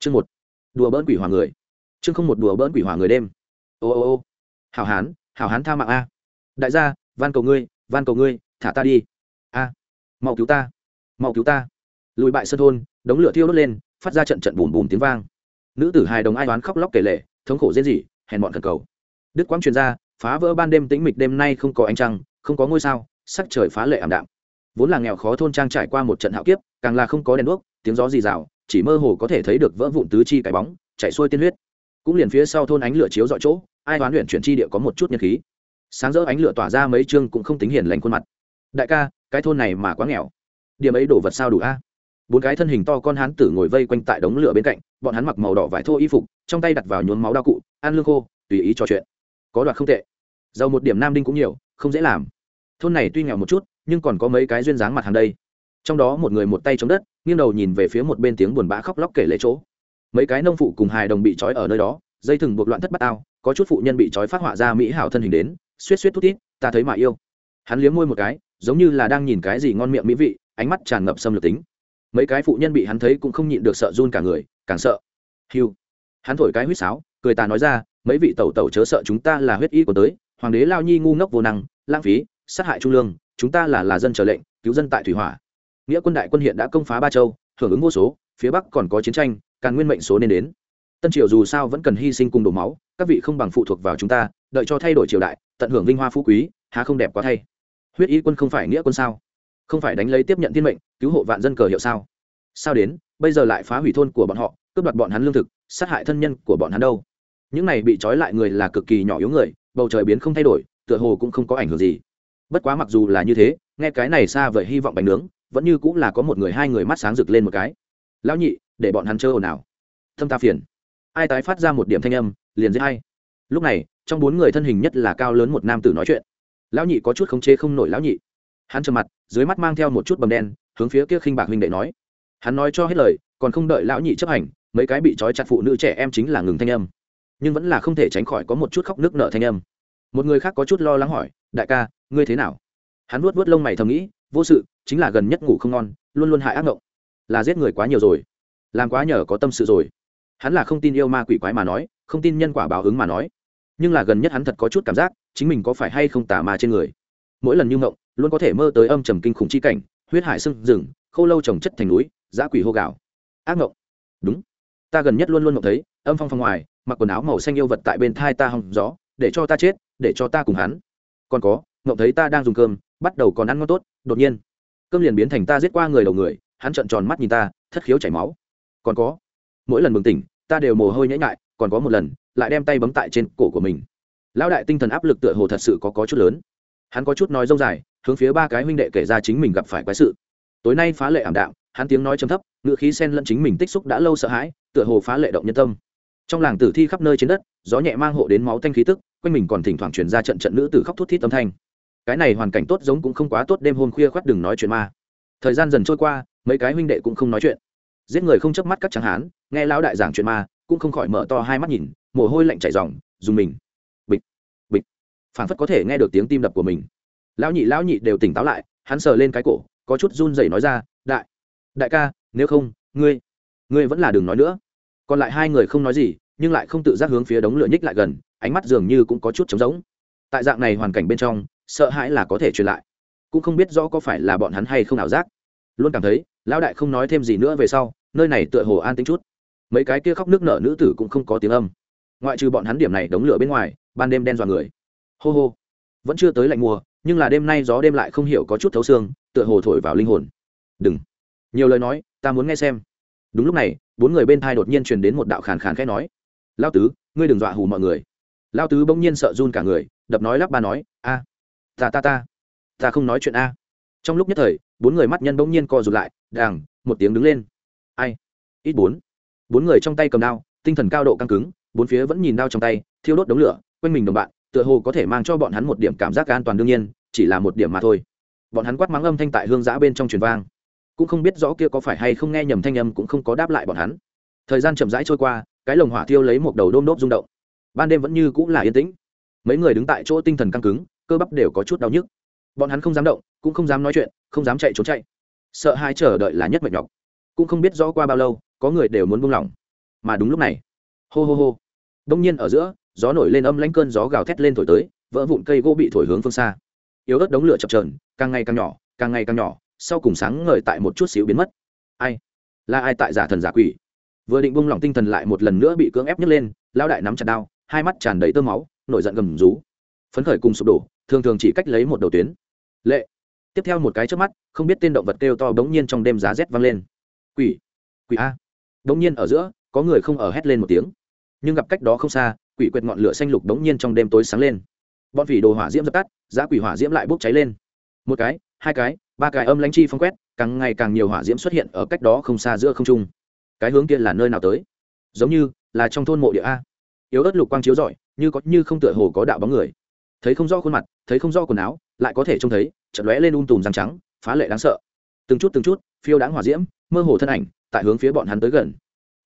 chương một, đùa bỡn quỷ hòa người. Chương không một, đùa bỡn quỷ hòa người đêm. Ô ô ô. Hảo hán hảo hán tha mạng a. Đại gia, van cầu ngươi, van cầu ngươi, thả ta đi. A. Mau cứu ta. Mau cứu ta. Lùi bại sân thôn, đống lửa thiêu đốt lên, phát ra trận trận bùm bùm tiếng vang. Nữ tử hài đồng ai đoán khóc lóc kể lệ thống khổ dễ gì hèn bọn thần cầu. Đức quang truyền ra, phá vỡ ban đêm tĩnh mịch đêm nay không có ánh trăng, không có ngôi sao, sắc trời phá lệ ảm đạm. Vốn là nghèo khó thôn trang trải qua một trận hạo kiếp, càng là không có đèn đuốc, tiếng gió rì rào chỉ mơ hồ có thể thấy được vỡ vụn tứ chi cái bóng chạy xuôi tiên huyết. Cũng liền phía sau thôn ánh lửa chiếu dọi chỗ, ai đoán luyện chuyển chi địa có một chút nhân khí. Sáng rỡ ánh lửa tỏa ra mấy chương cũng không tính hiền lành khuôn mặt. Đại ca, cái thôn này mà quá nghèo. Điểm ấy đổ vật sao đủ a? Bốn cái thân hình to con hán tử ngồi vây quanh tại đống lửa bên cạnh, bọn hắn mặc màu đỏ vải thô y phục, trong tay đặt vào nhuốm máu đao cụ, ăn lương khô, tùy ý trò chuyện. Có đoạt không tệ. Giàu một điểm nam đinh cũng nhiều, không dễ làm. Thôn này tuy nghèo một chút, nhưng còn có mấy cái duyên dáng mặt hàng đây trong đó một người một tay chống đất, nghiêng đầu nhìn về phía một bên tiếng buồn bã khóc lóc kể lệ chỗ. Mấy cái nông phụ cùng hài đồng bị trói ở nơi đó, dây thừng buộc loạn thất bát ao, có chút phụ nhân bị trói phát họa ra mỹ hảo thân hình đến, suýt suýt thút thít, ta thấy mà yêu. Hắn liếm môi một cái, giống như là đang nhìn cái gì ngon miệng mỹ vị, ánh mắt tràn ngập xâm lược tính. Mấy cái phụ nhân bị hắn thấy cũng không nhịn được sợ run cả người, càng sợ. Hiu hắn thổi cái huýt sáo, cười ta nói ra, mấy vị tẩu tẩu chớ sợ chúng ta là huyết y của tới, hoàng đế lao nhi ngu ngốc vô năng, lãng phí, sát hại trung lương, chúng ta là là dân trở lệnh, cứu dân tại thủy hỏa nghĩa quân đại quân hiện đã công phá ba châu, hưởng ứng vô số, phía bắc còn có chiến tranh, càng nguyên mệnh số nên đến. Tân triều dù sao vẫn cần hy sinh cùng đổ máu, các vị không bằng phụ thuộc vào chúng ta, đợi cho thay đổi triều đại, tận hưởng vinh hoa phú quý, há không đẹp quá thay. Huyết ý quân không phải nghĩa quân sao? Không phải đánh lấy tiếp nhận thiên mệnh, cứu hộ vạn dân cờ hiệu sao? Sao đến, bây giờ lại phá hủy thôn của bọn họ, cướp đoạt bọn hắn lương thực, sát hại thân nhân của bọn hắn đâu? Những này bị trói lại người là cực kỳ nhỏ yếu người, bầu trời biến không thay đổi, tựa hồ cũng không có ảnh hưởng gì. Bất quá mặc dù là như thế, nghe cái này xa vời hy vọng bánh nướng vẫn như cũng là có một người hai người mắt sáng rực lên một cái. Lão nhị, để bọn hắn chơi ồn ào. Thâm ta phiền. Ai tái phát ra một điểm thanh âm, liền dễ hay lúc này, trong bốn người thân hình nhất là cao lớn một nam tử nói chuyện. Lão nhị có chút khống chế không nổi lão nhị. Hắn trầm mặt, dưới mắt mang theo một chút bầm đen, hướng phía kia khinh bạc huynh đệ nói. Hắn nói cho hết lời, còn không đợi lão nhị chấp hành, mấy cái bị trói chặt phụ nữ trẻ em chính là ngừng thanh âm. Nhưng vẫn là không thể tránh khỏi có một chút khóc nước nợ thanh âm. Một người khác có chút lo lắng hỏi, đại ca, ngươi thế nào? Hắn vuốt vuốt lông mày thầm nghĩ vô sự, chính là gần nhất ngủ không ngon, luôn luôn hại ác ngộng. Là giết người quá nhiều rồi. Làm quá nhờ có tâm sự rồi. Hắn là không tin yêu ma quỷ quái mà nói, không tin nhân quả báo ứng mà nói. Nhưng là gần nhất hắn thật có chút cảm giác, chính mình có phải hay không tà ma trên người. Mỗi lần như ngộng, luôn có thể mơ tới âm trầm kinh khủng chi cảnh, huyết hải sưng rừng khâu lâu trồng chất thành núi giã quỷ hô gạo ác ngộng. Đúng. Ta gần nhất luôn luôn ngộng thấy, âm phong phong ngoài, mặc quần áo màu xanh yêu vật tại bên thai ta hòng gió, để cho ta chết, để cho ta cùng hắn. Còn có, ngộng thấy ta đang dùng cơm bắt đầu còn ăn ngon tốt, đột nhiên, cơm liền biến thành ta giết qua người đầu người, hắn trợn tròn mắt nhìn ta, thất khiếu chảy máu. Còn có, mỗi lần bừng tỉnh, ta đều mồ hôi nhễ ngại còn có một lần, lại đem tay bấm tại trên cổ của mình. Lão đại tinh thần áp lực tựa hồ thật sự có có chút lớn. Hắn có chút nói dông dài, hướng phía ba cái huynh đệ kể ra chính mình gặp phải quái sự. Tối nay phá lệ ảm đạm, hắn tiếng nói chấm thấp, ngựa khí sen lẫn chính mình tích xúc đã lâu sợ hãi, tựa hồ phá lệ động nhân tâm. Trong làng tử thi khắp nơi trên đất, gió nhẹ mang hộ đến máu thanh khí tức, quanh mình còn thỉnh thoảng truyền ra trận trận nữ tử khóc thút thít âm thanh cái này hoàn cảnh tốt giống cũng không quá tốt đêm hôm khuya khoắt đừng nói chuyện ma. Thời gian dần trôi qua, mấy cái huynh đệ cũng không nói chuyện. Giết người không chớp mắt các tráng hán, nghe lão đại giảng chuyện ma, cũng không khỏi mở to hai mắt nhìn, mồ hôi lạnh chảy ròng, dùng mình. Bịch bịch. Phảng phất có thể nghe được tiếng tim đập của mình. Lão nhị lão nhị đều tỉnh táo lại, hắn sờ lên cái cổ, có chút run rẩy nói ra, đại đại ca, nếu không, ngươi ngươi vẫn là đừng nói nữa. Còn lại hai người không nói gì, nhưng lại không tự giác hướng phía đống lửa nhích lại gần, ánh mắt dường như cũng có chút trống rỗng. Tại dạng này hoàn cảnh bên trong sợ hãi là có thể truyền lại. Cũng không biết rõ có phải là bọn hắn hay không ảo giác. Luôn cảm thấy, lão đại không nói thêm gì nữa về sau, nơi này tựa hồ an tính chút. Mấy cái kia khóc nước nở nữ tử cũng không có tiếng âm. Ngoại trừ bọn hắn điểm này đống lửa bên ngoài, ban đêm đen dọa người. Hô hô. Vẫn chưa tới lạnh mùa, nhưng là đêm nay gió đêm lại không hiểu có chút thấu xương, tựa hồ thổi vào linh hồn. Đừng. Nhiều lời nói, ta muốn nghe xem. Đúng lúc này, bốn người bên thai đột nhiên truyền đến một đạo khàn khàn khẽ nói. Lao tứ, ngươi đừng dọa hù mọi người. Lao tứ bỗng nhiên sợ run cả người, đập nói lắp ba nói, a ta ta ta ta không nói chuyện a. Trong lúc nhất thời, bốn người mắt nhân bỗng nhiên co rụt lại, đàng, một tiếng đứng lên. Ai? Ít bốn. Bốn người trong tay cầm đao, tinh thần cao độ căng cứng, bốn phía vẫn nhìn đao trong tay, thiêu đốt đống lửa, quanh mình đồng bạn, tựa hồ có thể mang cho bọn hắn một điểm cảm giác an toàn đương nhiên, chỉ là một điểm mà thôi. Bọn hắn quát mắng âm thanh tại hương giã bên trong truyền vang. Cũng không biết rõ kia có phải hay không nghe nhầm thanh âm cũng không có đáp lại bọn hắn. Thời gian chậm rãi trôi qua, cái lồng hỏa thiêu lấy một đầu đôm đốp rung động. Ban đêm vẫn như cũng là yên tĩnh. Mấy người đứng tại chỗ tinh thần căng cứng cơ bắp đều có chút đau nhức. Bọn hắn không dám động, cũng không dám nói chuyện, không dám chạy trốn chạy. Sợ hai chờ đợi là nhất mệt nhọc. Cũng không biết rõ qua bao lâu, có người đều muốn buông lỏng. Mà đúng lúc này, hô hô hô, đông nhiên ở giữa, gió nổi lên âm lãnh cơn gió gào thét lên thổi tới, vỡ vụn cây gỗ bị thổi hướng phương xa. Yếu ớt đống lửa chập trờn càng ngày càng nhỏ, càng ngày càng nhỏ, sau cùng sáng ngời tại một chút xíu biến mất. Ai? Là ai tại giả thần giả quỷ? Vừa định buông lỏng tinh thần lại một lần nữa bị cưỡng ép nhấc lên lao đại nắm chặt đao, hai mắt tràn đầy tơ máu, nổi giận gầm rú. Phấn khởi cùng sụp đổ thường thường chỉ cách lấy một đầu tuyến. Lệ. Tiếp theo một cái trước mắt, không biết tên động vật kêu to bỗng nhiên trong đêm giá rét vang lên. Quỷ. Quỷ a. Bỗng nhiên ở giữa, có người không ở hét lên một tiếng. Nhưng gặp cách đó không xa, quỷ quyệt ngọn lửa xanh lục bỗng nhiên trong đêm tối sáng lên. Bọn phỉ đồ hỏa diễm dập tắt, giá quỷ hỏa diễm lại bốc cháy lên. Một cái, hai cái, ba cái âm lãnh chi phong quét, càng ngày càng nhiều hỏa diễm xuất hiện ở cách đó không xa giữa không trung. Cái hướng kia là nơi nào tới? Giống như là trong thôn mộ địa a. Yếu ớt lục quang chiếu rọi, như có, như không tựa hồ có đạo bóng người thấy không rõ khuôn mặt, thấy không rõ quần áo, lại có thể trông thấy, chợt lóe lên um tùm răng trắng, phá lệ đáng sợ. Từng chút từng chút, phiêu đáng hòa diễm, mơ hồ thân ảnh, tại hướng phía bọn hắn tới gần.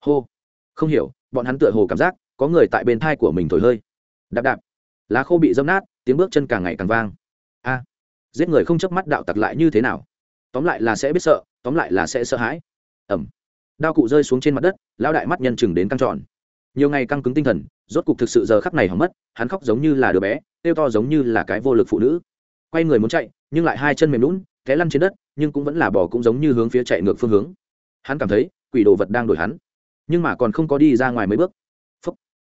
Hô! Không hiểu, bọn hắn tựa hồ cảm giác, có người tại bên thai của mình thổi hơi. Đạp đạp. Lá khô bị dâm nát, tiếng bước chân càng ngày càng vang. A! Giết người không chớp mắt đạo tặc lại như thế nào? Tóm lại là sẽ biết sợ, tóm lại là sẽ sợ hãi. Ẩm đao cụ rơi xuống trên mặt đất, lão đại mắt nhân chừng đến căng tròn. Nhiều ngày căng cứng tinh thần, rốt cục thực sự giờ khắc này hỏng mất, hắn khóc giống như là đứa bé kêu to giống như là cái vô lực phụ nữ. Quay người muốn chạy, nhưng lại hai chân mềm lún, té lăn trên đất, nhưng cũng vẫn là bỏ cũng giống như hướng phía chạy ngược phương hướng. Hắn cảm thấy, quỷ đồ vật đang đuổi hắn. Nhưng mà còn không có đi ra ngoài mấy bước. Phấp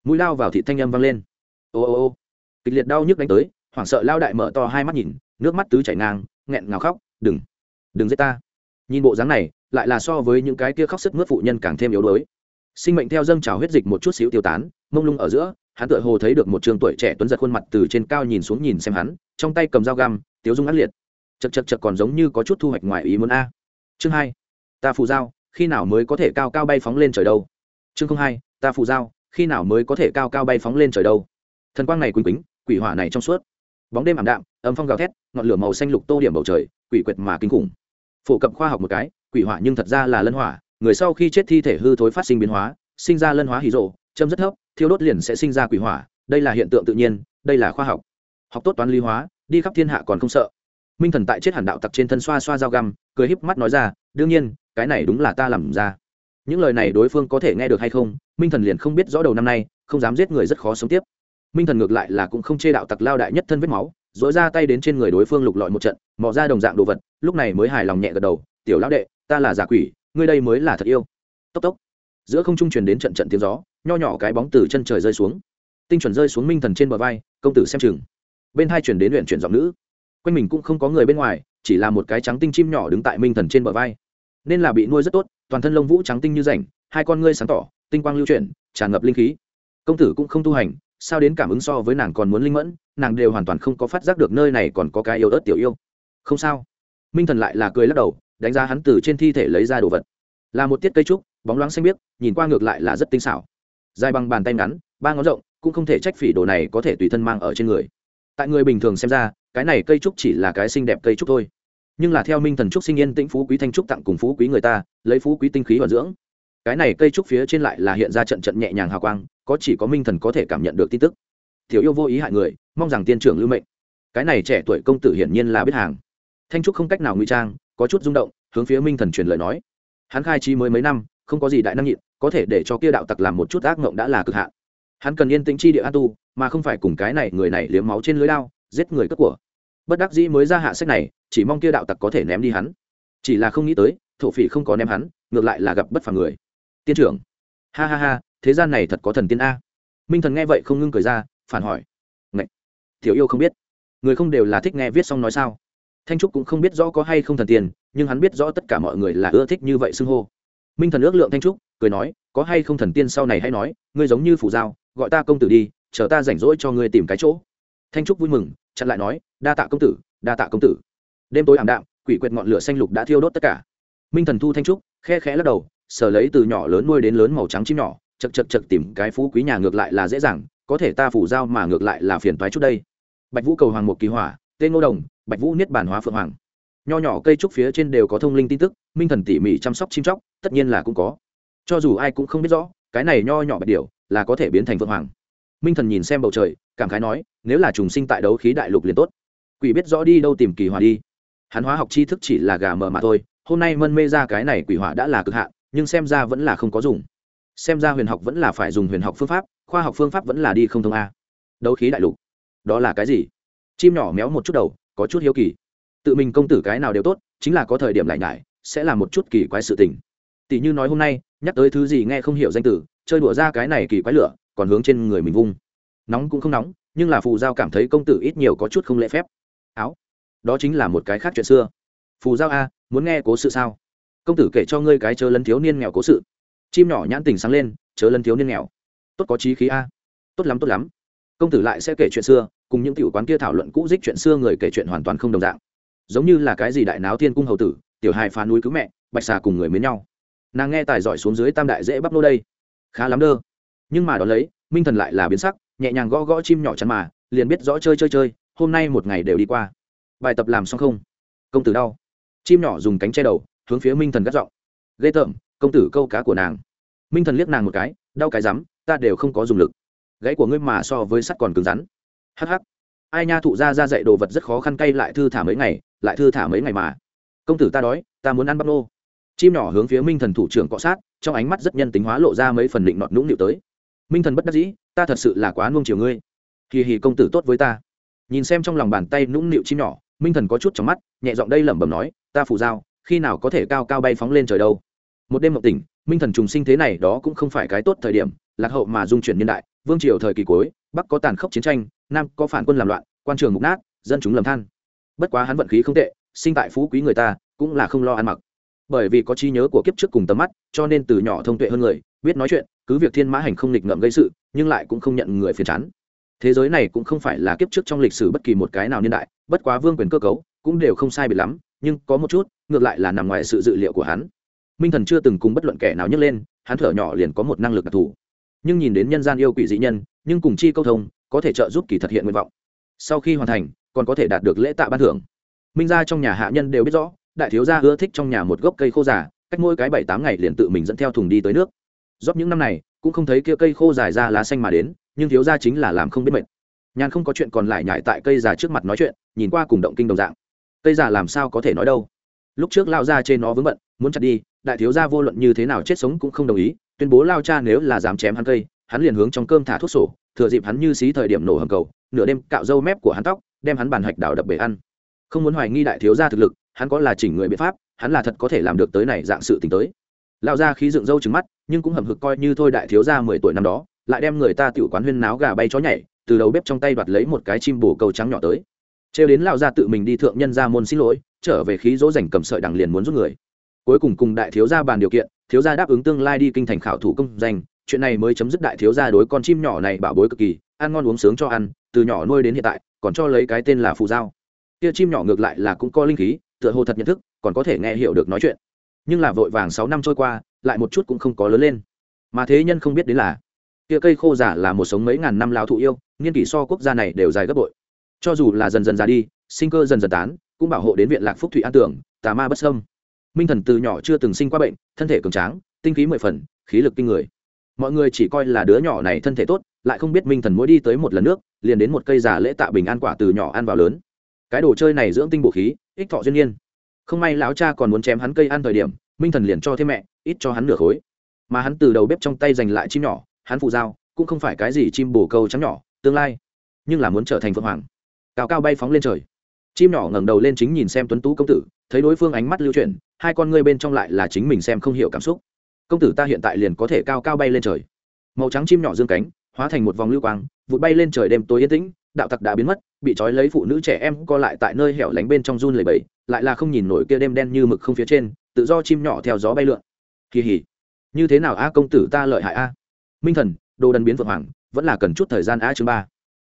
mũi lao vào thị thanh âm vang lên. Ô ô ô. Kịch liệt đau nhức đánh tới, hoảng sợ lao đại mở to hai mắt nhìn, nước mắt tứ chảy ngang, nghẹn ngào khóc, đừng đừng giết ta. Nhìn bộ dáng này, lại là so với những cái kia khóc sức mướt phụ nhân càng thêm yếu đuối. Sinh mệnh theo dâng trào huyết dịch một chút xíu tiêu tán, mông lung ở giữa hắn tựa hồ thấy được một trường tuổi trẻ tuấn giật khuôn mặt từ trên cao nhìn xuống nhìn xem hắn, trong tay cầm dao găm, tiếu dung ác liệt. Chật chật chật còn giống như có chút thu hoạch ngoài ý muốn a. Chương hai, ta phù dao khi nào mới có thể cao cao bay phóng lên trời đâu? Chương không hai, ta phù dao khi nào mới có thể cao cao bay phóng lên trời đâu? Thần quang này quỳnh quýnh quỷ hỏa này trong suốt. Bóng đêm ảm đạm, âm phong gào thét, ngọn lửa màu xanh lục tô điểm bầu trời, quỷ quyệt mà kinh khủng. Phổ cập khoa học một cái, quỷ hỏa nhưng thật ra là lân hỏa, người sau khi chết thi thể hư thối phát sinh biến hóa, sinh ra lân hóa hì rộ, châm rất thấp thiêu đốt liền sẽ sinh ra quỷ hỏa, đây là hiện tượng tự nhiên, đây là khoa học. Học tốt toán lý hóa, đi khắp thiên hạ còn không sợ. Minh thần tại chết hẳn đạo tặc trên thân xoa xoa dao găm, cười híp mắt nói ra, đương nhiên, cái này đúng là ta làm ra. Những lời này đối phương có thể nghe được hay không, minh thần liền không biết rõ đầu năm nay, không dám giết người rất khó sống tiếp. Minh thần ngược lại là cũng không chê đạo tặc lao đại nhất thân vết máu dỗi ra tay đến trên người đối phương lục lọi một trận, mò ra đồng dạng đồ vật, lúc này mới hài lòng nhẹ gật đầu, tiểu lão đệ, ta là giả quỷ, ngươi đây mới là thật yêu. Tốc tốc. Giữa không trung truyền đến trận trận tiếng gió nho nhỏ cái bóng từ chân trời rơi xuống. Tinh chuẩn rơi xuống minh thần trên bờ vai, công tử xem chừng. Bên hai chuyển đến luyện chuyển giọng nữ. Quanh mình cũng không có người bên ngoài, chỉ là một cái trắng tinh chim nhỏ đứng tại minh thần trên bờ vai. Nên là bị nuôi rất tốt, toàn thân lông vũ trắng tinh như rảnh, hai con ngươi sáng tỏ, tinh quang lưu chuyển, tràn ngập linh khí. Công tử cũng không tu hành, sao đến cảm ứng so với nàng còn muốn linh mẫn, nàng đều hoàn toàn không có phát giác được nơi này còn có cái yêu ớt tiểu yêu. Không sao. Minh thần lại là cười lắc đầu, đánh giá hắn từ trên thi thể lấy ra đồ vật. Là một tiết cây trúc, bóng loáng xanh biếc, nhìn qua ngược lại là rất tinh xảo dài bằng bàn tay ngắn, ba ngón rộng, cũng không thể trách phỉ đồ này có thể tùy thân mang ở trên người. Tại người bình thường xem ra, cái này cây trúc chỉ là cái xinh đẹp cây trúc thôi. Nhưng là theo minh thần trúc sinh yên tĩnh phú quý thanh trúc tặng cùng phú quý người ta, lấy phú quý tinh khí và dưỡng. Cái này cây trúc phía trên lại là hiện ra trận trận nhẹ nhàng hào quang, có chỉ có minh thần có thể cảm nhận được tin tức. Thiếu yêu vô ý hại người, mong rằng tiên trưởng lưu mệnh. Cái này trẻ tuổi công tử hiển nhiên là biết hàng. Thanh trúc không cách nào ngụy trang, có chút rung động, hướng phía minh thần truyền lời nói. Hắn khai trí mới mấy năm, không có gì đại năng nhịn có thể để cho kia đạo tặc làm một chút ác mộng đã là cực hạn. Hắn cần yên tĩnh chi địa an tu, mà không phải cùng cái này, người này liếm máu trên lưới lao giết người cất của. Bất đắc dĩ mới ra hạ sách này, chỉ mong kia đạo tặc có thể ném đi hắn. Chỉ là không nghĩ tới, thổ phỉ không có ném hắn, ngược lại là gặp bất phà người. Tiên trưởng. Ha ha ha, thế gian này thật có thần tiên a. Minh thần nghe vậy không ngưng cười ra, phản hỏi. Ngậy! tiểu yêu không biết. Người không đều là thích nghe viết xong nói sao. Thanh trúc cũng không biết rõ có hay không thần tiên, nhưng hắn biết rõ tất cả mọi người là ưa thích như vậy xưng hô. Minh thần ước lượng thanh trúc cười nói, có hay không thần tiên sau này hãy nói, ngươi giống như phủ giao, gọi ta công tử đi, chờ ta rảnh rỗi cho ngươi tìm cái chỗ. Thanh trúc vui mừng, chặn lại nói, đa tạ công tử, đa tạ công tử. Đêm tối ảm đạm, quỷ quyệt ngọn lửa xanh lục đã thiêu đốt tất cả. Minh thần thu thanh trúc khe khẽ lắc đầu sở lấy từ nhỏ lớn nuôi đến lớn màu trắng chim nhỏ chật chật chật tìm cái phú quý nhà ngược lại là dễ dàng, có thể ta phủ giao mà ngược lại là phiền toái chút đây. Bạch vũ cầu hoàng một kỳ hỏa, tên ngô đồng, bạch vũ niết bản hóa phượng hoàng. Nho nhỏ cây trúc phía trên đều có thông linh tin tức, minh thần tỉ mỉ chăm sóc chim chóc, tất nhiên là cũng có cho dù ai cũng không biết rõ, cái này nho nhỏ bạch điều là có thể biến thành vượng hoàng. Minh thần nhìn xem bầu trời, cảm khái nói, nếu là trùng sinh tại đấu khí đại lục liền tốt. Quỷ biết rõ đi đâu tìm kỳ hỏa đi. Hắn hóa học tri thức chỉ là gà mờ mà thôi, hôm nay mân mê ra cái này quỷ hỏa đã là cực hạn, nhưng xem ra vẫn là không có dùng. Xem ra huyền học vẫn là phải dùng huyền học phương pháp, khoa học phương pháp vẫn là đi không thông a. Đấu khí đại lục, đó là cái gì? Chim nhỏ méo một chút đầu, có chút hiếu kỳ. Tự mình công tử cái nào đều tốt, chính là có thời điểm lại nhải, sẽ là một chút kỳ quái sự tình thì như nói hôm nay, nhắc tới thứ gì nghe không hiểu danh từ, chơi đùa ra cái này kỳ quái lửa, còn hướng trên người mình vung. Nóng cũng không nóng, nhưng là phù giao cảm thấy công tử ít nhiều có chút không lễ phép. Áo. Đó chính là một cái khác chuyện xưa. Phù giao a, muốn nghe cố sự sao? Công tử kể cho ngươi cái chớ lấn thiếu niên nghèo cố sự. Chim nhỏ nhãn tình sáng lên, chớ lấn thiếu niên nghèo. Tốt có trí khí a. Tốt lắm tốt lắm. Công tử lại sẽ kể chuyện xưa, cùng những tiểu quán kia thảo luận cũ dích chuyện xưa người kể chuyện hoàn toàn không đồng dạng. Giống như là cái gì đại náo thiên cung hầu tử, tiểu hài phá núi cứu mẹ, bạch xà cùng người mến nhau nàng nghe tài giỏi xuống dưới tam đại dễ bắp nô đây. Khá lắm đơ. Nhưng mà đ ó lấy, minh thần lại là biến sắc, nhẹ nhàng gõ gõ chim nhỏ chắn mà, liền biết rõ chơi chơi chơi, hôm nay một ngày đều đi qua. Bài tập làm xong không? Công tử đau. Chim nhỏ dùng cánh che đầu, hướng phía minh thần gắt giọng. Ghê tởm, công tử câu cá của nàng. Minh thần liếc nàng một cái, đau cái rắm, ta đều không có dùng lực. Gãy của ngươi mà so với sắt còn cứng rắn. Hh ai nha thụ ra ra dạy đồ vật rất khó khăn cay lại thư thả mấy ngày, lại thư thả mấy ngày mà. Công tử ta đói, ta muốn ăn bắp nô chim nhỏ hướng phía minh thần thủ trưởng cọ sát, trong ánh mắt rất nhân tính hóa lộ ra mấy phần định nọt nũng nịu tới. Minh thần bất đắc dĩ, ta thật sự là quá nuông chiều ngươi. Kỳ hì công tử tốt với ta. Nhìn xem trong lòng bàn tay nũng nịu chim nhỏ, minh thần có chút trong mắt, nhẹ giọng đây lẩm bẩm nói, ta phủ dao khi nào có thể cao cao bay phóng lên trời đâu? Một đêm mộng tỉnh, minh thần trùng sinh thế này đó cũng không phải cái tốt thời điểm, lạc hậu mà dung chuyển nhân đại, vương triều thời kỳ cuối, bắc có tàn khốc chiến tranh, nam có phản quân làm loạn, quan trường mục nát, dân chúng lầm than. Bất quá hắn vận khí không tệ, sinh tại phú quý người ta, cũng là không lo ăn mặc bởi vì có trí nhớ của kiếp trước cùng tầm mắt, cho nên từ nhỏ thông tuệ hơn người, biết nói chuyện, cứ việc thiên mã hành không nghịch ngợm gây sự, nhưng lại cũng không nhận người phiền chán. Thế giới này cũng không phải là kiếp trước trong lịch sử bất kỳ một cái nào niên đại, bất quá vương quyền cơ cấu cũng đều không sai biệt lắm, nhưng có một chút, ngược lại là nằm ngoài sự dự liệu của hắn. Minh thần chưa từng cùng bất luận kẻ nào nhấc lên, hắn thở nhỏ liền có một năng lực đặc thù. Nhưng nhìn đến nhân gian yêu quỷ dị nhân, nhưng cùng chi câu thông, có thể trợ giúp kỳ thực hiện nguyện vọng. Sau khi hoàn thành, còn có thể đạt được lễ tạ ban thưởng. Minh ra trong nhà hạ nhân đều biết rõ đại thiếu gia ưa thích trong nhà một gốc cây khô già, cách mỗi cái bảy tám ngày liền tự mình dẫn theo thùng đi tới nước. Rót những năm này, cũng không thấy kia cây khô dài ra lá xanh mà đến, nhưng thiếu gia chính là làm không biết mệt. Nhàn không có chuyện còn lại nhại tại cây già trước mặt nói chuyện, nhìn qua cùng động kinh đồng dạng. Cây già làm sao có thể nói đâu? Lúc trước lao ra trên nó vướng bận, muốn chặt đi, đại thiếu gia vô luận như thế nào chết sống cũng không đồng ý, tuyên bố lao cha nếu là dám chém hắn cây, hắn liền hướng trong cơm thả thuốc sổ, thừa dịp hắn như xí thời điểm nổ hầm cầu, nửa đêm cạo râu mép của hắn tóc, đem hắn bàn hạch đảo đập bể ăn. Không muốn hoài nghi đại thiếu gia thực lực hắn có là chỉnh người biện pháp, hắn là thật có thể làm được tới này dạng sự t tới. Lao ra khí dựng râu trứng mắt, nhưng cũng hầm hực coi như thôi đại thiếu gia mười tuổi năm đó, lại đem người ta tiểu quán huyên náo gà bay chó nhảy, từ đầu bếp trong tay đoạt lấy một cái chim bồ câu trắng nhỏ tới. Trêu đến lao ra tự mình đi thượng nhân ra môn xin lỗi, trở về khí dỗ dành cầm sợi đằng liền muốn rút người. Cuối cùng cùng đại thiếu gia bàn điều kiện, thiếu gia đáp ứng tương lai đi kinh thành khảo thủ công danh, chuyện này mới chấm dứt đại thiếu gia đối con chim nhỏ này bảo bối cực kỳ, ăn ngon uống sướng cho ăn, từ nhỏ nuôi đến hiện tại, còn cho lấy cái tên là phù giao. Kia chim nhỏ ngược lại là cũng có linh khí tựa hồ thật nhận thức, còn có thể nghe hiểu được nói chuyện. Nhưng là vội vàng sáu năm trôi qua, lại một chút cũng không có lớn lên. Mà thế nhân không biết đến là, kia cây khô giả là một sống mấy ngàn năm lao thụ yêu nghiên kỷ so quốc gia này đều dài gấp bội. Cho dù là dần dần già đi, sinh cơ dần dần tán, cũng bảo hộ đến viện lạc phúc thụy an tưởng, tà ma bất sâm minh thần từ nhỏ chưa từng sinh qua bệnh, thân thể cường tráng, tinh khí mười phần, khí lực kinh người. Mọi người chỉ coi là đứa nhỏ này thân thể tốt, lại không biết minh thần mỗi đi tới một lần nước, liền đến một cây giả lễ tạ bình an quả từ nhỏ ăn vào lớn. Cái đồ chơi này dưỡng tinh bổ khí ích thọ duyên nhiên không may lão cha còn muốn chém hắn cây ăn thời điểm, minh thần liền cho thêm mẹ, ít cho hắn nửa khối. Mà hắn từ đầu bếp trong tay giành lại chim nhỏ, hắn phụ dao cũng không phải cái gì chim bồ câu trắng nhỏ, tương lai, nhưng là muốn trở thành phượng hoàng. Cao cao bay phóng lên trời. Chim nhỏ ngẩng đầu lên chính nhìn xem tuấn tú công tử, thấy đối phương ánh mắt lưu chuyển, hai con ngươi bên trong lại là chính mình xem không hiểu cảm xúc. Công tử ta hiện tại liền có thể cao cao bay lên trời. Màu trắng chim nhỏ dương cánh, hóa thành một vòng lưu quang, vụt bay lên trời đêm tối yên tĩnh đạo tặc đã biến mất, bị trói lấy phụ nữ trẻ em co lại tại nơi hẻo lánh bên trong run lầy bầy lại là không nhìn nổi kia đêm đen như mực không phía trên, tự do chim nhỏ theo gió bay lượn. Kỳ hỉ. Như thế nào a công tử ta lợi hại a minh thần, đồ đần biến vượng hoàng, vẫn là cần chút thời gian a chương ba.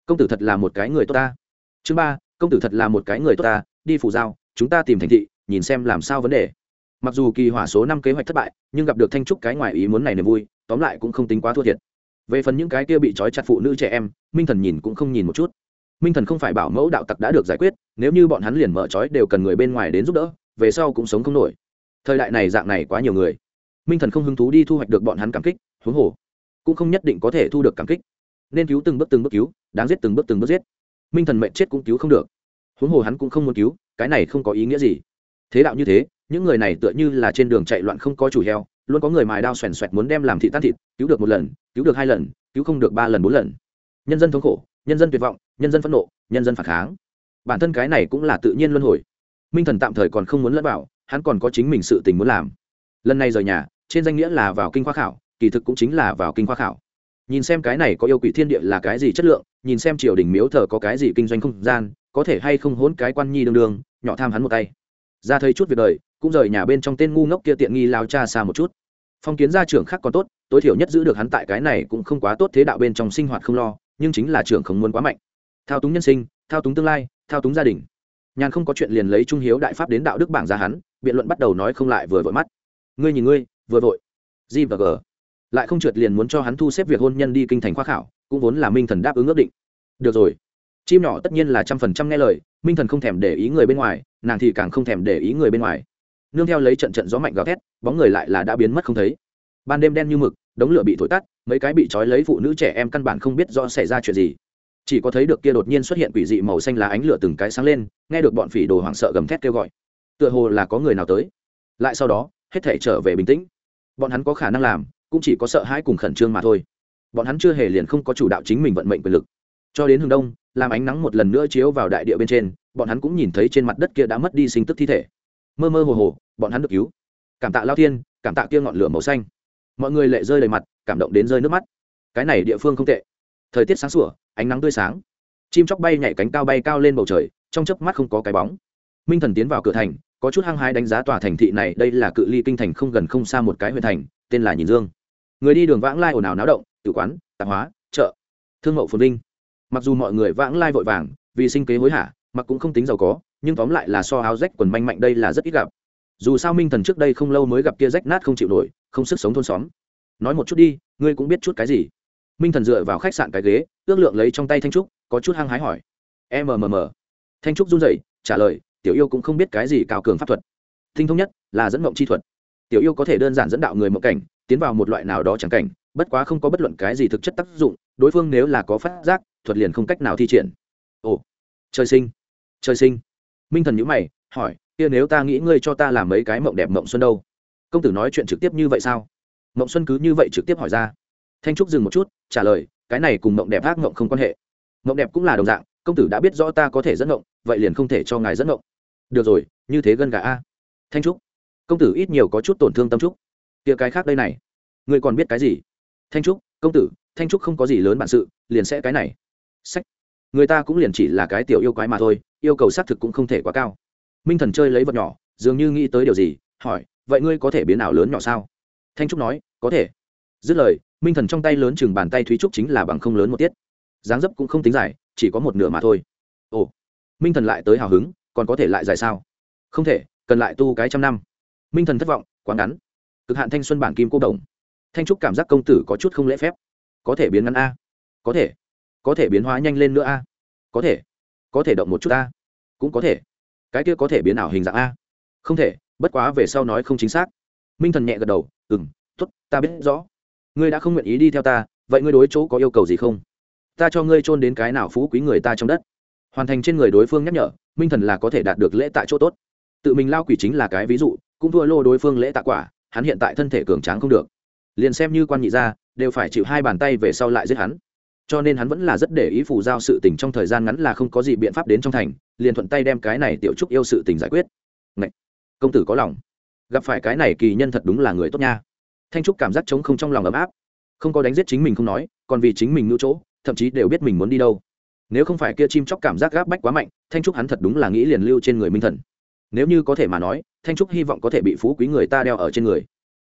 Công tử thật là một cái người tốt ta chương ba, công tử thật là một cái người tốt ta đi phủ giao, chúng ta tìm thành thị, nhìn xem làm sao vấn đề. Mặc dù kỳ hỏa số năm kế hoạch thất bại, nhưng gặp được thanh trúc cái ngoài ý muốn này niềm vui, tóm lại cũng không tính quá thua thiệt về phần những cái kia bị trói chặt phụ nữ trẻ em, minh thần nhìn cũng không nhìn một chút. Minh thần không phải bảo mẫu đạo tặc đã được giải quyết, nếu như bọn hắn liền mở trói đều cần người bên ngoài đến giúp đỡ, về sau cũng sống không nổi. Thời đại này dạng này quá nhiều người. Minh thần không hứng thú đi thu hoạch được bọn hắn cảm kích, huống hồ, cũng không nhất định có thể thu được cảm kích. Nên cứu từng bước từng bước cứu, đáng giết từng bước từng bước giết. Minh thần mệnh chết cũng cứu không được. Huống hồ hắn cũng không muốn cứu, cái này không có ý nghĩa gì. Thế đạo như thế, những người này tựa như là trên đường chạy loạn không có chủ heo, luôn có người mài đao xoèn xoẹt muốn đem làm thị tan thịt, cứu được một lần cứu được hai lần, cứu không được ba lần, bốn lần. Nhân dân thống khổ, nhân dân tuyệt vọng, nhân dân phẫn nộ, nhân dân phản kháng. Bản thân cái này cũng là tự nhiên luân hồi. Minh thần tạm thời còn không muốn lẫn vào, hắn còn có chính mình sự tình muốn làm. Lần này rời nhà, trên danh nghĩa là vào kinh khoa khảo, kỳ thực cũng chính là vào kinh khoa khảo. Nhìn xem cái này có yêu quỷ thiên địa là cái gì chất lượng, nhìn xem triều đình miếu thờ có cái gì kinh doanh không gian, có thể hay không hốn cái quan nhi đương đương, nhỏ tham hắn một tay. Ra thấy chút việc đời, cũng rời nhà bên trong tên ngu ngốc kia tiện nghi lao cha xa một chút phong kiến gia trưởng khác còn tốt, tối thiểu nhất giữ được hắn tại cái này cũng không quá tốt thế đạo bên trong sinh hoạt không lo, nhưng chính là trưởng không muốn quá mạnh. Thao túng nhân sinh, thao túng tương lai, thao túng gia đình. Nhàn không có chuyện liền lấy trung hiếu đại pháp đến đạo đức bảng ra hắn, biện luận bắt đầu nói không lại vừa vội mắt. Ngươi nhìn ngươi, vừa vội. G và g. Lại không trượt liền muốn cho hắn thu xếp việc hôn nhân đi kinh thành khoa khảo, cũng vốn là minh thần đáp ứng ước định. Được rồi. Chim nhỏ tất nhiên là trăm phần trăm nghe lời, minh thần không thèm để ý người bên ngoài, nàng thì càng không thèm để ý người bên ngoài nương theo lấy trận trận gió mạnh gào thét, bóng người lại là đã biến mất không thấy. Ban đêm đen như mực, đống lửa bị thổi tắt, mấy cái bị trói lấy phụ nữ trẻ em căn bản không biết rõ xảy ra chuyện gì. Chỉ có thấy được kia đột nhiên xuất hiện quỷ dị màu xanh lá ánh lửa từng cái sáng lên, nghe được bọn phỉ đồ hoảng sợ gầm thét kêu gọi. Tựa hồ là có người nào tới. Lại sau đó, hết thể trở về bình tĩnh. Bọn hắn có khả năng làm, cũng chỉ có sợ hãi cùng khẩn trương mà thôi. Bọn hắn chưa hề liền không có chủ đạo chính mình vận mệnh quyền lực. Cho đến hướng đông, làm ánh nắng một lần nữa chiếu vào đại địa bên trên, bọn hắn cũng nhìn thấy trên mặt đất kia đã mất đi sinh tức thi thể. Mơ mơ hồ hồ bọn hắn được cứu. Cảm tạ lao thiên, cảm tạ kia ngọn lửa màu xanh. Mọi người lệ rơi đầy mặt, cảm động đến rơi nước mắt. Cái này địa phương không tệ. Thời tiết sáng sủa, ánh nắng tươi sáng. Chim chóc bay nhảy cánh cao bay cao lên bầu trời, trong chớp mắt không có cái bóng. Minh thần tiến vào cửa thành, có chút hăng hái đánh giá tòa thành thị này, đây là cự ly kinh thành không gần không xa một cái huyện thành, tên là nhìn dương. Người đi đường vãng lai ồn ào náo động, tử quán, tạp hóa, chợ. Thương mậu phồn vinh. Mặc dù mọi người vãng lai vội vàng, vì sinh kế hối hả, mặc cũng không tính giàu có, nhưng tóm lại là so áo rách quần manh mạnh đây là rất ít gặp dù sao minh thần trước đây không lâu mới gặp kia rách nát không chịu nổi, không sức sống thôn xóm. Nói một chút đi, ngươi cũng biết chút cái gì? Minh thần dựa vào khách sạn cái ghế, ước lượng lấy trong tay thanh trúc, có chút hăng hái hỏi. Mmm thanh trúc run rẩy, trả lời, tiểu yêu cũng không biết cái gì cao cường pháp thuật. Tinh thông nhất là dẫn mộng chi thuật. Tiểu yêu có thể đơn giản dẫn đạo người mộng cảnh, tiến vào một loại nào đó chẳng cảnh, bất quá không có bất luận cái gì thực chất tác dụng, đối phương nếu là có phát giác, thuật liền không cách nào thi triển. Ồ, trời sinh trời sinh. Minh thần nhữ mày, hỏi kia nếu ta nghĩ ngươi cho ta làm mấy cái mộng đẹp mộng xuân đâu? Công tử nói chuyện trực tiếp như vậy sao? Mộng xuân cứ như vậy trực tiếp hỏi ra. Thanh trúc dừng một chút, trả lời, cái này cùng mộng đẹp ác mộng không quan hệ. Mộng đẹp cũng là đồng dạng, công tử đã biết rõ ta có thể dẫn mộng, vậy liền không thể cho ngài dẫn mộng. Được rồi, như thế gân gà a. Thanh trúc. Công tử ít nhiều có chút tổn thương tâm trúc. Kia cái khác đây này. Ngươi còn biết cái gì? Thanh trúc, công tử, thanh trúc không có gì lớn bản sự, liền sẽ cái này. Sách. Người ta cũng liền chỉ là cái tiểu yêu quái mà thôi, yêu cầu xác thực cũng không thể quá cao minh thần chơi lấy vật nhỏ, dường như nghĩ tới điều gì, hỏi, vậy ngươi có thể biến ảo lớn nhỏ sao? Thanh trúc nói, có thể. Dứt lời, minh thần trong tay lớn chừng bàn tay thúy trúc chính là bằng không lớn một tiết. Dáng dấp cũng không tính dài, chỉ có một nửa mà thôi. Ồ, minh thần lại tới hào hứng, còn có thể lại dài sao? Không thể, cần lại tu cái trăm năm. Minh thần thất vọng, quá ngắn. Cực hạn thanh xuân bản kim cô đồng. Thanh trúc cảm giác công tử có chút không lễ phép. Có thể biến ngắn a. Có thể. Có thể biến hóa nhanh lên nữa a. Có thể. Có thể động một chút a. Cũng có thể cái kia có thể biến ảo hình dạng a? Không thể, bất quá về sau nói không chính xác. Minh thần nhẹ gật đầu ừ m t ố t ta biết rõ. Ngươi đã không nguyện ý đi theo ta, vậy ngươi đối chỗ có yêu cầu gì không? Ta cho ngươi trôn đến cái nào phú quý người ta trong đất. Hoàn thành trên người đối phương nhắc nhở, minh thần là có thể đạt được lễ tại chỗ tốt. Tự mình lao quỷ chính là cái ví dụ, cũng thua lô đối phương lễ tạ quả, hắn hiện tại thân thể cường tráng không được. Liền xem như quan nhị gia, đều phải chịu hai bàn tay về sau lại giết hắn cho nên hắn vẫn là rất để ý phù giao sự tình trong thời gian ngắn là không có gì biện pháp đến trong thành, liền thuận tay đem cái này tiểu trúc yêu sự tình giải quyết. Ngậy! công tử có lòng. Gặp phải cái này kỳ nhân thật đúng là người tốt nha. Thanh trúc cảm giác trống không trong lòng ấm áp. Không có đánh giết chính mình không nói, còn vì chính mình ngữ chỗ, thậm chí đều biết mình muốn đi đâu. Nếu không phải kia chim chóc cảm giác gáp bách quá mạnh, thanh trúc hắn thật đúng là nghĩ liền lưu trên người minh thần. Nếu như có thể mà nói, thanh trúc hy vọng có thể bị phú quý người ta đeo ở trên người.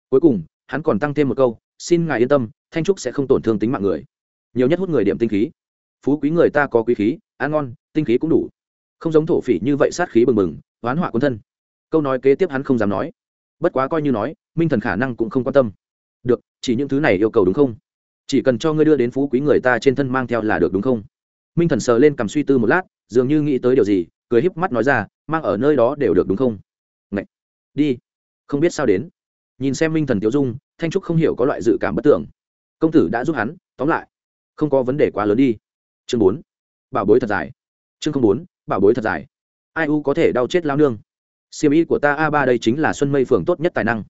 Cuối cùng, hắn còn tăng thêm một câu, xin ngài yên tâm, thanh trúc sẽ không tổn thương tính mạng người nhiều nhất hút người điểm tinh khí. Phú quý người ta có quý khí, ăn ngon, tinh khí cũng đủ. Không giống thổ phỉ như vậy sát khí bừng bừng oán họa quân thân. Câu nói kế tiếp hắn không dám nói. Bất quá coi như nói, minh thần khả năng cũng không quan tâm. Được, chỉ những thứ này yêu cầu đúng không? Chỉ cần cho ngươi đưa đến phú quý người ta trên thân mang theo là được đúng không? Minh thần sờ lên cầm suy tư một lát, dường như nghĩ tới điều gì, cười híp mắt nói ra, mang ở nơi đó đều được đúng không? Ngậy! đi. Không biết sao đến. Nhìn xem minh thần tiêu dung, thanh trúc không hiểu có loại dự cảm bất tưởng. Công tử đã giúp hắn, tóm lại không có vấn đề quá lớn đi. Chương bốn, bảo bối thật dài. Chương không bốn, bảo bối thật dài. Ai u có thể đau chết lao nương? Siêm y của ta a ba đây chính là xuân mây phường tốt nhất tài năng.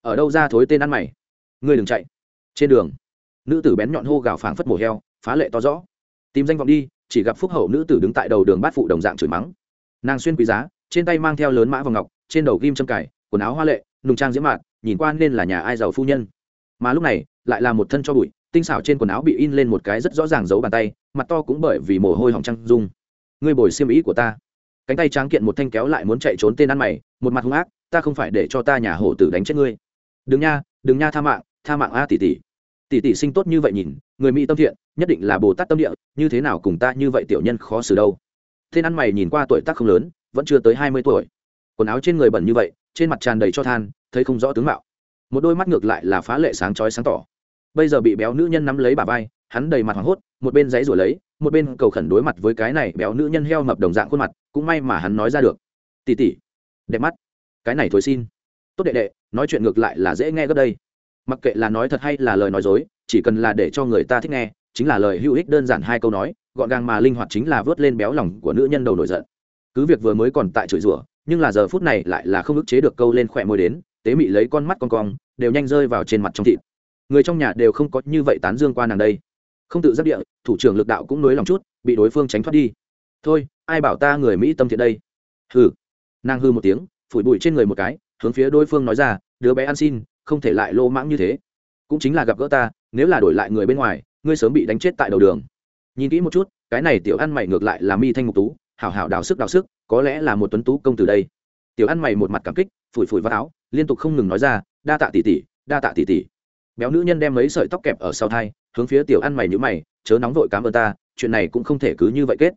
Ở đâu ra thối tên ăn mày? Ngươi đừng chạy. Trên đường, nữ tử bén nhọn hô gào phảng phất mổ heo, phá lệ to rõ. Tìm danh vọng đi, chỉ gặp phúc hậu nữ tử đứng tại đầu đường bát phụ đồng dạng chửi mắng. Nàng xuyên quý giá, trên tay mang theo lớn mã vào ngọc, trên đầu ghim châm cải, quần áo hoa lệ, nùng trang diễm mạn, nhìn qua nên là nhà ai giàu phu nhân. Mà lúc này, lại là một thân cho bụi tinh xảo trên quần áo bị in lên một cái rất rõ ràng dấu bàn tay, mặt to cũng bởi vì mồ hôi hỏng trăng dung ngươi bồi xiêm ý của ta. Cánh tay tráng kiện một thanh kéo lại muốn chạy trốn tên ăn mày, một mặt hung ác, ta không phải để cho ta nhà hổ tử đánh chết ngươi. Đừng nha đừng nha tha mạng tha mạng a tỷ tỷ. Tỷ tỷ sinh tốt như vậy nhìn, người mỹ tâm thiện, nhất định là bồ tát tâm địa, như thế nào cùng ta như vậy tiểu nhân khó xử đâu. Tên ăn mày nhìn qua tuổi tác không lớn, vẫn chưa tới hai mươi tuổi. Quần áo trên người bẩn như vậy, trên mặt tràn đầy cho than, thấy không rõ tướng mạo. Một đôi mắt ngược lại là phá lệ sáng chói sáng tỏ bây giờ bị béo nữ nhân nắm lấy bà vai, hắn đầy mặt hoảng hốt, một bên giấy rồi lấy, một bên cầu khẩn đối mặt với cái này béo nữ nhân heo mập đồng dạng khuôn mặt, cũng may mà hắn nói ra được. Tỉ tỉ, đẹp mắt. Cái này thối xin. Tốt đệ đệ, nói chuyện ngược lại là dễ nghe gấp đây. Mặc kệ là nói thật hay là lời nói dối, chỉ cần là để cho người ta thích nghe, chính là lời hữu ích đơn giản hai câu nói, gọn gàng mà linh hoạt chính là vớt lên béo lòng của nữ nhân đầu nổi giận. Cứ việc vừa mới còn tại chửi rủa, nhưng là giờ phút này lại là không ức chế được câu lên khỏe môi đến, tế mị lấy con mắt con cong, đều nhanh rơi vào trên mặt trong thịt người trong nhà đều không có như vậy tán dương qua nàng đây. Không tự giác địa, thủ trưởng lực đạo cũng nối lòng chút, bị đối phương tránh thoát đi. Thôi, ai bảo ta người mỹ tâm thiện đây? Hừ. Nàng hư một tiếng, phủi bụi trên người một cái, hướng phía đối phương nói ra, đứa bé ăn xin, không thể lại lô mãng như thế. Cũng chính là gặp gỡ ta, nếu là đổi lại người bên ngoài, ngươi sớm bị đánh chết tại đầu đường. Nhìn kỹ một chút, cái này tiểu ăn mày ngược lại là mi thanh ngục tú, hảo hảo đào sức đào sức, có lẽ là một tuấn tú công từ đây. Tiểu ăn mày một mặt cảm kích, phủi phủi vào áo, liên tục không ngừng nói ra, đa tạ tỷ tỷ, đa tạ tỷ tỷ béo nữ nhân đem mấy sợi tóc kẹp ở sau thai, hướng phía tiểu ăn mày nhữ mày, chớ nóng vội cám ơn ta, chuyện này cũng không thể cứ như vậy kết.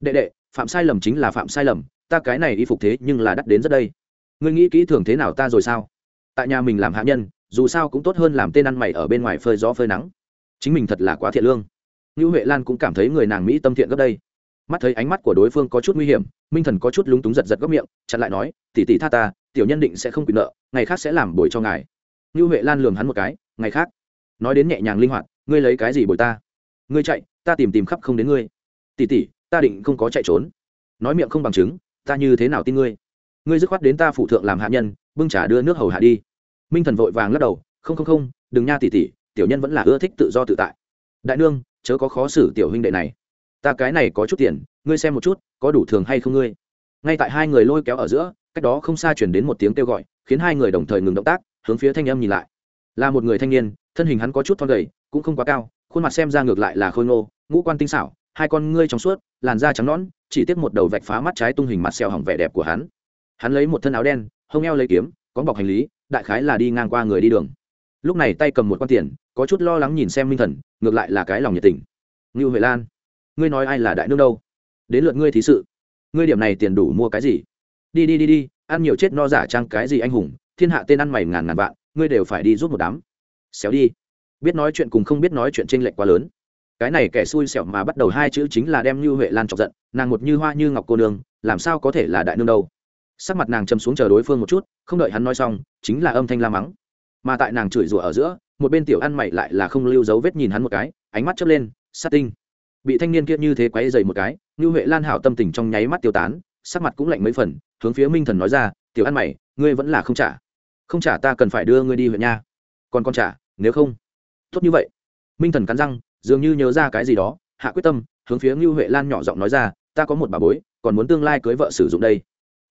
Đệ đệ, phạm sai lầm chính là phạm sai lầm, ta cái này y phục thế nhưng là đắt đến rất đây. Ngươi nghĩ kỹ thường thế nào ta rồi sao? Tại nhà mình làm hạ nhân, dù sao cũng tốt hơn làm tên ăn mày ở bên ngoài phơi gió phơi nắng. Chính mình thật là quá thiện lương. Như huệ lan cũng cảm thấy người nàng mỹ tâm thiện gấp đây. Mắt thấy ánh mắt của đối phương có chút nguy hiểm, minh thần có chút lúng túng giật giật góc miệng, chặn lại nói tỉ tỉ tha ta, tiểu nhân định sẽ không quyền nợ, ngày khác sẽ làm bồi cho ngài. Như huệ lan lường hắn một cái ngày khác. Nói đến nhẹ nhàng linh hoạt, ngươi lấy cái gì bồi ta? Ngươi chạy, ta tìm tìm khắp không đến ngươi. Tỉ tỉ ta định không có chạy trốn. Nói miệng không bằng chứng, ta như thế nào tin ngươi? Ngươi dứt khoát đến ta phụ thượng làm hạ nhân, bưng trả đưa nước hầu hạ đi. Minh thần vội vàng lắc đầu, không không không, đừng nha tỉ tỉ tiểu nhân vẫn là ưa thích tự do tự tại. Đại nương, chớ có khó xử tiểu huynh đệ này. Ta cái này có chút tiền, ngươi xem một chút, có đủ thường hay không ngươi? Ngay tại hai người lôi kéo ở giữa, cách đó không xa chuyển đến một tiếng kêu gọi, khiến hai người đồng thời ngừng động tác, hướng phía thanh âm nhìn lại là một người thanh niên, thân hình hắn có chút thon gầy, cũng không quá cao, khuôn mặt xem ra ngược lại là khôi ngô, ngũ quan tinh xảo, hai con ngươi trong suốt, làn da trắng nõn, chỉ tiếc một đầu vạch phá mắt trái tung hình mặt xẹo hỏng vẻ đẹp của hắn. Hắn lấy một thân áo đen, hông eo lấy kiếm, có bọc hành lý, đại khái là đi ngang qua người đi đường. Lúc này tay cầm một con tiền, có chút lo lắng nhìn xem minh thần, ngược lại là cái lòng nhiệt tình. Ngưu huệ lan, ngươi nói ai là đại nước đâu? Đến lượt ngươi thí sự. Ngươi điểm này tiền đủ mua cái gì? Đi đi đi đi, ăn nhiều chết no giả trang cái gì anh hùng, thiên hạ tên ăn mày ngàn ngàn vạn ngươi đều phải đi giúp một đám. Xéo đi. Biết nói chuyện cùng không biết nói chuyện tranh lệch quá lớn. Cái này kẻ xui xẻo mà bắt đầu hai chữ chính là đem như huệ lan chọc giận, nàng một như hoa như ngọc cô nương, làm sao có thể là đại nương đâu. Sắc mặt nàng chầm xuống chờ đối phương một chút, không đợi hắn nói xong, chính là âm thanh la mắng. Mà tại nàng chửi rủa ở giữa, một bên tiểu ăn mày lại là không lưu dấu vết nhìn hắn một cái, ánh mắt chớp lên, sát tinh. Bị thanh niên kia như thế quấy dày một cái, như huệ lan hảo tâm tình trong nháy mắt tiêu tán, sắc mặt cũng lạnh mấy phần, hướng phía minh thần nói ra, tiểu ăn mày, ngươi vẫn là không trả không trả ta cần phải đưa ngươi đi huyện nha. Còn con trả, nếu không? Tốt như vậy. Minh thần cắn răng, dường như nhớ ra cái gì đó, hạ quyết tâm, hướng phía ngưu huệ lan nhỏ giọng nói ra, ta có một bà bối, còn muốn tương lai cưới vợ sử dụng đây.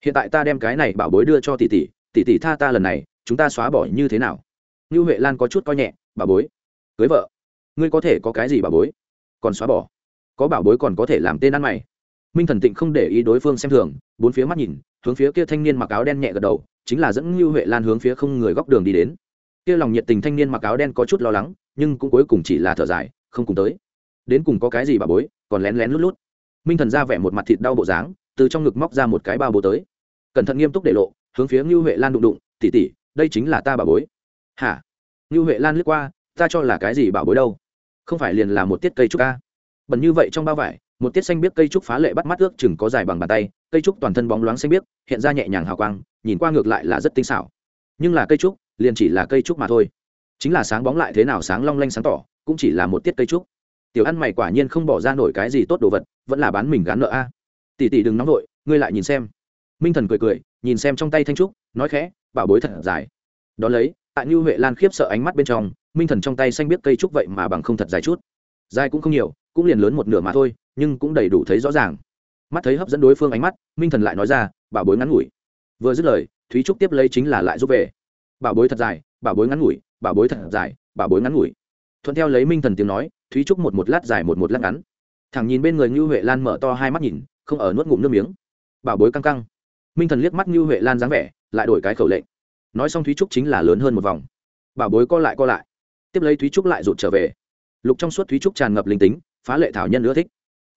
Hiện tại ta đem cái này bảo bối đưa cho tỷ tỷ tỷ tỷ tha ta lần này, chúng ta xóa bỏ như thế nào? Ngưu huệ lan có chút coi nhẹ, bà bối, cưới vợ? Ngươi có thể có cái gì bà bối? Còn xóa bỏ? Có bảo bối còn có thể làm tên ăn mày. Minh thần tịnh không để ý đối phương xem thường, bốn phía mắt nhìn, hướng phía kia thanh niên mặc áo đen nhẹ gật đầu chính là dẫn lưu huệ lan hướng phía không người góc đường đi đến. Kia lòng nhiệt tình thanh niên mặc áo đen có chút lo lắng nhưng cũng cuối cùng chỉ là thở dài không cùng tới. Đến cùng có cái gì bà bối còn lén lén lút lút. Minh thần ra vẻ một mặt thịt đau bộ dáng từ trong ngực móc ra một cái bao bố tới. Cẩn thận nghiêm túc để lộ hướng phía lưu huệ lan đụng đụng "Tỷ tỷ, đây chính là ta bà bối. Hả? Lưu huệ lan lướt qua ta cho là cái gì bảo bối đâu? Không phải liền là một tiết cây trúc a? Bẩn như vậy trong bao vải một tiết xanh biếc cây trúc phá lệ bắt mắt ước chừng có dài bằng bàn tay cây trúc toàn thân bóng loáng xanh biếc, hiện ra nhẹ nhàng hào quang, nhìn qua ngược lại là rất tinh xảo. Nhưng là cây trúc, liền chỉ là cây trúc mà thôi. Chính là sáng bóng lại thế nào sáng long lanh sáng tỏ, cũng chỉ là một tiết cây trúc. Tiểu ăn mày quả nhiên không bỏ ra nổi cái gì tốt đồ vật, vẫn là bán mình gán nợ a. Tỷ tỷ đừng nóng vội, ngươi lại nhìn xem. Minh thần cười cười, nhìn xem trong tay thanh trúc, nói khẽ, bảo bối thật dài. Đ ó lấy, tại như huệ lan khiếp sợ ánh mắt bên trong, minh thần trong tay xanh biết cây trúc vậy mà bằng không thật dài chút. Dài cũng không nhiều, cũng liền lớn một nửa mà thôi, nhưng cũng đầy đủ thấy rõ ràng mắt thấy hấp dẫn đối phương ánh mắt, minh thần lại nói ra, bảo bối ngắn ngủi. Vừa dứt lời, thúy trúc tiếp lấy chính là lại giúp về. Bảo bối thật dài, bảo bối ngắn ngủi, bảo bối thật dài, bảo bối ngắn ngủi. Thuận theo lấy minh thần tiếng nói, thúy trúc một một lát dài một một lát ngắn. Thẳng nhìn bên người như huệ lan mở to hai mắt nhìn, không ở nuốt ngụm nước miếng. Bảo bối căng căng. Minh thần liếc mắt như huệ lan dáng vẻ, lại đổi cái khẩu lệnh. Nói xong thúy trúc chính là lớn hơn một vòng. Bảo bối co lại co lại. Tiếp lấy thúy trúc lại rụt trở về. Lục trong suốt thúy trúc tràn ngập linh tính, phá lệ thảo nhân ưa thích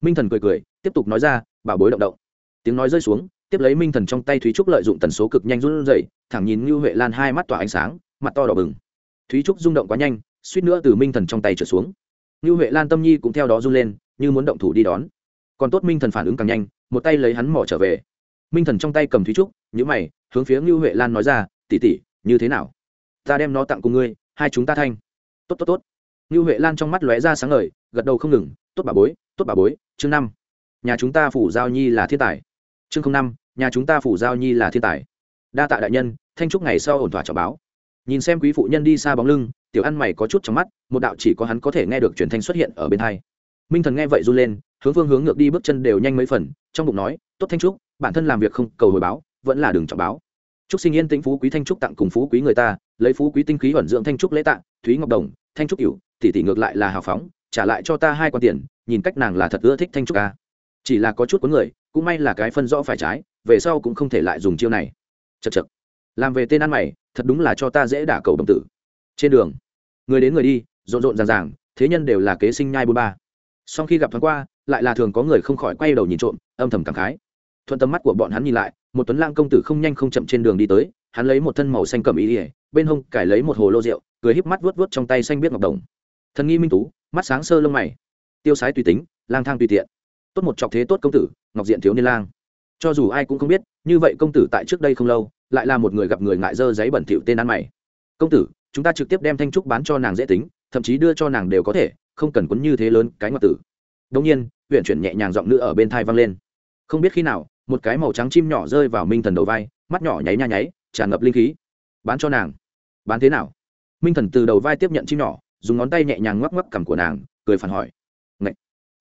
minh thần cười cười, tiếp tục nói ra, bảo bối động động. Tiếng nói rơi xuống, tiếp lấy minh thần trong tay thúy trúc lợi dụng tần số cực nhanh run rẩy, thẳng nhìn như huệ lan hai mắt tỏa ánh sáng, mặt to đỏ bừng. Thúy trúc rung động quá nhanh, suýt nữa từ minh thần trong tay trở xuống. Như huệ lan tâm nhi cũng theo đó run lên, như muốn động thủ đi đón. Còn tốt minh thần phản ứng càng nhanh, một tay lấy hắn mỏ trở về. Minh thần trong tay cầm thúy trúc nhữ mày, hướng phía như huệ lan nói ra tỉ tỉ như thế nào? Ta đem nó tặng cùng ngươi, hai chúng ta thanh. Tốt tốt tốt. Như huệ lan trong mắt lóe ra sáng ngời, gật đầu không ngừng, tốt bà bối tốt bà bối, chương năm. Nhà chúng ta phủ giao nhi là thiên tài. Chương năm, nhà chúng ta phủ giao nhi là thiên tài. Đa tạ đại nhân, thanh trúc ngày sau ổn thỏa trọng báo. Nhìn xem quý phụ nhân đi xa bóng lưng, tiểu ăn mày có chút trong mắt, một đạo chỉ có hắn có thể nghe được truyền thanh xuất hiện ở bên hai. Minh thần nghe vậy run lên, hướng phương hướng ngược đi bước chân đều nhanh mấy phần, trong bụng nói, tốt thanh trúc, bản thân làm việc không cầu hồi báo, vẫn là đường trọng báo. Trúc sinh yên tĩnh phú quý thanh trúc tặng cùng phú quý người ta, lấy phú quý tinh khí ẩn dưỡng thanh trúc lễ tạng thúy ngọc đồng, thanh trúc cửu, tỷ tỷ ngược lại là hào phóng, trả lại cho ta hai quan tiền nhìn cách nàng là thật ưa thích thanh trúc ca. Chỉ là có chút cuốn người, cũng may là cái phân rõ phải trái, về sau cũng không thể lại dùng chiêu này. Chật chật làm về tên ăn mày, thật đúng là cho ta dễ đả cầu đồng tử. Trên đường, người đến người đi, rộn rộn ràng ràng, thế nhân đều là kế sinh nhai bôn ba. Sau khi gặp thoáng qua, lại là thường có người không khỏi quay đầu nhìn trộm, âm thầm cảm khái. Thuận tầm mắt của bọn hắn nhìn lại, một tuấn lang công tử không nhanh không chậm trên đường đi tới, hắn lấy một thân màu xanh cầm ý ỉa bên hông cải lấy một hồ lô rượu, cười híp mắt vuốt vuốt trong tay xanh biết ngọc đồng. Thần nghi minh tú, mắt sáng sơ lông mày tiêu sái tùy tính, lang thang tùy tiện. Tốt một trọc thế tốt công tử, ngọc diện thiếu niên lang. Cho dù ai cũng không biết, như vậy công tử tại trước đây không lâu, lại là một người gặp người ngại dơ giấy bẩn thỉu tên ăn mày. Công tử, chúng ta trực tiếp đem thanh trúc bán cho nàng dễ tính, thậm chí đưa cho nàng đều có thể, không cần quấn như thế lớn cái ngọc tử. Đông nhiên huyện chuyển nhẹ nhàng giọng nữ ở bên thai vang lên. Không biết khi nào, một cái màu trắng chim nhỏ rơi vào minh thần đầu vai, mắt nhỏ nháy nha nháy, tràn ngập linh khí. Bán cho nàng. Bán thế nào? Minh thần từ đầu vai tiếp nhận chim nhỏ, dùng ngón tay nhẹ nhàng ngoắc ngoắc cằm của nàng, cười phản hỏi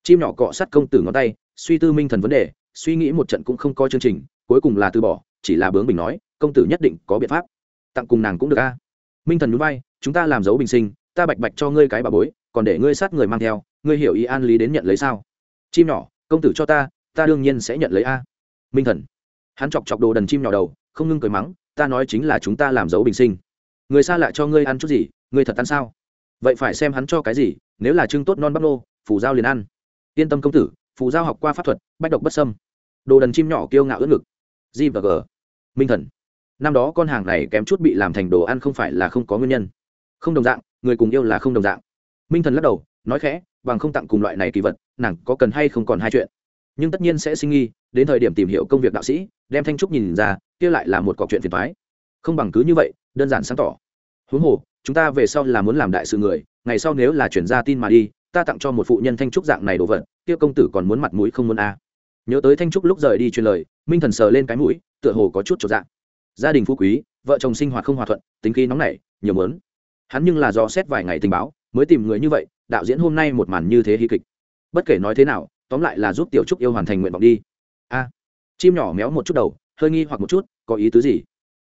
chim nhỏ cọ sát công tử ngón tay, suy tư minh thần vấn đề, suy nghĩ một trận cũng không có chương trình, cuối cùng là từ bỏ, chỉ là bướng bình nói, công tử nhất định có biện pháp. Tặng cùng nàng cũng được a. Minh thần núi vai, chúng ta làm dấu bình sinh, ta bạch bạch cho ngươi cái bà bối, còn để ngươi sát người mang theo, ngươi hiểu ý an lý đến nhận lấy sao? Chim nhỏ, công tử cho ta ta đương nhiên sẽ nhận lấy a. Minh thần. Hắn chọc chọc đồ đần chim nhỏ đầu, không ngưng cười mắng, ta nói chính là chúng ta làm dấu bình sinh. Người xa lại cho ngươi ăn chút gì, ngươi thật ăn sao? Vậy phải xem hắn cho cái gì, nếu là trưng tốt non bắp nô phủ dao liền ăn yên tâm công tử, phù giao học qua pháp thuật, bách độc bất sâm đồ đần chim nhỏ kiêu ngạo ướt ngực. G và g. Minh thần. Năm đó con hàng này kém chút bị làm thành đồ ăn không phải là không có nguyên nhân. Không đồng dạng, người cùng yêu là không đồng dạng. Minh thần lắc đầu, nói khẽ, bằng không tặng cùng loại này kỳ vật, nàng có cần hay không còn hai chuyện. Nhưng tất nhiên sẽ sinh nghi đến thời điểm tìm hiểu công việc đạo sĩ, đem thanh trúc nhìn ra, kia lại là một cọc chuyện phiền thoái không bằng cứ như vậy, đơn giản sáng tỏ. Huống hồ, chúng ta về sau là muốn làm đại sự người, ngày sau nếu là chuyển ra tin mà đi ta tặng cho một phụ nhân thanh trúc dạng này đồ vật, kia công tử còn muốn mặt mũi không muốn a. Nhớ tới thanh trúc lúc rời đi truyền lời, minh thần sờ lên cái mũi, tựa hồ có chút trọn dạng gia đình phú quý, vợ chồng sinh hoạt không hòa thuận, tính khí nóng nảy, nhiều mớn. Hắn nhưng là do xét vài ngày tình báo, mới tìm người như vậy, đạo diễn hôm nay một màn như thế hy kịch. Bất kể nói thế nào, tóm lại là giúp tiểu trúc yêu hoàn thành nguyện vọng đi. A. Chim nhỏ méo một chút đầu, hơi nghi hoặc một chút, có ý tứ gì?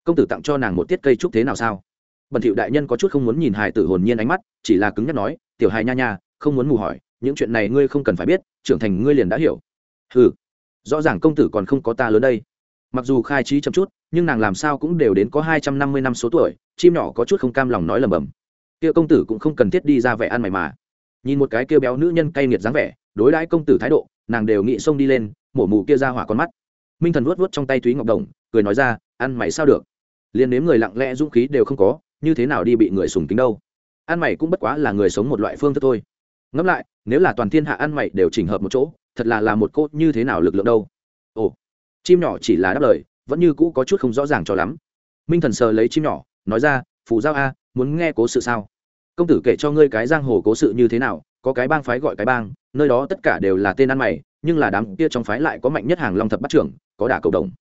Công tử tặng cho nàng một tiết cây trúc thế nào sao? Bẩn thiệu đại nhân có chút không muốn nhìn hài tử hồn nhiên ánh mắt, chỉ là cứng nhắc nói, tiểu hài nha nha không muốn mù hỏi, những chuyện này ngươi không cần phải biết, trưởng thành ngươi liền đã hiểu. Ừ rõ ràng công tử còn không có ta lớn đây. Mặc dù khai trí chậm chút, nhưng nàng làm sao cũng đều đến có hai trăm năm mươi năm số tuổi, chim nhỏ có chút không cam lòng nói lầm bầm. Kia công tử cũng không cần thiết đi ra vẻ ăn mày mà. Nhìn một cái kia béo nữ nhân cay nghiệt dáng vẻ, đối đãi công tử thái độ, nàng đều nghĩ xông đi lên, mổ mù kia ra hỏa con mắt. Minh thần vuốt vuốt trong tay túy ngọc đồng, cười nói ra, ăn mày sao được? Liền nếm người lặng lẽ dũng khí đều không có, như thế nào đi bị người sùng kính đâu? Ăn mày cũng bất quá là người sống một loại phương thức thôi ngẫm lại, nếu là toàn thiên hạ ăn mày đều chỉnh hợp một chỗ, thật là là một cốt như thế nào lực lượng đâu? Ồ, chim nhỏ chỉ là đáp lời, vẫn như cũ có chút không rõ ràng cho lắm. Minh thần sờ lấy chim nhỏ, nói ra, phù giao a, muốn nghe cố sự sao? Công tử kể cho ngươi cái giang hồ cố sự như thế nào, có cái bang phái gọi cái bang, nơi đó tất cả đều là tên ăn mày, nhưng là đám kia trong phái lại có mạnh nhất hàng long thập bắt trưởng, có đả cầu đồng.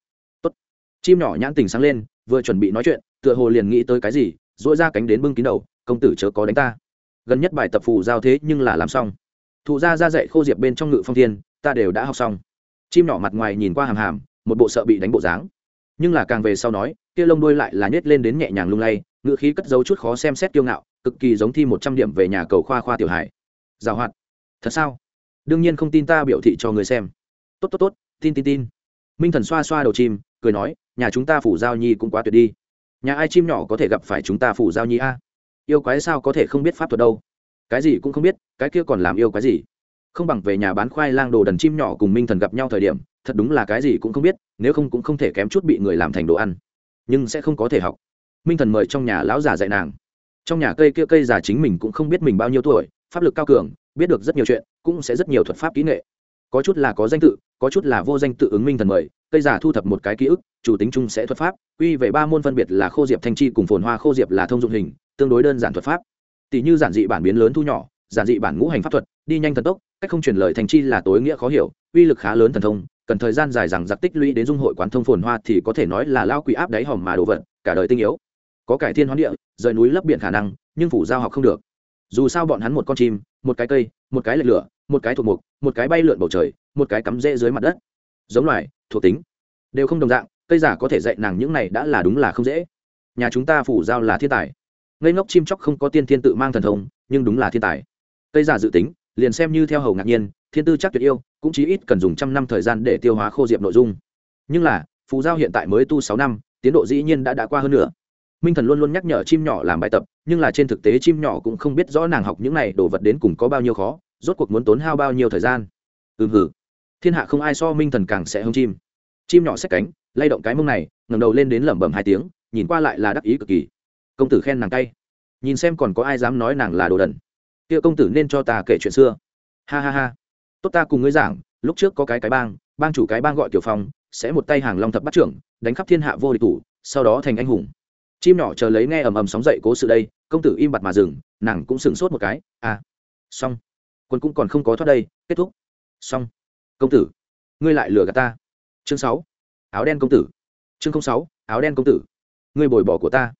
Tốt. Chim nhỏ nhãn tình sáng lên, vừa chuẩn bị nói chuyện, tựa hồ liền nghĩ tới cái gì dỗi ra cánh đến bưng kín đầu, công tử chớ có đánh ta gần nhất bài tập phù giao thế nhưng là làm xong. Thụ ra ra dạy khô diệp bên trong ngự phong thiên, ta đều đã học xong. Chim nhỏ mặt ngoài nhìn qua hàm hàm, một bộ sợ bị đánh bộ dáng. Nhưng là càng về sau nói, kia lông đuôi lại là nhét lên đến nhẹ nhàng lung lay ngự khí cất dấu chút khó xem xét kiêu ngạo, cực kỳ giống thi một trăm điểm về nhà cầu khoa khoa tiểu hải giảo hoạt. Thật sao? Đương nhiên không tin ta biểu thị cho người xem. Tốt tốt tốt, tin tin tin. Minh thần xoa xoa đầu chim, cười nói, nhà chúng ta phủ giao nhi cũng quá tuyệt đi. Nhà ai chim nhỏ có thể gặp phải chúng ta phủ giao nhi a? Yêu quái sao có thể không biết pháp thuật đâu? Cái gì cũng không biết, cái kia còn làm yêu quái gì? Không bằng về nhà bán khoai lang đồ đần chim nhỏ cùng minh thần gặp nhau thời điểm, thật đúng là cái gì cũng không biết, nếu không cũng không thể kém chút bị người làm thành đồ ăn. Nhưng sẽ không có thể học. Minh thần mời trong nhà lão già dạy nàng. Trong nhà cây kia cây già chính mình cũng không biết mình bao nhiêu tuổi, pháp lực cao cường, biết được rất nhiều chuyện, cũng sẽ rất nhiều thuật pháp kỹ nghệ. Có chút là có danh tự, có chút là vô danh tự ứng minh thần mời, cây giả thu thập một cái ký ức, chủ tính chung sẽ thuật pháp, quy về ba môn phân biệt là khô diệp thanh chi cùng phồn hoa khô diệp là thông dụng hình tương đối đơn giản thuật pháp. Tỷ như giản dị bản biến lớn thu nhỏ, giản dị bản ngũ hành pháp thuật, đi nhanh thần tốc, cách không truyền lời thành chi là tối nghĩa khó hiểu, uy lực khá lớn thần thông, cần thời gian dài rằng giặc tích lũy đến dung hội quán thông phồn hoa thì có thể nói là lao quỷ áp đáy hòm mà đồ vật, cả đời tinh yếu. Có cải thiên hoán địa, rời núi lấp biển khả năng, nhưng phủ giao học không được. Dù sao bọn hắn một con chim, một cái cây, một cái lệch lửa, một cái thuộc mục, một cái bay lượn bầu trời, một cái cắm rễ dưới mặt đất. Giống loài, thuộc tính, đều không đồng dạng, cây giả có thể dạy nàng những này đã là đúng là không dễ. Nhà chúng ta phủ giao là thiên tài ngây ngốc chim chóc không có tiên thiên tự mang thần thông, nhưng đúng là thiên tài. Cây giả dự tính, liền xem như theo hầu ngạc nhiên, thiên tư chắc tuyệt yêu, cũng chí ít cần dùng trăm năm thời gian để tiêu hóa khô diệp nội dung. Nhưng là, phù giao hiện tại mới tu sáu năm, tiến độ dĩ nhiên đã đã qua hơn nữa minh thần luôn luôn nhắc nhở chim nhỏ làm bài tập, nhưng là trên thực tế chim nhỏ cũng không biết rõ nàng học những này đồ vật đến cùng có bao nhiêu khó, rốt cuộc muốn tốn hao bao nhiêu thời gian. Ừ hử thiên hạ không ai so minh thần càng sẽ hông chim. Chim nhỏ xét cánh, lay động cái mông này, ngẩng đầu lên đến lẩm bẩm hai tiếng, nhìn qua lại là đắc ý cực kỳ công tử khen nàng tay. Nhìn xem còn có ai dám nói nàng là đồ đần. Kia công tử nên cho ta kể chuyện xưa. Ha ha ha. Tốt ta cùng ngươi giảng, lúc trước có cái cái bang bang chủ cái bang gọi tiểu phong, sẽ một tay hàng long thập bắt trưởng, đánh khắp thiên hạ vô địch thủ, sau đó thành anh hùng. Chim nhỏ chờ lấy nghe ầm ầm sóng dậy cố sự đây, công tử im bặt mà dừng, nàng cũng sửng sốt một cái à xong. Quân cũng còn không có thoát đây, kết thúc. Xong. Công tử, ngươi lại lừa gạt ta. Chương sáu. Áo đen công tử. Chương sáu. Áo đen công tử. Ngươi bồi bỏ của ta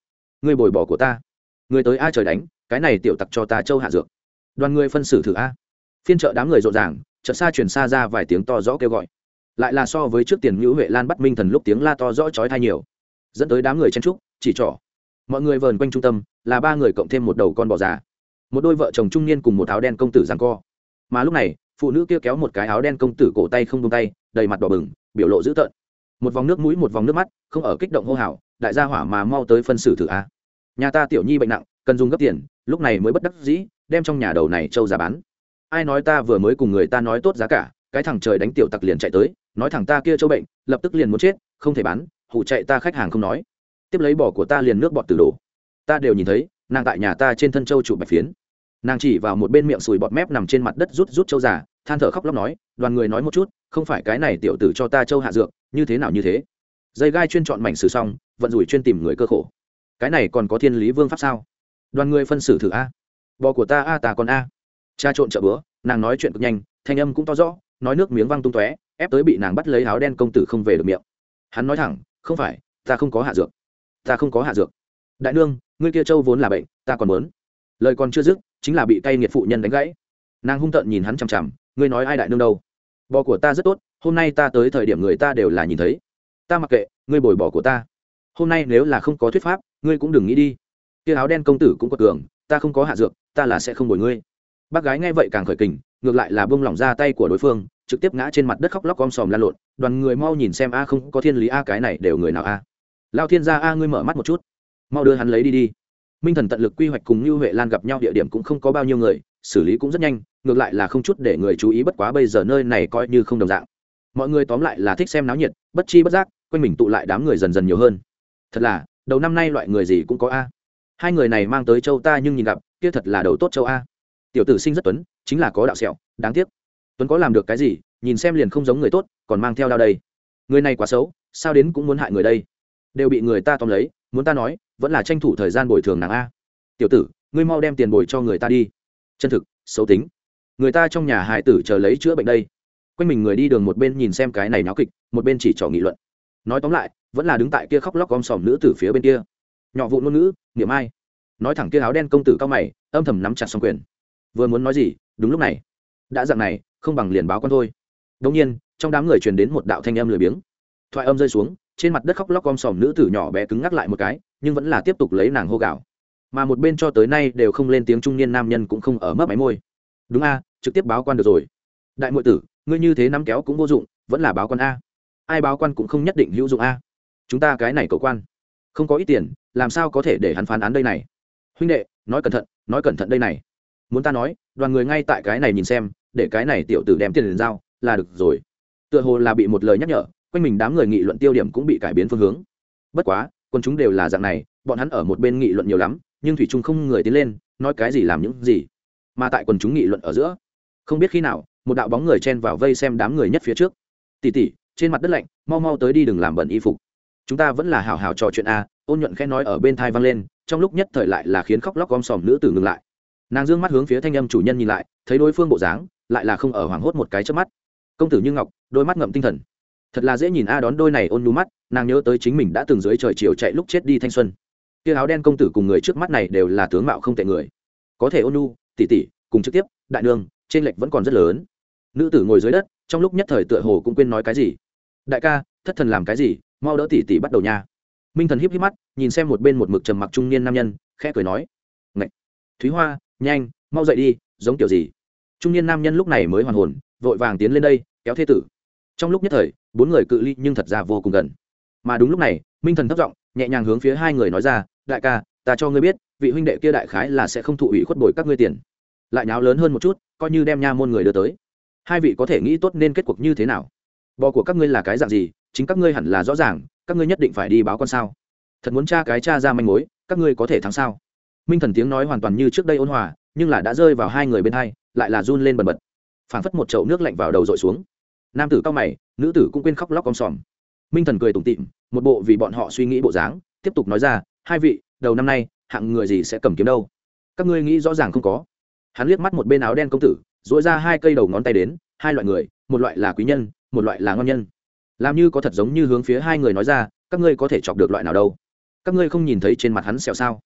ngươi bồi bỏ của ta. Ngươi tới a trời đánh, cái này tiểu tặc cho ta châu hạ dược. Đoàn người phân xử thử a. Phiên trợ đám người rộn ràng chợt xa truyền xa ra vài tiếng to rõ kêu gọi. Lại là so với trước tiền ngữ huệ lan bắt minh thần lúc tiếng la to rõ chói thai nhiều. Dẫn tới đám người chen trúc chỉ trỏ. Mọi người vờn quanh trung tâm, là ba người cộng thêm một đầu con bò già. Một đôi vợ chồng trung niên cùng một áo đen công tử giằng co. Mà lúc này, phụ nữ kia kéo một cái áo đen công tử cổ tay không tung tay, đầy mặt đỏ bừng, biểu lộ dữ tợn. Một vòng nước mũi, một vòng nước mắt, không ở kích động hô hào, đại gia hỏa mà mau tới phân xử thử a nhà ta tiểu nhi bệnh nặng, cần dùng gấp tiền, lúc này mới bất đắc dĩ, đem trong nhà đầu này trâu ra bán. Ai nói ta vừa mới cùng người ta nói tốt giá cả, cái thằng trời đánh tiểu tặc liền chạy tới, nói thằng ta kia châu bệnh, lập tức liền muốn chết, không thể bán hụ chạy ta khách hàng không nói. Tiếp lấy bỏ của ta liền nước bọt từ đổ ta đều nhìn thấy, nàng tại nhà ta trên thân châu trụ bạch phiến. Nàng chỉ vào một bên miệng sùi bọt mép nằm trên mặt đất rút rút châu giả than thở khóc lóc nói, đoàn người nói một chút, không phải cái này tiểu tử cho ta châu hạ dược, như thế nào như thế. Dây gai chuyên chọn mảnh sử xong, vận rủi chuyên tìm người cơ khổ cái này còn có thiên lý vương pháp sao? Đoàn người phân xử thử a. Bò của ta a ta còn a. Cha trộn chợ bữa, nàng nói chuyện cực nhanh, thanh âm cũng to rõ, nói nước miếng văng tung tóe, ép tới bị nàng bắt lấy áo đen công tử không về được miệng. Hắn nói thẳng, không phải, ta không có hạ dược. Ta không có hạ dược. Đại nương, ngươi kia châu vốn là bệnh, ta còn muốn. Lời còn chưa dứt, chính là bị cay nghiệt phụ nhân đánh gãy. Nàng hung tợn nhìn hắn chằm chằm, ngươi nói ai đại nương đâu? Bò của ta rất tốt, hôm nay ta tới thời điểm người ta đều là nhìn thấy. Ta mặc kệ, ngươi bồi bỏ của ta. Hôm nay nếu là không có thuyết pháp ngươi cũng đừng nghĩ đi. Kia áo đen công tử cũng có cường, ta không có hạ dược, ta là sẽ không bồi ngươi. Bác gái nghe vậy càng khởi kình, ngược lại là bông lỏng ra tay của đối phương, trực tiếp ngã trên mặt đất khóc lóc om sòm lan lộn, đoàn người mau nhìn xem a không có thiên lý a cái này đều người nào a. Lao thiên gia a ngươi mở mắt một chút. Mau đưa hắn lấy đi đi. Minh thần tận lực quy hoạch cùng như huệ lan gặp nhau địa điểm cũng không có bao nhiêu người, xử lý cũng rất nhanh, ngược lại là không chút để người chú ý bất quá bây giờ nơi này coi như không đồng dạng. Mọi người tóm lại là thích xem náo nhiệt, bất chi bất giác, quanh mình tụ lại đám người dần dần nhiều hơn. Thật là đầu năm nay loại người gì cũng có a. Hai người này mang tới châu ta nhưng nhìn gặp, kia thật là đầu tốt châu a. Tiểu tử sinh rất tuấn, chính là có đạo sẹo, đáng tiếc. Tuấn có làm được cái gì, nhìn xem liền không giống người tốt, còn mang theo đao đây. Người này quá xấu, sao đến cũng muốn hại người đây? Đều bị người ta tóm lấy, muốn ta nói, vẫn là tranh thủ thời gian bồi thường nàng a. Tiểu tử, ngươi mau đem tiền bồi cho người ta đi. Chân thực, xấu tính. Người ta trong nhà hài tử chờ lấy chữa bệnh đây. Quanh mình người đi đường một bên nhìn xem cái này náo kịch, một bên chỉ trỏ nghị luận nói tóm lại, vẫn là đứng tại kia khóc lóc gom sòm nữ từ phía bên kia. Nhỏ vụ ngôn ngữ, niệm ai? Nói thẳng kia áo đen công tử cao mày, âm thầm nắm chặt xong quyền. Vừa muốn nói gì, đúng lúc này, đã dặn này, không bằng liền báo con thôi. Đông nhiên, trong đám người truyền đến một đạo thanh âm lười biếng. Thoại âm rơi xuống, trên mặt đất khóc lóc gom sòm nữ tử nhỏ bé cứng ngắc lại một cái, nhưng vẫn là tiếp tục lấy nàng hô gạo mà một bên cho tới nay đều không lên tiếng trung niên nam nhân cũng không ở mấp máy môi. Đúng a, trực tiếp báo quan được rồi. Đại m tử, ngươi như thế nắm kéo cũng vô dụng, vẫn là báo quan a ai báo quan cũng không nhất định hữu dụng a. Chúng ta cái này cầu quan, không có ít tiền, làm sao có thể để hắn phán án đây này? Huynh đệ, nói cẩn thận, nói cẩn thận đây này. Muốn ta nói, đoàn người ngay tại cái này nhìn xem, để cái này tiểu tử đem tiền đến giao, là được rồi. Tựa hồ là bị một lời nhắc nhở, quanh mình đám người nghị luận tiêu điểm cũng bị cải biến phương hướng. Bất quá, quân chúng đều là dạng này, bọn hắn ở một bên nghị luận nhiều lắm, nhưng thủy trung không người tiến lên, nói cái gì làm những gì. Mà tại quần chúng nghị luận ở giữa, không biết khi nào, một đạo bóng người chen vào vây xem đám người nhất phía trước. Tỉ tỉ trên mặt đất lạnh, mau mau tới đi đừng làm bẩn y phục. Chúng ta vẫn là hào hào trò chuyện a, ôn nhuận khẽ nói ở bên thai vang lên, trong lúc nhất thời lại là khiến khóc lóc gom sòm nữ tử ngừng lại. Nàng dương mắt hướng phía thanh âm chủ nhân nhìn lại, thấy đối phương bộ dáng, lại là không ở hoảng hốt một cái trước mắt. Công tử như ngọc, đôi mắt ngậm tinh thần. Thật là dễ nhìn a, đón đôi này ôn nhu mắt, nàng nhớ tới chính mình đã từng dưới trời chiều chạy lúc chết đi thanh xuân. Kia áo đen công tử cùng người trước mắt này đều là tướng mạo không tệ người. Có thể ôn nhu, tỉ tỉ, cùng trực tiếp, đại nương, trên lệch vẫn còn rất lớn. Nữ tử ngồi dưới đất, trong lúc nhất thời tựa hồ cũng quên nói cái gì đại ca, thất thần làm cái gì? Mau đỡ tỉ tỉ bắt đầu nha. Minh thần híp híp mắt, nhìn xem một bên một mực trầm mặc trung niên nam nhân, khẽ cười nói. Ngậy! thúy hoa, nhanh, mau dậy đi, giống kiểu gì? Trung niên nam nhân lúc này mới hoàn hồn, vội vàng tiến lên đây, kéo thế tử. Trong lúc nhất thời, bốn người cự ly nhưng thật ra vô cùng gần. Mà đúng lúc này, minh thần thất giọng, nhẹ nhàng hướng phía hai người nói ra, đại ca, ta cho ngươi biết, vị huynh đệ kia đại khái là sẽ không thụ ủy khuất bồi các ngươi tiền. Lại nháo lớn hơn một chút, coi như đem nha môn người đưa tới. Hai vị có thể nghĩ tốt nên kết cuộc như thế nào? Bò của các ngươi là cái dạng gì? Chính các ngươi hẳn là rõ ràng, các ngươi nhất định phải đi báo con sao. Thật muốn tra cái cha ra manh mối, các ngươi có thể thắng sao? Minh thần tiếng nói hoàn toàn như trước đây ôn hòa, nhưng là đã rơi vào hai người bên hai, lại là run lên bần bật. Phảng phất một chậu nước lạnh vào đầu dội xuống. Nam tử cao mày, nữ tử cũng quên khóc lóc om sòm. Minh thần cười tủm tịm một bộ vì bọn họ suy nghĩ bộ dáng, tiếp tục nói ra, hai vị, đầu năm nay, hạng người gì sẽ cầm kiếm đâu? Các ngươi nghĩ rõ ràng không có. Hắn liếc mắt một bên áo đen công tử dội ra hai cây đầu ngón tay đến, hai loại người, một loại là quý nhân một loại là ngon nhân. Làm như có thật giống như hướng phía hai người nói ra, các ngươi có thể chọc được loại nào đâu? Các ngươi không nhìn thấy trên mặt hắn xẹo sao?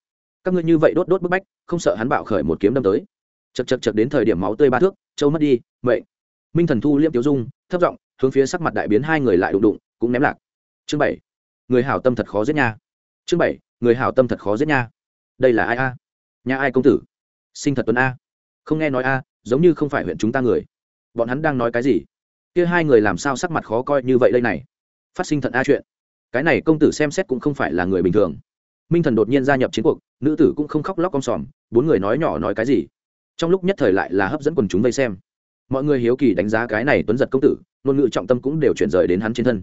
Các ngươi như vậy đốt đốt bức bách, không sợ hắn bạo khởi một kiếm đâm tới. Chật chật chật đến thời điểm máu tươi ba thước châu mất đi vậy minh thần thu liêm tiêu dung, thấp giọng, hướng phía sắc mặt đại biến hai người lại đụng đụng, cũng ném lạc. Chương bảy. Người hảo tâm thật khó giết nha. Chương bảy. Người hảo tâm thật khó giết nha. Đây là ai a? Nhà ai công tử? Sinh thật tuấn a. Không nghe nói a, giống như không phải huyện chúng ta người. Bọn hắn đang nói cái gì? Kia hai người làm sao sắc mặt khó coi như vậy đây này? Phát sinh thận a chuyện. Cái này công tử xem xét cũng không phải là người bình thường. Minh thần đột nhiên gia nhập chiến cuộc, nữ tử cũng không khóc lóc con sòm, bốn người nói nhỏ nói cái gì? Trong lúc nhất thời lại là hấp dẫn quần chúng vây xem. Mọi người hiếu kỳ đánh giá cái này tuấn giật công tử, ngôn ngữ trọng tâm cũng đều chuyển rời đến hắn trên thân.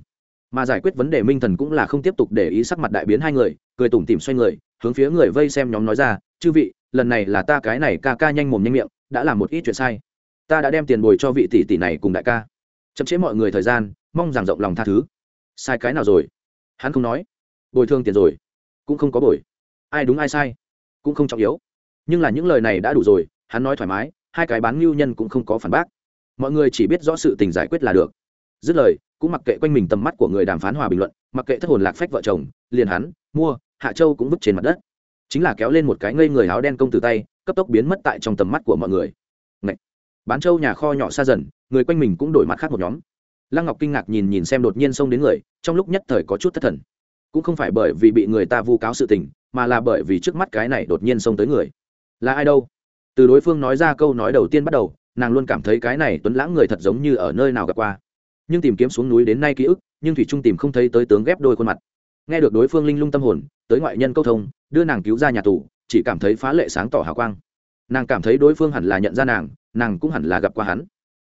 Mà giải quyết vấn đề minh thần cũng là không tiếp tục để ý sắc mặt đại biến hai người, cười tủm tỉm xoay người, hướng phía người vây xem nhóm nói ra, chư vị, lần này là ta cái này ca ca nhanh mồm nhanh miệng, đã làm một ít chuyện sai. Ta đã đem tiền bồi cho vị tỷ tỷ này cùng đại ca chậm chế mọi người thời gian, mong rằng rộng lòng tha thứ. Sai cái nào rồi? Hắn không nói. Bồi thường tiền rồi. Cũng không có bồi. Ai đúng ai sai? Cũng không trọng yếu. Nhưng là những lời này đã đủ rồi, hắn nói thoải mái, hai cái bán ngưu nhân cũng không có phản bác. Mọi người chỉ biết rõ sự tình giải quyết là được. Dứt lời, cũng mặc kệ quanh mình tầm mắt của người đàm phán hòa bình luận, mặc kệ thất hồn lạc phách vợ chồng, liền hắn, mua, hạ châu cũng vứt trên mặt đất. Chính là kéo lên một cái ngây người áo đen công từ tay, cấp tốc biến mất tại trong tầm mắt của mọi người. Ngậy! bán châu nhà kho nhỏ xa dần người quanh mình cũng đổi mặt khác một nhóm. Lăng ngọc kinh ngạc nhìn nhìn xem đột nhiên xông đến người, trong lúc nhất thời có chút thất thần. Cũng không phải bởi vì bị người ta vu cáo sự tình, mà là bởi vì trước mắt cái này đột nhiên xông tới người. Là ai đâu? Từ đối phương nói ra câu nói đầu tiên bắt đầu, nàng luôn cảm thấy cái này tuấn lãng người thật giống như ở nơi nào gặp qua. Nhưng tìm kiếm xuống núi đến nay ký ức, nhưng thủy trung tìm không thấy tới tướng ghép đôi khuôn mặt. Nghe được đối phương linh lung tâm hồn, tới ngoại nhân câu thông, đưa nàng cứu ra nhà tù, chỉ cảm thấy phá lệ sáng tỏ hào quang. Nàng cảm thấy đối phương hẳn là nhận ra nàng nàng cũng hẳn là gặp qua hắn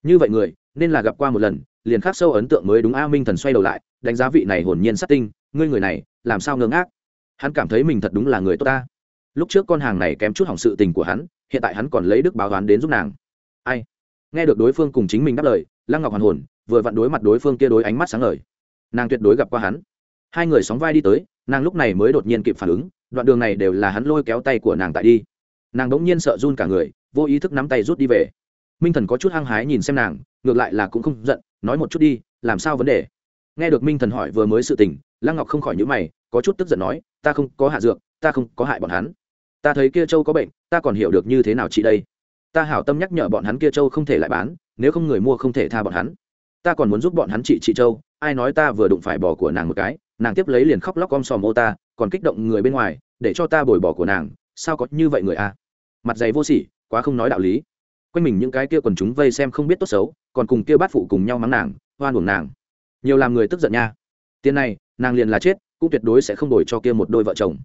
như vậy người, nên là gặp qua một lần, liền khắc sâu ấn tượng mới đúng. A minh thần xoay đầu lại, đánh giá vị này hồn nhiên sát tinh, ngươi người này, làm sao ngơ ngác? Hắn cảm thấy mình thật đúng là người tốt ta. Lúc trước con hàng này kém chút hỏng sự tình của hắn, hiện tại hắn còn lấy đức báo toán đến giúp nàng. Ai? Nghe được đối phương cùng chính mình đáp lời, lăng ngọc hoàn hồn, vừa vặn đối mặt đối phương kia đối ánh mắt sáng ngời. Nàng tuyệt đối gặp qua hắn. Hai người sóng vai đi tới, nàng lúc này mới đột nhiên kịp phản ứng, đoạn đường này đều là hắn lôi kéo tay của nàng tại đi. Nàng đ ỗ n g nhiên sợ run cả người, vô ý thức nắm tay rút đi về minh thần có chút hăng hái nhìn xem nàng, ngược lại là cũng không giận, nói một chút đi, làm sao vấn đề? Nghe được minh thần hỏi vừa mới sự tình, lăng ngọc không khỏi nhữ mày, có chút tức giận nói, ta không có hạ dược, ta không có hại bọn hắn. Ta thấy kia châu có bệnh, ta còn hiểu được như thế nào chị đây. Ta hảo tâm nhắc nhở bọn hắn kia châu không thể lại bán, nếu không người mua không thể tha bọn hắn. Ta còn muốn giúp bọn hắn trị chị châu, ai nói ta vừa đụng phải bò của nàng một cái, nàng tiếp lấy liền khóc lóc om sòm ô ta, còn kích động người bên ngoài, để cho ta bồi bỏ của nàng, sao có như vậy người a mặt dày vô sỉ, quá không nói đạo lý quanh mình những cái kia quần chúng vây xem không biết tốt xấu, còn cùng kia bát phụ cùng nhau mắng nàng, hoan uổng nàng. Nhiều làm người tức giận nha. Tiền này, nàng liền là chết, cũng tuyệt đối sẽ không đổi cho kia một đôi vợ chồng.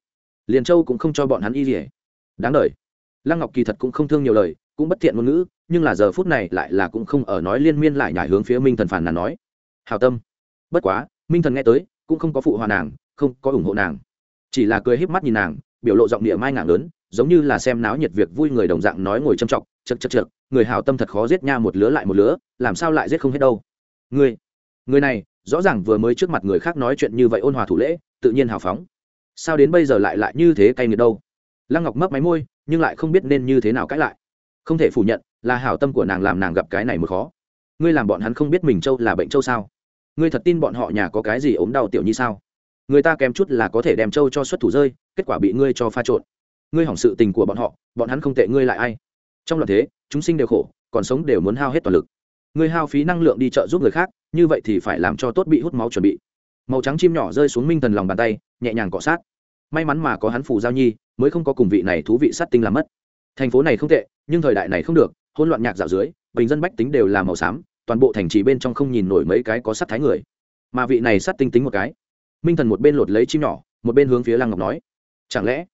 Liền châu cũng không cho bọn hắn y gì đáng đời. Lăng ngọc kỳ thật cũng không thương nhiều lời, cũng bất thiện ngôn ngữ, nhưng là giờ phút này lại là cũng không ở nói liên miên lại nhảy hướng phía minh thần phản là nói. Hào tâm. Bất quá, minh thần nghe tới, cũng không có phụ hòa nàng, không có ủng hộ nàng. Chỉ là cười híp mắt nhìn nàng, biểu lộ giọng địa mai ngạc lớn, giống như là xem náo nhiệt việc vui người đồng dạng nói ngồi châm trọng chật chật chật, người hảo tâm thật khó giết nha một lứa lại một lứa, làm sao lại giết không hết đâu. Người người này, rõ ràng vừa mới trước mặt người khác nói chuyện như vậy ôn hòa thủ lễ, tự nhiên hào phóng. Sao đến bây giờ lại lại như thế cay nghiệt đâu? Lăng ngọc mấp máy môi, nhưng lại không biết nên như thế nào cãi lại. Không thể phủ nhận, là hảo tâm của nàng làm nàng gặp cái này một khó. Ngươi làm bọn hắn không biết mình châu là bệnh châu sao? Ngươi thật tin bọn họ nhà có cái gì ốm đau tiểu như sao? Người ta kém chút là có thể đem châu cho xuất thủ rơi, kết quả bị ngươi cho pha trộn. Ngươi hỏng sự tình của bọn họ, bọn hắn không tệ ngươi lại ai? Trong loạn thế, chúng sinh đều khổ, còn sống đều muốn hao hết toàn lực. Người hao phí năng lượng đi chợ giúp người khác, như vậy thì phải làm cho tốt bị hút máu chuẩn bị. Màu trắng chim nhỏ rơi xuống minh thần lòng bàn tay, nhẹ nhàng cọ sát. May mắn mà có hắn phù giao nhi, mới không có cùng vị này thú vị sát tinh làm mất. Thành phố này không tệ, nhưng thời đại này không được hôn loạn nhạc dạo dưới, bình dân bách tính đều là màu xám, toàn bộ thành trì bên trong không nhìn nổi mấy cái có sắt thái người. Mà vị này sát tinh tính một cái. Minh thần một bên lột lấy chim nhỏ, một bên hướng phía lăng ngọc nói, chẳng lẽ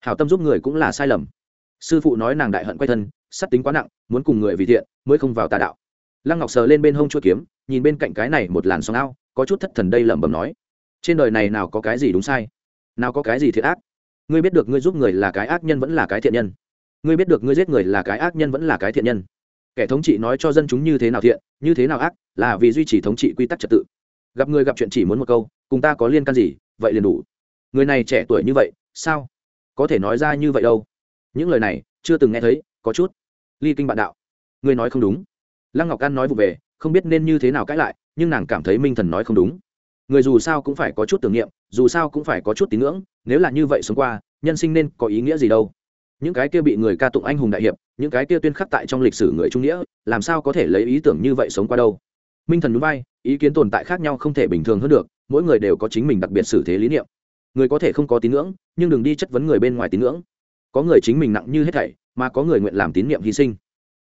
hảo tâm giúp người cũng là sai lầm? Sư phụ nói nàng đại hận quay thân sắt tính quá nặng, muốn cùng người vì thiện, mới không vào tà đạo. Lăng ngọc sờ lên bên hông chuỗi kiếm, nhìn bên cạnh cái này một làn sóng ao, có chút thất thần đây lẩm bẩm nói, trên đời này nào có cái gì đúng sai? Nào có cái gì thiện ác? Ngươi biết được ngươi giúp người là cái ác nhân vẫn là cái thiện nhân. Ngươi biết được ngươi giết người là cái ác nhân vẫn là cái thiện nhân. Kẻ thống trị nói cho dân chúng như thế nào thiện, như thế nào ác, là vì duy trì thống trị quy tắc trật tự. Gặp người gặp chuyện chỉ muốn một câu, cùng ta có liên can gì, vậy liền đủ. Người này trẻ tuổi như vậy, sao? Có thể nói ra như vậy đâu những lời này, chưa từng nghe thấy, có chút ly kinh bạn đạo. Ngươi nói không đúng. Lăng ngọc an nói vụ về, không biết nên như thế nào cãi lại, nhưng nàng cảm thấy minh thần nói không đúng. Người dù sao cũng phải có chút tưởng niệm, dù sao cũng phải có chút tín ngưỡng, nếu là như vậy sống qua, nhân sinh nên có ý nghĩa gì đâu. Những cái kia bị người ca tụng anh hùng đại hiệp, những cái kia tuyên khắc tại trong lịch sử người trung nghĩa, làm sao có thể lấy ý tưởng như vậy sống qua đâu? Minh thần núi bay ý kiến tồn tại khác nhau không thể bình thường hơn được, mỗi người đều có chính mình đặc biệt xử thế lý niệm. Người có thể không có tín ngưỡng, nhưng đừng đi chất vấn người bên ngoài tín ngưỡng có người chính mình nặng như hết thảy, mà có người nguyện làm tín nhiệm hy sinh.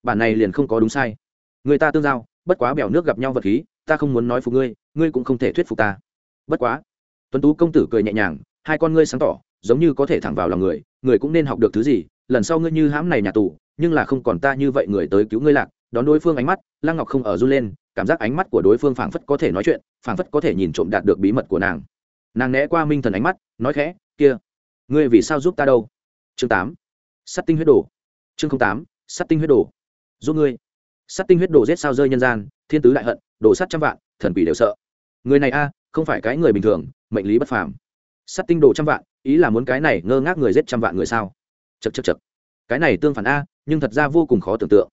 Bản này liền không có đúng sai. Người ta tương giao, bất quá bèo nước gặp nhau vật khí, ta không muốn nói phục ngươi ngươi cũng không thể thuyết phục ta. Bất quá, tuấn tú công tử cười nhẹ nhàng, hai con ngươi sáng tỏ, giống như có thể thẳng vào lòng người người cũng nên học được thứ gì, lần sau ngươi như hãm này nhà tù, nhưng là không còn ta như vậy người tới cứu ngươi lạc, đón đối phương ánh mắt, lăng ngọc không ở run lên, cảm giác ánh mắt của đối phương phảng phất có thể nói chuyện, phảng phất có thể nhìn trộm đạt được bí mật của nàng. Nàng né qua minh thần ánh mắt, nói khẽ, kia, ngươi vì sao giúp ta đâu? Chương tám. Sắt tinh huyết đồ chương tám, sắt tinh huyết đồ giúp ngươi. Sắt tinh huyết đồ giết sao rơi nhân gian, thiên tứ đại hận đồ sắt trăm vạn, thần quỷ đều sợ. Người này a, không phải cái người bình thường, mệnh lý bất phàm. Sắt tinh đồ trăm vạn, ý là muốn cái này ngơ ngác người giết trăm vạn người sao? Chật chật chật cái này tương phản a, nhưng thật ra vô cùng khó tưởng tượng.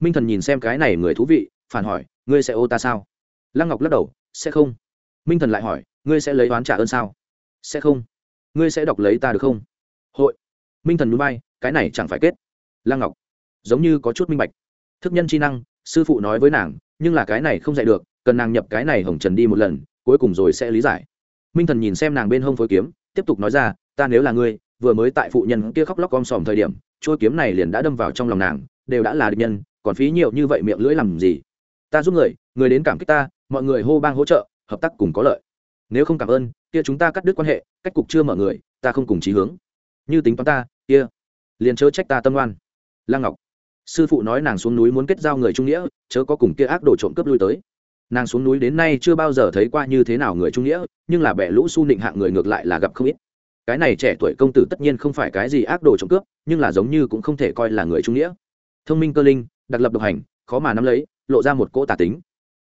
Minh thần nhìn xem cái này người thú vị, phản hỏi, ngươi sẽ ô ta sao? Lăng ngọc lắc đầu, sẽ không. Minh thần lại hỏi, ngươi sẽ lấy oán trả ơn sao? Sẽ không. Ngươi sẽ đọc lấy ta được không? Hội minh thần núi bay, cái này chẳng phải kết. Lăng ngọc, giống như có chút minh bạch. Thức nhân chi năng, sư phụ nói với nàng, nhưng là cái này không dạy được, cần nàng nhập cái này hồng trần đi một lần, cuối cùng rồi sẽ lý giải. Minh thần nhìn xem nàng bên hông phối kiếm, tiếp tục nói ra, ta nếu là ngươi, vừa mới tại phụ nhân kia khóc lóc om sòm thời điểm trôi kiếm này liền đã đâm vào trong lòng nàng, đều đã là địch nhân, còn phí nhiều như vậy miệng lưỡi làm gì? Ta giúp người người đến cảm kích ta, mọi người hô bang hỗ trợ, hợp tác cùng có lợi. Nếu không cảm ơn, kia chúng ta cắt đứt quan hệ, cách cục chưa mở người, ta không cùng chí hướng như tính toán ta, kia. Liền chớ trách ta tâm oan. Lăng ngọc. Sư phụ nói nàng xuống núi muốn kết giao người trung nghĩa, chớ có cùng kia ác đồ trộm cướp lui tới. Nàng xuống núi đến nay chưa bao giờ thấy qua như thế nào người trung nghĩa, nhưng là bẻ lũ su nịnh hạng người ngược lại là gặp không ít. Cái này trẻ tuổi công tử tất nhiên không phải cái gì ác đồ trộm cướp, nhưng là giống như cũng không thể coi là người trung nghĩa. Thông minh cơ linh, đặc lập độc hành, khó mà nắm lấy, lộ ra một cỗ tà tính.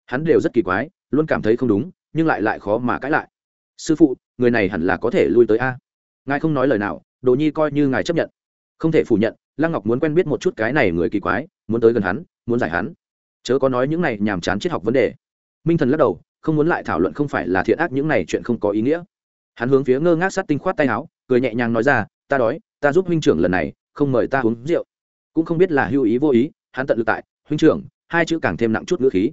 Hắn đều rất kỳ quái, luôn cảm thấy không đúng, nhưng lại lại khó mà cãi lại. Sư phụ, người này hẳn là có thể lui tới a. Ngài không nói lời nào đồ nhi coi như ngài chấp nhận. Không thể phủ nhận, lăng ngọc muốn quen biết một chút cái này người kỳ quái, muốn tới gần hắn, muốn giải hắn. Chớ có nói những này nhàm chán triết học vấn đề. Minh thần lắc đầu, không muốn lại thảo luận không phải là thiện ác những này chuyện không có ý nghĩa. Hắn hướng phía ngơ ngác sát tinh khoát tay áo, cười nhẹ nhàng nói ra, ta đói, ta giúp huynh trưởng lần này, không mời ta uống rượu. Cũng không biết là hưu ý vô ý, hắn tận lực tại, huynh trưởng, hai chữ càng thêm nặng chút ngữ khí.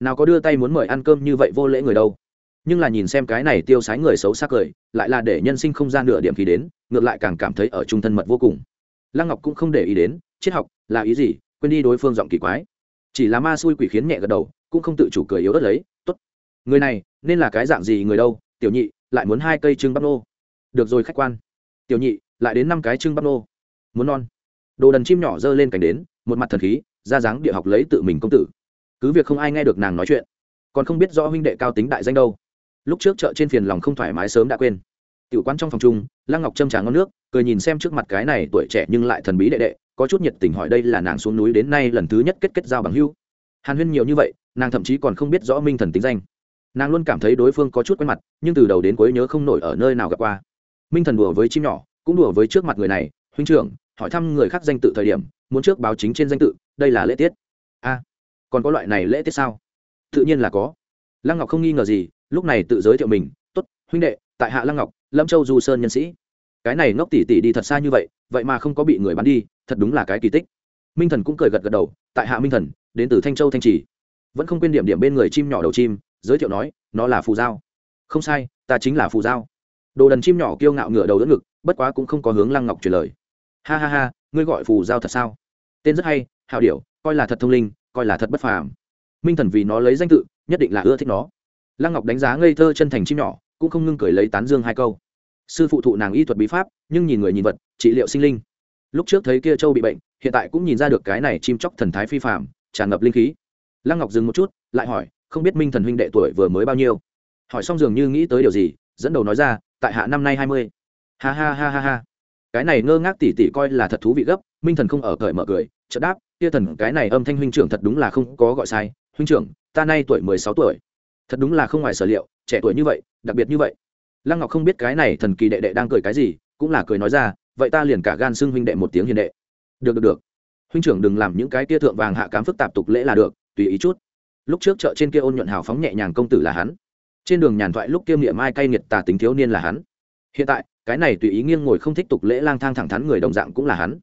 Nào có đưa tay muốn mời ăn cơm như vậy vô lễ người đâu nhưng là nhìn xem cái này tiêu sái người xấu xa cười, lại là để nhân sinh không ra nửa điểm khí đến, ngược lại càng cảm thấy ở trung thân mật vô cùng. Lăng ngọc cũng không để ý đến, triết học là ý gì, quên đi đối phương giọng kỳ quái. Chỉ là ma xui quỷ khiến nhẹ gật đầu, cũng không tự chủ cười yếu ớt lấy, tốt, người này nên là cái dạng gì người đâu, tiểu nhị, lại muốn hai cây trưng bắp nô. Được rồi khách quan. Tiểu nhị, lại đến năm cái trưng bắp nô. Muốn non. Đồ đần chim nhỏ giơ lên cành đến, một mặt thần khí, ra dáng địa học lấy tự mình công tử. Cứ việc không ai nghe được nàng nói chuyện, còn không biết rõ huynh đệ cao tính đại danh đâu lúc trước chợ trên phiền lòng không thoải mái sớm đã quên. Tiểu quan trong phòng chung, lăng ngọc châm trà ngon nước, cười nhìn xem trước mặt cái này tuổi trẻ nhưng lại thần bí đệ đệ, có chút nhiệt tình hỏi đây là nàng xuống núi đến nay lần thứ nhất kết kết giao bằng hưu hàn huyên nhiều như vậy, nàng thậm chí còn không biết rõ minh thần tính danh. Nàng luôn cảm thấy đối phương có chút quen mặt, nhưng từ đầu đến cuối nhớ không nổi ở nơi nào gặp qua. Minh thần đùa với chim nhỏ, cũng đùa với trước mặt người này, huynh trưởng, hỏi thăm người khác danh tự thời điểm, muốn trước báo chính trên danh tự, đây là lễ tiết. A, còn có loại này lễ tiết sao? Tự nhiên là có. Lăng ngọc không nghi ngờ gì lúc này tự giới thiệu mình t ố t huynh đệ, tại hạ lăng ngọc, lâm châu du sơn nhân sĩ. Cái này ngốc tỉ tỉ đi thật xa như vậy vậy mà không có bị người bắn đi, thật đúng là cái kỳ tích. Minh thần cũng cười gật gật đầu, tại hạ minh thần, đến từ thanh châu thanh trì. Vẫn không quên điểm điểm bên người chim nhỏ đầu chim, giới thiệu nói, nó là phù giao. Không sai, ta chính là phù giao. Đồ đần chim nhỏ kiêu ngạo ngửa đầu đỡ ngực, bất quá cũng không có hướng lăng ngọc truyền lời. Ha ha ha, ngươi gọi phù giao thật sao? Tên rất hay hào điệu coi là thật thông linh, coi là thật bất phàm. Minh thần vì nó lấy danh tự, nhất định là ưa thích nó lăng ngọc đánh giá ngây thơ chân thành chim nhỏ, cũng không ngưng cười lấy tán dương hai câu. Sư phụ thụ nàng y thuật bí pháp, nhưng nhìn người nhìn vật, trị liệu sinh linh. Lúc trước thấy kia châu bị bệnh, hiện tại cũng nhìn ra được cái này chim chóc thần thái phi phạm tràn ngập linh khí. Lăng ngọc dừng một chút, lại hỏi, không biết minh thần huynh đệ tuổi vừa mới bao nhiêu? Hỏi xong dường như nghĩ tới điều gì, dẫn đầu nói ra, tại hạ năm nay hai mươi. Ha ha ha ha ha. Cái này ngơ ngác tỉ tỉ coi là thật thú vị gấp, minh thần không ở cởi mở cười, chợt đáp, kia thần, cái này âm thanh huynh trưởng thật đúng là không có gọi sai. Huynh trưởng, ta nay tuổi mười sáu tuổi thật đúng là không ngoài sở liệu, trẻ tuổi như vậy, đặc biệt như vậy. Lăng ngọc không biết cái này thần kỳ đệ đệ đang cười cái gì, cũng là cười nói ra, vậy ta liền cả gan xưng huynh đệ một tiếng hiền đệ. Được được được. Huynh trưởng đừng làm những cái tia thượng vàng hạ cám phức tạp tục lễ là được, tùy ý chút. Lúc trước chợ trên kia ôn nhuận hào phóng nhẹ nhàng công tử là hắn. Trên đường nhàn thoại lúc kiêm niệm mai cay nghiệt tà tính thiếu niên là hắn. Hiện tại, cái này tùy ý nghiêng ngồi không thích tục lễ lang thang thẳng thắn người đồng dạng cũng là hắn.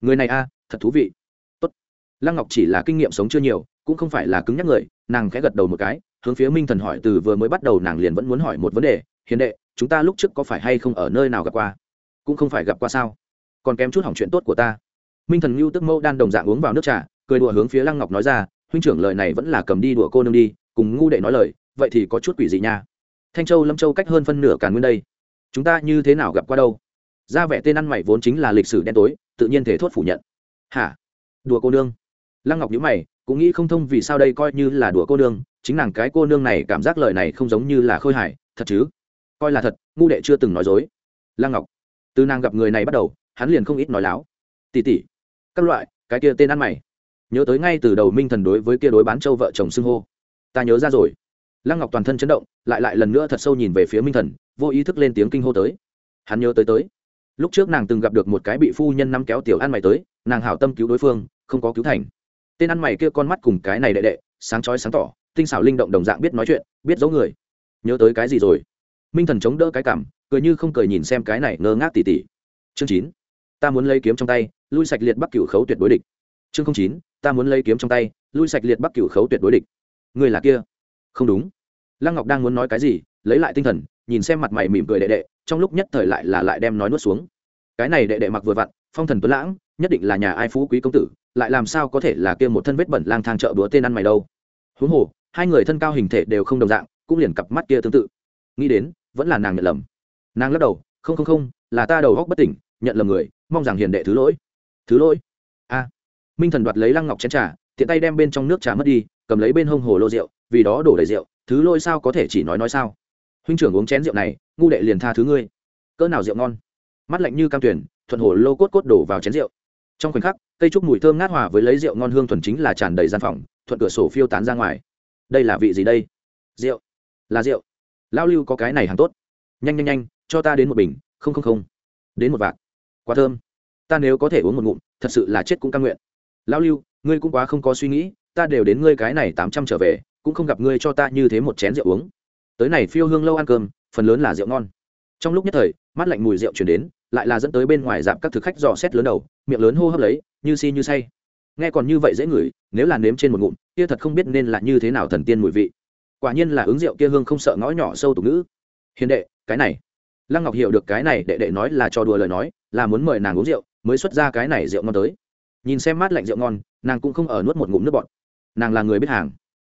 Người này a, thật thú vị. Tốt. Lăng ngọc chỉ là kinh nghiệm sống chưa nhiều, cũng không phải là cứng nhắc người, nàng khẽ gật đầu một cái hướng phía minh thần hỏi từ vừa mới bắt đầu nàng liền vẫn muốn hỏi một vấn đề, hiền đệ, chúng ta lúc trước có phải hay không ở nơi nào gặp qua? Cũng không phải gặp qua sao? Còn kém chút hỏng chuyện tốt của ta. Minh thần ngưu tức mẫu đan đồng dạng uống vào nước trà, cười đùa hướng phía lăng ngọc nói ra, huynh trưởng lời này vẫn là cầm đi đùa cô nương đi, cùng ngu đệ nói lời, vậy thì có chút quỷ gì nha. Thanh châu, lâm châu cách hơn phân nửa càn nguyên đây. Chúng ta như thế nào gặp qua đâu? Ra vẻ tên ăn mày vốn chính là lịch sử đen tối, tự nhiên thể thốt phủ nhận. Hả? Đùa cô nương? Lăng ngọc nhíu mày, cũng nghĩ không thông vì sao đây coi như là đùa cô nương chính nàng cái cô nương này cảm giác lời này không giống như là khôi hài, thật chứ? Coi là thật, ngu đệ chưa từng nói dối. Lăng ngọc, từ nàng gặp người này bắt đầu, hắn liền không ít nói láo. Tỉ tỉ các loại, cái kia tên ăn mày. Nhớ tới ngay từ đầu minh thần đối với kia đối bán châu vợ chồng xưng hô. Ta nhớ ra rồi. Lăng ngọc toàn thân chấn động, lại lại lần nữa thật sâu nhìn về phía minh thần, vô ý thức lên tiếng kinh hô tới. Hắn nhớ tới tới. Lúc trước nàng từng gặp được một cái bị phu nhân nắm kéo tiểu ăn mày tới, nàng hảo tâm cứu đối phương, không có cứu thành. Tên ăn mày kia con mắt cùng cái này đệ đệ, sáng chói sáng tỏ tinh xảo linh động đồng dạng biết nói chuyện, biết giấu người. Nhớ tới cái gì rồi? Minh thần chống đỡ cái cảm, cười như không cười nhìn xem cái này ngơ ngác tỉ tỉ. Chương chín, ta muốn lấy kiếm trong tay, lui sạch liệt bắc cửu khấu tuyệt đối địch. Chương chín, ta muốn lấy kiếm trong tay, lui sạch liệt bắc cửu khấu tuyệt đối địch. Người là kia? Không đúng. Lăng ngọc đang muốn nói cái gì, lấy lại tinh thần, nhìn xem mặt mày mỉm cười đệ đệ, trong lúc nhất thời lại là lại đem nói nuốt xuống. Cái này đệ đệ mặc vừa vặn, phong thần tuấn lãng, nhất định là nhà ai phú quý công tử, lại làm sao có thể là kia một thân vết bẩn lang thang chợ búa tên ăn mày đâu? Huống hồ hai người thân cao hình thể đều không đồng dạng, cũng liền cặp mắt kia tương tự. Nghĩ đến, vẫn là nàng nhận lầm. Nàng lắc đầu, không không không, là ta đầu góc bất tỉnh, nhận lầm người, mong rằng hiền đệ thứ lỗi. Thứ lỗi? A. Minh thần đoạt lấy lăng ngọc chén trà, tiện tay đem bên trong nước trà mất đi, cầm lấy bên hông hồ lô rượu, vì đó đổ đầy rượu, thứ lỗi sao có thể chỉ nói nói sao? Huynh trưởng uống chén rượu này, ngu đệ liền tha thứ ngươi. Cỡ nào rượu ngon? Mắt lạnh như cam tuyển, thuận hồ lô cốt cốt đổ vào chén rượu. Trong khoảnh khắc, cây trúc mùi thơm ngát hòa với lấy rượu ngon hương thuần chính là tràn đầy gian phòng, thuận cửa sổ phiêu tán ra ngoài đây là vị gì đây? Rượu. Là rượu. Lao lưu có cái này hàng tốt. Nhanh nhanh nhanh, cho ta đến một bình, không không không. Đến một vạc quá thơm. Ta nếu có thể uống một ngụm, thật sự là chết cũng căn nguyện. Lão lưu, ngươi cũng quá không có suy nghĩ, ta đều đến ngươi cái này tám trăm trở về, cũng không gặp ngươi cho ta như thế một chén rượu uống. Tới này phiêu hương lâu ăn cơm, phần lớn là rượu ngon. Trong lúc nhất thời, mắt lạnh mùi rượu chuyển đến, lại là dẫn tới bên ngoài dạp các thực khách dò xét lớn đầu, miệng lớn hô hấp lấy, như si như say nghe còn như vậy dễ ngửi, nếu là nếm trên một ngụm, kia thật không biết nên là như thế nào thần tiên mùi vị. Quả nhiên là ứng rượu kia hương không sợ ngõ nhỏ sâu tục ngữ. Hiền đệ, cái này. Lăng ngọc hiểu được cái này, đệ đệ nói là cho đùa lời nói, là muốn mời nàng uống rượu, mới xuất ra cái này rượu ngon tới. Nhìn xem mát lạnh rượu ngon, nàng cũng không ở nuốt một ngụm nước bọt. Nàng là người biết hàng.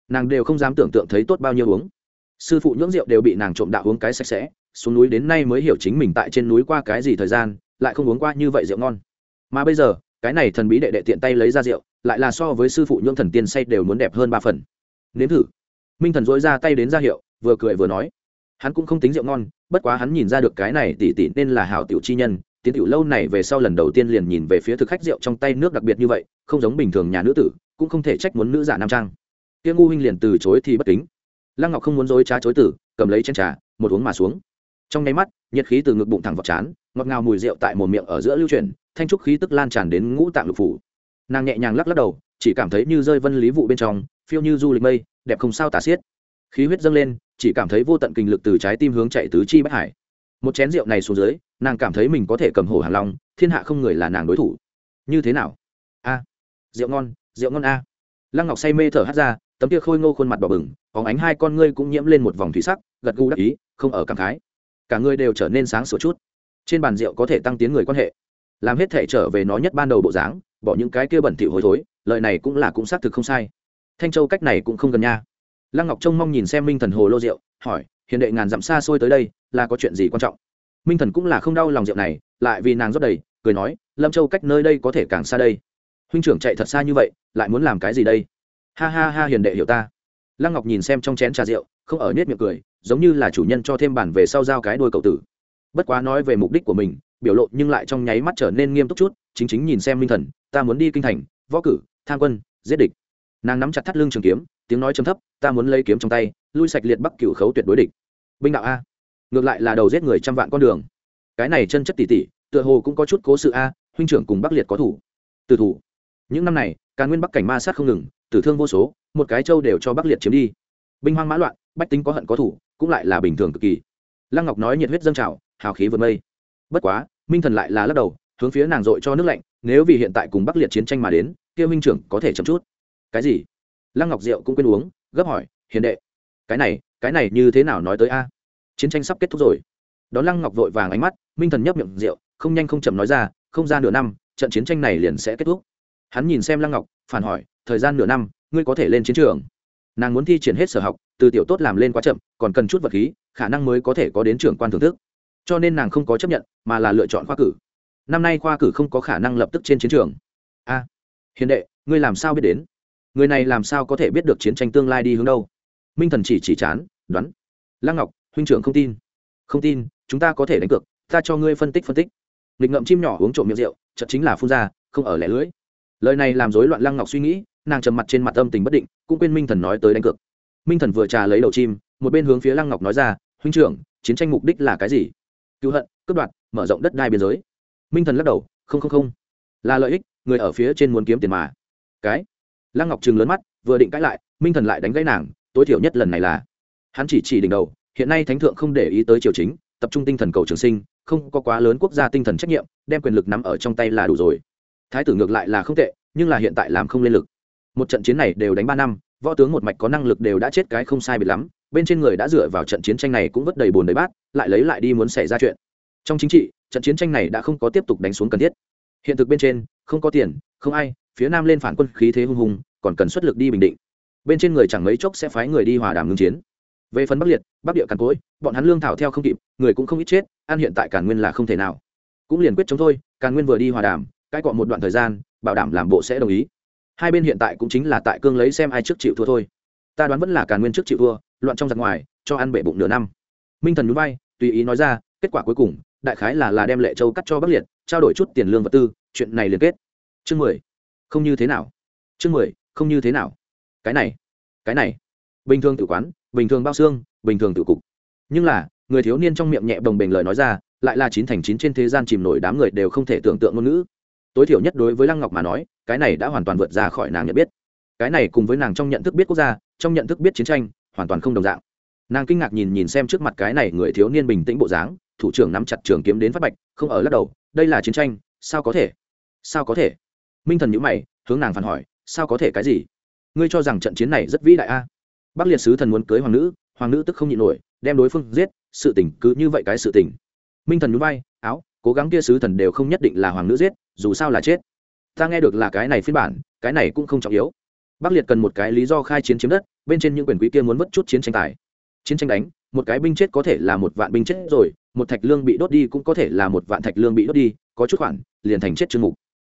Nàng đều không dám tưởng tượng thấy tốt bao nhiêu uống. Sư phụ nhưỡng rượu đều bị nàng trộm đạo uống cái sạch sẽ, xuống núi đến nay mới hiểu chính mình tại trên núi qua cái gì thời gian, lại không uống qua như vậy rượu ngon. Mà bây giờ cái này thần bí đệ đệ tiện tay lấy ra rượu, lại là so với sư phụ nhuộm thần tiên say đều muốn đẹp hơn ba phần. Nếm thử. Minh thần dối ra tay đến ra hiệu, vừa cười vừa nói. Hắn cũng không tính rượu ngon, bất quá hắn nhìn ra được cái này tỉ tỉ nên là hảo tiểu chi nhân, tiến tiểu lâu này về sau lần đầu tiên liền nhìn về phía thực khách rượu trong tay nước đặc biệt như vậy, không giống bình thường nhà nữ tử, cũng không thể trách muốn nữ giả nam trang. Tiêu ngu huynh liền từ chối thì bất kính. Lăng ngọc không muốn dối trá chối tử, cầm lấy chén trà, một uống mà xuống. Trong nháy mắt, nhiệt khí từ ngực bụng thẳng vào chán ngọt ngào mùi rượu tại một miệng ở giữa lưu truyền thanh trúc khí tức lan tràn đến ngũ tạng lục phủ. Nàng nhẹ nhàng lắc lắc đầu, chỉ cảm thấy như rơi vân lý vụ bên trong, phiêu như du lịch mây, đẹp không sao tả xiết. Khí huyết dâng lên, chỉ cảm thấy vô tận kinh lực từ trái tim hướng chạy tứ chi bất hải. Một chén rượu này xuống dưới, nàng cảm thấy mình có thể cầm hổ hàng long, thiên hạ không người là nàng đối thủ. Như thế nào? A, rượu ngon rượu ngon a. Lăng ngọc say mê thở hắt ra, tấm kia khôi ngô khuôn mặt đỏ bừng, phóng ánh hai con ngươi cũng nhiễm lên một vòng thủy sắc, gật gù đắc ý, không ở cảm khái. Cả ngươi đều trở nên sáng sủa chút trên bàn rượu có thể tăng tiến người quan hệ. Làm hết thể trở về nó nhất ban đầu bộ dáng, bỏ những cái kia bẩn thỉu hôi thối lợi này cũng là cũng xác thực không sai. Thanh châu cách này cũng không gần nha. Lăng ngọc trông mong nhìn xem minh thần hồ lô rượu, hỏi, hiền đệ ngàn dặm xa xôi tới đây, là có chuyện gì quan trọng? Minh thần cũng là không đau lòng rượu này, lại vì nàng rót đầy, cười nói, lâm châu cách nơi đây có thể càng xa đây. Huynh trưởng chạy thật xa như vậy, lại muốn làm cái gì đây? Ha ha ha, hiền đệ hiểu ta. Lăng ngọc nhìn xem trong chén trà rượu, không ở nết miệng cười, giống như là chủ nhân cho thêm bản về sau giao cái đôi cậu tử bất quá nói về mục đích của mình, biểu lộ nhưng lại trong nháy mắt trở nên nghiêm túc chút, chính chính nhìn xem minh thần, ta muốn đi kinh thành, võ cử, tham quân, giết địch. Nàng nắm chặt thắt lưng trường kiếm, tiếng nói chấm thấp, ta muốn lấy kiếm trong tay, lui sạch liệt bắc cửu khấu tuyệt đối địch. Binh đạo a. Ngược lại là đầu giết người trăm vạn con đường. Cái này chân chất tỉ tỉ, tựa hồ cũng có chút cố sự a, huynh trưởng cùng bắc liệt có thủ. Từ thủ. Những năm này, càn nguyên bắc cảnh ma sát không ngừng, tử thương vô số, một cái châu đều cho bắc liệt chiếm đi. Binh hoang mã loạn, bách tính có hận có thủ, cũng lại là bình thường cực kỳ. Lăng ngọc nói nhiệt huyết dâng trào hào khí vượt mây. Bất quá, minh thần lại là lắc đầu, hướng phía nàng dội cho nước lạnh, nếu vì hiện tại cùng bắc liệt chiến tranh mà đến, kia minh trưởng có thể chậm chút. Cái gì? Lăng ngọc diệu cũng quên uống, gấp hỏi, hiền đệ, cái này cái này như thế nào nói tới a? Chiến tranh sắp kết thúc rồi. Đón lăng ngọc vội vàng ánh mắt, minh thần nhấp miệng rượu, không nhanh không chậm nói ra, không ra nửa năm, trận chiến tranh này liền sẽ kết thúc. Hắn nhìn xem lăng ngọc, phản hỏi, thời gian nửa năm, ngươi có thể lên chiến trường? Nàng muốn thi triển hết sở học, từ tiểu tốt làm lên quá chậm, còn cần chút vật khí, khả năng mới có thể có đến trưởng quan thưởng thức cho nên nàng không có chấp nhận, mà là lựa chọn khoa cử. Năm nay khoa cử không có khả năng lập tức trên chiến trường. A, hiền đệ, ngươi làm sao biết đến? Người này làm sao có thể biết được chiến tranh tương lai đi hướng đâu? Minh thần chỉ chỉ chán, đoán. Lăng ngọc, huynh trưởng không tin. Không tin, chúng ta có thể đánh cược, ta cho ngươi phân tích phân tích. Nghịch ngậm chim nhỏ uống trộm miệng rượu chật chính là phun ra, không ở lẻ lưỡi lời này làm rối loạn lăng ngọc suy nghĩ, nàng trầm mặt trên mặt âm tình bất định, cũng quên minh thần nói tới đánh cược. Minh thần vừa trà lấy đầu chim, một bên hướng phía lăng ngọc nói ra, huynh trưởng, chiến tranh mục đích là cái gì? Cứu hận, cướp đoạt, mở rộng đất đai biên giới. Minh thần lắc đầu, không không không. Là lợi ích, người ở phía trên muốn kiếm tiền mà. Cái. Lăng ngọc trừng lớn mắt, vừa định cãi lại, minh thần lại đánh gãy nàng, tối thiểu nhất lần này là. Hắn chỉ chỉ đỉnh đầu, hiện nay thánh thượng không để ý tới triều chính, tập trung tinh thần cầu trường sinh, không có quá lớn quốc gia tinh thần trách nhiệm, đem quyền lực nắm ở trong tay là đủ rồi. Thái tử ngược lại là không tệ, nhưng là hiện tại làm không lên lực. Một trận chiến này đều đánh ba năm, võ tướng một mạch có năng lực đều đã chết cái không sai biệt lắm bên trên người đã dựa vào trận chiến tranh này cũng vất đầy bồn đầy bát, lại lấy lại đi muốn xảy ra chuyện. Trong chính trị, trận chiến tranh này đã không có tiếp tục đánh xuống cần thiết. Hiện thực bên trên, không có tiền, không ai, phía nam lên phản quân khí thế hung hùng, còn cần xuất lực đi bình định. Bên trên người chẳng mấy chốc sẽ phái người đi hòa đàm ngưng chiến. Về phần bắc liệt, bắc địa càn cối, bọn hắn lương thảo theo không kịp, người cũng không ít chết, ăn hiện tại càn nguyên là không thể nào. Cũng liền quyết chống thôi, càn nguyên vừa đi hòa đàm, cãi cọ một đoạn thời gian, bảo đảm làm bộ sẽ đồng ý. Hai bên hiện tại cũng chính là tại cương lấy xem ai trước chịu thua thôi. Ta đoán vẫn là càn nguyên trước chịu thua loạn trong giặc ngoài, cho ăn bể bụng nửa năm. Minh thần núi bay tùy ý nói ra, kết quả cuối cùng, đại khái là là đem lệ châu cắt cho bắc liệt, trao đổi chút tiền lương vật tư, chuyện này liên kết. Chương mười. Không như thế nào. Chương mười, không như thế nào. Cái này cái này. Bình thường tự quán, bình thường bao xương, bình thường tự cục. Nhưng là, người thiếu niên trong miệng nhẹ bồng bềnh lời nói ra, lại là chín thành chín trên thế gian chìm nổi đám người đều không thể tưởng tượng ngôn ngữ. Tối thiểu nhất đối với lăng ngọc mà nói, cái này đã hoàn toàn vượt ra khỏi nàng nhận biết. Cái này cùng với nàng trong nhận thức biết quốc gia, trong nhận thức biết chiến tranh hoàn toàn không đồng dạng. Nàng kinh ngạc nhìn nhìn xem trước mặt cái này người thiếu niên bình tĩnh bộ dáng thủ trưởng nắm chặt trường kiếm đến phát bạch không ở lắc đầu đây là chiến tranh sao có thể? Sao có thể? Minh thần nhữ mày hướng nàng phản hỏi sao có thể cái gì? Ngươi cho rằng trận chiến này rất vĩ đại a? Bắc liệt sứ thần muốn cưới hoàng nữ hoàng nữ tức không nhịn nổi đem đối phương giết sự tình cứ như vậy cái sự tình. Minh thần nhún vai, áo cố gắng kia sứ thần đều không nhất định là hoàng nữ giết dù sao là chết. Ta nghe được là cái này phiên bản cái này cũng không trọng yếu. Bắc liệt cần một cái lý do khai chiến chiếm đất bên trên những quyền quý kia muốn vất chút chiến tranh tài. Chiến tranh đánh, một cái binh chết có thể là một vạn binh chết rồi, một thạch lương bị đốt đi cũng có thể là một vạn thạch lương bị đốt đi, có chút khoản, liền thành chết chương mục.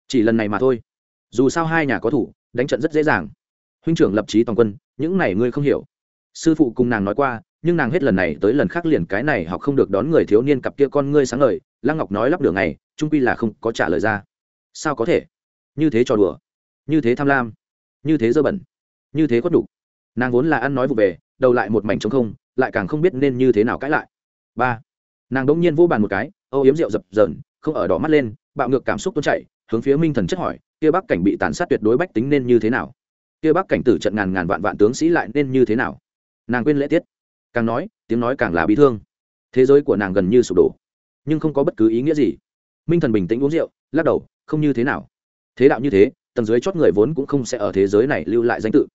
Chỉ lần này mà thôi. Dù sao hai nhà có thủ, đánh trận rất dễ dàng. Huynh trưởng lập trí toàn quân, những này ngươi không hiểu. Sư phụ cùng nàng nói qua, nhưng nàng hết lần này tới lần khác liền cái này học không được đón người thiếu niên cặp kia con ngươi sáng lời lăng ngọc nói lắp đường này, trung quy là không có trả lời ra. Sao có thể? Như thế trò đùa. Như thế tham lam. Như thế dơ bẩn. Như thế khuất đục nàng vốn là ăn nói vụ về, đầu lại một mảnh trống không, lại càng không biết nên như thế nào cãi lại. Ba, nàng đỗng nhiên vô bàn một cái, âu yếm rượu dập dờn, không ở đỏ mắt lên, bạo ngược cảm xúc tuôn chảy, hướng phía minh thần chất hỏi, kia bắc cảnh bị tàn sát tuyệt đối bách tính nên như thế nào? Kia bắc cảnh tử trận ngàn ngàn vạn vạn tướng sĩ lại nên như thế nào? Nàng quên lễ tiết. Càng nói, tiếng nói càng là bị thương. Thế giới của nàng gần như sụp đổ, nhưng không có bất cứ ý nghĩa gì. Minh thần bình tĩnh uống rượu, lắc đầu, không như thế nào. Thế đạo như thế, tầng dưới chót người vốn cũng không sẽ ở thế giới này lưu lại danh tự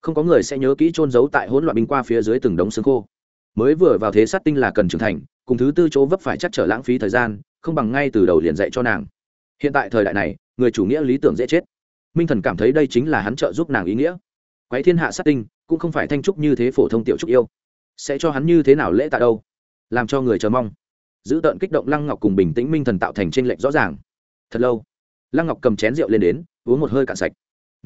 không có người sẽ nhớ kỹ trôn giấu tại hỗn loạn binh qua phía dưới từng đống xương khô. Mới vừa vào thế sát tinh là cần trưởng thành, cùng thứ tư chỗ vấp phải chắc trở lãng phí thời gian, không bằng ngay từ đầu liền dạy cho nàng. Hiện tại thời đại này, người chủ nghĩa lý tưởng dễ chết. Minh thần cảm thấy đây chính là hắn trợ giúp nàng ý nghĩa. Quái thiên hạ sát tinh, cũng không phải thanh trúc như thế phổ thông tiểu trúc yêu. Sẽ cho hắn như thế nào lễ tạ đâu? Làm cho người chờ mong. Giữ tợn kích động lăng ngọc cùng bình tĩnh minh thần tạo thành t r ê n lệch rõ ràng. Thật lâu, lăng ngọc cầm chén rượu lên đến, uống một hơi cạn sạch.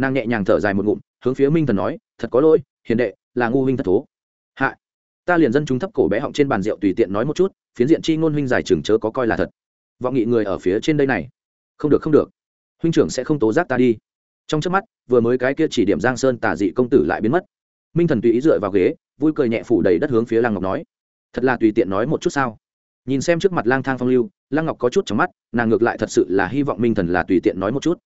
Nàng nhẹ nhàng thở dài một ngụm hướng phía minh thần nói, thật có lỗi, hiền đệ, là ngu huynh thất thố. Hạ ta liền dân chúng thấp cổ bé họng trên bàn rượu tùy tiện nói một chút, phiến diện chi ngôn huynh giải trường chớ có coi là thật. Vọng nghị người ở phía trên đây này. Không được không được. Huynh trưởng sẽ không tố giác ta đi. Trong trước mắt, vừa mới cái kia chỉ điểm giang sơn tà dị công tử lại biến mất. Minh thần tùy ý dựa vào ghế, vui cười nhẹ phủ đầy đất hướng phía lăng ngọc nói, thật là tùy tiện nói một chút sao? Nhìn xem trước mặt lang thang phong lưu, lăng ngọc có chút trong mắt, nàng ngược lại thật sự là hy vọng minh thần là tùy tiện nói một chút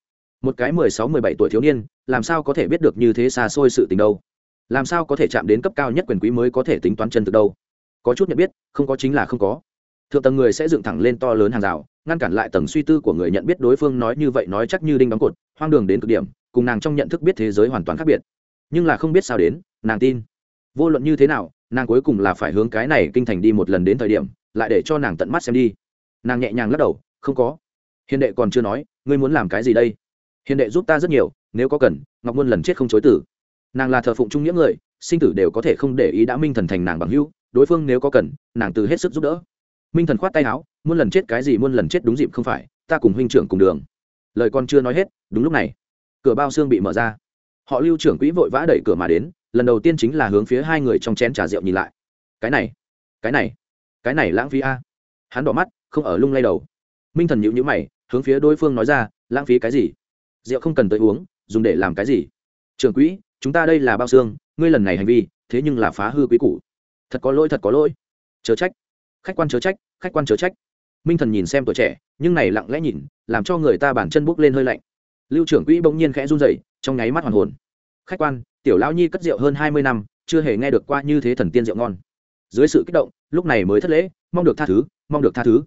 một cái mười sáu, mười bảy tuổi thiếu niên, làm sao có thể biết được như thế xa xôi sự tình đâu? Làm sao có thể chạm đến cấp cao nhất quyền quý mới có thể tính toán chân từ đâu? Có chút nhận biết, không có chính là không có. Thượng tầng người sẽ dựng thẳng lên to lớn hàng rào, ngăn cản lại tầng suy tư của người nhận biết đối phương nói như vậy nói chắc như đinh đóng cột, hoang đường đến cực điểm, cùng nàng trong nhận thức biết thế giới hoàn toàn khác biệt. Nhưng là không biết sao đến, nàng tin. Vô luận như thế nào, nàng cuối cùng là phải hướng cái này kinh thành đi một lần đến thời điểm, lại để cho nàng tận mắt xem đi. Nàng nhẹ nhàng lắc đầu, không có. Hiền đệ còn chưa nói, ngươi muốn làm cái gì đây? Hiền đệ giúp ta rất nhiều, nếu có cần, ngọc muôn lần chết không chối tử nàng là thờ phụng trung nghĩa người, sinh tử đều có thể không để ý đã minh thần thành nàng bằng hữu, đối phương nếu có cần, nàng từ hết sức giúp đỡ. Minh thần khoát tay áo muôn lần chết cái gì muôn lần chết đúng dịp không phải, ta cùng huynh trưởng cùng đường. Lời con chưa nói hết, đúng lúc này, cửa bao xương bị mở ra. Họ lưu trưởng quỹ vội vã đẩy cửa mà đến, lần đầu tiên chính là hướng phía hai người trong chén trà rượu nhìn lại. Cái này cái này cái này lãng phí a. Hắn đỏ mắt, không ở lung lay đầu. Minh thần nhịu nhữ mày, hướng phía đối phương nói ra, lãng phí cái gì? Rượu không cần tới uống, dùng để làm cái gì? Trưởng quỹ, chúng ta đây là bao xương, ngươi lần này hành vi, thế nhưng là phá hư quý củ. Thật có lỗi, thật có lỗi. Chớ trách. Khách quan chớ trách, khách quan chớ trách. Minh thần nhìn xem tuổi trẻ, nhưng này lặng lẽ nhìn, làm cho người ta bản chân bốc lên hơi lạnh. Lưu trưởng quỹ bỗng nhiên khẽ run rẩy, trong nháy mắt hoàn hồn. Khách quan, tiểu lão nhi cất rượu hơn hai mươi năm, chưa hề nghe được qua như thế thần tiên rượu ngon. Dưới sự kích động, lúc này mới thất lễ, mong được tha thứ, mong được tha thứ.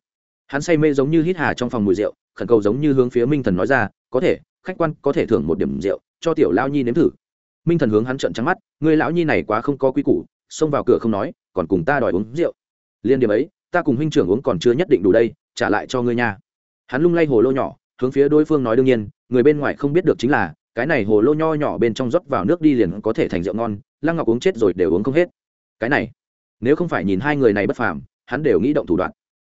Hắn say mê giống như hít hà trong phòng mùi rượu, khẩn cầu giống như hướng phía minh thần nói ra, có thể khách quan có thể thưởng một điểm rượu, cho tiểu lão nhi nếm thử. Minh thần hướng hắn trợn trắng mắt, người lão nhi này quá không có quy củ, xông vào cửa không nói, còn cùng ta đòi uống rượu. Liên điểm ấy, ta cùng huynh trưởng uống còn chưa nhất định đủ đây, trả lại cho ngươi nha. Hắn lung lay hồ lô nhỏ, hướng phía đối phương nói đương nhiên, người bên ngoài không biết được chính là, cái này hồ lô nho nhỏ bên trong rót vào nước đi liền có thể thành rượu ngon, lăng ngọc uống chết rồi đều uống không hết. Cái này, nếu không phải nhìn hai người này bất phàm, hắn đều nghĩ động thủ đoạn.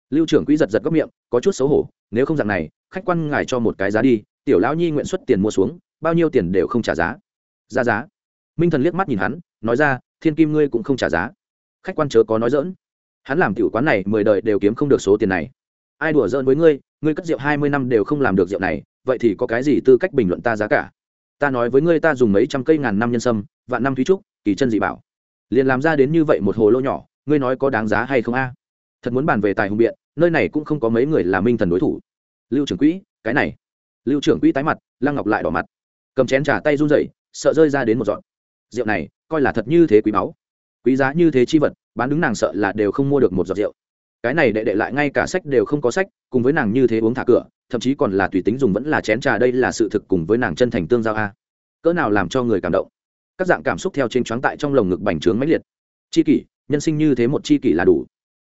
Lưu trưởng quỹ giật giật góc miệng, có chút xấu hổ, nếu không dạng này, khách quan ngài cho một cái giá đi tiểu lão nhi nguyện xuất tiền mua xuống, bao nhiêu tiền đều không trả giá. Ra giá. Minh thần liếc mắt nhìn hắn, nói ra, thiên kim ngươi cũng không trả giá. Khách quan chớ có nói dỡn hắn làm tiểu quán này mười đời đều kiếm không được số tiền này. Ai đùa dỡn với ngươi ngươi cất rượu hai mươi năm đều không làm được rượu này, vậy thì có cái gì tư cách bình luận ta giá cả? Ta nói với ngươi ta dùng mấy trăm cây ngàn năm nhân sâm, vạn năm thúy trúc, kỳ chân dị bảo. Liền làm ra đến như vậy một hồ lô nhỏ, ngươi nói có đáng giá hay không a? Thật muốn bàn về tài hùng biện, nơi này cũng không có mấy người là minh thần đối thủ. Lưu trưởng quỹ, cái này lưu trưởng quỹ tái mặt, lăng ngọc lại đỏ mặt. Cầm chén trà tay run rẩy, sợ rơi ra đến một dọn rượu này, coi là thật như thế quý báu. Quý giá như thế chi vật, bán đứng nàng sợ là đều không mua được một giọt rượu. Cái này đệ đệ lại ngay cả sách đều không có sách, cùng với nàng như thế uống thả cửa, thậm chí còn là tùy tính dùng vẫn là chén trà đây là sự thực cùng với nàng chân thành tương giao a. Cỡ nào làm cho người cảm động. Các dạng cảm xúc theo trên choáng tại trong lồng ngực bành trướng mãnh liệt. Chi kỷ, nhân sinh như thế một chi kỷ là đủ.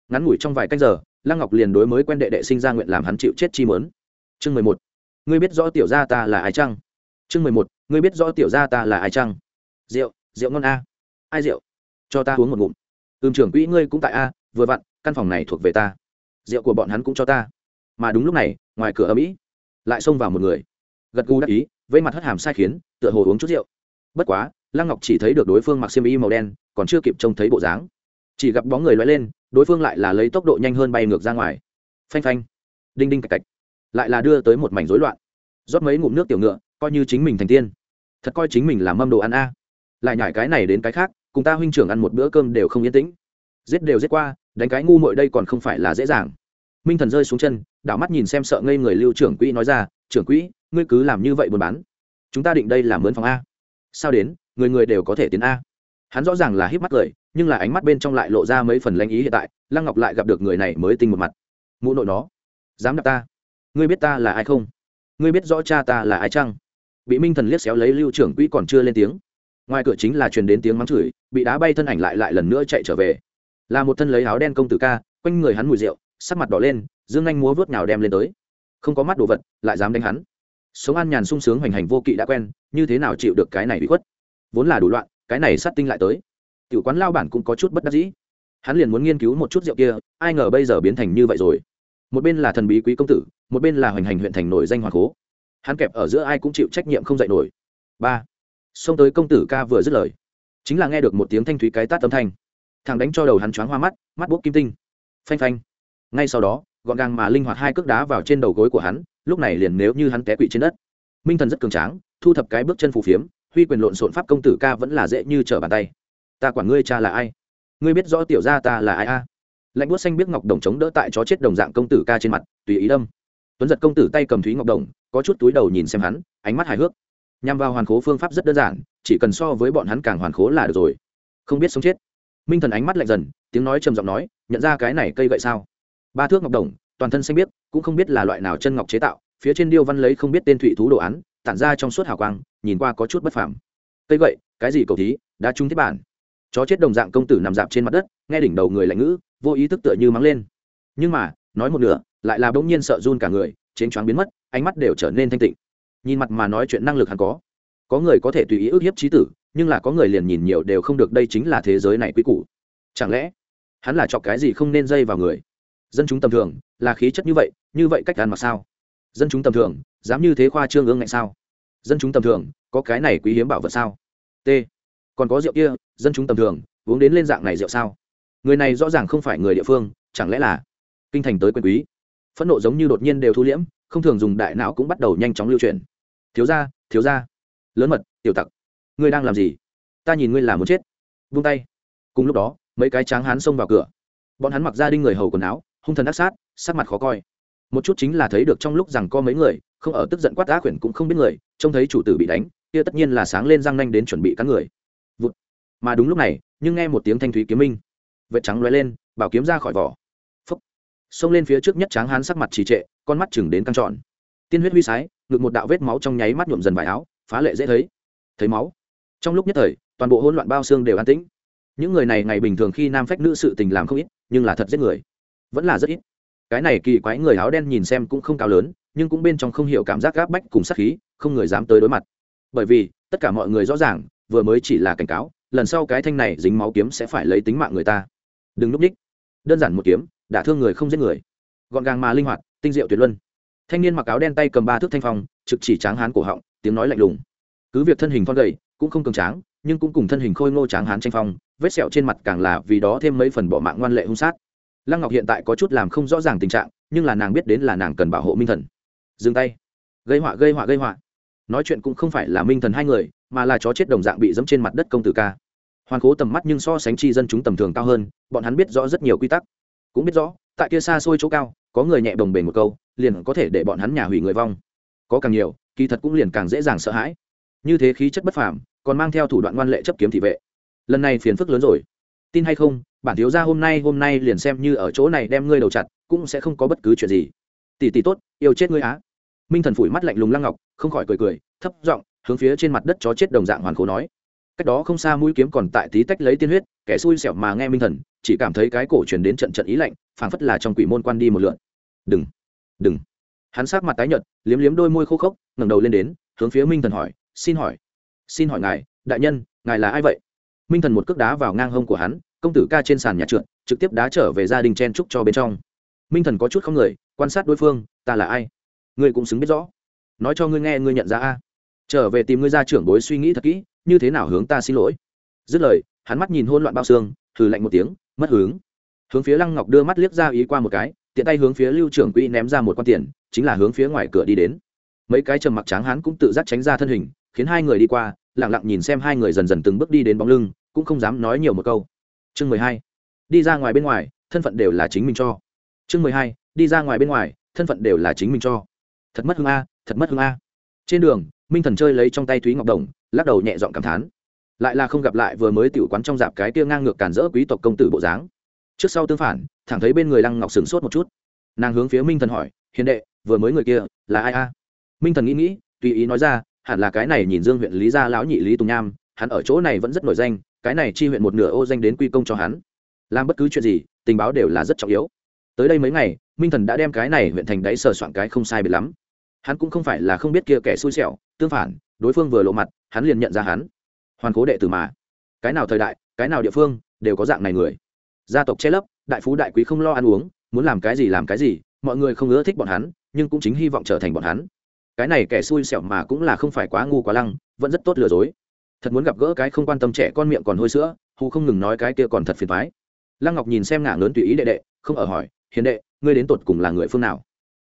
Ngắn ngủi trong vài cách giờ, lăng ngọc liền đối mới quen đệ đệ sinh ra nguyện làm hắn chịu chết chi mớn. Chương mười một ngươi biết rõ tiểu gia ta là ai chăng? Chương mười một, ngươi biết rõ tiểu gia ta là ai chăng? Rượu rượu ngon a. Ai rượu? Cho ta uống một ngụm. Ưm trưởng quỹ ngươi cũng tại a, vừa vặn, căn phòng này thuộc về ta. Rượu của bọn hắn cũng cho ta. Mà đúng lúc này, ngoài cửa ở mỹ lại xông vào một người. Gật gù đắc ý vây mặt hất hàm sai khiến, tựa hồ uống chút rượu. Bất quá, lăng ngọc chỉ thấy được đối phương mặc xiêm y màu đen, còn chưa kịp trông thấy bộ dáng. Chỉ gặp bóng người loay lên, đối phương lại là lấy tốc độ nhanh hơn bay ngược ra ngoài. Phanh phanh. Đinh đinh cạch cạch lại là đưa tới một mảnh rối loạn. Rót mấy ngụm nước tiểu ngựa, coi như chính mình thành tiên. Thật coi chính mình là mâm đồ ăn a. Lại nhải cái này đến cái khác, cùng ta huynh trưởng ăn một bữa cơm đều không yên tĩnh. Giết đều giết qua, đánh cái ngu mội đây còn không phải là dễ dàng. Minh thần rơi xuống chân, đảo mắt nhìn xem sợ ngây người lưu trưởng quỹ nói ra, trưởng quỹ, ngươi cứ làm như vậy buôn bán. Chúng ta định đây là mướn phòng a. Sao đến, người người đều có thể tiến a. Hắn rõ ràng là híp mắt cười nhưng là ánh mắt bên trong lại lộ ra mấy phần lanh ý hiện tại, lăng ngọc lại gặp được người này mới tinh một mặt. Mụ nội nó, dám đập ta? Ngươi biết ta là ai không? Ngươi biết rõ cha ta là ai chăng? Bị minh thần liếc xéo lấy lưu trưởng quỹ còn chưa lên tiếng. Ngoài cửa chính là truyền đến tiếng mắng chửi, bị đá bay thân ảnh lại lại lần nữa chạy trở về. Là một thân lấy áo đen công tử ca, quanh người hắn mùi rượu, sắc mặt đỏ lên, dương anh múa vớt nào đem lên tới. Không có mắt đồ vật, lại dám đánh hắn. Sống an nhàn sung sướng hoành hành vô kỵ đã quen, như thế nào chịu được cái này bị khuất? Vốn là đủ loạn, cái này sát tinh lại tới. Tiểu quán lao bản cũng có chút bất đắc dĩ. Hắn liền muốn nghiên cứu một chút rượu kia, ai ngờ bây giờ biến thành như vậy rồi một bên là thần bí quý công tử, một bên là hoành hành huyện thành nổi danh hoàng cố hắn kẹp ở giữa ai cũng chịu trách nhiệm không dạy nổi. Ba. Xông tới công tử ca vừa dứt lời. Chính là nghe được một tiếng thanh thúy cái tát âm thanh. Thằng đánh cho đầu hắn choáng hoa mắt mắt bốc kim tinh. Phanh phanh. Ngay sau đó, gọn gàng mà linh hoạt hai cước đá vào trên đầu gối của hắn, lúc này liền nếu như hắn té quỵ trên đất. Minh thần rất cường tráng, thu thập cái bước chân phù phiếm, huy quyền lộn xộn pháp công tử ca vẫn là dễ như trở bàn tay. Ta quản ngươi cha là ai? Ngươi biết rõ tiểu gia ta là ai a? à? Lạnh buốt xanh biết ngọc đồng chống đỡ tại chó chết đồng dạng công tử ca trên mặt, tùy ý đâm. Tuấn giật công tử tay cầm thúy ngọc đồng, có chút túi đầu nhìn xem hắn, ánh mắt hài hước. Nhằm vào hoàn khố phương pháp rất đơn giản, chỉ cần so với bọn hắn càng hoàn khố là được rồi. Không biết sống chết. Minh thần ánh mắt lạnh dần, tiếng nói trầm giọng nói, nhận ra cái này cây gậy sao? Ba thước ngọc đồng, toàn thân xanh biết cũng không biết là loại nào chân ngọc chế tạo, phía trên điêu văn lấy không biết tên thụy thú đồ án, tản ra trong suốt hào quang, nhìn qua có chút bất phàm. Cây gậy, cái gì cầu thí? Đã trúng thiết bản. Chó chết đồng dạng công tử nằm dạp trên mặt đất, nghe đỉnh đầu người lạnh ngữ vô ý thức tựa như mắng lên. Nhưng mà, nói một nửa, lại là bỗng nhiên sợ run cả người chến choáng biến mất, ánh mắt đều trở nên thanh tịnh. Nhìn mặt mà nói chuyện năng lực hắn có. Có người có thể tùy ý ức hiếp trí tử, nhưng là có người liền nhìn nhiều đều không được đây chính là thế giới này quy củ. Chẳng lẽ, hắn là chọc cái gì không nên dây vào người? Dân chúng tầm thường, là khí chất như vậy như vậy cách ăn mặc sao? Dân chúng tầm thường, dám như thế khoa trương ương ngạnh sao? Dân chúng tầm thường, có cái này quý hiếm bảo vật sao? T. Còn có rượu kia, dân chúng tầm thường, uống đến lên dạng này rượu sao? Người này rõ ràng không phải người địa phương, chẳng lẽ là kinh thành tới quyền quý? Phẫn nộ giống như đột nhiên đều thu liễm, không thường dùng đại não cũng bắt đầu nhanh chóng lưu truyền. Thiếu ra thiếu ra lớn mật, tiểu tặc. Ngươi đang làm gì? Ta nhìn ngươi là muốn chết. Vung tay. Cùng lúc đó, mấy cái tráng hán xông vào cửa. Bọn hắn mặc gia đình người hầu quần áo, hung thần ác sát, sắc mặt khó coi. Một chút chính là thấy được trong lúc rằng có mấy người, không ở tức giận quát á quyển cũng không biết người, trông thấy chủ tử bị đánh, kia tất nhiên là sáng lên răng nanh đến chuẩn bị cắn người. Vụt. mà đúng lúc này, nhưng nghe một tiếng thanh thúy kiếm minh vệt trắng lóe lên, bảo kiếm ra khỏi vỏ. Phúc. Xông lên phía trước nhất tráng hán sắc mặt trì trệ, con mắt chừng đến căng tròn. Tiên huyết huy sái, ngực một đạo vết máu trong nháy mắt nhuộm dần vải áo, phá lệ dễ thấy. Thấy máu. Trong lúc nhất thời, toàn bộ hỗn loạn bao xương đều an tĩnh. Những người này ngày bình thường khi nam phách nữ sự tình làm không ít, nhưng là thật giết người. Vẫn là rất ít. Cái này kỳ quái người áo đen nhìn xem cũng không cao lớn, nhưng cũng bên trong không hiểu cảm giác gáp bách cùng sát khí, không người dám tới đối mặt. Bởi vì, tất cả mọi người rõ ràng, vừa mới chỉ là cảnh cáo, lần sau cái thanh này dính máu kiếm sẽ phải lấy tính mạng người ta đừng núp ních. Đơn giản một kiếm, đả thương người không giết người. Gọn gàng mà linh hoạt, tinh diệu tuyệt luân. Thanh niên mặc áo đen tay cầm ba thước thanh phong, trực chỉ tráng hán cổ họng, tiếng nói lạnh lùng. Cứ việc thân hình con gầy, cũng không cường tráng, nhưng cũng cùng thân hình khôi ngô tráng hán tranh phong, vết sẹo trên mặt càng là vì đó thêm mấy phần bỏ mạng ngoan lệ hung sát. Lăng ngọc hiện tại có chút làm không rõ ràng tình trạng, nhưng là nàng biết đến là nàng cần bảo hộ minh thần. Dừng tay. Gây họa gây họa gây họa. Nói chuyện cũng không phải là minh thần hai người, mà là chó chết đồng dạng bị dẫm trên mặt đất công tử ca hoàn cố tầm mắt nhưng so sánh chi dân chúng tầm thường cao hơn, bọn hắn biết rõ rất nhiều quy tắc. Cũng biết rõ, tại kia xa xôi chỗ cao, có người nhẹ đồng bền một câu, liền có thể để bọn hắn nhà hủy người vong. Có càng nhiều, kỳ thật cũng liền càng dễ dàng sợ hãi. Như thế khí chất bất phàm, còn mang theo thủ đoạn ngoan lệ chấp kiếm thị vệ. Lần này phiền phức lớn rồi. Tin hay không, bản thiếu gia hôm nay hôm nay liền xem như ở chỗ này đem ngươi đầu chặt, cũng sẽ không có bất cứ chuyện gì. Tỷ tỷ tốt, yêu chết ngươi á. Minh thần phủi mắt lạnh lùng lăng ngọc, không khỏi cười cười, thấp giọng, hướng phía trên mặt đất chó chết đồng dạng hoàn khố nói cách đó không xa mũi kiếm còn tại tí tách lấy tiên huyết, kẻ xui xẻo mà nghe minh thần, chỉ cảm thấy cái cổ truyền đến trận trận ý lạnh, phảng phất là trong quỷ môn quan đi một lượn. Đừng đừng. Hắn sát mặt tái nhợt, liếm liếm đôi môi khô khốc, ngẩng đầu lên đến, hướng phía minh thần hỏi, xin hỏi xin hỏi ngài, đại nhân, ngài là ai vậy? Minh thần một cước đá vào ngang hông của hắn, công tử ca trên sàn nhà trượt, trực tiếp đá trở về gia đình chen trúc cho bên trong. Minh thần có chút không người, quan sát đối phương, ta là ai? Ngươi cũng xứng biết rõ. Nói cho ngươi nghe, ngươi nhận ra a. Trở về tìm ngươi ra trưởng bối suy nghĩ thật kỹ như thế nào hướng ta xin lỗi? Dứt lời, hắn mắt nhìn hôn loạn bao xương thử lạnh một tiếng, mất hướng hướng phía lăng ngọc đưa mắt liếc ra ý qua một cái, tiện tay hướng phía lưu trưởng quỹ ném ra một con tiền, chính là hướng phía ngoài cửa đi đến. Mấy cái trầm mặc tráng hắn cũng tự giác tránh ra thân hình, khiến hai người đi qua lẳng lặng nhìn xem hai người dần dần từng bước đi đến bóng lưng, cũng không dám nói nhiều một câu. Chương mười hai, đi ra ngoài bên ngoài, thân phận đều là chính mình cho. Chương mười hai, đi ra ngoài bên ngoài, thân phận đều là chính mình cho. Thật mất hương a, thật mất hương a. Trên đường minh thần chơi lấy trong tay thúy ngọc đồng, lắc đầu nhẹ dọn cảm thán. Lại là không gặp lại vừa mới tiểu quán trong dạp cái tia ngang ngược cản rỡ quý tộc công tử bộ dáng. Trước sau tương phản, thẳng thấy bên người lăng ngọc sửng sốt một chút. Nàng hướng phía minh thần hỏi, hiền đệ, vừa mới người kia là ai a? Minh thần nghĩ nghĩ, tùy ý nói ra, hẳn là cái này nhìn dương huyện lý gia lão nhị lý tùng nham, hắn ở chỗ này vẫn rất nổi danh, cái này chi huyện một nửa ô danh đến quy công cho hắn. Làm bất cứ chuyện gì, tình báo đều là rất trọng yếu. Tới đây mấy ngày, minh thần đã đem cái này huyện thành đáy sờ soạn cái không sai biệt lắm. Hắn cũng không phải là không biết kia kẻ xui xẻo tương phản, đối phương vừa lộ mặt, hắn liền nhận ra hắn. Hoàn cố đệ tử mà. Cái nào thời đại, cái nào địa phương, đều có dạng này người. Gia tộc che lấp, đại phú đại quý không lo ăn uống, muốn làm cái gì làm cái gì, mọi người không ưa thích bọn hắn, nhưng cũng chính hy vọng trở thành bọn hắn. Cái này kẻ xui xẻo mà cũng là không phải quá ngu quá lăng, vẫn rất tốt lừa dối. Thật muốn gặp gỡ cái không quan tâm trẻ con miệng còn hôi sữa, hù không ngừng nói cái kia còn thật phiền thoái lăng ngọc nhìn xem ngả lớn tùy ý đệ đệ, không ở hỏi, hiền đệ, ngươi đến tột cùng là người phương nào?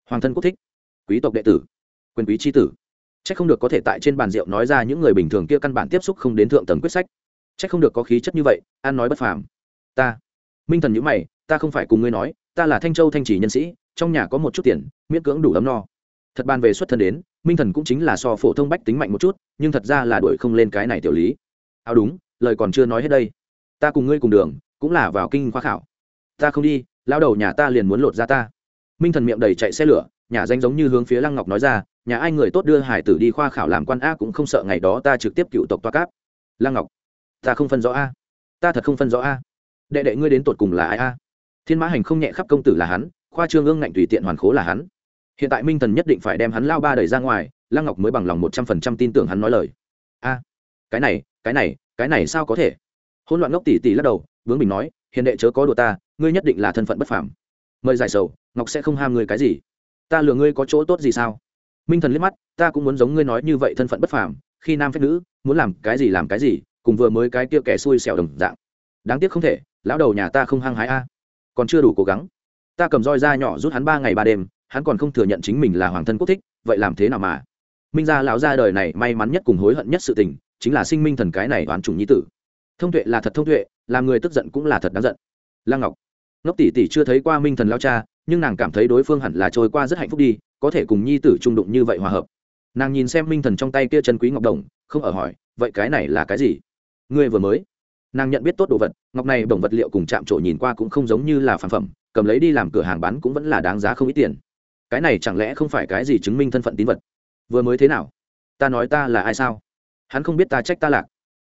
Hoàng thân quốc thích, quý tộc đệ tử, quyền quý tri tử chắc không được có thể tại trên bàn rượu nói ra những người bình thường kia căn bản tiếp xúc không đến thượng tầng quyết sách. chắc không được có khí chất như vậy an nói bất phàm. Ta, minh thần nhíu mày, ta không phải cùng ngươi nói, ta là thanh châu thanh chỉ nhân sĩ, trong nhà có một chút tiền, miễn cưỡng đủ ấm no. Thật bàn về xuất thân đến, minh thần cũng chính là so phổ thông bách tính mạnh một chút, nhưng thật ra là đuổi không lên cái này tiểu lý. Áo đúng, lời còn chưa nói hết đây. Ta cùng ngươi cùng đường, cũng là vào kinh khoa khảo. Ta không đi, lão đầu nhà ta liền muốn lột ra ta. Minh thần miệng đầy chạy xe lửa nhà danh giống như hướng phía lăng ngọc nói ra, nhà ai người tốt đưa hải tử đi khoa khảo làm quan a cũng không sợ ngày đó ta trực tiếp cựu tộc toa cáp. Lăng ngọc, ta không phân rõ a. Ta thật không phân rõ a. Đệ đệ ngươi đến tột cùng là ai a? Thiên mã hành không nhẹ khắp công tử là hắn, khoa trương ương ngạnh tùy tiện hoàn khố là hắn. Hiện tại minh thần nhất định phải đem hắn lao ba đẩy ra ngoài, lăng ngọc mới bằng lòng một trăm phần trăm tin tưởng hắn nói lời. A, cái này cái này cái này sao có thể? Hỗn loạn ngốc tỉ tỉ lắc đầu, vướng bình nói, hiền đệ chớ có đùa ta, ngươi nhất định là thân phận bất phàm. Mời giải sầu, ngọc sẽ không ham ngươi cái gì ta lừa ngươi có chỗ tốt gì sao? Minh thần liếc mắt, ta cũng muốn giống ngươi nói như vậy thân phận bất phàm, khi nam phép nữ, muốn làm cái gì làm cái gì, cùng vừa mới cái kia kẻ xui xẻo đồng dạng. Đáng tiếc không thể, lão đầu nhà ta không hăng hái a. Còn chưa đủ cố gắng. Ta cầm roi da nhỏ rút hắn ba ngày ba đêm, hắn còn không thừa nhận chính mình là hoàng thân quốc thích, vậy làm thế nào mà? Minh gia lão gia đời này may mắn nhất cùng hối hận nhất sự tình, chính là sinh minh thần cái này oán chủng nhi tử. Thông tuệ là thật thông tuệ, làm người tức giận cũng là thật đáng giận. Lăng ngọc. Ngốc tỷ tỷ chưa thấy qua minh thần lao cha nhưng nàng cảm thấy đối phương hẳn là trôi qua rất hạnh phúc đi, có thể cùng nhi tử trung đụng như vậy hòa hợp. Nàng nhìn xem minh thần trong tay kia chân quý ngọc đồng, không ở hỏi, vậy cái này là cái gì? Ngươi vừa mới. Nàng nhận biết tốt đồ vật, ngọc này bổng vật liệu cùng chạm trổ nhìn qua cũng không giống như là phản phẩm, cầm lấy đi làm cửa hàng bán cũng vẫn là đáng giá không ít tiền. Cái này chẳng lẽ không phải cái gì chứng minh thân phận tín vật? Vừa mới thế nào? Ta nói ta là ai sao? Hắn không biết ta trách ta lạc.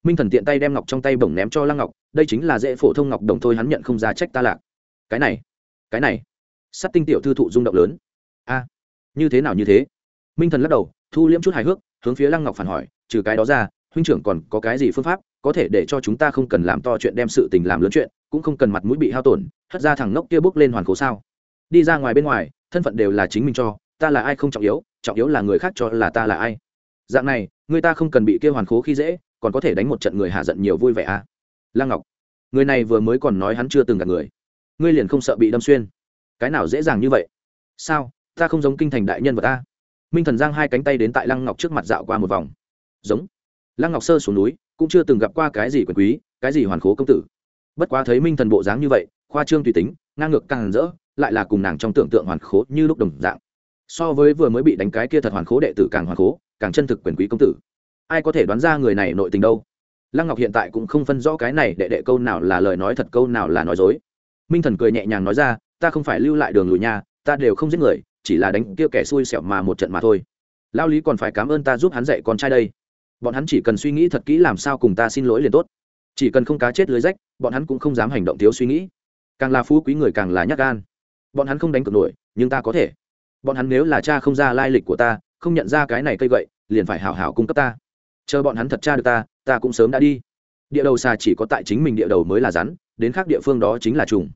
Minh thần tiện tay đem ngọc trong tay bổng ném cho lăng ngọc, đây chính là dễ phổ thông ngọc đồng thôi, hắn nhận không ra trách ta lạc. Cái này cái này sắt tinh tiểu thư thụ rung động lớn. A, như thế nào như thế? Minh thần lắc đầu, thu liễm chút hài hước, hướng phía lăng ngọc phản hỏi, trừ cái đó ra, huynh trưởng còn có cái gì phương pháp có thể để cho chúng ta không cần làm to chuyện đem sự tình làm lớn chuyện, cũng không cần mặt mũi bị hao tổn, hất ra thằng ngốc kia bước lên hoàn cố sao? Đi ra ngoài bên ngoài, thân phận đều là chính mình cho, ta là ai không trọng yếu trọng yếu là người khác cho là ta là ai. Dạng này, người ta không cần bị kia hoàn khố khi dễ, còn có thể đánh một trận người hạ giận nhiều vui vẻ à? Lăng ngọc, người này vừa mới còn nói hắn chưa từng gặp người. Ngươi liền không sợ bị đâm xuyên cái nào dễ dàng như vậy? Sao? Ta không giống kinh thành đại nhân vật ta. Minh thần giang hai cánh tay đến tại lăng ngọc trước mặt dạo qua một vòng. Giống. Lăng ngọc sơ xuống núi, cũng chưa từng gặp qua cái gì quyền quý, cái gì hoàn khố công tử. Bất quá thấy minh thần bộ dáng như vậy, khoa trương tùy tính, ngang ngược càng rỡ, lại là cùng nàng trong tưởng tượng hoàn khố như lúc đồng dạng. So với vừa mới bị đánh cái kia thật hoàn khố đệ tử càng hoàn khố, càng chân thực quyền quý công tử. Ai có thể đoán ra người này nội tình đâu? Lăng ngọc hiện tại cũng không phân rõ cái này đệ đệ câu nào là lời nói thật, câu nào là nói dối. Minh thần cười nhẹ nhàng nói ra ta không phải lưu lại đường lùi nha, ta đều không giết người, chỉ là đánh kia kẻ xui xẻo mà một trận mà thôi. Lao lý còn phải cảm ơn ta giúp hắn dạy con trai đây. Bọn hắn chỉ cần suy nghĩ thật kỹ làm sao cùng ta xin lỗi liền tốt. Chỉ cần không cá chết lưới rách, bọn hắn cũng không dám hành động thiếu suy nghĩ. Càng là phú quý người càng là nhát gan. Bọn hắn không đánh cược nổi, nhưng ta có thể. Bọn hắn nếu là cha không ra lai lịch của ta, không nhận ra cái này cây gậy, liền phải hảo hảo cung cấp ta. Chờ bọn hắn thật cha được ta ta cũng sớm đã đi. Địa đầu xà chỉ có tại chính mình địa đầu mới là rắn, đến khác địa phương đó chính là trùng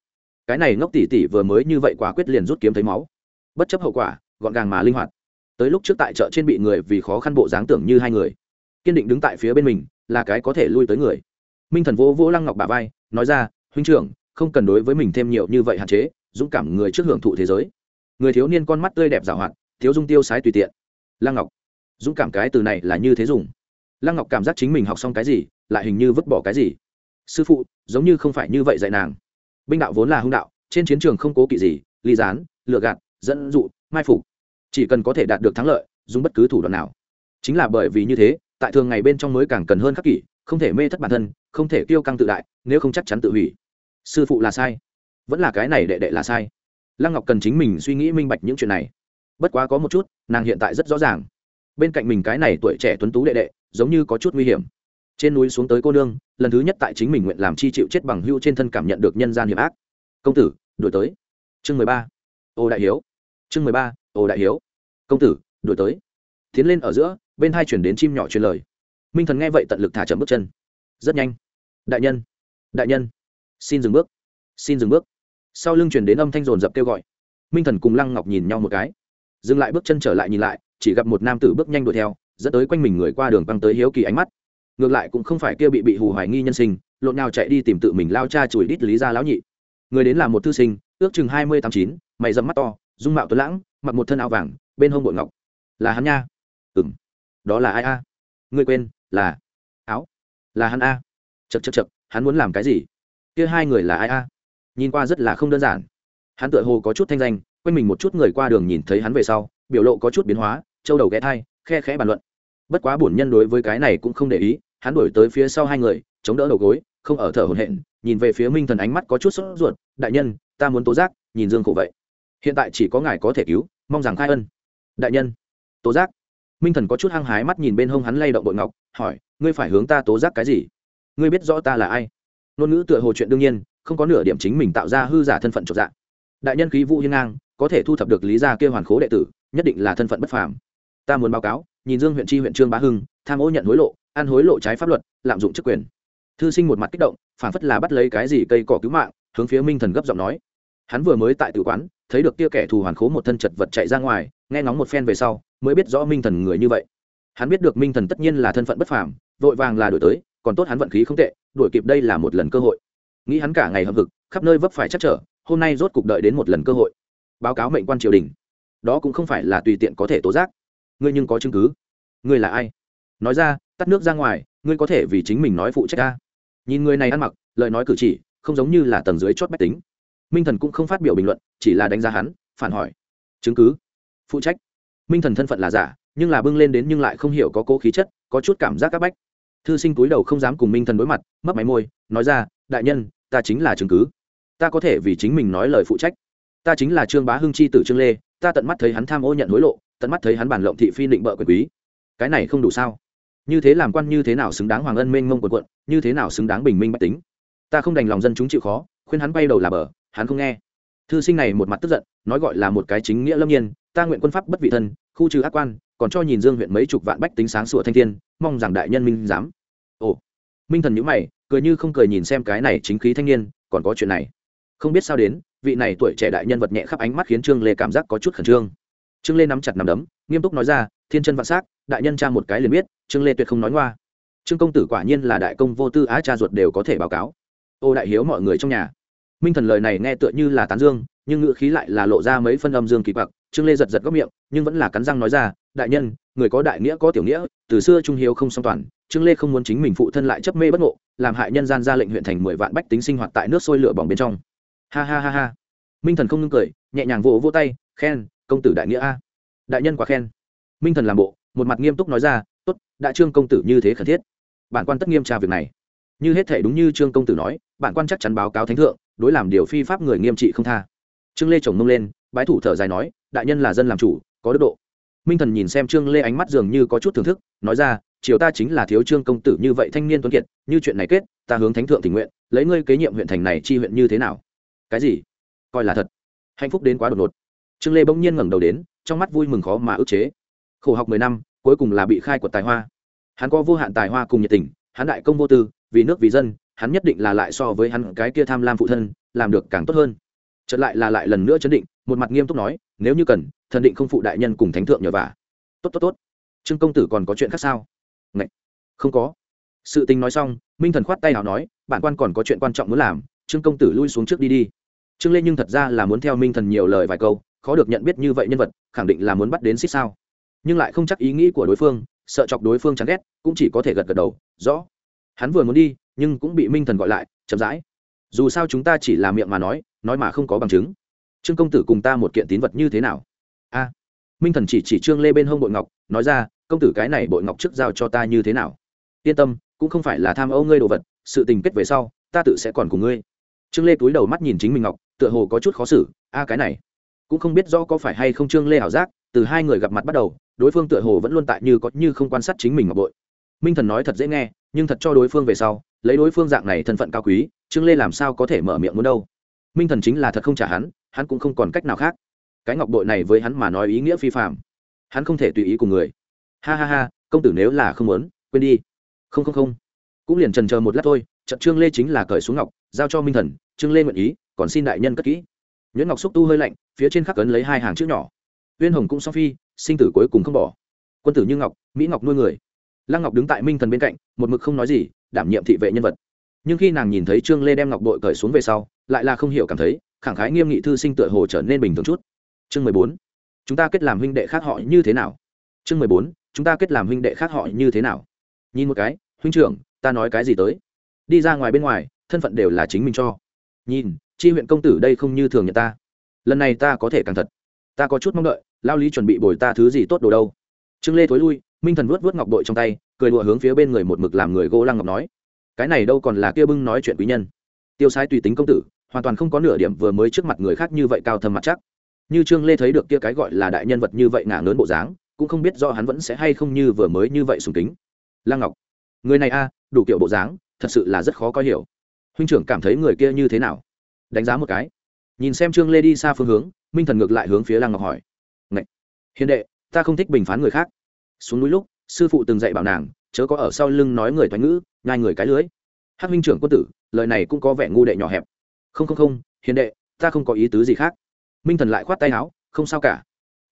cái này ngốc tỷ tỷ vừa mới như vậy quả quyết liền rút kiếm thấy máu. Bất chấp hậu quả, gọn gàng mà linh hoạt. Tới lúc trước tại chợ trên bị người vì khó khăn bộ dáng tưởng như hai người. Kiên định đứng tại phía bên mình, là cái có thể lui tới người. Minh thần vô vô lăng ngọc bà vai, nói ra, huynh trưởng, không cần đối với mình thêm nhiều như vậy hạn chế, dũng cảm người trước hưởng thụ thế giới. Người thiếu niên con mắt tươi đẹp giảo hoạt, thiếu dung tiêu sái tùy tiện. Lăng ngọc, dũng cảm cái từ này là như thế dùng. Lăng ngọc cảm giác chính mình học xong cái gì, lại hình như vứt bỏ cái gì. Sư phụ, giống như không phải như vậy dạy nàng binh đạo vốn là hung đạo, trên chiến trường không cố kỵ gì, ly gián lựa gạt, dẫn dụ, mai phục. Chỉ cần có thể đạt được thắng lợi, dùng bất cứ thủ đoạn nào. Chính là bởi vì như thế, tại thường ngày bên trong mới càng cần hơn khắc kỷ, không thể mê thất bản thân, không thể kiêu căng tự đại, nếu không chắc chắn tự hủy. Sư phụ là sai. Vẫn là cái này đệ đệ là sai. Lăng ngọc cần chính mình suy nghĩ minh bạch những chuyện này. Bất quá có một chút, nàng hiện tại rất rõ ràng. Bên cạnh mình cái này tuổi trẻ tuấn tú đệ đệ, giống như có chút nguy hiểm trên núi xuống tới cô nương, lần thứ nhất tại chính mình nguyện làm chi chịu chết bằng hưu trên thân cảm nhận được nhân gian hiểm ác. Công tử đổi tới. Chương mười ba. Ô đại hiếu. Chương mười ba, ô đại hiếu. Công tử đổi tới. Tiến lên ở giữa, bên hai chuyển đến chim nhỏ truyền lời. Minh thần nghe vậy tận lực thả chậm bước chân. Rất nhanh. Đại nhân đại nhân, xin dừng bước, xin dừng bước. Sau lưng chuyển đến âm thanh rồn rập kêu gọi. Minh thần cùng lăng ngọc nhìn nhau một cái. Dừng lại bước chân trở lại nhìn lại, chỉ gặp một nam tử bước nhanh đuổi theo, dẫn tới quanh mình người qua đường băng tới hiếu kỳ ánh mắt ngược lại cũng không phải kia bị bị hù hoài nghi nhân sinh, lộn nào chạy đi tìm tự mình lao cha chùi đít lý ra lão nhị. Người đến là một thư sinh, ước chừng hai mươi tám chín, mày dầm mắt to, dung mạo tuấn lãng, mặc một thân áo vàng, bên hông bội ngọc. Là hắn nha. Ừ m đó là ai a? Ngươi quên, là áo. Là hắn a. Chật chật chật hắn muốn làm cái gì? Kia hai người là ai a? Nhìn qua rất là không đơn giản. Hắn tựa hồ có chút thanh danh, quanh mình một chút người qua đường nhìn thấy hắn về sau, biểu lộ có chút biến hóa châu đầu ghé thai, khe khẽ bàn luận. Bất quá bổn nhân đối với cái này cũng không để ý hắn đuổi tới phía sau hai người, chống đỡ đầu gối, không ở thở hổn hển, nhìn về phía minh thần ánh mắt có chút sốt ruột, đại nhân, ta muốn tố giác, nhìn dương khổ vậy. Hiện tại chỉ có ngài có thể cứu, mong rằng khai ân. Đại nhân. Tố giác? Minh thần có chút hăng hái mắt nhìn bên hông hắn lay động bội ngọc, hỏi, ngươi phải hướng ta tố giác cái gì? Ngươi biết rõ ta là ai? Ngôn ngữ tựa hồ chuyện đương nhiên, không có nửa điểm chính mình tạo ra hư giả thân phận trọn dạng đại nhân khí vũ hiên ngang, có thể thu thập được lý gia kia hoàn khố đệ tử, nhất định là thân phận bất phàm. Ta muốn báo cáo, nhìn dương huyện tri huyện trương bá hưng, tham ô nhận hối lộ ăn hối lộ trái pháp luật, lạm dụng chức quyền. Thư sinh một mặt kích động phản phất là bắt lấy cái gì cây cỏ cứu mạng, hướng phía minh thần gấp giọng nói. Hắn vừa mới tại tử quán, thấy được kia kẻ thù hoàn khố một thân chật vật chạy ra ngoài, nghe ngóng một phen về sau, mới biết rõ minh thần người như vậy. Hắn biết được minh thần tất nhiên là thân phận bất phàm, vội vàng là đổi tới, còn tốt hắn vận khí không tệ, đuổi kịp đây là một lần cơ hội. Nghĩ hắn cả ngày hậm hực, khắp nơi vấp phải chắc trở, hôm nay rốt cục đợi đến một lần cơ hội. Báo cáo mệnh quan triều đình. Đó cũng không phải là tùy tiện có thể tố giác. Ngươi nhưng có chứng cứ. Ngươi là ai? Nói ra tắt nước ra ngoài, ngươi có thể vì chính mình nói phụ trách ta. Nhìn người này ăn mặc, lời nói cử chỉ, không giống như là tầng dưới chót bách tính. Minh thần cũng không phát biểu bình luận, chỉ là đánh giá hắn, phản hỏi. Chứng cứ? Phụ trách. Minh thần thân phận là giả, nhưng là bưng lên đến nhưng lại không hiểu có cố khí chất, có chút cảm giác c áp bách. Thư sinh túi đầu không dám cùng minh thần đối mặt mất máy môi, nói ra, đại nhân, ta chính là chứng cứ. Ta có thể vì chính mình nói lời phụ trách. Ta chính là trương bá hưng chi tử trương lê, ta tận mắt thấy hắn tham ô nhận hối lộ, tận mắt thấy hắn bản lộng thị phi định bợ quyền quý. Cái này không đủ sao? Như thế làm quan như thế nào xứng đáng hoàng ân mênh mông quần quận, như thế nào xứng đáng bình minh bách tính? Ta không đành lòng dân chúng chịu khó, khuyên hắn bay đầu là bờ, hắn không nghe. Thư sinh này một mặt tức giận, nói gọi là một cái chính nghĩa lâm nhiên, ta nguyện quân pháp bất vị thân, khu trừ ác quan, còn cho nhìn dương huyện mấy chục vạn bách tính sáng sủa thanh thiên, mong rằng đại nhân minh dám ồ. Minh thần nhữ mày, cười như không cười nhìn xem cái này chính khí thanh niên, còn có chuyện này. Không biết sao đến, vị này tuổi trẻ đại nhân vật nhẹ khắp ánh mắt khiến trương lê cảm giác có chút khẩn trương. Trương lê nắm chặt nằm đấm, nghiêm túc nói ra thiên chân vạn s á c, đại nhân cha một cái liền biết, trương lê tuyệt không nói ngoa. Trương công tử quả nhiên là đại công vô tư á, cha ruột đều có thể báo cáo. Ô đại hiếu mọi người trong nhà. Minh thần lời này nghe tựa như là tán dương, nhưng ngữ khí lại là lộ ra mấy phân âm dương kỳ quặc. Trương lê giật giật góc miệng, nhưng vẫn là cắn răng nói ra, đại nhân, người có đại nghĩa có tiểu nghĩa, từ xưa trung hiếu không song toàn. Trương lê không muốn chính mình phụ thân lại chấp mê bất ngộ, làm hại nhân gian ra lệnh huyện thành mười vạn bách tính sinh hoạt tại nước sôi lửa bỏng bên trong. Ha ha ha ha. Minh thần không ngưng cười, nhẹ nhàng vỗ vỗ tay, khen, công tử đại nghĩa a. Đại nhân quá khen minh thần làm bộ, một mặt nghiêm túc nói ra, tốt đã trương công tử như thế khẩn thiết. Bản quan tất nghiêm tra việc này. Như hết thể đúng như trương công tử nói, bản quan chắc chắn báo cáo thánh thượng, đối làm điều phi pháp người nghiêm trị không tha. Trương lê chồng mông lên, bái thủ thở dài nói, đại nhân là dân làm chủ, có đức độ. Minh thần nhìn xem trương lê ánh mắt dường như có chút thưởng thức, nói ra chiều ta chính là thiếu trương công tử như vậy thanh niên tuấn kiệt, như chuyện này kết, ta hướng thánh thượng tình nguyện, lấy ngươi kế nhiệm huyện thành này chi huyện như thế nào? Cái gì? Coi là thật. Hạnh phúc đến quá đột ngột. Trương lê bỗng nhiên ngẩng đầu đến, trong mắt vui mừng khó mà ức chế khổ học mười năm, cuối cùng là bị khai quật tài hoa. Hắn có vô hạn tài hoa cùng nhiệt tình, hắn đại công vô tư, vì nước vì dân, hắn nhất định là lại so với hắn cái kia tham lam phụ thân, làm được càng tốt hơn. Trở lại là lại lần nữa chấn định, một mặt nghiêm túc nói, nếu như cần, thần định không phụ đại nhân cùng thánh thượng nhờ vả. Tốt tốt tốt. Trương công tử còn có chuyện khác sao? Ngậy. không có. Sự tình nói xong, minh thần khoát tay nào nói, bản quan còn có chuyện quan trọng muốn làm, trương công tử lui xuống trước đi đi. Trương lê nhưng thật ra là muốn theo minh thần nhiều lời vài câu, khó được nhận biết như vậy nhân vật, khẳng định là muốn bắt đến xích sao nhưng lại không chắc ý nghĩ của đối phương, sợ chọc đối phương chán ghét, cũng chỉ có thể gật gật đầu, rõ. Hắn vừa muốn đi, nhưng cũng bị minh thần gọi lại, chậm rãi. Dù sao chúng ta chỉ là miệng mà nói nói mà không có bằng chứng. Trương công tử cùng ta một kiện tín vật như thế nào? A. Minh thần chỉ chỉ trương lê bên hông bội ngọc, nói ra, công tử cái này bội ngọc trước giao cho ta như thế nào? Yên tâm, cũng không phải là tham âu ngươi đồ vật, sự tình kết về sau, ta tự sẽ còn cùng ngươi. Trương lê túi đầu mắt nhìn chính mình ngọc, tựa hồ có chút khó xử, a, cái này, cũng không biết rõ có phải hay không trương lê ảo giác từ hai người gặp mặt bắt đầu, đối phương tựa hồ vẫn luôn tại như có như không quan sát chính mình ngọc bội. Minh thần nói thật dễ nghe, nhưng thật cho đối phương về sau, lấy đối phương dạng này thân phận cao quý, trương lê làm sao có thể mở miệng muốn đâu? Minh thần chính là thật không trả hắn hắn cũng không còn cách nào khác. Cái ngọc bội này với hắn mà nói ý nghĩa phi phạm hắn không thể tùy ý cùng người. Ha ha ha, công tử nếu là không muốn, quên đi. Không không không. Cũng liền trần chờ một lát thôi trận trương lê chính là cởi xuống ngọc, giao cho minh thần, trương lê nguyện ý, còn xin đại nhân cất kỹ. Nhuyễn ngọc xúc tu hơi lạnh, phía trên khắc ấn lấy hai hàng chữ nhỏ uyên hồng cũng song phi, sinh tử cuối cùng không bỏ. Quân tử như ngọc, mỹ ngọc nuôi người. Lăng ngọc đứng tại minh thần bên cạnh, một mực không nói gì, đảm nhiệm thị vệ nhân vật. Nhưng khi nàng nhìn thấy trương lê đem ngọc bội cởi xuống về sau, lại là không hiểu cảm thấy, khẳng khái nghiêm nghị thư sinh tựa hồ trở nên bình thường chút. Chương mười bốn. Chúng ta kết làm huynh đệ khác họ như thế nào? Chương mười bốn. Chúng ta kết làm huynh đệ khác họ như thế nào? Nhìn một cái, huynh trưởng, ta nói cái gì tới? Đi ra ngoài bên ngoài, thân phận đều là chính mình cho. Nhìn, chi huyện công tử đây không như thường nhận ta. Lần này ta có thể càng thật ta có chút mong đợi, lao lý chuẩn bị bồi ta thứ gì tốt đồ đâu. Trương lê thối lui, minh thần vuốt vuốt ngọc bội trong tay, cười đùa hướng phía bên người một mực làm người gỗ lăng ngọc nói, cái này đâu còn là kia bưng nói chuyện quý nhân. Tiêu sái tùy tính công tử, hoàn toàn không có nửa điểm vừa mới trước mặt người khác như vậy cao thâm mặt chắc. Như trương lê thấy được kia cái gọi là đại nhân vật như vậy ngả lớn bộ dáng, cũng không biết do hắn vẫn sẽ hay không như vừa mới như vậy sùng kính. Lăng ngọc, người này a, đủ kiểu bộ dáng, thật sự là rất khó coi hiểu. Huynh trưởng cảm thấy người kia như thế nào? Đánh giá một cái. Nhìn xem trương lê đi xa phương hướng minh thần ngược lại hướng phía lăng ngọc hỏi. Ngậy! hiền đệ, ta không thích bình phán người khác. Xuống núi lúc, sư phụ từng dạy bảo nàng, chớ có ở sau lưng nói người thoái ngữ, nhai người cái lưới. Hắc minh trưởng quân tử, lời này cũng có vẻ ngu đệ nhỏ hẹp. Không không không, hiền đệ, ta không có ý tứ gì khác. Minh thần lại khoát tay áo, không sao cả.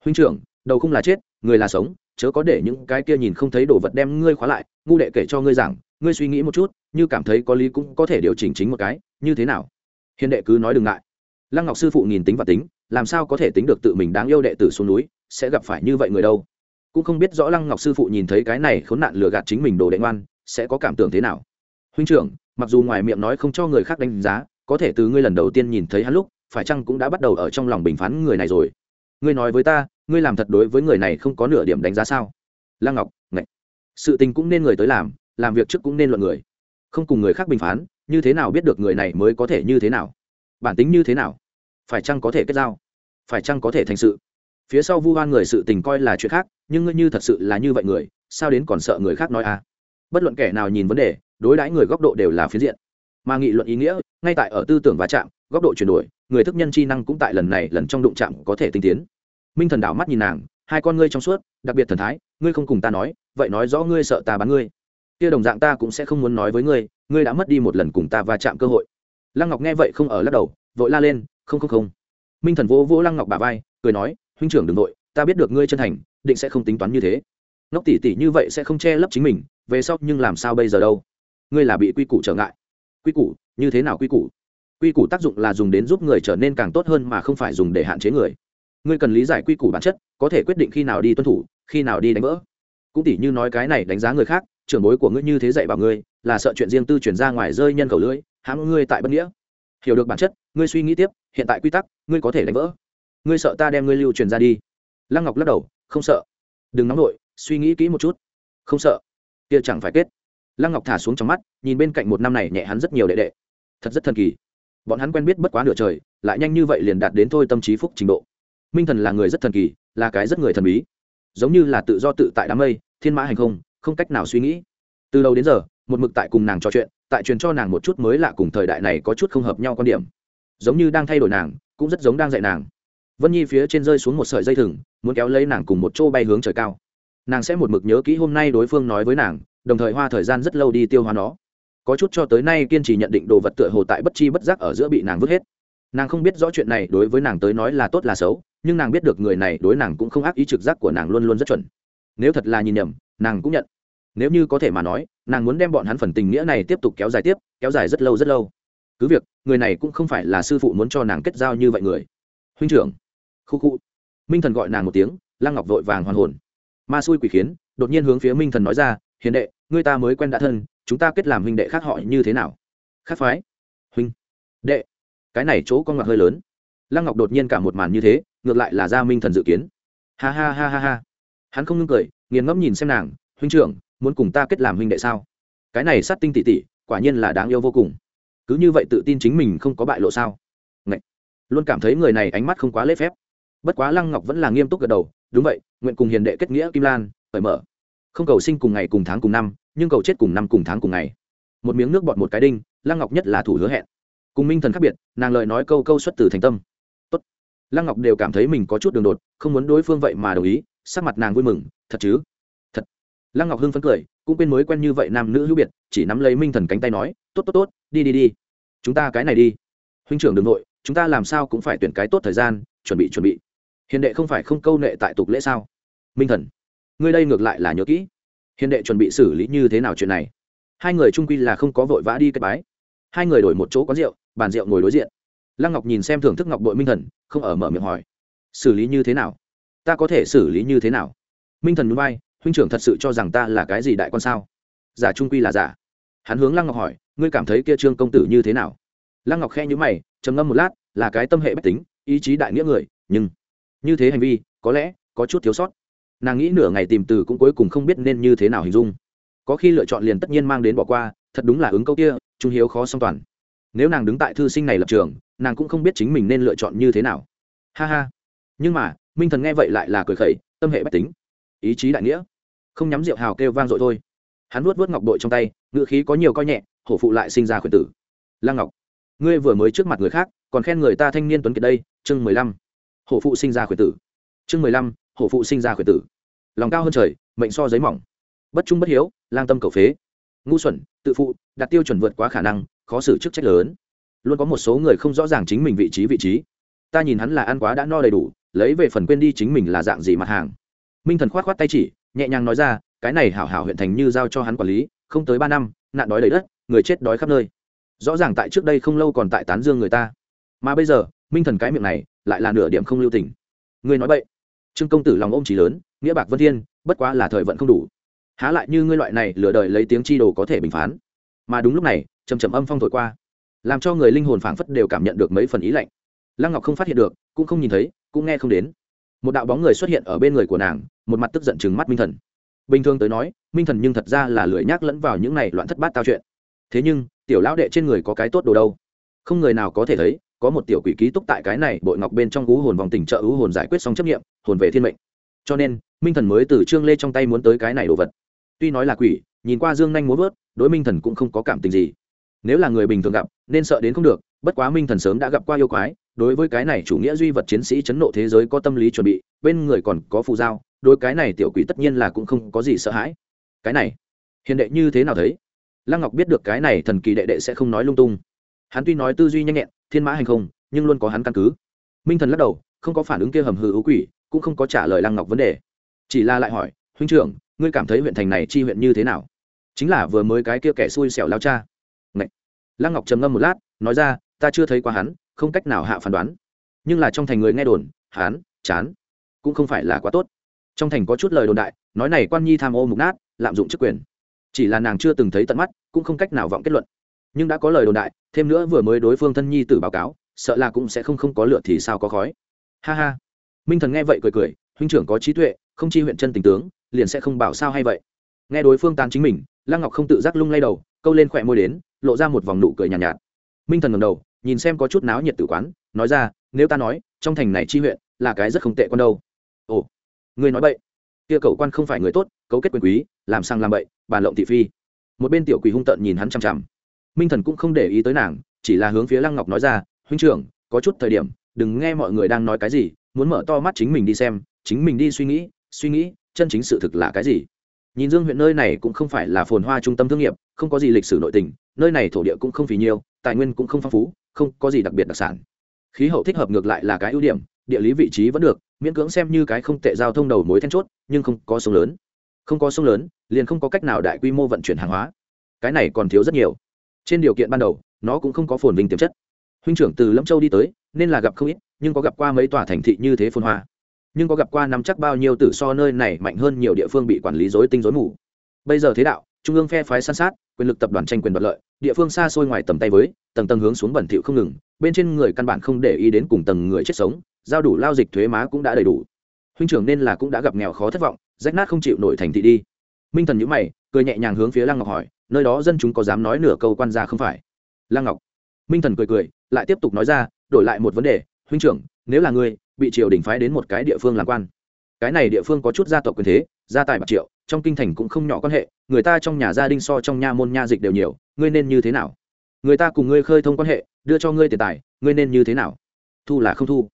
Huynh trưởng, đầu không là chết, người là sống, chớ có để những cái kia nhìn không thấy đồ vật đem ngươi khóa lại, ngu đệ kể cho ngươi rằng ngươi suy nghĩ một chút, như cảm thấy có lý cũng có thể điều chỉnh chính một cái, như thế nào? Hiền đệ cứ nói đừng ngại. Lăng ngọc sư phụ nhìn tính và tính làm sao có thể tính được tự mình đáng yêu đệ tử xuống núi, sẽ gặp phải như vậy người đâu? Cũng không biết rõ lăng ngọc sư phụ nhìn thấy cái này khốn nạn lừa gạt chính mình đồ đệ ngoan, sẽ có cảm tưởng thế nào? Huynh trưởng, mặc dù ngoài miệng nói không cho người khác đánh giá, có thể từ ngươi lần đầu tiên nhìn thấy hắn lúc, phải chăng cũng đã bắt đầu ở trong lòng bình phán người này rồi? Ngươi nói với ta, ngươi làm thật đối với người này không có nửa điểm đánh giá sao? Lăng ngọc, ngạch. Sự tình cũng nên người tới làm làm việc trước cũng nên luận người. Không cùng người khác bình phán, như thế nào biết được người này mới có thể như thế nào? Bản tính như thế nào? Phải chăng có thể kết giao? Phải chăng có thể thành sự? Phía sau vu hoan người sự tình coi là chuyện khác, nhưng ngươi như thật sự là như vậy người, sao đến còn sợ người khác nói à? Bất luận kẻ nào nhìn vấn đề, đối đãi người góc độ đều là phiến diện. Mà nghị luận ý nghĩa, ngay tại ở tư tưởng va chạm góc độ chuyển đổi, người thức nhân chi năng cũng tại lần này, lần trong đụng chạm có thể tinh tiến. Minh thần đảo mắt nhìn nàng, hai con ngươi trong suốt, đặc biệt thần thái, ngươi không cùng ta nói, vậy nói rõ ngươi sợ ta bán ngươi. Kia đồng dạng ta cũng sẽ không muốn nói với ngươi ngươi đã mất đi một lần cùng ta va chạm cơ hội. Lăng ngọc nghe vậy không ở lắc đầu, vội la lên không không không. Minh thần vỗ vỗ lăng ngọc bà vai, cười nói, huynh trưởng đừng vội, ta biết được ngươi chân thành, định sẽ không tính toán như thế. Ngốc tỷ tỷ như vậy sẽ không che lấp chính mình, về sau nhưng làm sao bây giờ đâu? Ngươi là bị quy củ trở ngại. Quy củ? Như thế nào quy củ? Quy củ tác dụng là dùng đến giúp người trở nên càng tốt hơn mà không phải dùng để hạn chế người. Ngươi cần lý giải quy củ bản chất, có thể quyết định khi nào đi tuân thủ, khi nào đi đánh vỡ. Cũng tỷ như nói cái này đánh giá người khác, trưởng bối của ngươi như thế dạy bảo ngươi, là sợ chuyện riêng tư chuyển ra ngoài rơi nhân cầu lưỡi, hãm ngươi tại bất nghĩa. Hiểu được bản chất ngươi suy nghĩ tiếp, hiện tại quy tắc, ngươi có thể đánh vỡ. Ngươi sợ ta đem ngươi lưu truyền ra đi. Lăng ngọc lắc đầu, không sợ. Đừng nóng nổi suy nghĩ kỹ một chút. Không sợ. Kia chẳng phải kết. Lăng ngọc thả xuống trong mắt, nhìn bên cạnh một năm này nhẹ hắn rất nhiều đệ đệ. Thật rất thần kỳ. Bọn hắn quen biết bất quá nửa trời, lại nhanh như vậy liền đạt đến thôi tâm trí phúc trình độ. Minh thần là người rất thần kỳ, là cái rất người thần bí. Giống như là tự do tự tại đám mây, thiên mã hành không không cách nào suy nghĩ. Từ đầu đến giờ, một mực tại cùng nàng trò chuyện, tại truyền cho nàng một chút mới lạ cùng thời đại này có chút không hợp nhau quan điểm giống như đang thay đổi nàng, cũng rất giống đang dạy nàng. Vân nhi phía trên rơi xuống một sợi dây thừng, muốn kéo lấy nàng cùng một chỗ bay hướng trời cao. Nàng sẽ một mực nhớ kỹ hôm nay đối phương nói với nàng, đồng thời hoa thời gian rất lâu đi tiêu hóa nó. Có chút cho tới nay kiên trì nhận định đồ vật tựa hồ tại bất chi bất giác ở giữa bị nàng vứt hết. Nàng không biết rõ chuyện này đối với nàng tới nói là tốt là xấu, nhưng nàng biết được người này đối nàng cũng không ác ý trực giác của nàng luôn luôn rất chuẩn. Nếu thật là nhìn nhầm, nàng cũng nhận. Nếu như có thể mà nói, nàng muốn đem bọn hắn phần tình nghĩa này tiếp tục kéo dài tiếp, kéo dài rất lâu rất lâu cứ việc, người này cũng không phải là sư phụ muốn cho nàng kết giao như vậy người. Huynh trưởng. Khu khu. Minh thần gọi nàng một tiếng, lăng ngọc vội vàng hoàn hồn. Ma xui quỷ khiến, đột nhiên hướng phía minh thần nói ra, hiền đệ người ta mới quen đã thân, chúng ta kết làm huynh đệ khác họ như thế nào? Khác phái. Huynh. Đệ. Cái này chỗ con ngọc hơi lớn. Lăng ngọc đột nhiên cả một màn như thế, ngược lại là gia minh thần dự kiến. Ha ha ha ha ha. Hắn không ngưng cười, nghiền ngẫm nhìn xem nàng, huynh trưởng, muốn cùng ta kết làm huynh đệ sao? Cái này sát tinh tỉ tỉ, quả nhiên là đáng yêu vô cùng cứ như vậy tự tin chính mình không có bại lộ sao? Ngậy! luôn cảm thấy người này ánh mắt không quá lễ phép. Bất quá lăng ngọc vẫn là nghiêm túc gật đầu, đúng vậy, nguyện cùng hiền đệ kết nghĩa kim lan cởi mở. Không cầu sinh cùng ngày cùng tháng cùng năm, nhưng cầu chết cùng năm cùng tháng cùng ngày. Một miếng nước bọt một cái đinh, lăng ngọc nhất là thủ hứa hẹn. Cùng minh thần khác biệt, nàng lời nói câu câu xuất từ thành tâm. Tốt. lăng ngọc đều cảm thấy mình có chút đường đột, không muốn đối phương vậy mà đồng ý, sắc mặt nàng vui mừng, thật chứ? Lăng ngọc hưng phấn cười, cũng quên mới quen như vậy nam nữ hữu biệt, chỉ nắm lấy minh thần cánh tay nói, tốt tốt tốt, đi đi đi. Chúng ta cái này đi. Huynh trưởng đường nội chúng ta làm sao cũng phải tuyển cái tốt thời gian, chuẩn bị chuẩn bị. Hiền đệ không phải không câu nệ tại tục lễ sao? Minh thần, ngươi đây ngược lại là nhớ kỹ. Hiền đệ chuẩn bị xử lý như thế nào chuyện này? Hai người trung quy là không có vội vã đi kết bái. Hai người đổi một chỗ có rượu, bàn rượu ngồi đối diện. Lăng ngọc nhìn xem thưởng thức ngọc bội minh thần, không ở mở miệng hỏi, xử lý như thế nào? Ta có thể xử lý như thế nào? Minh thần núi bay huynh trưởng thật sự cho rằng ta là cái gì đại quan sao? Giả trung quy là giả. Hắn hướng lăng ngọc hỏi, ngươi cảm thấy kia trương công tử như thế nào? Lăng ngọc khe nhữ mày, trầm ngâm một lát, là cái tâm hệ bách tính, ý chí đại nghĩa người, nhưng như thế hành vi, có lẽ có chút thiếu sót. Nàng nghĩ nửa ngày tìm từ cũng cuối cùng không biết nên như thế nào hình dung. Có khi lựa chọn liền tất nhiên mang đến bỏ qua, thật đúng là ứng câu kia, trung hiếu khó song toàn. Nếu nàng đứng tại thư sinh này lập trường, nàng cũng không biết chính mình nên lựa chọn như thế nào. Ha ha. Nhưng mà, minh thần nghe vậy lại là cười khẩy, tâm hệ bách tính, ý chí đại nghĩa không nhắm rượu hào kêu vang dội thôi. Hắn nuốt vớt ngọc bội trong tay ngự khí có nhiều coi nhẹ, hổ phụ lại sinh ra khuyển tử. Lăng ngọc, ngươi vừa mới trước mặt người khác, còn khen người ta thanh niên tuấn kiệt đây, chương mười lăm. Hổ phụ sinh ra khuyển tử. Chương mười lăm, hổ phụ sinh ra khuyển tử. Lòng cao hơn trời, mệnh so giấy mỏng. Bất trung bất hiếu, lang tâm cầu phế. Ngu xuẩn, tự phụ, đặt tiêu chuẩn vượt quá khả năng, khó xử chức trách lớn. Luôn có một số người không rõ ràng chính mình vị trí vị trí. Ta nhìn hắn là ăn quá đã no đầy đủ, lấy về phần quên đi chính mình là dạng gì mặt hàng. Minh thần khoát khoát tay chỉ nhẹ nhàng nói ra, cái này hảo hảo huyện thành như giao cho hắn quản lý, không tới ba năm, nạn đói đầy đất, người chết đói khắp nơi. Rõ ràng tại trước đây không lâu còn tại tán dương người ta. Mà bây giờ, minh thần cái miệng này, lại là nửa điểm không lưu tình. Ngươi nói vậy trương công tử lòng ôm chỉ lớn, nghĩa bạc vân thiên, bất quá là thời vận không đủ. Há lại như ngươi loại này lừa đời lấy tiếng chi đồ có thể bình phán. Mà đúng lúc này trầm trầm âm phong thổi qua, làm cho người linh hồn phảng phất đều cảm nhận được mấy phần ý lạnh. Lăng ngọc không phát hiện được, cũng không nhìn thấy, cũng nghe không đến. Một đạo bóng người xuất hiện ở bên người của nàng một mặt tức giận chừng mắt minh thần. Bình thường tới nói, minh thần nhưng thật ra là lười nhác lẫn vào những này loạn thất bát tao chuyện. Thế nhưng, tiểu lão đệ trên người có cái tốt đồ đâu? Không người nào có thể thấy, có một tiểu quỷ ký túc tại cái này bội ngọc bên trong ú hồn vòng tình trợ ú hồn giải quyết xong chấp nghiệm, hồn về thiên mệnh. Cho nên, minh thần mới từ trương lê trong tay muốn tới cái này đồ vật. Tuy nói là quỷ, nhìn qua dương nhanh muốn vớt, đối minh thần cũng không có cảm tình gì. Nếu là người bình thường gặp, nên sợ đến không được, bất quá minh thần sớm đã gặp qua yêu quái, đối với cái này chủ nghĩa duy vật chiến sĩ chấn nộ thế giới có tâm lý chuẩn bị, bên người còn có phù giao đối cái này tiểu quỷ tất nhiên là cũng không có gì sợ hãi. Cái này, hiền đệ như thế nào thấy? Lăng ngọc biết được cái này thần kỳ đệ đệ sẽ không nói lung tung. Hắn tuy nói tư duy nhanh nhẹn, thiên mã hành không, nhưng luôn có hắn căn cứ. Minh thần lắc đầu, không có phản ứng kia hầm hư ưu quỷ, cũng không có trả lời lăng ngọc vấn đề. Chỉ là lại hỏi, huynh trưởng, ngươi cảm thấy huyện thành này chi huyện như thế nào? Chính là vừa mới cái kia kẻ xui xẻo lao cha. Ngậy. lăng ngọc trầm ngâm một lát, nói ra, ta chưa thấy qua hắn, không cách nào hạ phán đoán. Nhưng là trong thành người nghe đồn hắn chán, cũng không phải là quá tốt trong thành có chút lời đồn đại nói này quan nhi tham ô mục nát lạm dụng chức quyền. Chỉ là nàng chưa từng thấy tận mắt cũng không cách nào vọng kết luận. Nhưng đã có lời đồn đại thêm nữa vừa mới đối phương thân nhi tử báo cáo sợ là cũng sẽ không không có lựa thì sao có khói. Ha ha. Minh thần nghe vậy cười cười huynh trưởng có trí tuệ không chi huyện chân tình tướng liền sẽ không bảo sao hay vậy. Nghe đối phương tán chính mình lăng ngọc không tự giác lung lay đầu câu lên khỏe môi đến lộ ra một vòng nụ cười nhàn nhạt, nhạt. Minh thần ngầm đầu nhìn xem có chút náo nhiệt tử quán nói ra nếu ta nói trong thành này chi huyện là cái rất không tệ con đâu. Ồ. Ngươi nói bậy. Kia cậu quan không phải người tốt, cấu kết quyền quý, làm sang làm bậy, bàn lộng thị phi. Một bên tiểu quỷ hung tợn nhìn hắn chằm chằm. Minh thần cũng không để ý tới nàng, chỉ là hướng phía lăng ngọc nói ra, huynh trưởng, có chút thời điểm, đừng nghe mọi người đang nói cái gì, muốn mở to mắt chính mình đi xem, chính mình đi suy nghĩ suy nghĩ, chân chính sự thực là cái gì? Nhìn dương huyện nơi này cũng không phải là phồn hoa trung tâm thương nghiệp, không có gì lịch sử nội tình, nơi này thổ địa cũng không phì nhiêu tài nguyên cũng không phong phú, không có gì đặc biệt đặc sản. Khí hậu thích hợp ngược lại là cái ưu điểm, địa lý vị trí vẫn được miễn cưỡng xem như cái không tệ giao thông đầu mối then chốt, nhưng không có sông lớn. Không có sông lớn, liền không có cách nào đại quy mô vận chuyển hàng hóa. Cái này còn thiếu rất nhiều. Trên điều kiện ban đầu, nó cũng không có phồn vinh tiềm chất. Huynh trưởng từ lâm châu đi tới, nên là gặp không ít, nhưng có gặp qua mấy tòa thành thị như thế phồn hoa. Nhưng có gặp qua nắm chắc bao nhiêu tử so nơi này mạnh hơn nhiều địa phương bị quản lý dối tinh dối mù. Bây giờ thế đạo, trung ương phe phái san sát, quyền lực tập đoàn tranh quyền đoạt lợi, địa phương xa xôi ngoài tầm tay với, tầng tầng hướng xuống bẩn thỉu không ngừng, bên trên người căn bản không để ý đến cùng tầng người chết sống giao đủ lao dịch thuế má cũng đã đầy đủ. Huynh trưởng nên là cũng đã gặp nghèo khó thất vọng, rách nát không chịu nổi thành thị đi. Minh thần nhữ mày, cười nhẹ nhàng hướng phía lăng ngọc hỏi, nơi đó dân chúng có dám nói nửa câu quan gia không phải? Lăng ngọc. Minh thần cười cười, lại tiếp tục nói ra, đổi lại một vấn đề, huynh trưởng, nếu là ngươi, bị triều đình phái đến một cái địa phương làm quan. Cái này địa phương có chút gia tộc quyền thế, gia tài bạc triệu, trong kinh thành cũng không nhỏ quan hệ, người ta trong nhà gia đình so trong nha môn nha dịch đều nhiều, ngươi nên như thế nào? Người ta cùng ngươi khơi thông quan hệ, đưa cho ngươi tiền tài, ngươi nên như thế nào? Thu là không thu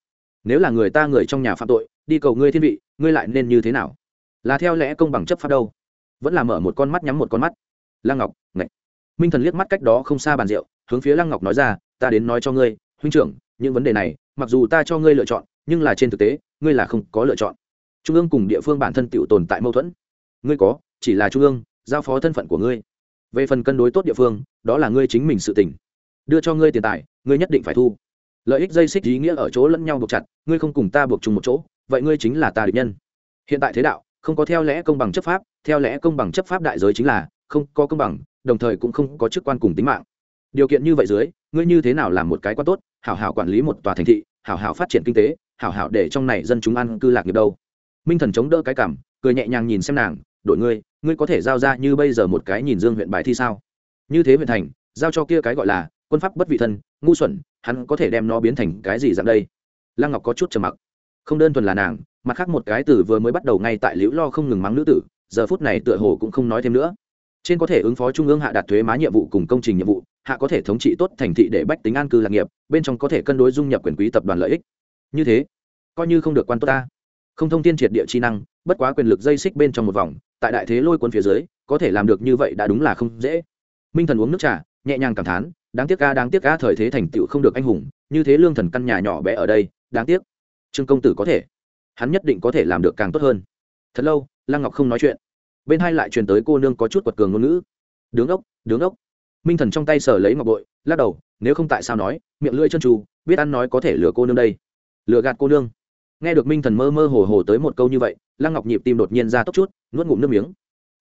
nếu là người ta người trong nhà phạm tội, đi cầu ngươi thiên vị, ngươi lại nên như thế nào? Là theo lẽ công bằng chấp pháp đâu? Vẫn là mở một con mắt nhắm một con mắt. Lăng ngọc, ngạch. Minh thần liếc mắt cách đó không xa bàn rượu, hướng phía lăng ngọc nói ra, ta đến nói cho ngươi, huynh trưởng, những vấn đề này, mặc dù ta cho ngươi lựa chọn, nhưng là trên thực tế, ngươi là không có lựa chọn. Trung ương cùng địa phương bản thân tự tồn tại mâu thuẫn. Ngươi có, chỉ là trung ương, giao phó thân phận của ngươi. Về phần cân đối tốt địa phương, đó là ngươi chính mình sự tỉnh đưa cho ngươi tiền tài, ngươi nhất định phải thu lợi ích dây xích ý nghĩa ở chỗ lẫn nhau buộc chặt, ngươi không cùng ta buộc chung một chỗ, vậy ngươi chính là ta địch nhân. Hiện tại thế đạo, không có theo lẽ công bằng chấp pháp, theo lẽ công bằng chấp pháp đại giới chính là, không có công bằng, đồng thời cũng không có chức quan cùng tính mạng. Điều kiện như vậy dưới, ngươi như thế nào làm một cái quan tốt, hảo hảo quản lý một tòa thành thị, hảo hảo phát triển kinh tế, hảo hảo để trong này dân chúng ăn cư lạc nghiệp đâu. Minh thần chống đỡ cái cảm, cười nhẹ nhàng nhìn xem nàng, đội ngươi ngươi có thể giao ra như bây giờ một cái nhìn dương huyện bài thi sao? Như thế huyện thành, giao cho kia cái gọi là quân pháp bất vị thân, ngu xuẩn hắn có thể đem nó biến thành cái gì dạng đây? Lăng ngọc có chút trầm mặc. Không đơn thuần là nàng, mặt khác một cái từ vừa mới bắt đầu ngay tại liễu lo không ngừng mắng nữ tử, giờ phút này tựa hồ cũng không nói thêm nữa. Trên có thể ứng phó trung ương hạ đạt thuế má nhiệm vụ cùng công trình nhiệm vụ, hạ có thể thống trị tốt thành thị để bách tính an cư lạc nghiệp, bên trong có thể cân đối dung nhập quyền quý tập đoàn lợi ích. Như thế, coi như không được quan tốt ta. Không thông tin triệt địa chi năng, bất quá quyền lực dây xích bên trong một vòng, tại đại thế lôi quân phía dưới, có thể làm được như vậy đã đúng là không dễ. Minh thần uống nước trà, nhẹ nhàng cảm thán đáng tiếc ca đáng tiếc ca thời thế thành tựu không được anh hùng, như thế lương thần căn nhà nhỏ bé ở đây, đáng tiếc. Trương công tử có thể. Hắn nhất định có thể làm được càng tốt hơn. Thật lâu, lăng ngọc không nói chuyện. Bên hai lại truyền tới cô nương có chút quật cường ngôn ngữ. Đứng ốc đứng ốc. Minh thần trong tay sờ lấy ngọc bội, lắc đầu, nếu không tại sao nói, miệng lưỡi chân trù, biết ăn nói có thể lừa cô nương đây. Lừa gạt cô nương. Nghe được minh thần mơ mơ hồ hồ tới một câu như vậy, lăng ngọc nhịp tim đột nhiên ra tốc chút, nuốt ngụm nước miếng.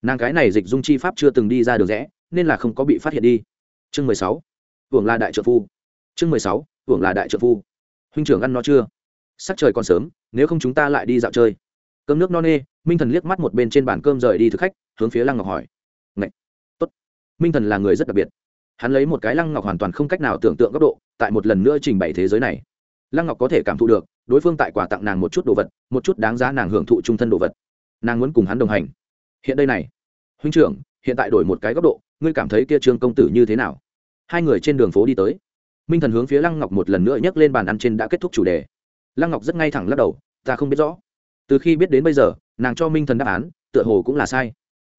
Nàng cái này dịch dung chi pháp chưa từng đi ra được rẽ, nên là không có bị phát hiện đi. Chương mười sáu hưởng là đại trợ phu. Chương mười sáu, hưởng là đại trợ phu. Huynh trưởng ăn no chưa? Sắc trời còn sớm, nếu không chúng ta lại đi dạo chơi. Cơm nước no nê, minh thần liếc mắt một bên trên bàn cơm rời đi thực khách, hướng phía lăng ngọc hỏi. Ngậy! tốt. Minh thần là người rất đặc biệt. Hắn lấy một cái lăng ngọc hoàn toàn không cách nào tưởng tượng góc độ, tại một lần nữa trình bày thế giới này. Lăng ngọc có thể cảm thụ được, đối phương tại quà tặng nàng một chút đồ vật, một chút đáng giá nàng hưởng thụ trung thân đồ vật. Nàng muốn cùng hắn đồng hành. Hiện đây này. Huynh trưởng, hiện tại đổi một cái góc độ, ngươi cảm thấy kia trương công tử như thế nào? Hai người trên đường phố đi tới. Minh thần hướng phía lăng ngọc một lần nữa nhấc lên bàn ăn trên đã kết thúc chủ đề. Lăng ngọc rất ngay thẳng lắc đầu, ta không biết rõ. Từ khi biết đến bây giờ, nàng cho minh thần đáp án, tựa hồ cũng là sai.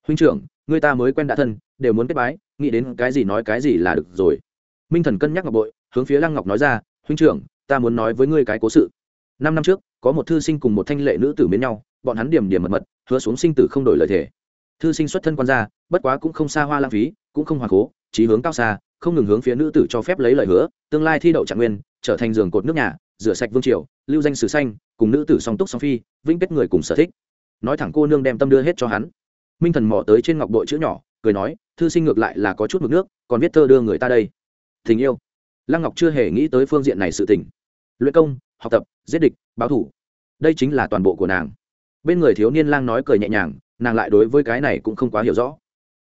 Huynh trưởng, người ta mới quen đã thân, đều muốn kết bái, nghĩ đến cái gì nói cái gì là được rồi. Minh thần cân nhắc ngọc bội, hướng phía lăng ngọc nói ra, huynh trưởng, ta muốn nói với ngươi cái cố sự. Năm năm trước, có một thư sinh cùng một thanh lệ nữ tử mến nhau, bọn hắn điểm điểm mật mật, hứa xuống sinh tử không đổi lời thề. Thư sinh xuất thân quan gia, bất quá cũng không xa hoa lãng phí, cũng không hoàng cố trí hướng cao xa không ngừng hướng phía nữ tử cho phép lấy lời hứa, tương lai thi đậu trạng nguyên, trở thành giường cột nước nhà, rửa sạch vương triều, lưu danh sử xanh cùng nữ tử song túc song phi, vĩnh kết người cùng sở thích. Nói thẳng cô nương đem tâm đưa hết cho hắn. Minh thần mò tới trên ngọc bội chữ nhỏ, cười nói, thư sinh ngược lại là có chút mực nước, còn viết thơ đưa người ta đây. Tình yêu. Lăng ngọc chưa hề nghĩ tới phương diện này sự tình. Luyện công, học tập, giết địch, báo thủ. Đây chính là toàn bộ của nàng. Bên người thiếu niên lang nói cười nhẹ nhàng, nàng lại đối với cái này cũng không quá hiểu rõ.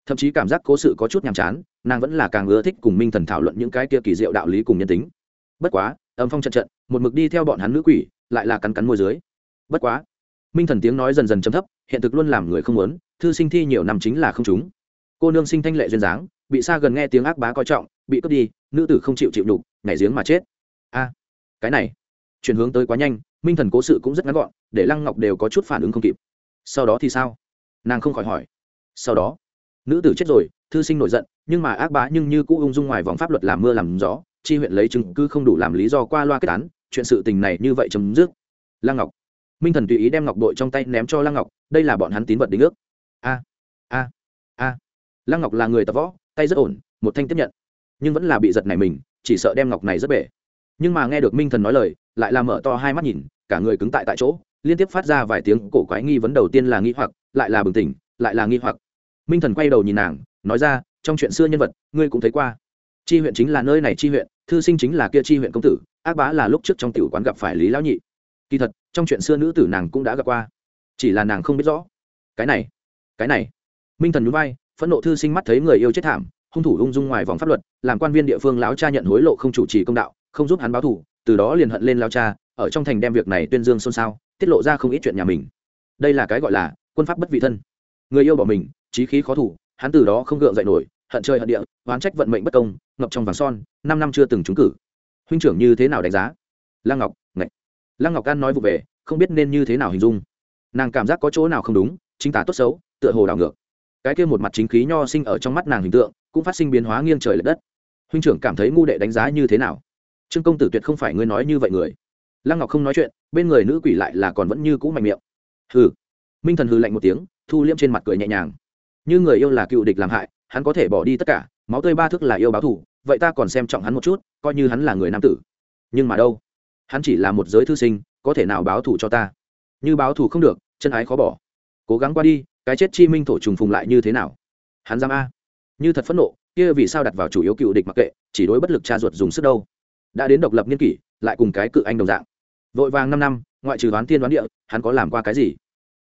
Thậm chí cảm giác cố sự có chút nhàm chán nàng vẫn là càng ưa thích cùng minh thần thảo luận những cái kia kỳ diệu đạo lý cùng nhân tính. Bất quá, âm phong trận trận, một mực đi theo bọn hắn nữ quỷ, lại là cắn cắn môi dưới. Bất quá, minh thần tiếng nói dần dần chấm thấp, hiện thực luôn làm người không muốn, thư sinh thi nhiều năm chính là không chúng. Cô nương sinh thanh lệ duyên dáng, bị xa gần nghe tiếng ác bá coi trọng, bị cướp đi, nữ tử không chịu chịu đục nhảy giếng mà chết. A, cái này, chuyển hướng tới quá nhanh, minh thần cố sự cũng rất ngắn gọn, để lăng ngọc đều có chút phản ứng không kịp. Sau đó thì sao? Nàng không khỏi hỏi. Sau đó, nữ tử chết rồi, thư sinh nổi giận nhưng mà ác bá nhưng như cũ ung dung ngoài vòng pháp luật làm mưa làm gió, chi huyện lấy chứng cứ không đủ làm lý do qua loa kết án, chuyện sự tình này như vậy chấm dứt. Lăng ngọc. Minh thần tùy ý đem ngọc bội trong tay ném cho lăng ngọc, đây là bọn hắn tín vật đính ước. A a a. Lăng ngọc là người tập võ, tay rất ổn, một thanh tiếp nhận. Nhưng vẫn là bị giật này mình, chỉ sợ đem ngọc này rất bể. Nhưng mà nghe được minh thần nói lời, lại là mở to hai mắt nhìn, cả người cứng tại tại chỗ, liên tiếp phát ra vài tiếng cổ quái nghi vấn đầu tiên là nghi hoặc, lại là bừng tỉnh, lại là nghi hoặc. Minh thần quay đầu nhìn nàng, nói ra trong chuyện xưa nhân vật, ngươi cũng thấy qua. Chi huyện chính là nơi này chi huyện, thư sinh chính là kia chi huyện công tử, ác bá là lúc trước trong tiểu quán gặp phải lý lão nhị. Kỳ thật, trong chuyện xưa nữ tử nàng cũng đã gặp qua, chỉ là nàng không biết rõ. Cái này cái này. Minh thần nhún vai, phẫn nộ thư sinh mắt thấy người yêu chết thảm, hung thủ ung dung ngoài vòng pháp luật, làm quan viên địa phương lão cha nhận hối lộ không chủ trì công đạo, không giúp hắn báo thủ từ đó liền hận lên lão cha, ở trong thành đem việc này tuyên dương xôn xao, tiết lộ ra không ít chuyện nhà mình. Đây là cái gọi là quân pháp bất vị thân. Người yêu bỏ mình trí khí khó thủ hắn từ đó không gượng dậy nổi, hận chơi hận địa, oán trách vận mệnh bất công, ngập trong vàng son, năm năm chưa từng trúng cử. Huynh trưởng như thế nào đánh giá? Lăng ngọc, ngạch. Lăng ngọc an nói vụ về, không biết nên như thế nào hình dung. Nàng cảm giác có chỗ nào không đúng, chính tả tốt xấu, tựa hồ đảo ngược. Cái kia một mặt chính khí nho sinh ở trong mắt nàng hình tượng, cũng phát sinh biến hóa nghiêng trời l ệ đất. Huynh trưởng cảm thấy ngu đệ đánh giá như thế nào? Trương công tử tuyệt không phải ngươi nói như vậy người. Lăng ngọc không nói chuyện, bên người nữ quỷ lại là còn vẫn như cũ mạnh miệng. Hừ. Minh thần hừ lạnh một tiếng, thu liêm trên mặt cười nhẹ nhàng như người yêu là cựu địch làm hại, hắn có thể bỏ đi tất cả, máu tươi ba thước là yêu báo thù, vậy ta còn xem trọng hắn một chút, coi như hắn là người nam tử. Nhưng mà đâu? Hắn chỉ là một giới thư sinh, có thể nào báo thù cho ta? Như báo thù không được, chân ái khó bỏ. Cố gắng qua đi, cái chết chi minh thổ trùng phùng lại như thế nào? Hắn dám a? Như thật phẫn nộ, kia vì sao đặt vào chủ yếu cựu địch mặc kệ, chỉ đối bất lực cha ruột dùng sức đâu? Đã đến độc lập niên kỷ, lại cùng cái cự anh đồng dạng. Vội vàng năm năm, ngoại trừ đoán tiên đoán địa, hắn có làm qua cái gì?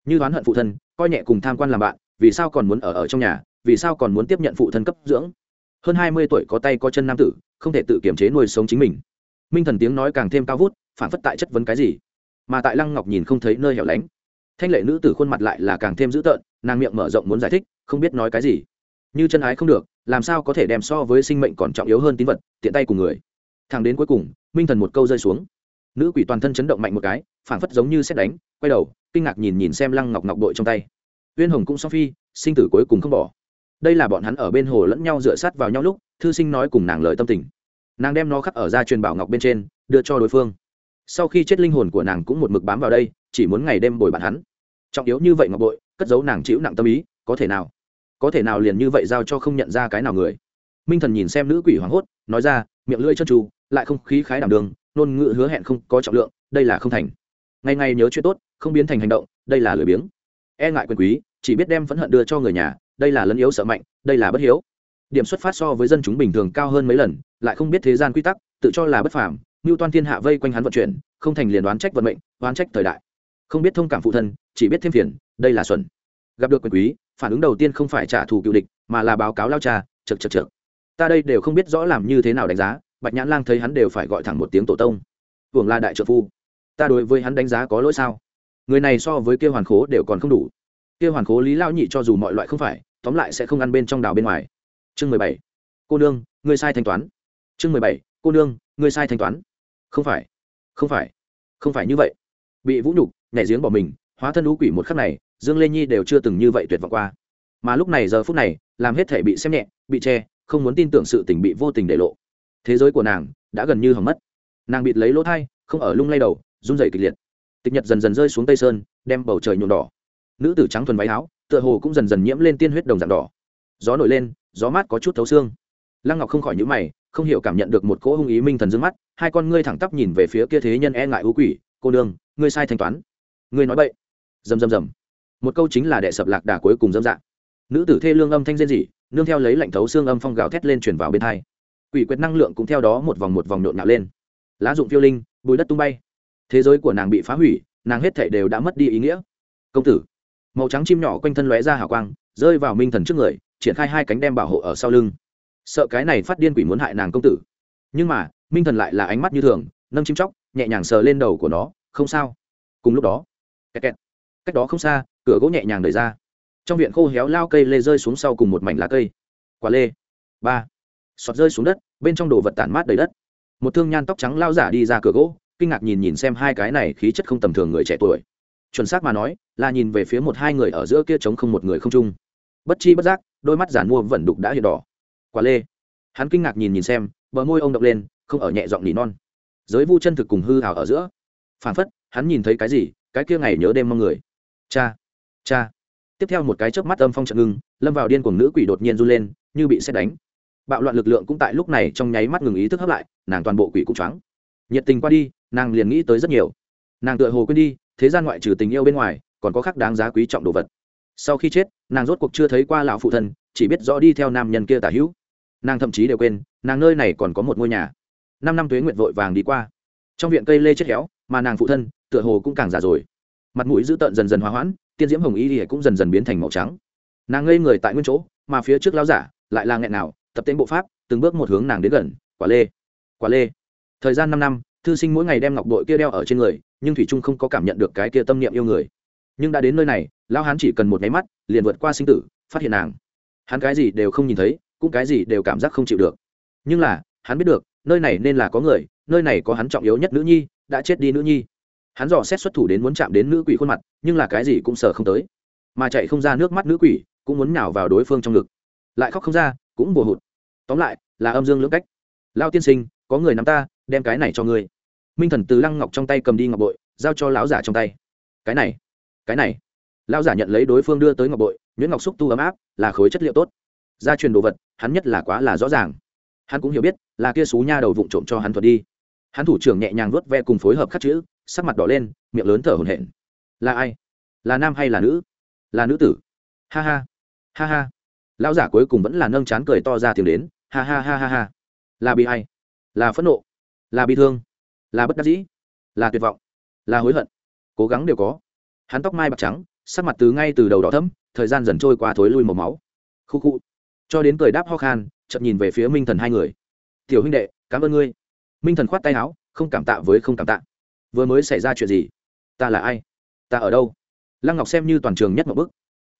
Như đoán hận phụ thân, coi nhẹ cùng tham quan làm bạn vì sao còn muốn ở ở trong nhà, vì sao còn muốn tiếp nhận phụ thân cấp dưỡng? Hơn hai mươi tuổi có tay có chân nam tử, không thể tự kiềm chế nuôi sống chính mình. Minh thần tiếng nói càng thêm cao vút, phản phất tại chất vấn cái gì. Mà tại lăng ngọc nhìn không thấy nơi hẻo lánh. Thanh lệ nữ tử khuôn mặt lại là càng thêm dữ tợn, nàng miệng mở rộng muốn giải thích, không biết nói cái gì. Như chân ái không được, làm sao có thể đem so với sinh mệnh còn trọng yếu hơn tín vật, tiện tay của người. Thằng đến cuối cùng, minh thần một câu rơi xuống. Nữ quỷ toàn thân chấn động mạnh một cái phảng phất giống như xét đánh, quay đầu, kinh ngạc nhìn nhìn xem lăng ngọc ngọc đội trong tay uyên hồng cũng so phi, sinh tử cuối cùng không bỏ. Đây là bọn hắn ở bên hồ lẫn nhau dựa sát vào nhau lúc, thư sinh nói cùng nàng lời tâm tình. Nàng đem nó khắc ở ra truyền bảo ngọc bên trên, đưa cho đối phương. Sau khi chết linh hồn của nàng cũng một mực bám vào đây, chỉ muốn ngày đêm bồi bạn hắn. Trọng yếu như vậy ngọc bội, cất giấu nàng chịu nặng tâm ý, có thể nào? Có thể nào liền như vậy giao cho không nhận ra cái nào người? Minh thần nhìn xem nữ quỷ hoảng hốt, nói ra, miệng lưỡi chân tru, lại không khí khái đảm đường, ngôn ngữ hứa hẹn không có trọng lượng, đây là không thành. Ngày ngày nhớ chuyện tốt, không biến thành hành động, đây là lười biếng. E ngại quyền quý chỉ biết đem phẫn hận đưa cho người nhà, đây là lấn yếu sợ mạnh, đây là bất hiếu. Điểm xuất phát so với dân chúng bình thường cao hơn mấy lần, lại không biết thế gian quy tắc, tự cho là bất phàm mưu toan thiên hạ vây quanh hắn vận chuyển, không thành liền đoán trách vận mệnh đoán trách thời đại. Không biết thông cảm phụ thân, chỉ biết thêm phiền, đây là xuẩn. Gặp được quyền quý, phản ứng đầu tiên không phải trả thù cựu địch, mà là báo cáo lao cha chật chật chật ta đây đều không biết rõ làm như thế nào đánh giá, bạch nhãn lang thấy hắn đều phải gọi thẳng một tiếng tổ tông. Hưởng là đại trợ phu. Ta đối với hắn đánh giá có lỗi sao? Người này so với kia hoàn khố đều còn không đủ kia hoàn cố lý lao nhị cho dù mọi loại không phải, tóm lại sẽ không ăn bên trong đảo bên ngoài. Chương mười bảy. Cô nương, ngươi sai thanh toán. Chương mười bảy. Cô nương, ngươi sai thanh toán. Không phải. Không phải. Không phải như vậy. Bị vũ nhục nhảy giếng bỏ mình, hóa thân lũ quỷ một khắc này, dương lê nhi đều chưa từng như vậy tuyệt vọng qua. Mà lúc này giờ phút này, làm hết thể bị xem nhẹ, bị che, không muốn tin tưởng sự tình bị vô tình để lộ. Thế giới của nàng đã gần như hỏng mất. Nàng bịt lấy lỗ thai, không ở lung lay đầu, run rẩy kịch liệt. Tịch nhật dần dần rơi xuống tây sơn, đem bầu trời nhuộm đỏ nữ tử trắng thuần váy áo, tựa hồ cũng dần dần nhiễm lên tiên huyết đồng dạng đỏ. Gió nổi lên, gió mát có chút thấu xương. Lăng ngọc không khỏi nhữ mày, không hiểu cảm nhận được một cỗ hung ý minh thần d mắt, hai con ngươi thẳng tắp nhìn về phía kia thế nhân e ngại u quỷ, cô nương, ngươi sai thanh toán. Ngươi nói bậy. Rầm rầm rầm. Một câu chính là đệ sập lạc đà cuối cùng dâm dạng. Nữ tử thê lương âm thanh rên rỉ, nương theo lấy lạnh thấu xương âm phong gào thét lên chuyển vào bên thai quỷ quyệt năng lượng cũng theo đó một vòng một vòng nhộn nhạo lên. Lá dụng phiêu linh, bùi đất tung bay. Thế giới của nàng bị phá hủy, nàng hết thể đều đã mất đi ý nghĩa. Công tử màu trắng chim nhỏ quanh thân lóe ra hào quang, rơi vào minh thần trước người, triển khai hai cánh đem bảo hộ ở sau lưng. Sợ cái này phát điên quỷ muốn hại nàng công tử. Nhưng mà, minh thần lại là ánh mắt như thường, nâng chim chóc, nhẹ nhàng sờ lên đầu của nó, không sao. Cùng lúc đó, kẹt kẹt. cách đó không xa, cửa gỗ nhẹ nhàng đẩy ra. Trong viện khô héo lao cây lê rơi xuống sau cùng một mảnh lá cây. Quả lê. Ba. Sọt rơi xuống đất, bên trong đồ vật tản mát đầy đất. Một thương nhan tóc trắng lao giả đi ra cửa gỗ, kinh ngạc nhìn nhìn xem hai cái này khí chất không tầm thường người trẻ tuổi chuẩn xác mà nói, là nhìn về phía một hai người ở giữa kia trống không một người không chung. Bất chi bất giác, đôi mắt giản mua vẫn đục đã hiện đỏ. Quả lê. Hắn kinh ngạc nhìn nhìn xem, bờ môi ông động lên, không ở nhẹ giọng nỉ non. Giới vu chân thực cùng hư hào ở giữa. Phản phất, hắn nhìn thấy cái gì, cái kia ngày nhớ đêm mong người. Cha cha. Tiếp theo một cái chớp mắt âm phong trận ngưng, lâm vào điên cuồng nữ quỷ đột nhiên run lên, như bị xét đánh. Bạo loạn lực lượng cũng tại lúc này trong nháy mắt ngừng ý thức hấp lại, nàng toàn bộ quỷ cũng choáng. Nhiệt tình qua đi, nàng liền nghĩ tới rất nhiều. Nàng tựa hồ quên đi thế gian ngoại trừ tình yêu bên ngoài, còn có khác đáng giá quý trọng đồ vật. Sau khi chết, nàng rốt cuộc chưa thấy qua lão phụ thân, chỉ biết rõ đi theo nam nhân kia tả hữu. Nàng thậm chí đều quên, nàng nơi này còn có một ngôi nhà. Năm năm tuế nguyện vội vàng đi qua. Trong viện cây lê chết héo, mà nàng phụ thân, tựa hồ cũng càng già rồi. Mặt mũi dữ tợn dần dần hóa hoãn, tiên diễm hồng y thì cũng dần dần biến thành màu trắng. Nàng ngây người tại nguyên chỗ, mà phía trước lao giả lại là nghẹn nào, tập tên bộ pháp, từng bước một hướng nàng đến gần. Quả lê quả lê. Thời gian năm năm thư sinh mỗi ngày đem ngọc bội kia đeo ở trên người, nhưng thủy trung không có cảm nhận được cái kia tâm niệm yêu người. Nhưng đã đến nơi này, lão hán chỉ cần một nháy mắt, liền vượt qua sinh tử, phát hiện nàng. Hắn cái gì đều không nhìn thấy, cũng cái gì đều cảm giác không chịu được. Nhưng là, hắn biết được, nơi này nên là có người, nơi này có hắn trọng yếu nhất nữ nhi, đã chết đi nữ nhi. Hắn dò xét xuất thủ đến muốn chạm đến nữ quỷ khuôn mặt, nhưng là cái gì cũng sợ không tới. Mà chạy không ra nước mắt nữ quỷ, cũng muốn nhào vào đối phương trong ngực. Lại khóc không ra, cũng bùa hụt. Tóm lại, là âm dương lưỡng cách. Lao tiên sinh có người nắm ta, đem cái này cho ngươi. Minh thần từ lăng ngọc trong tay cầm đi ngọc bội, giao cho lão giả trong tay. Cái này cái này. Lão giả nhận lấy đối phương đưa tới ngọc bội, nhuyễn ngọc xúc tu ấm áp, là khối chất liệu tốt. Gia truyền đồ vật, hắn nhất là quá là rõ ràng. Hắn cũng hiểu biết, là kia xú nha đầu vụng trộm cho hắn thuật đi. Hắn thủ trưởng nhẹ nhàng vớt ve cùng phối hợp khắc chữ, sắc mặt đỏ lên, miệng lớn thở hổn hển. Là ai? Là nam hay là nữ? Là nữ tử. Ha ha ha ha. Lão giả cuối cùng vẫn là nâng chán cười to ra tiếng đến, ha ha ha ha ha. Là bị hay là phẫn nộ, là bị thương, là bất đắc dĩ, là tuyệt vọng, là hối hận. Cố gắng đều có. Hắn tóc mai bạc trắng, sắc mặt từ ngay từ đầu đỏ thấm thời gian dần trôi qua thối lui màu máu. Khu khu. Cho đến cười đáp ho khan chậm nhìn về phía minh thần hai người. Tiểu huynh đệ, cảm ơn ngươi. Minh thần khoát tay áo, không cảm tạ với không cảm tạ. Vừa mới xảy ra chuyện gì? Ta là ai? Ta ở đâu? Lăng ngọc xem như toàn trường nhất một bức.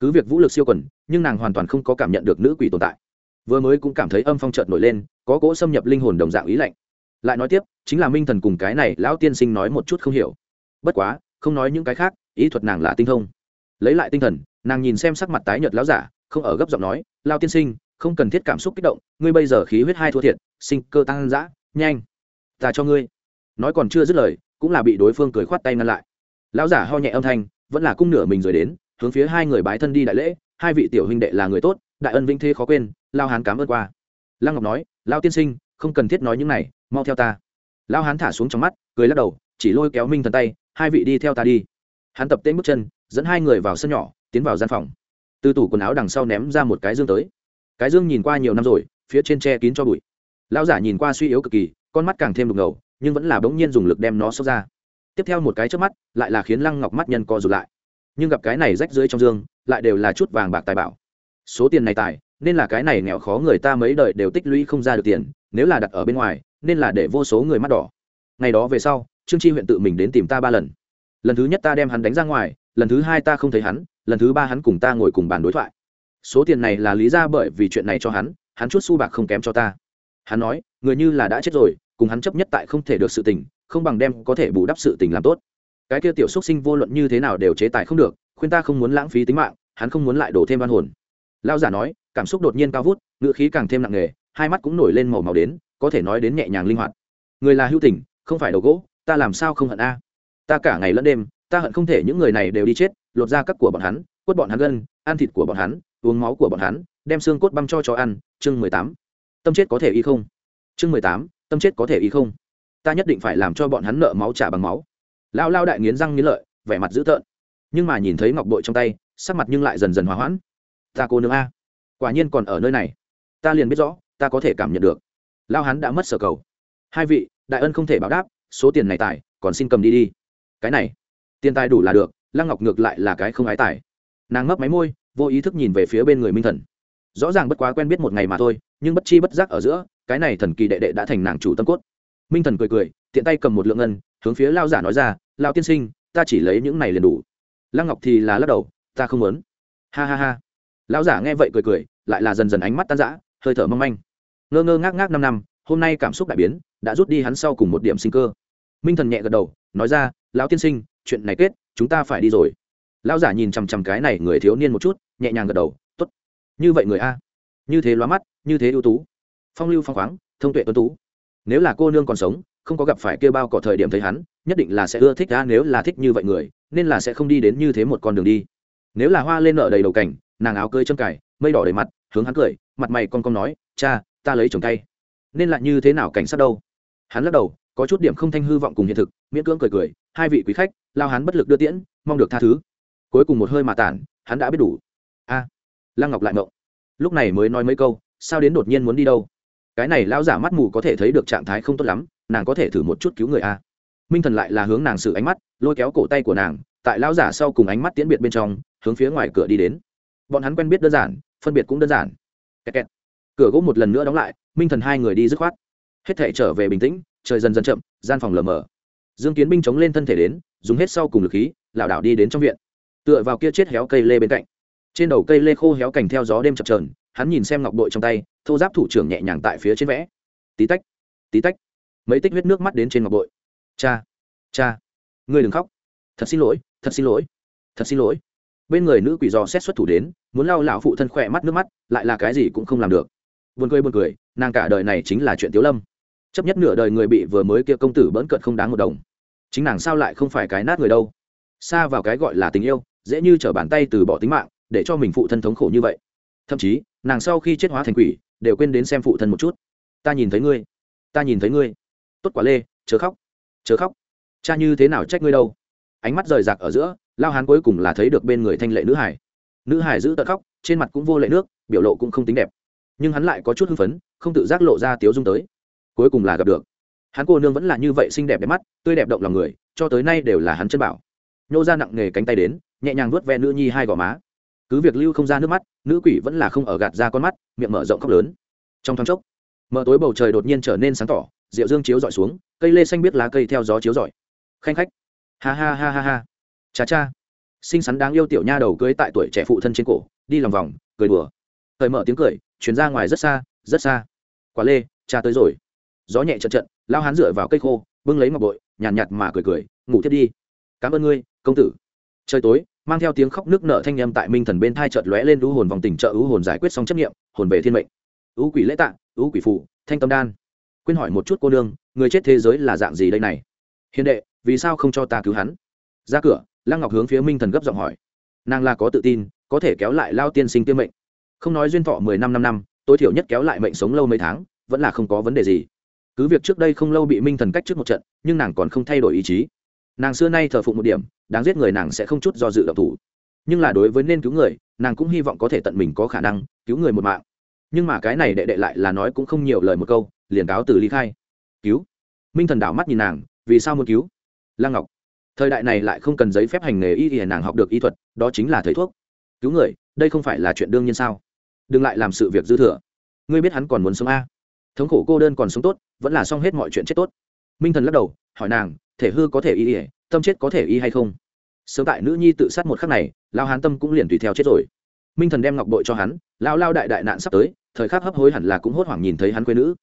Cứ việc vũ lực siêu quần, nhưng nàng hoàn toàn không có cảm nhận được nữ quỷ tồn tại. Vừa mới cũng cảm thấy âm phong trợt nổi lên có cỗ xâm nhập linh hồn đồng dạng ý lạnh. Lại nói tiếp, chính là minh thần cùng cái này lão tiên sinh nói một chút không hiểu. Bất quá, không nói những cái khác, ý thuật nàng là tinh thông. Lấy lại tinh thần, nàng nhìn xem sắc mặt tái nhợt lão giả, không ở gấp giọng nói lao tiên sinh, không cần thiết cảm xúc kích động, ngươi bây giờ khí huyết hai thua thiệt, sinh cơ tăng dã, nhanh, ta cho ngươi. Nói còn chưa dứt lời, cũng là bị đối phương cười khoát tay ngăn lại. Lão giả ho nhẹ âm thanh, vẫn là cung nửa mình rồi đến, hướng phía hai người bái thân đi đại lễ, hai vị tiểu huynh đệ là người tốt, đại ân vinh thế khó quên, lao hán cám ơn qua. Lăng ngọc nói lao tiên sinh, không cần thiết nói những này, mau theo ta. Lao hán thả xuống trong mắt, cười lắc đầu, chỉ lôi kéo minh thần tay, hai vị đi theo ta đi. Hắn tập tên bước chân, dẫn hai người vào sân nhỏ, tiến vào gian phòng. Từ tủ quần áo đằng sau ném ra một cái dương tới. Cái dương nhìn qua nhiều năm rồi, phía trên tre kín cho bụi. Lão giả nhìn qua suy yếu cực kỳ, con mắt càng thêm đục ngầu, nhưng vẫn là bỗng nhiên dùng lực đem nó xốc ra. Tiếp theo một cái trước mắt, lại là khiến lăng ngọc mắt nhân co rụt lại. Nhưng gặp cái này rách dưới trong dương, lại đều là chút vàng bạc tài bảo. Số tiền này tài nên là cái này nghèo khó người ta mấy đời đều tích lũy không ra được tiền, nếu là đặt ở bên ngoài, nên là để vô số người mắt đỏ. Ngày đó về sau, trương chi huyện tự mình đến tìm ta ba lần. Lần thứ nhất ta đem hắn đánh ra ngoài, lần thứ hai ta không thấy hắn, lần thứ ba hắn cùng ta ngồi cùng bàn đối thoại. Số tiền này là lý ra bởi vì chuyện này cho hắn hắn chút su bạc không kém cho ta. Hắn nói, người như là đã chết rồi, cùng hắn chấp nhất tại không thể được sự tình, không bằng đem có thể bù đắp sự tình làm tốt. Cái kia tiểu xúc sinh vô luận như thế nào đều chế tài không được, khuyên ta không muốn lãng phí tính mạng, hắn không muốn lại đổ thêm văn hồn. Lao giả nói cảm xúc đột nhiên cao vút ngựa khí càng thêm nặng nề, hai mắt cũng nổi lên màu màu đến, có thể nói đến nhẹ nhàng linh hoạt. Người là hữu tình, không phải đầu gỗ, ta làm sao không hận a? Ta cả ngày lẫn đêm, ta hận không thể những người này đều đi chết, lột ra các của bọn hắn, quất bọn hắn gân, ăn thịt của bọn hắn, uống máu của bọn hắn, đem xương cốt băm cho cho ăn, chương mười tám. Tâm chết có thể y không? Chương mười tám, tâm chết có thể y không? Ta nhất định phải làm cho bọn hắn nợ máu trả bằng máu. Lao lao đại nghiến răng nghiến lợi, vẻ mặt dữ tợn. Nhưng mà nhìn thấy ngọc bội trong tay, sắc mặt nhưng lại dần dần hòa hoãn. Ta cô nương a quả nhiên còn ở nơi này. Ta liền biết rõ, ta có thể cảm nhận được. Lao hắn đã mất sở cầu. Hai vị, đại ân không thể báo đáp, số tiền này tài, còn xin cầm đi đi. Cái này, tiền tài đủ là được, lăng ngọc ngược lại là cái không ái tài. Nàng mấp máy môi, vô ý thức nhìn về phía bên người minh thần. Rõ ràng bất quá quen biết một ngày mà thôi, nhưng bất chi bất giác ở giữa, cái này thần kỳ đệ đệ đã thành nàng chủ tâm cốt. Minh thần cười cười, tiện tay cầm một lượng ngân, hướng phía lao giả nói ra, lao tiên sinh, ta chỉ lấy những này liền đủ. Lăng ngọc thì là lắc đầu, ta không muốn. Ha ha ha lão giả nghe vậy cười cười, lại là dần dần ánh mắt tan rã, hơi thở mong manh. Ngơ ngơ ngác ngác năm năm, hôm nay cảm xúc đại biến, đã rút đi hắn sau cùng một điểm sinh cơ. Minh thần nhẹ gật đầu, nói ra, lão tiên sinh, chuyện này kết, chúng ta phải đi rồi. Lão giả nhìn chằm chằm cái này người thiếu niên một chút, nhẹ nhàng gật đầu t ố t như vậy người a. Như thế lóa mắt, như thế ưu tú. Phong lưu phong khoáng, thông tuệ tuấn tú. Nếu là cô nương còn sống, không có gặp phải kêu bao cỏ thời điểm thấy hắn, nhất định là sẽ ưa thích ra nếu là thích như vậy người, nên là sẽ không đi đến như thế một con đường đi. Nếu là hoa lên nợ đầy đầu cảnh nàng áo cưới châm cài, mây đỏ đầy mặt, hướng hắn cười, mặt mày con con nói, cha, ta lấy chồng tay nên lại như thế nào cảnh sát đâu? Hắn lắc đầu, có chút điểm không thanh hư vọng cùng hiện thực, miễn cưỡng cười cười, hai vị quý khách, lao hắn bất lực đưa tiễn, mong được tha thứ. Cuối cùng một hơi mà tản, hắn đã biết đủ. A, lăng ngọc lại mộng. Lúc này mới nói mấy câu, sao đến đột nhiên muốn đi đâu? Cái này lão giả mắt mù có thể thấy được trạng thái không tốt lắm, nàng có thể thử một chút cứu người a. Minh thần lại là hướng nàng xử ánh mắt, lôi kéo cổ tay của nàng, tại lão giả sau cùng ánh mắt tiễn biệt bên trong, hướng phía ngoài cửa đi đến bọn hắn quen biết đơn giản, phân biệt cũng đơn giản. Kẹt kẹt. cửa gỗ một lần nữa đóng lại, minh thần hai người đi dứt khoát. Hết thể trở về bình tĩnh, trời dần dần chậm, gian phòng lờ mờ. Dương kiến binh chống lên thân thể đến, dùng hết sau cùng lực khí, lảo đảo đi đến trong viện. Tựa vào kia chết héo cây lê bên cạnh. Trên đầu cây lê khô héo cành theo gió đêm chập trờn hắn nhìn xem ngọc bội trong tay, thô giáp thủ trưởng nhẹ nhàng tại phía trên vẽ. Tí tách tí tách. Mấy tích huyết nước mắt đến trên ngọc bội. Cha cha, ngươi đừng khóc. Thật xin lỗi, thật xin lỗi, thật xin lỗi bên người nữ quỷ dò xét xuất thủ đến, muốn lao lão phụ thân khỏe mắt nước mắt, lại là cái gì cũng không làm được. Buồn cười buồn cười, nàng cả đời này chính là chuyện tiếu lâm. Chấp nhất nửa đời người bị vừa mới kia công tử bỡn cận không đáng một đồng. Chính nàng sao lại không phải cái nát người đâu? Xa vào cái gọi là tình yêu, dễ như t bàn tay từ bỏ tính mạng, để cho mình phụ thân thống khổ như vậy. Thậm chí, nàng sau khi chết hóa thành quỷ, đều quên đến xem phụ thân một chút. Ta nhìn thấy ngươi. Ta nhìn thấy ngươi. Tốt quả lê, chớ khóc. Chớ khóc. Cha như thế nào trách ngươi đâu? Ánh mắt rời rạc ở giữa lao hán cuối cùng là thấy được bên người thanh lệ nữ hải. Nữ hải giữ tợn khóc, trên mặt cũng vô lệ nước, biểu lộ cũng không tính đẹp. Nhưng hắn lại có chút hưng phấn, không tự giác lộ ra tiếu dung tới. Cuối cùng là gặp được. Hắn cô nương vẫn là như vậy xinh đẹp đẹp mắt, tươi đẹp động lòng người, cho tới nay đều là hắn chân bảo. Nhô ra nặng nghề cánh tay đến, nhẹ nhàng vuốt ve nữ nhi hai gò má. Cứ việc lưu không ra nước mắt, nữ quỷ vẫn là không ở gạt ra con mắt, miệng mở rộng khóc lớn. Trong thoáng chốc, mở tối bầu trời đột nhiên trở nên sáng tỏ, rượu dương chiếu dọi xuống, cây lê xanh biết lá cây theo gió chiếu dọi. Khanh khách. Ha ha ha ha ha cha cha. Xinh xắn đáng yêu tiểu nha đầu cưới tại tuổi trẻ phụ thân trên cổ đi lòng vòng cười đùa. Thời mở tiếng cười chuyển ra ngoài rất xa rất xa. Quả lê cha tới rồi. Gió nhẹ chật trận lao hán dựa vào cây khô bưng lấy ngọc bội nhàn nhạt, nhạt mà cười cười ngủ thiết đi. Cảm ơn ngươi công tử. Trời tối mang theo tiếng khóc nước nợ thanh â tại minh thần bên thai chợt lóe lên lũ hồn vòng tình trợ ưu hồn giải quyết xong chấp nghiệm hồn về thiên mệnh. Ưu quỷ lễ tạng, ưu quỷ phụ thanh tâm đan. Quên hỏi một chút cô nương người chết thế giới là dạng gì đây này? Hiền đệ vì sao không cho ta cứu hắn? Ra cửa lăng ngọc hướng phía minh thần gấp giọng hỏi. Nàng là có tự tin, có thể kéo lại lao tiên sinh tiêm mệnh. Không nói duyên thọ mười năm năm năm, tối thiểu nhất kéo lại mệnh sống lâu mấy tháng, vẫn là không có vấn đề gì. Cứ việc trước đây không lâu bị minh thần cách trước một trận, nhưng nàng còn không thay đổi ý chí. Nàng xưa nay thờ phụng một điểm, đáng giết người nàng sẽ không chút do dự độc thủ. Nhưng là đối với nên cứu người, nàng cũng hy vọng có thể tận mình có khả năng cứu người một mạng. Nhưng mà cái này đệ đệ lại là nói cũng không nhiều lời một câu, liền cáo từ ly khai. Cứu. Minh thần đảo mắt nhìn nàng, vì sao muốn cứu? Lăng ngọc thời đại này lại không cần giấy phép hành nghề y thì nàng học được y thuật, đó chính là thầy thuốc. Cứu người, đây không phải là chuyện đương nhiên sao? Đừng lại làm sự việc dư thừa. Ngươi biết hắn còn muốn sống a? Thống khổ cô đơn còn sống tốt, vẫn là xong hết mọi chuyện chết tốt. Minh thần lắc đầu, hỏi nàng, thể hư có thể y ỉa tâm chết có thể y hay không? Sớm tại nữ nhi tự sát một khắc này lao hán tâm cũng liền tùy theo chết rồi. Minh thần đem ngọc bội cho hắn lao lao đại đại nạn sắp tới, thời khắc hấp hối hẳn là cũng hốt hoảng nhìn thấy hắn quê nữ.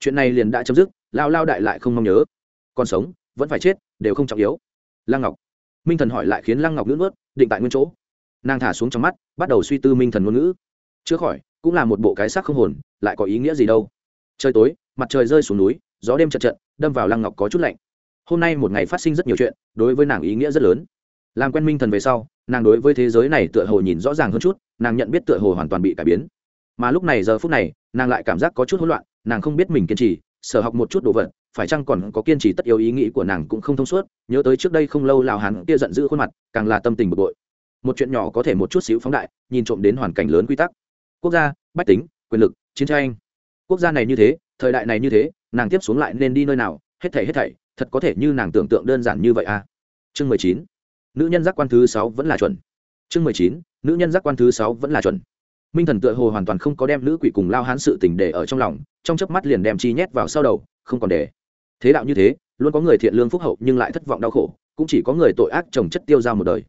Chuyện này liền đã chấm dứt lao lao đại lại không mong nhớ. Còn sống, vẫn phải chết, đều không trọng yếu lăng ngọc. Minh thần hỏi lại khiến lăng ngọc lưỡn ướt định tại nguyên chỗ. Nàng thả xuống trong mắt, bắt đầu suy tư minh thần ngôn ngữ. Chữa khỏi, cũng là một bộ cái xác không hồn, lại có ý nghĩa gì đâu. Trời tối, mặt trời rơi xuống núi, gió đêm chật chật, đâm vào lăng ngọc có chút lạnh. Hôm nay một ngày phát sinh rất nhiều chuyện, đối với nàng ý nghĩa rất lớn. Làm quen minh thần về sau, nàng đối với thế giới này tựa hồ nhìn rõ ràng hơn chút, nàng nhận biết tựa hồ hoàn toàn bị cải biến. Mà lúc này giờ phút này, nàng lại cảm giác có chút hỗn loạn, nàng không biết mình kiên trì, sở học một chút đồ vật phải chăng còn có kiên trì tất yếu ý nghĩ của nàng cũng không thông suốt, nhớ tới trước đây không lâu lào hắn kia giận dữ khuôn mặt, càng là tâm tình bực bội. Một chuyện nhỏ có thể một chút xíu phóng đại, nhìn trộm đến hoàn cảnh lớn quy tắc. Quốc gia, bách tính, quyền lực, chiến tranh. Quốc gia này như thế, thời đại này như thế, nàng tiếp xuống lại nên đi nơi nào, hết thảy hết thảy, thật có thể như nàng tưởng tượng đơn giản như vậy à? Chương mười chín, nữ nhân giác quan thứ sáu vẫn là chuẩn. Chương mười chín, nữ nhân giác quan thứ sáu vẫn là chuẩn. Minh thần tựa hồ hoàn toàn không có đem nữ quỷ cùng lao hán sự tình để ở trong lòng, trong chớp mắt liền đem chi nhét vào sau đầu, không còn để thế đạo như thế, luôn có người thiện lương phúc hậu nhưng lại thất vọng đau khổ, cũng chỉ có người tội ác trồng chất tiêu ra một đời.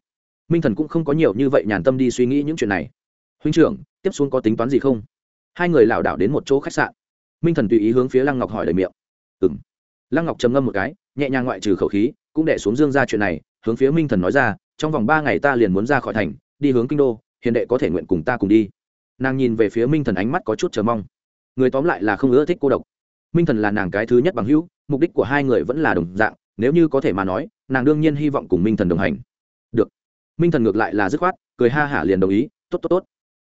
Minh thần cũng không có nhiều như vậy nhàn tâm đi suy nghĩ những chuyện này. Huynh trưởng, tiếp xuống có tính toán gì không? Hai người lảo đảo đến một chỗ khách sạn. Minh thần tùy ý hướng phía lăng ngọc hỏi lời miệng. Ừ m lăng ngọc trầm ngâm một cái, nhẹ nhàng ngoại trừ khẩu khí, cũng đẻ xuống dương ra chuyện này, hướng phía minh thần nói ra, trong vòng ba ngày ta liền muốn ra khỏi thành, đi hướng kinh đô, hiền đệ có thể nguyện cùng ta cùng đi. Nàng nhìn về phía minh thần ánh mắt có chút chờ mong. Người tóm lại là không ưa thích cô độc. Minh thần là nàng cái thứ nhất bằng hữu mục đích của hai người vẫn là đồng dạng, nếu như có thể mà nói, nàng đương nhiên hy vọng cùng minh thần đồng hành. Được. Minh thần ngược lại là dứt khoát, cười ha hả liền đồng ý, tốt tốt tốt.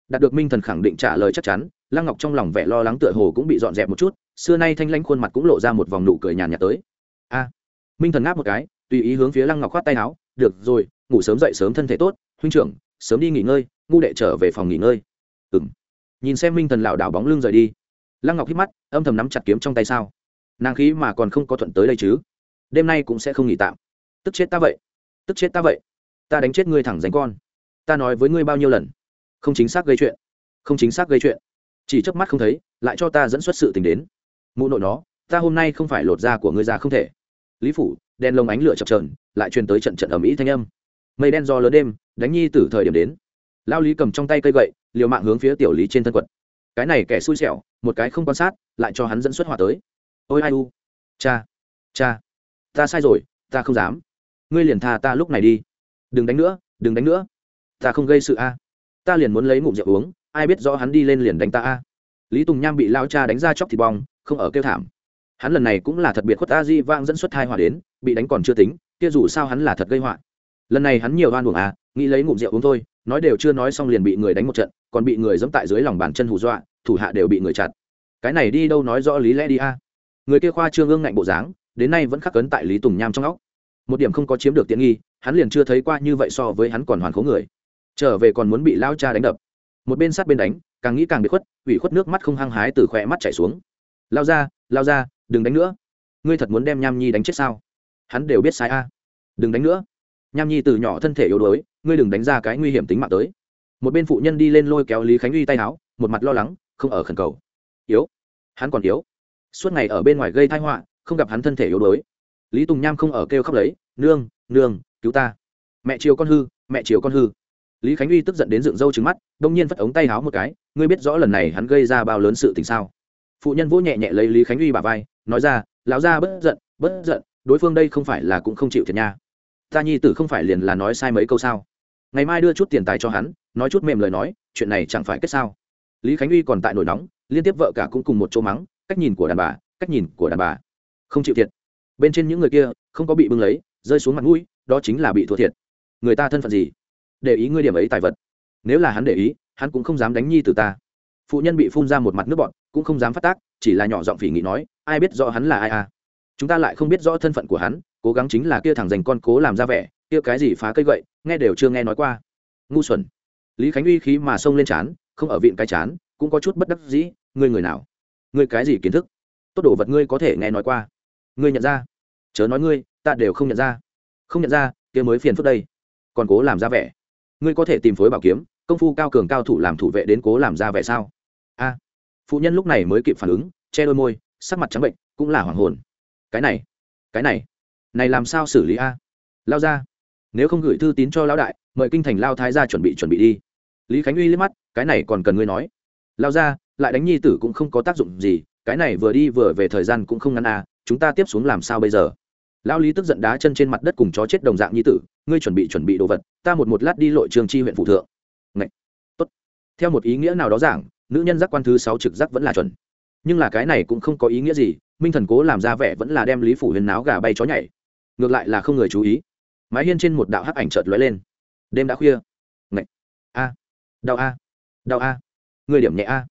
Đạt được minh thần khẳng định trả lời chắc chắn, lăng ngọc trong lòng vẻ lo lắng tựa hồ cũng bị dọn dẹp một chút, xưa nay thanh lãnh khuôn mặt cũng lộ ra một vòng nụ cười nhàn nhạt tới. A. Minh thần ngáp một cái, tùy ý hướng phía lăng ngọc khoát tay áo, được rồi, ngủ sớm dậy sớm thân thể tốt, huynh trưởng, sớm đi nghỉ ngơi, ngu đệ trở về phòng nghỉ ngơi. Ừng nhìn xem minh thần lảo đảo bóng lưng rời đi, lăng ngọc hít mắt, âm thầm nắm chặt kiếm trong tay sao nàng khí mà còn không có thuận tới đây chứ? Đêm nay cũng sẽ không nghỉ tạm. Tức chết ta vậy. Tức chết ta vậy. Ta đánh chết ngươi thẳng dành con. Ta nói với ngươi bao nhiêu lần? Không chính xác gây chuyện. Không chính xác gây chuyện. Chỉ chớp mắt không thấy, lại cho ta dẫn xuất sự tình đến. Mụ nội nó, ta hôm nay không phải lột da của ngươi ra không thể. Lý phủ, đèn lồng ánh lửa chập trờn lại truyền tới trận trận ầm ĩ thanh âm. Mây đen do lớn đêm, đánh nhi từ thời điểm đến. Lao lý cầm trong tay cây gậy, liều mạng hướng phía tiểu lý trên thân quật. Cái này kẻ xui xẻo, một cái không quan sát, lại cho hắn dẫn xuất hỏa tới ôi ai u. Cha cha, ta sai rồi, ta không dám. Ngươi liền tha ta lúc này đi. Đừng đánh nữa, đừng đánh nữa. Ta không gây sự a. Ta liền muốn lấy ngụm rượu uống, ai biết rõ hắn đi lên liền đánh ta a. Lý tùng nham bị lao cha đánh ra chóc thịt bong, không ở kêu thảm. Hắn lần này cũng là thật biệt khuất a di vang dẫn xuất hai họa đến, bị đánh còn chưa tính, kia dù sao hắn là thật gây họa. Lần này hắn nhiều oan buồng à nghĩ lấy ngụm rượu uống thôi, nói đều chưa nói xong liền bị người đánh một trận, còn bị người dẫm tại dưới lòng bàn chân hù dọa, thủ hạ đều bị người chặt. Cái này đi đâu nói rõ lý lẽ đi a người kia khoa trương ương ngạnh bộ dáng, đến nay vẫn khắc cấn tại lý tùng nham trong óc. Một điểm không có chiếm được tiện nghi, hắn liền chưa thấy qua như vậy so với hắn còn hoàn khố người. Trở về còn muốn bị lao cha đánh đập. Một bên sát bên đánh, càng nghĩ càng bị khuất, ủy khuất nước mắt không hăng hái từ khỏe mắt chảy xuống. Lao ra lao ra, đừng đánh nữa. Ngươi thật muốn đem nham nhi đánh chết sao? Hắn đều biết sai a. Đừng đánh nữa. Nham nhi từ nhỏ thân thể yếu đuối, ngươi đừng đánh ra cái nguy hiểm tính mạng tới. Một bên phụ nhân đi lên lôi kéo lý khánh uy tay áo, một mặt lo lắng, không ở khẩn cầu. Yếu. Hắn còn yếu suốt ngày ở bên ngoài gây thai họa, không gặp hắn thân thể yếu đuối. Lý tùng nham không ở kêu khóc lấy, nương nương, cứu ta. Mẹ chiều con hư, mẹ chiều con hư. Lý khánh uy tức giận đến dựng râu trứng mắt, đông nhiên vất ống tay háo một cái, ngươi biết rõ lần này hắn gây ra bao lớn sự tình sao? Phụ nhân vỗ nhẹ nhẹ lấy lý khánh uy bà vai, nói ra, lão ra bất giận bất giận, đối phương đây không phải là cũng không chịu thiệt nha. Ta nhi tử không phải liền là nói sai mấy câu sao? Ngày mai đưa chút tiền tài cho hắn, nói chút mềm lời nói, chuyện này chẳng phải kết sao? Lý khánh uy còn tại nổi nóng, liên tiếp vợ cả cũng cùng một chỗ mắng cách nhìn của đàn bà, cách nhìn của đàn bà. Không chịu thiệt. Bên trên những người kia, không có bị bưng lấy, rơi xuống mặt mũi, đó chính là bị thua thiệt. Người ta thân phận gì? Để ý ngươi điểm ấy tài vật. Nếu là hắn để ý, hắn cũng không dám đánh nhi từ ta. Phụ nhân bị phun ra một mặt nước bọn cũng không dám phát tác, chỉ là nhỏ giọng phỉ nghị nói, ai biết rõ hắn là ai à? Chúng ta lại không biết rõ thân phận của hắn, cố gắng chính là kia thằng dành con cố làm ra vẻ, kia cái gì phá cây gậy, nghe đều chưa nghe nói qua. Ngu xuẩn. Lý khánh uy khí mà xông lên chán không ở vịn cái chán cũng có chút bất đắc dĩ, ngươi người nào? Ngươi cái gì kiến thức? Tốt đồ vật ngươi có thể nghe nói qua. Ngươi nhận ra. Chớ nói ngươi, ta đều không nhận ra. Không nhận ra, kia mới phiền phức đây. Còn cố làm ra vẻ. Ngươi có thể tìm phối bảo kiếm, công phu cao cường cao thủ làm thủ vệ đến cố làm ra vẻ sao? A. Phụ nhân lúc này mới kịp phản ứng, che đôi môi, sắc mặt trắng bệnh, cũng là hoàng hồn. Cái này cái này này làm sao xử lý a? Lao ra. Nếu không gửi thư tín cho lão đại, mời kinh thành lao thái ra chuẩn bị chuẩn bị đi. Lý khánh uy liếc mắt, cái này còn cần ngươi nói. Lao ra lại đánh nhi tử cũng không có tác dụng gì, cái này vừa đi vừa về thời gian cũng không ngắn à chúng ta tiếp xuống làm sao bây giờ? Lão lý tức giận đá chân trên mặt đất cùng chó chết đồng dạng nhi tử, ngươi chuẩn bị chuẩn bị đồ vật, ta một một lát đi lội trường chi huyện phụ thượng. Ngậy! Tốt. theo một ý nghĩa nào đó giảng, nữ nhân giác quan thứ sáu trực giác vẫn là chuẩn. Nhưng là cái này cũng không có ý nghĩa gì, minh thần cố làm ra vẻ vẫn là đem lý phủ huyền náo gà bay chó nhảy. Ngược lại là không người chú ý. Mái hiên trên một đạo hắc ảnh chợt lóe lên. Đêm đã khuya. Ngậy! a, đau a đau a. Người điểm nhẹ a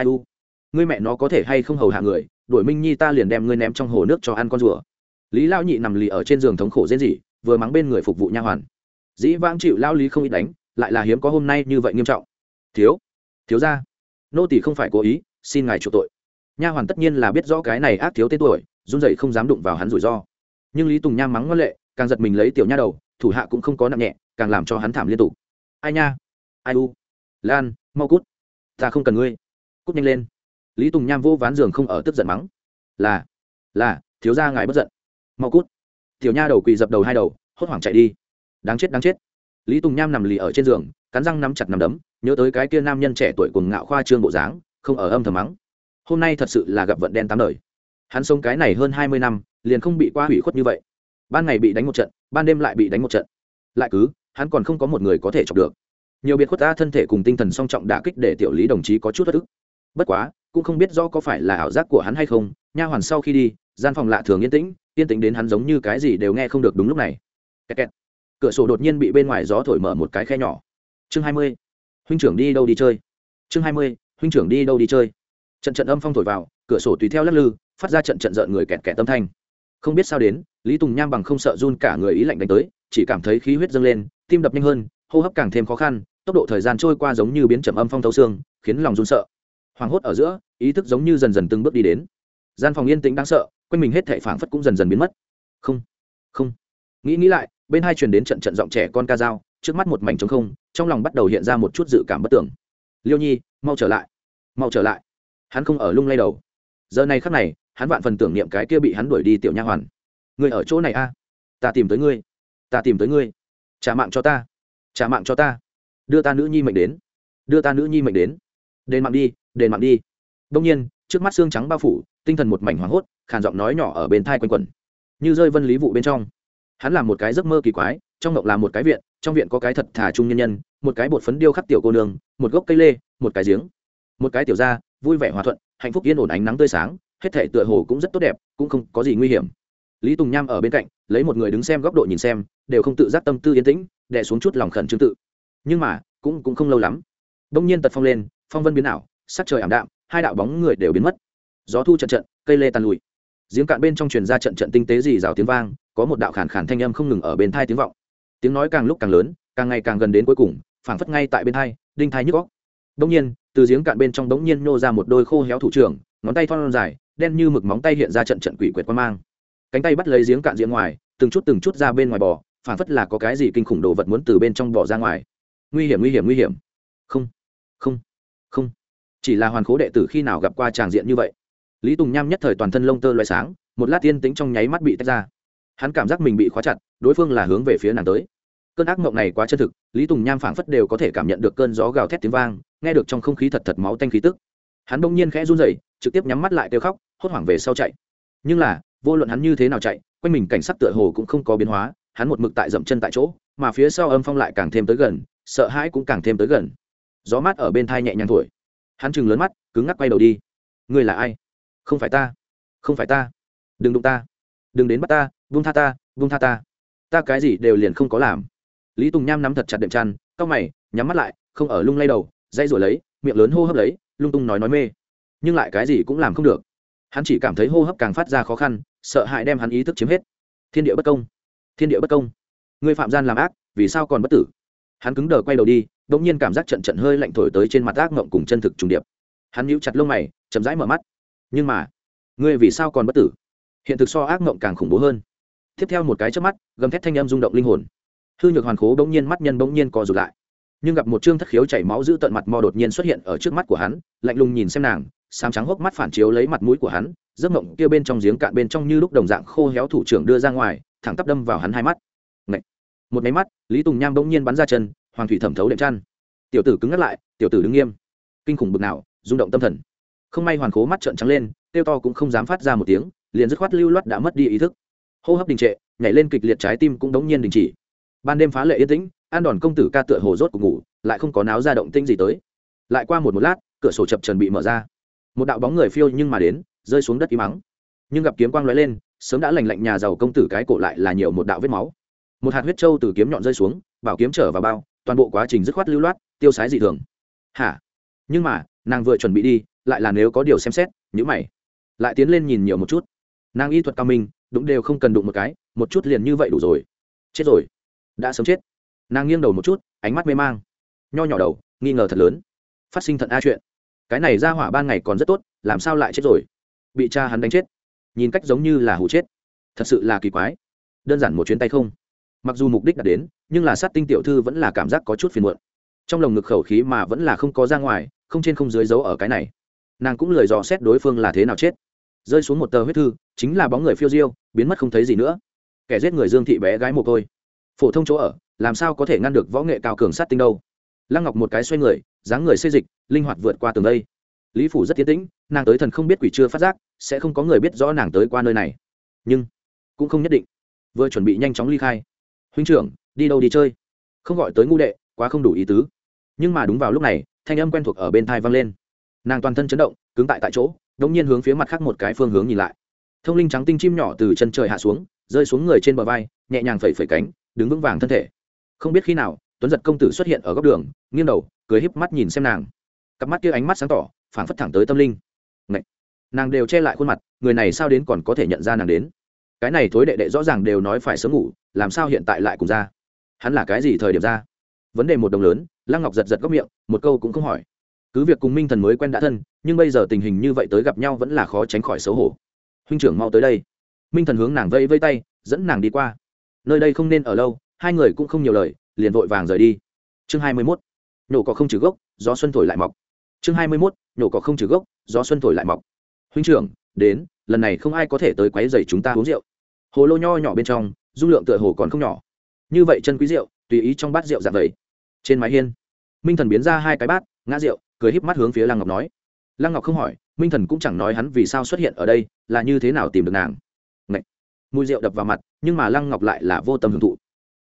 ai u? Ngươi mẹ nó có thể hay không hầu hạ người, đuổi minh nhi ta liền đem ngươi ném trong hồ nước cho ăn con rùa. Lý lao nhị nằm lì ở trên giường thống khổ dễ gì vừa mắng bên người phục vụ nha hoàn. Dĩ vãng chịu lao lý không ít đánh, lại là hiếm có hôm nay như vậy nghiêm trọng. Thiếu thiếu ra nô tỷ không phải cố ý, xin ngài chủ tội. Nha hoàn tất nhiên là biết rõ cái này ác thiếu tên tuổi, run dậy không dám đụng vào hắn rủi ro. Nhưng lý tùng nham mắng ngân lệ, càng giật mình lấy tiểu nha đầu, thủ hạ cũng không có nặng nhẹ, càng làm cho hắn thảm liên tục. Ai nha? Ai u? Lan, mau cút. Ta không cần ngươi cút nhanh lên. Lý tùng nham vô ván giường không ở tức giận mắng. Là là, thiếu ra ngài bất giận. Mau cút. Tiểu nha đầu quỳ dập đầu hai đầu, hốt hoảng chạy đi. Đáng chết đáng chết. Lý tùng nham nằm lì ở trên giường, cắn răng nắm chặt nằm đấm, nhớ tới cái kia nam nhân trẻ tuổi cùng ngạo khoa trương bộ dáng, không ở âm thầm mắng. Hôm nay thật sự là gặp vận đen tám đời. Hắn sống cái này hơn hai mươi năm, liền không bị qua hủy khuất như vậy. Ban ngày bị đánh một trận, ban đêm lại bị đánh một trận. Lại cứ, hắn còn không có một người có thể chọc được. Nhiều biệt khuất ta thân thể cùng tinh thần song trọng đả kích để tiểu lý đồng chí có chút thất ức bất quá, cũng không biết rõ có phải là ảo giác của hắn hay không, nha hoàn sau khi đi, gian phòng lạ thường yên tĩnh yên tĩnh đến hắn giống như cái gì đều nghe không được đúng lúc này. Kẹt kẹt. cửa sổ đột nhiên bị bên ngoài gió thổi mở một cái khe nhỏ. Chương hai mươi. Huynh trưởng đi đâu đi chơi? Chương hai mươi, huynh trưởng đi đâu đi chơi? Trận trận âm phong thổi vào, cửa sổ tùy theo lắc lư, phát ra trận trận rợn người kẹt kẹt tâm thanh. Không biết sao đến, lý tùng nham bằng không sợ run cả người ý lạnh đánh tới, chỉ cảm thấy khí huyết dâng lên, tim đập nhanh hơn, hô hấp càng thêm khó khăn, tốc độ thời gian trôi qua giống như biến chậm âm phong thấu xương, khiến lòng run sợ hoảng hốt ở giữa, ý thức giống như dần dần từng bước đi đến. Gian phòng yên tĩnh đáng sợ, quanh mình hết thệ phảng phất cũng dần dần biến mất. Không không. Nghĩ nghĩ lại, bên hai truyền đến trận trận giọng trẻ con ca dao, trước mắt một mảnh trống không, trong lòng bắt đầu hiện ra một chút dự cảm bất tưởng. Liêu nhi, mau trở lại, mau trở lại. Hắn không ở lung lay đầu. Giờ này khắc này, hắn vạn phần tưởng niệm cái kia bị hắn đuổi đi tiểu nha hoàn. Người ở chỗ này a? Ta tìm tới ngươi. Ta tìm tới ngươi. Trả mạng cho ta. Trả mạng cho ta. Đưa ta nữ nhi mệnh đến. Đưa ta nữ nhi mệnh đến. Đền mạng đi đền mạng đi. Đông nhiên, trước mắt xương trắng bao phủ, tinh thần một mảnh hoảng hốt, khàn giọng nói nhỏ ở bên thai quanh quẩn. Như rơi vân lý vụ bên trong. Hắn làm một cái giấc mơ kỳ quái, trong ngộng là một cái viện, trong viện có cái thật thà trung nhân nhân, một cái bột phấn điêu khắc tiểu cô nương, một gốc cây lê, một cái giếng. Một cái tiểu gia, vui vẻ hòa thuận, hạnh phúc yên ổn ánh nắng tươi sáng, hết thể tựa hồ cũng rất tốt đẹp, cũng không có gì nguy hiểm. Lý tùng nham ở bên cạnh, lấy một người đứng xem góc độ nhìn xem, đều không tự giác tâm tư yên tĩnh, đè xuống chút lòng khẩn trương tự. Nhưng mà, cũng cũng không lâu lắm. Đông nhiên tật phong lên, phong vân biến ảo sắc trời ảm đạm, hai đạo bóng người đều biến mất. Gió thu trận trận, cây lê tàn lụi. Giếng cạn bên trong truyền ra trận trận tinh tế dì rào tiếng vang, có một đạo khản khản thanh âm không ngừng ở bên thai tiếng vọng. Tiếng nói càng lúc càng lớn, càng ngày càng gần đến cuối cùng, phảng phất ngay tại bên thai, đinh thai nhức góc đông nhiên, từ giếng cạn bên trong đống nhiên nô ra một đôi khô héo thủ trưởng, ngón tay thon dài, đen như mực móng tay hiện ra trận trận quỷ quyệt quan mang. Cánh tay bắt lấy giếng cạn giếng ngoài, từng chút từng chút ra bên ngoài bò, phảng phất là có cái gì kinh khủng đồ vật muốn từ bên trong bỏ ra ngoài. Nguy hiểm nguy hiểm nguy hiểm. Không không chỉ là hoàn khố đệ tử khi nào gặp qua tràng diện như vậy? Lý tùng nham nhất thời toàn thân lông tơ loại sáng, một lát tiên tính trong nháy mắt bị tách ra. Hắn cảm giác mình bị khóa chặt, đối phương là hướng về phía nàng tới. Cơn ác mộng này quá chân thực, lý tùng nham phảng phất đều có thể cảm nhận được cơn gió gào thét tiếng vang, nghe được trong không khí thật thật máu tanh khí tức. Hắn bỗng nhiên khẽ run rẩy, trực tiếp nhắm mắt lại kêu khóc, hốt hoảng về sau chạy. Nhưng là, vô luận hắn như thế nào chạy, quanh mình cảnh sắc tựa hồ cũng không có biến hóa, hắn một mực tại dậm chân tại chỗ, mà phía sau âm phong lại càng thêm tới gần, sợ hãi cũng càng thêm tới gần. Gió mát ở bên thai nhẹ nhàng thổi hắn chừng lớn mắt, cứng ngắc quay đầu đi. Ngươi là ai? Không phải ta. Không phải ta. Đừng đụng ta. Đừng đến bắt ta vung tha ta vung tha ta. Ta cái gì đều liền không có làm. Lý tùng nham nắm thật chặt đệm chăn, cau mày, nhắm mắt lại, không ở lung lay đầu dây rồi lấy, miệng lớn hô hấp lấy, lung tung nói nói mê. Nhưng lại cái gì cũng làm không được. Hắn chỉ cảm thấy hô hấp càng phát ra khó khăn, sợ hãi đem hắn ý thức chiếm hết. Thiên địa bất công. Thiên địa bất công. Người phạm gian làm ác, vì sao còn bất tử? Hắn cứng đờ quay đầu đi đ ỗ n g nhiên cảm giác trận trận hơi lạnh thổi tới trên mặt ác mộng cùng chân thực trùng điệp. Hắn nhíu chặt lông mày, chậm rãi mở mắt. Nhưng mà, ngươi vì sao còn bất tử? Hiện thực so ác mộng càng khủng bố hơn. Tiếp theo một cái trước mắt, gầm thét thanh âm rung động linh hồn. Hư nhược hoàn khố bỗng nhiên mắt nhân bỗng nhiên co rụt lại. Nhưng gặp một trương thất khiếu chảy máu giữ tận mặt mò đột nhiên xuất hiện ở trước mắt của hắn, lạnh lùng nhìn xem nàng, sám trắng hốc mắt phản chiếu lấy mặt mũi của hắn, giấc mộng kia bên trong giếng cạn bên trong như lúc đồng dạng khô héo thủ trưởng đưa ra ngoài, thẳng tắp đâm vào hắn hai mắt một máy mắt, lý tùng nham bỗng nhiên bắn ra chân, hoàng thủy thẩm thấu đệm chăn. Tiểu tử cứng ngắt lại, tiểu tử đứng nghiêm. Kinh khủng bực nào, rung động tâm thần. Không may hoàn khố mắt trợn trắng lên, tiêu to cũng không dám phát ra một tiếng, liền dứt khoát lưu loát đã mất đi ý thức. Hô hấp đình trệ, nhảy lên kịch liệt trái tim cũng đống nhiên đình chỉ. Ban đêm phá lệ yên tĩnh, an đòn công tử ca tựa hồ rốt cuộc ngủ, lại không có náo ra động tinh gì tới. Lại qua một một lát, cửa sổ chập trần bị mở ra. Một đạo bóng người phiêu nhưng mà đến, rơi xuống đất im mắng nhưng gặp kiếm quang lóe lên, sớm đã lành lạnh nhà giàu công tử cái cổ lại là nhiều một đạo vết máu một hạt huyết trâu từ kiếm nhọn rơi xuống, bảo kiếm trở vào bao, toàn bộ quá trình dứt khoát lưu loát, tiêu sái dị thường. Hả? Nhưng mà, nàng vừa chuẩn bị đi, lại là nếu có điều xem xét nhữ mày. Lại tiến lên nhìn nhiều một chút. Nàng y thuật cao minh, đụng đều không cần đụng một cái, một chút liền như vậy đủ rồi. Chết rồi. Đã sớm chết. Nàng nghiêng đầu một chút, ánh mắt mê mang. Nho nhỏ đầu, nghi ngờ thật lớn. Phát sinh thận a chuyện. Cái này ra hỏa ban ngày còn rất tốt, làm sao lại chết rồi? Bị cha hắn đánh chết. Nhìn cách giống như là hụ chết. Thật sự là kỳ quái. Đơn giản một chuyến tay không mặc dù mục đích đã đến, nhưng là sát tinh tiểu thư vẫn là cảm giác có chút phiền muộn. Trong lồng ngực khẩu khí mà vẫn là không có ra ngoài, không trên không dưới giấu ở cái này. Nàng cũng lời dò xét đối phương là thế nào chết. Rơi xuống một tờ huyết thư, chính là bóng người phiêu diêu, biến mất không thấy gì nữa. Kẻ giết người dương thị bé gái mồ côi. Phổ thông chỗ ở, làm sao có thể ngăn được võ nghệ cao cường sát tinh đâu? Lăng ngọc một cái xoay người, dáng người xây dịch, linh hoạt vượt qua tường đây. Lý phủ rất tiến tĩnh, nàng tới thần không biết quỷ chưa phát giác, sẽ không có người biết rõ nàng tới qua nơi này. Nhưng, cũng không nhất định. Vừa chuẩn bị nhanh chóng ly khai huynh trưởng, đi đâu đi chơi? Không gọi tới ngu đệ, quá không đủ ý tứ. Nhưng mà đúng vào lúc này, thanh âm quen thuộc ở bên thai vang lên. Nàng toàn thân chấn động, cứng tại tại chỗ, đống nhiên hướng phía mặt khác một cái phương hướng nhìn lại. Thông linh trắng tinh chim nhỏ từ chân trời hạ xuống, rơi xuống người trên bờ vai, nhẹ nhàng phẩy phẩy cánh, đứng vững vàng thân thể. Không biết khi nào, tuấn giật công tử xuất hiện ở góc đường, nghiêng đầu, cười híp mắt nhìn xem nàng. Cặp mắt kia ánh mắt sáng tỏ, phảng phất thẳng tới tâm linh. Ngậy! nàng đều che lại khuôn mặt, người này sao đến còn có thể nhận ra nàng đến? Cái này thối đệ đệ rõ ràng đều nói phải sớm ngủ, làm sao hiện tại lại cùng ra? Hắn là cái gì thời điểm ra? Vấn đề một đồng lớn, lăng ngọc giật giật góc miệng, một câu cũng không hỏi. Cứ việc cùng minh thần mới quen đã thân, nhưng bây giờ tình hình như vậy tới gặp nhau vẫn là khó tránh khỏi xấu hổ. Huynh trưởng mau tới đây. Minh thần hướng nàng vây vây tay, dẫn nàng đi qua. Nơi đây không nên ở lâu, hai người cũng không nhiều lời, liền vội vàng rời đi. Chương hai mươi mốt. Nhổ cỏ không trừ gốc, gió xuân thổi lại mọc. Chương hai mươi mốt. Nhổ cỏ không trừ gốc, gió xuân thổi lại mọc. Huynh trưởng, đến, lần này không ai có thể tới quấy dày chúng ta uống rượu hồ lô nho nhỏ bên trong, dung lượng tựa hồ còn không nhỏ. Như vậy chân quý rượu, tùy ý trong bát rượu dạng vậy. Trên mái hiên, minh thần biến ra hai cái bát, ngã rượu, cười híp mắt hướng phía lăng ngọc nói. Lăng ngọc không hỏi, minh thần cũng chẳng nói hắn vì sao xuất hiện ở đây, là như thế nào tìm được nàng. Ngậy! mùi rượu đập vào mặt, nhưng mà lăng ngọc lại là vô tâm hưởng thụ.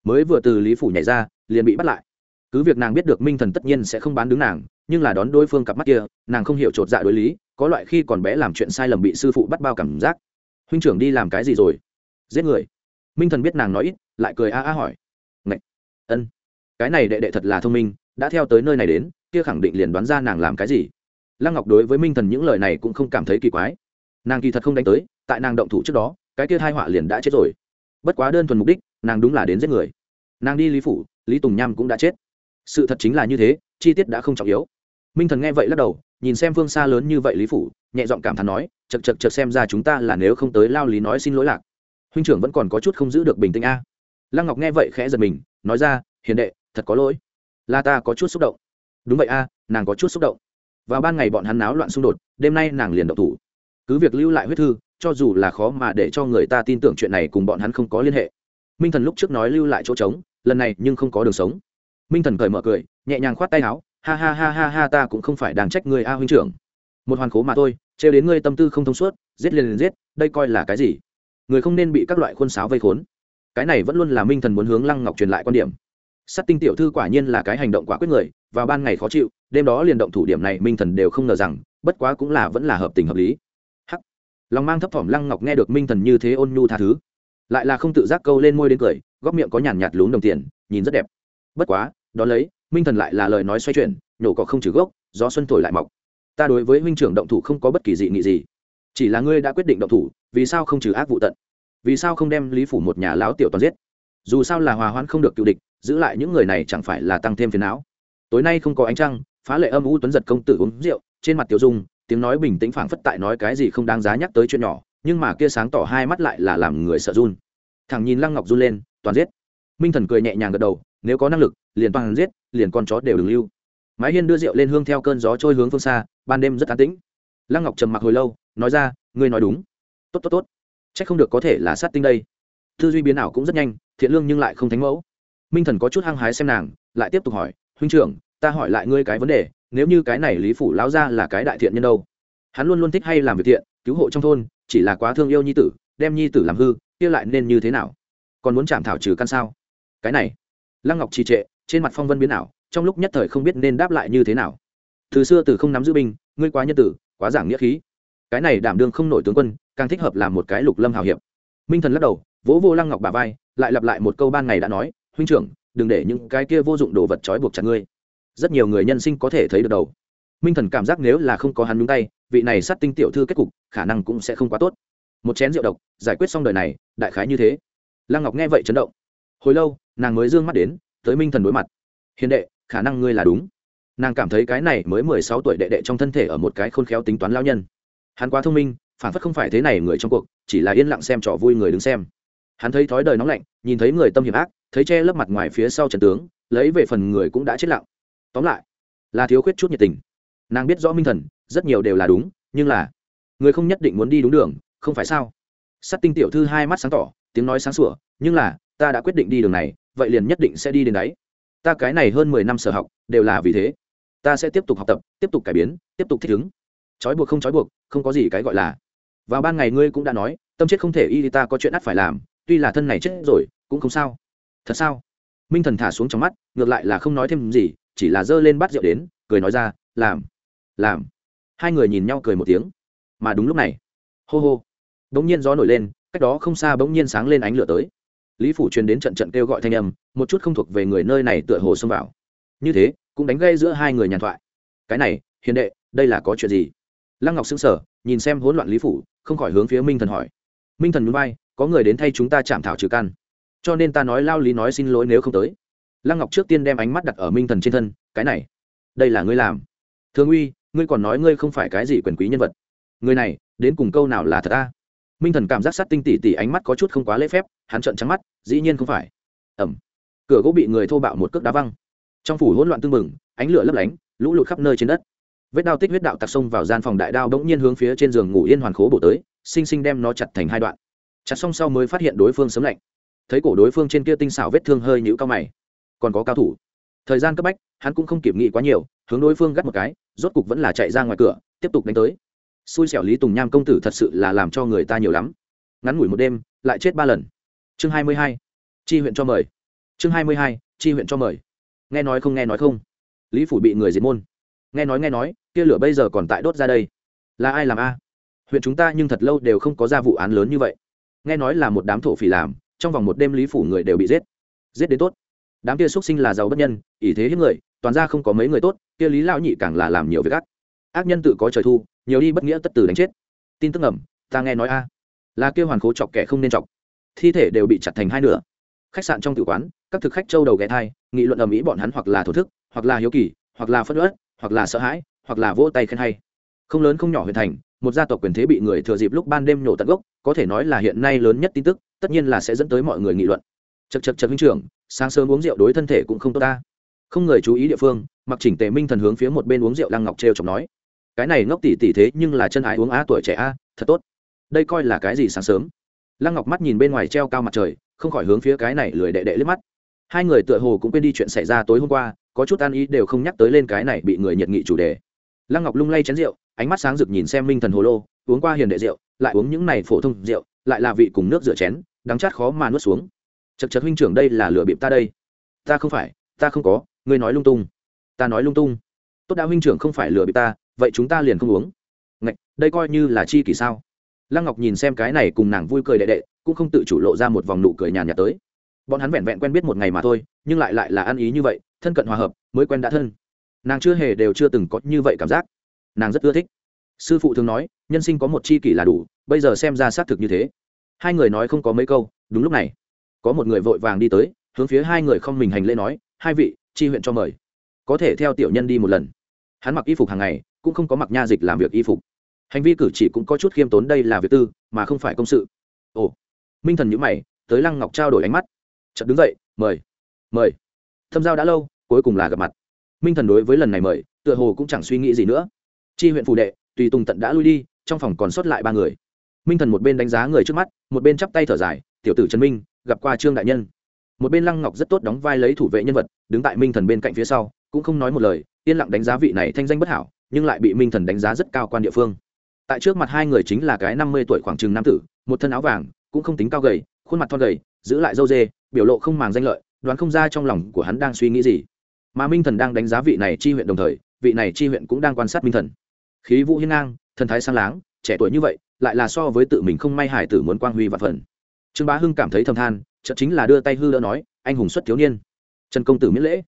Mới vừa từ lý phủ nhảy ra, liền bị bắt lại. Cứ việc nàng biết được minh thần tất nhiên sẽ không bán đứng nàng, nhưng là đón đối phương cặp mắt kia, nàng không hiểu chột dạ đối lý, có loại khi còn bé làm chuyện sai lầm bị sư phụ bắt bao cảm giác. Huynh trưởng đi làm cái gì rồi? Giết người. Minh thần biết nàng nói ít, lại cười a a hỏi. Ngậy! ân. Cái này đệ đệ thật là thông minh, đã theo tới nơi này đến, kia khẳng định liền đoán ra nàng làm cái gì. Lăng ngọc đối với minh thần những lời này cũng không cảm thấy kỳ quái. Nàng kỳ thật không đánh tới, tại nàng động thủ trước đó, cái kia thai họa liền đã chết rồi. Bất quá đơn thuần mục đích, nàng đúng là đến giết người. Nàng đi lý phủ, lý tùng nham cũng đã chết. Sự thật chính là như thế, chi tiết đã không trọng yếu. Minh thần nghe vậy lắc đầu, nhìn xem phương xa lớn như vậy lý phủ, nhẹ giọng cảm thán nói chật chật chật xem ra chúng ta là nếu không tới lao lý nói xin lỗi lạc huynh trưởng vẫn còn có chút không giữ được bình tĩnh a. Lăng ngọc nghe vậy khẽ giật mình, nói ra, hiền đệ, thật có lỗi. Là ta có chút xúc động. Đúng vậy a, nàng có chút xúc động. Vào ban ngày bọn hắn náo loạn xung đột, đêm nay nàng liền động thủ. Cứ việc lưu lại huyết thư, cho dù là khó mà để cho người ta tin tưởng chuyện này cùng bọn hắn không có liên hệ. Minh thần lúc trước nói lưu lại chỗ trống, lần này nhưng không có đường sống. Minh thần cởi mở cười, nhẹ nhàng khoát tay áo, ha ha ha ha ha, ta cũng không phải đang trách ngươi a huynh trưởng. Một hoàn khố mà thôi, trêu đến ngươi tâm tư không thông suốt, giết liền liền giết, đây coi là cái gì? Người không nên bị các loại khuôn sáo vây khốn. Cái này vẫn luôn là minh thần muốn hướng lăng ngọc truyền lại quan điểm. Sắt tinh tiểu thư quả nhiên là cái hành động quả quyết người, vào ban ngày khó chịu, đêm đó liền động thủ điểm này minh thần đều không ngờ rằng, bất quá cũng là vẫn là hợp tình hợp lý. Hắc. Lòng mang thấp thỏm lăng ngọc nghe được minh thần như thế ôn nhu tha thứ, lại là không tự giác câu lên môi đến cười, góc miệng có nhàn nhạt lún đồng tiền, nhìn rất đẹp. Bất quá, đó lấy, minh thần lại là lời nói xoay chuyển, nhổ cỏ không trừ gốc, gió xuân thổi lại mọc. Ta đối với huynh trưởng động thủ không có bất kỳ dị nghị gì. Chỉ là ngươi đã quyết định động thủ vì sao không trừ ác vụ tận? Vì sao không đem lý phủ một nhà lão tiểu toàn giết? Dù sao là hòa hoãn không được cựu địch, giữ lại những người này chẳng phải là tăng thêm phiền não. Tối nay không có ánh trăng, phá lệ âm u tuấn giật công tử uống rượu, trên mặt tiểu dung, tiếng nói bình tĩnh phảng phất tại nói cái gì không đáng giá nhắc tới chuyện nhỏ, nhưng mà kia sáng tỏ hai mắt lại là làm người sợ run. Thằng nhìn lăng ngọc run lên, toàn giết. Minh thần cười nhẹ nhàng gật đầu, nếu có năng lực, liền toàn giết, liền con chó đều đừng lưu. Mái hiên đưa rượu lên hương theo cơn gió trôi hướng phương xa, ban đêm rất an tĩnh. Lăng ngọc trầm mặc hồi lâu, nói ra, ngươi nói đúng tốt tốt tốt. C h ắ c không được có thể là sát tinh đây. Tư duy biến ảo cũng rất nhanh, thiện lương nhưng lại không thánh mẫu. Minh thần có chút hăng hái xem nàng, lại tiếp tục hỏi, huynh trưởng, ta hỏi lại ngươi cái vấn đề, nếu như cái này lý phủ lão ra là cái đại thiện nhân đâu? Hắn luôn luôn thích hay làm việc thiện, cứu hộ trong thôn, chỉ là quá thương yêu nhi tử, đem nhi tử làm hư, kia lại nên như thế nào? Còn muốn chạm thảo trừ căn sao? Cái này, lăng ngọc trì trệ, trên mặt phong vân biến ảo, trong lúc nhất thời không biết nên đáp lại như thế nào. Từ xưa từ không nắm giữ binh, ngươi quá nhân tử, quá giảng nghĩa khí. Cái này đảm đương không nổi tướng quân càng thích hợp làm một cái lục lâm hào hiệp. Minh thần lắc đầu, vỗ vô lăng ngọc bà vai, lại lặp lại một câu ban ngày đã nói, huynh trưởng, đừng để những cái kia vô dụng đồ vật trói buộc chặt ngươi. Rất nhiều người nhân sinh có thể thấy được đầu. Minh thần cảm giác nếu là không có hắn nhúng tay, vị này sát tinh tiểu thư kết cục, khả năng cũng sẽ không quá tốt. Một chén rượu độc, giải quyết xong đời này, đại khái như thế. Lăng ngọc nghe vậy chấn động. Hồi lâu, nàng mới d ư ơ n g mắt đến, tới minh thần đối mặt. Hiền đệ, khả năng ngươi là đúng. Nàng cảm thấy cái này mới mười sáu tuổi đệ đệ trong thân thể ở một cái khôn khéo tính toán lao nhân. Hắn quá thông minh phản phất không phải thế này người trong cuộc, chỉ là yên lặng xem trò vui người đứng xem. Hắn thấy thói đời nóng lạnh, nhìn thấy người tâm hiểm ác, thấy che lấp mặt ngoài phía sau trần tướng, lấy về phần người cũng đã chết lặng. Tóm lại, là thiếu khuyết chút nhiệt tình. Nàng biết rõ minh thần, rất nhiều đều là đúng, nhưng là, người không nhất định muốn đi đúng đường, không phải sao? Sắt tinh tiểu thư hai mắt sáng tỏ, tiếng nói sáng sủa, nhưng là, ta đã quyết định đi đường này, vậy liền nhất định sẽ đi đến đấy. Ta cái này hơn mười năm sở học, đều là vì thế. Ta sẽ tiếp tục học tập, tiếp tục cải biến, tiếp tục thích ứng. Trói buộc không trói buộc, không có gì cái gọi là vào ban ngày ngươi cũng đã nói, tâm chết không thể y ta có chuyện ắt phải làm, tuy là thân này chết rồi, cũng không sao. Thật sao? Minh thần thả xuống trong mắt, ngược lại là không nói thêm gì, chỉ là giơ lên bát rượu đến, cười nói ra, làm làm. Hai người nhìn nhau cười một tiếng. Mà đúng lúc này, hô hô, bỗng nhiên gió nổi lên, cách đó không xa bỗng nhiên sáng lên ánh lửa tới. Lý phủ truyền đến trận trận kêu gọi thanh âm, một chút không thuộc về người nơi này tựa hồ xông vào. Như thế, cũng đánh gây giữa hai người nhàn thoại. Cái này, hiền đệ, đây là có chuyện gì? Lăng ngọc xứng sở nhìn xem hỗn loạn lý phủ không khỏi hướng phía minh thần hỏi. Minh thần núi bay có người đến thay chúng ta chạm thảo trừ căn cho nên ta nói lao lý nói xin lỗi nếu không tới. Lăng ngọc trước tiên đem ánh mắt đặt ở minh thần trên thân, cái này, đây là ngươi làm. Thương uy, ngươi còn nói ngươi không phải cái gì quyền quý nhân vật. Người này, đến cùng câu nào là thật ta minh thần cảm giác sát tinh tỉ tỉ ánh mắt có chút không quá lễ phép, hắn trợn trắng mắt, dĩ nhiên không phải. Ẩm cửa gỗ bị người thô bạo một cước đá văng. Trong phủ hỗn loạn tưng bừng, ánh lửa lấp lánh, lũ lụt khắp nơi trên đất vết đao tích huyết đạo tặc xông vào gian phòng đại đao bỗng nhiên hướng phía trên giường ngủ yên hoàn khố bổ tới, xinh xinh đem nó chặt thành hai đoạn. Chặt xong sau mới phát hiện đối phương sớm lạnh. Thấy cổ đối phương trên kia tinh xảo vết thương hơi nhũ cao mày. Còn có cao thủ. Thời gian cấp bách, hắn cũng không kịp nghĩ quá nhiều, hướng đối phương gắt một cái, rốt cục vẫn là chạy ra ngoài cửa, tiếp tục đánh tới. Xui xẻo lý tùng nham công tử thật sự là làm cho người ta nhiều lắm. Ngắn ngủi một đêm, lại chết ba lần. Chương hai mươi hai. Chi huyện cho mời. Chương hai mươi hai, chi huyện cho mời. Nghe nói không nghe nói không. Lý phủ bị người diệt môn nghe nói nghe nói, kia lửa bây giờ còn tại đốt ra đây. Là ai làm a? Huyện chúng ta nhưng thật lâu đều không có ra vụ án lớn như vậy. Nghe nói là một đám thổ phỉ làm, trong vòng một đêm lý phủ người đều bị giết. Giết đến tốt. Đám kia xuất sinh là giàu bất nhân, ỷ thế hiếp người, toàn ra không có mấy người tốt, kia lý lão nhị càng là làm nhiều việc ác. Ác nhân tự có trời thu, nhiều đi bất nghĩa tất tử đánh chết. Tin tức ẩm ta nghe nói a. Là kêu hoàn khố chọc kẻ không nên chọc. Thi thể đều bị chặt thành hai nửa. Khách sạn trong tử quán, các thực khách châu đầu ghé thai, nghị luận ầm ĩ bọn hắn hoặc là thổ thức, hoặc là hiếu kỳ, hoặc là phất ớt hoặc là sợ hãi, hoặc là vỗ tay khen hay. Không lớn không nhỏ huyện thành, một gia tộc quyền thế bị người thừa dịp lúc ban đêm nổ tận gốc, có thể nói là hiện nay lớn nhất tin tức, tất nhiên là sẽ dẫn tới mọi người nghị luận. Chật chật chật huynh trưởng, sáng sớm uống rượu đối thân thể cũng không tốt ta. Không người chú ý địa phương mặc chỉnh tề minh thần hướng phía một bên uống rượu lăng ngọc t chọc nói. Cái này ngốc tỉ tỉ thế nhưng là chân ái uống á tuổi trẻ a, thật tốt. Đây coi là cái gì sáng sớm? Lăng ngọc mắt nhìn bên ngoài treo cao mặt trời, không khỏi hướng phía cái này lười đệ đệ liếc mắt. Hai người tựa hồ cũng quên đi chuyện xảy ra tối hôm qua có chút an ý đều không nhắc tới lên cái này bị người nhiệt nghị chủ đề. Lăng ngọc lung lay chén rượu ánh mắt sáng rực nhìn xem minh thần hồ lô uống qua hiền đệ rượu lại uống những này phổ thông rượu lại là vị cùng nước rửa chén đắng chát khó mà nuốt xuống. Chật chật huynh trưởng đây là lựa bịp ta đây. Ta không phải ta không có ngươi nói lung tung. Ta nói lung tung. Tốt đã huynh trưởng không phải lừa bịp ta vậy chúng ta liền không uống. Ngạch, đây coi như là chi kỷ sao? Lăng ngọc nhìn xem cái này cùng nàng vui cười đệ đệ cũng không tự chủ lộ ra một vòng nụ cười nhàn nhạt tới. Bọn hắn vẹn vẹn quen biết một ngày mà thôi nhưng lại lại là ăn ý như vậy thân cận hòa hợp, mới quen đã thân. Nàng chưa hề đều chưa từng có như vậy cảm giác. Nàng rất ưa thích. Sư phụ thường nói, nhân sinh có một chi kỷ là đủ, bây giờ xem ra xác thực như thế. Hai người nói không có mấy câu, đúng lúc này, có một người vội vàng đi tới, hướng phía hai người không mình hành lễ nói, hai vị, chi huyện cho mời. Có thể theo tiểu nhân đi một lần. Hắn mặc y phục hàng ngày, cũng không có mặc nha dịch làm việc y phục. Hành vi cử chỉ cũng có chút khiêm tốn đây là việc tư, mà không phải công sự. Ồ, minh thần nhữ mày, tới lăng ngọc trao đổi ánh mắt. Chợt đứng dậy, mời mời thâm giao đã lâu, cuối cùng là gặp mặt. Minh thần đối với lần này mời, tựa hồ cũng chẳng suy nghĩ gì nữa. Chi huyện phù đệ, tùy tùng tận đã lui đi, trong phòng còn sót lại ba người. Minh thần một bên đánh giá người trước mắt, một bên chắp tay thở dài, tiểu tử trần minh, gặp qua trương đại nhân. Một bên lăng ngọc rất tốt đóng vai lấy thủ vệ nhân vật, đứng tại minh thần bên cạnh phía sau, cũng không nói một lời, yên lặng đánh giá vị này thanh danh bất hảo, nhưng lại bị minh thần đánh giá rất cao quan địa phương. Tại trước mặt hai người chính là cái năm mươi tuổi khoảng chừng nam tử, một thân áo vàng, cũng không tính cao gầy, khuôn mặt thon gầy, giữ lại dâu dê, biểu lộ không màng danh lợi đoán không ra trong lòng của hắn đang suy nghĩ gì. Mà minh thần đang đánh giá vị này chi huyện đồng thời, vị này chi huyện cũng đang quan sát minh thần. Khí vũ hiên ngang, thần thái sang láng, trẻ tuổi như vậy, lại là so với tự mình không may hải tử muốn quang huy và phần. Trương bá hưng cảm thấy thầm than, chợt chính là đưa tay hư đỡ nói, anh hùng xuất thiếu niên. Trần công tử miễn lễ.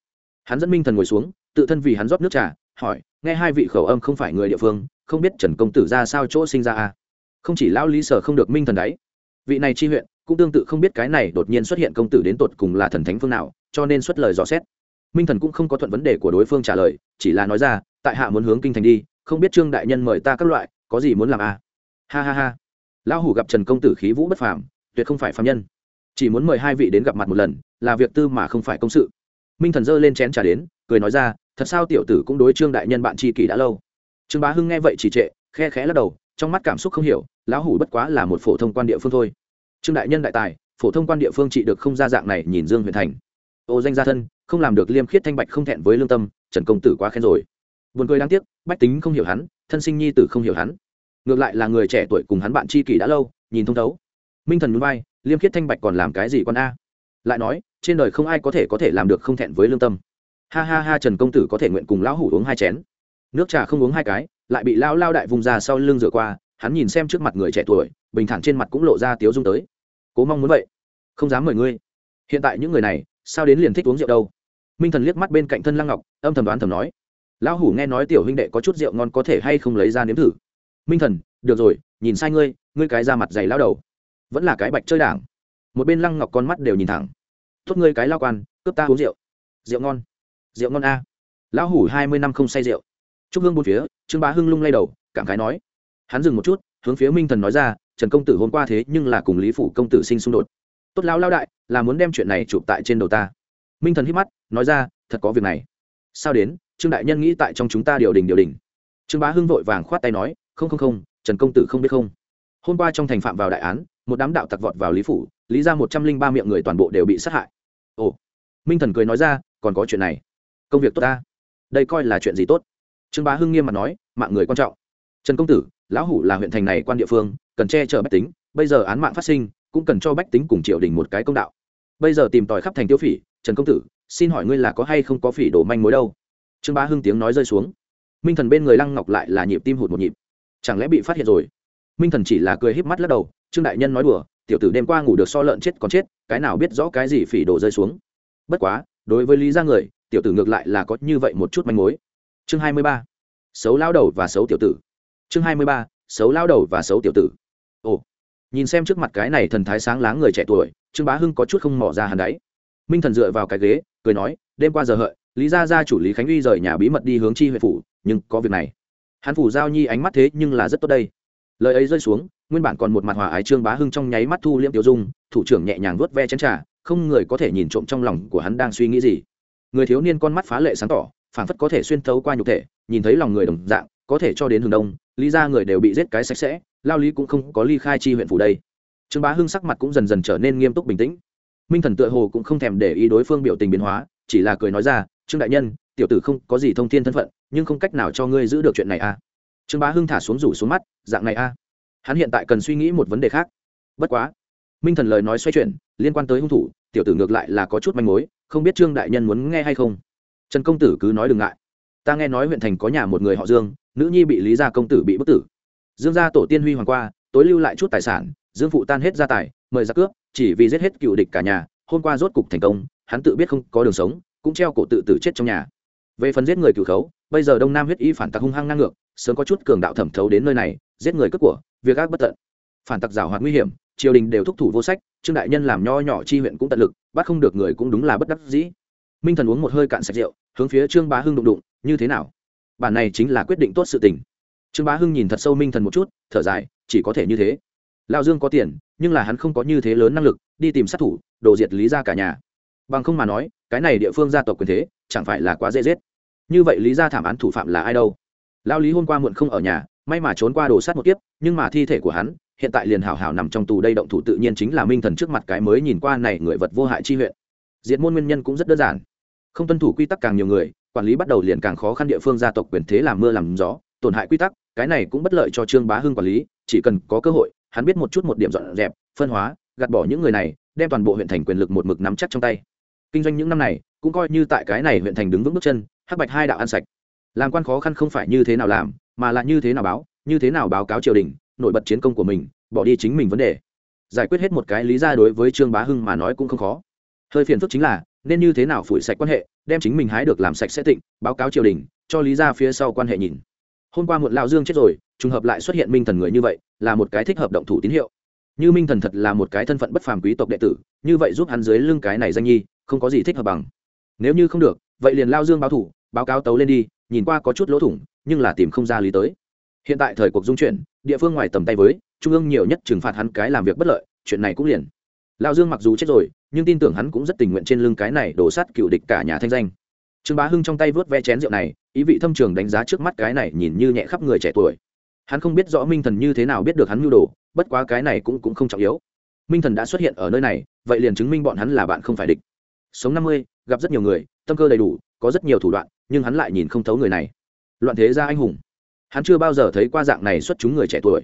Hắn dẫn minh thần ngồi xuống, tự thân vì hắn rót nước trà, hỏi, nghe hai vị khẩu âm không phải người địa phương, không biết trần công tử ra sao chỗ sinh ra à? Không chỉ lão lý sở không được minh thần đấy vị này chi huyện cũng tương tự không biết cái này đột nhiên xuất hiện công tử đến tột cùng là thần thánh phương nào, cho nên xuất lời dò xét. Minh thần cũng không có thuận vấn đề của đối phương trả lời, chỉ là nói ra, tại hạ muốn hướng kinh thành đi, không biết trương đại nhân mời ta các loại, có gì muốn làm à? Ha ha ha. Lão hủ gặp trần công tử khí vũ bất phàm, tuyệt không phải phạm nhân. Chỉ muốn mời hai vị đến gặp mặt một lần, là việc tư mà không phải công sự. Minh thần giơ lên chén trả đến, cười nói ra, thật sao tiểu tử cũng đối trương đại nhân bạn tri kỷ đã lâu. Trương bá hưng nghe vậy chỉ trệ, khe khẽ lắc đầu trong mắt cảm xúc không hiểu, lão hủ bất quá là một phổ thông quan địa phương thôi. Trương đại nhân đại tài, phổ thông quan địa phương trị được không ra dạng này nhìn dương huyền thành. Ô danh gia thân, không làm được liêm khiết thanh bạch không thẹn với lương tâm, trần công tử quá khen rồi. Buồn cười đáng tiếc, bách tính không hiểu hắn, thân sinh nhi tử không hiểu hắn. Ngược lại là người trẻ tuổi cùng hắn bạn tri kỷ đã lâu, nhìn thông thấu. Minh thần núi bay liêm khiết thanh bạch còn làm cái gì con a? Lại nói, trên đời không ai có thể có thể làm được không thẹn với lương tâm. Ha ha ha, trần công tử có thể nguyện cùng lão hủ uống hai chén. Nước trà không uống hai cái lại bị lao lao đại vùng ra sau lưng rửa qua, hắn nhìn xem trước mặt người trẻ tuổi, bình thản trên mặt cũng lộ ra tiếu dung tới. Cố mong muốn vậy. Không dám mời ngươi. Hiện tại những người này, sao đến liền thích uống rượu đâu? Minh thần liếc mắt bên cạnh thân lăng ngọc, âm thầm đoán thầm nói. Lão hủ nghe nói tiểu huynh đệ có chút rượu ngon có thể hay không lấy ra nếm thử. Minh thần, được rồi, nhìn sai ngươi ngươi cái ra mặt dày lao đầu. Vẫn là cái bạch chơi đảng. Một bên lăng ngọc con mắt đều nhìn thẳng. Tốt ngươi cái lao quan, cướp ta uống rượu. Rượu ngon. Rượu ngon a. Lão hủ hai mươi năm không say rượu. Chúc hương bốn phía trương bá hưng lung lay đầu, cảm khái nói. Hắn dừng một chút, hướng phía minh thần nói ra, trần công tử hôm qua thế nhưng là cùng lý phủ công tử sinh xung đột. Tốt lão lao đại, là muốn đem chuyện này chụp tại trên đầu ta. Minh thần hít mắt, nói ra, thật có việc này. Sao đến? Trương đại nhân nghĩ tại trong chúng ta điều đình điều đình. Trương bá hưng vội vàng khoát tay nói, không không không, trần công tử không biết không. Hôm qua trong thành phạm vào đại án, một đám đạo tặc vọt vào lý phủ, lý ra một trăm linh ba miệng người toàn bộ đều bị sát hại. Ồ. Minh thần cười nói ra, còn có chuyện này. Công việc tốt ta. Đây coi là chuyện gì tốt? Trương bá hưng nghiêm mặt nói, mạng người quan trọng. Trần công tử, lão hủ là huyện thành này quan địa phương, cần che chở bách tính, bây giờ án mạng phát sinh, cũng cần cho bách tính cùng triều đình một cái công đạo. Bây giờ tìm tòi khắp thành tiêu phỉ, trần công tử, xin hỏi ngươi là có hay không có phỉ đổ manh mối đâu? Trương bá hưng tiếng nói rơi xuống. Minh thần bên người lăng ngọc lại là nhịp tim hụt một nhịp. Chẳng lẽ bị phát hiện rồi? Minh thần chỉ là cười híp mắt lắc đầu, trương đại nhân nói đùa, tiểu tử đêm qua ngủ được so lợn chết còn chết, cái nào biết rõ cái gì phỉ đổ rơi xuống. Bất quá, đối với lý gia người, tiểu tử ngược lại là có như vậy một chút manh mối chương hai mươi ba. Xấu lao đầu và xấu tiểu tử. Chương hai mươi ba. Xấu lao đầu và xấu tiểu tử. Ồ. Nhìn xem trước mặt cái này thần thái sáng láng người trẻ tuổi, trương bá hưng có chút không mỏ ra hàn đáy. Minh thần dựa vào cái ghế, cười nói, đêm qua giờ hợi, lý gia gia chủ lý khánh uy rời nhà bí mật đi hướng chi huyện phủ, nhưng có việc này. Hắn phủ giao nhi ánh mắt thế nhưng là rất tốt đây. Lời ấy rơi xuống, nguyên bản còn một mặt hòa ái trương bá hưng trong nháy mắt thu liễm tiêu dung, thủ trưởng nhẹ nhàng vuốt ve chén trà, không người có thể nhìn trộm trong lòng của hắn đang suy nghĩ gì. Người thiếu niên con mắt phá lệ sáng tỏ phảng phất có thể xuyên thấu qua nhục thể, nhìn thấy lòng người đồng dạng, có thể cho đến hướng đông, lý ra người đều bị giết cái sạch sẽ, lao lý cũng không có ly khai chi huyện phủ đây. Trương bá hưng sắc mặt cũng dần dần trở nên nghiêm túc bình tĩnh. Minh thần tựa hồ cũng không thèm để ý đối phương biểu tình biến hóa, chỉ là cười nói ra, trương đại nhân, tiểu tử không có gì thông thiên thân phận, nhưng không cách nào cho ngươi giữ được chuyện này a à. trương bá hưng thả xuống rủ xuống mắt, dạng này a à. hắn hiện tại cần suy nghĩ một vấn đề khác. Bất quá. Minh thần lời nói xoay chuyển, liên quan tới hung thủ, tiểu tử ngược lại là có chút manh mối, không biết trương đại nhân muốn nghe hay không trần công tử cứ nói đừng ngại. Ta nghe nói huyện thành có nhà một người họ dương, nữ nhi bị lý gia công tử bị bức tử. Dương gia tổ tiên huy hoàng qua, tối lưu lại chút tài sản, dương phụ tan hết gia tài, mời ra cướp, chỉ vì giết hết cựu địch cả nhà, hôm qua rốt cục thành công, hắn tự biết không có đường sống, cũng treo cổ tự tử chết trong nhà. Về phần giết người cửu khấu, bây giờ đông nam huyết y phản tặc hung hăng ngang ngược, sớm có chút cường đạo thẩm thấu đến nơi này, giết người cướp của, việc ác bất tận. Phản tặc giảo hoạt nguy hiểm, triều đình đều thúc thủ vô sách, trương đại nhân làm nho nhỏ chi huyện cũng tận lực, bắt không được người cũng đúng là bất đắc dĩ. Minh thần uống một hơi cạn sạch rượu hướng phía trương bá hưng đụng đụng, như thế nào? Bản này chính là quyết định tốt sự tình. Trương bá hưng nhìn thật sâu minh thần một chút, thở dài, chỉ có thể như thế. Lao dương có tiền, nhưng là hắn không có như thế lớn năng lực, đi tìm sát thủ, đồ diệt lý ra cả nhà. Bằng không mà nói, cái này địa phương gia tộc quyền thế, chẳng phải là quá dễ dết như vậy lý ra thảm án thủ phạm là ai đâu? Lao lý hôm qua muộn không ở nhà, may mà trốn qua đồ sát một kiếp, nhưng mà thi thể của hắn, hiện tại liền hảo hảo nằm trong tù đây động thủ tự nhiên chính là minh thần trước mặt cái mới nhìn qua này người vật vô hại chi huyện. Diện môn nguyên nhân cũng rất đơn giản không tuân thủ quy tắc càng nhiều người, quản lý bắt đầu liền càng khó khăn địa phương gia tộc quyền thế làm mưa làm gió, tổn hại quy tắc, cái này cũng bất lợi cho trương bá hưng quản lý, chỉ cần có cơ hội, hắn biết một chút một điểm dọn dẹp, phân hóa, gạt bỏ những người này, đem toàn bộ huyện thành quyền lực một mực nắm chắc trong tay. Kinh doanh những năm này, cũng coi như tại cái này huyện thành đứng vững bước chân, hắc bạch hai đạo ăn sạch. Làm quan khó khăn không phải như thế nào làm, mà là như thế nào báo, như thế nào báo cáo triều đình, nổi bật chiến công của mình, bỏ đi chính mình vấn đề. Giải quyết hết một cái lý ra đối với trương bá hưng mà nói cũng không khó. Hơi phiền phức chính là nên như thế nào phủi sạch quan hệ, đem chính mình hái được làm sạch sẽ tịnh, báo cáo triều đình, cho lý ra phía sau quan hệ nhìn. Hôm qua muộn lao dương chết rồi, trùng hợp lại xuất hiện minh thần người như vậy, là một cái thích hợp động thủ tín hiệu. Như minh thần thật là một cái thân phận bất phàm quý tộc đệ tử, như vậy giúp hắn dưới lưng cái này danh nhi, không có gì thích hợp bằng. Nếu như không được, vậy liền lao dương báo thủ, báo cáo tấu lên đi, nhìn qua có chút lỗ thủng, nhưng là tìm không ra lý tới. Hiện tại thời cuộc dung chuyển, địa phương ngoài tầm tay với, trung ương nhiều nhất trừng phạt hắn cái làm việc bất lợi, chuyện này cũng liền. Lao dương mặc dù chết rồi nhưng tin tưởng hắn cũng rất tình nguyện trên lưng cái này đổ sát cựu địch cả nhà thanh danh. Trương bá hưng trong tay vớt ve chén rượu này, ý vị thâm trường đánh giá trước mắt cái này nhìn như nhẹ khắp người trẻ tuổi. Hắn không biết rõ minh thần như thế nào biết được hắn mưu đồ, bất quá cái này cũng cũng không trọng yếu. Minh thần đã xuất hiện ở nơi này, vậy liền chứng minh bọn hắn là bạn không phải địch. Sống năm mươi, gặp rất nhiều người, tâm cơ đầy đủ, có rất nhiều thủ đoạn, nhưng hắn lại nhìn không thấu người này. Loạn thế gia anh hùng. Hắn chưa bao giờ thấy qua dạng này xuất chúng người trẻ tuổi.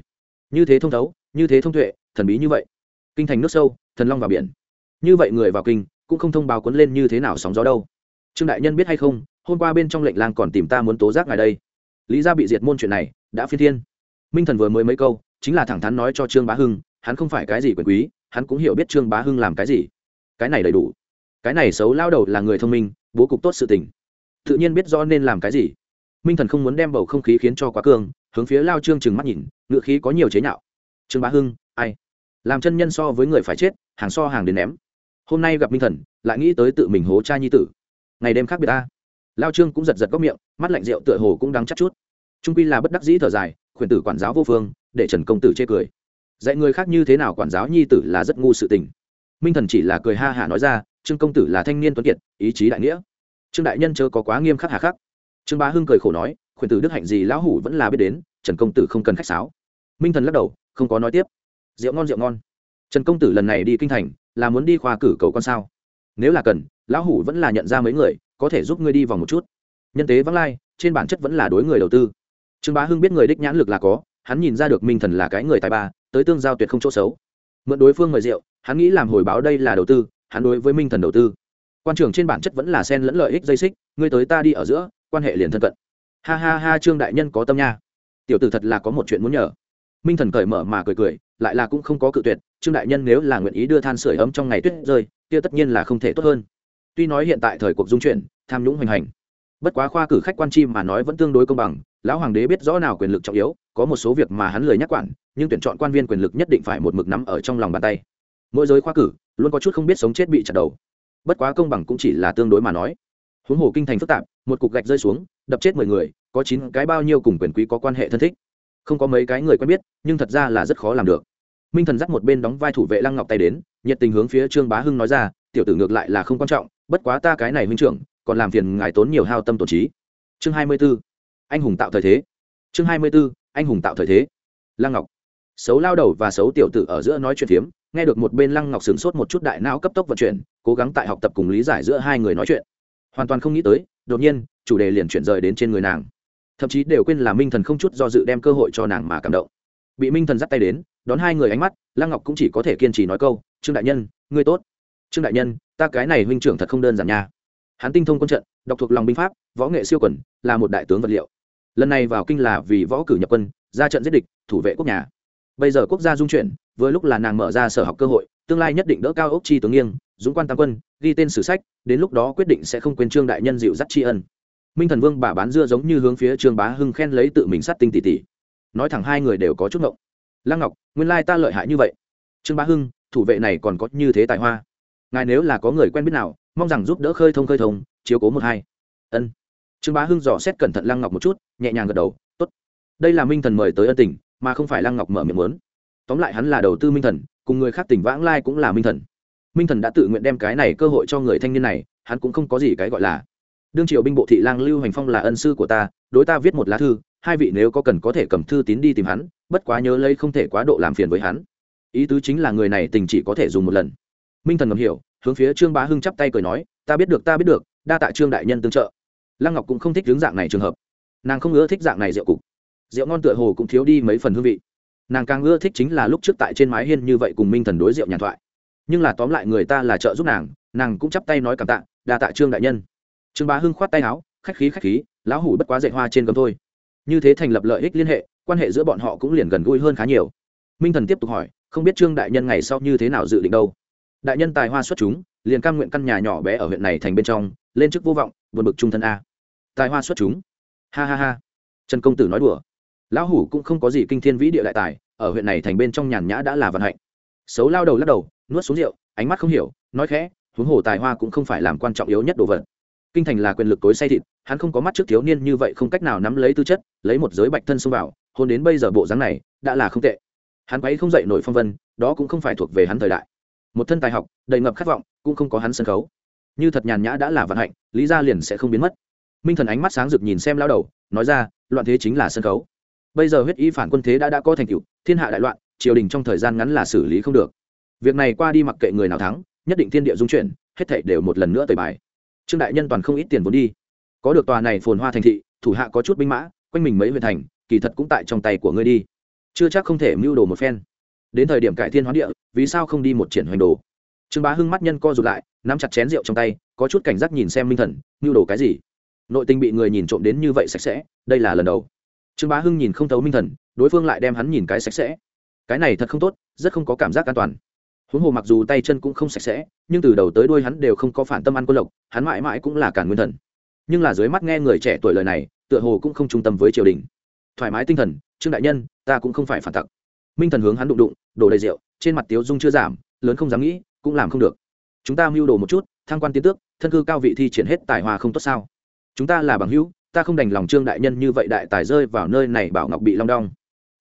Như thế thông thấu, như thế thông tuệ, thần bí như vậy. Kinh thành nước sâu, thần long vào biển như vậy người vào kinh, cũng không thông báo cuốn lên như thế nào sóng gió đâu. Trương đại nhân biết hay không, hôm qua bên trong lệnh lang còn tìm ta muốn tố giác ngài đây. Lý ra bị diệt môn chuyện này, đã phi thiên. Minh thần vừa mới mấy câu, chính là thẳng thắn nói cho trương bá hưng, hắn không phải cái gì quyền quý, hắn cũng hiểu biết trương bá hưng làm cái gì. Cái này đầy đủ. Cái này xấu lao đầu là người thông minh, bố cục tốt sự tình. Tự nhiên biết rõ nên làm cái gì. Minh thần không muốn đem bầu không khí khiến cho quá cương, hướng phía lao trương chừng mắt nhìn, ngựa khí có nhiều chế nhạo. Trương bá hưng, ai? Làm chân nhân so với người phải chết, hàng so hàng đến ném hôm nay gặp minh thần, lại nghĩ tới tự mình hố cha nhi tử. Ngày đêm khác biệt ta lao trương cũng giật giật góc miệng, mắt lạnh rượu tựa hồ cũng đắng chắc chút. Trung quy là bất đắc dĩ thở dài, khuyển tử quản giáo vô phương, để trần công tử chê cười. Dạy người khác như thế nào quản giáo nhi tử là rất ngu sự tình. Minh thần chỉ là cười ha hả nói ra, trương công tử là thanh niên tuấn kiệt, ý chí đại nghĩa. Trương đại nhân chớ có quá nghiêm khắc hà khắc. Trương bá hưng cười khổ nói, khuyển tử đức hạnh gì lão hủ vẫn là biết đến, trần công tử không cần khách sáo. Minh thần lắc đầu, không có nói tiếp. Rượu ngon rượu ngon. Trần công tử lần này đi kinh thành là muốn đi khoa cử cầu con sao? Nếu là cần, lão hủ vẫn là nhận ra mấy người, có thể giúp ngươi đi vòng một chút. Nhân tế vắng lai, trên bản chất vẫn là đối người đầu tư. Trương bá hưng biết người đích nhãn lực là có, hắn nhìn ra được minh thần là cái người tài ba, tới tương giao tuyệt không chỗ xấu. Mượn đối phương mời rượu, hắn nghĩ làm hồi báo đây là đầu tư, hắn đối với minh thần đầu tư. Quan trường trên bản chất vẫn là sen lẫn lợi ích dây xích, ngươi tới ta đi ở giữa, quan hệ liền thân cận. Ha ha ha, trương đại nhân có tâm nha. Tiểu tử thật là có một chuyện muốn nhờ. Minh thần cởi mở mà cười cười lại là cũng không có cự tuyệt, trương đại nhân nếu là nguyện ý đưa than sửa ấm trong ngày tuyết rơi, kia tất nhiên là không thể tốt hơn. Tuy nói hiện tại thời cuộc dung chuyển, tham nhũng hoành hành, bất quá khoa cử khách quan chi mà nói vẫn tương đối công bằng, lão hoàng đế biết rõ nào quyền lực trọng yếu, có một số việc mà hắn lười nhắc quản, nhưng tuyển chọn quan viên quyền lực nhất định phải một mực nắm ở trong lòng bàn tay. Mỗi giới khoa cử, luôn có chút không biết sống chết bị chặt đầu. Bất quá công bằng cũng chỉ là tương đối mà nói. Huống hồ kinh thành phức tạp, một cục gạch rơi xuống, đập chết mười người, có chín cái bao nhiêu cùng quyền quý có quan hệ thân thích không có mấy cái người quen biết, nhưng thật ra là rất khó làm được. Minh thần dắt một bên đóng vai thủ vệ lăng ngọc tay đến, nhiệt tình hướng phía trương bá hưng nói ra, tiểu tử ngược lại là không quan trọng, bất quá ta cái này huynh trưởng, còn làm phiền ngài tốn nhiều hao tâm tổn trí. Chương hai mươi b ố anh hùng tạo thời thế. Chương hai mươi b ố anh hùng tạo thời thế. Lăng ngọc. Xấu lao đầu và xấu tiểu tử ở giữa nói chuyện phiếm, nghe được một bên lăng ngọc sửng sốt một chút đại não cấp tốc vận chuyển, cố gắng tại học tập cùng lý giải giữa hai người nói chuyện. Hoàn toàn không nghĩ tới, đột nhiên, chủ đề liền chuyển rời đến trên người nàng thậm chí đều quên là minh thần không chút do dự đem cơ hội cho nàng mà cảm động. Bị minh thần dắt tay đến, đón hai người ánh mắt, lăng ngọc cũng chỉ có thể kiên trì nói câu, trương đại nhân, ngươi tốt. Trương đại nhân, ta cái này huynh trưởng thật không đơn giản nha. Hắn tinh thông quân trận đọc thuộc lòng binh pháp, võ nghệ siêu quẩn là một đại tướng vật liệu. Lần này vào kinh là vì võ cử nhập quân, ra trận giết địch, thủ vệ quốc nhà. Bây giờ quốc gia dung chuyển, vừa lúc là nàng mở ra sở học cơ hội, tương lai nhất định đỡ cao ốc chi tướng nghiêng, dũng quan tam quân, ghi tên sử sách, đến lúc đó quyết định sẽ không quên trương đại nhân dịu dắt tri ân minh thần vương bà bán dưa giống như hướng phía trương bá hưng khen lấy tự mình sát tinh tỷ tỷ nói thẳng hai người đều có chút ngộng. Lăng ngọc, nguyên lai ta lợi hại như vậy. Trương bá hưng, thủ vệ này còn có như thế tài hoa. Ngài nếu là có người quen biết nào, mong rằng giúp đỡ khơi thông khơi thông, chiếu cố một hai. Ân. Trương bá hưng dò xét cẩn thận lăng ngọc một chút, nhẹ nhàng gật đầu, tốt. Đây là minh thần mời tới ân tình, mà không phải lăng ngọc mở miệng muốn. Tóm lại hắn là đầu tư minh thần, cùng người khác tỉnh vãng lai cũng là minh thần. Minh thần đã tự nguyện đem cái này cơ hội cho người thanh niên này, hắn cũng không có gì cái gọi là đương triều binh bộ thị lang lưu hành phong là ân sư của ta đối ta viết một lá thư hai vị nếu có cần có thể cầm thư tín đi tìm hắn bất quá nhớ lấy không thể quá độ làm phiền với hắn ý tứ chính là người này tình chỉ có thể dùng một lần minh thần ngầm hiểu hướng phía trương bá hưng chắp tay cười nói ta biết được ta biết được đa tạ trương đại nhân tương trợ lăng ngọc cũng không thích hướng dạng này trường hợp nàng không ưa thích dạng này rượu cục rượu ngon tựa hồ cũng thiếu đi mấy phần hương vị nàng càng ưa thích chính là lúc trước tại trên mái hiên như vậy cùng minh thần đối rượu nhàn thoại nhưng là tóm lại người ta là trợ giúp nàng nàng cũng chắp tay nói cảm tạ đa tạ trương đại nhân trương bá hưng khoát tay áo, khách khí khách khí, lão hủ bất quá dạy hoa trên gấm thôi. Như thế thành lập lợi ích liên hệ, quan hệ giữa bọn họ cũng liền gần gũi hơn khá nhiều. Minh thần tiếp tục hỏi, không biết trương đại nhân ngày sau như thế nào dự định đâu? Đại nhân tài hoa xuất chúng, liền cam nguyện căn nhà nhỏ bé ở huyện này thành bên trong, lên chức vô vọng, buồn bực trung thân a. Tài hoa xuất chúng. Ha ha ha. Trần công tử nói đùa. Lão hủ cũng không có gì kinh thiên vĩ địa đại tài, ở huyện này thành bên trong nhàn nhã đã là vận hạnh. Xấu lao đầu lắc đầu, nuốt xuống rượu, ánh mắt không hiểu, nói khẽ, huống hồ tài hoa cũng không phải làm quan trọng yếu nhất đồ vật kinh thành là quyền lực tối say thịt, hắn không có mắt trước thiếu niên như vậy không cách nào nắm lấy tư chất, lấy một giới bạch thân xông vào, hôn đến bây giờ bộ dáng này, đã là không tệ. Hắn quấy không dậy nổi phong vân, đó cũng không phải thuộc về hắn thời đại. Một thân tài học, đầy ngập khát vọng, cũng không có hắn sân khấu. Như thật nhàn nhã đã là vận hạnh, lý gia liền sẽ không biến mất. Minh thần ánh mắt sáng rực nhìn xem lao đầu, nói ra, loạn thế chính là sân khấu. Bây giờ huyết y phản quân thế đã đã có thành tựu, thiên hạ đại loạn, triều đình trong thời gian ngắn là xử lý không được. Việc này qua đi mặc kệ người nào thắng, nhất định thiên địa dung chuyển, hết thảy đều một lần nữa tời bài trương đại nhân toàn không ít tiền vốn đi. Có được tòa này phồn hoa thành thị, thủ hạ có chút binh mã, quanh mình mấy huyện thành, kỳ thật cũng tại trong tay của ngươi đi. Chưa chắc không thể mưu đồ một phen. Đến thời điểm cải thiên hóa địa, vì sao không đi một triển hoành đồ? Trương bá hưng mắt nhân co rụt lại, nắm chặt chén rượu trong tay, có chút cảnh giác nhìn xem minh thần, mưu đồ cái gì? Nội tình bị người nhìn trộm đến như vậy sạch sẽ, đây là lần đầu. Trương bá hưng nhìn không thấu minh thần, đối phương lại đem hắn nhìn cái sạch sẽ. Cái này thật không tốt, rất không có cảm giác an toàn huống hồ mặc dù tay chân cũng không sạch sẽ, nhưng từ đầu tới đuôi hắn đều không có phản tâm ăn quân lộc, hắn mãi mãi cũng là cản nguyên thần. Nhưng là dưới mắt nghe người trẻ tuổi lời này, tựa hồ cũng không trung tâm với triều đình. Thoải mái tinh thần, trương đại nhân, ta cũng không phải phản tặc. Minh thần hướng hắn đụng đụng, đổ đầy rượu, trên mặt tiếu dung chưa giảm, lớn không dám nghĩ, cũng làm không được. Chúng ta mưu đồ một chút, thăng quan tiến tước, thân cư cao vị thi triển hết tài hoa không tốt sao? Chúng ta là bằng hữu, ta không đành lòng trương đại nhân như vậy đại tài rơi vào nơi này bảo ngọc bị long đong.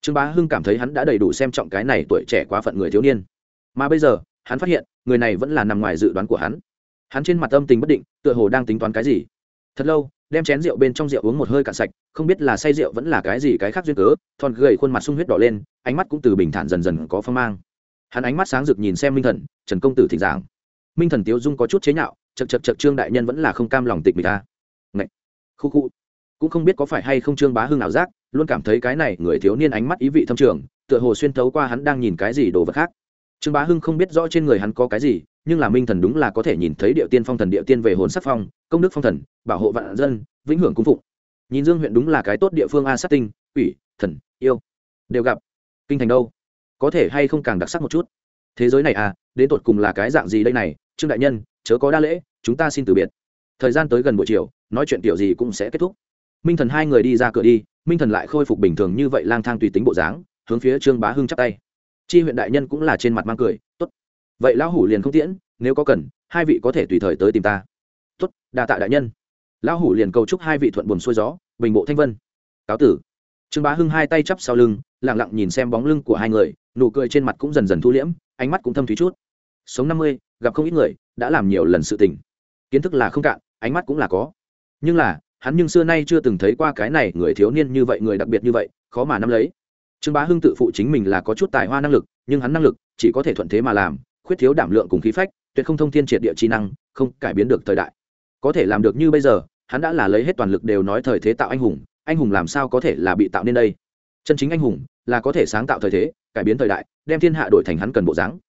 Trương bá hưng cảm thấy hắn đã đầy đủ xem trọng cái này tuổi trẻ quá phận người thiếu niên mà bây giờ, hắn phát hiện, người này vẫn là nằm ngoài dự đoán của hắn. Hắn trên mặt âm tình bất định, tựa hồ đang tính toán cái gì. Thật lâu, đem chén rượu bên trong rượu uống một hơi cạn sạch, không biết là say rượu vẫn là cái gì cái khác duyên cớ, thon gầy khuôn mặt sung huyết đỏ lên, ánh mắt cũng từ bình thản dần dần có phong mang. Hắn ánh mắt sáng rực nhìn xem minh thần, trần công tử thỉnh giảng. Minh thần tiếu dung có chút chế nhạo chật chật chật trương đại nhân vẫn là không cam lòng tịch mình ta Ngậy! khu khu. Cũng không biết có phải hay không trương bá hưng nào giác, luôn cảm thấy cái này người thiếu niên ánh mắt ý vị thâm trường, tựa hồ xuyên thấu qua hắn đang nhìn cái gì đồ vật khác trương bá hưng không biết rõ trên người hắn có cái gì, nhưng là minh thần đúng là có thể nhìn thấy địa tiên phong thần địa tiên về hồn sắc phong, công đức phong thần, bảo hộ vạn dân, vĩnh hưởng cung phụng. Nhìn dương huyện đúng là cái tốt địa phương a, sát tinh ủy thần, yêu, đều gặp. Kinh thành đâu? Có thể hay không càng đặc sắc một chút? Thế giới này à đến tột cùng là cái dạng gì đây này? Trương đại nhân, chớ có đa lễ, chúng ta xin từ biệt. Thời gian tới gần buổi chiều, nói chuyện tiểu gì cũng sẽ kết thúc. Minh thần hai người đi ra cửa đi, minh thần lại khôi phục bình thường như vậy lang thang tùy tính bộ dáng, hướng phía trương bá hưng chắp tay chi huyện đại nhân cũng là trên mặt mang cười, tốt. Vậy lão hủ liền không tiễn, nếu có cần, hai vị có thể tùy thời tới tìm ta. Tốt, đa tạ đại nhân. Lão hủ liền cầu chúc hai vị thuận buồm xuôi gió, bình bộ thanh vân. Cáo tử. Trương bá hưng hai tay chắp sau lưng lẳng lặng nhìn xem bóng lưng của hai người, nụ cười trên mặt cũng dần dần thu liễm, ánh mắt cũng thâm thúy chút. Sống năm mươi, gặp không ít người, đã làm nhiều lần sự tình. Kiến thức là không cạn, ánh mắt cũng là có. Nhưng là, hắn nhưng xưa nay chưa từng thấy qua cái này người thiếu niên như vậy, người đặc biệt như vậy, khó mà nắm lấy trương bá hưng tự phụ chính mình là có chút tài hoa năng lực, nhưng hắn năng lực chỉ có thể thuận thế mà làm, khuyết thiếu đảm lượng cùng khí phách, tuyệt không thông thiên triệt địa trí năng, không cải biến được thời đại. Có thể làm được như bây giờ, hắn đã là lấy hết toàn lực đều nói thời thế tạo anh hùng anh hùng làm sao có thể là bị tạo nên đây? Chân chính anh hùng là có thể sáng tạo thời thế, cải biến thời đại, đem thiên hạ đổi thành hắn cần bộ dáng.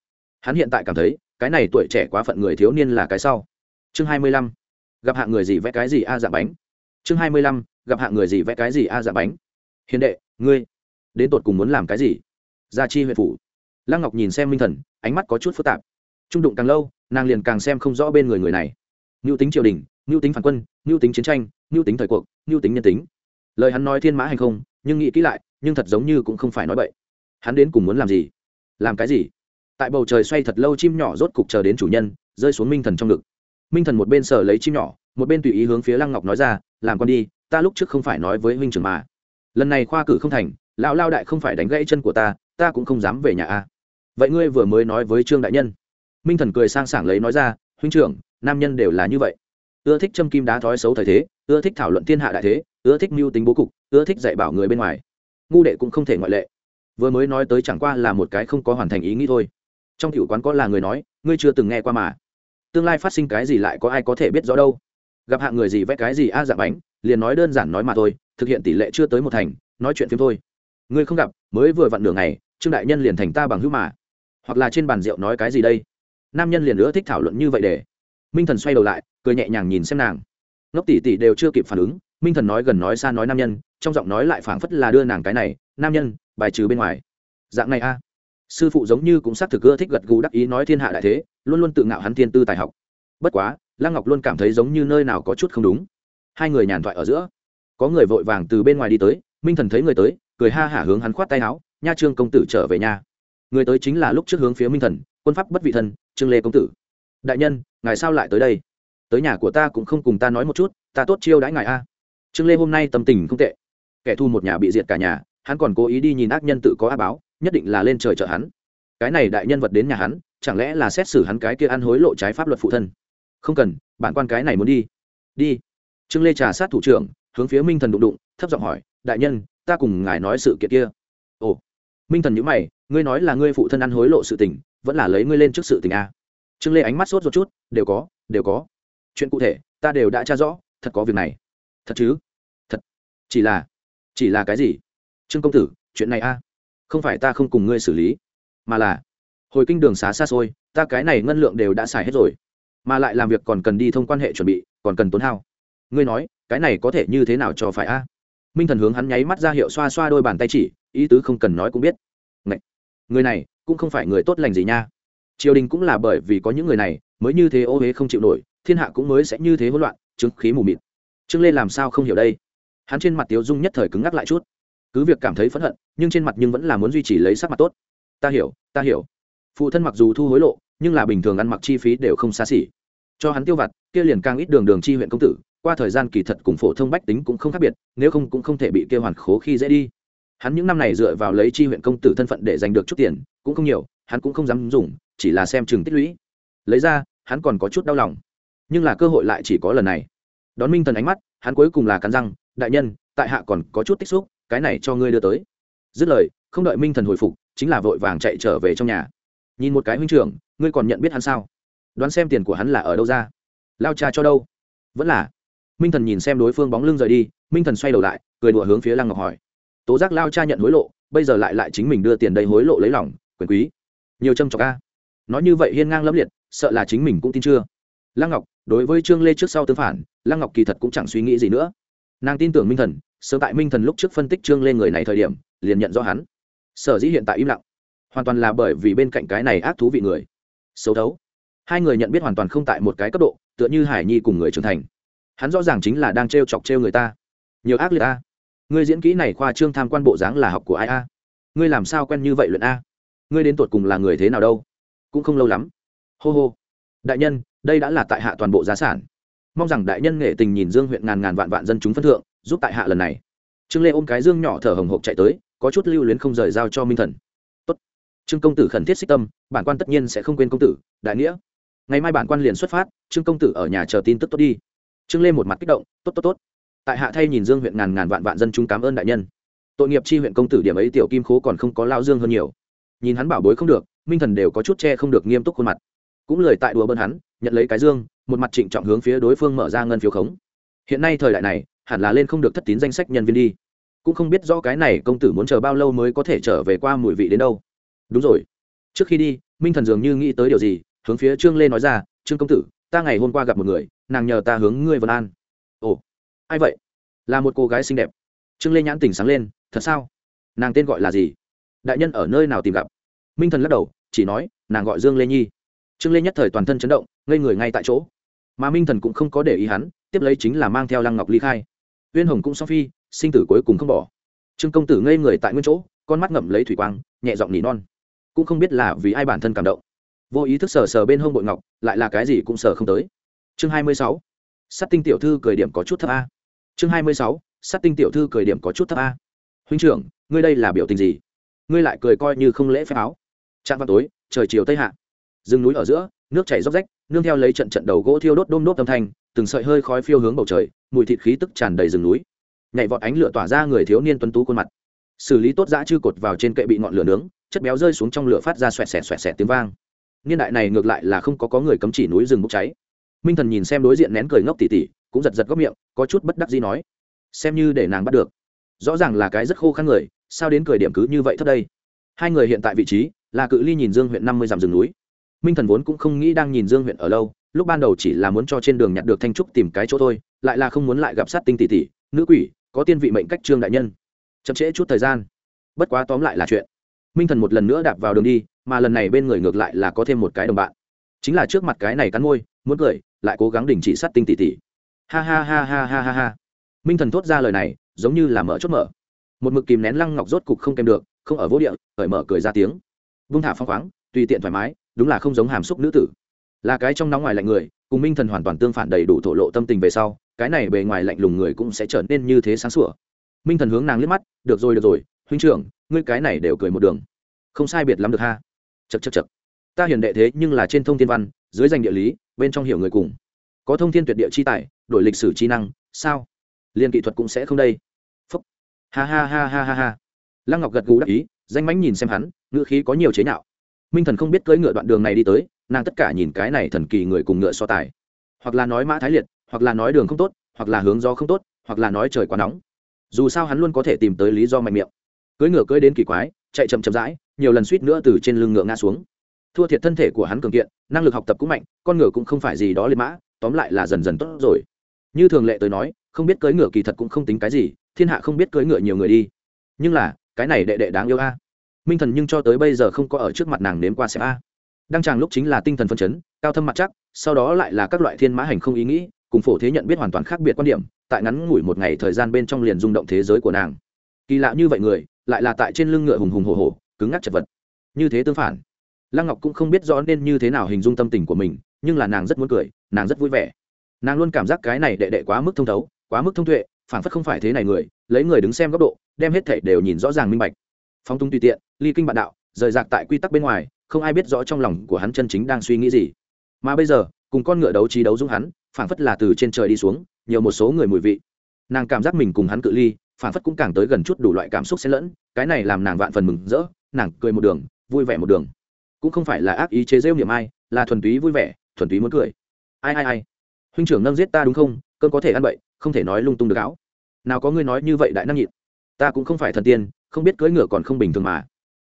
Hắn hiện tại cảm thấy, cái này tuổi trẻ quá phận người thiếu niên là cái sau. Chương hai mươi lăm, gặp hạng người gì vẽ cái gì a dạ bánh? Chương hai mươi lăm, gặp hạng người gì vẽ cái gì a dạ bánh? Hiền đệ, ngươi đến tột cùng muốn làm cái gì? Gia chi huyện phủ. Lăng ngọc nhìn xem minh thần, ánh mắt có chút phức tạp. Trung đụng càng lâu, nàng liền càng xem không rõ bên người người này. Ngưu tính triều đình ngưu tính phản quân ngưu tính chiến tranh ngưu tính thời cuộc ngưu tính nhân tính. Lời hắn nói thiên mã hành không, nhưng nghĩ kỹ lại, nhưng thật giống như cũng không phải nói vậy hắn đến cùng muốn làm gì? Làm cái gì? Tại bầu trời xoay thật lâu chim nhỏ rốt cục chờ đến chủ nhân, rơi xuống minh thần trong ngực. Minh thần một bên sở lấy chim nhỏ, một bên tùy ý hướng phía lăng ngọc nói ra, làm con đi, ta lúc trước không phải nói với huynh trưởng mà. Lần này khoa cử không thành lão lao đại không phải đánh gãy chân của ta ta cũng không dám về nhà a. Vậy ngươi vừa mới nói với trương đại nhân. Minh thần cười sang sảng lấy nói ra, huynh trưởng, nam nhân đều là như vậy. Ưa thích châm kim đá thói xấu thời thế, ưa thích thảo luận thiên hạ đại thế, ưa thích mưu tính bố cục, ưa thích dạy bảo người bên ngoài. Ngu đệ cũng không thể ngoại lệ. Vừa mới nói tới chẳng qua là một cái không có hoàn thành ý nghĩ thôi. Trong cựu quán có là người nói, ngươi chưa từng nghe qua mà. Tương lai phát sinh cái gì lại có ai có thể biết rõ đâu. Gặp hạng người gì vẽ cái gì a à dạng bánh, liền nói đơn giản nói mà thôi, thực hiện tỷ lệ chưa tới một thành, nói chuyện phim thôi ngươi không gặp, mới vừa vặn nửa ngày, trương đại nhân liền thành ta bằng hữu mà. Hoặc là trên bàn rượu nói cái gì đây? Nam nhân liền nữa thích thảo luận như vậy để. Minh thần xoay đầu lại, cười nhẹ nhàng nhìn xem nàng. Ngốc tỷ tỷ đều chưa kịp phản ứng, minh thần nói gần nói xa nói nam nhân, trong giọng nói lại phảng phất là đưa nàng cái này, nam nhân, bài trừ bên ngoài. Dạng này a. Sư phụ giống như cũng xác thực ưa thích gật gù đắc ý nói thiên hạ đại thế, luôn luôn tự ngạo hắn thiên tư tài học. Bất quá, lăng ngọc luôn cảm thấy giống như nơi nào có chút không đúng. Hai người nhàn thoại ở giữa. Có người vội vàng từ bên ngoài đi tới, minh thần thấy người tới cười ha hả hướng hắn khoát tay áo, nha trương công tử trở về nhà người tới chính là lúc trước hướng phía minh thần, quân pháp bất vị thân trương lê công tử. Đại nhân, ngài sao lại tới đây? Tới nhà của ta cũng không cùng ta nói một chút, ta tốt chiêu đãi ngài a. Trương lê hôm nay tâm tình không tệ. Kẻ thu một nhà bị diệt cả nhà, hắn còn cố ý đi nhìn ác nhân tự có á báo, nhất định là lên trời trợ hắn. Cái này đại nhân vật đến nhà hắn, chẳng lẽ là xét xử hắn cái kia ăn hối lộ trái pháp luật phụ thân? Không cần, bản quan cái này muốn đi. Đi. Trương lê trà sát thủ trưởng, hướng phía minh thần đụng đụng, thấp giọng hỏi, đại nhân ta cùng ngài nói sự kiện kia. Ồ, minh thần nhữ mày, ngươi nói là ngươi phụ thân ăn hối lộ sự tình, vẫn là lấy ngươi lên trước sự tình a trương lê ánh mắt sốt một chút, đều có đều có. Chuyện cụ thể, ta đều đã tra rõ, thật có việc này. Thật chứ? Thật. Chỉ là chỉ là cái gì? Trương công tử, chuyện này a không phải ta không cùng ngươi xử lý, mà là, hồi kinh đường xá xa xôi, ta cái này ngân lượng đều đã xài hết rồi, mà lại làm việc còn cần đi thông quan hệ chuẩn bị, còn cần tốn hao. Ngươi nói, cái này có thể như thế nào cho phải a minh thần hướng hắn nháy mắt ra hiệu xoa xoa đôi bàn tay chỉ, ý tứ không cần nói cũng biết. Ngậy! người này cũng không phải người tốt lành gì nha. Triều đình cũng là bởi vì có những người này mới như thế ô huế không chịu nổi, thiên hạ cũng mới sẽ như thế hỗn loạn, chứng khí mù mịt. Trương lê làm sao không hiểu đây? Hắn trên mặt tiếu dung nhất thời cứng ngắc lại chút. Cứ việc cảm thấy phẫn hận, nhưng trên mặt nhưng vẫn là muốn duy trì lấy sắc mặt tốt. Ta hiểu ta hiểu. Phụ thân mặc dù thu hối lộ, nhưng là bình thường ăn mặc chi phí đều không xa xỉ. Cho hắn tiêu vặt, kia liền càng ít đường đường chi huyện công tử qua thời gian kỳ thật cùng phổ thông bách tính cũng không khác biệt, nếu không cũng không thể bị kêu hoàn khố khi dễ đi. Hắn những năm này dựa vào lấy chi huyện công tử thân phận để giành được chút tiền, cũng không nhiều, hắn cũng không dám dùng, chỉ là xem chừng tích lũy. Lấy ra, hắn còn có chút đau lòng. Nhưng là cơ hội lại chỉ có lần này. Đón minh thần ánh mắt, hắn cuối cùng là cắn răng, đại nhân, tại hạ còn có chút tích xúc, cái này cho ngươi đưa tới. Dứt lời, không đợi minh thần hồi phục, chính là vội vàng chạy trở về trong nhà. Nhìn một cái huynh trưởng, ngươi còn nhận biết hắn sao? Đoán xem tiền của hắn là ở đâu ra? Lao cha cho đâu? Vẫn là minh thần nhìn xem đối phương bóng lưng rời đi, minh thần xoay đầu lại, cười đùa hướng phía lăng ngọc hỏi. Tố giác lao cha nhận hối lộ, bây giờ lại lại chính mình đưa tiền đây hối lộ lấy lòng, quyền quý. Nhiều trâm trọc ca nói như vậy hiên ngang lẫm liệt, sợ là chính mình cũng tin chưa. Lăng ngọc, đối với trương lê trước sau tương phản, lăng ngọc kỳ thật cũng chẳng suy nghĩ gì nữa. Nàng tin tưởng minh thần, sớm tại minh thần lúc trước phân tích trương lê người này thời điểm, liền nhận rõ hắn. Sở dĩ hiện tại im lặng, hoàn toàn là bởi vì bên cạnh cái này ác thú vị người. Xấu thấu. Hai người nhận biết hoàn toàn không tại một cái cấp độ, tựa như hải nhi cùng người trưởng thành hắn rõ ràng chính là đang t r e o chọc t r e o người ta. Nhiều ác liệt a. Ngươi diễn kỹ này khoa trương tham quan bộ dáng là học của ai a? Ngươi làm sao quen như vậy luyện a? Ngươi đến tột cùng là người thế nào đâu? Cũng không lâu lắm. Hô hô. Đại nhân, đây đã là tại hạ toàn bộ giá sản. Mong rằng đại nhân nghệ tình nhìn dương huyện ngàn ngàn vạn vạn dân chúng phân thượng, giúp tại hạ lần này. Trương lê ôm cái dương nhỏ thở hồng hộc chạy tới, có chút lưu luyến không rời giao cho minh thần. Tốt. trương công tử khẩn thiết xích tâm, bản quan tất nhiên sẽ không quên công tử, đại nghĩa. Ngày mai bản quan liền xuất phát, trương công tử ở nhà chờ tin tức tốt đi trương lê một mặt kích động, tốt tốt tốt. Tại hạ thay nhìn dương huyện ngàn ngàn vạn vạn dân chúng cảm ơn đại nhân. Tội nghiệp chi huyện công tử điểm ấy tiểu kim khố còn không có lao dương hơn nhiều. Nhìn hắn bảo bối không được, minh thần đều có chút che không được nghiêm túc khuôn mặt. Cũng lời tại đùa bơn hắn, nhận lấy cái dương, một mặt trịnh trọng hướng phía đối phương mở ra ngân phiếu khống. Hiện nay thời đại này, hẳn là lên không được thất tín danh sách nhân viên đi. Cũng không biết do cái này công tử muốn chờ bao lâu mới có thể trở về qua mùi vị đến đâu. Đúng rồi. Trước khi đi, minh thần dường như nghĩ tới điều gì, hướng phía trương lê nói ra, trương công tử, ta ngày hôm qua gặp một người nàng nhờ ta hướng ngươi vân an. Ồ, ai vậy? Là một cô gái xinh đẹp. Trương lê nhãn tỉnh sáng lên, thật sao? Nàng tên gọi là gì? Đại nhân ở nơi nào tìm gặp? Minh thần lắc đầu, chỉ nói, nàng gọi dương lê nhi. Trương lê nhất thời toàn thân chấn động, ngây người ngay tại chỗ. Mà minh thần cũng không có để ý hắn, tiếp lấy chính là mang theo lăng ngọc ly khai. Uyên hồng cũng song phi, sinh tử cuối cùng không bỏ. Trương công tử ngây người tại nguyên chỗ, con mắt ngậm lấy thủy quang, nhẹ giọng nỉ non. Cũng không biết là vì ai bản thân cảm động. Vô ý thức sờ sờ bên hông bội ngọc, lại là cái gì cũng sờ không tới chương hai mươi sáu. Sắt tinh tiểu thư cười điểm có chút thấp a. Chương hai mươi sáu. Sắt tinh tiểu thư cười điểm có chút thấp a. Huynh trưởng, ngươi đây là biểu tình gì? Ngươi lại cười coi như không lễ phép áo. Trạm vào tối, trời chiều tây hạ. Rừng núi ở giữa, nước chảy róc rách, nương theo lấy trận trận đầu gỗ thiêu đốt đôm đốt âm thanh, từng sợi hơi khói phiêu hướng bầu trời, mùi thịt khí tức tràn đầy rừng núi. Nhảy vọt ánh lửa tỏa ra người thiếu niên tuấn tú khuôn mặt. Xử lý tốt dã chư cột vào trên kệ bị ngọn lửa nướng, chất béo rơi xuống trong lửa phát ra xoẹt xẹt xoẹt xẹt tiếng vang. Niên đại này ngược lại là không có có người cấm chỉ núi rừng bốc cháy minh thần nhìn xem đối diện nén cười ngốc tỉ tỉ, cũng giật giật góc miệng, có chút bất đắc gì nói, xem như để nàng bắt được. Rõ ràng là cái rất khô khăn người, sao đến cười điểm cứ như vậy thấp đây? Hai người hiện tại vị trí, là cự ly nhìn dương huyện năm mươi dặm rừng núi. Minh thần vốn cũng không nghĩ đang nhìn dương huyện ở lâu, lúc ban đầu chỉ là muốn cho trên đường nhặt được thanh trúc tìm cái chỗ thôi, lại là không muốn lại gặp sát tinh tỷ tỷ nữ quỷ, có tiên vị mệnh cách trương đại nhân. Chậm trễ chút thời gian. Bất quá tóm lại là chuyện. Minh thần một lần nữa đạp vào đường đi, mà lần này bên người ngược lại là có thêm một cái đồng bạn. Chính là trước mặt cái này cắn môi, muốn cười lại cố gắng đình chỉ sát tinh tỷ tỷ ha ha ha ha ha ha ha. Minh thần thốt ra lời này, giống như là mở chốt mở. Một mực kìm nén lăng ngọc rốt cục không kèm được, không ở vô địa, cởi mở cười ra tiếng. Vung thả phong khoáng, tùy tiện thoải mái, đúng là không giống hàm xúc nữ tử. Là cái trong nóng ngoài lạnh người, cùng minh thần hoàn toàn tương phản đầy đủ thổ lộ tâm tình về sau, cái này bề ngoài lạnh lùng người cũng sẽ trở nên như thế sáng sủa. Minh thần hướng nàng liếc mắt, được rồi được rồi, huynh trưởng, ngươi cái này đều cười một đường. Không sai biệt lắm được ha. Chật chật chật ta hiền đệ thế nhưng là trên thông thiên văn, dưới danh địa lý, bên trong hiểu người cùng. Có thông thiên tuyệt địa chi tài, đổi lịch sử chi năng, sao? Liên kỹ thuật cũng sẽ không đây. Phúc. Ha ha ha ha ha ha. Lăng ngọc gật gù đắc ý, danh mánh nhìn xem hắn, ngữ khí có nhiều chế nhạo. Minh thần không biết cưỡi ngựa đoạn đường này đi tới, nàng tất cả nhìn cái này thần kỳ người cùng ngựa so tài. Hoặc là nói mã thái liệt, hoặc là nói đường không tốt, hoặc là hướng gió không tốt, hoặc là nói trời quá nóng. Dù sao hắn luôn có thể tìm tới lý do mạnh miệng. Cưỡi ngựa cưỡi đến kỳ quái, chạy chậm chậm rãi, nhiều lần suýt nữa từ trên lưng ngựa ngã xuống thua thiệt thân thể của hắn cường kiện, năng lực học tập cũng mạnh, con ngựa cũng không phải gì đó liệt mã, tóm lại là dần dần tốt rồi. Như thường lệ tới nói, không biết cưỡi ngựa kỳ thật cũng không tính cái gì, thiên hạ không biết cưỡi ngựa nhiều người đi. Nhưng là, cái này đệ đệ đáng yêu a. Minh thần nhưng cho tới bây giờ không có ở trước mặt nàng nếm qua xem a. Đăng tràng lúc chính là tinh thần phân chấn, cao thâm mặt chắc, sau đó lại là các loại thiên mã hành không ý nghĩ, cùng phổ thế nhận biết hoàn toàn khác biệt quan điểm, tại ngắn ngủi một ngày thời gian bên trong liền rung động thế giới của nàng. Kỳ lạ như vậy người, lại là tại trên lưng ngựa hùng hùng hồ hồ cứng ngắc chật vật. Như thế tương phản lăng ngọc cũng không biết rõ nên như thế nào hình dung tâm tình của mình, nhưng là nàng rất muốn cười, nàng rất vui vẻ. Nàng luôn cảm giác cái này đệ đệ quá mức thông thấu, quá mức thông tuệ phản phất không phải thế này người, lấy người đứng xem góc độ, đem hết thể đều nhìn rõ ràng minh bạch. Phong tung tùy tiện, ly kinh bạn đạo, rời rạc tại quy tắc bên ngoài, không ai biết rõ trong lòng của hắn chân chính đang suy nghĩ gì. Mà bây giờ, cùng con ngựa đấu trí đấu dũng hắn phản phất là từ trên trời đi xuống, nhiều một số người mùi vị. Nàng cảm giác mình cùng hắn cự ly phản phất cũng càng tới gần chút đủ loại cảm xúc xen lẫn, cái này làm nàng vạn phần mừng rỡ, nàng cười một đường, vui vẻ một đường cũng không phải là ác ý chế rêu niệm ai, là thuần túy vui vẻ, thuần túy muốn cười. Ai ai ai? Huynh trưởng nâng giết ta đúng không? Cơn có thể ăn bậy, không thể nói lung tung được áo. Nào có ngươi nói như vậy đại năng nhịn. Ta cũng không phải thần tiên, không biết cưỡi ngựa còn không bình thường mà.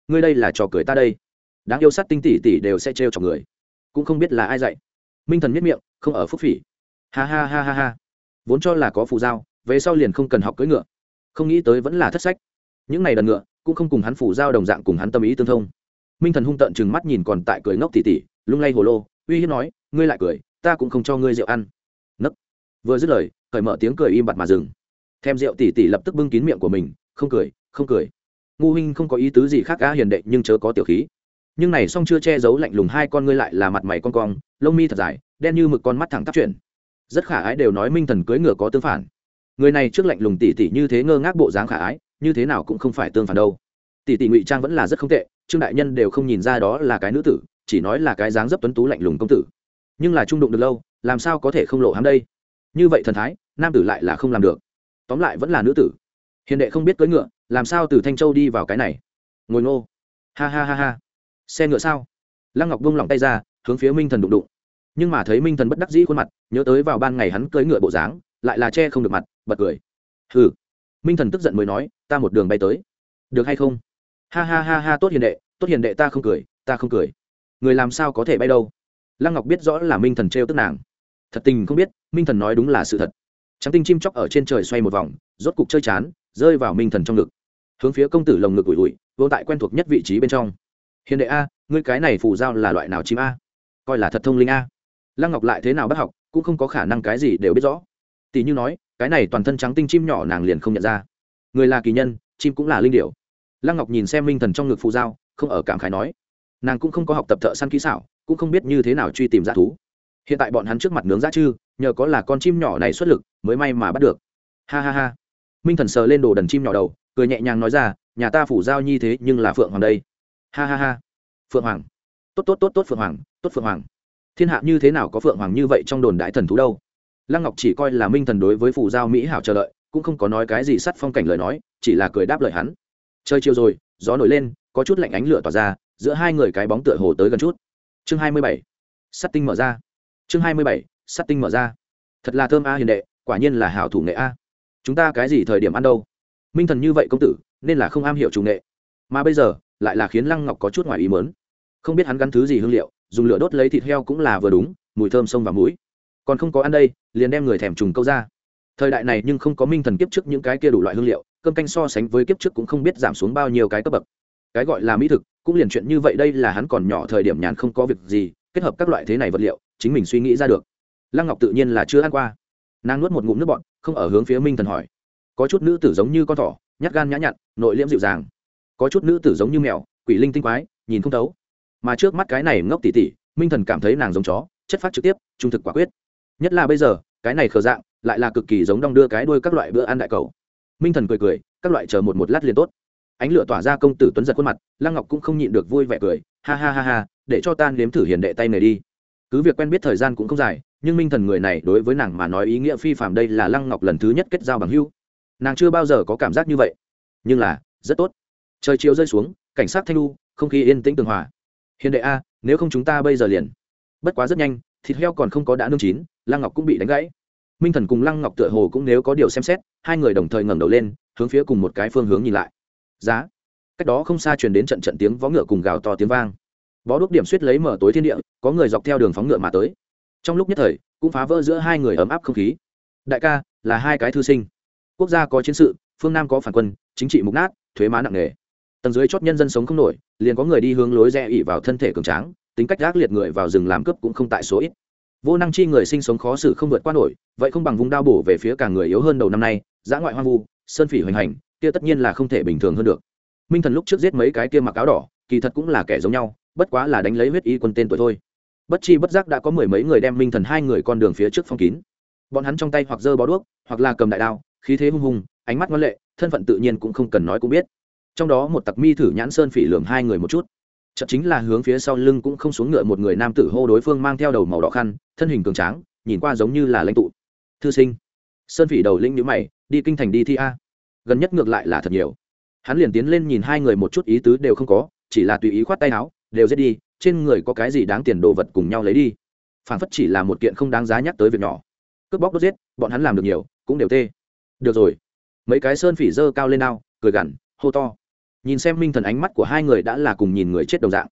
Ngươi đây là trò cười ta đây. Đáng yêu sát tinh tỷ tỷ đều sẽ trêu chọc người. Cũng không biết là ai dạy. Minh thần miết miệng, không ở phúc phỉ. Ha ha ha ha ha. Vốn cho là có phù giao, về sau liền không cần học cưỡi ngựa. Không nghĩ tới vẫn là thất sách. Những này đần ngựa, cũng không cùng hắn phù giao đồng dạng cùng hắn tâm ý tương thông minh thần hung tợn chừng mắt nhìn còn tại cười ngốc tỉ tỉ, lung lay hồ lô, uy hiếp nói, ngươi lại cười, ta cũng không cho ngươi rượu ăn. Nấc. Vừa dứt lời, cởi mở tiếng cười im bặt mà dừng. Thêm rượu tỉ tỉ lập tức bưng kín miệng của mình, không cười không cười. Ngu huynh không có ý tứ gì khác á hiền đệ, nhưng chớ có tiểu khí. Nhưng này song chưa che giấu lạnh lùng hai con ngươi lại là mặt mày con cong, lông mi thật dài, đen như mực con mắt thẳng tắp chuyển. Rất khả ái đều nói minh thần cưới ngựa có tương phản. Người này trước lạnh lùng tỉ tỉ như thế ngơ ngác bộ dáng khả ái, như thế nào cũng không phải tương phản đâu. Tỷ tỷ ngụy trang vẫn là rất không tệ trương đại nhân đều không nhìn ra đó là cái nữ tử, chỉ nói là cái dáng dấp tuấn tú lạnh lùng công tử. Nhưng là trung đụng được lâu, làm sao có thể không lộ hám đây? Như vậy thần thái, nam tử lại là không làm được. Tóm lại vẫn là nữ tử. Hiền đệ không biết cưỡi ngựa, làm sao từ thanh châu đi vào cái này? Ngồi ngô. Ha ha ha ha. Xe ngựa sao? Lăng ngọc bông lỏng tay ra, hướng phía minh thần đụng đụng. Nhưng mà thấy minh thần bất đắc dĩ khuôn mặt, nhớ tới vào ban ngày hắn cưỡi ngựa bộ dáng, lại là che không được mặt, bật cười. Hừ. Minh thần tức giận mới nói, ta một đường bay tới. Được hay không? Ha ha ha ha, tốt hiền đệ, tốt hiền đệ, ta không cười, ta không cười. Người làm sao có thể bay đâu? Lăng ngọc biết rõ là minh thần trêu tức nàng. Thật tình không biết, minh thần nói đúng là sự thật. Trắng tinh chim chóc ở trên trời xoay một vòng, rốt cục chơi chán, rơi vào minh thần trong ngực. Hướng phía công tử lồng ngực ủi ủi, vô tại quen thuộc nhất vị trí bên trong. Hiền đệ a, ngươi cái này phù giao là loại nào chim a? Coi là thật thông linh a. Lăng ngọc lại thế nào bắt học, cũng không có khả năng cái gì đều biết rõ. Tỷ như nói, cái này toàn thân trắng tinh chim nhỏ nàng liền không nhận ra. Người là kỳ nhân, chim cũng là linh điểu lăng ngọc nhìn xem minh thần trong ngực phù giao không ở cảm khái nói, nàng cũng không có học tập thợ săn kỹ xảo, cũng không biết như thế nào truy tìm g thú. Hiện tại bọn hắn trước mặt nướng g chư, nhờ có là con chim nhỏ này xuất lực, mới may mà bắt được. Ha ha ha. Minh thần sờ lên đồ đần chim nhỏ đầu, cười nhẹ nhàng nói ra, nhà ta phủ giao nhi thế nhưng là phượng hoàng đây. Ha ha ha. Phượng hoàng. Tốt tốt tốt tốt phượng hoàng, tốt phượng hoàng. Thiên hạ như thế nào có phượng hoàng như vậy trong đồn đại thần thú đâu? Lăng ngọc chỉ coi là minh thần đối với phủ giao mỹ hảo chờ đợi, cũng không có nói cái gì sắt phong cảnh lời nói, chỉ là cười đáp lời hắn chơi chiều rồi, gió nổi lên, có chút lạnh ánh lửa tỏa ra, giữa hai người cái bóng tựa hồ tới gần chút. Chương hai mươi bảy. Sắt tinh mở ra. Chương hai mươi bảy, sắt tinh mở ra. Thật là thơm a hiền đệ, quả nhiên là hảo thủ nghệ a. Chúng ta cái gì thời điểm ăn đâu? Minh thần như vậy công tử, nên là không am hiểu chủ nghệ. Mà bây giờ, lại là khiến lăng ngọc có chút ngoài ý mớn không biết hắn gắn thứ gì hương liệu, dùng lửa đốt lấy thịt heo cũng là vừa đúng, mùi thơm sông và mũi còn không có ăn đây, liền đem người thèm trùng câu ra. Thời đại này nhưng không có minh thần kiếp trước những cái kia đủ loại hương liệu cơm canh so sánh với kiếp trước cũng không biết giảm xuống bao nhiêu cái cấp bậc. Cái gọi là mỹ thực, cũng liền chuyện như vậy đây là hắn còn nhỏ thời điểm nhàn không có việc gì, kết hợp các loại thế này vật liệu, chính mình suy nghĩ ra được. Lăng ngọc tự nhiên là chưa ăn qua. Nàng nuốt một ngụm nước bọn không ở hướng phía minh thần hỏi. Có chút nữ tử giống như con thỏ, nhát gan nhã nhặn, nội liễm dịu dàng. Có chút nữ tử giống như mèo, quỷ linh tinh quái, nhìn không thấu. Mà trước mắt cái này ngốc tỉ tỉ minh thần cảm thấy nàng giống chó, chất phát trực tiếp, trung thực quả quyết. Nhất là bây giờ, cái này khờ dạng, lại là cực kỳ giống đong đưa cái đuôi các loại bữa ăn đại cầu minh thần cười cười, các loại chờ một một lát liền tốt. Ánh lửa tỏa ra công tử tuấn giật khuôn mặt, lăng ngọc cũng không nhịn được vui vẻ cười, ha ha ha ha, để cho tan nếm thử hiền đệ tay này đi. Cứ việc quen biết thời gian cũng không dài, nhưng minh thần người này đối với nàng mà nói ý nghĩa phi phạm đây là lăng ngọc lần thứ nhất kết giao bằng hưu nàng chưa bao giờ có cảm giác như vậy. Nhưng là, rất tốt. Trời chiều rơi xuống, cảnh sát thanh lu không khí yên tĩnh tường hòa. Hiền đệ a, nếu không chúng ta bây giờ liền. Bất quá rất nhanh, thịt heo còn không có đã nương chín, lăng ngọc cũng bị đánh gãy minh thần cùng lăng ngọc tựa hồ cũng nếu có điều xem xét, hai người đồng thời ngẩng đầu lên, hướng phía cùng một cái phương hướng nhìn lại. Giá. Cách đó không xa truyền đến trận trận tiếng vó ngựa cùng gào to tiếng vang. Bó đúc điểm suýt lấy mở tối thiên địa, có người dọc theo đường phóng ngựa mà tới. Trong lúc nhất thời, cũng phá vỡ giữa hai người ấm áp không khí. Đại ca, là hai cái thư sinh. Quốc gia có chiến sự, phương nam có phản quân, chính trị mục nát, thuế má nặng nề. Tầng dưới chót nhân dân sống không nổi, liền có người đi hướng lối rẽ ỉ vào thân thể cường tráng, tính cách gác liệt người vào rừng làm cướp cũng không tại số ít vô năng chi người sinh sống khó xử không vượt qua nổi, vậy không bằng vùng đao bổ về phía cả người yếu hơn đầu năm nay giã ngoại hoang vu, sơn phỉ hoành hành, kia tất nhiên là không thể bình thường hơn được. Minh thần lúc trước giết mấy cái kia mặc áo đỏ, kỳ thật cũng là kẻ giống nhau, bất quá là đánh lấy huyết y quân tên tuổi thôi. Bất chi bất giác đã có mười mấy người đem minh thần hai người con đường phía trước phong kín. Bọn hắn trong tay hoặc giơ bó đuốc, hoặc là cầm đại đao, khí thế hung hùng, ánh mắt ngoan lệ, thân phận tự nhiên cũng không cần nói cũng biết. Trong đó một tặc mi thử nhãn sơn phỉ lường hai người một chút chợt chính là hướng phía sau lưng cũng không xuống ngựa một người nam tử hô đối phương mang theo đầu màu đỏ khăn, thân hình cường tráng, nhìn qua giống như là lãnh tụ. Thư sinh. Sơn phỉ đầu linh nhữ mày, đi kinh thành đi thi a. Gần nhất ngược lại là thật nhiều. Hắn liền tiến lên nhìn hai người một chút ý tứ đều không có, chỉ là tùy ý khoát tay áo, đều giết đi, trên người có cái gì đáng tiền đồ vật cùng nhau lấy đi. Phản phất chỉ là một kiện không đáng giá nhắc tới việc nhỏ. Cướp bóc đốt giết, bọn hắn làm được nhiều, cũng đều tê. Được rồi. Mấy cái sơn phỉ dơ cao lên ao, cười gằn, hô to nhìn xem minh thần ánh mắt của hai người đã là cùng nhìn người chết đồng dạng.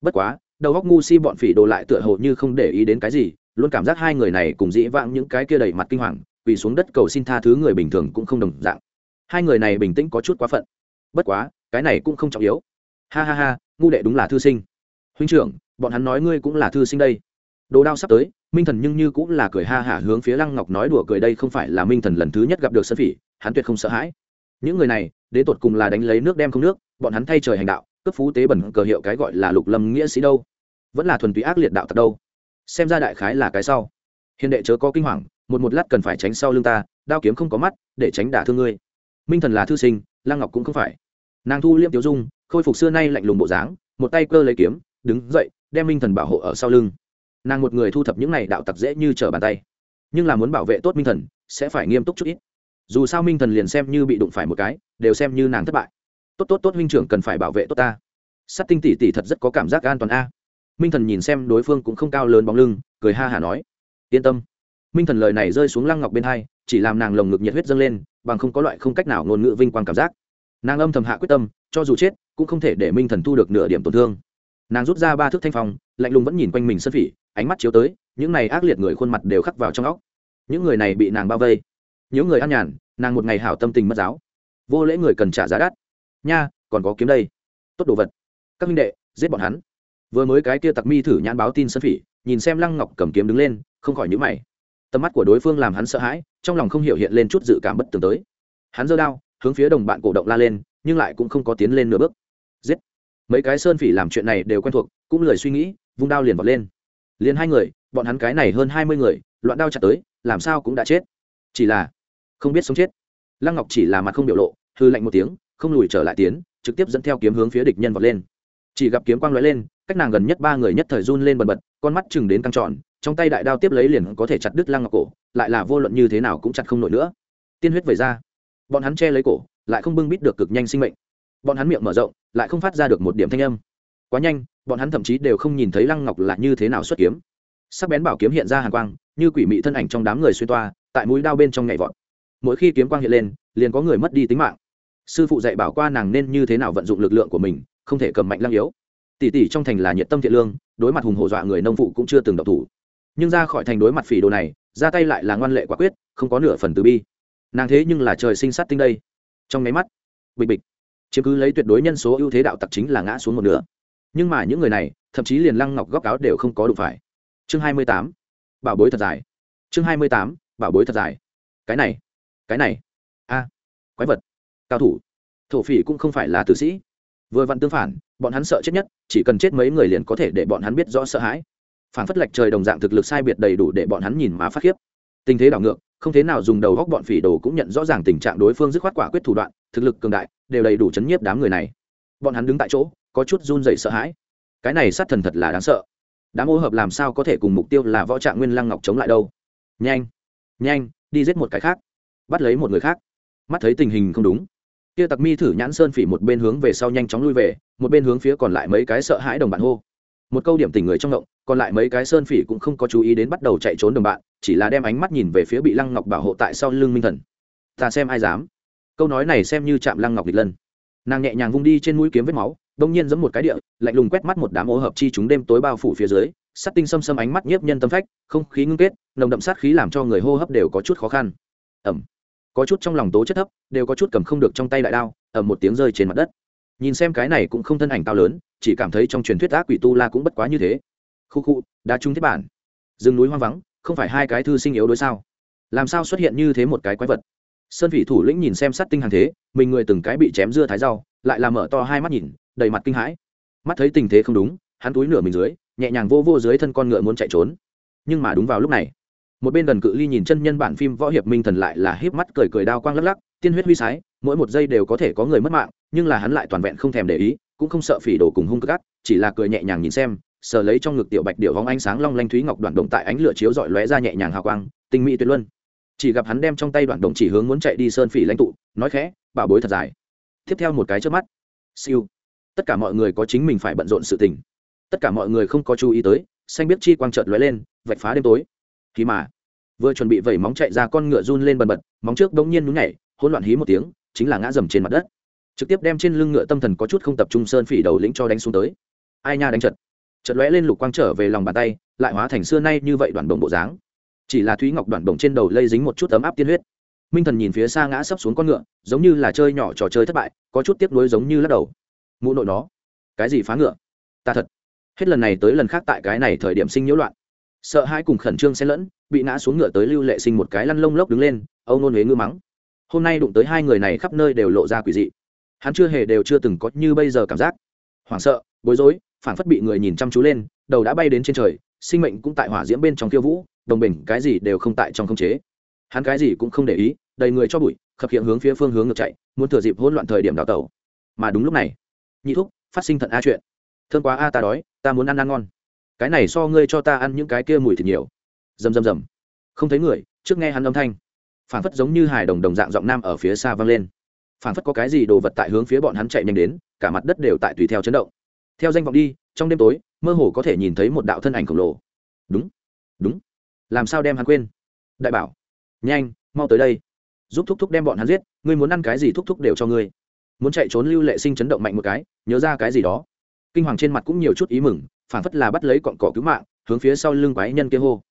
Bất quá, đầu góc ngu si bọn phỉ đồ lại tựa hồ như không để ý đến cái gì, luôn cảm giác hai người này cùng dĩ vãng những cái kia đầy mặt kinh hoàng, quỳ xuống đất cầu xin tha thứ người bình thường cũng không đồng dạng. Hai người này bình tĩnh có chút quá phận. Bất quá, cái này cũng không trọng yếu. Ha ha ha, ngu đệ đúng là thư sinh. Huynh trưởng, bọn hắn nói ngươi cũng là thư sinh đây. Đồ đao sắp tới, minh thần nhưng như cũng là cười ha hả hướng phía lăng ngọc nói đùa cười đây không phải là minh thần lần thứ nhất gặp được sân phỉ, hắn tuyệt không sợ hãi những người này, đến tột cùng là đánh lấy nước đem không nước, bọn hắn thay trời hành đạo cấp phú tế bẩn cờ hiệu cái gọi là lục lâm nghĩa sĩ đâu. Vẫn là thuần túy ác liệt đạo thật đâu. Xem ra đại khái là cái sau. Hiền đệ chớ có kinh hoàng, một một lát cần phải tránh sau lưng ta, đao kiếm không có mắt, để tránh đả thương ngươi. Minh thần là thư sinh, lăng ngọc cũng không phải. Nàng thu liêm tiêu dung, khôi phục xưa nay lạnh lùng bộ dáng, một tay cơ lấy kiếm, đứng dậy, đem minh thần bảo hộ ở sau lưng. Nàng một người thu thập những này đạo tặc dễ như trở bàn tay. Nhưng là muốn bảo vệ tốt minh thần, sẽ phải nghiêm túc chút ít dù sao minh thần liền xem như bị đụng phải một cái, đều xem như nàng thất bại. Tốt tốt tốt, huynh trưởng cần phải bảo vệ tốt ta. Sắt tinh tỷ tỷ thật rất có cảm giác an toàn a. Minh thần nhìn xem đối phương cũng không cao lớn bóng lưng, cười ha hả nói. Yên tâm. Minh thần lời này rơi xuống lăng ngọc bên hai, chỉ làm nàng lồng ngực nhiệt huyết dâng lên, bằng không có loại không cách nào ngôn ngữ vinh quang cảm giác. Nàng âm thầm hạ quyết tâm, cho dù chết, cũng không thể để minh thần thu được nửa điểm tổn thương. Nàng rút ra ba thước thanh phong, lạnh lùng vẫn nhìn quanh mình sân phỉ, ánh mắt chiếu tới, những này ác liệt người khuôn mặt đều khắc vào trong óc. Những người này bị nàng bao vây những người ăn nhàn, nàng một ngày hảo tâm tình mất giáo. Vô lễ người cần trả giá đắt. Nha, còn có kiếm đây. Tốt đồ vật. Các minh đệ, giết bọn hắn. Vừa mới cái kia tặc mi thử nhãn báo tin sân phỉ, nhìn xem lăng ngọc cầm kiếm đứng lên, không khỏi nhữ mày. Tầm mắt của đối phương làm hắn sợ hãi, trong lòng không hiểu hiện lên chút dự cảm bất tường tới. Hắn giơ đao, hướng phía đồng bạn cổ động la lên, nhưng lại cũng không có tiến lên nửa bước. Giết. Mấy cái sơn phỉ làm chuyện này đều quen thuộc, cũng lười suy nghĩ, vung đao liền vọt lên. Liền hai người, bọn hắn cái này hơn hai mươi người, loạn đao chặt tới, làm sao cũng đã chết. Chỉ là không biết sống chết. Lăng ngọc chỉ là mặt không biểu lộ, hư lạnh một tiếng, không lùi trở lại tiến, trực tiếp dẫn theo kiếm hướng phía địch nhân vọt lên. Chỉ gặp kiếm quang lóe lên, cách nàng gần nhất ba người nhất thời run lên bần bật, con mắt chừng đến căng tròn, trong tay đại đao tiếp lấy liền có thể chặt đứt lăng ngọc cổ, lại là vô luận như thế nào cũng chặt không nổi nữa. Tiên huyết vẩy ra. Bọn hắn che lấy cổ, lại không bưng bít được cực nhanh sinh mệnh. Bọn hắn miệng mở rộng, lại không phát ra được một điểm thanh âm. Quá nhanh, bọn hắn thậm chí đều không nhìn thấy lăng ngọc là như thế nào xuất kiếm. Sắc bén bảo kiếm hiện ra hàng quang, như quỷ mị thân ảnh trong đám người xuyên toa, tại mũi đao bên trong nhảy vọt mỗi khi kiếm quang hiện lên, liền có người mất đi tính mạng. Sư phụ dạy bảo qua nàng nên như thế nào vận dụng lực lượng của mình, không thể cầm mạnh lăng yếu. Tỷ tỷ trong thành là nhiệt tâm thiện lương, đối mặt hùng hổ dọa người nông phụ cũng chưa từng độc thủ. Nhưng ra khỏi thành đối mặt phỉ đồ này, ra tay lại là ngoan lệ quả quyết, không có nửa phần từ bi. Nàng thế nhưng là trời sinh sát tinh đây. Trong máy mắt, bịch bịch, chiếm cứ lấy tuyệt đối nhân số ưu thế đạo tặc chính là ngã xuống một nửa. Nhưng mà những người này, thậm chí liền lăng ngọc góc áo đều không có đủ phải. Chương hai mươi tám, bảo bối thật dài. Chương hai mươi tám, bảo bối thật dài. Cái này cái này a quái vật cao thủ thổ phỉ cũng không phải là tử sĩ vừa vặn tương phản bọn hắn sợ chết nhất chỉ cần chết mấy người liền có thể để bọn hắn biết rõ sợ hãi phản phất lệch trời đồng dạng thực lực sai biệt đầy đủ để bọn hắn nhìn mà phát khiếp tình thế đảo ngược không thế nào dùng đầu góc bọn phỉ đồ cũng nhận rõ ràng tình trạng đối phương dứt khoát quả quyết thủ đoạn thực lực cường đại đều đầy đủ chấn nhiếp đám người này bọn hắn đứng tại chỗ có chút run dậy sợ hãi cái này sát thần thật là đáng sợ đám ô hợp làm sao có thể cùng mục tiêu là võ trạng nguyên lăng ngọc chống lại đâu nhanh nhanh đi giết một cái khác bắt lấy một người khác. Mắt thấy tình hình không đúng, kia tặc mi thử nhãn sơn phỉ một bên hướng về sau nhanh chóng lui về, một bên hướng phía còn lại mấy cái sợ hãi đồng bạn hô. Một câu điểm tình người trong động, còn lại mấy cái sơn phỉ cũng không có chú ý đến bắt đầu chạy trốn đồng bạn, chỉ là đem ánh mắt nhìn về phía bị lăng ngọc bảo hộ tại sau lưng minh thần. Ta xem ai dám. Câu nói này xem như chạm lăng ngọc địch lân. Nàng nhẹ nhàng vung đi trên mũi kiếm vết máu, đông nhiên giẫm một cái địa, lạnh lùng quét mắt một đám ô hợp chi chúng đêm tối bao phủ phía dưới sắt tinh xâm xâm ánh mắt nhiếp nhân tâm phách, không khí ngưng kết, nồng đậm sát khí làm cho người hô hấp đều có chút khó khăn. Ẩm có chút trong lòng tố chất thấp, đều có chút cầm không được trong tay đại đao, ầm một tiếng rơi trên mặt đất. Nhìn xem cái này cũng không thân ảnh cao lớn, chỉ cảm thấy trong truyền thuyết ác quỷ tu la cũng bất quá như thế. Khu khu đã trúng thiết bản. Rừng núi hoang vắng, không phải hai cái thư sinh yếu đối sao? Làm sao xuất hiện như thế một cái quái vật? Sơn vị thủ lĩnh nhìn xem sát tinh hàng thế, mình người từng cái bị chém dưa thái rau, lại làm mở to hai mắt nhìn, đầy mặt kinh hãi. Mắt thấy tình thế không đúng, hắn túi nửa mình dưới, nhẹ nhàng vô vô dưới thân con ngựa muốn chạy trốn. Nhưng mà đúng vào lúc này một bên gần cự ly nhìn chân nhân bản phim võ hiệp minh thần lại là híp mắt cười cười đao quang lắc lắc, tiên huyết huy sái, mỗi một giây đều có thể có người mất mạng, nhưng là hắn lại toàn vẹn không thèm để ý, cũng không sợ phỉ đổ cùng hung cắt chỉ là cười nhẹ nhàng nhìn xem, sờ lấy trong ngực tiểu bạch điệu vóng ánh sáng long lanh thúy ngọc đoạn động tại ánh lửa chiếu dọi lóe ra nhẹ nhàng hào quang, tinh mỹ tuyệt luân. Chỉ gặp hắn đem trong tay đoạn động chỉ hướng muốn chạy đi sơn phỉ lãnh tụ, nói khẽ, bảo bối thật dài. Tiếp theo một cái trước mắt, siêu. Tất cả mọi người có chính mình phải bận rộn sự tình. Tất cả mọi người không có chú ý tới, xanh biết chi quang trợt lóe lên, vạch phá đêm tối. Khi mà vừa chuẩn bị vẩy móng chạy ra con ngựa run lên bần bật, móng trước bỗng nhiên nhún nhảy, hỗn loạn hí một tiếng, chính là ngã dầm trên mặt đất. Trực tiếp đem trên lưng ngựa tâm thần có chút không tập trung sơn phỉ đầu lĩnh cho đánh xuống tới. Ai nha đánh chật. Chật lóe lên lục quang trở về lòng bàn tay, lại hóa thành xưa nay như vậy đoạn bồng bộ dáng. Chỉ là thúy ngọc đoạn bồng trên đầu lây dính một chút ấm áp tiên huyết. Minh thần nhìn phía xa ngã sấp xuống con ngựa, giống như là chơi nhỏ trò chơi thất bại, có chút tiếp nối giống như lắc đầu. Mụ nội nó. Cái gì phá ngựa? Ta thật. Hết lần này tới lần khác tại cái này thời điểm sinh nhiễu loạn. Sợ hãi cùng khẩn trương xen lẫn bị ngã xuống ngựa tới lưu lệ sinh một cái lăn lông lốc đứng lên, âu nôn huế ngư mắng. Hôm nay đụng tới hai người này khắp nơi đều lộ ra quỷ dị. Hắn chưa hề đều chưa từng có như bây giờ cảm giác. Hoảng sợ, bối rối, phản phất bị người nhìn chăm chú lên, đầu đã bay đến trên trời, sinh mệnh cũng tại hỏa diễm bên trong khiêu vũ, đồng bình, cái gì đều không tại trong không chế. Hắn cái gì cũng không để ý, đầy người cho bụi, khập hiện hướng phía phương hướng ngược chạy, muốn thừa dịp hỗn loạn thời điểm đào tẩu. Mà đúng lúc này, nhị thúc, phát sinh thận a chuyện. Thương quá a ta đói, ta muốn ăn ăn ngon. Cái này so ngươi cho ta ăn những cái kia mùi thịt nhiều rầm rầm rầm. Không thấy người, trước nghe hắn âm thanh. Phản phất giống như hài đồng đồng dạng giọng nam ở phía xa vang lên. Phản phất có cái gì đồ vật tại hướng phía bọn hắn chạy nhanh đến, cả mặt đất đều tại tùy theo chấn động. Theo danh vọng đi, trong đêm tối, mơ hồ có thể nhìn thấy một đạo thân ảnh khổng lồ. Đúng đúng. Làm sao đem hắn quên? Đại bảo, nhanh, mau tới đây. Giúp thúc thúc đem bọn hắn giết, ngươi muốn ăn cái gì thúc thúc đều cho ngươi. Muốn chạy trốn lưu lệ sinh chấn động mạnh một cái, nhớ ra cái gì đó. Kinh hoàng trên mặt cũng nhiều chút ý mừng phản phất là bắt lấy cọn cỏ cứu mạng, hướng phía sau lưng quái nhân kia hô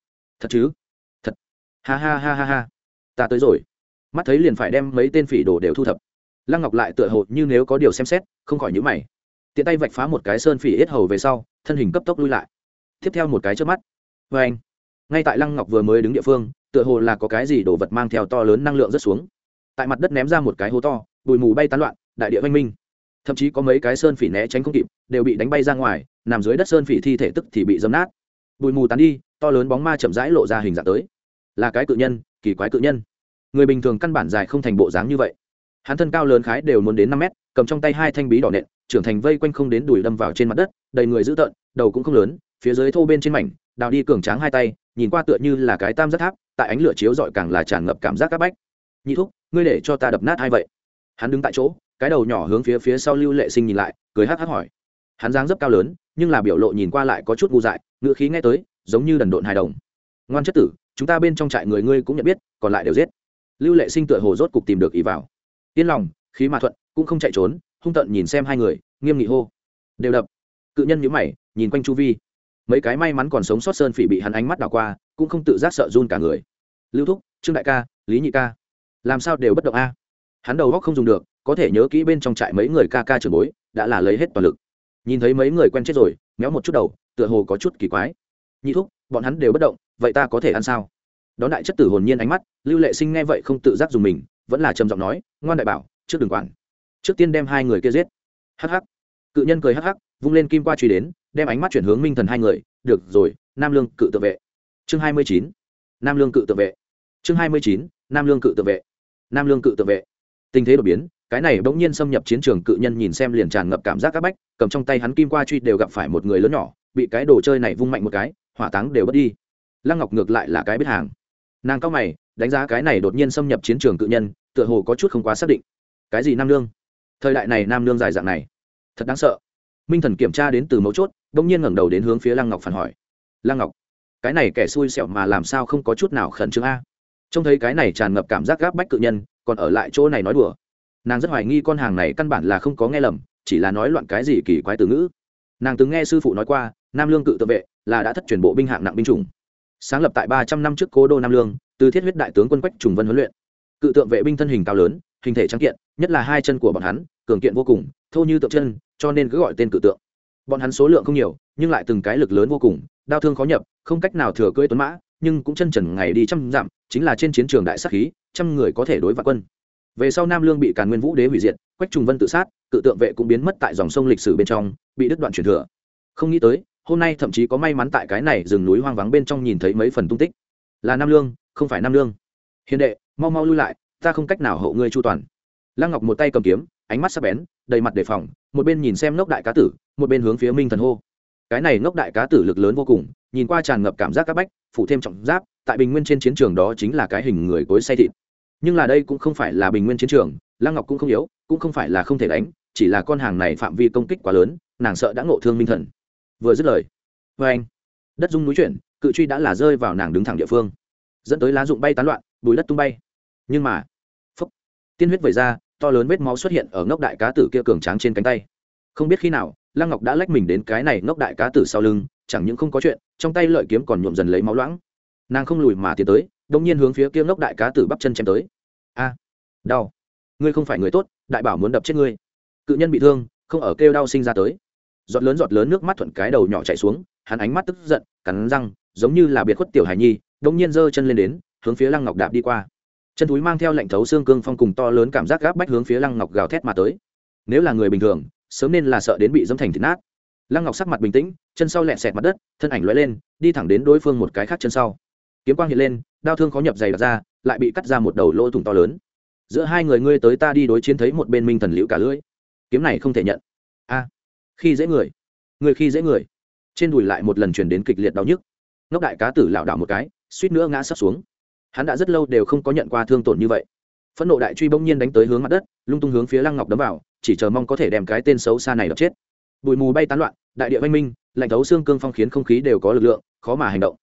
thật chứ? Thật. Ha ha ha ha ha. Ta tới rồi. Mắt thấy liền phải đem mấy tên phỉ đồ đều thu thập. Lăng ngọc lại tựa hồ như nếu có điều xem xét, không khỏi nhữ mày. Tiện tay vạch phá một cái sơn phỉ hết hầu về sau, thân hình cấp tốc lui lại. Tiếp theo một cái trước mắt. Vê anh, ngay tại lăng ngọc vừa mới đứng địa phương, tựa hồ là có cái gì đồ vật mang theo to lớn năng lượng rất xuống. Tại mặt đất ném ra một cái hố to, bụi mù bay tán loạn, đại địa oanh minh. Thậm chí có mấy cái sơn phỉ né tránh không kịp, đều bị đánh bay ra ngoài, nằm dưới đất sơn phỉ thi thể tức thì bị dấm nát. Bụi mù tán đi to lớn bóng ma chậm rãi lộ ra hình dạng tới. Là cái cự nhân, kỳ quái cự nhân. Người bình thường căn bản dài không thành bộ dáng như vậy. Hắn thân cao lớn khái đều muốn đến năm mét, cầm trong tay hai thanh bí đỏ nện, trưởng thành vây quanh không đến đùi đâm vào trên mặt đất, đầy người dữ tợn, đầu cũng không lớn, phía dưới thô bên trên mảnh, đào đi cường tráng hai tay, nhìn qua tựa như là cái tam giác tháp, tại ánh lửa chiếu dọi càng là tràn ngập cảm giác các bách. Nhị thúc, ngươi để cho ta đập nát hai vậy? Hắn đứng tại chỗ, cái đầu nhỏ hướng phía phía sau lưu lệ sinh nhìn lại, cười hắc hắc hỏi. Hắn dáng dấp cao lớn, nhưng là biểu lộ nhìn qua lại có chút ngu dại ngựa khí nghe tới giống như đần độn hài đồng. Ngoan chất tử, chúng ta bên trong trại người ngươi cũng nhận biết, còn lại đều giết. Lưu lệ sinh tựa hồ rốt cục tìm được ý vào. Yên lòng, khí mà thuận, cũng không chạy trốn, hung tận nhìn xem hai người, nghiêm nghị hô. Đều đập. Cự nhân nhíu mày, nhìn quanh chu vi. Mấy cái may mắn còn sống sót sơn phỉ bị hắn ánh mắt đảo qua, cũng không tự giác sợ run cả người. Lưu thúc, trương đại ca, lý nhị ca. Làm sao đều bất động a? Hắn đầu góc không dùng được, có thể nhớ kỹ bên trong trại mấy người ca ca trưởng bối, đã là lấy hết toàn lực. Nhìn thấy mấy người quen chết rồi, méo một chút đầu, tựa hồ có chút kỳ quái nhị thúc, bọn hắn đều bất động, vậy ta có thể ăn sao? Đón đại chất tử hồn nhiên ánh mắt, lưu lệ sinh nghe vậy không tự giác dùng mình, vẫn là trầm giọng nói, ngoan đại bảo, trước đừng quản. Trước tiên đem hai người kia giết. Hắc hắc. Cự nhân cười hắc hắc, vung lên kim qua truy đến, đem ánh mắt chuyển hướng minh thần hai người, được rồi, nam lương cự tự vệ. Chương hai mươi chín. Nam lương cự tự vệ. Chương hai mươi chín, nam lương cự tự vệ. Nam lương cự tự vệ. Tình thế đột biến cái này bỗng nhiên xâm nhập chiến trường cự nhân nhìn xem liền tràn ngập cảm giác áp bách, cầm trong tay hắn kim qua truy đều gặp phải một người lớn nhỏ, bị cái đồ chơi này vung mạnh một cái, hỏa táng đều bất đi. Lăng ngọc ngược lại là cái biết hàng. Nàng cao mày, đánh giá cái này đột nhiên xâm nhập chiến trường cự nhân, tựa hồ có chút không quá xác định. Cái gì nam lương thời đại này nam lương dài dạng này, thật đáng sợ. Minh thần kiểm tra đến từ mấu chốt đ ỗ n g nhiên ngẩng đầu đến hướng phía lăng ngọc phản hỏi. Lăng ngọc, cái này kẻ xui xẻo mà làm sao không có chút nào khẩn trương a? Trông thấy cái này tràn ngập cảm giác gáp bách cự nhân, còn ở lại chỗ này nói đùa nàng rất hoài nghi con hàng này căn bản là không có nghe lầm, chỉ là nói loạn cái gì kỳ quái từ ngữ. Nàng từng nghe sư phụ nói qua, nam lương cự tự vệ là đã thất truyền bộ binh hạng nặng binh chủng. Sáng lập tại ba trăm năm trước cố đô nam lương, từ thiết huyết đại tướng quân quách trùng vân huấn luyện. Cự tượng vệ binh thân hình cao lớn, hình thể trắng kiện, nhất là hai chân của bọn hắn, cường kiện vô cùng, thô như tượng chân, cho nên cứ gọi tên cự tượng. Bọn hắn số lượng không nhiều, nhưng lại từng cái lực lớn vô cùng, đau thương khó nhập, không cách nào thừa cưỡi tuấn mã, nhưng cũng chân trần ngày đi trăm dặm, chính là trên chiến trường đại sắc khí, trăm người có thể đối vạn quân về sau nam lương bị càn nguyên vũ đế hủy diệt, quách trùng vân tự sát, cự tượng vệ cũng biến mất tại dòng sông lịch sử bên trong, bị đứt đoạn truyền thừa. Không nghĩ tới, hôm nay thậm chí có may mắn tại cái này rừng núi hoang vắng bên trong nhìn thấy mấy phần tung tích. Là nam lương, không phải nam lương. Hiền đệ, mau mau lui lại, ta không cách nào hậu ngươi chu toàn. Lăng ngọc một tay cầm kiếm, ánh mắt sắc bén, đầy mặt đề phòng, một bên nhìn xem ngốc đại cá tử, một bên hướng phía minh thần hô. Cái này ngốc đại cá tử lực lớn vô cùng, nhìn qua tràn ngập cảm giác các bách, phủ thêm trọng giáp, tại bình nguyên trên chiến trường đó chính là cái hình người cối say thịt nhưng là đây cũng không phải là bình nguyên chiến trường, lăng ngọc cũng không yếu, cũng không phải là không thể đánh, chỉ là con hàng này phạm vi công kích quá lớn, nàng sợ đã ngộ thương minh thần. Vừa dứt lời vê anh, đất dung núi chuyển, cự truy đã là rơi vào nàng đứng thẳng địa phương. Dẫn tới lá rụng bay tán loạn, bùi đất tung bay. Nhưng mà, phúc, tiên huyết vẩy ra, to lớn vết máu xuất hiện ở ngốc đại cá tử kia cường tráng trên cánh tay. Không biết khi nào, lăng ngọc đã lách mình đến cái này ngốc đại cá tử sau lưng, chẳng những không có chuyện, trong tay lợi kiếm còn nhuộm dần lấy máu loãng. Nàng không lùi mà tiến tới đông nhiên hướng phía kia ngốc đại cá tử bắp chân chém tới. A, đau. Ngươi không phải người tốt, đại bảo muốn đập chết ngươi. Cự nhân bị thương, không ở kêu đau sinh ra tới. Giọt lớn giọt lớn nước mắt thuận cái đầu nhỏ chạy xuống, hắn ánh mắt tức giận, cắn răng, giống như là biệt khuất tiểu hải nhi đông nhiên giơ chân lên đến, hướng phía lăng ngọc đạp đi qua. Chân túi mang theo lệnh thấu xương cương phong cùng to lớn cảm giác gáp bách hướng phía lăng ngọc gào thét mà tới. Nếu là người bình thường, sớm nên là sợ đến bị dâm thành thịt nát. Lăng ngọc sắc mặt bình tĩnh, chân sau lẹn xẹt mặt đất, thân ảnh lóe lên, đi thẳng đến đối phương một cái khác chân sau kiếm quang hiện lên, đao thương khó nhập dày đặt ra, lại bị cắt ra một đầu lỗ thủng to lớn. Giữa hai người ngươi tới ta đi đối chiến thấy một bên minh thần liễu cả lưỡi. Kiếm này không thể nhận. A, khi dễ người người khi dễ người. Trên đùi lại một lần chuyển đến kịch liệt đau nhức. Ngốc đại cá tử lảo đảo một cái, suýt nữa ngã sắp xuống. Hắn đã rất lâu đều không có nhận qua thương tổn như vậy. Phẫn nộ đại truy bỗng nhiên đánh tới hướng mặt đất, lung tung hướng phía lăng ngọc đấm vào, chỉ chờ mong có thể đem cái tên xấu xa này đập chết. Bụi mù bay tán loạn, đại địa văn minh, lạnh thấu xương cương phong khiến không khí đều có lực lượng, khó mà hành động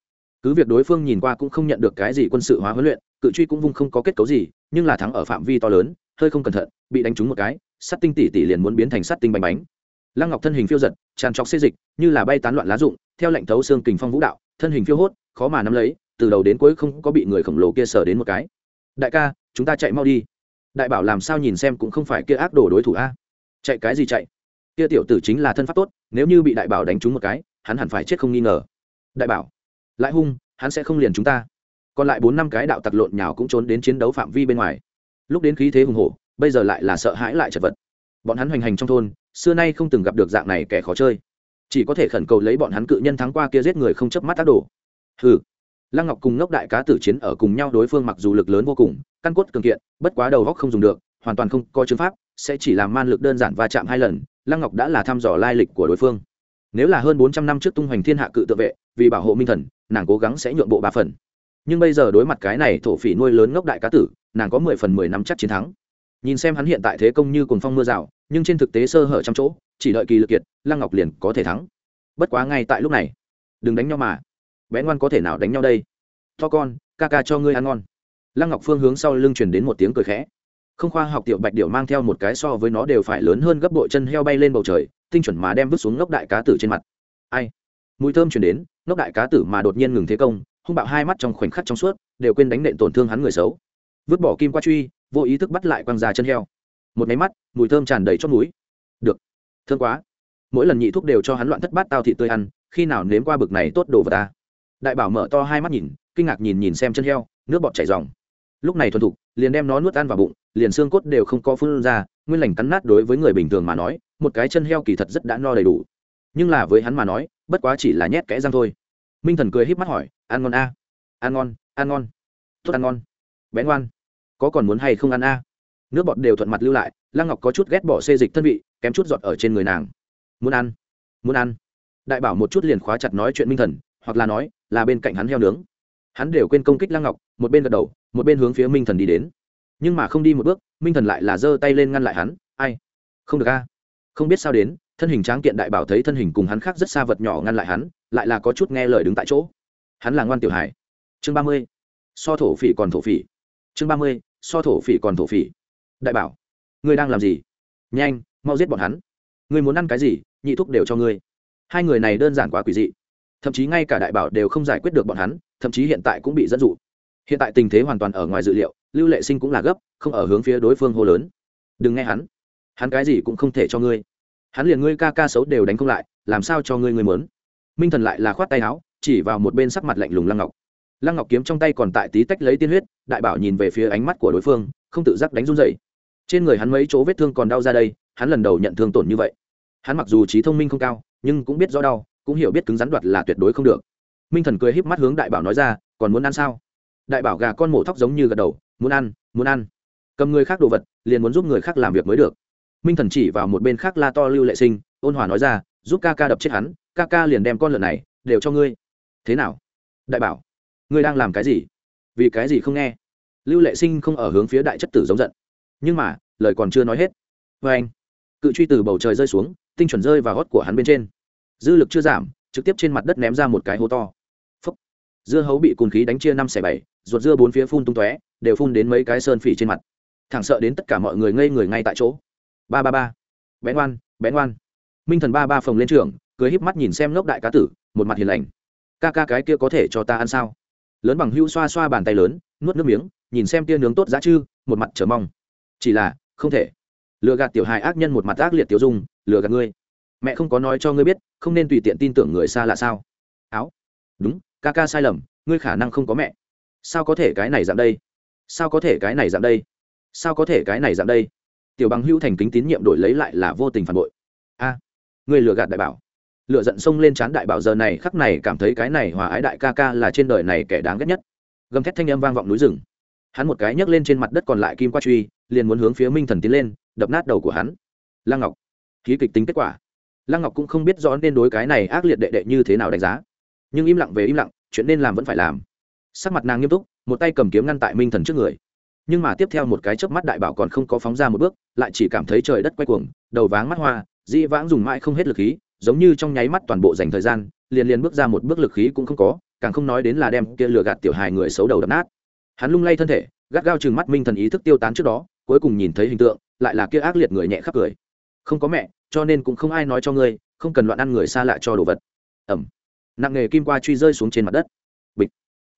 cứ việc đối phương nhìn qua cũng không nhận được cái gì quân sự hóa huấn luyện, cự truy cũng vung không có kết cấu gì, nhưng là thắng ở phạm vi to lớn, hơi không cẩn thận, bị đánh trúng một cái sắt tinh tỉ tỉ liền muốn biến thành sắt tinh bánh bánh. Lăng ngọc thân hình phiêu giật, tràn trọc xê dịch, như là bay tán loạn lá rụng, theo lệnh thấu xương kình phong vũ đạo, thân hình phiêu hốt, khó mà nắm lấy, từ đầu đến cuối không có bị người khổng lồ kia sờ đến một cái. Đại ca, chúng ta chạy mau đi. Đại bảo làm sao nhìn xem cũng không phải kia ác đồ đối thủ a. Chạy cái gì chạy? Kia tiểu tử chính là thân pháp tốt, nếu như bị đại bảo đánh trúng một cái, hắn hẳn phải chết không nghi ngờ. Đại bảo lại hung, hắn sẽ không liền chúng ta. Còn lại bốn năm cái đạo tặc lộn nhào cũng trốn đến chiến đấu phạm vi bên ngoài. Lúc đến khí thế hùng hổ, bây giờ lại là sợ hãi lại chật vật. Bọn hắn hoành hành trong thôn, xưa nay không từng gặp được dạng này kẻ khó chơi. Chỉ có thể khẩn cầu lấy bọn hắn cự nhân thắng qua kia giết người không chớp mắt tác đổ hừ. Lăng ngọc cùng ngốc đại cá tử chiến ở cùng nhau đối phương mặc dù lực lớn vô cùng, căn cốt cường kiện, bất quá đầu góc không dùng được, hoàn toàn không có chứng pháp, sẽ chỉ làm man lực đơn giản va chạm hai lần, lăng ngọc đã là thăm dò lai lịch của đối phương. Nếu là hơn bốn trăm năm trước tung hoành thiên hạ cự tự vệ, vì bảo hộ minh thần nàng cố gắng sẽ nhượng bộ ba phần. Nhưng bây giờ đối mặt cái này thổ phỉ nuôi lớn ngốc đại cá tử, nàng có mười phần mười năm chắc chiến thắng. Nhìn xem hắn hiện tại thế công như cồn phong mưa rào, nhưng trên thực tế sơ hở trăm chỗ, chỉ đợi kỳ lực kiệt, lăng ngọc liền có thể thắng. Bất quá ngay tại lúc này, đừng đánh nhau mà. Bé ngoan có thể nào đánh nhau đây? To con, ca ca cho ngươi ăn ngon. Lăng ngọc phương hướng sau lưng truyền đến một tiếng cười khẽ. Không khoa học tiểu bạch điệu mang theo một cái so với nó đều phải lớn hơn gấp bội chân heo bay lên bầu trời, tinh chuẩn mà đem vứt xuống ngốc đại cá tử trên mặt. Ai? Mùi thơm chuyển đến nóc đại cá tử mà đột nhiên ngừng thế công, hung bạo hai mắt trong khoảnh khắc trong suốt, đều quên đánh nện tổn thương hắn người xấu. Vứt bỏ kim qua truy, vô ý thức bắt lại quăng ra chân heo. Một máy mắt, mùi thơm tràn đầy chót núi được, thương quá. Mỗi lần nhị thuốc đều cho hắn loạn thất bát tao thị tươi ăn, khi nào nếm qua bực này tốt đồ vật ta? Đại bảo mở to hai mắt nhìn, kinh ngạc nhìn nhìn xem chân heo, nước bọt chảy dòng lúc này thuần thục, liền đem nó nuốt ăn vào bụng, liền xương cốt đều không có phun ra, nguyên lành cắn nát đối với người bình thường mà nói, một cái chân heo kỳ thật rất đã no đầy đủ nhưng là với hắn mà nói, bất quá chỉ là nhét kẽ răng thôi. Minh thần cười híp mắt hỏi, ăn ngon a? À? ăn ngon ăn ngon. Tốt ăn ngon. Bén ngoan. Có còn muốn hay không ăn a? Nước bọt đều thuận mặt lưu lại, lăng ngọc có chút ghét bỏ xê dịch thân vị, kém chút giọt ở trên người nàng. Muốn ăn muốn ăn. Đại bảo một chút liền khóa chặt nói chuyện minh thần, hoặc là nói, là bên cạnh hắn heo nướng. Hắn đều quên công kích lăng ngọc, một bên gật đầu, một bên hướng phía minh thần đi đến. Nhưng mà không đi một bước, minh thần lại là giơ tay lên ngăn lại hắn. Ai? Không được a. Không biết sao đến thân hình tráng kiện đại bảo thấy thân hình cùng hắn khác rất xa vật nhỏ ngăn lại hắn, lại là có chút nghe lời đứng tại chỗ. Hắn là ngoan tiểu hải chương ba mươi, so thổ phỉ còn thổ phỉ. Chương ba mươi, so thổ phỉ còn thổ phỉ. Đại bảo, ngươi đang làm gì? Nhanh, mau giết bọn hắn. Ngươi muốn ăn cái gì? Nhị thúc đều cho ngươi. Hai người này đơn giản quá quỷ dị. Thậm chí ngay cả đại bảo đều không giải quyết được bọn hắn, thậm chí hiện tại cũng bị dẫn dụ. Hiện tại tình thế hoàn toàn ở ngoài dự liệu, lưu lệ sinh cũng là gấp, không ở hướng phía đối phương hô lớn. Đừng nghe hắn. Hắn cái gì cũng không thể cho ngươi hắn liền ngươi ca ca xấu đều đánh không lại, làm sao cho ngươi ngươi mớn minh thần lại là khoát tay áo, chỉ vào một bên sắc mặt lạnh lùng lăng ngọc. Lăng ngọc kiếm trong tay còn tại tí tách lấy tiên huyết, đại bảo nhìn về phía ánh mắt của đối phương, không tự giác đánh run dậy trên người hắn mấy chỗ vết thương còn đau ra đây, hắn lần đầu nhận thương tổn như vậy. Hắn mặc dù trí thông minh không cao, nhưng cũng biết rõ đau, cũng hiểu biết cứng rắn đoạt là tuyệt đối không được. Minh thần cười híp mắt hướng đại bảo nói ra, còn muốn ăn sao? Đại bảo gà con mổ thóc giống như gật đầu, muốn ăn muốn ăn. Cầm người khác đồ vật, liền muốn giúp người khác làm việc mới được minh thần chỉ vào một bên khác la to lưu lệ sinh, ôn hòa nói ra, giúp ca ca đập chết hắn, ca ca liền đem con lợn này đều cho ngươi. Thế nào? Đại bảo, ngươi đang làm cái gì? Vì cái gì không nghe? Lưu lệ sinh không ở hướng phía đại chất tử giống giận. Nhưng mà, lời còn chưa nói hết. Vê anh, cự truy từ bầu trời rơi xuống, tinh chuẩn rơi vào gót của hắn bên trên. Dư lực chưa giảm, trực tiếp trên mặt đất ném ra một cái hố to. Phúc. dưa hấu bị cùn khí đánh chia năm xẻ bảy, ruột dưa bốn phía phun tung tóe, đều phun đến mấy cái sơn phỉ trên mặt. Thẳng sợ đến tất cả mọi người ngây người ngay tại chỗ ba ba ba. Bén oan bén oan. Minh thần ba ba phồng lên trường, cười híp mắt nhìn xem ngốc đại cá tử, một mặt hiền lành. Ca ca cái kia có thể cho ta ăn sao? Lớn bằng hưu xoa xoa bàn tay lớn, nuốt nước miếng, nhìn xem tia nướng tốt giá chư, một mặt chờ mong. Chỉ là, không thể. Lừa gạt tiểu hài ác nhân một mặt ác liệt tiểu dung, lừa gạt ngươi. Mẹ không có nói cho ngươi biết, không nên tùy tiện tin tưởng người xa là sao? Áo. Đúng, ca ca sai lầm, ngươi khả năng không có mẹ. Sao có thể cái này dạng đây? Sao có thể cái này dạng đây? Sao có thể cái này dạng đây? Tiểu bằng hữu thành kính tín nhiệm đổi lấy lại là vô tình phản bội. A, ngươi lừa gạt đại bảo. Lựa giận xông lên trán đại bảo giờ này, khắc này cảm thấy cái này hòa ái đại ca ca là trên đời này kẻ đáng ghét nhất. Gầm thét thanh âm vang vọng núi rừng. Hắn một cái nhấc lên trên mặt đất còn lại kim qua truy, liền muốn hướng phía minh thần tiến lên, đập nát đầu của hắn. Lăng ngọc, ký kịch tính kết quả. Lăng ngọc cũng không biết rõ nên đối cái này ác liệt đệ đệ như thế nào đánh giá. Nhưng im lặng về im lặng, chuyện nên làm vẫn phải làm. Sắc mặt nàng nghiêm túc, một tay cầm kiếm ngăn tại minh thần trước người nhưng mà tiếp theo một cái chớp mắt đại bảo còn không có phóng ra một bước, lại chỉ cảm thấy trời đất quay cuồng, đầu váng mắt hoa, dĩ vãng dùng mãi không hết lực khí, giống như trong nháy mắt toàn bộ dành thời gian, liền liền bước ra một bước lực khí cũng không có, càng không nói đến là đem kia lừa gạt tiểu hài người xấu đầu đập nát. Hắn lung lay thân thể, gắt gao chừng mắt minh thần ý thức tiêu tán trước đó, cuối cùng nhìn thấy hình tượng, lại là kia ác liệt người nhẹ khắp cười. Không có mẹ, cho nên cũng không ai nói cho ngươi, không cần loạn ăn người xa lạ cho đồ vật. Ẩm. Nặng nghề kim qua truy rơi xuống trên mặt đất. Bịch.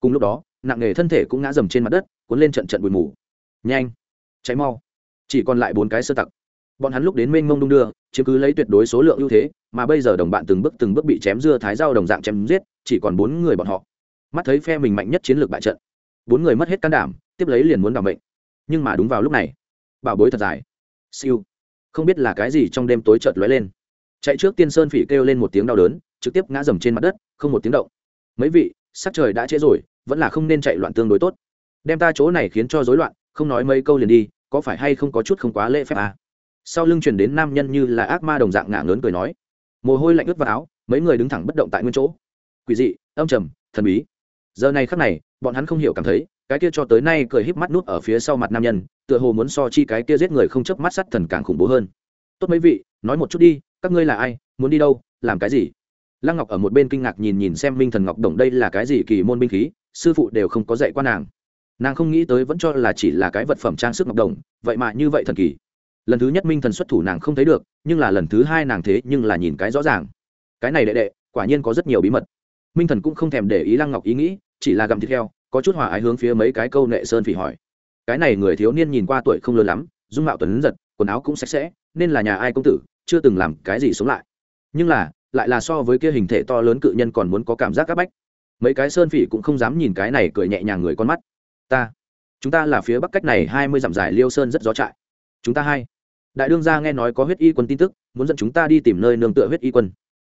Cùng lúc đó, nặng nghề thân thể cũng ngã dầm trên mặt đất, cuốn lên trận trận bụi mù nhanh cháy mau. Chỉ còn lại bốn cái sơ tặc. Bọn hắn lúc đến mênh mông đung đưa chứ cứ lấy tuyệt đối số lượng ưu thế, mà bây giờ đồng bạn từng bước từng bước bị chém dưa thái dao đồng dạng chém giết, chỉ còn bốn người bọn họ. Mắt thấy phe mình mạnh nhất chiến lược bại trận, bốn người mất hết can đảm, tiếp lấy liền muốn đảm mệnh. nhưng mà đúng vào lúc này, bảo bối thật dài. Siêu. Không biết là cái gì trong đêm tối chợt lóe lên. Chạy trước tiên sơn phỉ kêu lên một tiếng đau đớn, trực tiếp ngã dầm trên mặt đất, không một tiếng động. Mấy vị, sắc trời đã trễ rồi, vẫn là không nên chạy loạn tương đối tốt. Đem ta chỗ này khiến cho rối loạn không nói mấy câu liền đi, có phải hay không có chút không quá lễ phép à? sau lưng chuyển đến nam nhân như là ác ma đồng dạng ngả ngớn cười nói. Mồ hôi lạnh ướt vào áo, mấy người đứng thẳng bất động tại nguyên chỗ. Quỷ dị, âm trầm, thần bí. Giờ này khắc này, bọn hắn không hiểu cảm thấy, cái kia cho tới nay cười híp mắt nuốt ở phía sau mặt nam nhân, tựa hồ muốn so chi cái kia giết người không chớp mắt sắt thần càng khủng bố hơn. Tốt mấy vị, nói một chút đi, các ngươi là ai, muốn đi đâu, làm cái gì? Lăng ngọc ở một bên kinh ngạc nhìn nhìn xem minh thần ngọc đồng đây là cái gì kỳ môn binh khí, sư phụ đều không có dạy quan nàng nàng không nghĩ tới vẫn cho là chỉ là cái vật phẩm trang sức ngọc đồng, vậy mà như vậy thần kỳ. Lần thứ nhất minh thần xuất thủ nàng không thấy được, nhưng là lần thứ hai nàng thế nhưng là nhìn cái rõ ràng. Cái này đệ đệ, quả nhiên có rất nhiều bí mật. Minh thần cũng không thèm để ý lăng ngọc ý nghĩ, chỉ là gặm thịt heo, có chút hòa ái hướng phía mấy cái câu nệ sơn phỉ hỏi. Cái này người thiếu niên nhìn qua tuổi không lớn lắm, dung mạo tuấn giật, quần áo cũng sạch sẽ, nên là nhà ai công tử, chưa từng làm cái gì sống lại. Nhưng là, lại là so với kia hình thể to lớn cự nhân còn muốn có cảm giác áp bách. Mấy cái sơn phỉ cũng không dám nhìn cái này cười nhẹ nhàng người con mắt ta. Chúng ta là phía bắc cách này hai mươi dặm dài liêu sơn rất gió trại. Chúng ta hai. Đại đương gia nghe nói có huyết y quân tin tức, muốn dẫn chúng ta đi tìm nơi nương tựa huyết y quân.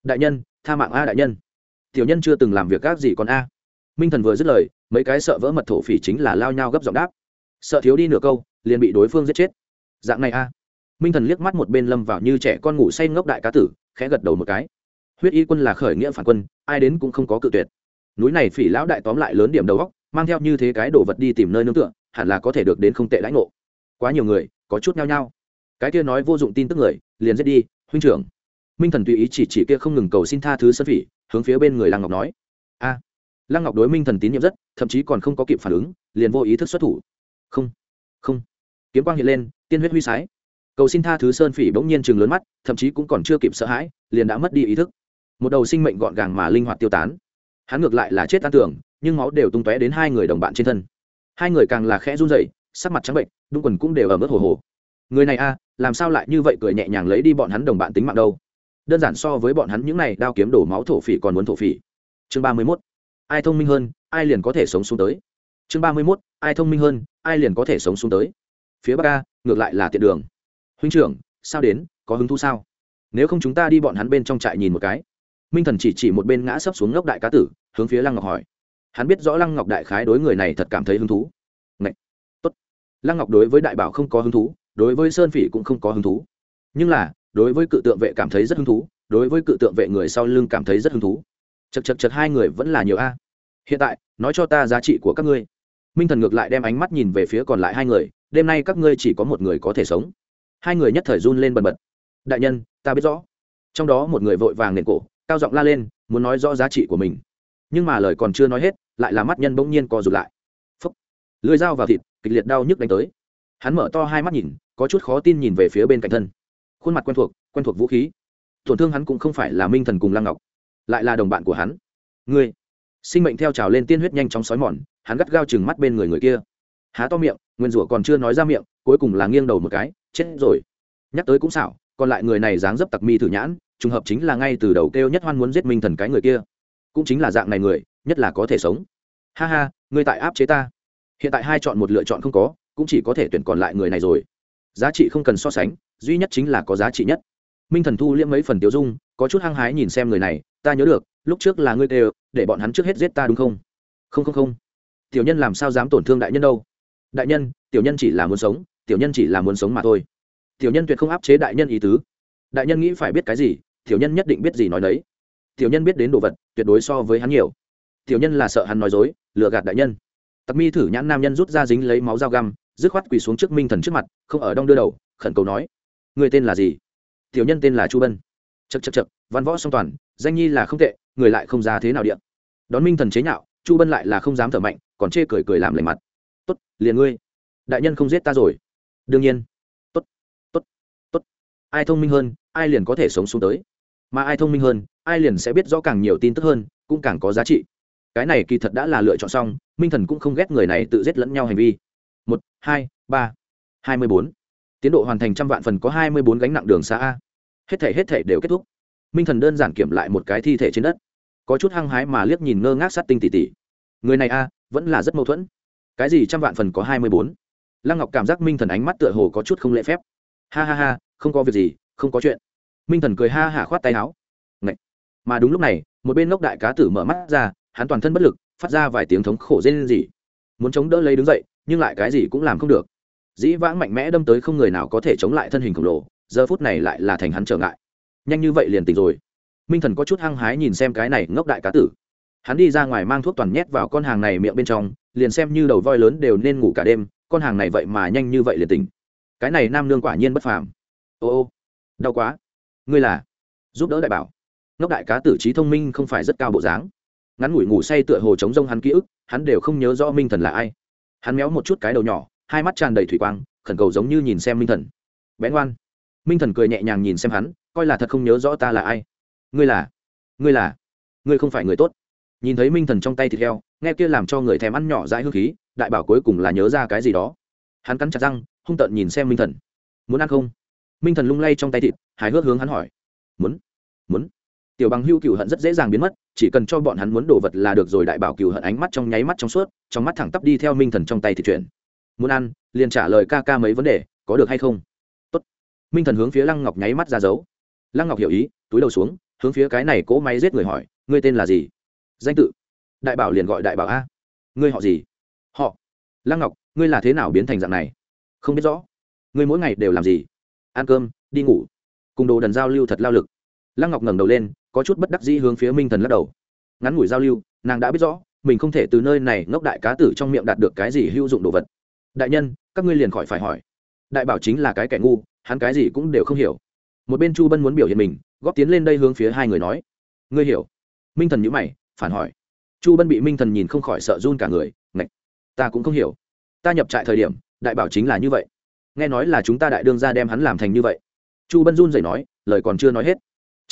Đại nhân, tha mạng a, đại nhân. Tiểu nhân chưa từng làm việc gác gì còn a. Minh thần vừa dứt lời, mấy cái sợ vỡ mật thổ phỉ chính là lao nhau gấp giọng đáp. Sợ thiếu đi nửa câu, liền bị đối phương giết chết. Dạng này a. Minh thần liếc mắt một bên lâm vào như trẻ con ngủ say ngốc đại cá tử, khẽ gật đầu một cái. Huyết y quân là khởi nghĩa phản quân, ai đến cũng không có cự tuyệt. Núi này phỉ lão đại tóm lại lớn điểm đầu góc mang theo như thế cái đồ vật đi tìm nơi nương tựa, hẳn là có thể được đến không tệ lãnh ngộ. Quá nhiều người, có chút nhao nhao. Cái kia nói vô dụng tin tức người, liền giết đi, huynh trưởng. Minh thần tùy ý chỉ chỉ kia không ngừng cầu xin tha thứ sân phỉ, hướng phía bên người lăng ngọc nói. A. Lăng ngọc đối minh thần tín nhiệm rất, thậm chí còn không có kịp phản ứng, liền vô ý thức xuất thủ. Không không. Kiếm quang hiện lên, tiên huyết huy sái. Cầu xin tha thứ sơn phỉ bỗng nhiên chừng lớn mắt, thậm chí cũng còn chưa kịp sợ hãi, liền đã mất đi ý thức. Một đầu sinh mệnh gọn gàng mà linh hoạt tiêu tán. Hắn ngược lại là chết tan tưởng nhưng máu đều tung tóe đến hai người đồng bạn trên thân. Hai người càng là khẽ run rẩy, sắc mặt trắng bệnh, đúng quần cũng đều ở mức hồ hồ. Người này a, làm sao lại như vậy cười nhẹ nhàng lấy đi bọn hắn đồng bạn tính mạng đâu? Đơn giản so với bọn hắn những này đao kiếm đổ máu thổ phỉ còn muốn thổ phỉ. Chương ba mươi mốt, ai thông minh hơn, ai liền có thể sống xuống tới. Chương ba mươi mốt, ai thông minh hơn, ai liền có thể sống xuống tới. Phía bắc a, ngược lại là tiện đường. Huynh trưởng, sao đến, có hứng thú sao? Nếu không chúng ta đi bọn hắn bên trong trại nhìn một cái. Minh thần chỉ chỉ một bên ngã sấp xuống ngốc đại cá tử, hướng phía lăng ngọc hỏi hắn biết rõ lăng ngọc đại khái đối người này thật cảm thấy hứng thú. Ngậy! Tốt. lăng ngọc đối với đại bảo không có hứng thú, đối với sơn phỉ cũng không có hứng thú. Nhưng là, đối với cự tượng vệ cảm thấy rất hứng thú, đối với cự tượng vệ người sau lưng cảm thấy rất hứng thú. Chật chật chật hai người vẫn là nhiều a. Hiện tại, nói cho ta giá trị của các ngươi. Minh thần ngược lại đem ánh mắt nhìn về phía còn lại hai người, đêm nay các ngươi chỉ có một người có thể sống. Hai người nhất thời run lên bần bật. Đại nhân, ta biết rõ. Trong đó một người vội vàng nền cổ, cao giọng la lên, muốn nói rõ giá trị của mình. Nhưng mà lời còn chưa nói hết lại là mắt nhân bỗng nhiên co rụt lại. Phấp lưới dao vào thịt, kịch liệt đau nhức đánh tới. Hắn mở to hai mắt nhìn, có chút khó tin nhìn về phía bên cạnh thân. Khuôn mặt quen thuộc quen thuộc vũ khí. Tổn thương hắn cũng không phải là minh thần cùng lăng ngọc, lại là đồng bạn của hắn. Ngươi. Sinh mệnh theo trào lên tiên huyết nhanh chóng sói mòn, hắn gắt gao chừng mắt bên người người kia. Há to miệng, nguyên rủa còn chưa nói ra miệng, cuối cùng là nghiêng đầu một cái, chết rồi. Nhắc tới cũng xảo, còn lại người này dáng dấp tặc mi thử nhãn, trùng hợp chính là ngay từ đầu kêu nhất hoan muốn giết minh thần cái người kia. Cũng chính là dạng này người nhất là có thể sống. Ha ha, ngươi tại áp chế ta. Hiện tại hai chọn một lựa chọn không có, cũng chỉ có thể tuyển còn lại người này rồi. Giá trị không cần so sánh, duy nhất chính là có giá trị nhất. Minh thần thu liễm mấy phần tiêu dung, có chút hăng hái nhìn xem người này, ta nhớ được, lúc trước là ngươi đều, để bọn hắn trước hết giết ta đúng không? Không không không. Tiểu nhân làm sao dám tổn thương đại nhân đâu? Đại nhân, tiểu nhân chỉ là muốn sống, tiểu nhân chỉ là muốn sống mà thôi. Tiểu nhân tuyệt không áp chế đại nhân ý tứ. Đại nhân nghĩ phải biết cái gì, tiểu nhân nhất định biết gì nói đấy. Tiểu nhân biết đến đồ vật, tuyệt đối so với hắn nhiều tiểu nhân là sợ hắn nói dối, lừa gạt đại nhân. Tặc mi thử nhãn nam nhân rút ra dính lấy máu dao găm, dứt khoát quỳ xuống trước minh thần trước mặt, không ở đong đưa đầu, khẩn cầu nói, người tên là gì? Tiểu nhân tên là chu bân. Chật chật chật văn võ song toàn, danh nhi là không tệ, người lại không ra thế nào điện đón minh thần chế nhạo, chu bân lại là không dám thở mạnh, còn chê cười cười làm lành mặt. Tốt, liền ngươi. Đại nhân không giết ta rồi. Đương nhiên. Tốt tốt tốt. Ai thông minh hơn, ai liền có thể sống xuống tới. Mà ai thông minh hơn, ai liền sẽ biết rõ càng nhiều tin tức hơn, cũng càng có giá trị cái này kỳ thật đã là lựa chọn xong, minh thần cũng không ghét người này tự giết lẫn nhau hành vi. Một, hai, ba, hai mươi bốn. Tiến độ hoàn thành trăm vạn phần có hai mươi bốn gánh nặng đường xa a. Hết thể hết thể đều kết thúc. Minh thần đơn giản kiểm lại một cái thi thể trên đất. Có chút hăng hái mà liếc nhìn ngơ ngác sát tinh tỉ tỉ. Người này a, vẫn là rất mâu thuẫn. Cái gì trăm vạn phần có hai mươi bốn? Lăng ngọc cảm giác minh thần ánh mắt tựa hồ có chút không lễ phép. Ha ha ha, không có việc gì, không có chuyện. Minh thần cười ha hả khoát tay áo. Ngậy. mà đúng lúc này, một bên ngốc đại cá tử mở mắt ra hắn toàn thân bất lực, phát ra vài tiếng thống khổ rên gì muốn chống đỡ lấy đứng dậy, nhưng lại cái gì cũng làm không được. Dĩ vãng mạnh mẽ đâm tới không người nào có thể chống lại thân hình khổng lồ, giờ phút này lại là thành hắn trở ngại. Nhanh như vậy liền tỉnh rồi. Minh thần có chút hăng hái nhìn xem cái này ngốc đại cá tử. Hắn đi ra ngoài mang thuốc toàn nhét vào con hàng này miệng bên trong, liền xem như đầu voi lớn đều nên ngủ cả đêm, con hàng này vậy mà nhanh như vậy liền tỉnh. Cái này nam nương quả nhiên bất phàm. Ô ô, đau quá. Ngươi là giúp đỡ đại bảo. Ngốc đại cá tử trí thông minh không phải rất cao bộ dáng ngắn ngủi ngủ say tựa hồ chống rông hắn ký ức, hắn đều không nhớ rõ minh thần là ai. Hắn méo một chút cái đầu nhỏ, hai mắt tràn đầy thủy quang, khẩn cầu giống như nhìn xem minh thần. Bén ngoan. Minh thần cười nhẹ nhàng nhìn xem hắn, coi là thật không nhớ rõ ta là ai. Ngươi là ngươi là, ngươi không phải người tốt. Nhìn thấy minh thần trong tay thịt heo, nghe kia làm cho người thèm ăn nhỏ dãi hương khí, đại bảo cuối cùng là nhớ ra cái gì đó. Hắn cắn chặt răng, hung tợn nhìn xem minh thần. Muốn ăn không? Minh thần lung lay trong tay thịt, hài hước hướng hắn hỏi. Muốn muốn tiểu bằng hưu cựu hận rất dễ dàng biến mất, chỉ cần cho bọn hắn muốn đồ vật là được rồi đại bảo cựu hận ánh mắt trong nháy mắt trong suốt, trong mắt thẳng tắp đi theo minh thần trong tay thì chuyển muốn ăn, liền trả lời ca ca mấy vấn đề, có được hay không? Tốt. minh thần hướng phía lăng ngọc nháy mắt ra dấu. Lăng ngọc hiểu ý, túi đầu xuống, hướng phía cái này cỗ máy giết người hỏi, ngươi tên là gì? Danh tự. Đại bảo liền gọi đại bảo a. Ngươi họ gì? Họ. Lăng ngọc, ngươi là thế nào biến thành dạng này? Không biết rõ. Ngươi mỗi ngày đều làm gì? Ăn cơm, đi ngủ. Cùng đồ đần giao lưu thật lao lực. Lăng ngọc ngẩng đầu lên có chút bất đắc dĩ hướng phía minh thần lắc đầu. Ngắn ngủi giao lưu, nàng đã biết rõ, mình không thể từ nơi này ngốc đại cá tử trong miệng đạt được cái gì hữu dụng đồ vật. Đại nhân, các ngươi liền khỏi phải hỏi. Đại bảo chính là cái kẻ ngu, hắn cái gì cũng đều không hiểu. Một bên chu bân muốn biểu hiện mình, góp tiến lên đây hướng phía hai người nói. Ngươi hiểu. Minh thần nhữ mày, phản hỏi. Chu bân bị minh thần nhìn không khỏi sợ run cả người, ngạch. Ta cũng không hiểu. Ta nhập trại thời điểm, đại bảo chính là như vậy. Nghe nói là chúng ta đại đương ra đem hắn làm thành như vậy. Chu bân run rẩy nói, lời còn chưa nói hết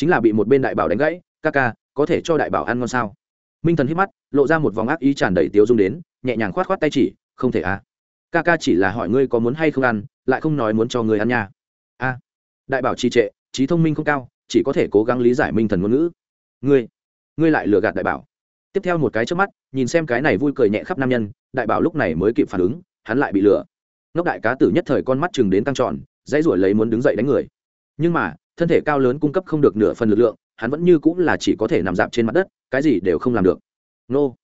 chính là bị một bên đại bảo đánh gãy, ca ca, có thể cho đại bảo ăn ngon sao? Minh thần hít mắt, lộ ra một vòng ác ý tràn đầy tiếu dung đến, nhẹ nhàng khoát khoát tay chỉ, không thể à. Ca ca chỉ là hỏi ngươi có muốn hay không ăn, lại không nói muốn cho người ăn nha. A. Đại bảo trì trệ, trí thông minh không cao, chỉ có thể cố gắng lý giải minh thần ngôn ngữ. Ngươi ngươi lại lừa gạt đại bảo. Tiếp theo một cái trước mắt, nhìn xem cái này vui cười nhẹ khắp nam nhân, đại bảo lúc này mới kịp phản ứng, hắn lại bị lừa. Ngốc đại cá tử nhất thời con mắt chừng đến tăng tròn, dãy ruổi lấy muốn đứng dậy đánh người. Nhưng mà thân thể cao lớn cung cấp không được nửa phần lực lượng, hắn vẫn như cũng là chỉ có thể nằm dạp trên mặt đất, cái gì đều không làm được. Nô.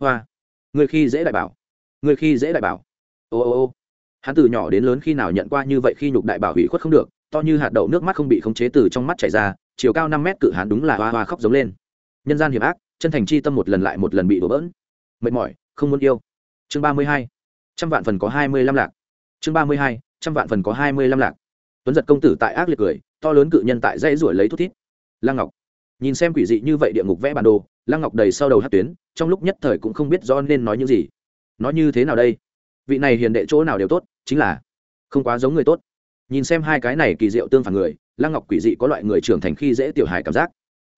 Hoa. Người khi dễ đại bảo. Người khi dễ đại bảo. Ô ô ô. Hắn từ nhỏ đến lớn khi nào nhận qua như vậy khi nhục đại bảo hủy khuất không được, to như hạt đậu nước mắt không bị khống chế từ trong mắt chảy ra, chiều cao năm mét cự hắn đúng là hoa hoa khóc giống lên. Nhân gian hiểm ác, chân thành chi tâm một lần lại một lần bị đổ bỡn. Mệt mỏi, không muốn yêu. Chương ba mươi hai. Trăm vạn phần có hai mươi lăm lạc. Chương ba mươi hai. Trăm vạn phần có hai mươi lăm lạc. Tuấn giật công tử tại ác liệt cười to lớn cự nhân tại dãy ruổi lấy thút thít. Lăng ngọc. Nhìn xem quỷ dị như vậy địa ngục vẽ bản đồ, lăng ngọc đầy sau đầu hát tuyến, trong lúc nhất thời cũng không biết do nên nói những gì. Nói như thế nào đây? Vị này hiền đệ chỗ nào đều tốt, chính là không quá giống người tốt. Nhìn xem hai cái này kỳ diệu tương phản người, lăng ngọc quỷ dị có loại người trưởng thành khi dễ tiểu hài cảm giác.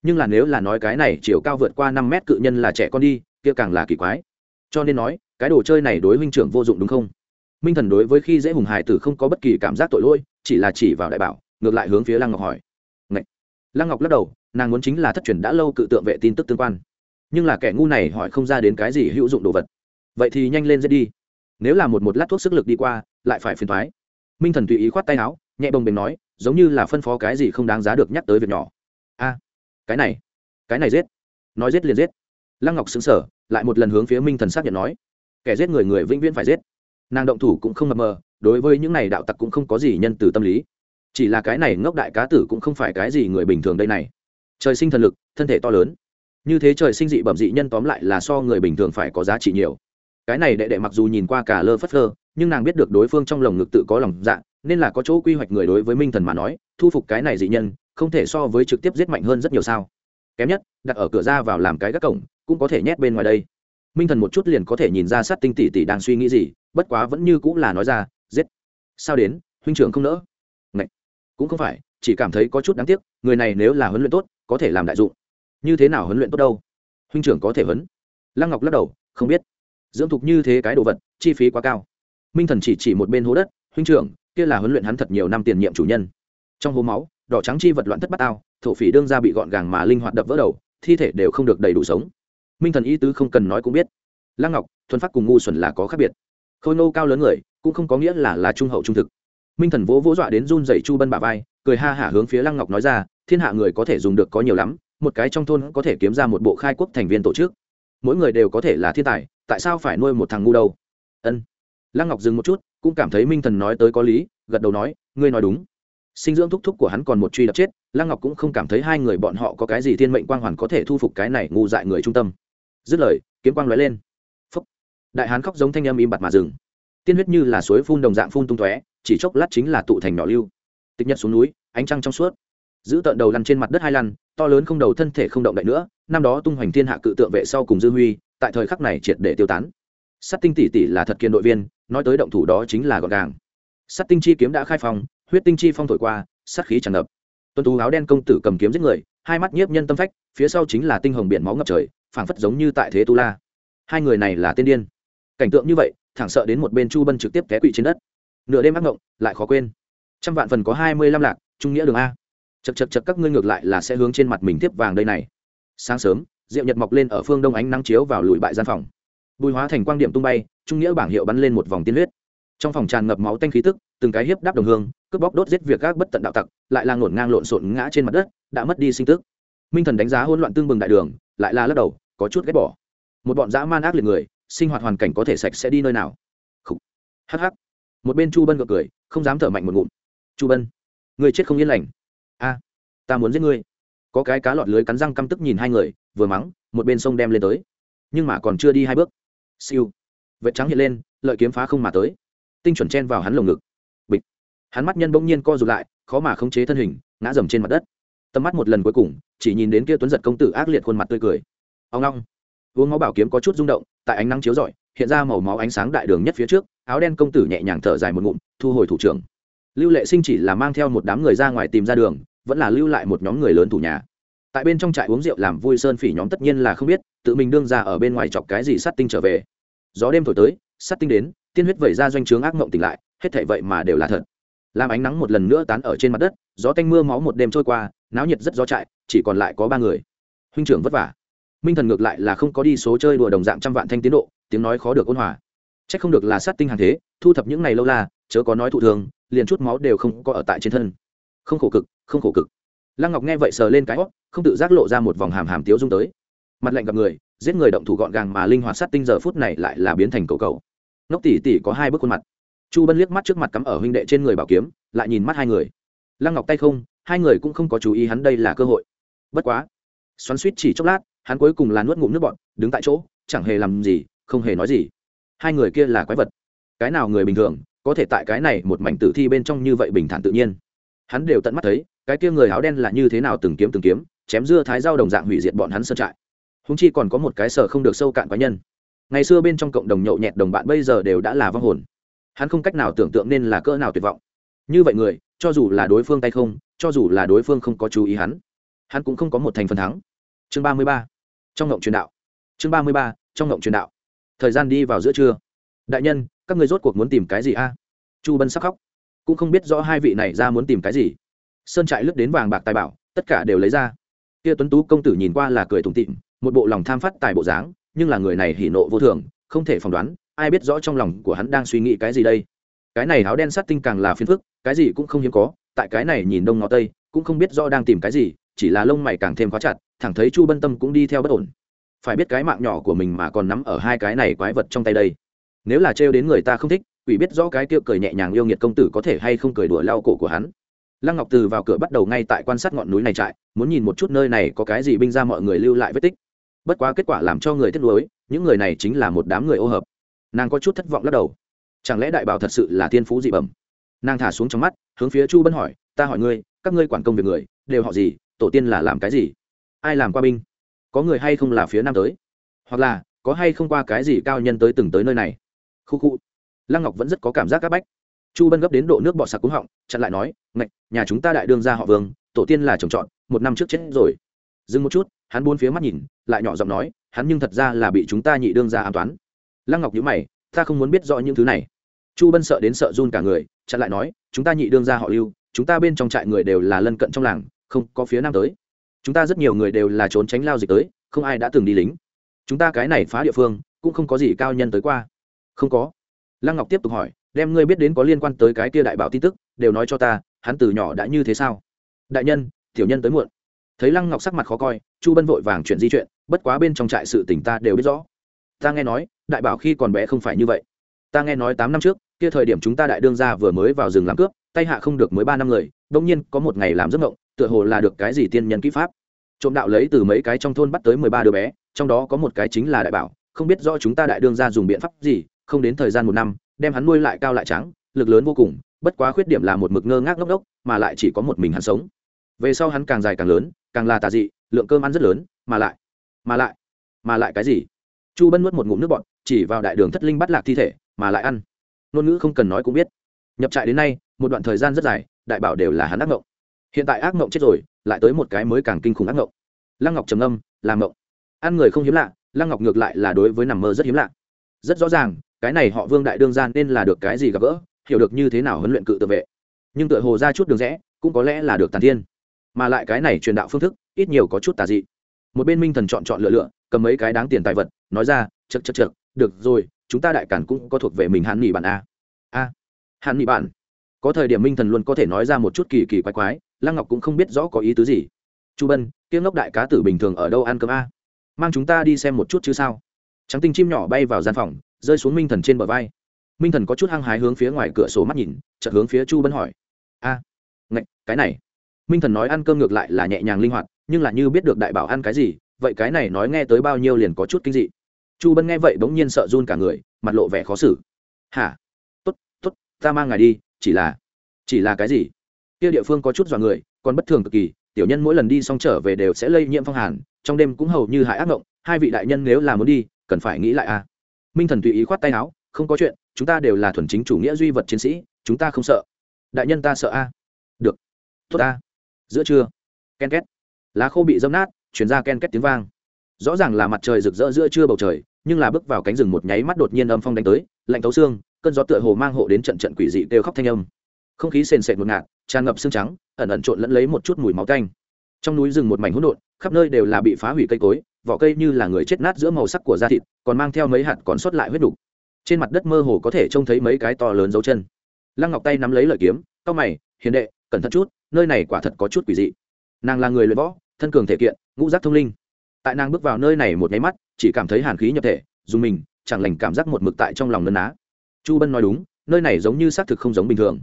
Nhưng là nếu là nói cái này chiều cao vượt qua năm mét cự nhân là trẻ con đi, kia càng là kỳ quái. Cho nên nói, cái đồ chơi này đối huynh trưởng vô dụng đúng không? Minh thần đối với khi dễ hùng hải tử không có bất kỳ cảm giác tội lỗi, chỉ là chỉ vào đại bảo ngược lại hướng phía lăng ngọc hỏi. Ngậy! lăng ngọc lắc đầu, nàng muốn chính là thất truyền đã lâu cự tượng vệ tin tức tương quan. Nhưng là kẻ ngu này hỏi không ra đến cái gì hữu dụng đồ vật. Vậy thì nhanh lên dễ đi. Nếu là một một lát thuốc sức lực đi qua, lại phải phiền thoái minh thần tùy ý khoát tay áo, nhẹ bồng bềnh nói, giống như là phân phó cái gì không đáng giá được nhắc tới việc nhỏ. A, cái này cái này giết. Nói giết liền giết. Lăng ngọc xứng sở lại một lần hướng phía minh thần xác nhận nói, kẻ giết người người vĩnh viễn phải giết. Nàng động thủ cũng không mập mờ, đối với những này đạo tặc cũng không có gì nhân từ tâm lý chỉ là cái này ngốc đại cá tử cũng không phải cái gì người bình thường đây này. Trời sinh thần lực, thân thể to lớn. Như thế trời sinh dị bẩm dị nhân tóm lại là so người bình thường phải có giá trị nhiều. Cái này đệ đệ mặc dù nhìn qua cả lơ phất lơ, nhưng nàng biết được đối phương trong lồng ngực tự có lòng dạ nên là có chỗ quy hoạch người đối với minh thần mà nói, thu phục cái này dị nhân, không thể so với trực tiếp giết mạnh hơn rất nhiều sao. Kém nhất, đặt ở cửa ra vào làm cái gác cổng, cũng có thể nhét bên ngoài đây. Minh thần một chút liền có thể nhìn ra sát tinh tỷ tỷ đang suy nghĩ gì, bất quá vẫn như cũng là nói ra, giết. Sao đến? Huynh trưởng không nỡ cũng không phải, chỉ cảm thấy có chút đáng tiếc, người này nếu là huấn luyện tốt, có thể làm đại dụng. Như thế nào huấn luyện tốt đâu? Huynh trưởng có thể huấn. Lăng ngọc lắc đầu, không biết. Dưỡng thục như thế cái đồ vật, chi phí quá cao. Minh thần chỉ chỉ một bên hố đất, huynh trưởng, kia là huấn luyện hắn thật nhiều năm tiền nhiệm chủ nhân. Trong hố máu, đỏ trắng chi vật loạn thất bát ao, thổ phỉ đương ra bị gọn gàng mà linh hoạt đập vỡ đầu, thi thể đều không được đầy đủ sống. Minh thần ý tứ không cần nói cũng biết. Lăng ngọc, thuần phát cùng ngu xuẩn là có khác biệt. Khôi nô cao lớn người, cũng không có nghĩa là là trung hậu trung thực minh thần vỗ vỗ dọa đến run dày chu bân bà vai, cười ha hả hướng phía lăng ngọc nói ra, thiên hạ người có thể dùng được có nhiều lắm, một cái trong thôn có thể kiếm ra một bộ khai quốc thành viên tổ chức. Mỗi người đều có thể là thiên tài, tại sao phải nuôi một thằng ngu đâu? Ân. Lăng ngọc dừng một chút, cũng cảm thấy minh thần nói tới có lý, gật đầu nói, ngươi nói đúng. Sinh dưỡng thúc thúc của hắn còn một truy đập chết, lăng ngọc cũng không cảm thấy hai người bọn họ có cái gì thiên mệnh quang hoàn có thể thu phục cái này ngu dại người trung tâm. Dứt lời, kiếm quang lóe lên. Phúc. Đại hán khóc giống thanh âm im bặt mà dừng. Tiên huyết như là suối phun đồng dạng phun tung tóe chỉ chốc lát chính là tụ thành nhỏ lưu. Tịch nhật xuống núi, ánh trăng trong suốt. Giữ tợn đầu lăn trên mặt đất hai lăn, to lớn không đầu thân thể không động đậy nữa, năm đó tung hoành thiên hạ cự tượng vệ sau cùng dư huy, tại thời khắc này triệt để tiêu tán. Sắt tinh tỷ tỷ là thật kiên đội viên, nói tới động thủ đó chính là gọn gàng. Sắt tinh chi kiếm đã khai phong, huyết tinh chi phong thổi qua sắt khí tràn ngập. Tuân tú áo đen công tử cầm kiếm giết người, hai mắt nhiếp nhân tâm phách, phía sau chính là tinh hồng biển máu ngập trời, phảng phất giống như tại thế tu la. Hai người này là tên điên. Cảnh tượng như vậy, thẳng sợ đến một bên chu bân trực tiếp té quỵ trên đất nửa đêm ác ngộng lại khó quên. Trăm vạn phần có hai mươi lăm lạc, trung nghĩa đường a. Chật chật chật các ngươi ngược lại là sẽ hướng trên mặt mình tiếp vàng đây này. Sáng sớm diệu nhật mọc lên ở phương đông ánh nắng chiếu vào lùi bại gian phòng. Bùi hóa thành quang điểm tung bay, trung nghĩa bảng hiệu bắn lên một vòng tiên huyết. Trong phòng tràn ngập máu tanh khí tức, từng cái hiếp đáp đồng hương, cướp bóc đốt giết việc các bất tận đạo tặc, lại là ngổn ngang lộn xộn ngã trên mặt đất, đã mất đi sinh tức. Minh thần đánh giá hỗn loạn tương bừng đại đường, lại là lắc đầu, có chút ghét bỏ. Một bọn dã man ác liệt người, sinh hoạt hoàn cảnh có thể sạch sẽ đi nơi nào. Hh một bên chu bân gật cười, không dám thở mạnh một ngụm. Chu bân người chết không yên lành. A à, ta muốn giết ngươi. Có cái cá lọt lưới cắn răng căm tức nhìn hai người, vừa mắng, một bên sông đem lên tới. Nhưng mà còn chưa đi hai bước. Siêu. Vệt trắng hiện lên, lợi kiếm phá không mà tới. Tinh chuẩn chen vào hắn lồng ngực. Bịch. Hắn mắt nhân bỗng nhiên co rụt lại, khó mà khống chế thân hình, ngã dầm trên mặt đất. Tầm mắt một lần cuối cùng, chỉ nhìn đến kia tuấn giật công tử ác liệt khuôn mặt tươi cười. Ông long uống máu bảo kiếm có chút rung động, tại ánh nắng chiếu rọi, hiện ra màu máu ánh sáng đại đường nhất phía trước, áo đen công tử nhẹ nhàng thở dài một ngụm, thu hồi thủ trưởng. Lưu lệ sinh chỉ là mang theo một đám người ra ngoài tìm ra đường, vẫn là lưu lại một nhóm người lớn thủ nhà. Tại bên trong trại uống rượu làm vui sơn phỉ nhóm tất nhiên là không biết, tự mình đương ra ở bên ngoài chọc cái gì sát tinh trở về. Gió đêm thổi tới, sát tinh đến, tiên huyết vẩy ra doanh trướng ác mộng tỉnh lại, hết thảy vậy mà đều là thật. Làm ánh nắng một lần nữa tán ở trên mặt đất, gió tanh mưa máu một đêm trôi qua, náo nhiệt rất gió trại, chỉ còn lại có ba người. Huynh trưởng vất vả minh thần ngược lại là không có đi số chơi đùa đồng dạng trăm vạn thanh tiến độ, tiếng nói khó được ôn hòa. C h ắ c không được là sát tinh hàng thế, thu thập những ngày lâu la, chớ có nói thụ thường, liền chút máu đều không có ở tại trên thân. Không khổ cực, không khổ cực. Lăng ngọc nghe vậy sờ lên cái hót không tự giác lộ ra một vòng hàm hàm tiếu dung tới. Mặt lạnh gặp người, giết người động thủ gọn gàng mà linh hoạt sát tinh giờ phút này lại là biến thành cầu cầu. Nóc tỷ tỷ có hai bức khuôn mặt. Chu bân liếc mắt trước mặt cắm ở huynh đệ trên người bảo kiếm, lại nhìn mắt hai người. Lăng ngọc tay không, hai người cũng không có chú ý hắn đây là cơ hội. Bất quá, xoắn suýt chỉ chốc lát hắn cuối cùng là nuốt ngụm nước bọn đứng tại chỗ, chẳng hề làm gì, không hề nói gì. Hai người kia là quái vật. Cái nào người bình thường, có thể tại cái này một mảnh tử thi bên trong như vậy bình thản tự nhiên. Hắn đều tận mắt thấy, cái kia người áo đen là như thế nào từng kiếm từng kiếm, chém dưa thái dao đồng dạng hủy diệt bọn hắn sơn trại. Húng chi còn có một cái sở không được sâu cạn cá nhân. Ngày xưa bên trong cộng đồng nhậu nhẹt đồng bạn bây giờ đều đã là vong hồn. Hắn không cách nào tưởng tượng nên là cỡ nào tuyệt vọng. Như vậy người, cho dù là đối phương tay không, cho dù là đối phương không có chú ý hắn hắn cũng không có một thành phần thắng. Chương ba mươi ba trong ngộng truyền đạo. Chương ba mươi ba, trong ngộng truyền đạo. Thời gian đi vào giữa trưa. Đại nhân, các người rốt cuộc muốn tìm cái gì a? Chu bân sắc khóc. Cũng không biết rõ hai vị này ra muốn tìm cái gì. Sơn trại lướt đến vàng bạc tài bảo, tất cả đều lấy ra. Kia tuấn tú công tử nhìn qua là cười thủng tịm một bộ lòng tham phát tài bộ dáng, nhưng là người này hỉ nộ vô thường, không thể phỏng đoán, ai biết rõ trong lòng của hắn đang suy nghĩ cái gì đây. Cái này áo đen sắt tinh càng là phiền phức, cái gì cũng không hiếm có, tại cái này nhìn đông ngó tây, cũng không biết rõ đang tìm cái gì, chỉ là lông mày càng thêm quá chặt thẳng thấy chu bân tâm cũng đi theo bất ổn. Phải biết cái mạng nhỏ của mình mà còn nắm ở hai cái này quái vật trong tay đây. Nếu là trêu đến người ta không thích, quỷ biết rõ cái kia cười nhẹ nhàng yêu nghiệt công tử có thể hay không cười đùa lao cổ của hắn. Lăng ngọc từ vào cửa bắt đầu ngay tại quan sát ngọn núi này trại, muốn nhìn một chút nơi này có cái gì binh ra mọi người lưu lại vết tích. Bất quá kết quả làm cho người tiếc nuối, những người này chính là một đám người ô hợp. Nàng có chút thất vọng lắc đầu. Chẳng lẽ đại bảo thật sự là thiên phú dị bẩm? Nàng thả xuống trong mắt, hướng phía chu bân hỏi, ta hỏi ngươi, các ngươi quản công việc người, đều họ gì, tổ tiên là làm cái gì? Ai làm qua binh? Có người hay không là phía nam tới? Hoặc là, có hay không qua cái gì cao nhân tới từng tới nơi này? Khu khu. Lăng ngọc vẫn rất có cảm giác c bách. Chu bân gấp đến độ nước bọ sặc cúng họng, chặn lại nói, ngạch, nhà chúng ta đại đương ra họ vương, tổ tiên là trồng trọt một năm trước chết rồi. Dừng một chút, hắn bốn phía mắt nhìn, lại nhỏ giọng nói, hắn nhưng thật ra là bị chúng ta nhị đương ra an toán. Lăng ngọc nhữ mày, ta không muốn biết rõ những thứ này. Chu bân sợ đến sợ run cả người, chặn lại nói, chúng ta nhị đương ra họ lưu, chúng ta bên trong trại người đều là lân cận trong làng, không có phía nam tới chúng ta rất nhiều người đều là trốn tránh lao dịch tới, không ai đã từng đi lính. Chúng ta cái này phá địa phương, cũng không có gì cao nhân tới qua. Không có. Lăng ngọc tiếp tục hỏi, đem ngươi biết đến có liên quan tới cái kia đại bảo tin tức, đều nói cho ta, hắn từ nhỏ đã như thế sao? Đại nhân, tiểu nhân tới muộn. Thấy lăng ngọc sắc mặt khó coi, chu bân vội vàng chuyện di chuyện, bất quá bên trong trại sự tỉnh ta đều biết rõ. Ta nghe nói, đại bảo khi còn bé không phải như vậy. Ta nghe nói tám năm trước, kia thời điểm chúng ta đại đương ra vừa mới vào rừng làm cướp, tay hạ không được mới ba năm người đông nhiên có một ngày làm giấc mộng tựa hồ là được cái gì tiên nhân kỹ pháp. Trộm đạo lấy từ mấy cái trong thôn bắt tới mười ba đứa bé, trong đó có một cái chính là đại bảo, không biết rõ chúng ta đại đương ra dùng biện pháp gì, không đến thời gian một năm, đem hắn nuôi lại cao lại trắng, lực lớn vô cùng, bất quá khuyết điểm là một mực ngơ ngác ngốc ngốc, mà lại chỉ có một mình hắn sống. Về sau hắn càng dài càng lớn, càng là tà dị, lượng cơm ăn rất lớn, mà lại mà lại mà lại cái gì? Chu bân nuốt một ngụm nước bọt, chỉ vào đại đường thất linh bắt lạc thi thể, mà lại ăn. Ngôn ngữ không cần nói cũng biết. Nhập trại đến nay, một đoạn thời gian rất dài, đại bảo đều là hắn ác ngộng hiện tại ác mộng chết rồi, lại tới một cái mới càng kinh khủng ác mộng. Lăng ngọc trầm âm làm mộng. Ăn người không hiếm lạ, lăng ngọc ngược lại là đối với nằm mơ rất hiếm lạ. Rất rõ ràng, cái này họ vương đại đương gian nên là được cái gì gặp gỡ, hiểu được như thế nào huấn luyện cự tự vệ. Nhưng tựa hồ ra chút đường rẽ, cũng có lẽ là được tàn thiên. Mà lại cái này truyền đạo phương thức, ít nhiều có chút tà dị. Một bên minh thần chọn chọn lựa lựa, cầm mấy cái đáng tiền tài vật, nói ra chật chật chật được rồi, chúng ta đại cản cũng có thuộc về mình hạn nghỉ bản a. A hạn nghỉ bản? Có thời điểm minh thần luôn có thể nói ra một chút kỳ kỳ quái quái lăng ngọc cũng không biết rõ có ý tứ gì. Chu bân tiếng ngốc đại cá tử bình thường ở đâu ăn cơm a? Mang chúng ta đi xem một chút chứ sao? Trắng tinh chim nhỏ bay vào gian phòng rơi xuống minh thần trên bờ vai. Minh thần có chút hăng hái hướng phía ngoài cửa sổ mắt nhìn chợt hướng phía chu bân hỏi. A à, ngạch cái này? Minh thần nói ăn cơm ngược lại là nhẹ nhàng linh hoạt nhưng là như biết được đại bảo ăn cái gì vậy cái này nói nghe tới bao nhiêu liền có chút kinh dị. Chu bân nghe vậy bỗng nhiên sợ run cả người mặt lộ vẻ khó xử. Hả? T ố t t ố t ta mang ngài đi chỉ là chỉ là cái gì? Kia địa phương có chút dọa người, còn bất thường cực kỳ, tiểu nhân mỗi lần đi xong trở về đều sẽ lây nhiễm phong hàn, trong đêm cũng hầu như hại ác mộng hai vị đại nhân nếu là muốn đi, cần phải nghĩ lại a minh thần tùy ý khoát tay áo, không có chuyện, chúng ta đều là thuần chính chủ nghĩa duy vật chiến sĩ, chúng ta không sợ. Đại nhân ta sợ a. Được. Tốt a. Giữa trưa, ken két. Lá khô bị dâm nát chuyển ra ken két tiếng vang. Rõ ràng là mặt trời rực rỡ giữa trưa bầu trời, nhưng là bước vào cánh rừng một nháy mắt đột nhiên âm phong đánh tới, lạnh thấu xương, cơn gió tựa hồ mang hộ đến trận trận quỷ dị kêu khóc thanh âm. Không khí sền sệt một ngạt tràn ngập xương trắng, ẩn ẩn trộn lẫn lấy một chút mùi máu tanh. Trong núi rừng một mảnh hỗn độn, khắp nơi đều là bị phá hủy cây cối, vỏ cây như là người chết nát giữa màu sắc của da thịt, còn mang theo mấy hạt còn sót lại huyết đục. Trên mặt đất mơ hồ có thể trông thấy mấy cái to lớn dấu chân. Lăng ngọc tay nắm lấy lợi kiếm cau mày, hiền đệ, cẩn thận chút, nơi này quả thật có chút quỷ dị. Nàng là người luyện võ, thân cường thể kiện, ngũ giác thông linh. Tại nàng bước vào nơi này một nháy mắt, chỉ cảm thấy hàn khí nhập thể dù mình, chẳng lành cảm giác một mực tại trong lòng nân á chu bân nói đúng, nơi này giống như xác thực không giống bình thường.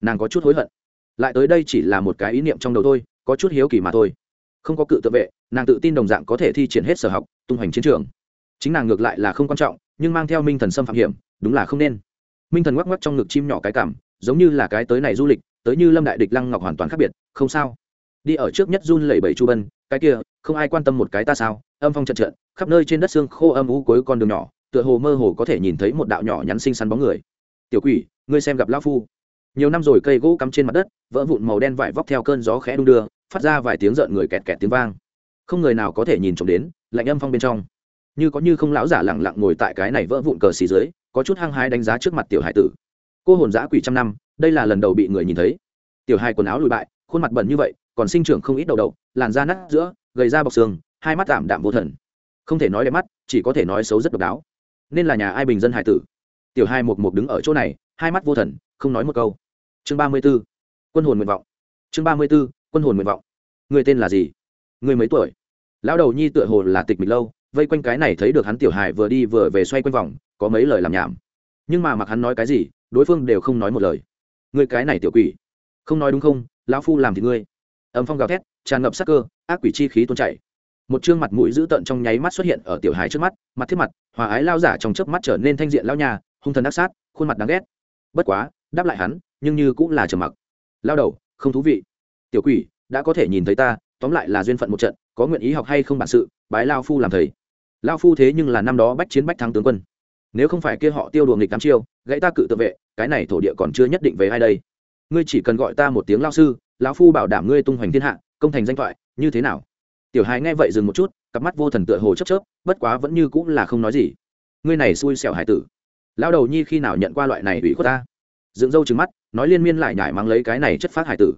Nàng có chút hối hận lại tới đây chỉ là một cái ý niệm trong đầu thôi, có chút hiếu kỳ mà thôi. Không có cự tự vệ, nàng tự tin đồng dạng có thể thi triển hết sở học, tung hoành chiến trường. Chính nàng ngược lại là không quan trọng, nhưng mang theo minh thần xâm phạm hiểm, đúng là không nên. Minh thần ngoắc ngoắc trong ngực chim nhỏ cái cảm, giống như là cái tới này du lịch, tới như lâm đại địch lăng ngọc hoàn toàn khác biệt, không sao. Đi ở trước nhất run lẩy bẩy chu bân, cái kia, không ai quan tâm một cái ta sao, âm phong trận trận, khắp nơi trên đất xương khô âm u cuối con đường nhỏ, tựa hồ mơ hồ có thể nhìn thấy một đạo nhỏ nhắn xinh xắn bóng người. Tiểu quỷ, ngươi xem gặp lão phu nhiều năm rồi cây gỗ cắm trên mặt đất, vỡ vụn màu đen vải vóc theo cơn gió khẽ đung đưa, phát ra vài tiếng rợn người kẹt kẹt tiếng vang. Không người nào có thể nhìn trộm đến, lạnh âm phong bên trong. Như có như không lão giả lẳng lặng ngồi tại cái này vỡ vụn cờ xì dưới, có chút hăng hái đánh giá trước mặt tiểu hải tử. Cô hồn giã quỷ trăm năm, đây là lần đầu bị người nhìn thấy. Tiểu hai quần áo lùi bại, khuôn mặt bẩn như vậy, còn sinh trưởng không ít đầu đầu làn da nát giữa, gầy da bọc xương, hai mắt tạm đạm vô thần. Không thể nói đẹp mắt, chỉ có thể nói xấu rất độc đáo. Nên là nhà ai bình dân hải tử? Tiểu hai một một đứng ở chỗ này, hai mắt vô thần, không nói một câu chương ba mươi b ố quân hồn nguyện vọng. Chương ba mươi b ố quân hồn nguyện vọng. Người tên là gì? Người mấy tuổi? Lão đầu nhi tựa hồ là tịch mịch lâu, vây quanh cái này thấy được hắn tiểu hài vừa đi vừa về xoay quanh vòng, có mấy lời làm nhảm. Nhưng mà mặc hắn nói cái gì, đối phương đều không nói một lời. Người cái này tiểu quỷ. Không nói đúng không? Lão phu làm thì ngươi. Âm phong gào thét, tràn ngập sắc cơ, ác quỷ chi khí tuôn chảy. Một chương mặt mũi dữ tợn trong nháy mắt xuất hiện ở tiểu hài trước mắt, mặt thiết mặt, hòa ái lao giả trong chớp mắt trở nên thanh diện lao nhà hung thần ác sát, khuôn mặt đáng ghét. Bất quá, đáp lại hắn nhưng như cũng là trầm mặc. Lao đầu, không thú vị. Tiểu quỷ, đã có thể nhìn thấy ta, tóm lại là duyên phận một trận, có nguyện ý học hay không bản sự, bái lao phu làm thầy. Lao phu thế nhưng là năm đó bách chiến bách thắng tướng quân. Nếu không phải kia họ tiêu đùa nghịch tám chiêu, gãy ta cự tự vệ, cái này thổ địa còn chưa nhất định về ai đây. Ngươi chỉ cần gọi ta một tiếng lao sư lão phu bảo đảm ngươi tung hoành thiên hạ, công thành danh thoại, như thế nào? Tiểu hài nghe vậy dừng một chút, cặp mắt vô thần tựa hồ chấp chớp, bất quá vẫn như cũng là không nói gì. Ngươi này xui xẻo hải tử. Lão đầu nhi khi nào nhận qua loại này ủy khuất ta? Dựng râu trừng mắt nói liên miên lại nhải mang lấy cái này chất phát hải tử.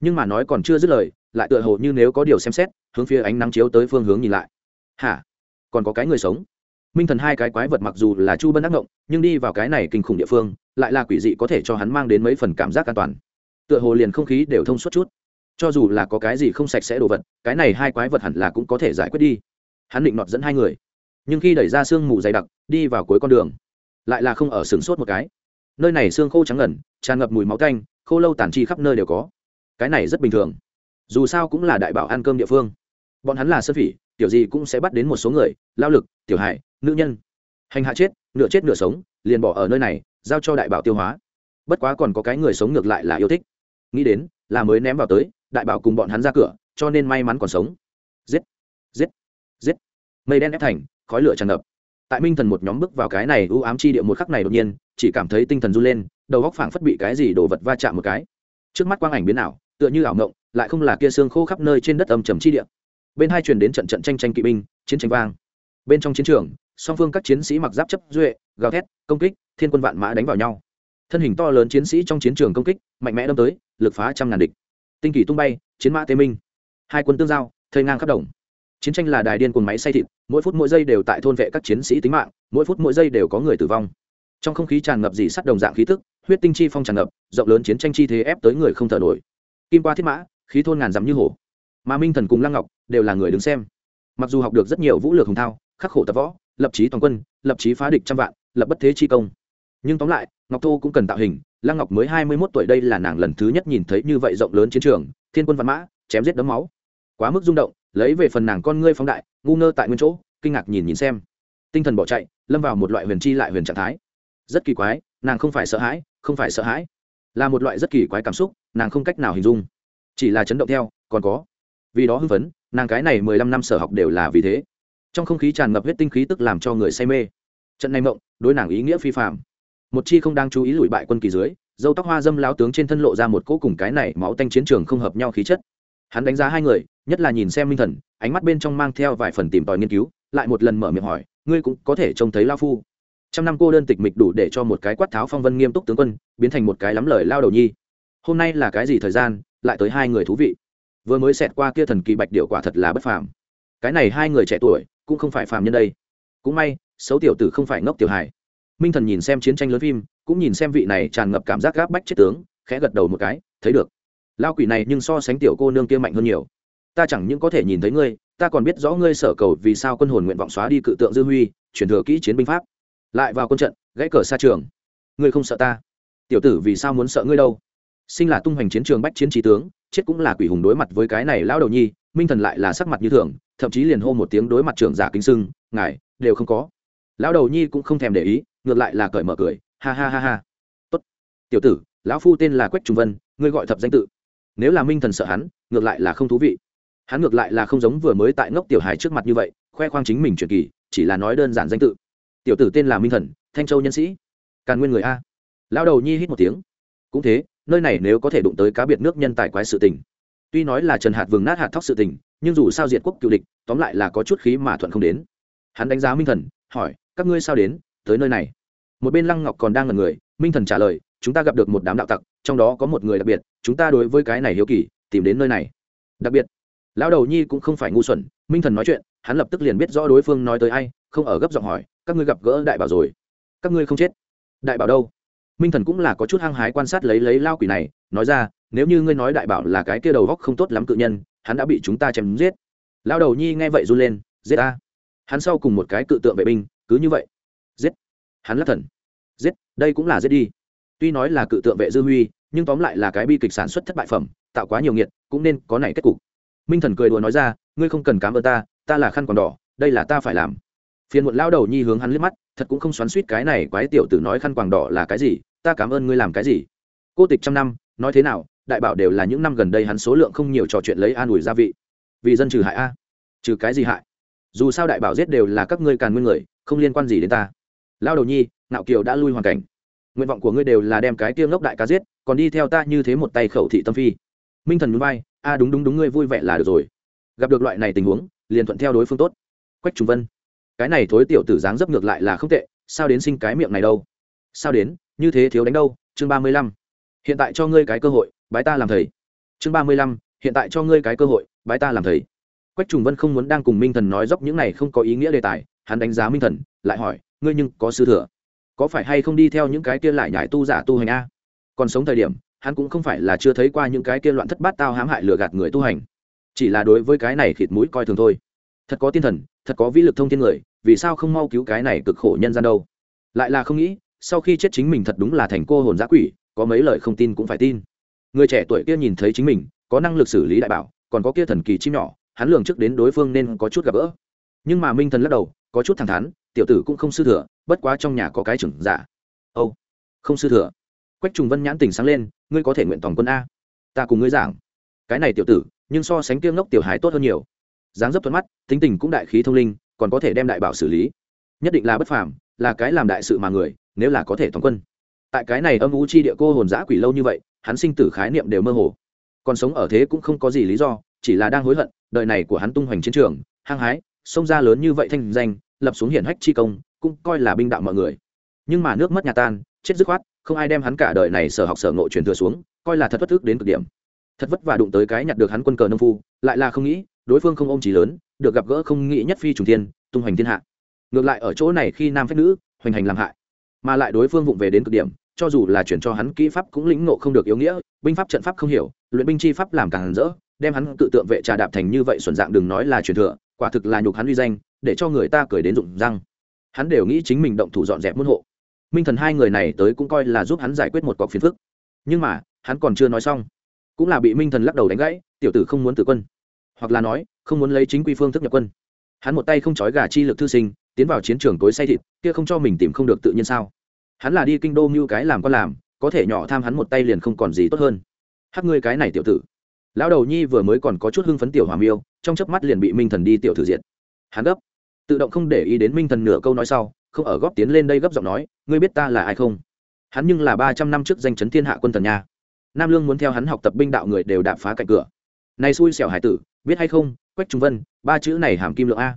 Nhưng mà nói còn chưa dứt lời, lại tựa hồ như nếu có điều xem xét, hướng phía ánh nắng chiếu tới phương hướng nhìn lại. Hả? Còn có cái người sống? Minh thần hai cái quái vật mặc dù là chu bân ác ngộng, nhưng đi vào cái này kinh khủng địa phương, lại là quỷ dị có thể cho hắn mang đến mấy phần cảm giác an toàn. Tựa hồ liền không khí đều thông suốt chút. Cho dù là có cái gì không sạch sẽ đồ vật, cái này hai quái vật hẳn là cũng có thể giải quyết đi. Hắn định nọt dẫn hai người. Nhưng khi đẩy ra sương mù dày đặc, đi vào cuối con đường, lại là không ở sừng sốt một cái nơi này xương khô trắng ngẩn tràn ngập mùi máu canh, khô lâu tàn chi khắp nơi đều có. Cái này rất bình thường. Dù sao cũng là đại bảo ăn cơm địa phương. Bọn hắn là sơn phỉ tiểu gì cũng sẽ bắt đến một số người lao lực tiểu hải nữ nhân. Hành hạ chết nửa chết nửa sống liền bỏ ở nơi này giao cho đại bảo tiêu hóa. Bất quá còn có cái người sống ngược lại là yêu thích. Nghĩ đến là mới ném vào tới đại bảo cùng bọn hắn ra cửa cho nên may mắn còn sống. Giết giết giết. Mây đen ép thành khói lửa tràn ngập tại minh thần một nhóm bước vào cái này u ám chi địa một khắc này đột nhiên, chỉ cảm thấy tinh thần run lên, đầu góc phảng phất bị cái gì đổ vật va chạm một cái. Trước mắt quang ảnh biến ảo, tựa như ảo ngộng lại không là kia xương khô khắp nơi trên đất âm trầm chi địa. Bên hai truyền đến trận trận tranh tranh kỵ binh, chiến tranh vang. Bên trong chiến trường, song phương các chiến sĩ mặc giáp chấp duệ, gào thét, công kích, thiên quân vạn mã đánh vào nhau. Thân hình to lớn chiến sĩ trong chiến trường công kích, mạnh mẽ đâm tới, lực phá trăm ngàn địch. Tinh kỳ tung bay, chiến mã tê minh. Hai quân tương giao thời ngang khắp đồng chiến tranh là đài điên cùng máy xay thịt, mỗi phút mỗi giây đều tại thôn vệ các chiến sĩ tính mạng, mỗi phút mỗi giây đều có người tử vong. Trong không khí tràn ngập dì sắt đồng dạng khí tức, huyết tinh chi phong tràn ngập, rộng lớn chiến tranh chi thế ép tới người không thở nổi. Kim qua thiết mã, khí thôn ngàn dắm như hổ. Mà minh thần cùng lăng ngọc đều là người đứng xem. Mặc dù học được rất nhiều vũ lược hùng thao, khắc khổ tập võ, lập trí toàn quân, lập trí phá địch trăm vạn, lập bất thế chi công. Nhưng tóm lại, ngọc thô cũng cần tạo hình, lăng ngọc mới hai mươi mốt tuổi đây là nàng lần thứ nhất nhìn thấy như vậy rộng lớn chiến trường, thiên quân văn mã, chém giết đấm máu. Quá mức rung động lấy về phần nàng con ngươi phóng đại, ngu ngơ tại nguyên chỗ, kinh ngạc nhìn nhìn xem. Tinh thần bỏ chạy, lâm vào một loại huyền chi lại huyền trạng thái. Rất kỳ quái, nàng không phải sợ hãi, không phải sợ hãi. Là một loại rất kỳ quái cảm xúc, nàng không cách nào hình dung. Chỉ là chấn động theo, còn có. Vì đó hưng phấn, nàng cái này mười lăm năm sở học đều là vì thế. Trong không khí tràn ngập huyết tinh khí tức làm cho người say mê. Trận này mộng, đối nàng ý nghĩa phi phạm một chi không đang chú ý lùi bại quân kỳ dưới, dâu tóc hoa dâm lao tướng trên thân lộ ra một cỗ cùng cái này máu tanh chiến trường không hợp nhau khí chất. Hắn đánh giá hai người nhất là nhìn xem minh thần, ánh mắt bên trong mang theo vài phần tìm tòi nghiên cứu, lại một lần mở miệng hỏi, ngươi cũng có thể trông thấy lao phu? Trăm năm cô đơn tịch mịch đủ để cho một cái quát tháo phong vân nghiêm túc tướng quân, biến thành một cái lắm lời lao đầu nhi. Hôm nay là cái gì thời gian, lại tới hai người thú vị. Vừa mới xẹt qua kia thần kỳ bạch điệu quả thật là bất phàm. Cái này hai người trẻ tuổi, cũng không phải phàm nhân đây. Cũng may, xấu tiểu tử không phải ngốc tiểu hài. Minh thần nhìn xem chiến tranh lớn phim, cũng nhìn xem vị này tràn ngập cảm giác gáp bách chết tướng, khẽ gật đầu một cái, thấy được. Lao quỷ này nhưng so sánh tiểu cô nương kia mạnh hơn nhiều ta chẳng những có thể nhìn thấy ngươi, ta còn biết rõ ngươi sở cầu vì sao quân hồn nguyện vọng xóa đi cự tượng dư huy, chuyển thừa kỹ chiến binh pháp. Lại vào quân trận, gãy cờ xa trường. Ngươi không sợ ta? Tiểu tử vì sao muốn sợ ngươi đâu? Sinh là tung hoành chiến trường bách chiến trí tướng, chết cũng là quỷ hùng đối mặt với cái này lão đầu nhi, minh thần lại là sắc mặt như thường, thậm chí liền hô một tiếng đối mặt trưởng giả kính sưng, ngài, đều không có. Lão đầu nhi cũng không thèm để ý, ngược lại là cởi mở cười, ha ha ha ha. Tốt. Tiểu tử, lão phu tên là quách trung vân, ngươi gọi thập danh tự. Nếu là minh thần sợ hắn, ngược lại là không thú vị hắn ngược lại là không giống vừa mới tại ngốc tiểu hài trước mặt như vậy, khoe khoang chính mình truyền kỳ, chỉ là nói đơn giản danh tự. Tiểu tử tên là minh thần, thanh châu nhân sĩ. Càn nguyên người a. Lão đầu nhi hít một tiếng. Cũng thế, nơi này nếu có thể đụng tới cá biệt nước nhân tài quái sự tình. Tuy nói là trần hạt vừng nát hạt thóc sự tình, nhưng dù sao diệt quốc cựu địch, tóm lại là có chút khí mà thuận không đến. Hắn đánh giá minh thần, hỏi, các ngươi sao đến, tới nơi này? Một bên lăng ngọc còn đang ngần người, minh thần trả lời, chúng ta gặp được một đám đạo tặc, trong đó có một người đặc biệt, chúng ta đối với cái này hiếu kỳ, tìm đến nơi này. Đặc biệt? Lão đầu nhi cũng không phải ngu xuẩn, minh thần nói chuyện, hắn lập tức liền biết rõ đối phương nói tới ai, không ở gấp giọng hỏi, các ngươi gặp gỡ đại bảo rồi? Các ngươi không chết? Đại bảo đâu? Minh thần cũng là có chút hăng hái quan sát lấy lấy lao quỷ này, nói ra, nếu như ngươi nói đại bảo là cái kia đầu góc không tốt lắm cự nhân, hắn đã bị chúng ta chém giết. Lao đầu nhi nghe vậy run lên, giết ta? Hắn sau cùng một cái cự tượng vệ binh, cứ như vậy. Giết. Hắn lắc thần, giết, đây cũng là giết đi. Tuy nói là cự tượng vệ dư huy, nhưng tóm lại là cái bi kịch sản xuất thất bại phẩm, tạo quá nhiều nghiệt, cũng nên có này kết cục minh thần cười đùa nói ra, ngươi không cần cám ơn ta ta là khăn còn đỏ, đây là ta phải làm. Phiền muộn lao đầu nhi hướng hắn liếc mắt, thật cũng không xoắn suýt cái này quái tiểu tử nói khăn quàng đỏ là cái gì, ta cảm ơn ngươi làm cái gì? Cô tịch trăm năm, nói thế nào, đại bảo đều là những năm gần đây hắn số lượng không nhiều trò chuyện lấy an ủi gia vị. Vì dân trừ hại a, trừ cái gì hại? Dù sao đại bảo giết đều là các ngươi càn nguyên người, không liên quan gì đến ta. Lao đầu nhi nạo kiều đã lui hoàn cảnh. Nguyện vọng của ngươi đều là đem cái tiêm ngốc đại cá giết, còn đi theo ta như thế một tay khẩu thị tâm phi. Minh thần núi bay a đúng đúng đúng, ngươi vui vẻ là được rồi. Gặp được loại này tình huống, liền thuận theo đối phương tốt. Quách trùng vân. Cái này thối tiểu tử dáng dấp ngược lại là không tệ, sao đến sinh cái miệng này đâu? Sao đến, như thế thiếu đánh đâu? Chương ba mươi lăm. Hiện tại cho ngươi cái cơ hội, bái ta làm thầy. Chương ba mươi lăm. Hiện tại cho ngươi cái cơ hội, bái ta làm thầy. Quách trùng vân không muốn đang cùng minh thần nói dốc những này không có ý nghĩa đề tài, hắn đánh giá minh thần, lại hỏi, ngươi nhưng có sư thừa? Có phải hay không đi theo những cái kia lại nhải tu giả tu hành a? Còn sống thời điểm hắn cũng không phải là chưa thấy qua những cái kia loạn thất bát tao hãm hại lừa gạt người tu hành, chỉ là đối với cái này khịt mũi coi thường thôi. Thật có tiên thần, thật có vĩ lực thông thiên người, vì sao không mau cứu cái này cực khổ nhân gian đâu? Lại là không nghĩ, sau khi chết chính mình thật đúng là thành cô hồn giã quỷ, có mấy lời không tin cũng phải tin. Người trẻ tuổi kia nhìn thấy chính mình, có năng lực xử lý đại bảo, còn có kia thần kỳ chim nhỏ, hắn lường trước đến đối phương nên có chút gặp gỡ. Nhưng mà minh thần lắc đầu, có chút thẳng thắn, tiểu tử cũng không sư thừa, bất quá trong nhà có cái trưởng giả. Âu, không sư thừa quách trùng vân nhãn tình sáng lên, ngươi có thể nguyện toàn quân a. Ta cùng ngươi giảng. Cái này tiểu tử, nhưng so sánh kiêng ngốc tiểu hái tốt hơn nhiều. Dáng dấp thuận mắt, tính tình cũng đại khí thông linh, còn có thể đem đại bảo xử lý. Nhất định là bất phàm, là cái làm đại sự mà người, nếu là có thể toàn quân. Tại cái này âm u chi địa cô hồn giã quỷ lâu như vậy, hắn sinh tử khái niệm đều mơ hồ. Còn sống ở thế cũng không có gì lý do, chỉ là đang hối hận, đời này của hắn tung hoành chiến trường, hăng hái, sông ra lớn như vậy thanh danh, lập xuống hiển hách chi công, cũng coi là binh đạo mọi người. Nhưng mà nước mất nhà tan chết dứt khoát, không ai đem hắn cả đời này sở học sở ngộ truyền thừa xuống, coi là thật bất thức đến cực điểm. Thật vất vả đụng tới cái nhặt được hắn quân cờ nông phu, lại là không nghĩ, đối phương không ôm trí lớn, được gặp gỡ không nghĩ nhất phi trùng thiên, tung hoành thiên hạ. Ngược lại ở chỗ này khi nam phép nữ, hoành hành làm hại, mà lại đối phương vụng về đến cực điểm, cho dù là chuyển cho hắn kỹ pháp cũng lĩnh ngộ không được yếu nghĩa, binh pháp trận pháp không hiểu, luyện binh chi pháp làm càng rỡ, đem hắn tự tượng vệ trà đạp thành như vậy xuẩn dạng đừng nói là truyền thừa, quả thực là nhục hắn uy danh, để cho người ta cười đến rụng răng. Hắn đều nghĩ chính mình động thủ dọn dẹp môn hộ minh thần hai người này tới cũng coi là giúp hắn giải quyết một cọc phiền phức. Nhưng mà, hắn còn chưa nói xong. Cũng là bị minh thần lắc đầu đánh gãy, tiểu tử không muốn tử quân. Hoặc là nói, không muốn lấy chính quy phương thức nhập quân. Hắn một tay không trói gà chi lực thư sinh, tiến vào chiến trường tối say thịt, kia không cho mình tìm không được tự nhiên sao? Hắn là đi kinh đô mưu cái làm con làm, có thể nhỏ tham hắn một tay liền không còn gì tốt hơn. Hát ngươi cái này tiểu tử. Lão đầu nhi vừa mới còn có chút hưng phấn tiểu hòa miêu, trong chớp mắt liền bị minh thần đi tiểu thử diện hắn gấp, tự động không để ý đến minh thần nửa câu nói sau không ở góp tiến lên đây gấp giọng nói, ngươi biết ta là ai không? Hắn nhưng là ba trăm năm trước danh chấn thiên hạ quân thần nha. Nam lương muốn theo hắn học tập binh đạo người đều đạp phá cạnh cửa. Này xui xẻo hải tử, biết hay không, quách trung vân, ba chữ này hàm kim lượng a.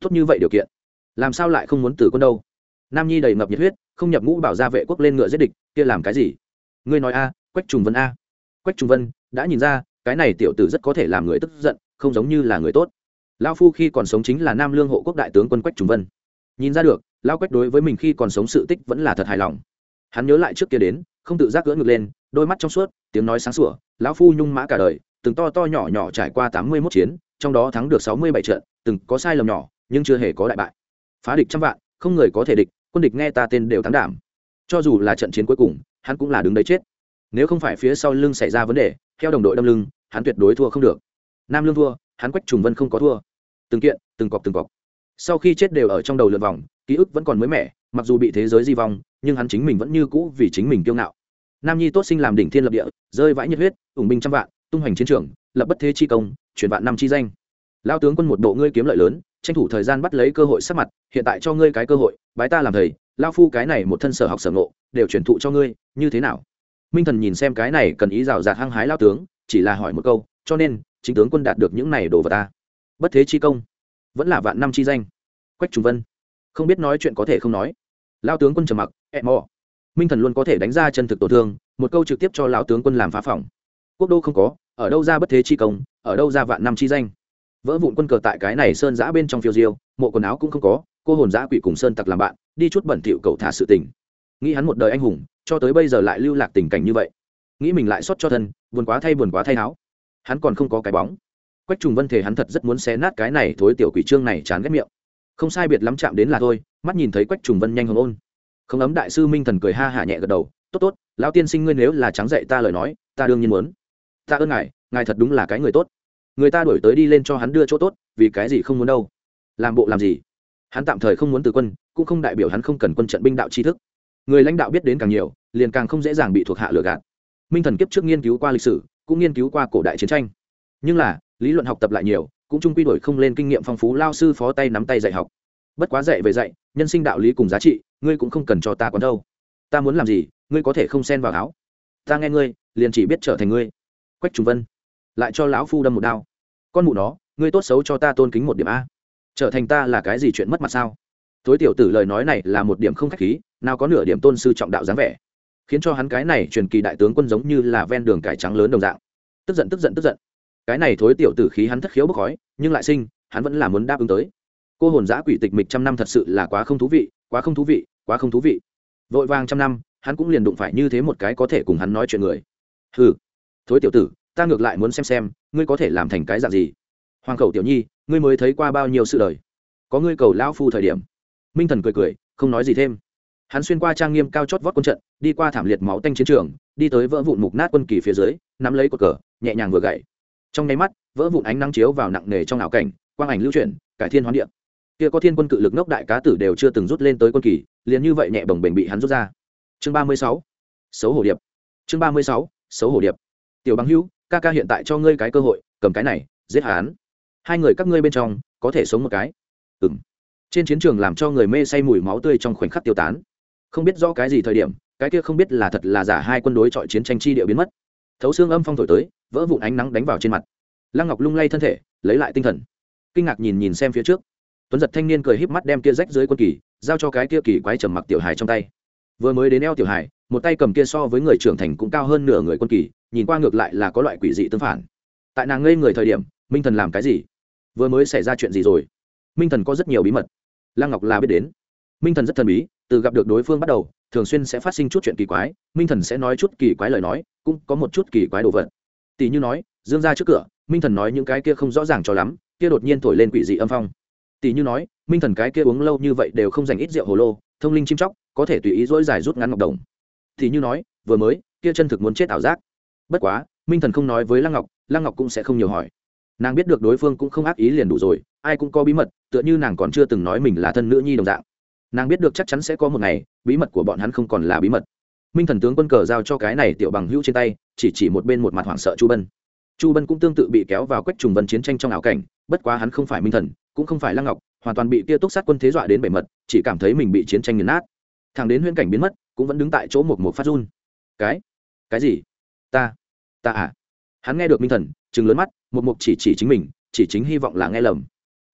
Tốt như vậy điều kiện. Làm sao lại không muốn tử quân đâu? Nam nhi đầy ngập nhiệt huyết, không nhập ngũ bảo gia vệ quốc lên ngựa giết địch, kia làm cái gì? Ngươi nói a, quách trùng vân a. Quách trùng vân đã nhìn ra, cái này tiểu tử rất có thể làm người tức giận, không giống như là người tốt. Lao phu khi còn sống chính là nam lương hộ quốc đại tướng quân quách trùng vân. Nhìn ra được lao quách đối với mình khi còn sống sự tích vẫn là thật hài lòng. Hắn nhớ lại trước kia đến, không tự giác gỡ ngược lên, đôi mắt trong suốt, tiếng nói sáng sủa, lão phu nhung mã cả đời, từng to to nhỏ nhỏ trải qua tám mươi mốt chiến, trong đó thắng được sáu mươi bảy trận, từng có sai lầm nhỏ, nhưng chưa hề có đại bại. Phá địch trăm vạn, không người có thể địch, quân địch nghe ta tên đều thắng đảm. Cho dù là trận chiến cuối cùng, hắn cũng là đứng đấy chết. Nếu không phải phía sau lưng xảy ra vấn đề, theo đồng đội đâm lưng, hắn tuyệt đối thua không được. Nam lương thua, hắn quách trùng vân không có thua. Từng kiện, từng cọc từng cọc sau khi chết đều ở trong đầu lượt vòng, ký ức vẫn còn mới mẻ, mặc dù bị thế giới di vong, nhưng hắn chính mình vẫn như cũ vì chính mình kiêu ngạo. Nam nhi tốt sinh làm đỉnh thiên lập địa, rơi vãi nhiệt huyết, ủng binh trăm vạn, tung hoành chiến trường, lập bất thế chi công, chuyển vạn năm chi danh. Lao tướng quân một bộ ngươi kiếm lợi lớn, tranh thủ thời gian bắt lấy cơ hội sắp mặt, hiện tại cho ngươi cái cơ hội, bái ta làm thầy, lao phu cái này một thân sở học sở ngộ, đều truyền thụ cho ngươi, như thế nào? Minh thần nhìn xem cái này cần ý rào rạt hăng hái lao tướng, chỉ là hỏi một câu, cho nên, chính tướng quân đạt được những này đồ vật ta. Bất thế chi công vẫn là vạn năm chi danh. Quách trùng vân, không biết nói chuyện có thể không nói. Lao tướng quân trầm mặc ẹ mò. Minh thần luôn có thể đánh ra chân thực tổn thương, một câu trực tiếp cho lão tướng quân làm phá phỏng. Quốc đô không có, ở đâu ra bất thế chi công, ở đâu ra vạn năm chi danh. Vỡ vụn quân cờ tại cái này sơn giã bên trong phiêu diêu, mộ quần áo cũng không có, cô hồn giã quỷ cùng sơn tặc làm bạn, đi chút bẩn thỉu cầu thả sự tình. Nghĩ hắn một đời anh hùng, cho tới bây giờ lại lưu lạc tình cảnh như vậy. Nghĩ mình lại xót cho thân, buồn quá thay buồn quá thay áo. Hắn còn không có cái bóng quách trùng vân thể hắn thật rất muốn xé nát cái này thối tiểu quỷ trương này chán ghét miệng. Không sai biệt lắm chạm đến là thôi, mắt nhìn thấy quách trùng vân nhanh hồng ôn. Không ấm đại sư minh thần cười ha hả nhẹ gật đầu, tốt tốt, lão tiên sinh ngươi nếu là trắng dạy ta lời nói, ta đương nhiên muốn. Ta ơn ngài ngài thật đúng là cái người tốt. Người ta đổi tới đi lên cho hắn đưa chỗ tốt, vì cái gì không muốn đâu? Làm bộ làm gì? Hắn tạm thời không muốn từ quân, cũng không đại biểu hắn không cần quân trận binh đạo tri thức. Người lãnh đạo biết đến càng nhiều, liền càng không dễ dàng bị thuộc hạ lừa gạt. Minh thần kiếp trước nghiên cứu qua lịch sử, cũng nghiên cứu qua cổ đại chiến tranh. Nhưng là lý luận học tập lại nhiều, cũng chung quy đổi không lên kinh nghiệm phong phú, lao sư phó tay nắm tay dạy học. Bất quá dạy về dạy, nhân sinh đạo lý cùng giá trị, ngươi cũng không cần cho ta còn đâu. Ta muốn làm gì, ngươi có thể không xen vào áo. Ta nghe ngươi, liền chỉ biết trở thành ngươi. Quách trùng vân, lại cho lão phu đâm một đao. Con mụ nó, ngươi tốt xấu cho ta tôn kính một điểm a. Trở thành ta là cái gì chuyện mất mặt sao? Tối tiểu tử lời nói này là một điểm không khách khí, nào có nửa điểm tôn sư trọng đạo dáng vẻ. Khiến cho hắn cái này truyền kỳ đại tướng quân giống như là ven đường cải trắng lớn đồng dạng. Tức giận tức giận tức giận cái này thối tiểu tử khí hắn thất khiếu bốc khói, nhưng lại sinh, hắn vẫn là muốn đáp ứng tới. Cô hồn giã quỷ tịch mịch trăm năm thật sự là quá không thú vị, quá không thú vị, quá không thú vị. Vội vàng trăm năm, hắn cũng liền đụng phải như thế một cái có thể cùng hắn nói chuyện người. Ừ thối tiểu tử, ta ngược lại muốn xem xem, ngươi có thể làm thành cái dạng gì? Hoàng khẩu tiểu nhi, ngươi mới thấy qua bao nhiêu sự đời? Có ngươi cầu lão phu thời điểm. Minh thần cười cười, không nói gì thêm. Hắn xuyên qua trang nghiêm cao chót vót quân trận, đi qua thảm liệt máu tanh chiến trường, đi tới vỡ vụn mục nát quân kỳ phía dưới, nắm lấy cột cờ, nhẹ nhàng vừa gậy trong nháy mắt, vỡ vụn ánh nắng chiếu vào nặng nề trong ảo cảnh, quang ảnh lưu chuyển, cải thiên hoán điệp kia có thiên quân cự lực nốc đại cá tử đều chưa từng rút lên tới quân kỳ, liền như vậy nhẹ bồng bềnh bị hắn rút ra. Chương ba mươi sáu, xấu hổ điệp. Chương ba mươi sáu, xấu hổ điệp. Tiểu bằng hữu, ca ca hiện tại cho ngươi cái cơ hội, cầm cái này, giết hắn. Hai người các ngươi bên trong, có thể sống một cái. Ừng trên chiến trường làm cho người mê say mùi máu tươi trong khoảnh khắc tiêu tán. Không biết rõ cái gì thời điểm, cái kia không biết là thật là giả hai quân đối chọi chiến tranh chi địa biến mất. Thấu xương âm phong thổi tới vỡ vụn ánh nắng đánh vào trên mặt. Lăng ngọc lung lay thân thể, lấy lại tinh thần. Kinh ngạc nhìn nhìn xem phía trước. Tuấn giật thanh niên cười híp mắt đem kia rách dưới quân kỳ, giao cho cái kia kỳ quái trầm mặc tiểu hài trong tay. Vừa mới đến eo tiểu hài, một tay cầm kia so với người trưởng thành cũng cao hơn nửa người quân kỳ, nhìn qua ngược lại là có loại quỷ dị tương phản. Tại nàng ngây người thời điểm, minh thần làm cái gì? Vừa mới xảy ra chuyện gì rồi? Minh thần có rất nhiều bí mật. Lăng ngọc là biết đến. Minh thần rất thần bí, từ gặp được đối phương bắt đầu, thường xuyên sẽ phát sinh chút chuyện kỳ quái, minh thần sẽ nói chút kỳ quái lời nói, cũng có một chút kỳ quái đồ vật tỷ như nói, dương ra trước cửa, minh thần nói những cái kia không rõ ràng cho lắm, kia đột nhiên thổi lên quỷ dị âm phong. Tỷ như nói, minh thần cái kia uống lâu như vậy đều không dành ít rượu hồ lô, thông linh chim chóc, có thể tùy ý dỗi dài rút ngắn ngọc đồng. Tỷ như nói, vừa mới, kia chân thực muốn chết ảo giác. Bất quá, minh thần không nói với lăng ngọc lăng ngọc cũng sẽ không nhiều hỏi. Nàng biết được đối phương cũng không ác ý liền đủ rồi, ai cũng có bí mật, tựa như nàng còn chưa từng nói mình là thân nữ nhi đồng dạng. Nàng biết được chắc chắn sẽ có một ngày, bí mật của bọn hắn không còn là bí mật. Minh thần tướng quân cờ giao cho cái này tiểu bằng hữu trên tay chỉ chỉ một bên một mặt hoảng sợ chu bân. Chu bân cũng tương tự bị kéo vào quách trùng vân chiến tranh trong ảo cảnh, bất quá hắn không phải minh thần, cũng không phải lăng ngọc, hoàn toàn bị tia túc sát quân thế dọa đến bể mật, chỉ cảm thấy mình bị chiến tranh nghiền nát. Thằng đến huyễn cảnh biến mất, cũng vẫn đứng tại chỗ một một phát run. Cái? Cái gì? Ta? Ta à? Hắn nghe được minh thần chừng lớn mắt, một mục chỉ chỉ chính mình, chỉ chính hy vọng là nghe lầm.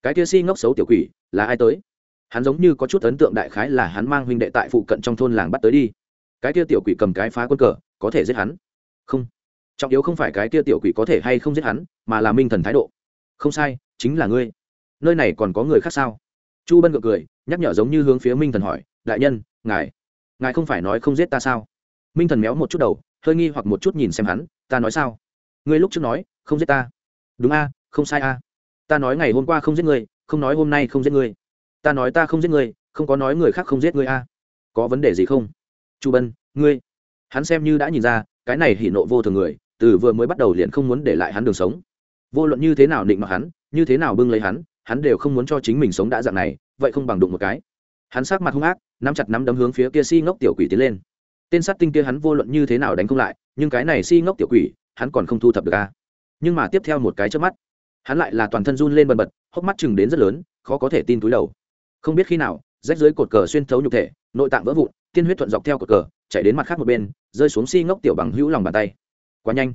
Cái kia si ngốc xấu tiểu quỷ, là ai tới? Hắn giống như có chút ấn tượng đại khái là hắn mang huynh đệ tại phụ cận trong thôn làng bắt tới đi. Cái kia tiểu quỷ cầm cái phá quân cờ, có thể giết hắn? Không. Trọng yếu không phải cái kia tiểu quỷ có thể hay không giết hắn, mà là minh thần thái độ. Không sai, chính là ngươi. Nơi này còn có người khác sao? Chu bân gượng cười, nhắc nhở giống như hướng phía minh thần hỏi, đại nhân, ngài ngài không phải nói không giết ta sao? Minh thần méo một chút đầu, hơi nghi hoặc một chút nhìn xem hắn, ta nói sao? Ngươi lúc trước nói, không giết ta. Đúng a, không sai a. Ta nói ngày hôm qua không giết ngươi, không nói hôm nay không giết ngươi. Ta nói ta không giết ngươi, không có nói người khác không giết ngươi a. Có vấn đề gì không? Chu bân, ngươi. Hắn xem như đã nhìn ra cái này hỉ nộ vô thường người, từ vừa mới bắt đầu liền không muốn để lại hắn đường sống. Vô luận như thế nào định mặc hắn, như thế nào bưng lấy hắn hắn đều không muốn cho chính mình sống đã dạng này, vậy không bằng đụng một cái. Hắn sát mặt hung ác, nắm chặt nắm đấm hướng phía kia si ngốc tiểu quỷ tiến lên. Tên sát tinh kia hắn vô luận như thế nào đánh không lại, nhưng cái này si ngốc tiểu quỷ, hắn còn không thu thập được a nhưng mà tiếp theo một cái trước mắt, hắn lại là toàn thân run lên bần bật, hốc mắt chừng đến rất lớn, khó có thể tin túi đầu. Không biết khi nào, rách dưới cột cờ xuyên thấu nhục thể, nội tạng vỡ vụn, tiên huyết thuận dọc theo cột cờ chạy đến mặt khác một bên, rơi xuống si ngốc tiểu bằng hữu lòng bàn tay. Quá nhanh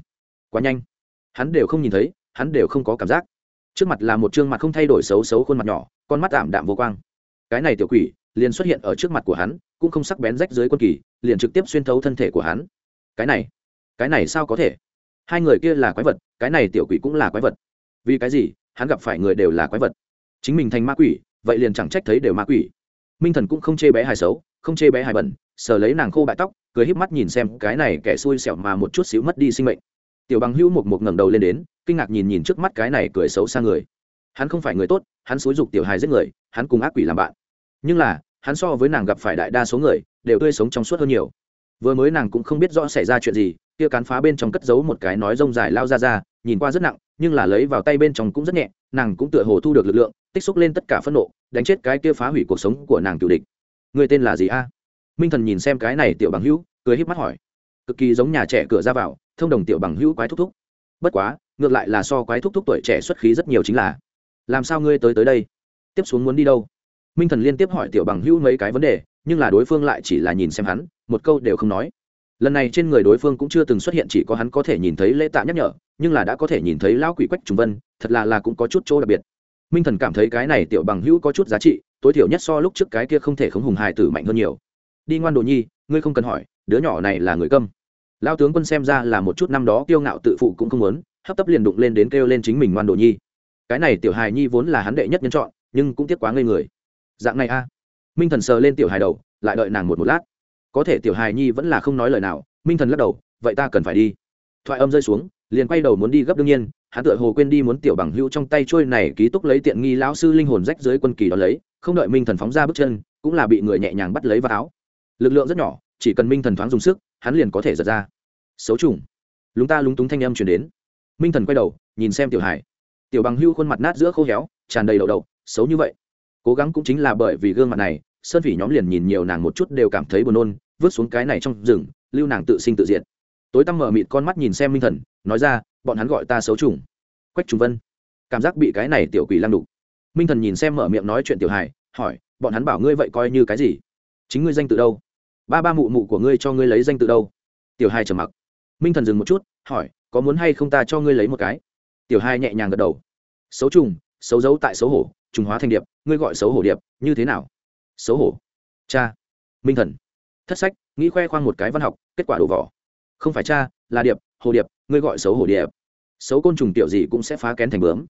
quá nhanh. Hắn đều không nhìn thấy, hắn đều không có cảm giác. Trước mặt là một chương mặt không thay đổi xấu xấu khuôn mặt nhỏ, con mắt tạm đạm vô quang. Cái này tiểu quỷ, liền xuất hiện ở trước mặt của hắn, cũng không sắc bén rách dưới quân kỳ, liền trực tiếp xuyên thấu thân thể của hắn. Cái này cái này sao có thể? Hai người kia là quái vật, cái này tiểu quỷ cũng là quái vật. Vì cái gì, hắn gặp phải người đều là quái vật. Chính mình thành ma quỷ, vậy liền chẳng trách thấy đều ma quỷ. Minh thần cũng không chê bé hài xấu, không chê bé hài bẩn sờ lấy nàng khô bại tóc, cười híp mắt nhìn xem cái này kẻ xui xẻo mà một chút xíu mất đi sinh mệnh. Tiểu bằng hữu một một ngẩng đầu lên đến, kinh ngạc nhìn nhìn trước mắt cái này cười xấu xa người. Hắn không phải người tốt, hắn xúi dục tiểu hài giết người, hắn cùng ác quỷ làm bạn. Nhưng là, hắn so với nàng gặp phải đại đa số người, đều tươi sống trong suốt hơn nhiều. Vừa mới nàng cũng không biết rõ xảy ra chuyện gì, kia cán phá bên trong cất giấu một cái nói rông dài lao ra ra, nhìn qua rất nặng, nhưng là lấy vào tay bên trong cũng rất nhẹ, nàng cũng tựa hồ thu được lực lượng, tích xúc lên tất cả phẫn nộ, đánh chết cái kia phá hủy cuộc sống của nàng cựu địch. Người tên là gì a? Minh thần nhìn xem cái này tiểu bằng hữu, cười híp mắt hỏi. Cực kỳ giống nhà trẻ cửa ra vào, thông đồng tiểu bằng hữu quái thúc thúc. Bất quá, ngược lại là so quái thúc thúc tuổi trẻ xuất khí rất nhiều chính là. Làm sao ngươi tới tới đây? Tiếp xuống muốn đi đâu? Minh thần liên tiếp hỏi tiểu bằng hữu mấy cái vấn đề, nhưng là đối phương lại chỉ là nhìn xem hắn, một câu đều không nói. Lần này trên người đối phương cũng chưa từng xuất hiện, chỉ có hắn có thể nhìn thấy lễ tạ nhắc nhở, nhưng là đã có thể nhìn thấy lão quỷ quách trùng vân, thật là là cũng có chút chỗ đặc biệt. Minh thần cảm thấy cái này tiểu bằng hữu có chút giá trị, tối thiểu nhất so lúc trước cái kia không thể khống hùng hài tử mạnh hơn nhiều đi ngoan đồ nhi, ngươi không cần hỏi, đứa nhỏ này là người câm. Lao tướng quân xem ra là một chút năm đó kiêu ngạo tự phụ cũng không muốn, hấp tấp liền đụng lên đến kêu lên chính mình ngoan đồ nhi. Cái này tiểu hài nhi vốn là hắn đệ nhất nhân chọn, nhưng cũng tiếc quá ngây người. Dạng này a. Minh thần sờ lên tiểu hài đầu, lại đợi nàng một một lát. Có thể tiểu hài nhi vẫn là không nói lời nào, minh thần lắc đầu, vậy ta cần phải đi. Thoại âm rơi xuống, liền quay đầu muốn đi gấp đương nhiên, hắn tựa hồ quên đi muốn tiểu bằng hữu trong tay trôi này ký túc lấy tiện nghi lão sư linh hồn rách dưới quân kỳ đó lấy, không đợi minh thần phóng ra bước chân, cũng là bị người nhẹ nhàng bắt lấy vào áo lực lượng rất nhỏ, chỉ cần minh thần thoáng dùng sức, hắn liền có thể giật ra. Xấu trùng. Lúng ta lúng túng thanh âm chuyển đến. Minh thần quay đầu, nhìn xem tiểu hải. Tiểu bằng hưu khuôn mặt nát giữa khô héo, tràn đầy đầu đầu xấu như vậy. Cố gắng cũng chính là bởi vì gương mặt này, sơn phỉ nhóm liền nhìn nhiều nàng một chút đều cảm thấy buồn nôn, vứt xuống cái này trong rừng, lưu nàng tự sinh tự diệt. Tối tăm mở mịt con mắt nhìn xem minh thần, nói ra, bọn hắn gọi ta xấu trùng. Quách trùng vân. Cảm giác bị cái này tiểu quỷ lăng đục. Minh thần nhìn xem mở miệng nói chuyện tiểu hài hỏi, bọn hắn bảo ngươi vậy coi như cái gì? Chính ngươi danh tự đâu? Ba ba mụ mụ của ngươi cho ngươi lấy danh tự đâu? Tiểu hai trầm mặc. Minh thần dừng một chút, hỏi, có muốn hay không ta cho ngươi lấy một cái? Tiểu hai nhẹ nhàng gật đầu. Xấu trùng, xấu dấu tại xấu hổ, trùng hóa thành điệp, ngươi gọi xấu hổ điệp, như thế nào? Xấu hổ. Cha. Minh thần. Thất sách, nghĩ khoe khoang một cái văn học, kết quả đổ vỏ. Không phải cha, là điệp, hồ điệp, ngươi gọi xấu hổ điệp. Xấu côn trùng tiểu gì cũng sẽ phá kén thành bướm.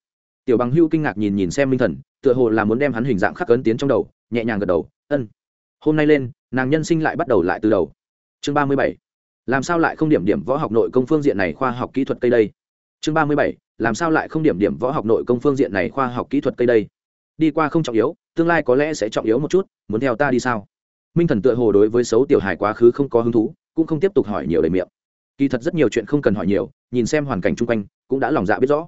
Tiểu bằng hưu kinh ngạc nhìn nhìn xem minh thần, tựa hồ là muốn đem hắn hình dạng khắc ấn tiến trong đầu, nhẹ nhàng gật đầu, ân hôm nay lên, nàng nhân sinh lại bắt đầu lại từ đầu. Chương ba mươi bảy. Làm sao lại không điểm điểm võ học nội công phương diện này khoa học kỹ thuật cây đây? Chương ba mươi bảy. Làm sao lại không điểm điểm võ học nội công phương diện này khoa học kỹ thuật cây đây? Đi qua không trọng yếu, tương lai có lẽ sẽ trọng yếu một chút, muốn theo ta đi sao? Minh thần tựa hồ đối với xấu tiểu hài quá khứ không có hứng thú, cũng không tiếp tục hỏi nhiều đầy miệng. Kỳ thật rất nhiều chuyện không cần hỏi nhiều, nhìn xem hoàn cảnh chung quanh, cũng đã lòng dạ biết rõ.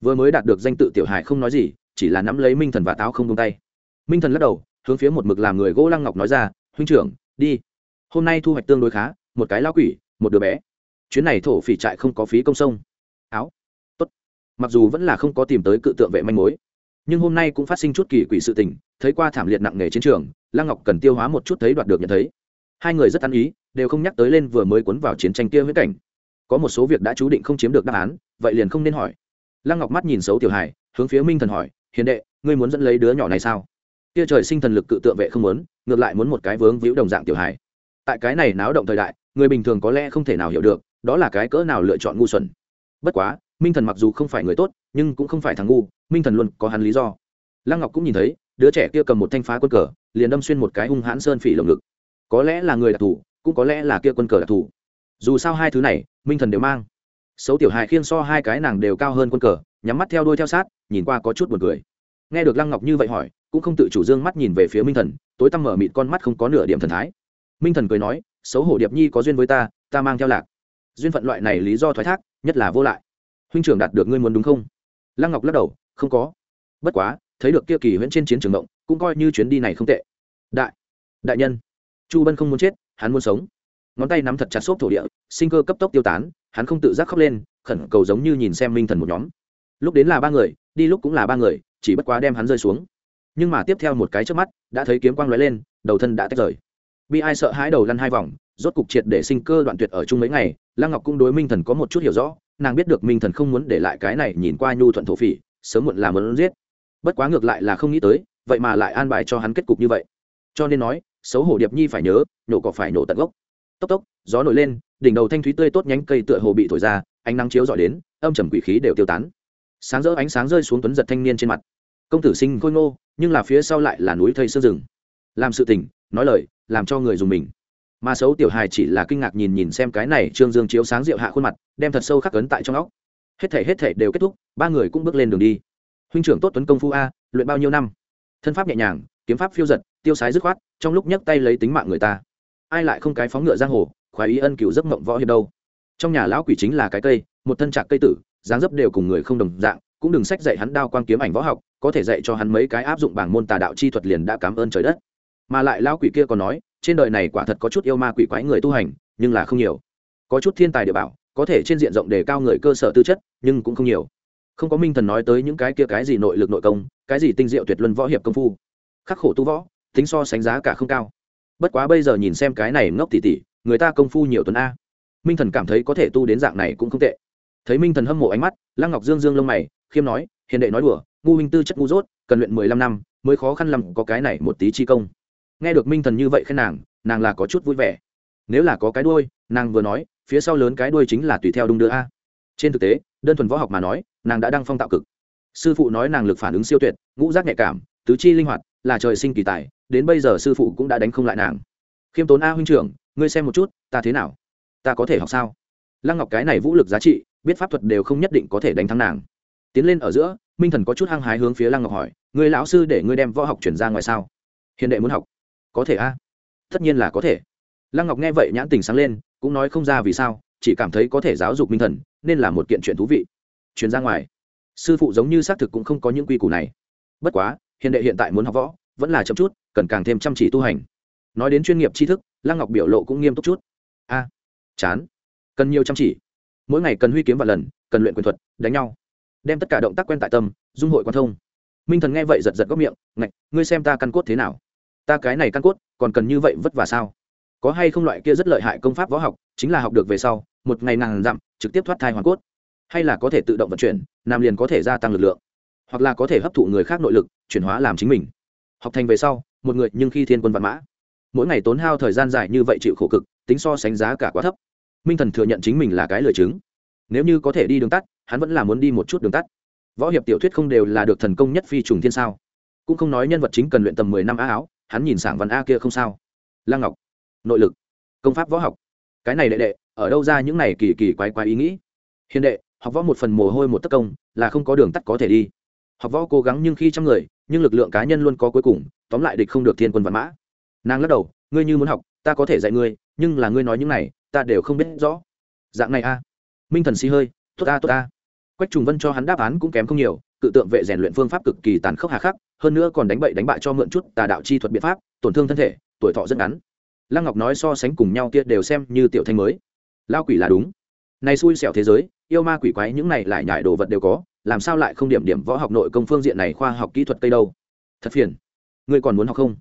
Vừa mới đạt được danh tự tiểu hài không nói gì, chỉ là nắm lấy minh thần và táo không tung tay. Minh thần lắc đầu hướng phía một mực làm người gỗ lăng ngọc nói ra, huynh trưởng, đi. Hôm nay thu hoạch tương đối khá, một cái lao quỷ, một đứa bé. Chuyến này thổ phỉ trại không có phí công sông. Áo. Tốt. Mặc dù vẫn là không có tìm tới cự tượng vệ manh mối, nhưng hôm nay cũng phát sinh chút kỳ quỷ sự tình, thấy qua thảm liệt nặng nề chiến trường, lăng ngọc cần tiêu hóa một chút thấy đoạt được nhận thấy. Hai người rất ăn ý, đều không nhắc tới lên vừa mới cuốn vào chiến tranh kia huyết cảnh. Có một số việc đã chú định không chiếm được đáp án, vậy liền không nên hỏi. Lăng ngọc mắt nhìn xấu tiểu hài hướng phía minh thần hỏi, hiền đệ, ngươi muốn dẫn lấy đứa nhỏ này sao? Kia trời sinh thần lực cự tượng vệ không muốn, ngược lại muốn một cái vướng víu đồng dạng tiểu hài. Tại cái này náo động thời đại, người bình thường có lẽ không thể nào hiểu được, đó là cái cỡ nào lựa chọn ngu xuẩn. Bất quá, minh thần mặc dù không phải người tốt, nhưng cũng không phải thằng ngu, minh thần luôn có hắn lý do. Lăng ngọc cũng nhìn thấy, đứa trẻ kia cầm một thanh phá quân cờ, liền đâm xuyên một cái hung hãn sơn phỉ lồng ngực. Có lẽ là người đặc thù, cũng có lẽ là kia quân cờ đặc thù. Dù sao hai thứ này, minh thần đều mang. Xấu tiểu hài khiêng so hai cái nàng đều cao hơn quân cờ, nhắm mắt theo đuôi theo sát, nhìn qua có chút b u ồ n cười. Nghe được lăng ngọc như vậy hỏi cũng không tự chủ dương mắt nhìn về phía minh thần, tối tăm mở mịt con mắt không có nửa điểm thần thái. Minh thần cười nói, xấu hổ điệp nhi có duyên với ta ta mang theo lạc. Duyên phận loại này lý do thoái thác, nhất là vô lại. Huynh trưởng đạt được ngươi muốn đúng không? Lăng ngọc lắc đầu, không có. Bất quá, thấy được kia kỳ huyễn trên chiến trường động, cũng coi như chuyến đi này không tệ. Đại đại nhân. Chu bân không muốn chết, hắn muốn sống. Ngón tay nắm thật chặt xốp thổ địa, sinh cơ cấp tốc tiêu tán, hắn không tự giác khóc lên, khẩn cầu giống như nhìn xem minh thần một nhóm. Lúc đến là ba người, đi lúc cũng là ba người, chỉ bất quá đem hắn rơi xuống nhưng mà tiếp theo một cái trước mắt, đã thấy kiếm quang lóe lên, đầu thân đã tách rời. Bi ai sợ hãi đầu lăn hai vòng, rốt cục triệt để sinh cơ đoạn tuyệt ở chung mấy ngày, lăng ngọc cũng đối minh thần có một chút hiểu rõ, nàng biết được minh thần không muốn để lại cái này nhìn qua nhu thuận thổ phỉ, sớm muộn làm muốn giết. Bất quá ngược lại là không nghĩ tới, vậy mà lại an bài cho hắn kết cục như vậy. Cho nên nói, xấu hổ điệp nhi phải nhớ, nhổ cỏ phải nổ tận gốc. Tốc tốc, gió nổi lên, đỉnh đầu thanh thúy tươi tốt nhánh cây tựa hồ bị thổi ra, ánh nắng chiếu dọi đến, âm trầm quỷ khí đều tiêu tán. Sáng rỡ ánh sáng rơi xuống tuấn giật thanh niên trên mặt. Công tử sinh khôi ngô nhưng là phía sau lại là núi thây sương rừng. Làm sự tình, nói lời, làm cho người dùng mình. Mà xấu tiểu hài chỉ là kinh ngạc nhìn nhìn xem cái này trương dương chiếu sáng rượu hạ khuôn mặt, đem thật sâu khắc ấn tại trong óc. Hết thể hết thể đều kết thúc, ba người cũng bước lên đường đi. Huynh trưởng tốt tuấn công phu a, luyện bao nhiêu năm? Thân pháp nhẹ nhàng, kiếm pháp phiêu giật, tiêu sái dứt khoát, trong lúc nhấc tay lấy tính mạng người ta. Ai lại không cái phóng ngựa giang hồ, khoái ý ân cựu giấc mộng võ hiệp đâu. Trong nhà lão quỷ chính là cái cây, một thân trạc cây tử, dáng dấp đều cùng người không đồng dạng cũng đừng sách dạy hắn đao quang kiếm ảnh võ học, có thể dạy cho hắn mấy cái áp dụng bảng môn tà đạo chi thuật liền đã cảm ơn trời đất. Mà lại lão quỷ kia còn nói, trên đời này quả thật có chút yêu ma quỷ quái người tu hành, nhưng là không nhiều. Có chút thiên tài địa bảo, có thể trên diện rộng đề cao người cơ sở tư chất, nhưng cũng không nhiều. Không có minh thần nói tới những cái kia cái gì nội lực nội công, cái gì tinh diệu tuyệt luân võ hiệp công phu. Khắc khổ tu võ, tính so sánh giá cả không cao. Bất quá bây giờ nhìn xem cái này ngốc tỉ tỉ người ta công phu nhiều tuần a. Minh thần cảm thấy có thể tu đến dạng này cũng không tệ. Thấy minh thần hâm mộ ánh mắt, lăng ngọc dương dương lông mày khiêm nói, hiền đệ nói đùa, ngu minh tư chất ngu dốt, cần luyện mười lăm năm mới khó khăn lắm, có cái này một tí chi công. Nghe được minh thần như vậy khen nàng nàng là có chút vui vẻ. Nếu là có cái đuôi, nàng vừa nói, phía sau lớn cái đuôi chính là tùy theo đung đưa a. Trên thực tế, đơn thuần võ học mà nói, nàng đã đăng phong tạo cực. Sư phụ nói nàng lực phản ứng siêu tuyệt, ngũ giác nhạy cảm, tứ chi linh hoạt, là trời sinh kỳ tài, đến bây giờ sư phụ cũng đã đánh không lại nàng. Khiêm tốn a huynh trưởng, ngươi xem một chút, ta thế nào? Ta có thể học sao? Lăng ngọc cái này vũ lực giá trị, biết pháp thuật đều không nhất định có thể đánh thắng nàng tiến lên ở giữa, minh thần có chút hăng hái hướng phía lăng ngọc hỏi người lão sư để ngươi đem võ học chuyển ra ngoài sao? Hiện đệ muốn học. Có thể a. Tất nhiên là có thể. Lăng ngọc nghe vậy nhãn tình sáng lên, cũng nói không ra vì sao, chỉ cảm thấy có thể giáo dục minh thần, nên là một kiện chuyện thú vị. Chuyển ra ngoài. Sư phụ giống như xác thực cũng không có những quy củ này. Bất quá hiện đệ hiện tại muốn học võ, vẫn là chậm chút, cần càng thêm chăm chỉ tu hành. Nói đến chuyên nghiệp tri thức, lăng ngọc biểu lộ cũng nghiêm túc chút. A, chán. Cần nhiều chăm chỉ. Mỗi ngày cần huy kiếm vài lần, cần luyện quyền thuật, đánh nhau đem tất cả động tác quen tại tâm, dung hội quan thông. Minh thần nghe vậy giật giật góc miệng, ngạch, ngươi xem ta căn cốt thế nào? Ta cái này căn cốt, còn cần như vậy vất vả sao? Có hay không loại kia rất lợi hại công pháp võ học, chính là học được về sau, một ngày nàng dặm, trực tiếp thoát thai hoàn cốt. Hay là có thể tự động vận chuyển, nam liền có thể gia tăng lực lượng. Hoặc là có thể hấp thụ người khác nội lực, chuyển hóa làm chính mình. Học thành về sau, một người nhưng khi thiên quân văn mã. Mỗi ngày tốn hao thời gian dài như vậy chịu khổ cực, tính so sánh giá cả quá thấp. Minh thần thừa nhận chính mình là cái lời chứng. Nếu như có thể đi đường tắt hắn vẫn là muốn đi một chút đường tắt. Võ hiệp tiểu thuyết không đều là được thần công nhất phi trùng thiên sao? Cũng không nói nhân vật chính cần luyện tầm mười năm á áo, hắn nhìn sảng văn a kia không sao. Lang ngọc, nội lực, công pháp võ học. Cái này đệ đệ, ở đâu ra những này kỳ kỳ quái quái ý nghĩ? Hiền đệ, học võ một phần mồ hôi một tất công, là không có đường tắt có thể đi. Học võ cố gắng nhưng khi trăm người, nhưng lực lượng cá nhân luôn có cuối cùng, tóm lại địch không được thiên quân văn mã. Nàng lắc đầu, ngươi như muốn học, ta có thể dạy ngươi, nhưng là ngươi nói những này, ta đều không biết rõ. Dạng này a. Minh thần xì hơi, tốt ta tốt ta quách trùng vân cho hắn đáp án cũng kém không nhiều, cự tượng vệ rèn luyện phương pháp cực kỳ tàn khốc hà khắc, hơn nữa còn đánh bậy đánh bại cho mượn chút tà đạo chi thuật biện pháp, tổn thương thân thể, tuổi thọ rất ngắn. Lăng ngọc nói so sánh cùng nhau kia đều xem như tiểu thanh mới. Lao quỷ là đúng. Này xui xẻo thế giới, yêu ma quỷ quái những này lại nhải đồ vật đều có, làm sao lại không điểm điểm võ học nội công phương diện này khoa học kỹ thuật tây đâu? Thật phiền. Ngươi còn muốn học không?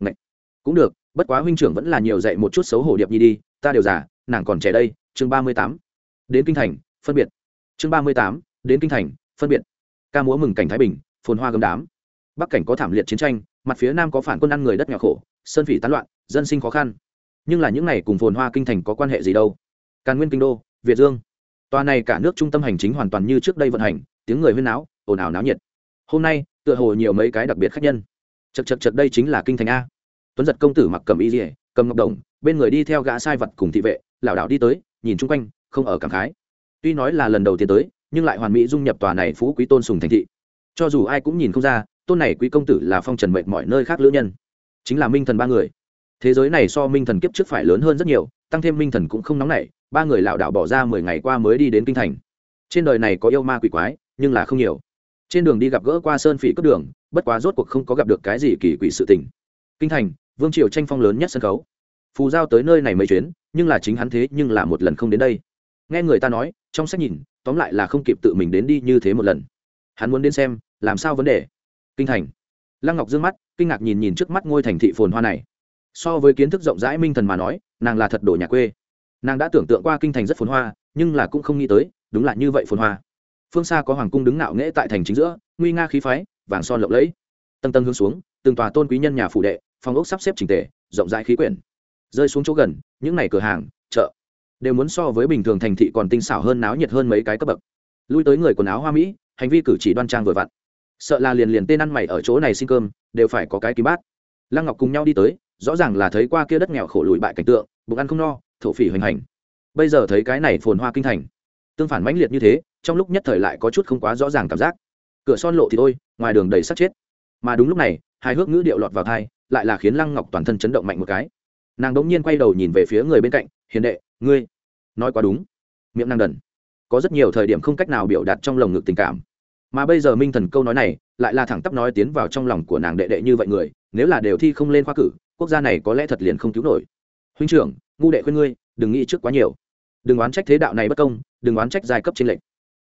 Ngậy. cũng được, bất quá huynh trưởng vẫn là nhiều dạy một chút xấu hổ điệp nhi đi, ta đều già, nàng còn trẻ đây, chương ba mươi tám. Đến kinh thành, phân biệt chương ba mươi tám, đến kinh thành, phân biệt. Ca múa mừng cảnh thái bình, phồn hoa gấm đám. Bắc cảnh có thảm liệt chiến tranh, mặt phía nam có phản quân ăn người đất nhỏ khổ, sơn phỉ tán loạn, dân sinh khó khăn. Nhưng là những này cùng phồn hoa kinh thành có quan hệ gì đâu? Càn nguyên kinh đô, việt dương. Tòa này cả nước trung tâm hành chính hoàn toàn như trước đây vận hành, tiếng người huyên náo, ồn ào náo nhiệt. Hôm nay, tựa hồ nhiều mấy cái đặc biệt khách nhân. Chật chật chật đây chính là kinh thành a. Tuấn giật công tử mặc cầm y dỉa cầm ngọc đồng, bên người đi theo gã sai vật cùng thị vệ, lảo đảo đi tới, nhìn chung quanh, không ở cảm khái tuy nói là lần đầu tiên tới, nhưng lại hoàn mỹ dung nhập tòa này phú quý tôn sùng thành thị. Cho dù ai cũng nhìn không ra, tôn này quý công tử là phong trần mệnh mọi nơi khác lữ nhân. Chính là minh thần ba người. Thế giới này so minh thần kiếp trước phải lớn hơn rất nhiều, tăng thêm minh thần cũng không nóng nảy, ba người lạo đạo bỏ ra mười ngày qua mới đi đến kinh thành. Trên đời này có yêu ma quỷ quái, nhưng là không nhiều. Trên đường đi gặp gỡ qua sơn phỉ cướp đường, bất quá rốt cuộc không có gặp được cái gì kỳ quỷ sự tình. Kinh thành, vương triều tranh phong lớn nhất sân khấu. Phù giao tới nơi này mấy chuyến, nhưng là chính hắn thế nhưng là một lần không đến đây nghe người ta nói, trong sách nhìn, tóm lại là không kịp tự mình đến đi như thế một lần. Hắn muốn đến xem, làm sao vấn đề. Kinh thành. Lăng ngọc d ư ơ n g mắt, kinh ngạc nhìn nhìn trước mắt ngôi thành thị phồn hoa này. So với kiến thức rộng rãi minh thần mà nói, nàng là thật đổ nhà quê. Nàng đã tưởng tượng qua kinh thành rất phồn hoa, nhưng là cũng không nghĩ tới, đúng là như vậy phồn hoa. Phương xa có hoàng cung đứng nạo nghễ tại thành chính giữa, nguy nga khí phái, vàng son lộng lẫy. Tầng tầng hướng xuống, từng tòa tôn quý nhân nhà phủ đệ, phòng ốc sắp xếp trình tề, rộng rãi khí quyển. Rơi xuống chỗ gần, những n à y cửa hàng đều muốn so với bình thường thành thị còn tinh xảo hơn náo nhiệt hơn mấy cái cấp bậc. Lui tới người quần áo hoa mỹ, hành vi cử chỉ đoan trang vừa vặn. Sợ là liền liền tên ăn mày ở chỗ này xin cơm, đều phải có cái ký bát. Lăng ngọc cùng nhau đi tới, rõ ràng là thấy qua kia đất nghèo khổ lùi bại cảnh tượng, bụng ăn không no, thổ phỉ hoành hành. Bây giờ thấy cái này phồn hoa kinh thành, tương phản mãnh liệt như thế, trong lúc nhất thời lại có chút không quá rõ ràng cảm giác. Cửa son lộ thì thôi, ngoài đường đầy sắt chết. Mà đúng lúc này, hai hước ngữ điệu lọt vào thai, lại là khiến lăng ngọc toàn thân chấn động mạnh một cái. Nàng đống nhiên quay đầu nhìn về phía người bên cạnh, hiền đệ, ngươi nói quá đúng. Miệng năng đần. Có rất nhiều thời điểm không cách nào biểu đạt trong lồng ngực tình cảm. Mà bây giờ minh thần câu nói này lại là thẳng tắp nói tiến vào trong lòng của nàng đệ đệ như vậy người, nếu là đều thi không lên khoa cử, quốc gia này có lẽ thật liền không cứu nổi. Huynh trưởng, ngu đệ khuyên ngươi, đừng nghĩ trước quá nhiều. Đừng oán trách thế đạo này bất công, đừng oán trách giai cấp trên lệnh.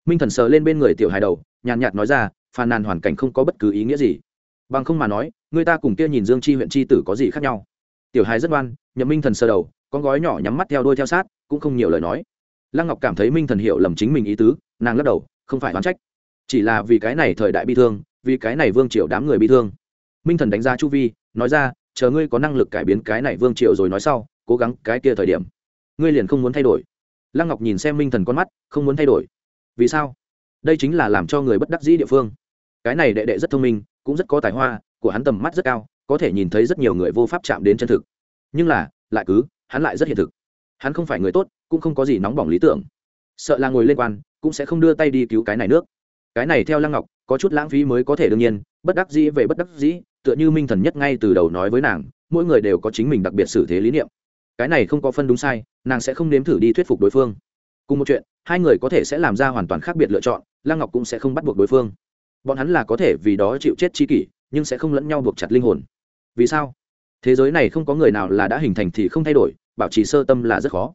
Minh thần sờ lên bên người tiểu hài đầu, nhàn nhạt nói ra, phàn nàn hoàn cảnh không có bất cứ ý nghĩa gì. Bằng không mà nói, người ta cùng kia nhìn dương chi huyện chi tử có gì khác nhau. Tiểu hài rất ngoan, nhậm minh thần sờ đầu con gói nhỏ nhắm mắt theo đuôi theo sát, cũng không nhiều lời nói. Lăng ngọc cảm thấy minh thần hiểu lầm chính mình ý tứ, nàng lắc đầu, không phải oán trách. Chỉ là vì cái này thời đại bi thương, vì cái này vương triều đám người bi thương. Minh thần đánh giá chu vi, nói ra, chờ ngươi có năng lực cải biến cái này vương triều rồi nói sau, cố gắng cái kia thời điểm. Ngươi liền không muốn thay đổi. Lăng ngọc nhìn xem minh thần con mắt, không muốn thay đổi. Vì sao? Đây chính là làm cho người bất đắc dĩ địa phương. Cái này đệ đệ rất thông minh, cũng rất có tài hoa, của hắn tầm mắt rất cao, có thể nhìn thấy rất nhiều người vô pháp chạm đến chân thực. Nhưng là, lại cứ hắn lại rất hiện thực. Hắn không phải người tốt, cũng không có gì nóng bỏng lý tưởng. Sợ là ngồi lên quan, cũng sẽ không đưa tay đi cứu cái này nước. Cái này theo lăng ngọc, có chút lãng phí mới có thể đương nhiên, bất đắc dĩ về bất đắc dĩ, tựa như minh thần nhất ngay từ đầu nói với nàng, mỗi người đều có chính mình đặc biệt xử thế lý niệm. Cái này không có phân đúng sai, nàng sẽ không nếm thử đi thuyết phục đối phương. Cùng một chuyện, hai người có thể sẽ làm ra hoàn toàn khác biệt lựa chọn, lăng ngọc cũng sẽ không bắt buộc đối phương. Bọn hắn là có thể vì đó chịu chết chi kỷ, nhưng sẽ không lẫn nhau buộc chặt linh hồn. Vì sao? Thế giới này không có người nào là đã hình thành thì không thay đổi, bảo trì sơ tâm là rất khó.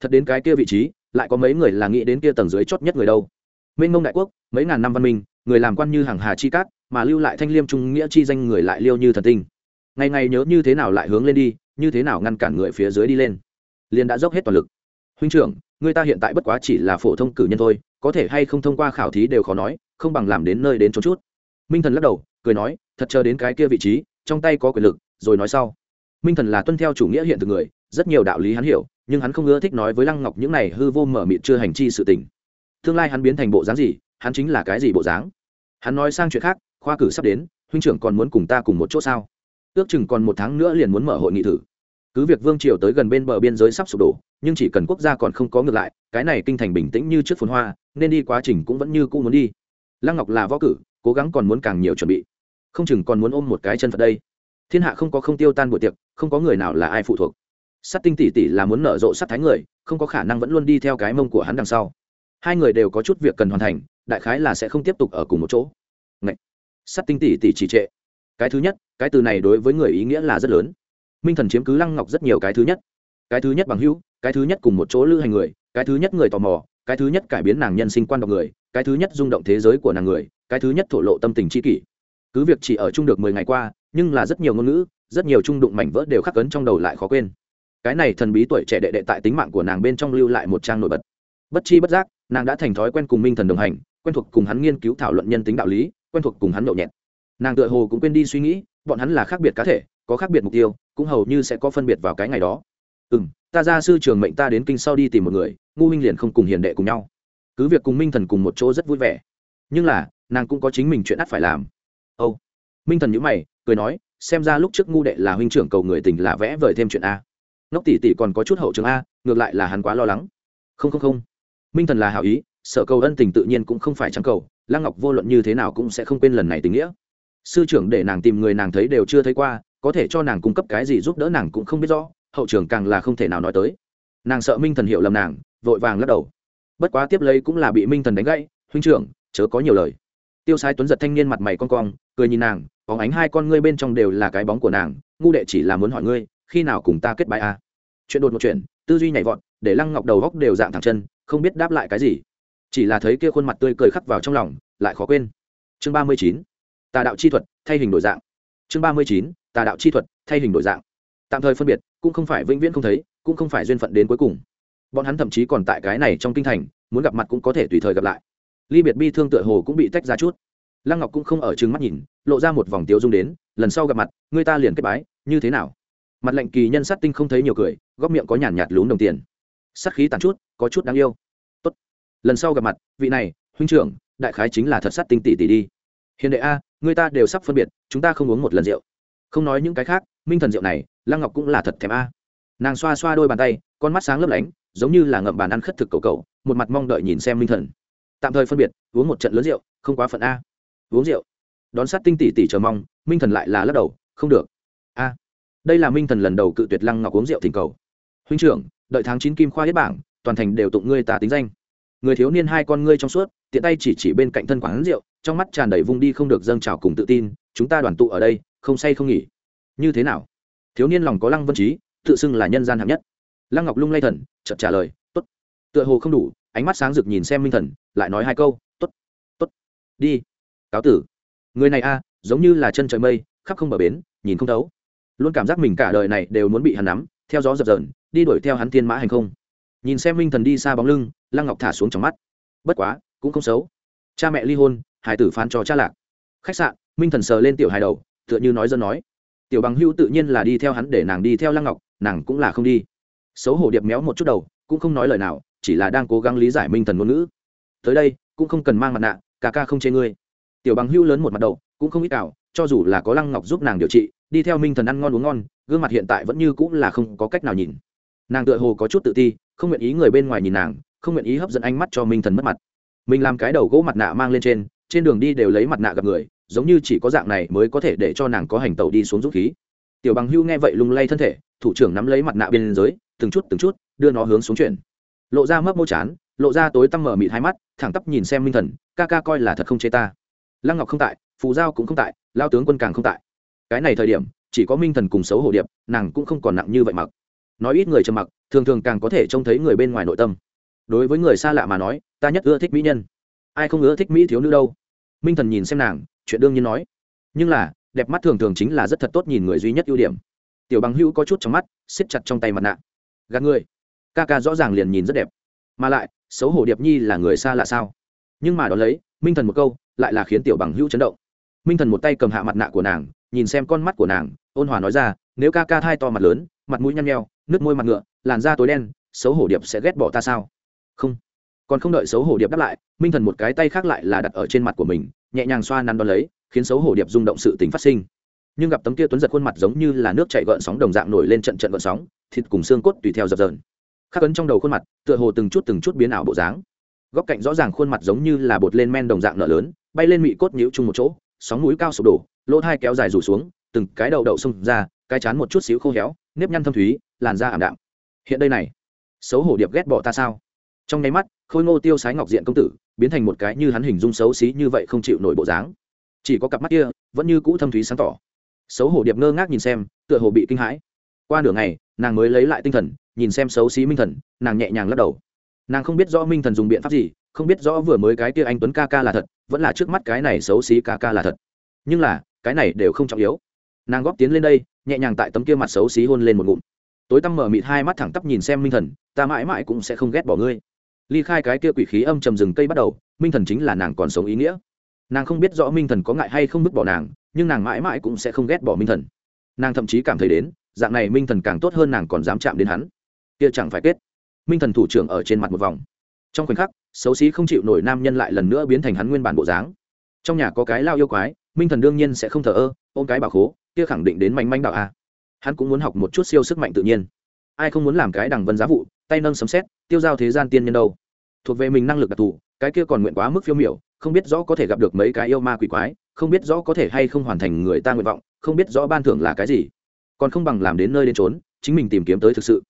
Thật đến cái kia vị trí, lại có mấy người là nghĩ đến kia tầng dưới chót nhất người đâu. Minh mông đại quốc, mấy ngàn năm văn minh, người làm quan như hàng hà chi cát, mà lưu lại thanh liêm trung nghĩa chi danh người lại liêu như thần tinh. Ngày ngày nhớ như thế nào lại hướng lên đi, như thế nào ngăn cản người phía dưới đi lên. Liền đã dốc hết toàn lực. Huynh trưởng, người ta hiện tại bất quá chỉ là phổ thông cử nhân thôi, có thể hay không thông qua khảo thí đều khó nói, không bằng làm đến nơi đến chỗ chút. Minh thần lắc đầu, cười nói, thật chờ đến cái kia vị trí, trong tay có quyền lực rồi nói sau. Minh thần là tuân theo chủ nghĩa hiện thực người, rất nhiều đạo lý hắn hiểu, nhưng hắn không ưa thích nói với lăng ngọc những này hư vô mở mịt chưa hành chi sự tình. Tương lai hắn biến thành bộ dáng gì, hắn chính là cái gì bộ dáng? Hắn nói sang chuyện khác, khoa cử sắp đến, huynh trưởng còn muốn cùng ta cùng một chỗ sao? Ước chừng còn một tháng nữa liền muốn mở hội nghị thử. Cứ việc vương triều tới gần bên bờ biên giới sắp sụp đổ, nhưng chỉ cần quốc gia còn không có ngược lại, cái này kinh thành bình tĩnh như trước phồn hoa, nên đi quá trình cũng vẫn như cũ muốn đi. Lăng ngọc là võ cử, cố gắng còn muốn càng nhiều chuẩn bị. Không chừng còn muốn ôm một cái chân phật đây thiên hạ không có không tiêu tan buổi tiệc, không có người nào là ai phụ thuộc. Sắt tinh tỷ tỷ là muốn nở rộ sắt thái người, không có khả năng vẫn luôn đi theo cái mông của hắn đằng sau. Hai người đều có chút việc cần hoàn thành, đại khái là sẽ không tiếp tục ở cùng một chỗ. Ngậy! sắt tinh tỷ tỷ trì trệ. Cái thứ nhất, cái từ này đối với người ý nghĩa là rất lớn. Minh thần chiếm cứ lăng ngọc rất nhiều cái thứ nhất. Cái thứ nhất bằng hữu, cái thứ nhất cùng một chỗ lưu hành người, cái thứ nhất người tò mò, cái thứ nhất cải biến nàng nhân sinh quan đọc người, cái thứ nhất rung động thế giới của nàng người, cái thứ nhất thổ lộ tâm tình tri kỷ. Cứ việc chỉ ở chung được mười ngày qua nhưng là rất nhiều ngôn ngữ, rất nhiều trung đụng mảnh vỡ đều khắc cấn trong đầu lại khó quên. Cái này thần bí tuổi trẻ đệ đệ tại tính mạng của nàng bên trong lưu lại một trang nổi bật. Bất chi bất giác, nàng đã thành thói quen cùng minh thần đồng hành, quen thuộc cùng hắn nghiên cứu thảo luận nhân tính đạo lý, quen thuộc cùng hắn nhậu nhẹt. Nàng tựa hồ cũng quên đi suy nghĩ, bọn hắn là khác biệt cá thể, có khác biệt mục tiêu, cũng hầu như sẽ có phân biệt vào cái ngày đó. Ừ m ta ra sư trường mệnh ta đến kinh sau đi tìm một người, ngu minh liền không cùng hiền đệ cùng nhau. Cứ việc cùng minh thần cùng một chỗ rất vui vẻ, nhưng là, nàng cũng có chính mình chuyện ắt phải làm. Âu、oh minh thần nhữ mày, cười nói, xem ra lúc trước ngu đệ là huynh trưởng cầu người tình là vẽ vời thêm chuyện a. Ngốc tỷ tỷ còn có chút hậu trường a, ngược lại là hắn quá lo lắng. Không không không. Minh thần là hảo ý, sợ cầu ân tình tự nhiên cũng không phải trắng cầu, lăng ngọc vô luận như thế nào cũng sẽ không quên lần này tình nghĩa. Sư trưởng để nàng tìm người nàng thấy đều chưa thấy qua, có thể cho nàng cung cấp cái gì giúp đỡ nàng cũng không biết rõ, hậu trường càng là không thể nào nói tới. Nàng sợ minh thần hiểu lầm nàng, vội vàng lắc đầu. Bất quá tiếp lấy cũng là bị minh thần đánh gãy, huynh trưởng, chớ có nhiều lời tiêu sai tuấn giật thanh niên mặt mày con cong, cười nhìn nàng, bóng ánh hai con ngươi bên trong đều là cái bóng của nàng, ngu đệ chỉ là muốn hỏi ngươi, khi nào cùng ta kết bài a à? chuyện đột một chuyện, tư duy nhảy vọt, để lăng ngọc đầu góc đều dạng thẳng chân, không biết đáp lại cái gì. Chỉ là thấy kia khuôn mặt tươi cười khắc vào trong lòng, lại khó quên. Chương ba mươi chín, tà đạo chi thuật, thay hình đổi dạng. Chương ba mươi chín, tà đạo chi thuật, thay hình đổi dạng. Tạm thời phân biệt, cũng không phải vĩnh viễn không thấy, cũng không phải duyên phận đến cuối cùng. Bọn hắn thậm chí còn tại cái này trong kinh thành, muốn gặp mặt cũng có thể tùy thời gặp lại ly biệt bi thương tựa hồ cũng bị tách ra chút. Lăng ngọc cũng không ở trừng mắt nhìn, lộ ra một vòng tiếu dung đến, lần sau gặp mặt, người ta liền kết bái, như thế nào? Mặt lệnh kỳ nhân sát tinh không thấy nhiều cười, góc miệng có nhàn nhạt lún đồng tiền. Sát khí tàn chút, có chút đáng yêu. Tốt. Lần sau gặp mặt, vị này, huynh trưởng, đại khái chính là thật sát tinh tỷ tỷ đi. Hiền đệ a, người ta đều sắp phân biệt, chúng ta không uống một lần rượu. Không nói những cái khác, minh thần rượu này, lăng ngọc cũng là thật thèm a. Nàng xoa xoa đôi bàn tay, con mắt sáng lấp lánh, giống như là ngậm bàn ăn khất thực cầu cầu, một mặt mong đợi nhìn xem minh thần tạm thời phân biệt, uống một trận lớn rượu, không quá phận a. Uống rượu. Đón sát tinh tỷ tỷ chờ mong, minh thần lại là lắc đầu, không được. A. Đây là minh thần lần đầu cự tuyệt lăng ngọc uống rượu thỉnh cầu. Huynh trưởng, đợi tháng chín kim khoa hết bảng, toàn thành đều tụng ngươi ta tính danh. Người thiếu niên hai con ngươi trong suốt, tiện tay chỉ chỉ bên cạnh thân quán rượu, trong mắt tràn đầy vung đi không được dâng trào cùng tự tin, chúng ta đoàn tụ ở đây, không say không nghỉ. Như thế nào? Thiếu niên lòng có lăng vân trí tự xưng là nhân gian hạng nhất. Lăng ngọc lung lay thần, chợt trả lời t ố t tựa hồ không đủ ánh mắt sáng rực nhìn xem minh thần, lại nói hai câu t ố t t ố t đi, cáo tử. Người này a, giống như là chân trời mây, khắp không bờ bến, nhìn không thấu. Luôn cảm giác mình cả đời này đều muốn bị hắn nắm, theo gió dập dờn, đi đuổi theo hắn tiên mã hành không. Nhìn xem minh thần đi xa bóng lưng, lăng ngọc thả xuống trong mắt. Bất quá, cũng không xấu. Cha mẹ ly hôn, hải tử phán cho cha lạc. Khách sạn, minh thần sờ lên tiểu hài đầu, tựa như nói dân nói. Tiểu bằng hưu tự nhiên là đi theo hắn để nàng đi theo lăng ngọc, nàng cũng là không đi. Xấu hổ điệp méo một chút đầu, cũng không nói lời nào chỉ là đang cố gắng lý giải minh thần ngôn ngữ. Tới đây, cũng không cần mang mặt nạ, ca ca không chê ngươi. Tiểu bằng hưu lớn một mặt đầu, cũng không ít ảo. cho dù là có lăng ngọc giúp nàng điều trị, đi theo minh thần ăn ngon uống ngon, gương mặt hiện tại vẫn như cũng là không có cách nào nhìn. Nàng tựa hồ có chút tự ti, không nguyện ý người bên ngoài nhìn nàng, không nguyện ý hấp dẫn ánh mắt cho minh thần mất mặt. Mình làm cái đầu gỗ mặt nạ mang lên trên trên đường đi đều lấy mặt nạ gặp người, giống như chỉ có dạng này mới có thể để cho nàng có hành tẩu đi xuống dũng khí. Tiểu bằng hưu nghe vậy lung lay thân thể, thủ trưởng nắm lấy mặt nạ bên dưới, từng chút từng chút, đưa nó hướng xuống chuyển lộ ra mấp mô chán, lộ ra tối tăm mở mịt hai mắt, thẳng tắp nhìn xem minh thần, ca ca coi là thật không chê ta. Lăng ngọc không tại, phù giao cũng không tại, lao tướng quân càng không tại. Cái này thời điểm, chỉ có minh thần cùng xấu hổ điệp, nàng cũng không còn nặng như vậy mặc. Nói ít người trầm mặc, thường thường càng có thể trông thấy người bên ngoài nội tâm. Đối với người xa lạ mà nói, ta nhất ưa thích mỹ nhân. Ai không ưa thích mỹ thiếu nữ đâu? Minh thần nhìn xem nàng, chuyện đương nhiên nói. Nhưng là, đẹp mắt thường thường chính là rất thật tốt nhìn người duy nhất ưu điểm. Tiểu bằng hữu có chút trong mắt, siết chặt trong tay mặt nạ. Gạt người ca ca rõ ràng liền nhìn rất đẹp. Mà lại, xấu hổ điệp nhi là người xa lạ sao? Nhưng mà đ ó lấy, minh thần một câu, lại là khiến tiểu bằng hữu chấn động. Minh thần một tay cầm hạ mặt nạ của nàng, nhìn xem con mắt của nàng, ôn hòa nói ra, nếu ca ca thai to mặt lớn, mặt mũi nhăn nheo nước môi mặt ngựa, làn da tối đen, xấu hổ điệp sẽ ghét bỏ ta sao? Không. Còn không đợi xấu hổ điệp đáp lại, minh thần một cái tay khác lại là đặt ở trên mặt của mình, nhẹ nhàng xoa nắn đ ó lấy, khiến xấu hổ điệp rung động sự tính phát sinh. Nhưng gặp tấm kia tuấn giật khuôn mặt giống như là nước chạy gợn sóng đồng dạng nổi lên trận trận gợn sóng, thịt cùng xương cốt tùy theo dập dờn khắc ấn trong đầu khuôn mặt, tựa hồ từng chút từng chút biến ảo bộ dáng. Góc cạnh rõ ràng khuôn mặt giống như là bột lên men đồng dạng nợ lớn, bay lên mị cốt nhũ chung một chỗ, sóng núi cao sụp đổ, lỗ thai kéo dài rủ xuống, từng cái đầu đậu xông ra, cái chán một chút xíu khô héo, nếp nhăn thâm thúy, làn da ảm đạm. Hiện đây này, xấu hổ điệp ghét bỏ ta sao? Trong nháy mắt, khôi ngô tiêu sái ngọc diện công tử, biến thành một cái như hắn hình dung xấu xí như vậy không chịu nổi bộ dáng. Chỉ có cặp mắt kia, vẫn như cũ thâm thúy sáng tỏ. Xấu hổ điệp ngơ ngác nhìn xem, tựa hồ bị kinh hãi qua nửa ngày, nàng mới lấy lại tinh thần, nhìn xem xấu xí minh thần, nàng nhẹ nhàng lắc đầu. Nàng không biết rõ minh thần dùng biện pháp gì, không biết rõ vừa mới cái kia anh tuấn ca ca là thật, vẫn là trước mắt cái này xấu xí ca ca là thật. Nhưng là, cái này đều không trọng yếu. Nàng góp tiến lên đây, nhẹ nhàng tại tấm kia mặt xấu xí hôn lên một ngụm. Tối tăm mở mịt hai mắt thẳng tắp nhìn xem minh thần, ta mãi mãi cũng sẽ không ghét bỏ ngươi. Ly khai cái kia quỷ khí âm trầm rừng cây bắt đầu, minh thần chính là nàng còn sống ý nghĩa. Nàng không biết rõ minh thần có ngại hay không vứt bỏ nàng, nhưng nàng mãi mãi cũng sẽ không ghét bỏ minh thần. Nàng thậm chí cảm thấy đến dạng này minh thần càng tốt hơn nàng còn dám chạm đến hắn. Kia chẳng phải kết. Minh thần thủ trưởng ở trên mặt một vòng. Trong khoảnh khắc, xấu xí không chịu nổi nam nhân lại lần nữa biến thành hắn nguyên bản bộ dáng. Trong nhà có cái lao yêu quái, minh thần đương nhiên sẽ không thờ ơ, ôm cái bà khố, kia khẳng định đến manh manh đạo a. Hắn cũng muốn học một chút siêu sức mạnh tự nhiên. Ai không muốn làm cái đằng vân giá vụ, tay nâng sấm xét tiêu giao thế gian tiên nhân đâu. Thuộc về mình năng lực đặc thù, cái kia còn nguyện quá mức phiêu miểu, không biết rõ có thể gặp được mấy cái yêu ma quỷ quái, không biết rõ có thể hay không hoàn thành người ta nguyện vọng, không biết rõ ban thưởng là cái gì còn không bằng làm đến nơi đến trốn chính mình tìm kiếm tới thực sự.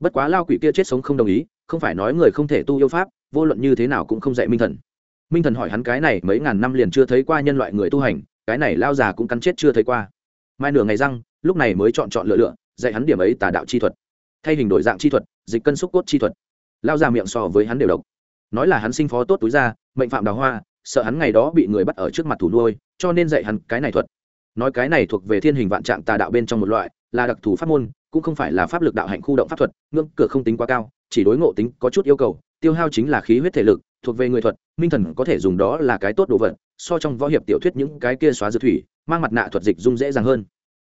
Bất quá lao quỷ kia chết sống không đồng ý, không phải nói người không thể tu yêu pháp, vô luận như thế nào cũng không dạy minh thần. Minh thần hỏi hắn cái này mấy ngàn năm liền chưa thấy qua nhân loại người tu hành, cái này lao già cũng cắn chết chưa thấy qua. Mai nửa ngày răng, lúc này mới chọn chọn lựa lựa, dạy hắn điểm ấy tà đạo chi thuật. Thay hình đổi dạng chi thuật, dịch cân xúc cốt chi thuật. Lao già miệng so với hắn đều độc. Nói là hắn sinh phó tốt túi ra, mệnh phạm đào hoa, sợ hắn ngày đó bị người bắt ở trước mặt thủ nuôi, cho nên dạy hắn cái này thuật nói cái này thuộc về thiên hình vạn trạng tà đạo bên trong một loại, là đặc thù pháp môn, cũng không phải là pháp lực đạo hạnh khu động pháp thuật, ngưỡng cửa không tính quá cao, chỉ đối ngộ tính có chút yêu cầu, tiêu hao chính là khí huyết thể lực, thuộc về người thuật, minh thần có thể dùng đó là cái tốt đồ vật, so trong võ hiệp tiểu thuyết những cái kia xóa dư thủy, mang mặt nạ thuật dịch dung dễ dàng hơn.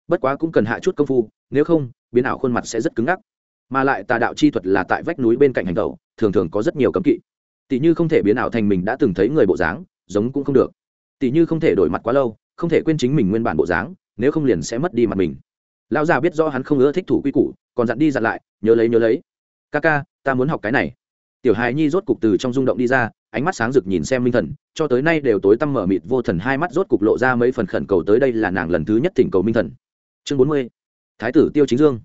Bất quá cũng cần hạ chút công phu, nếu không, biến ảo khuôn mặt sẽ rất cứng ngắc. Mà lại tà đạo chi thuật là tại vách núi bên cạnh hành tẩu, thường thường có rất nhiều cấm kỵ. Tỷ như không thể biến ảo thành mình đã từng thấy người bộ dáng, giống cũng không được. Tỷ như không thể đổi mặt quá lâu không thể quên chính mình nguyên bản bộ dáng, nếu không liền sẽ mất đi mặt mình. Lão già biết rõ hắn không ưa thích thủ quy củ, còn dặn đi dặn lại, nhớ lấy nhớ lấy. Ca ca, ta muốn học cái này. Tiểu hài nhi rốt cục từ trong rung động đi ra, ánh mắt sáng rực nhìn xem minh thần, cho tới nay đều tối tăm mở mịt vô thần, hai mắt rốt cục lộ ra mấy phần khẩn cầu tới đây là nàng lần thứ nhất thỉnh cầu minh thần. Chương bốn mươi, thái tử tiêu chính dương.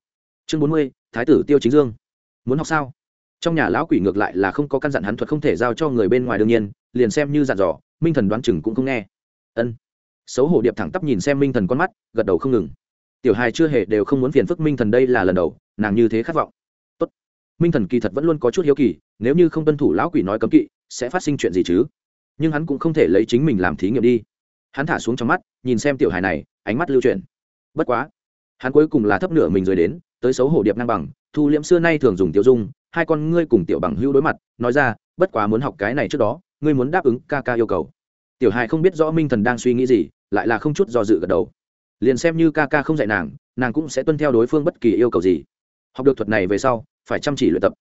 Chương bốn mươi, thái tử tiêu chính dương. Muốn học sao? Trong nhà lão quỷ ngược lại là không có căn dặn hắn thuật không thể giao cho người bên ngoài đương nhiên, liền xem như dặn dò, minh thần đoán chừng cũng không nghe. Ân xấu hổ điệp thẳng tắp nhìn xem minh thần con mắt, gật đầu không ngừng. Tiểu hài chưa hề đều không muốn phiền phức minh thần đây là lần đầu, nàng như thế khát vọng. Tốt. minh thần kỳ thật vẫn luôn có chút hiếu kỳ, nếu như không tuân thủ lão quỷ nói cấm kỵ, sẽ phát sinh chuyện gì chứ? Nhưng hắn cũng không thể lấy chính mình làm thí nghiệm đi. Hắn thả xuống trong mắt, nhìn xem tiểu hài này, ánh mắt lưu chuyển. Bất quá, hắn cuối cùng là thấp nửa mình rồi đến, tới xấu hổ điệp ngang bằng, thu liễm xưa nay thường dùng tiểu dung, hai con ngươi cùng tiểu bằng Hưu đối mặt, nói ra, bất quá muốn học cái này trước đó, ngươi muốn đáp ứng ca ca yêu cầu. Tiểu hài không biết rõ minh thần đang suy nghĩ gì lại là không chút do dự gật đầu. Liền xem như ca ca không dạy nàng nàng cũng sẽ tuân theo đối phương bất kỳ yêu cầu gì. Học được thuật này về sau, phải chăm chỉ luyện tập.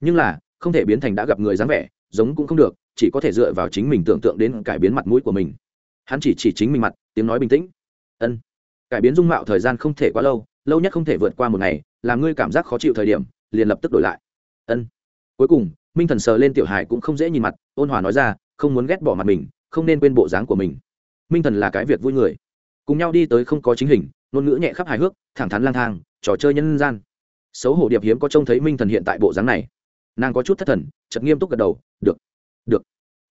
Nhưng là, không thể biến thành đã gặp người dáng vẻ, giống cũng không được, chỉ có thể dựa vào chính mình tưởng tượng đến cải biến mặt mũi của mình. Hắn chỉ chỉ chính mình mặt, tiếng nói bình tĩnh. Ân, cải biến dung mạo thời gian không thể quá lâu lâu nhất không thể vượt qua một ngày, làm ngươi cảm giác khó chịu thời điểm, liền lập tức đổi lại. Ân. Cuối cùng, minh thần sờ lên tiểu hải cũng không dễ nhìn mặt, ôn hòa nói ra, không muốn ghét bỏ mặt mình, không nên quên bộ dáng của mình minh thần là cái việc vui người. Cùng nhau đi tới không có chính hình, ngôn ngữ nhẹ khắp hài hước, thẳng thắn lang thang, trò chơi nhân gian. Xấu hổ điệp hiếm có trông thấy minh thần hiện tại bộ dáng này. Nàng có chút thất thần chật nghiêm túc gật đầu, được được.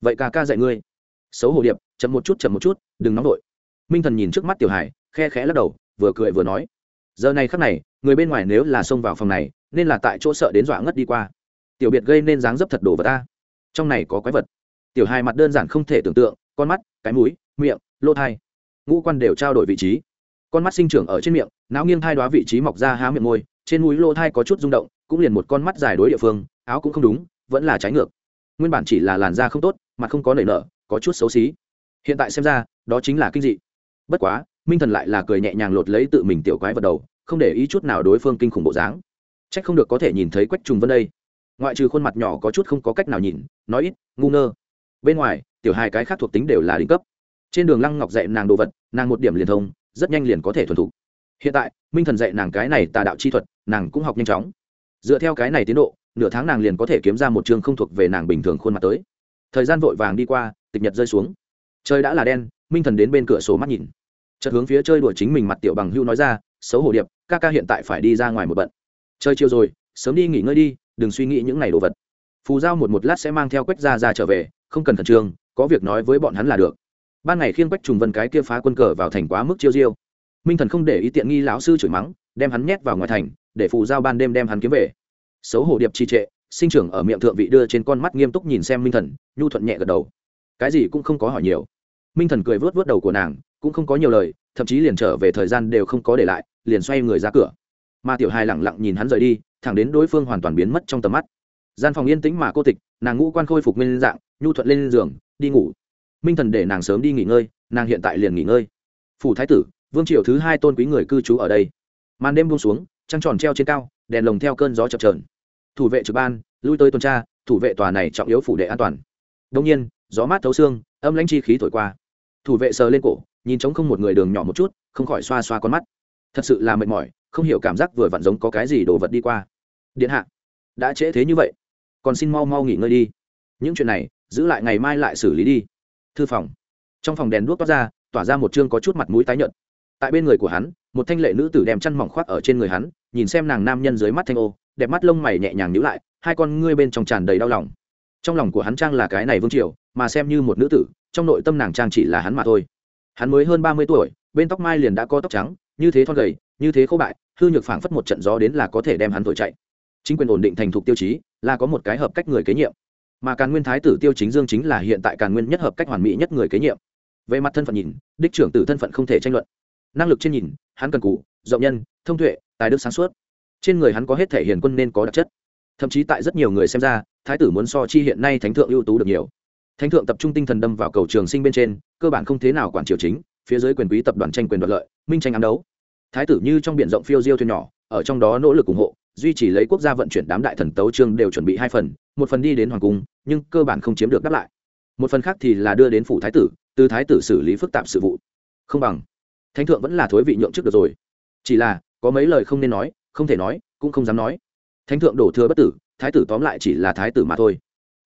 Vậy ca ca dạy ngươi. Xấu hổ điệp, chậm một chút, chậm một chút, đừng nóng vội. Minh thần nhìn trước mắt tiểu hải khe khẽ lắc đầu, vừa cười vừa nói, giờ này khắc này, người bên ngoài nếu là xông vào phòng này, nên là tại chỗ sợ đến dọa ngất đi qua. Tiểu biệt gây nên dáng dấp thật đồ vật ta trong này có quái vật. Tiểu hai mặt đơn giản không thể tưởng tượng, con mắt, cái mũi, miệng lỗ thai. Ngũ quan đều trao đổi vị trí. Con mắt sinh trưởng ở trên miệng, não nghiêng thai đoá vị trí mọc ra há miệng môi, trên mũi lỗ thai có chút rung động, cũng liền một con mắt dài đối địa phương, áo cũng không đúng, vẫn là trái ngược. Nguyên bản chỉ là làn da không tốt, mặt không có nảy nở, có chút xấu xí. Hiện tại xem ra, đó chính là kinh dị. Bất quá, minh thần lại là cười nhẹ nhàng lột lấy tự mình tiểu quái vật đầu, không để ý chút nào đối phương kinh khủng bộ dáng. C h ắ c không được có thể nhìn thấy quách trùng vân đây. Ngoại trừ khuôn mặt nhỏ có chút không có cách nào nhìn, nói ít, ngu ngơ. Bên ngoài, tiểu hai cái khác thuộc tính đều là đỉnh cấp trên đường lăng ngọc dạy nàng đồ vật, nàng một điểm liền thông, rất nhanh liền có thể thuần thục. Hiện tại, minh thần dạy nàng cái này tà đạo chi thuật, nàng cũng học nhanh chóng. Dựa theo cái này tiến độ, nửa tháng nàng liền có thể kiếm ra một chương không thuộc về nàng bình thường khuôn mặt tới. Thời gian vội vàng đi qua, tịch nhật rơi xuống. Trời đã là đen, minh thần đến bên cửa sổ mắt nhìn. Chợt hướng phía chơi đùa chính mình mặt tiểu bằng hưu nói ra, xấu hổ điệp, ca ca hiện tại phải đi ra ngoài một bận. Chơi chiều rồi, sớm đi nghỉ ngơi đi, đừng suy nghĩ những ngày đồ vật. Phù giao một một lát sẽ mang theo quách ra ra trở về, không cần khẩn trương, có việc nói với bọn hắn là được ban ngày khiêng quách trùng vân cái kia phá quân cờ vào thành quá mức chiêu diêu. Minh thần không để ý tiện nghi lão sư chửi mắng, đem hắn nhét vào ngoài thành, để phù giao ban đêm đem hắn kiếm về. Xấu hổ điệp trì trệ, sinh trưởng ở miệng thượng vị đưa trên con mắt nghiêm túc nhìn xem minh thần, nhu thuận nhẹ gật đầu. Cái gì cũng không có hỏi nhiều. Minh thần cười vớt vớt đầu của nàng, cũng không có nhiều lời, thậm chí liền trở về thời gian đều không có để lại, liền xoay người ra cửa. Mà tiểu hai lẳng lặng nhìn hắn rời đi, thẳng đến đối phương hoàn toàn biến mất trong tầm mắt. Gian phòng yên tĩnh mà cô tịch, nàng ngũ quan khôi phục nguyên dạng, nhu thuận lên giường, đi ngủ minh thần để nàng sớm đi nghỉ ngơi, nàng hiện tại liền nghỉ ngơi. Phủ thái tử, vương triều thứ hai tôn quý người cư trú ở đây. Màn đêm buông xuống, trăng tròn treo trên cao, đèn lồng theo cơn gió chập trờn thủ vệ trực ban, lui tới tuần tra, thủ vệ tòa này trọng yếu phủ đệ an toàn. Đông nhiên, gió mát thấu xương, âm lãnh chi khí thổi qua. Thủ vệ sờ lên cổ, nhìn trống không một người đường nhỏ một chút, không khỏi xoa xoa con mắt. Thật sự là mệt mỏi, không hiểu cảm giác vừa vặn giống có cái gì đồ vật đi qua. Điện hạ, đã trễ thế như vậy, còn xin mau mau nghỉ ngơi đi. Những chuyện này, giữ lại ngày mai lại xử lý đi thư phòng. Trong phòng đèn đuốc toát ra, tỏa ra một chương có chút mặt mũi tái nhợt. Tại bên người của hắn, một thanh lệ nữ tử đem chăn mỏng khoác ở trên người hắn, nhìn xem nàng nam nhân dưới mắt thanh ô, đẹp mắt lông mày nhẹ nhàng nhíu lại, hai con ngươi bên trong tràn đầy đau lòng. Trong lòng của hắn trang là cái này vương triều, mà xem như một nữ tử, trong nội tâm nàng trang chỉ là hắn mà thôi. Hắn mới hơn ba mươi tuổi, bên tóc mai liền đã có tóc trắng, như thế thon gầy, như thế khô bại, hư nhược phảng phất một trận gió đến là có thể đem hắn thổi chạy. Chính quyền ổn định thành thục tiêu chí, là có một cái hợp cách người kế nhiệm mà càn nguyên thái tử tiêu chính dương chính là hiện tại càn nguyên nhất hợp cách hoàn mỹ nhất người kế nhiệm. Về mặt thân phận nhìn, đích trưởng tử thân phận không thể tranh luận. Năng lực trên nhìn, hắn cần cụ rộng nhân, thông tuệ, tài đức sáng suốt. Trên người hắn có hết thể hiền quân nên có đặc chất. Thậm chí tại rất nhiều người xem ra, thái tử muốn so chi hiện nay thánh thượng ưu tú được nhiều. Thánh thượng tập trung tinh thần đâm vào cầu trường sinh bên trên, cơ bản không thế nào quản triều chính, phía dưới quyền quý tập đoàn tranh quyền đoạt lợi, minh tranh ám đấu. Thái tử như trong b i ể n rộng phiêu diêu thuyền nhỏ, ở trong đó nỗ lực ủng hộ duy trì lấy quốc gia vận chuyển đám đại thần tấu trương đều chuẩn bị hai phần, một phần đi đến hoàng cung, nhưng cơ bản không chiếm được đáp lại. Một phần khác thì là đưa đến phủ thái tử, từ thái tử xử lý phức tạp sự vụ. Không bằng, thánh thượng vẫn là thối vị nhượng trước được rồi. Chỉ là, có mấy lời không nên nói, không thể nói, cũng không dám nói. Thánh thượng đổ thừa bất tử, thái tử tóm lại chỉ là thái tử mà thôi.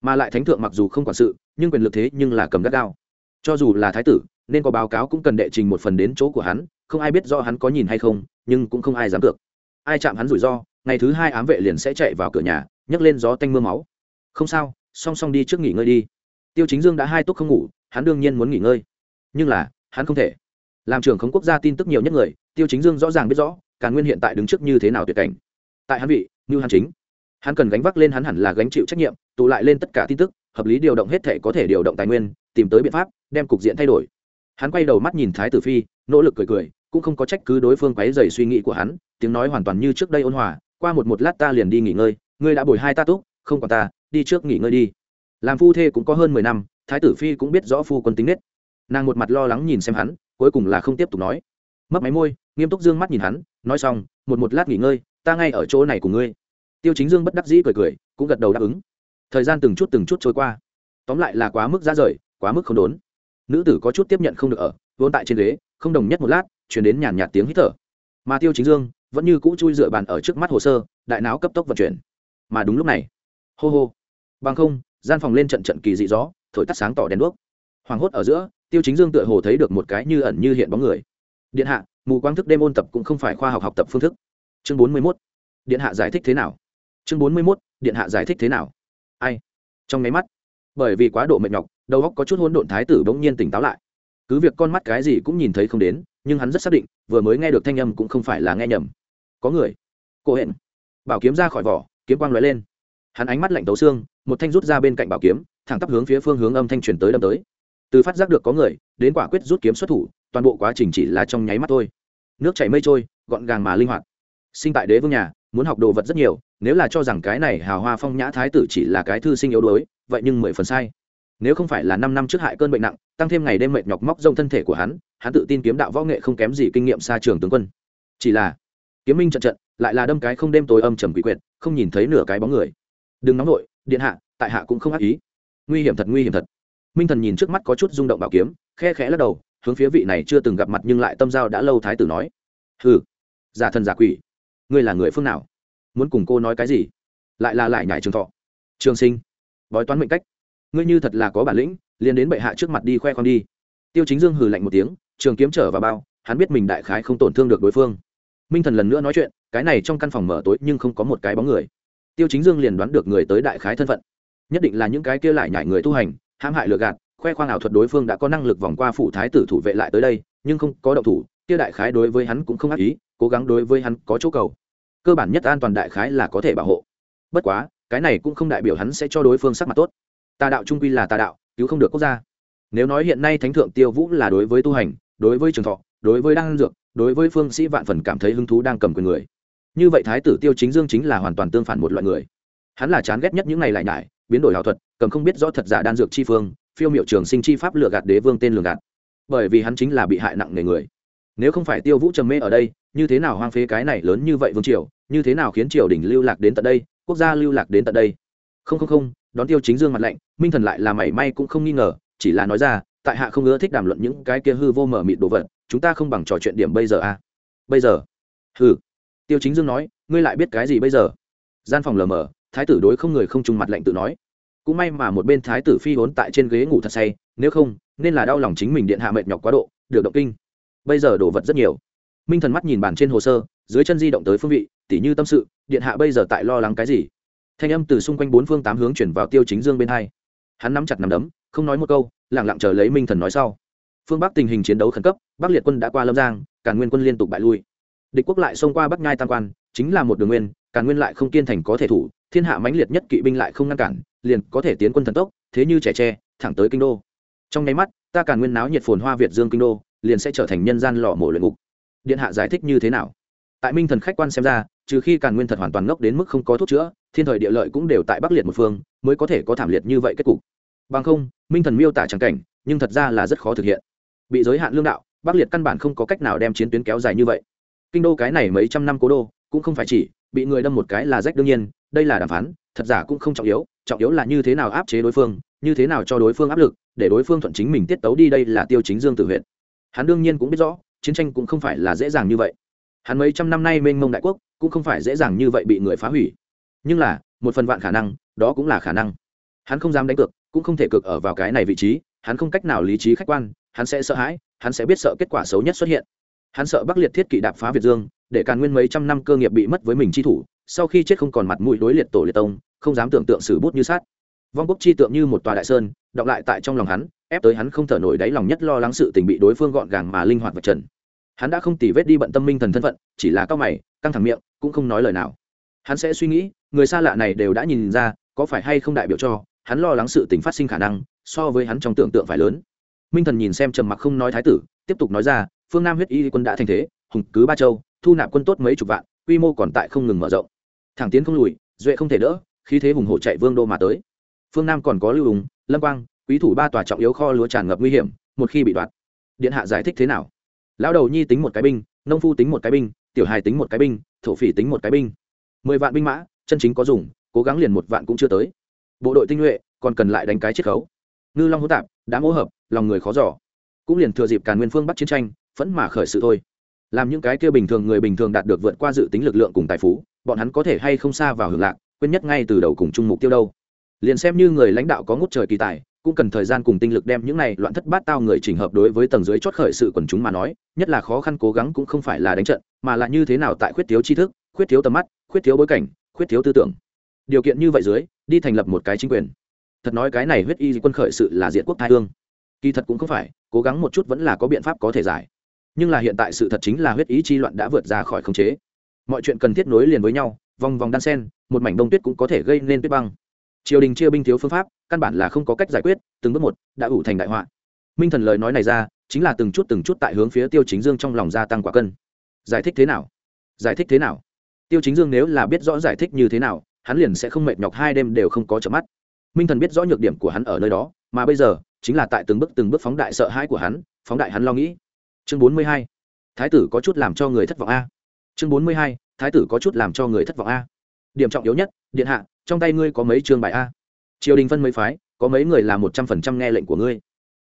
Mà lại thánh thượng mặc dù không quản sự, nhưng quyền lực thế nhưng là cầm gắt gao. Cho dù là thái tử, nên có báo cáo cũng cần đệ trình một phần đến chỗ của hắn, không ai biết do hắn có nhìn hay không, nhưng cũng không ai dám được. Ai chạm hắn rủi ro ngày thứ hai ám vệ liền sẽ chạy vào cửa nhà, nhấc lên gió tanh m ư a máu. Không sao, song song đi trước nghỉ ngơi đi. Tiêu chính dương đã hai túc không ngủ, hắn đương nhiên muốn nghỉ ngơi. Nhưng là, hắn không thể. Làm trưởng khống quốc gia tin tức nhiều nhất người, tiêu chính dương rõ ràng biết rõ càn nguyên hiện tại đứng trước như thế nào tuyệt cảnh. Tại hắn vị như hắn chính. Hắn cần gánh vác lên hắn hẳn là gánh chịu trách nhiệm, tụ lại lên tất cả tin tức, hợp lý điều động hết thể có thể điều động tài nguyên, tìm tới biện pháp, đem cục diện thay đổi. Hắn quay đầu mắt nhìn thái tử phi, nỗ lực cười cười, cũng không có trách cứ đối phương quấy dày suy nghĩ của hắn, tiếng nói hoàn toàn như trước đây ôn hòa qua một một lát ta liền đi nghỉ ngơi, ngươi đã bồi hai ta túc, không còn ta, đi trước nghỉ ngơi đi. Làm phu thê cũng có hơn mười năm, thái tử phi cũng biết rõ phu quân tính nết. Nàng một mặt lo lắng nhìn xem hắn, cuối cùng là không tiếp tục nói. Mất máy môi, nghiêm túc dương mắt nhìn hắn, nói xong, một một lát nghỉ ngơi, ta ngay ở chỗ này của ngươi. Tiêu chính dương bất đắc dĩ cười cười, cũng gật đầu đáp ứng. Thời gian từng chút từng chút trôi qua. Tóm lại là quá mức ra rời, quá mức không đốn. Nữ tử có chút tiếp nhận không được ở, vốn tại trên ghế, không đồng nhất một lát chuyển đến nhàn nhạt tiếng hít thở. Mà tiêu chính dương vẫn như cũ chui dựa bàn ở trước mắt hồ sơ, đại não cấp tốc vận chuyển. Mà đúng lúc này, hô hô, bằng không, gian phòng lên trận trận kỳ dị gió, thổi tắt sáng tỏ đèn đuốc. Hoảng hốt ở giữa, tiêu chính dương tựa hồ thấy được một cái như ẩn như hiện bóng người. Điện hạ, mù quang thức đêm ôn tập cũng không phải khoa học học tập phương thức. Chương bốn mươi mốt, điện hạ giải thích thế nào? Chương bốn mươi mốt, điện hạ giải thích thế nào? Ai? Trong máy mắt, bởi vì quá độ mệt nhọc, đầu óc có chút hỗn độn thái tử bỗng nhiên tỉnh táo lại. Cứ việc con mắt cái gì cũng nhìn thấy không đến, nhưng hắn rất xác định, vừa mới nghe được thanh âm cũng không phải là nghe nhầm có người. Cô hẹn. Bảo kiếm ra khỏi vỏ, kiếm quang lóe lên. Hắn ánh mắt lạnh tấu xương, một thanh rút ra bên cạnh bảo kiếm, thẳng tắp hướng phía phương hướng âm thanh truyền tới đâm tới. Từ phát giác được có người, đến quả quyết rút kiếm xuất thủ, toàn bộ quá trình chỉ là trong nháy mắt thôi. Nước chảy mây trôi, gọn gàng mà linh hoạt. Sinh tại đế vương nhà, muốn học đồ vật rất nhiều, nếu là cho rằng cái này hào hoa phong nhã thái tử chỉ là cái thư sinh yếu đuối, vậy nhưng mười phần sai. Nếu không phải là năm năm trước hại cơn bệnh nặng, tăng thêm ngày đêm mệt nhọc móc rông thân thể của hắn hắn tự tin kiếm đạo võ nghệ không kém gì kinh nghiệm xa trường tướng quân. Chỉ là kiếm minh trận trận, lại là đâm cái không đêm tối âm trầm quỷ quyệt, không nhìn thấy nửa cái bóng người. Đừng nóng nổi điện hạ, tại hạ cũng không ác ý. Nguy hiểm thật, nguy hiểm thật. Minh thần nhìn trước mắt có chút rung động bảo kiếm, khe khẽ lắc đầu, hướng phía vị này chưa từng gặp mặt nhưng lại tâm giao đã lâu thái tử nói. Hừ, giả thần giả quỷ, ngươi là người phương nào? Muốn cùng cô nói cái gì? Lại là lại nhải trường thọ. Trường sinh, bói toán mệnh cách. Ngươi như thật là có bản lĩnh, liền đến bệ hạ trước mặt đi khoe con đi. Tiêu chính dương hừ lạnh một tiếng, trường kiếm trở vào bao, hắn biết mình đại khái không tổn thương được đối phương minh thần lần nữa nói chuyện, cái này trong căn phòng mở tối nhưng không có một cái bóng người. Tiêu chính dương liền đoán được người tới đại khái thân phận. Nhất định là những cái kia lại nhảy người tu hành, hãm hại lừa gạt, khoe khoang ảo thuật đối phương đã có năng lực vòng qua phủ thái tử thủ vệ lại tới đây, nhưng không có động thủ, kia đại khái đối với hắn cũng không ác ý, cố gắng đối với hắn có chỗ cầu. Cơ bản nhất an toàn đại khái là có thể bảo hộ. Bất quá, cái này cũng không đại biểu hắn sẽ cho đối phương sắc mặt tốt. Tà đạo trung quy là tà đạo, cứu không được quốc gia. Nếu nói hiện nay thánh thượng tiêu vũ là đối với tu hành, đối với trường thọ, đối với đăng dược đối với phương sĩ vạn phần cảm thấy hứng thú đang cầm quyền người. Như vậy thái tử tiêu chính dương chính là hoàn toàn tương phản một loại người. Hắn là chán ghét nhất những ngày lại nhải, biến đổi ảo thuật, cầm không biết rõ thật giả đan dược chi phương, phiêu miệu trường sinh chi pháp lựa gạt đế vương tên lường gạt. Bởi vì hắn chính là bị hại nặng nề người. Nếu không phải tiêu vũ trầm mê ở đây, như thế nào hoang phế cái này lớn như vậy vương triều, như thế nào khiến triều đình lưu lạc đến tận đây, quốc gia lưu lạc đến tận đây? Không không không, đón tiêu chính dương mặt lạnh, minh thần lại là mảy may cũng không nghi ngờ, chỉ là nói ra, tại hạ không ưa thích đàm luận những cái kia hư vô mở mịt đồ vật chúng ta không bằng trò chuyện điểm bây giờ à? Bây giờ? Ừ tiêu chính dương nói, ngươi lại biết cái gì bây giờ? Gian phòng lờ mờ, thái tử đối không người không trùng mặt lạnh tự nói. Cũng may mà một bên thái tử phi vốn tại trên ghế ngủ thật say, nếu không, nên là đau lòng chính mình điện hạ mệt nhọc quá độ, được động kinh. Bây giờ đồ vật rất nhiều. Minh thần mắt nhìn bản trên hồ sơ, dưới chân di động tới phương vị, tỉ như tâm sự, điện hạ bây giờ tại lo lắng cái gì? Thanh âm từ xung quanh bốn phương tám hướng chuyển vào tiêu chính dương bên hai. Hắn nắm chặt nằm đấm, không nói một câu lẳng lặng chờ lấy minh thần nói sau phương bắc tình hình chiến đấu khẩn cấp bắc liệt quân đã qua lâm giang càn nguyên quân liên tục bại lui địch quốc lại xông qua bắc nhai tam quan chính là một đường nguyên càn nguyên lại không kiên thành có thể thủ thiên hạ mãnh liệt nhất kỵ binh lại không ngăn cản liền có thể tiến quân thần tốc thế như trẻ tre thẳng tới kinh đô trong nháy mắt ta càn nguyên náo nhiệt phồn hoa việt dương kinh đô liền sẽ trở thành nhân gian lò mổ luyện ngục điện hạ giải thích như thế nào tại minh thần khách quan xem ra trừ khi càn nguyên thật hoàn toàn ngốc đến mức không có thuốc chữa thiên thời địa lợi cũng đều tại bắc liệt một phương mới có thể có thảm liệt như vậy kết cục bằng không minh thần miêu tả trắng cảnh nhưng thật ra là rất khó thực hiện bị giới hạn lương đạo, bắc liệt căn bản không có cách nào đem chiến tuyến kéo dài như vậy. Kinh đô cái này mấy trăm năm cố đô, cũng không phải chỉ bị người đâm một cái là rách đương nhiên, đây là đàm phán, thật giả cũng không trọng yếu trọng yếu là như thế nào áp chế đối phương, như thế nào cho đối phương áp lực, để đối phương thuận chính mình tiết tấu đi đây là tiêu chính dương tự huyện. Hắn đương nhiên cũng biết rõ, chiến tranh cũng không phải là dễ dàng như vậy. Hắn mấy trăm năm nay mênh mông đại quốc, cũng không phải dễ dàng như vậy bị người phá hủy. Nhưng là, một phần vạn khả năng, đó cũng là khả năng. Hắn không dám đánh cược, cũng không thể cược ở vào cái này vị trí hắn không cách nào lý trí khách quan, hắn sẽ sợ hãi, hắn sẽ biết sợ kết quả xấu nhất xuất hiện. Hắn sợ bắc liệt thiết kỵ đạp phá việt dương, để càn nguyên mấy trăm năm cơ nghiệp bị mất với mình chi thủ, sau khi chết không còn mặt mũi đối liệt tổ liệt tông, không dám tưởng tượng xử bút như sát. Vong quốc chi tượng như một tòa đại sơn đọng lại tại trong lòng hắn, ép tới hắn không thở nổi đáy lòng nhất lo lắng sự tình bị đối phương gọn gàng mà linh hoạt vật trần. Hắn đã không tỉ vết đi bận tâm minh thần thân phận, chỉ là cao mày, căng thẳng miệng, cũng không nói lời nào. Hắn sẽ suy nghĩ, người xa lạ này đều đã nhìn ra, có phải hay không đại biểu cho, hắn lo lắng sự tình phát sinh khả năng so với hắn trong tưởng tượng phải lớn. Minh thần nhìn xem trầm mặc không nói thái tử, tiếp tục nói ra, phương nam huyết y quân đã thành thế, hùng cứ ba châu, thu nạp quân tốt mấy chục vạn, quy mô còn tại không ngừng mở rộng. Thẳng tiến không lùi, duệ không thể đỡ khi thế hùng hổ chạy vương đô mà tới. Phương nam còn có lưu hùng, lâm quang, quý thủ ba tòa trọng yếu kho lúa tràn ngập nguy hiểm, một khi bị đoạt, điện hạ giải thích thế nào? Lão đầu nhi tính một cái binh, nông phu tính một cái binh, tiểu hài tính một cái binh, thổ phỉ tính một cái binh. Mười vạn binh mã, chân chính có dùng, cố gắng liền một vạn cũng chưa tới. Bộ đội tinh nhuệ, còn cần lại đánh cái chiết khấu ngư long hỗn tạp, đã mỗ hợp, lòng người khó giỏ cũng liền thừa dịp càn nguyên phương bắt chiến tranh, phẫn mà khởi sự thôi. Làm những cái kia bình thường người bình thường đạt được vượt qua dự tính lực lượng cùng tài phú, bọn hắn có thể hay không xa vào hưởng lạc, quên nhất ngay từ đầu cùng chung mục tiêu đâu. Liền xem như người lãnh đạo có ngút trời kỳ tài, cũng cần thời gian cùng tinh lực đem những này loạn thất bát tao người chỉnh hợp đối với tầng dưới chót khởi sự quần chúng mà nói, nhất là khó khăn cố gắng cũng không phải là đánh trận, mà là như thế nào tại khuyết thiếu tri thức, khuyết thiếu tầm mắt, khuyết thiếu bối cảnh, khuyết thiếu tư tưởng. Điều kiện như vậy dưới, đi thành lập một cái chính quyền thật nói cái này huyết y quân khởi sự là diện quốc thái hương. Kỳ thật cũng không phải, cố gắng một chút vẫn là có biện pháp có thể giải. Nhưng là hiện tại sự thật chính là huyết ý chi loạn đã vượt ra khỏi khống chế. Mọi chuyện cần thiết nối liền với nhau, vòng vòng đan sen, một mảnh đông tuyết cũng có thể gây nên tuyết băng. Triều đình chia binh thiếu phương pháp, căn bản là không có cách giải quyết, từng bước một đã ủ thành đại họa. Minh thần lời nói này ra, chính là từng chút từng chút tại hướng phía tiêu chính dương trong lòng gia tăng quả cân. Giải thích thế nào? Giải thích thế nào? Tiêu chính dương nếu là biết rõ giải thích như thế nào, hắn liền sẽ không mệt nhọc, hai đêm đều không có chợp mắt minh thần biết rõ nhược điểm của hắn ở nơi đó, mà bây giờ, chính là tại từng bước từng bước phóng đại sợ hãi của hắn, phóng đại hắn lo nghĩ. Chương bốn mươi hai. Thái tử có chút làm cho người thất vọng a. Chương bốn mươi hai. Thái tử có chút làm cho người thất vọng a. Điểm trọng yếu nhất, điện hạ, trong tay ngươi có mấy chương bài a? Triều đình phân mấy phái, có mấy người là một trăm phần trăm nghe lệnh của ngươi.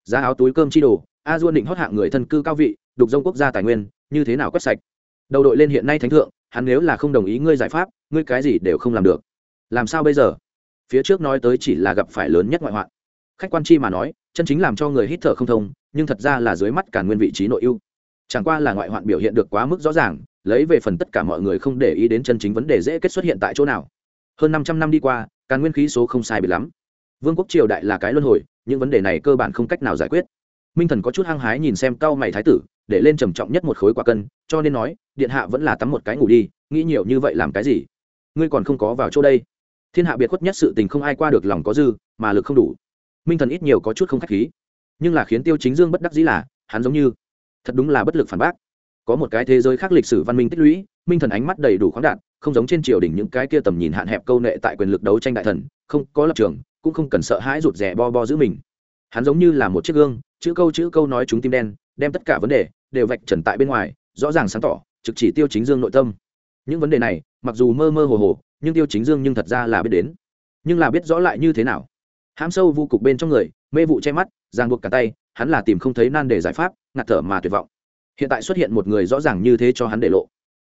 Giá áo, túi, cơm, chi đồ, a duôn định hót hạng người thân cư cao vị, đục dông quốc gia tài nguyên, như thế nào quét sạch? Đầu đội lên hiện nay thánh thượng, hắn nếu là không đồng ý ngươi giải pháp, ngươi cái gì đều không làm được. Làm sao bây giờ? Phía trước nói tới chỉ là gặp phải lớn nhất ngoại hoạn. Khách quan chi mà nói, chân chính làm cho người hít thở không thông, nhưng thật ra là dưới mắt cả nguyên vị trí nội ưu. Chẳng qua là ngoại hoạn biểu hiện được quá mức rõ ràng, lấy về phần tất cả mọi người không để ý đến chân chính vấn đề dễ kết xuất hiện tại chỗ nào. Hơn năm trăm năm đi qua càn nguyên khí số không sai biệt lắm. Vương quốc triều đại là cái luân hồi, những vấn đề này cơ bản không cách nào giải quyết. Minh thần có chút hăng hái nhìn xem cao mày thái tử, để lên trầm trọng nhất một khối quả cân, cho nên nói, điện hạ vẫn là tắm một cái ngủ đi, nghĩ nhiều như vậy làm cái gì? Ngươi còn không có vào chỗ đây thiên hạ biệt khuất nhất sự tình không ai qua được lòng có dư, mà lực không đủ. Minh thần ít nhiều có chút không k h á c h khí. Nhưng là khiến tiêu chính dương bất đắc dĩ là, hắn giống như, thật đúng là bất lực phản bác. Có một cái thế giới khác lịch sử văn minh tích lũy, minh thần ánh mắt đầy đủ khoáng đạn không giống trên triều đình những cái kia tầm nhìn hạn hẹp câu nệ tại quyền lực đấu tranh đại thần, không có lập trường, cũng không cần sợ hãi rụt rè bo bo giữ mình. Hắn giống như là một chiếc gương, chữ câu chữ câu nói chúng tim đen, đem tất cả vấn đề đều vạch trần tại bên ngoài, rõ ràng sáng tỏ, trực chỉ tiêu chính dương nội tâm. Những vấn đề này, mặc dù mơ mơ hồ hồ nhưng tiêu chính dương nhưng thật ra là biết đến. Nhưng là biết rõ lại như thế nào? Hãm sâu vô cục bên trong người, mê vụ che mắt giang buộc cả tay, hắn là tìm không thấy nan để giải pháp, ngạt thở mà tuyệt vọng. Hiện tại xuất hiện một người rõ ràng như thế cho hắn để lộ.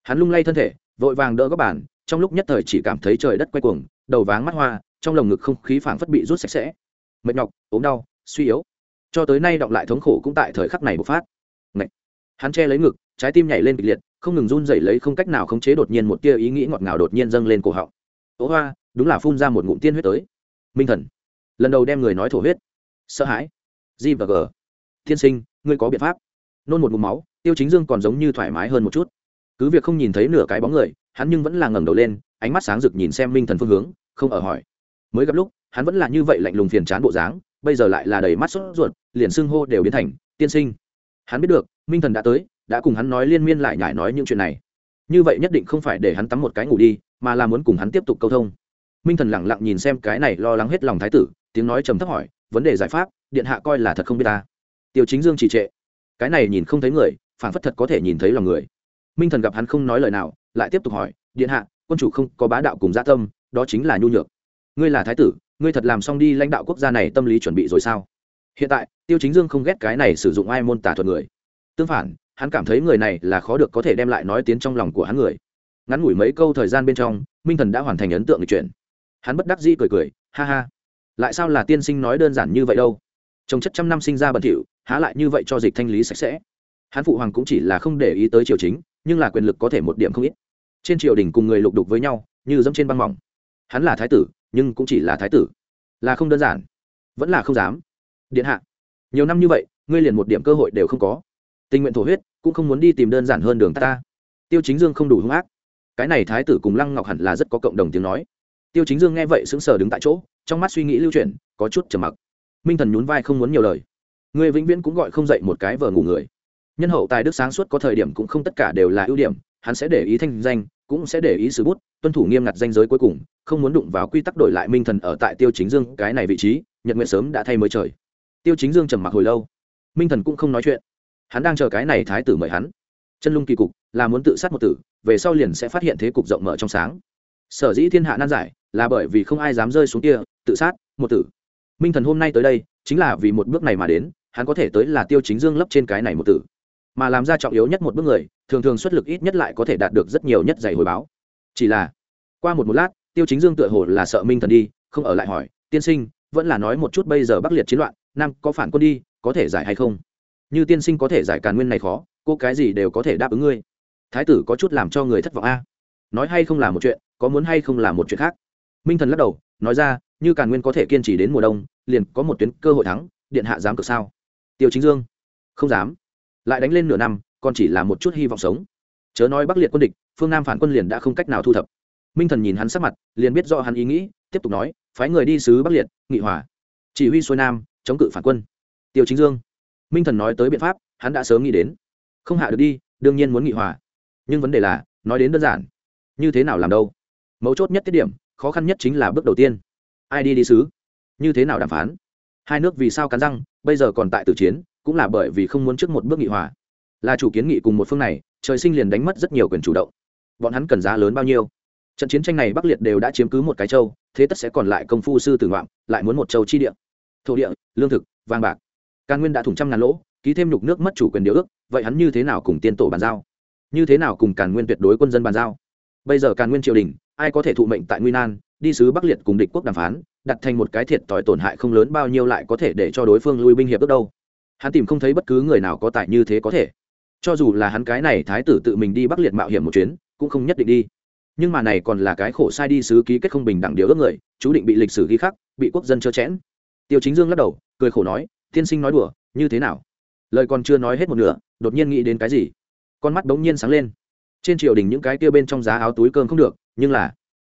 Hắn lung lay thân thể, vội vàng đỡ các bàn, trong lúc nhất thời chỉ cảm thấy trời đất quay cuồng, đầu váng mắt hoa, trong lồng ngực không khí phảng phất bị rút sạch sẽ. Mệt nhọc, ốm đau, suy yếu. Cho tới nay động lại thống khổ cũng tại thời khắc này bộc phát. Ngậy. hắn che lấy ngực, trái tim nhảy lên kịch liệt không ngừng run rẩy lấy không cách nào khống chế đột nhiên một tia ý nghĩ ngọt ngào đột nhiên dâng lên cổ họng. Ố hoa, đúng là phun ra một ngụm tiên huyết tới. Minh thần, lần đầu đem người nói thổ huyết. Sợ hãi. G và g. Thiên sinh, ngươi có biện pháp. Nôn một ngụm máu, tiêu chính dương còn giống như thoải mái hơn một chút. Cứ việc không nhìn thấy nửa cái bóng người, hắn nhưng vẫn là ngẩng đầu lên, ánh mắt sáng rực nhìn xem minh thần phương hướng, không ở hỏi. Mới gặp lúc, hắn vẫn là như vậy lạnh lùng phiền chán bộ dáng, bây giờ lại là đầy mắt sốt ruột, liền xưng hô đều biến thành, tiên sinh. Hắn biết được, minh thần đã tới đã cùng hắn nói liên miên lại nhải nói những chuyện này. Như vậy nhất định không phải để hắn tắm một cái ngủ đi, mà là muốn cùng hắn tiếp tục câu thông. Minh thần lẳng lặng nhìn xem cái này lo lắng hết lòng thái tử, tiếng nói trầm thấp hỏi, vấn đề giải pháp, điện hạ coi là thật không biết ta? Tiêu chính dương trì trệ. Cái này nhìn không thấy người, phản phất thật có thể nhìn thấy lòng người. Minh thần gặp hắn không nói lời nào, lại tiếp tục hỏi, điện hạ, quân chủ không có bá đạo cùng gia tâm, đó chính là nhu nhược. Ngươi là thái tử, ngươi thật làm xong đi lãnh đạo quốc gia này tâm lý chuẩn bị rồi sao? Hiện tại, tiêu chính dương không ghét cái này sử dụng ai môn tả thuật người. Tương phản hắn cảm thấy người này là khó được có thể đem lại nói tiến trong lòng của hắn người. Ngắn ngủi mấy câu thời gian bên trong, minh thần đã hoàn thành ấn tượng người chuyện. Hắn bất đắc dĩ cười cười, ha ha, lại sao là tiên sinh nói đơn giản như vậy đâu? Trồng chất trăm năm sinh ra bẩn thỉu, há lại như vậy cho dịch thanh lý sạch sẽ. Hắn phụ hoàng cũng chỉ là không để ý tới triều chính, nhưng là quyền lực có thể một điểm không ít. Trên triều đình cùng người lục đục với nhau, như dẫm trên băng mỏng. Hắn là thái tử, nhưng cũng chỉ là thái tử. Là không đơn giản, vẫn là không dám. Điện hạ, nhiều năm như vậy, ngươi liền một điểm cơ hội đều không có tình nguyện thổ huyết, cũng không muốn đi tìm đơn giản hơn đường ta. Tiêu chính dương không đủ hung ác. Cái này thái tử cùng lăng ngọc hẳn là rất có cộng đồng tiếng nói. Tiêu chính dương nghe vậy sững sờ đứng tại chỗ, trong mắt suy nghĩ lưu chuyển, có chút trầm mặc. Minh thần nhún vai không muốn nhiều lời. Người vĩnh viễn cũng gọi không dậy một cái vờ ngủ người. Nhân hậu tài đức sáng suốt có thời điểm cũng không tất cả đều là ưu điểm, hắn sẽ để ý thanh danh, cũng sẽ để ý sự bút, tuân thủ nghiêm ngặt danh giới cuối cùng, không muốn đụng vào quy tắc đổi lại minh thần ở tại tiêu chính dương cái này vị trí, nhật nguyện sớm đã thay mới trời. Tiêu chính dương trầm mặc hồi lâu. Minh thần cũng không nói chuyện hắn đang chờ cái này thái tử mời hắn. Chân lung kỳ cục, là muốn tự sát một tử, về sau liền sẽ phát hiện thế cục rộng mở trong sáng. Sở dĩ thiên hạ nan giải, là bởi vì không ai dám rơi xuống kia, tự sát, một tử. Minh thần hôm nay tới đây, chính là vì một bước này mà đến, hắn có thể tới là tiêu chính dương lấp trên cái này một tử. Mà làm ra trọng yếu nhất một bước người, thường thường xuất lực ít nhất lại có thể đạt được rất nhiều nhất giày hồi báo. Chỉ là, qua một một lát, tiêu chính dương tựa hồ là sợ minh thần đi, không ở lại hỏi, tiên sinh, vẫn là nói một chút bây giờ bắc liệt chiến loạn, nam có phản quân đi, có thể giải hay không? Như tiên sinh có thể giải càn nguyên này khó, cô cái gì đều có thể đáp ứng ngươi. Thái tử có chút làm cho người thất vọng a. Nói hay không là một chuyện, có muốn hay không là một chuyện khác. Minh thần lắc đầu, nói ra, như càn nguyên có thể kiên trì đến mùa đông, liền có một tuyến cơ hội thắng, điện hạ dám cực sao? Tiêu chính dương, không dám. Lại đánh lên nửa năm, còn chỉ là một chút hy vọng sống. Chớ nói bắc liệt quân địch, phương nam phản quân liền đã không cách nào thu thập. Minh thần nhìn hắn sắc mặt, liền biết do hắn ý nghĩ, tiếp tục nói, phái người đi sứ bắc liệt, nghị hòa. Chỉ huy xuôi nam, chống cự phản quân. Tiêu chính dương minh thần nói tới biện pháp, hắn đã sớm nghĩ đến. Không hạ được đi, đương nhiên muốn nghị hòa. Nhưng vấn đề là, nói đến đơn giản. Như thế nào làm đâu? Mấu chốt nhất tiết điểm, khó khăn nhất chính là bước đầu tiên. Ai đi đi sứ? Như thế nào đàm phán? Hai nước vì sao cắn răng, bây giờ còn tại tử chiến, cũng là bởi vì không muốn trước một bước nghị hòa. Là chủ kiến nghị cùng một phương này, trời sinh liền đánh mất rất nhiều quyền chủ động. Bọn hắn cần giá lớn bao nhiêu? Trận chiến tranh này bắc liệt đều đã chiếm cứ một cái châu, thế tất sẽ còn lại công phu sư tử ngoạm, lại muốn một châu chi địa. Thổ địa, lương thực, vàng bạc càn nguyên đã thủng trăm ngàn lỗ, ký thêm nhục nước mất chủ quyền điều ước, vậy hắn như thế nào cùng tiên tổ bàn giao? Như thế nào cùng càn nguyên tuyệt đối quân dân bàn giao? Bây giờ càn nguyên triều đình, ai có thể thụ mệnh tại nguy nan, đi sứ bắc liệt cùng địch quốc đàm phán, đặt thành một cái thiệt tỏi tổn hại không lớn bao nhiêu lại có thể để cho đối phương lui binh hiệp ước đâu? Hắn tìm không thấy bất cứ người nào có tài như thế có thể. Cho dù là hắn cái này thái tử tự mình đi bắc liệt mạo hiểm một chuyến, cũng không nhất định đi. Nhưng mà này còn là cái khổ sai đi sứ ký kết không bình đẳng điều ước người, chú định bị lịch sử ghi khắc, bị quốc dân trơ chẽn. Tiêu chính dương lắc đầu, cười khổ nói tiên sinh nói đùa, như thế nào? Lời còn chưa nói hết một nửa, đột nhiên nghĩ đến cái gì? Con mắt bỗng nhiên sáng lên. Trên triều đình những cái kia bên trong giá áo túi cơm không được, nhưng là,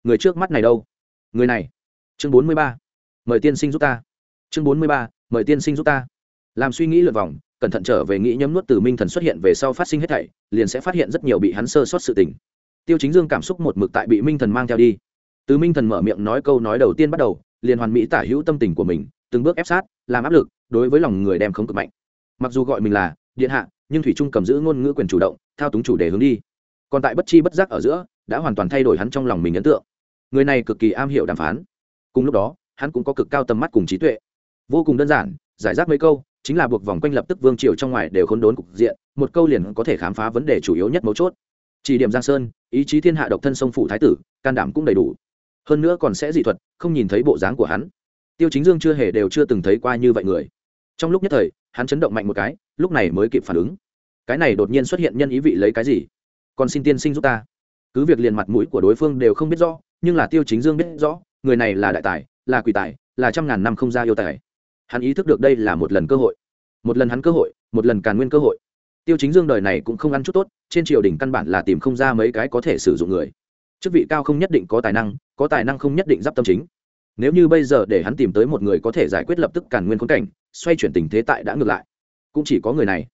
người trước mắt này đâu? Người này. Chương bốn mươi ba. Mời tiên sinh giúp ta. Chương bốn mươi ba. Mời tiên sinh giúp ta. Làm suy nghĩ lượt vòng, cẩn thận trở về nghĩ nhấm nuốt từ minh thần xuất hiện về sau phát sinh hết thảy, liền sẽ phát hiện rất nhiều bị hắn sơ sót sự tình. Tiêu chính dương cảm xúc một mực tại bị minh thần mang theo đi. Từ minh thần mở miệng nói câu nói đầu tiên bắt đầu, liền hoàn mỹ tả hữu tâm tình của mình từng bước ép sát, làm áp lực, đối với lòng người đem không cực mạnh. Mặc dù gọi mình là điện hạ, nhưng thủy trung cầm giữ ngôn ngữ quyền chủ động, thao túng chủ đề hướng đi. Còn tại bất chi bất giác ở giữa, đã hoàn toàn thay đổi hắn trong lòng mình ấn tượng. Người này cực kỳ am hiểu đàm phán. Cùng lúc đó, hắn cũng có cực cao tầm mắt cùng trí tuệ. Vô cùng đơn giản, giải rác mấy câu, chính là buộc vòng quanh lập tức vương triều trong ngoài đều khốn đốn cục diện, một câu liền có thể khám phá vấn đề chủ yếu nhất mấu chốt. Chỉ điểm giang sơn, ý chí thiên hạ độc thân sông phủ thái tử, can đảm cũng đầy đủ. Hơn nữa còn sẽ dị thuật, không nhìn thấy bộ dáng của hắn tiêu chính dương chưa hề đều chưa từng thấy qua như vậy người. Trong lúc nhất thời, hắn chấn động mạnh một cái, lúc này mới kịp phản ứng. Cái này đột nhiên xuất hiện nhân ý vị lấy cái gì? Còn xin tiên sinh giúp ta. Cứ việc liền mặt mũi của đối phương đều không biết rõ, nhưng là tiêu chính dương biết rõ, người này là đại tài, là quỷ tài, là trăm ngàn năm không ra yêu tài. Hắn ý thức được đây là một lần cơ hội. Một lần hắn cơ hội, một lần càn nguyên cơ hội. Tiêu chính dương đời này cũng không ăn chút tốt, trên triều đình căn bản là tìm không ra mấy cái có thể sử dụng người. Chức vị cao không nhất định có tài năng, có tài năng không nhất định giáp tâm chính nếu như bây giờ để hắn tìm tới một người có thể giải quyết lập tức càn nguyên khốn cảnh, xoay chuyển tình thế tại đã ngược lại. Cũng chỉ có người này.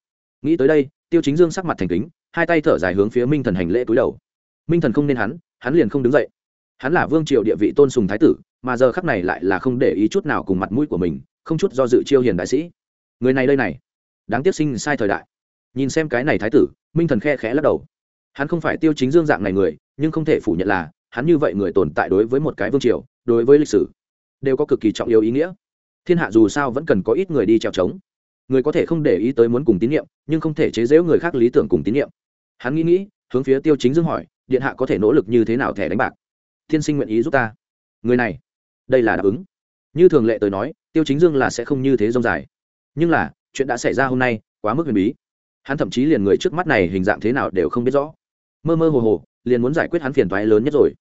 Nghĩ tới đây, tiêu chính dương sắc mặt thành kính, hai tay thở dài hướng phía minh thần hành lễ cúi đầu. Minh thần không nên hắn hắn liền không đứng dậy. Hắn là vương triều địa vị tôn sùng thái tử, mà giờ khắc này lại là không để ý chút nào cùng mặt mũi của mình, không chút do dự chiêu hiền đại sĩ. Người này đây này. Đáng tiếc sinh sai thời đại. Nhìn xem cái này thái tử, minh thần khe khẽ lắc đầu. Hắn không phải tiêu chính dương dạng này người, nhưng không thể phủ nhận là, hắn như vậy người tồn tại đối với một cái vương triều đối với lịch sử đều có cực kỳ trọng yếu ý nghĩa. Thiên hạ dù sao vẫn cần có ít người đi trèo trống. Người có thể không để ý tới muốn cùng tín nhiệm, nhưng không thể chế giễu người khác lý tưởng cùng tín nhiệm. Hắn nghĩ nghĩ, hướng phía tiêu chính dương hỏi, điện hạ có thể nỗ lực như thế nào thẻ đánh bạc? Thiên sinh nguyện ý giúp ta. Người này, đây là đáp ứng. Như thường lệ tới nói, tiêu chính dương là sẽ không như thế rông dài. Nhưng là, chuyện đã xảy ra hôm nay, quá mức huyền bí. Hắn thậm chí liền người trước mắt này hình dạng thế nào đều không biết rõ. Mơ mơ hồ hồ, liền muốn giải quyết hắn phiền toái lớn nhất rồi.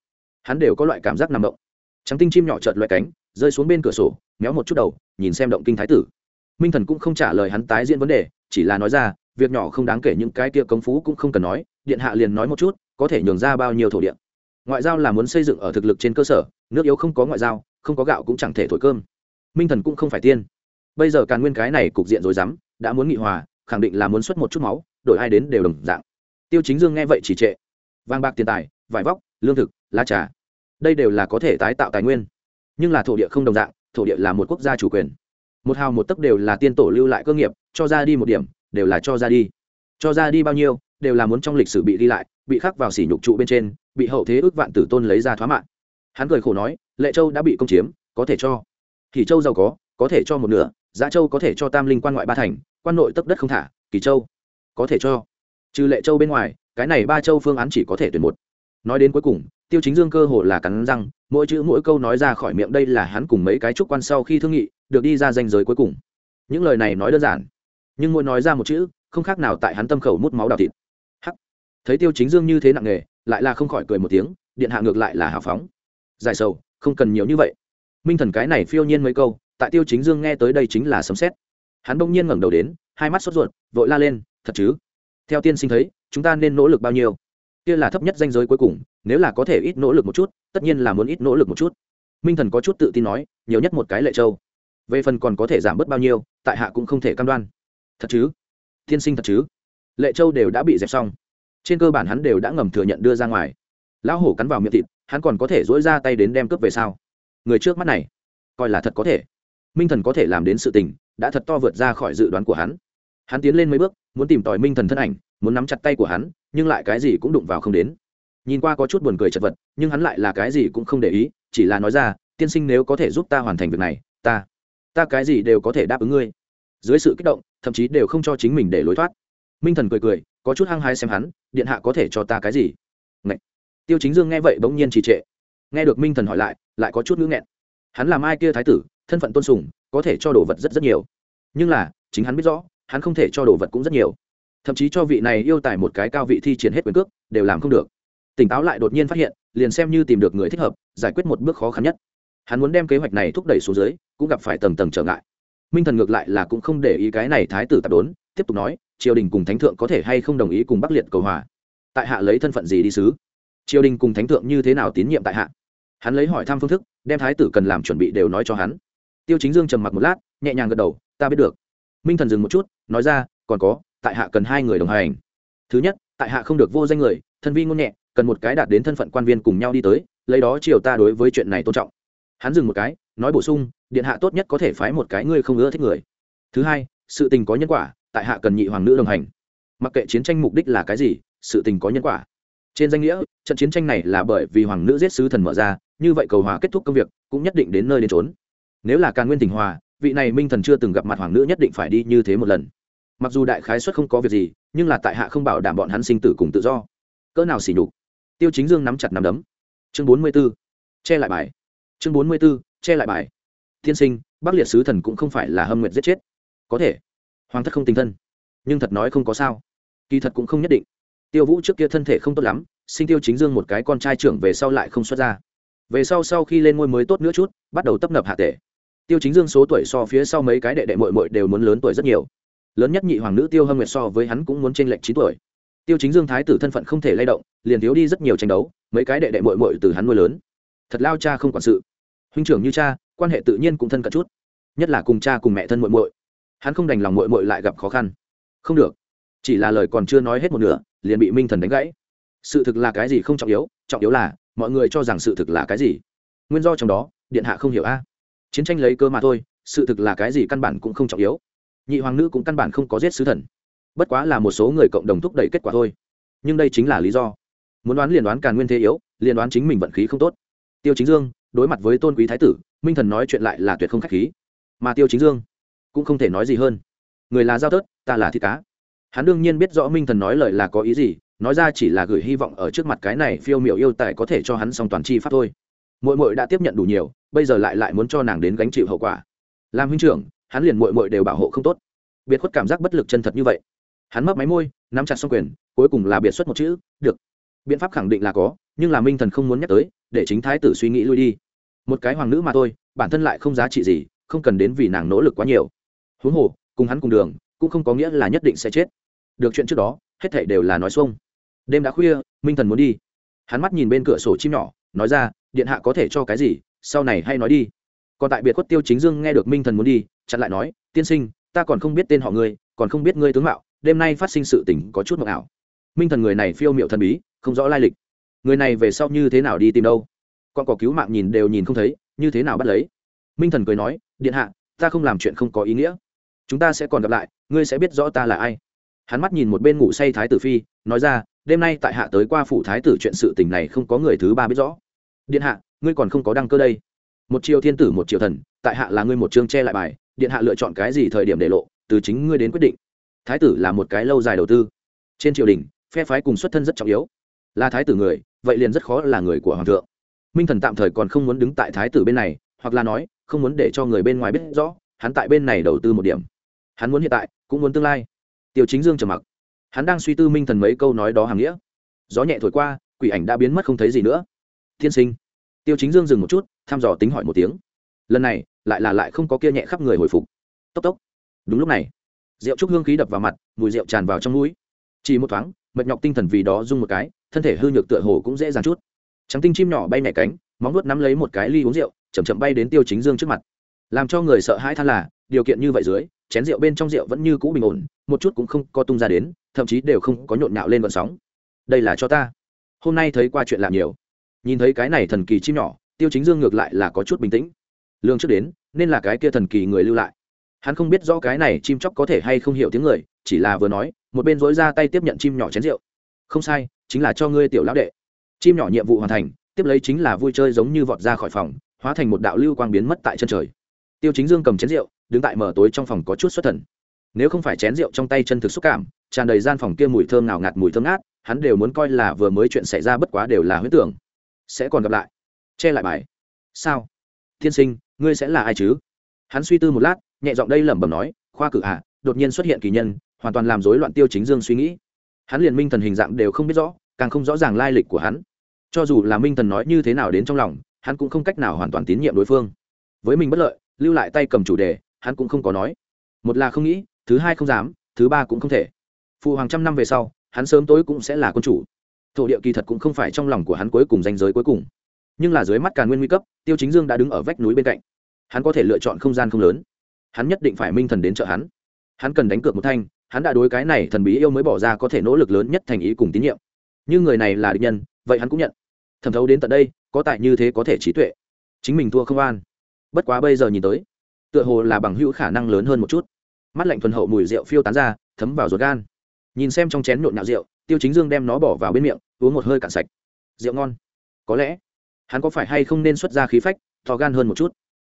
Hắn đều có loại cảm giác nằm động trắng tinh chim nhỏ chợt loại cánh, rơi xuống bên cửa sổ, méo một chút đầu, nhìn xem động kinh thái tử. Minh thần cũng không trả lời hắn tái diễn vấn đề, chỉ là nói ra, việc nhỏ không đáng kể những cái kia công phú cũng không cần nói, điện hạ liền nói một chút, có thể nhường ra bao nhiêu thổ địa. Ngoại giao là muốn xây dựng ở thực lực trên cơ sở, nước yếu không có ngoại giao, không có gạo cũng chẳng thể thổi cơm. Minh thần cũng không phải tiên. Bây giờ càn nguyên cái này cục diện rồi dám đã muốn nghị hòa, khẳng định là muốn xuất một chút máu, đổi ai đến đều đồng dạng. Tiêu chính dương nghe vậy chỉ trệ. Vàng bạc tiền tài, vải vóc, lương thực, lá trà đây đều là có thể tái tạo tài nguyên. Nhưng là thổ địa không đồng dạng, thổ địa là một quốc gia chủ quyền. Một hào một tấc đều là tiên tổ lưu lại cơ nghiệp, cho ra đi một điểm, đều là cho ra đi. Cho ra đi bao nhiêu, đều là muốn trong lịch sử bị đi lại, bị khắc vào sỉ nhục trụ bên trên, bị hậu thế ước vạn tử tôn lấy ra thoá mạng. Hắn cười khổ nói, lệ châu đã bị công chiếm, có thể cho. Thì châu giàu có có thể cho một nửa giá châu có thể cho tam linh quan ngoại ba thành, quan nội tấp đất không thả, kỳ châu có thể cho. Trừ lệ châu bên ngoài, cái này ba châu phương án chỉ có thể tuyển một. Nói đến cuối cùng tiêu chính dương cơ hồ là cắn răng, mỗi chữ mỗi câu nói ra khỏi miệng đây là hắn cùng mấy cái trúc quan sau khi thương nghị, được đi ra danh giới cuối cùng. Những lời này nói đơn giản, nhưng mỗi nói ra một chữ, không khác nào tại hắn tâm khẩu mút máu đào thịt. Hắc. Thấy tiêu chính dương như thế nặng nề, lại là không khỏi cười một tiếng, điện hạ ngược lại là hào phóng. Dài sầu, không cần nhiều như vậy. Minh thần cái này phiêu nhiên mấy câu, tại tiêu chính dương nghe tới đây chính là sấm xét hắn bỗng nhiên ngẩng đầu đến, hai mắt sốt ruột, vội la lên, thật chứ? Theo tiên sinh thấy, chúng ta nên nỗ lực bao nhiêu? Kia là thấp nhất danh giới cuối cùng, nếu là có thể ít nỗ lực một chút, tất nhiên là muốn ít nỗ lực một chút. Minh thần có chút tự tin nói, nhiều nhất một cái lệ châu. Về phần còn có thể giảm bớt bao nhiêu, tại hạ cũng không thể cam đoan. Thật chứ? Tiên sinh thật chứ? Lệ châu đều đã bị dẹp xong. Trên cơ bản hắn đều đã ngầm thừa nhận đưa ra ngoài. Lão hổ cắn vào miệng thịt, hắn còn có thể dỗi ra tay đến đem cướp về sao? Người trước mắt này, coi là thật có thể. Minh thần có thể làm đến sự tình, đã thật to vượt ra khỏi dự đoán của hắn. Hắn tiến lên mấy bước, muốn tìm tòi minh thần thân ảnh, muốn nắm chặt tay của hắn nhưng lại cái gì cũng đụng vào không đến. Nhìn qua có chút buồn cười chật vật, nhưng hắn lại là cái gì cũng không để ý, chỉ là nói ra, tiên sinh nếu có thể giúp ta hoàn thành việc này, ta ta cái gì đều có thể đáp ứng ngươi. Dưới sự kích động, thậm chí đều không cho chính mình để lối thoát. Minh thần cười cười, có chút hăng hái xem hắn, điện hạ có thể cho ta cái gì? Ngậy! tiêu chính dương nghe vậy bỗng nhiên trì trệ. Nghe được minh thần hỏi lại lại có chút ngữ nghẹn. Hắn làm ai kia thái tử, thân phận tôn sùng, có thể cho đồ vật rất rất nhiều. Nhưng là, chính hắn biết rõ, hắn không thể cho đồ vật cũng rất nhiều thậm chí cho vị này yêu tài một cái cao vị thi triển hết quyền cước, đều làm không được. Tỉnh táo lại đột nhiên phát hiện, liền xem như tìm được người thích hợp, giải quyết một bước khó khăn nhất. Hắn muốn đem kế hoạch này thúc đẩy xuống dưới, cũng gặp phải tầng tầng trở ngại. Minh thần ngược lại là cũng không để ý cái này thái tử tạp đốn, tiếp tục nói, triều đình cùng thánh thượng có thể hay không đồng ý cùng bắc liệt cầu hòa? Tại hạ lấy thân phận gì đi sứ? Triều đình cùng thánh thượng như thế nào tín nhiệm tại hạ? Hắn lấy hỏi thăm phương thức, đem thái tử cần làm chuẩn bị đều nói cho hắn. Tiêu chính dương trầm mặc một lát, nhẹ nhàng gật đầu, ta biết được. Minh thần dừng một chút, nói ra, còn có tại hạ cần hai người đồng hành. Thứ nhất, tại hạ không được vô danh người, thân vi ngôn nhẹ, cần một cái đạt đến thân phận quan viên cùng nhau đi tới, lấy đó chiều ta đối với chuyện này tôn trọng. Hắn dừng một cái, nói bổ sung, điện hạ tốt nhất có thể phái một cái ngươi không ưa thích người. Thứ hai, sự tình có nhân quả, tại hạ cần nhị hoàng nữ đồng hành. Mặc kệ chiến tranh mục đích là cái gì, sự tình có nhân quả. Trên danh nghĩa, trận chiến tranh này là bởi vì hoàng nữ giết sứ thần mở ra, như vậy cầu hòa kết thúc công việc, cũng nhất định đến nơi đến trốn nếu là càn nguyên tỉnh hòa, vị này minh thần chưa từng gặp mặt hoàng nữ nhất định phải đi như thế một lần mặc dù đại khái xuất không có việc gì, nhưng là tại hạ không bảo đảm bọn hắn sinh tử cùng tự do. Cỡ nào xỉ nhục. Tiêu chính dương nắm chặt nắm đấm. Chương bốn mươi b ố che lại bài. Chương bốn mươi b ố che lại bài. Tiên sinh, bắc liệt sứ thần cũng không phải là hâm nguyện giết chết. Có thể. Hoàng thất không tình thân. Nhưng thật nói không có sao. Kỳ thật cũng không nhất định. Tiêu vũ trước kia thân thể không tốt lắm, sinh tiêu chính dương một cái con trai trưởng về sau lại không xuất ra. Về sau sau khi lên ngôi mới tốt nữa chút, bắt đầu tấp nập hạ tể tiêu chính dương số tuổi so phía sau mấy cái đệ đệ mội mội đều muốn lớn tuổi rất nhiều lớn nhất nhị hoàng nữ tiêu hâm nguyệt so với hắn cũng muốn tranh lệch chín tuổi. Tiêu chính dương thái tử thân phận không thể lay động, liền thiếu đi rất nhiều tranh đấu, mấy cái đệ đệ mội mội từ hắn nuôi lớn. Thật lao cha không quản sự. Huynh trưởng như cha, quan hệ tự nhiên cũng thân cận chút, nhất là cùng cha cùng mẹ thân mội mội hắn không đành lòng mội mội lại gặp khó khăn. Không được. Chỉ là lời còn chưa nói hết một nửa, liền bị minh thần đánh gãy. Sự thực là cái gì không trọng yếu trọng yếu là, mọi người cho rằng sự thực là cái gì. Nguyên do trong đó, điện hạ không hiểu a. Chiến tranh lấy cơ mà thôi, sự thực là cái gì căn bản cũng không trọng yếu nhị hoàng nữ cũng căn bản không có giết sứ thần. Bất quá là một số người cộng đồng thúc đẩy kết quả thôi. Nhưng đây chính là lý do. Muốn đoán liền đoán càn nguyên thế yếu, liền đoán chính mình vận khí không tốt. Tiêu chính dương, đối mặt với tôn quý thái tử, minh thần nói chuyện lại là tuyệt không k h á c h khí. Mà tiêu chính dương cũng không thể nói gì hơn. Người là giao tớt, ta là thịt cá. Hắn đương nhiên biết rõ minh thần nói lời là có ý gì, nói ra chỉ là gửi hy vọng ở trước mặt cái này phiêu m i ệ u yêu tài có thể cho hắn xong toàn chi pháp thôi. Mội mội đã tiếp nhận đủ nhiều, bây giờ lại lại muốn cho nàng đến gánh chịu hậu quả. Làm huynh trưởng hắn liền mội mội đều bảo hộ không tốt. Biệt khuất cảm giác bất lực chân thật như vậy. Hắn mấp máy môi, nắm chặt xong quyền, cuối cùng là biệt xuất một chữ, được. Biện pháp khẳng định là có, nhưng là minh thần không muốn nhắc tới, để chính thái tử suy nghĩ lui đi. Một cái hoàng nữ mà thôi, bản thân lại không giá trị gì, không cần đến vì nàng nỗ lực quá nhiều. Huống hồ, cùng hắn cùng đường, cũng không có nghĩa là nhất định sẽ chết. Được chuyện trước đó, hết thảy đều là nói xuông. Đêm đã khuya, minh thần muốn đi. Hắn mắt nhìn bên cửa sổ chim nhỏ, nói ra, điện hạ có thể cho cái gì, sau này hay nói đi. Còn tại biệt khuất tiêu chính dương nghe được minh thần muốn đi chặn lại nói, tiên sinh, ta còn không biết tên họ ngươi, còn không biết ngươi tướng mạo, đêm nay phát sinh sự tình có chút mộng ảo. Minh thần người này phiêu miệu thần bí, không rõ lai lịch. Người này về sau như thế nào đi tìm đâu? Con cỏ cứu mạng nhìn đều nhìn không thấy, như thế nào bắt lấy? Minh thần cười nói, điện hạ, ta không làm chuyện không có ý nghĩa. Chúng ta sẽ còn gặp lại, ngươi sẽ biết rõ ta là ai. Hắn mắt nhìn một bên ngủ say thái tử phi, nói ra, đêm nay tại hạ tới qua phủ thái tử chuyện sự tình này không có người thứ ba biết rõ. Điện hạ, ngươi còn không có đăng cơ đây. Một triều thiên tử, một triều thần, tại hạ là ngươi một chương che lại bài điện hạ lựa chọn cái gì thời điểm để lộ, từ chính ngươi đến quyết định. Thái tử là một cái lâu dài đầu tư. Trên triều đình, phe phái cùng xuất thân rất trọng yếu. Là thái tử người, vậy liền rất khó là người của hoàng thượng. Minh thần tạm thời còn không muốn đứng tại thái tử bên này, hoặc là nói, không muốn để cho người bên ngoài biết rõ, hắn tại bên này đầu tư một điểm. Hắn muốn hiện tại, cũng muốn tương lai. Tiêu chính dương trầm mặc. Hắn đang suy tư minh thần mấy câu nói đó hàm nghĩa. Gió nhẹ thổi qua, quỷ ảnh đã biến mất không thấy gì nữa. Tiên sinh. Tiêu chính dương dừng một chút, thăm dò tính hỏi một tiếng. Lần này lại là lại không có kia nhẹ khắp người hồi phục. Tốc tốc. Đúng lúc này, rượu trúc hương khí đập vào mặt, mùi rượu tràn vào trong mũi. Chỉ một thoáng, mệt nhọc tinh thần vì đó rung một cái, thân thể hư nhược tựa hồ cũng dễ dàng chút. Trắng tinh chim nhỏ bay nhảy cánh, móng nuốt nắm lấy một cái ly uống rượu chầm chậm bay đến tiêu chính dương trước mặt. Làm cho người sợ hãi than là, điều kiện như vậy dưới, chén rượu bên trong rượu vẫn như cũ bình ổn, một chút cũng không có tung ra đến, thậm chí đều không có nhộn nhạo lên vận sóng. Đây là cho ta. Hôm nay thấy qua chuyện làm nhiều. Nhìn thấy cái này thần kỳ chim nhỏ, tiêu chính dương ngược lại là có chút bình tĩnh lương trước đến, nên là cái kia thần kỳ người lưu lại. Hắn không biết rõ cái này chim chóc có thể hay không hiểu tiếng người, chỉ là vừa nói, một bên dối ra tay tiếp nhận chim nhỏ chén rượu. Không sai, chính là cho ngươi tiểu lão đệ. Chim nhỏ nhiệm vụ hoàn thành, tiếp lấy chính là vui chơi giống như vọt ra khỏi phòng, hóa thành một đạo lưu quang biến mất tại chân trời. Tiêu chính dương cầm chén rượu, đứng tại mở tối trong phòng có chút xuất thần. Nếu không phải chén rượu trong tay chân thực xúc cảm, tràn đầy gian phòng kia mùi thơm nào ngạt mùi thơm ngát, hắn đều muốn coi là vừa mới chuyện xảy ra bất quá đều là huyết tưởng. Sẽ còn gặp lại. Che lại bài. Sao? Thiên sinh, ngươi sẽ là ai chứ? Hắn suy tư một lát, nhẹ giọng đây lẩm bẩm nói, khoa cử ạ đột nhiên xuất hiện kỳ nhân, hoàn toàn làm rối loạn tiêu chính dương suy nghĩ. Hắn liền minh thần hình dạng đều không biết rõ, càng không rõ ràng lai lịch của hắn. Cho dù là minh thần nói như thế nào đến trong lòng, hắn cũng không cách nào hoàn toàn tín nhiệm đối phương. Với mình bất lợi, lưu lại tay cầm chủ đề, hắn cũng không có nói. Một là không nghĩ, thứ hai không dám, thứ ba cũng không thể. Phụ hoàng trăm năm về sau, hắn sớm tối cũng sẽ là quân chủ. Thổ địa kỳ thật cũng không phải trong lòng của hắn cuối cùng danh giới cuối cùng nhưng là dưới mắt càn nguyên nguy cấp, tiêu chính dương đã đứng ở vách núi bên cạnh. Hắn có thể lựa chọn không gian không lớn. Hắn nhất định phải minh thần đến chợ hắn. Hắn cần đánh cược một thanh, hắn đã đối cái này thần bí yêu mới bỏ ra có thể nỗ lực lớn nhất thành ý cùng tín nhiệm. Như người này là địch nhân, vậy hắn cũng nhận. Thẩm thấu đến tận đây, có tại như thế có thể trí tuệ. Chính mình thua không an. Bất quá bây giờ nhìn tới, tựa hồ là bằng hữu khả năng lớn hơn một chút. Mắt lạnh thuần hậu mùi rượu phiêu tán ra, thấm vào ruột gan. Nhìn xem trong chén nhộn nhạo rượu, tiêu chính dương đem nó bỏ vào bên miệng, uống một hơi cạn sạch. Rượu ngon. Có lẽ hắn có phải hay không nên xuất ra khí phách thò gan hơn một chút?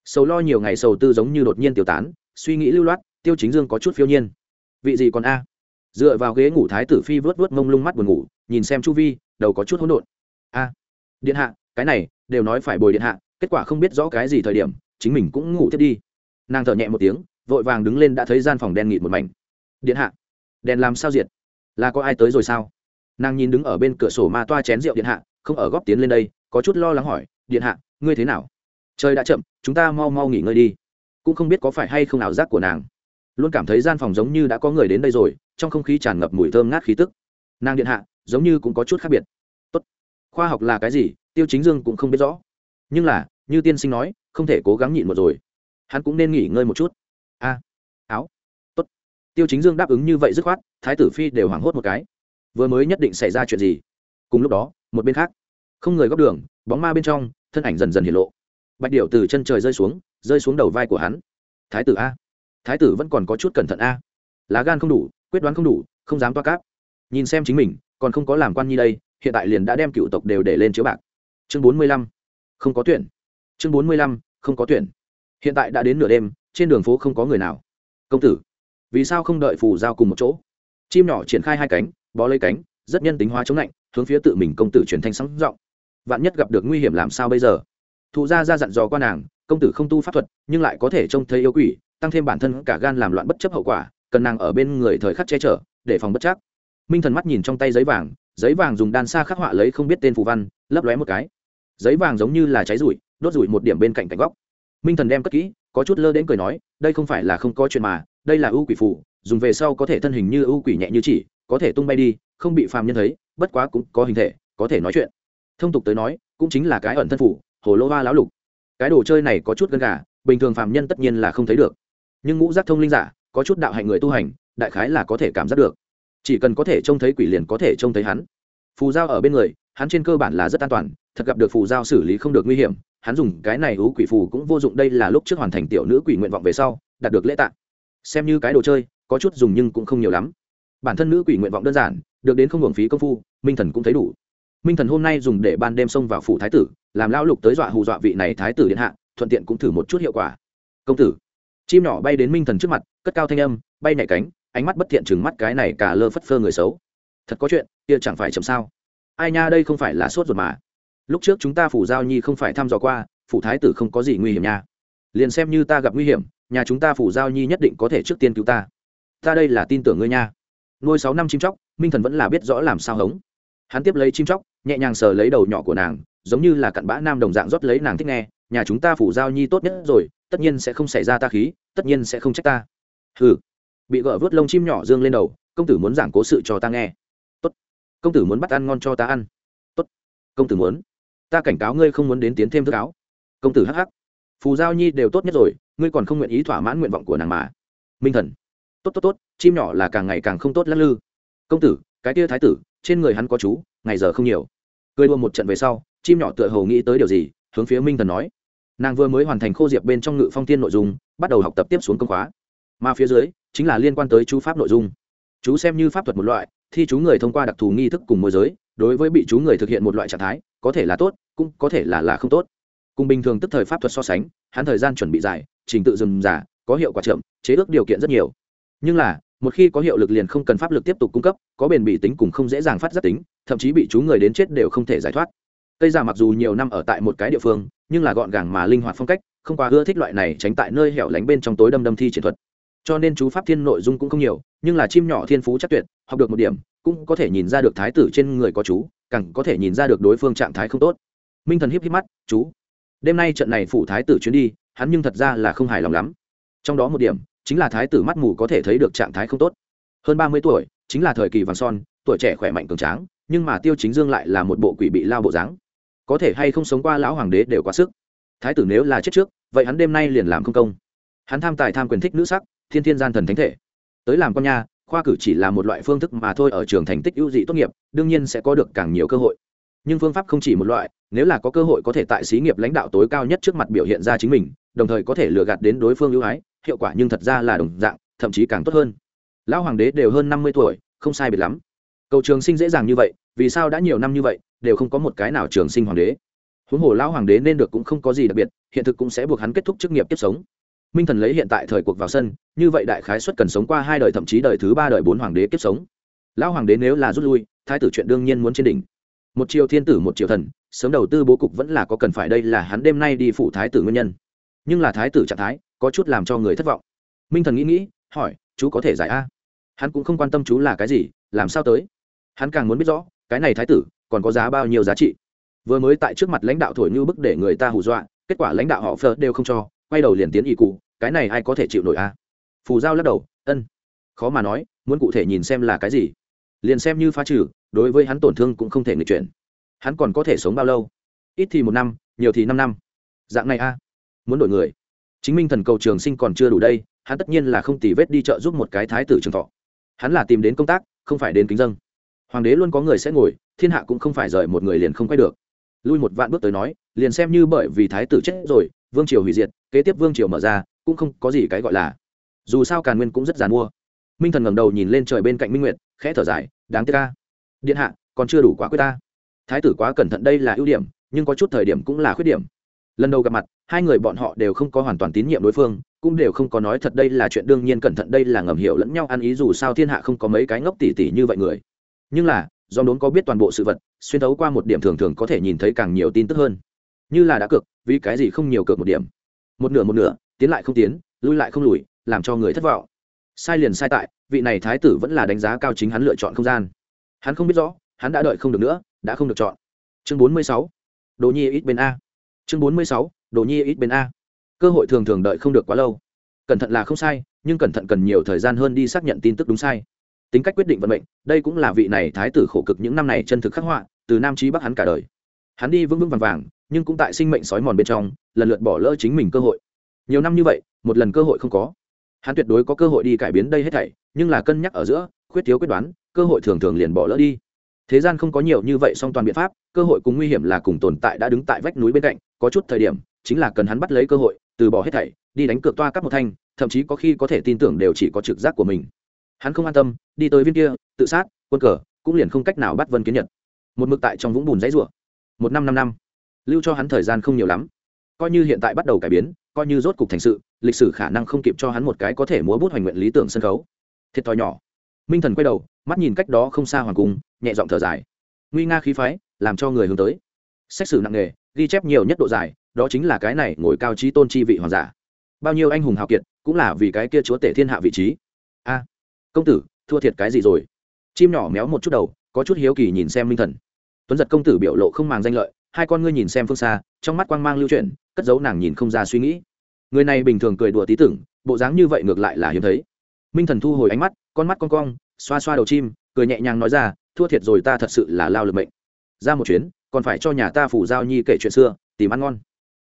Sầu lo nhiều ngày sầu tư giống như đột nhiên tiêu tán, suy nghĩ lưu loát, tiêu chính dương có chút phiêu nhiên. Vị gì còn a? Dựa vào ghế ngủ thái tử phi vớt vớt mông lung mắt buồn ngủ, nhìn xem chu vi, đầu có chút hỗn độn. A, điện hạ, cái này, đều nói phải bồi điện hạ, kết quả không biết rõ cái gì thời điểm, chính mình cũng ngủ tiếp đi. Nàng thở nhẹ một tiếng, vội vàng đứng lên đã thấy gian phòng đen nghịt một mảnh. Điện hạ, đèn làm sao diệt? Là có ai tới rồi sao? Nàng nhìn đứng ở bên cửa sổ ma toa chén rượu điện hạ, không ở góp tiến lên đây có chút lo lắng hỏi, điện hạ, ngươi thế nào? Trời đã chậm, chúng ta mau mau nghỉ ngơi đi. Cũng không biết có phải hay không ảo giác của nàng. Luôn cảm thấy gian phòng giống như đã có người đến đây rồi, trong không khí tràn ngập mùi thơm ngát khí tức. Nàng điện hạ, giống như cũng có chút khác biệt. Tốt. khoa học là cái gì, tiêu chính dương cũng không biết rõ. Nhưng là, như tiên sinh nói, không thể cố gắng nhịn một rồi. Hắn cũng nên nghỉ ngơi một chút. A, áo. Tốt. Tiêu chính dương đáp ứng như vậy dứt khoát, thái tử phi đều hoảng hốt một cái. Vừa mới nhất định xảy ra chuyện gì? Cùng lúc đó, một bên khác không người góc đường, bóng ma bên trong, thân ảnh dần dần hiện lộ. Bạch điệu từ chân trời rơi xuống rơi xuống đầu vai của hắn. Thái tử a. Thái tử vẫn còn có chút cẩn thận a. Lá gan không đủ, quyết đoán không đủ, không dám toa cáp. Nhìn xem chính mình, còn không có làm quan nhi đây, hiện tại liền đã đem cựu tộc đều để lên chiếu bạc. Chương bốn mươi lăm. Không có tuyển. Chương bốn mươi lăm, không có tuyển. Hiện tại đã đến nửa đêm, trên đường phố không có người nào. Công tử, vì sao không đợi phù giao cùng một chỗ? Chim nhỏ triển khai hai cánh, bó lấy cánh, rất nhân tính hóa chống lạnh, hướng phía tự mình công tử truyền thanh sáng giọng vạn nhất gặp được nguy hiểm làm sao bây giờ? Thụ gia ra dặn dò qua nàng công tử không tu pháp thuật nhưng lại có thể trông thấy yêu quỷ tăng thêm bản thân cả gan làm loạn bất chấp hậu quả cần nàng ở bên người thời khắc che chở để phòng bất chắc. Minh thần mắt nhìn trong tay giấy vàng giấy vàng dùng đan xa khắc họa lấy không biết tên phù văn lấp lóe một cái. Giấy vàng giống như là cháy rủi, đốt rủi một điểm bên cạnh cạnh góc. Minh thần đem cất kỹ có chút lơ đến cười nói đây không phải là không có chuyện mà đây là ưu quỷ phù dùng về sau có thể thân hình như ưu quỷ nhẹ như chỉ có thể tung bay đi không bị phàm nhân thấy bất quá cũng có hình thể có thể nói chuyện thông tục tới nói, cũng chính là cái ẩn thân phủ, hồ lô hoa lão lục. Cái đồ chơi này có chút gân gà, bình thường phàm nhân tất nhiên là không thấy được. Nhưng ngũ giác thông linh giả, có chút đạo hạnh người tu hành, đại khái là có thể cảm giác được. Chỉ cần có thể trông thấy quỷ liền có thể trông thấy hắn. Phù giao ở bên người, hắn trên cơ bản là rất an toàn, thật gặp được phù giao xử lý không được nguy hiểm. Hắn dùng cái này ú quỷ phù cũng vô dụng, đây là lúc trước hoàn thành tiểu nữ quỷ nguyện vọng về sau, đạt được lễ tạng xem như cái đồ chơi, có chút dùng nhưng cũng không nhiều lắm. Bản thân nữ quỷ nguyện vọng đơn giản, được đến không hưởng phí công phu, minh thần cũng thấy đủ minh thần hôm nay dùng để ban đêm xông vào phủ thái tử, làm lão lục tới dọa hù dọa vị này thái tử điện hạ, thuận tiện cũng thử một chút hiệu quả. Công tử. Chim nhỏ bay đến minh thần trước mặt, cất cao thanh âm, bay nhảy cánh, ánh mắt bất thiện chừng mắt cái này cả lơ phất phơ người xấu. Thật có chuyện, kia chẳng phải chậm sao? Ai nha, đây không phải là sốt ruột mà. Lúc trước chúng ta phủ giao nhi không phải thăm dò qua, phủ thái tử không có gì nguy hiểm nha. Liền xem như ta gặp nguy hiểm, nhà chúng ta phủ giao nhi nhất định có thể trước tiên cứu ta. Ta đây là tin tưởng ngươi nha. Nuôi sáu năm chim chóc, minh thần vẫn là biết rõ làm sao hống. Hắn tiếp lấy chim chóc nhẹ nhàng sờ lấy đầu nhỏ của nàng giống như là cặn bã nam đồng dạng rót lấy nàng thích nghe nhà chúng ta phủ giao nhi tốt nhất rồi tất nhiên sẽ không xảy ra ta khí tất nhiên sẽ không trách ta. Hừ, bị gỡ vớt lông chim nhỏ dương lên đầu công tử muốn giảng cố sự cho ta nghe. Tốt. Công tử muốn bắt ăn ngon cho ta ăn. Tốt. Công tử muốn. Ta cảnh cáo ngươi không muốn đến tiến thêm thức áo. Công tử hắc hắc. Phù giao nhi đều tốt nhất rồi ngươi còn không nguyện ý thỏa mãn nguyện vọng của nàng mà. Minh thần. Tốt tốt tốt chim nhỏ là càng ngày càng không tốt lắc lư. Công tử cái tia thái tử trên người hắn có chú ngày giờ không nhiều. Cười đua một trận về sau, chim nhỏ tựa hồ nghĩ tới điều gì, hướng phía minh thần nói. Nàng vừa mới hoàn thành khô diệp bên trong ngự phong tiên nội dung, bắt đầu học tập tiếp xuống công khóa. Mà phía dưới, chính là liên quan tới chú pháp nội dung. Chú xem như pháp thuật một loại, thi chú người thông qua đặc thù nghi thức cùng môi giới, đối với bị chú người thực hiện một loại trạng thái, có thể là tốt, cũng có thể là là không tốt. Cùng bình thường tức thời pháp thuật so sánh, hắn thời gian chuẩn bị dài, trình tự dừng giả có hiệu quả chậm, chế ước điều kiện rất nhiều. Nhưng là một khi có hiệu lực liền không cần pháp lực tiếp tục cung cấp, có bền bỉ tính cùng không dễ dàng phát giác tính, thậm chí bị chú người đến chết đều không thể giải thoát. Cây già mặc dù nhiều năm ở tại một cái địa phương, nhưng là gọn gàng mà linh hoạt phong cách, không quá ưa thích loại này tránh tại nơi hẻo lánh bên trong tối đâm đâm thi triển thuật. Cho nên chú pháp thiên nội dung cũng không nhiều, nhưng là chim nhỏ thiên phú chắc tuyệt, học được một điểm, cũng có thể nhìn ra được thái tử trên người có chú, càng có thể nhìn ra được đối phương trạng thái không tốt. Minh thần híp híp mắt, chú. Đêm nay trận này phủ thái tử chuyến đi, hắn nhưng thật ra là không hài lòng lắm. Trong đó một điểm chính là thái tử mắt mù có thể thấy được trạng thái không tốt. Hơn ba mươi tuổi, chính là thời kỳ vàng son, tuổi trẻ khỏe mạnh cường tráng, nhưng mà tiêu chính dương lại là một bộ quỷ bị lao bộ dáng. Có thể hay không sống qua lão hoàng đế đều quá sức. Thái tử nếu là chết trước, vậy hắn đêm nay liền làm không công. Hắn tham tài tham quyền thích nữ sắc, thiên thiên gian thần thánh thể. Tới làm con nha, khoa cử chỉ là một loại phương thức mà thôi ở trường thành tích ưu dị tốt nghiệp, đương nhiên sẽ có được càng nhiều cơ hội. Nhưng phương pháp không chỉ một loại, nếu là có cơ hội có thể tại xí nghiệp lãnh đạo tối cao nhất trước mặt biểu hiện ra chính mình, đồng thời có thể lừa gạt đến đối phương ưu ái hiệu quả nhưng thật ra là đồng dạng, thậm chí càng tốt hơn. Lão hoàng đế đều hơn năm mươi tuổi, không sai biệt lắm. Cầu trường sinh dễ dàng như vậy, vì sao đã nhiều năm như vậy, đều không có một cái nào trường sinh hoàng đế. Huống hồ lão hoàng đế nên được cũng không có gì đặc biệt, hiện thực cũng sẽ buộc hắn kết thúc chức nghiệp tiếp sống. Minh thần lấy hiện tại thời cuộc vào sân, như vậy đại khái xuất cần sống qua hai đời thậm chí đời thứ ba đời bốn hoàng đế kiếp sống. Lão hoàng đế nếu là rút lui, thái tử chuyện đương nhiên muốn trên đỉnh. Một triều thiên tử, một triều thần, sớm đầu tư bố cục vẫn là có cần phải, đây là hắn đêm nay đi phụ thái tử nguyên nhân. Nhưng là thái tử trạng thái có chút làm cho người thất vọng. Minh thần nghĩ nghĩ, hỏi, chú có thể giải a? Hắn cũng không quan tâm chú là cái gì, làm sao tới? Hắn càng muốn biết rõ, cái này thái tử còn có giá bao nhiêu giá trị? Vừa mới tại trước mặt lãnh đạo thổi như bức để người ta hù dọa, kết quả lãnh đạo họ phờ đều không cho, quay đầu liền tiến ỷ cụ, cái này ai có thể chịu nổi a? Phù giao lắc đầu, ân. Khó mà nói, muốn cụ thể nhìn xem là cái gì. Liền xem như phá trừ, đối với hắn tổn thương cũng không thể nghịch chuyển. Hắn còn có thể sống bao lâu? Ít thì một năm, nhiều thì năm năm. Dạng này a. Muốn đổi người chính minh thần cầu trường sinh còn chưa đủ đây, hắn tất nhiên là không tì vết đi chợ giúp một cái thái tử trường thọ. Hắn là tìm đến công tác, không phải đến kính dân. Hoàng đế luôn có người sẽ ngồi, thiên hạ cũng không phải rời một người liền không quay được. Lui một vạn bước tới nói, liền xem như bởi vì thái tử chết rồi, vương triều hủy diệt, kế tiếp vương triều mở ra, cũng không có gì cái gọi là. Dù sao càn nguyên cũng rất dàn mua minh thần ngẩng đầu nhìn lên trời bên cạnh minh nguyệt, khẽ thở dài, đáng tiếc ca điện hạ, còn chưa đủ quá quyết ta. Thái tử quá cẩn thận đây là ưu điểm, nhưng có chút thời điểm cũng là khuyết điểm lần đầu gặp mặt, hai người bọn họ đều không có hoàn toàn tín nhiệm đối phương, cũng đều không có nói thật đây là chuyện đương nhiên cẩn thận đây là ngầm hiểu lẫn nhau ăn ý dù sao thiên hạ không có mấy cái ngốc tỉ tỉ như vậy người. Nhưng là do đốn có biết toàn bộ sự vật, xuyên thấu qua một điểm thường thường có thể nhìn thấy càng nhiều tin tức hơn. Như là đã cược, vì cái gì không nhiều cược một điểm? Một nửa một nửa, tiến lại không tiến, lui lại không lùi, làm cho người thất vọng. Sai liền sai tại, vị này thái tử vẫn là đánh giá cao chính hắn lựa chọn không gian. Hắn không biết rõ, hắn đã đợi không được nữa, đã không được chọn. Chương bốn mươi sáu. Đồ nhi ít bên a chương bốn mươi sáu, đồ nhi ít bên a. Cơ hội thường thường đợi không được quá lâu. Cẩn thận là không sai, nhưng cẩn thận cần nhiều thời gian hơn đi xác nhận tin tức đúng sai. Tính cách quyết định vận mệnh, đây cũng là vị này thái tử khổ cực những năm này chân thực khắc họa, từ nam trí bắc hắn cả đời. Hắn đi vững vững vàng vàng, nhưng cũng tại sinh mệnh sói mòn bên trong, lần lượt bỏ lỡ chính mình cơ hội. Nhiều năm như vậy, một lần cơ hội không có. Hắn tuyệt đối có cơ hội đi cải biến đây hết thảy, nhưng là cân nhắc ở giữa, khuyết thiếu quyết đoán, cơ hội thường thường liền bỏ lỡ đi. Thế gian không có nhiều như vậy song toàn biện pháp, cơ hội cùng nguy hiểm là cùng tồn tại đã đứng tại vách núi bên cạnh có chút thời điểm, chính là cần hắn bắt lấy cơ hội, từ bỏ hết thảy, đi đánh cược toa cắp một thanh, thậm chí có khi có thể tin tưởng đều chỉ có trực giác của mình. Hắn không an tâm, đi tới viên kia, tự sát, quân cờ, cũng liền không cách nào bắt vân kiến nhật. Một mực tại trong vũng bùn dãy rủa. Một năm năm năm. Lưu cho hắn thời gian không nhiều lắm. Coi như hiện tại bắt đầu cải biến, coi như rốt cục thành sự, lịch sử khả năng không kịp cho hắn một cái có thể múa bút hoành nguyện lý tưởng sân khấu. Thiệt thòi nhỏ. Minh thần quay đầu, mắt nhìn cách đó không xa hoàng cung, nhẹ giọng thở dài. Nguy nga khí phái, làm cho người hướng tới xét xử nặng nề, ghi chép nhiều nhất độ dài, đó chính là cái này ngồi cao trí tôn chi vị hoàng giả. Bao nhiêu anh hùng hào kiệt, cũng là vì cái kia chúa tể thiên hạ vị trí. A, công tử, thua thiệt cái gì rồi? Chim nhỏ méo một chút đầu, có chút hiếu kỳ nhìn xem minh thần. Tuấn giật công tử biểu lộ không màng danh lợi, hai con ngươi nhìn xem phương xa, trong mắt quang mang lưu chuyển, cất giấu nàng nhìn không ra suy nghĩ. Người này bình thường cười đùa tí tưởng, bộ dáng như vậy ngược lại là hiếm thấy. Minh thần thu hồi ánh mắt, con mắt con cong, xoa xoa đầu chim, cười nhẹ nhàng nói ra, thua thiệt rồi ta thật sự là lao lực mệnh. Ra một chuyến còn phải cho nhà ta phủ giao nhi kể chuyện xưa, tìm ăn ngon.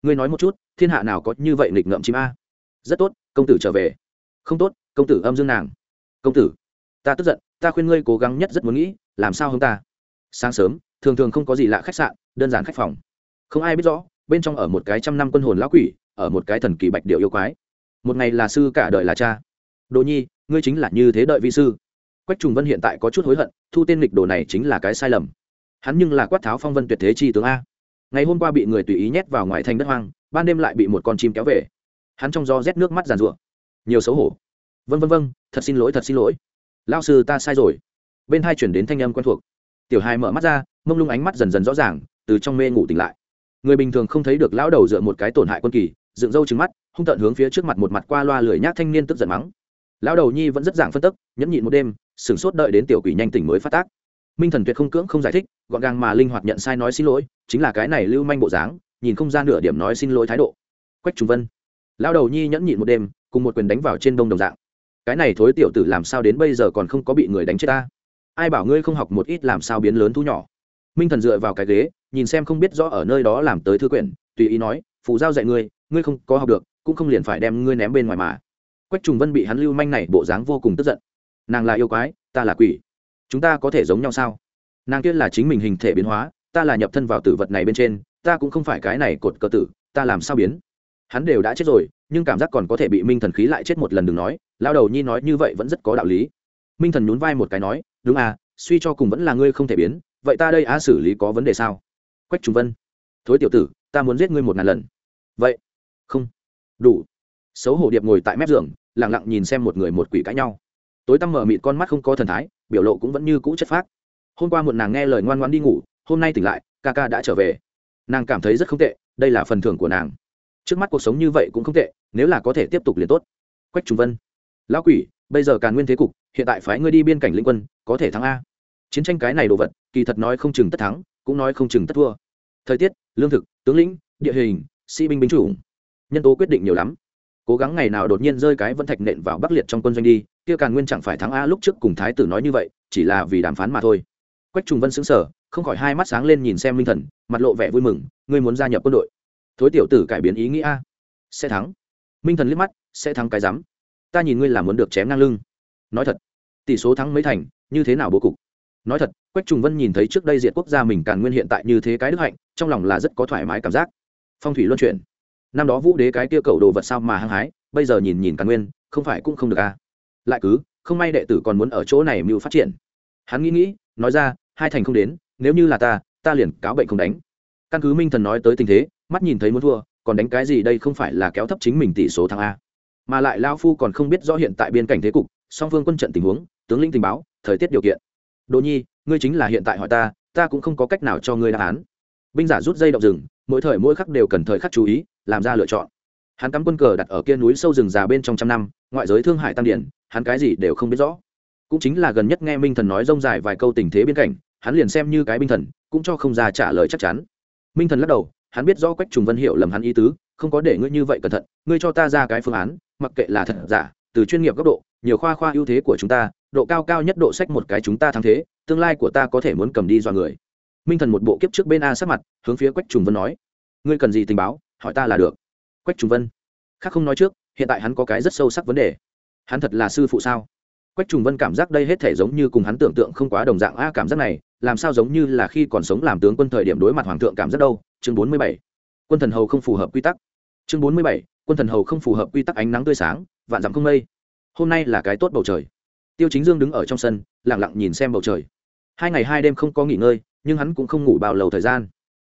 Ngươi nói một chút, thiên hạ nào có như vậy nghịch ngợm chim a? Rất tốt, công tử trở về. Không tốt, công tử âm dương nàng. Công tử, ta tức giận, ta khuyên ngươi cố gắng nhất rất muốn nghĩ, làm sao không ta? Sáng sớm, thường thường không có gì lạ khách sạn, đơn giản khách phòng. Không ai biết rõ, bên trong ở một cái trăm năm quân hồn lão quỷ, ở một cái thần kỳ bạch điệu yêu quái. Một ngày là sư, cả đời là cha. Đồ nhi, ngươi chính là như thế đợi vi sư. Quách trùng vân hiện tại có chút hối hận, thu tên lịch đồ này chính là cái sai lầm hắn nhưng là quát tháo phong vân tuyệt thế chi tướng a. Ngày hôm qua bị người tùy ý nhét vào ngoài thành đất hoang, ban đêm lại bị một con chim kéo về. Hắn trong gió rét nước mắt giàn rụa nhiều xấu hổ. Vân vân vân thật xin lỗi, thật xin lỗi. Lao sư ta sai rồi. Bên hai chuyển đến thanh âm quen thuộc. Tiểu hai mở mắt ra, mông lung ánh mắt dần dần rõ ràng, từ trong mê ngủ tỉnh lại. Người bình thường không thấy được lão đầu dựa một cái tổn hại quân kỳ, dựng râu trứng mắt, hung tợn hướng phía trước mặt một mặt qua loa lười nhác thanh niên tức giận mắng. Lão đầu nhi vẫn rất dạng phân tức, nhẫn nhịn một đêm, sửng sốt đợi đến tiểu quỷ nhanh tỉnh mới phát tác minh thần tuyệt không cưỡng không giải thích, gọn gàng mà linh hoạt nhận sai nói xin lỗi, chính là cái này lưu manh bộ dáng, nhìn không ra nửa điểm nói xin lỗi thái độ. Quách trùng vân. Lão đầu nhi nhẫn nhịn một đêm, cùng một quyền đánh vào trên đông đồng dạng. Cái này thối tiểu tử làm sao đến bây giờ còn không có bị người đánh chết ta? Ai bảo ngươi không học một ít làm sao biến lớn thu nhỏ? Minh thần dựa vào cái ghế, nhìn xem không biết rõ ở nơi đó làm tới thư quyển, tùy ý nói, phù giao dạy ngươi ngươi không có học được, cũng không liền phải đem ngươi ném bên ngoài mà. Quách trùng vân bị hắn lưu manh này bộ dáng vô cùng tức giận. Nàng là yêu quái, ta là quỷ chúng ta có thể giống nhau sao? Nàng kia là chính mình hình thể biến hóa, ta là nhập thân vào tử vật này bên trên, ta cũng không phải cái này cột cờ tử, ta làm sao biến? Hắn đều đã chết rồi, nhưng cảm giác còn có thể bị minh thần khí lại chết một lần đừng nói lao đầu nhi nói như vậy vẫn rất có đạo lý. Minh thần nhún vai một cái nói, đúng à suy cho cùng vẫn là ngươi không thể biến, vậy ta đây á xử lý có vấn đề sao? Quách trung vân, thối tiểu tử, ta muốn giết ngươi một ngàn lần. Vậy? Không. Đủ. Xấu hổ điệp ngồi tại mép giường lẳng lặng nhìn xem một người một quỷ cãi nhau tối tăm mở mịt con mắt không có thần thái, biểu lộ cũng vẫn như cũ chất phác. Hôm qua một nàng nghe lời ngoan ngoan đi ngủ, hôm nay tỉnh lại, ca ca đã trở về. Nàng cảm thấy rất không tệ, đây là phần thưởng của nàng. Trước mắt cuộc sống như vậy cũng không tệ, nếu là có thể tiếp tục liền tốt. Quách trung vân. Lão quỷ, bây giờ càn nguyên thế cục, hiện tại phái ngươi đi biên cảnh lĩnh quân, có thể thắng a. Chiến tranh cái này đồ vật, kỳ thật nói không chừng tất thắng, cũng nói không chừng tất thua. Thời tiết, lương thực, tướng lĩnh, địa hình, sĩ binh binh chủng. Nhân tố quyết định nhiều lắm. Cố gắng ngày nào đột nhiên rơi cái vân thạch nện vào bắc liệt trong quân doanh đi kia càn nguyên chẳng phải thắng a lúc trước cùng thái tử nói như vậy, chỉ là vì đàm phán mà thôi. Quách trùng vân xứng sở không khỏi hai mắt sáng lên nhìn xem minh thần, mặt lộ vẻ vui mừng, ngươi muốn gia nhập quân đội. Thối tiểu tử cải biến ý nghĩ a. Sẽ thắng. Minh thần liếc mắt, sẽ thắng cái rắm. Ta nhìn ngươi là muốn được chém ngang lưng. Nói thật, tỷ số thắng mấy thành, như thế nào bố cục? Nói thật, quách trùng vân nhìn thấy trước đây diệt quốc gia mình càn nguyên hiện tại như thế cái đức hạnh, trong lòng là rất có thoải mái cảm giác. Phong thủy luân chuyển. Năm đó vũ đế cái kia cầu đồ vật sao mà hăng hái, bây giờ nhìn nhìn càn nguyên, không phải cũng không được à lại cứ, không may đệ tử còn muốn ở chỗ này mưu phát triển. Hắn nghĩ nghĩ, nói ra, hai thành không đến, nếu như là ta ta liền cáo bệnh không đánh. Căn cứ minh thần nói tới tình thế, mắt nhìn thấy muốn thua, còn đánh cái gì đây không phải là kéo thấp chính mình tỷ số thắng a. Mà lại lao phu còn không biết rõ hiện tại biên cảnh thế cục, song phương quân trận tình huống, tướng lĩnh tình báo, thời tiết điều kiện. Đồ nhi, ngươi chính là hiện tại hỏi ta ta cũng không có cách nào cho ngươi đáp án. Binh giả rút dây động rừng, mỗi thời mỗi khắc đều cần thời khắc chú ý, làm ra lựa chọn. Hắn cắm quân cờ đặt ở kia núi sâu rừng già bên trong trăm năm ngoại giới thương Hải tam điển, hắn cái gì đều không biết rõ. Cũng chính là gần nhất nghe minh thần nói rông dài vài câu tình thế biên cảnh, hắn liền xem như cái Minh thần, cũng cho không ra trả lời chắc chắn. Minh thần lắc đầu, hắn biết rõ quách trùng vân hiểu lầm hắn ý tứ, không có để ngươi như vậy cẩn thận, ngươi cho ta ra cái phương án, mặc kệ là thật giả, từ chuyên nghiệp góc độ, nhiều khoa khoa ưu thế của chúng ta, độ cao cao nhất độ sách một cái chúng ta thắng thế, tương lai của ta có thể muốn cầm đi dọa người. Minh thần một bộ kiếp trước bên a sát mặt, hướng phía quách trùng vân nói, ngươi cần gì tình báo, hỏi ta là được. Quách trùng vân, khác không nói trước hiện tại hắn có cái rất sâu sắc vấn đề. Hắn thật là sư phụ sao? Quách trùng vân cảm giác đây hết thể giống như cùng hắn tưởng tượng không quá đồng dạng a cảm giác này, làm sao giống như là khi còn sống làm tướng quân thời điểm đối mặt hoàng thượng cảm giác đâu? Chương bốn mươi bảy. Quân thần hầu không phù hợp quy tắc. Chương bốn mươi bảy. Quân thần hầu không phù hợp quy tắc ánh nắng tươi sáng, vạn dặm không mây. Hôm nay là cái tốt bầu trời. Tiêu chính dương đứng ở trong sân lẳng lặng nhìn xem bầu trời. Hai ngày hai đêm không có nghỉ ngơi, nhưng hắn cũng không ngủ bao lâu thời gian.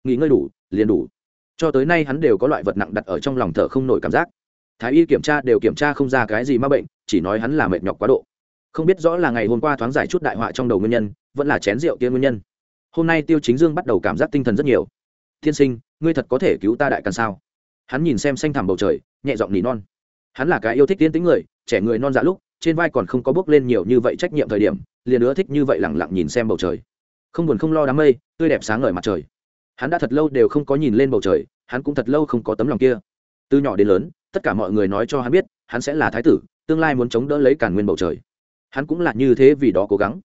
Nghỉ ngơi đủ, liền đủ. Cho tới nay hắn đều có loại vật nặng đặt ở trong lòng thở không nổi cảm giác thái y kiểm tra đều kiểm tra không ra cái gì m a bệnh, chỉ nói hắn là mệt nhọc quá độ. Không biết rõ là ngày hôm qua thoáng giải chút đại họa trong đầu nguyên nhân, vẫn là chén rượu kia nguyên nhân. Hôm nay tiêu chính dương bắt đầu cảm giác tinh thần rất nhiều. Thiên sinh, ngươi thật có thể cứu ta đại càng sao? Hắn nhìn xem xanh thẳm bầu trời, nhẹ giọng nỉ non. Hắn là cái yêu thích tiên tính người, trẻ người non dạ lúc, trên vai còn không có bước lên nhiều như vậy trách nhiệm thời điểm, liền ưa thích như vậy lẳng lặng nhìn xem bầu trời. Không buồn không lo đám mây, tươi đẹp sáng ngời mặt trời. Hắn đã thật lâu đều không có nhìn lên bầu trời, hắn cũng thật lâu không có tấm lòng kia từ nhỏ đến lớn, tất cả mọi người nói cho hắn biết, hắn sẽ là thái tử, tương lai muốn chống đỡ lấy cản nguyên bầu trời. Hắn cũng là như thế vì đó cố gắng.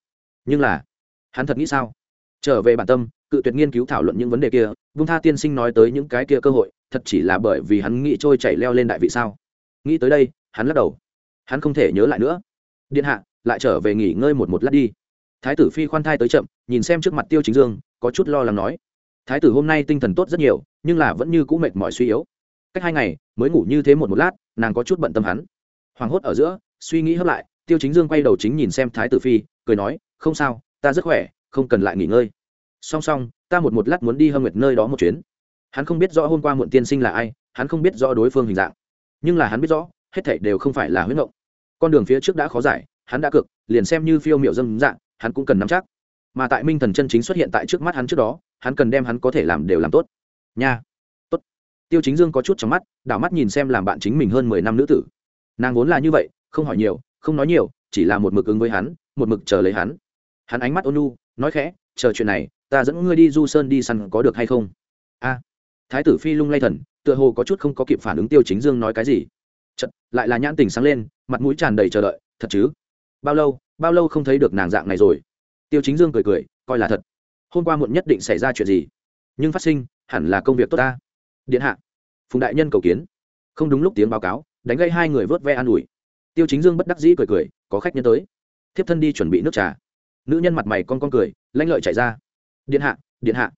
Nhưng là, hắn thật nghĩ sao? Trở về bản tâm, cự tuyệt nghiên cứu thảo luận những vấn đề kia vung tha tiên sinh nói tới những cái kia cơ hội, thật chỉ là bởi vì hắn nghĩ trôi chảy leo lên đại vị sao? Nghĩ tới đây, hắn lắc đầu. Hắn không thể nhớ lại nữa. Điện hạ, lại trở về nghỉ ngơi một một lát đi. Thái tử phi khoan thai tới chậm, nhìn xem trước mặt tiêu chính dương, có chút lo lắng nói. Thái tử hôm nay tinh thần tốt rất nhiều, nhưng là vẫn như cũ mệt mỏi suy yếu cách hai ngày, mới ngủ như thế một một lát, nàng có chút bận tâm hắn. Hoảng hốt ở giữa, suy nghĩ hấp lại, tiêu chính dương quay đầu chính nhìn xem thái tử phi, cười nói, không sao, ta rất khỏe, không cần lại nghỉ ngơi. Song song, ta một một lát muốn đi hâm nguyệt nơi đó một chuyến. Hắn không biết rõ hôm qua muộn tiên sinh là ai, hắn không biết rõ đối phương hình dạng. Nhưng là hắn biết rõ, hết thảy đều không phải là huyết ngộng. Con đường phía trước đã khó giải, hắn đã cực, liền xem như phiêu miệu dâm dạng, hắn cũng cần nắm chắc. Mà tại minh thần chân chính xuất hiện tại trước mắt hắn trước đó, hắn cần đem hắn có thể làm đều làm tốt. Nha! Tiêu chính dương có chút trong mắt, đảo mắt nhìn xem làm bạn chính mình hơn mười năm nữ tử. Nàng vốn là như vậy, không hỏi nhiều, không nói nhiều, chỉ là một mực ứng với hắn, một mực chờ lấy hắn. Hắn ánh mắt ôn nu nói khẽ, chờ chuyện này, ta dẫn ngươi đi du sơn đi săn có được hay không? A. Thái tử phi lung lay thần, tựa hồ có chút không có kịp phản ứng tiêu chính dương nói cái gì. Chật lại là nhãn tình sáng lên, mặt mũi tràn đầy chờ đợi, thật chứ? Bao lâu bao lâu không thấy được nàng dạng này rồi? Tiêu chính dương cười cười, coi là thật. Hôm qua muộn nhất định xảy ra chuyện gì? Nhưng phát sinh, hẳn là công việc tốt ta điện hạ, phùng đại nhân cầu kiến. Không đúng lúc tiếng báo cáo, đánh gây hai người vớt ve an ủi. Tiêu chính dương bất đắc dĩ cười cười, có khách nhân tới. Thiếp thân đi chuẩn bị nước trà. Nữ nhân mặt mày con con cười, lanh lợi chạy ra. Điện hạ điện hạ,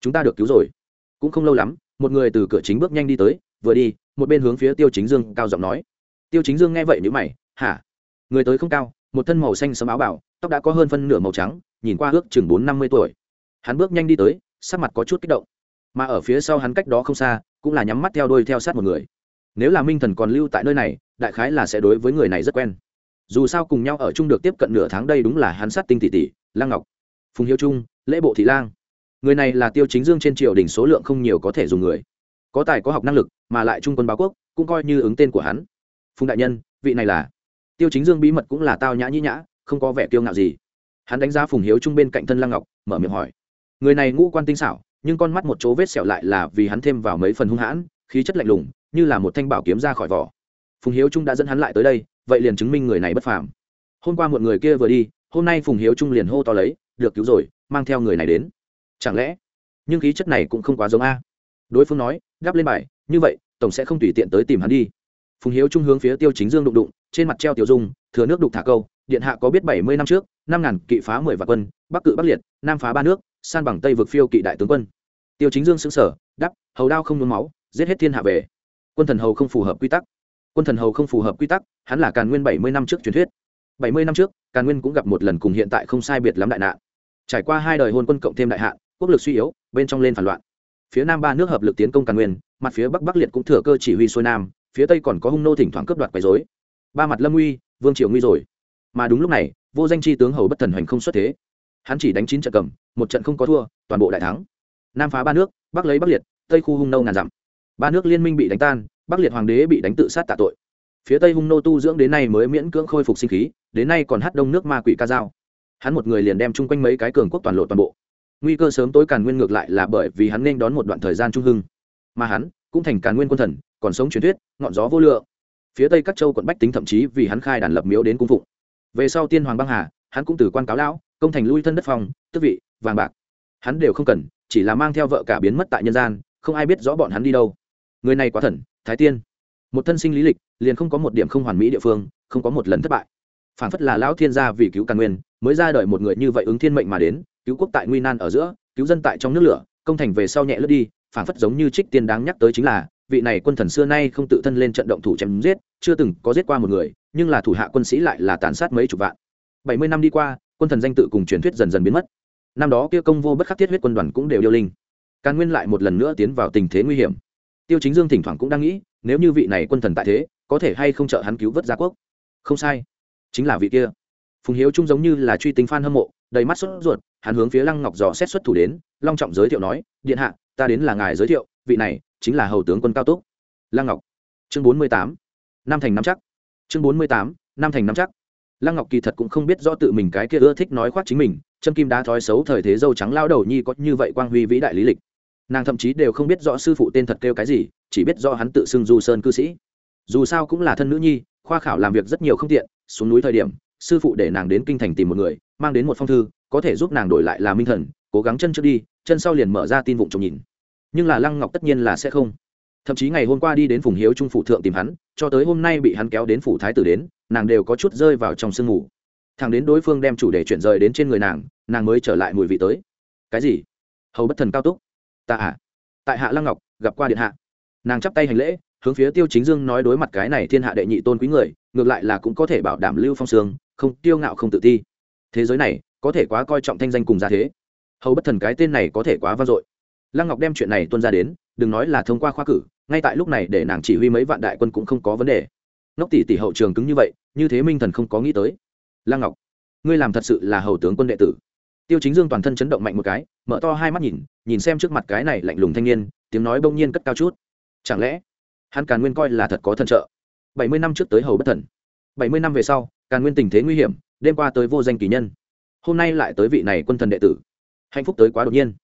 chúng ta được cứu rồi. Cũng không lâu lắm, một người từ cửa chính bước nhanh đi tới, vừa đi, một bên hướng phía tiêu chính dương cao giọng nói. Tiêu chính dương nghe vậy nhữ mày, hả? Người tới không cao, một thân màu xanh sấm áo bảo, tóc đã có hơn phân nửa màu trắng, nhìn qua ước chừng bốn năm mươi tuổi. Hắn bước nhanh đi tới, sắc mặt có chút kích động mà ở phía sau hắn cách đó không xa, cũng là nhắm mắt theo đôi theo sát một người. Nếu là minh thần còn lưu tại nơi này, đại khái là sẽ đối với người này rất quen. Dù sao cùng nhau ở chung được tiếp cận nửa tháng đây đúng là hắn sát tinh tỷ tỷ, lăng ngọc, phùng hiếu trung, lễ bộ thị lang. Người này là tiêu chính dương trên triều đình số lượng không nhiều có thể dùng người. Có tài có học năng lực, mà lại trung quân báo quốc, cũng coi như ứng tên của hắn. Phùng đại nhân, vị này là? Tiêu chính dương bí mật cũng là tao nhã nhĩ nhã, không có vẻ kiêu ngạo gì. Hắn đánh giá phùng hiếu trung bên cạnh thân lăng ngọc, mở miệng hỏi. Người này ngũ quan tinh xảo nhưng con mắt một chỗ vết sẹo lại là vì hắn thêm vào mấy phần hung hãn, khí chất lạnh lùng, như là một thanh bảo kiếm ra khỏi vỏ. Phùng hiếu trung đã dẫn hắn lại tới đây, vậy liền chứng minh người này bất phàm. Hôm qua một người kia vừa đi, hôm nay phùng hiếu trung liền hô to lấy, được cứu rồi, mang theo người này đến. Chẳng lẽ, nhưng khí chất này cũng không quá giống a? Đối phương nói đáp lên bài, như vậy, tổng sẽ không tùy tiện tới tìm hắn đi. Phùng hiếu trung hướng phía tiêu chính dương đụng đụng, trên mặt treo tiểu dung, thừa nước đục thả câu điện hạ có biết bảy mươi năm trước, năm ngàn kỵ phá mười vạn quân, bắc cự bắc liệt, nam phá ba nước, san bằng tây vực phiêu kỵ đại tướng quân. Tiêu chính dương xứng sở đắp hầu đao không nhuốm máu, giết hết thiên hạ về. Quân thần hầu không phù hợp quy tắc. Quân thần hầu không phù hợp quy tắc, hắn là càn nguyên bảy mươi năm trước truyền thuyết. Bảy mươi năm trước, càn nguyên cũng gặp một lần cùng hiện tại không sai biệt lắm đại nạn. Trải qua hai đời hôn quân cộng thêm đại hạn, quốc lực suy yếu, bên trong lên phản loạn. Phía nam ba nước hợp lực tiến công càn nguyên, mặt phía bắc bắc liệt cũng thừa cơ chỉ huy xuôi nam, phía tây còn có hung nô thỉnh thoảng cướp đoạt quấy dối ba mặt lâm uy vương triều nguy rồi mà đúng lúc này, vô danh chi tướng hầu bất thần hoành không xuất thế. Hắn chỉ đánh chín trận cầm, một trận không có thua, toàn bộ đại thắng. Nam phá ba nước, bắc lấy bắc liệt, tây khu hung nâu ngàn dặm. Ba nước liên minh bị đánh tan, bắc liệt hoàng đế bị đánh tự sát tạ tội. Phía tây hung nô tu dưỡng đến nay mới miễn cưỡng khôi phục sinh khí, đến nay còn hát đông nước ma quỷ ca dao. Hắn một người liền đem chung quanh mấy cái cường quốc toàn lộ toàn bộ. Nguy cơ sớm tối càn nguyên ngược lại là bởi vì hắn nên đón một đoạn thời gian trung hưng. Mà hắn, cũng thành càn nguyên quân thần, còn sống truyền thuyết, ngọn gió vô lượng. Phía tây các châu quận bách tính thậm chí vì hắn khai đàn lập miếu đến cung phụng về sau tiên hoàng băng hà, hắn cũng từ quan cáo lão, công thành lui thân đất phòng, tước vị, vàng bạc. Hắn đều không cần, chỉ là mang theo vợ cả biến mất tại nhân gian, không ai biết rõ bọn hắn đi đâu. Người này quá thần, thái tiên. Một thân sinh lý lịch, liền không có một điểm không hoàn mỹ địa phương, không có một lần thất bại. Phản phất là lão thiên gia vì cứu càn nguyên, mới ra đời một người như vậy ứng thiên mệnh mà đến, cứu quốc tại nguy nan ở giữa, cứu dân tại trong nước lửa, công thành về sau nhẹ lướt đi, phản phất giống như trích tiên đáng nhắc tới chính là, vị này quân thần xưa nay không tự thân lên trận động thủ chém giết, chưa từng có giết qua một người nhưng là thủ hạ quân sĩ lại là tàn sát mấy chục vạn. Bảy mươi năm đi qua, quân thần danh tự cùng truyền thuyết dần dần biến mất. Năm đó kia công vô bất khắc thiết huyết quân đoàn cũng đều điêu linh. Càn nguyên lại một lần nữa tiến vào tình thế nguy hiểm. Tiêu chính dương thỉnh thoảng cũng đang nghĩ, nếu như vị này quân thần tại thế, có thể hay không trợ hắn cứu vớt gia quốc? Không sai. Chính là vị kia. Phùng hiếu trung giống như là truy tinh phan hâm mộ, đầy mắt sốt ruột, hắn hướng phía lăng ngọc dò xét xuất thủ đến, long trọng giới thiệu nói, điện hạ, ta đến là ngài giới thiệu, vị này chính là hầu tướng quân cao túc. Lăng ngọc. Chương bốn mươi tám. Năm thành năm chắc chương bốn mươi tám năm thành năm chắc. Lăng ngọc kỳ thật cũng không biết rõ tự mình cái kia ưa thích nói khoác chính mình châm kim đá thói xấu thời thế dâu trắng lao đầu nhi có như vậy quang huy vĩ đại lý lịch. Nàng thậm chí đều không biết rõ sư phụ tên thật kêu cái gì, chỉ biết do hắn tự xưng du sơn cư sĩ. Dù sao cũng là thân nữ nhi, khoa khảo làm việc rất nhiều không tiện, xuống núi thời điểm, sư phụ để nàng đến kinh thành tìm một người, mang đến một phong thư, có thể giúp nàng đổi lại là minh thần, cố gắng chân trước đi, chân sau liền mở ra tin vụng trông nhìn. Nhưng là lăng ngọc tất nhiên là sẽ không thậm chí ngày hôm qua đi đến phùng hiếu trung phủ thượng tìm hắn, cho tới hôm nay bị hắn kéo đến phủ thái tử đến, nàng đều có chút rơi vào trong sương ngủ thằng đến đối phương đem chủ đề chuyển rời đến trên người nàng nàng mới trở lại mùi vị tới. Cái gì? Hầu bất thần cao túc? Tạ à tại hạ lăng ngọc, gặp qua điện hạ. Nàng chắp tay hành lễ, hướng phía tiêu chính dương nói đối mặt cái này thiên hạ đệ nhị tôn quý người, ngược lại là cũng có thể bảo đảm lưu phong sương, không tiêu ngạo không tự ti. Thế giới này, có thể quá coi trọng thanh danh cùng gia thế. Hầu bất thần cái tên này có thể quá vang dội. Lăng ngọc đem chuyện này tuân ra đến, đừng nói là thông qua khoa cử ngay tại lúc này để nàng chỉ huy mấy vạn đại quân cũng không có vấn đề. Ngốc tỷ tỷ hậu trường cứng như vậy, như thế minh thần không có nghĩ tới. Lăng ngọc, ngươi làm thật sự là hầu tướng quân đệ tử. Tiêu chính dương toàn thân chấn động mạnh một cái, mở to hai mắt nhìn nhìn xem trước mặt cái này lạnh lùng thanh niên, tiếng nói bỗng nhiên cất cao chút. Chẳng lẽ, hắn càn nguyên coi là thật có thần trợ? Bảy mươi năm trước tới hầu bất thần. Bảy mươi năm về sau, càn nguyên tình thế nguy hiểm, đêm qua tới vô danh kỳ nhân. Hôm nay lại tới vị này quân thần đệ tử. Hạnh phúc tới quá đột nhiên.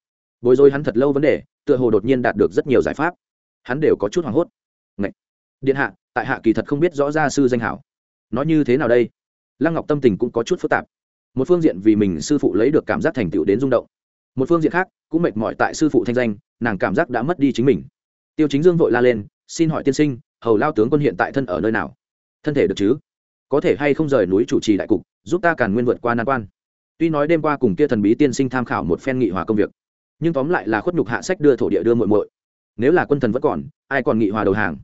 Bối rối hắn thật lâu vấn đề, tựa hồ đột nhiên đạt được rất nhiều giải pháp hắn đều có chút hoảng hốt. Ngậy! điện hạ, tại hạ kỳ thật không biết rõ gia sư danh hảo. Nói như thế nào đây? Lăng ngọc tâm tình cũng có chút phức tạp. Một phương diện vì mình sư phụ lấy được cảm giác thành tựu đến rung động. Một phương diện khác, cũng mệt mỏi tại sư phụ thanh danh, nàng cảm giác đã mất đi chính mình. Tiêu chính dương vội la lên, xin hỏi tiên sinh, hầu lao tướng quân hiện tại thân ở nơi nào? Thân thể được chứ? Có thể hay không rời núi chủ trì đại cục, giúp ta càn nguyên vượt qua nan quan? Tuy nói đêm qua cùng kia thần bí tiên sinh tham khảo một phen nghị hòa công việc, nhưng tóm lại là khuất nhục hạ sách đưa thổ địa đưa muội muội nếu là quân thần vẫn còn, ai còn nghị hòa đầu hàng?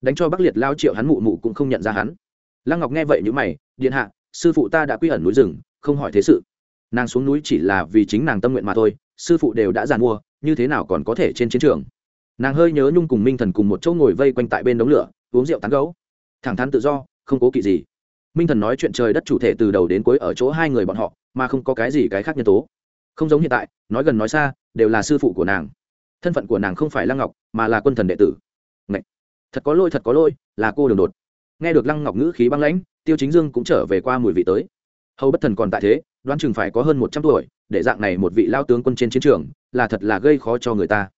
Đánh cho bắc liệt lao triệu hắn mụ mụ cũng không nhận ra hắn. Lăng ngọc nghe vậy như mày, điện hạ, sư phụ ta đã quy ẩn núi rừng, không hỏi thế sự. Nàng xuống núi chỉ là vì chính nàng tâm nguyện mà thôi, sư phụ đều đã giàn mua, như thế nào còn có thể trên chiến trường? Nàng hơi nhớ nhung cùng minh thần cùng một chỗ ngồi vây quanh tại bên đống lửa, uống rượu tán gấu thẳng thắn tự do, không cố kỵ gì. Minh thần nói chuyện trời đất chủ thể từ đầu đến cuối ở chỗ hai người bọn họ, mà không có cái gì cái khác nhân tố. Không giống hiện tại, nói gần nói xa, đều là sư phụ của nàng thân phận của nàng không phải lăng ngọc mà là quân thần đệ tử Ngậy! thật có lôi thật có lôi là cô đường đột nghe được lăng ngọc ngữ khí băng lãnh tiêu chính dương cũng trở về qua mùi vị tới hầu bất thần còn tại thế đoán chừng phải có hơn một trăm tuổi để dạng này một vị lao tướng quân trên chiến trường là thật là gây khó cho người ta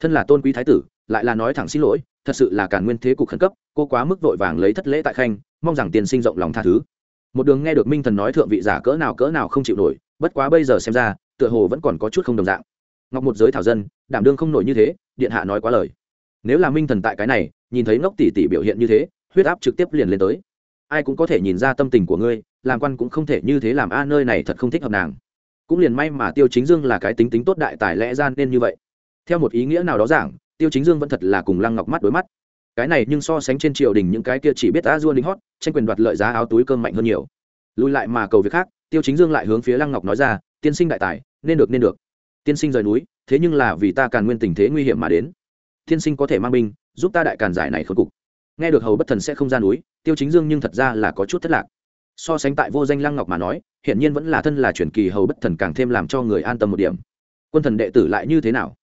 thân là tôn quý thái tử lại là nói thẳng xin lỗi thật sự là cản nguyên thế cục khẩn cấp cô quá mức vội vàng lấy thất lễ tại khanh mong rằng tiền sinh rộng lòng tha thứ một đường nghe được minh thần nói thượng vị giả cỡ nào cỡ nào không chịu nổi bất quá bây giờ xem ra tựa hồ vẫn còn có chút không đồng dạng ngọc một giới thảo dân, đảm đương không nổi như thế, điện hạ nói quá lời. Nếu là minh thần tại cái này, nhìn thấy ngốc tỷ tỷ biểu hiện như thế, huyết áp trực tiếp liền lên tới. Ai cũng có thể nhìn ra tâm tình của ngươi, làm quan cũng không thể như thế làm a, nơi này thật không thích hợp nàng. Cũng liền may mà tiêu chính dương là cái tính tính tốt đại tài lẽ gian nên như vậy. Theo một ý nghĩa nào đó giảng, tiêu chính dương vẫn thật là cùng lăng ngọc mắt đối mắt. Cái này nhưng so sánh trên triều đình những cái kia chỉ biết a dua lính hót, tranh quyền đoạt lợi giá áo túi cơm mạnh hơn nhiều. Lùi lại mà cầu việc khác, tiêu chính dương lại hướng phía lăng ngọc nói ra, tiên sinh đại tài, nên được nên được tiên sinh rời núi, thế nhưng là vì ta càn nguyên tình thế nguy hiểm mà đến. Tiên sinh có thể mang binh, giúp ta đại càn giải này khôi cục. Nghe được hầu bất thần sẽ không ra núi, tiêu chính dương nhưng thật ra là có chút thất lạc. So sánh tại vô danh lăng ngọc mà nói hiện nhiên vẫn là thân là truyền kỳ hầu bất thần càng thêm làm cho người an tâm một điểm. Quân thần đệ tử lại như thế nào?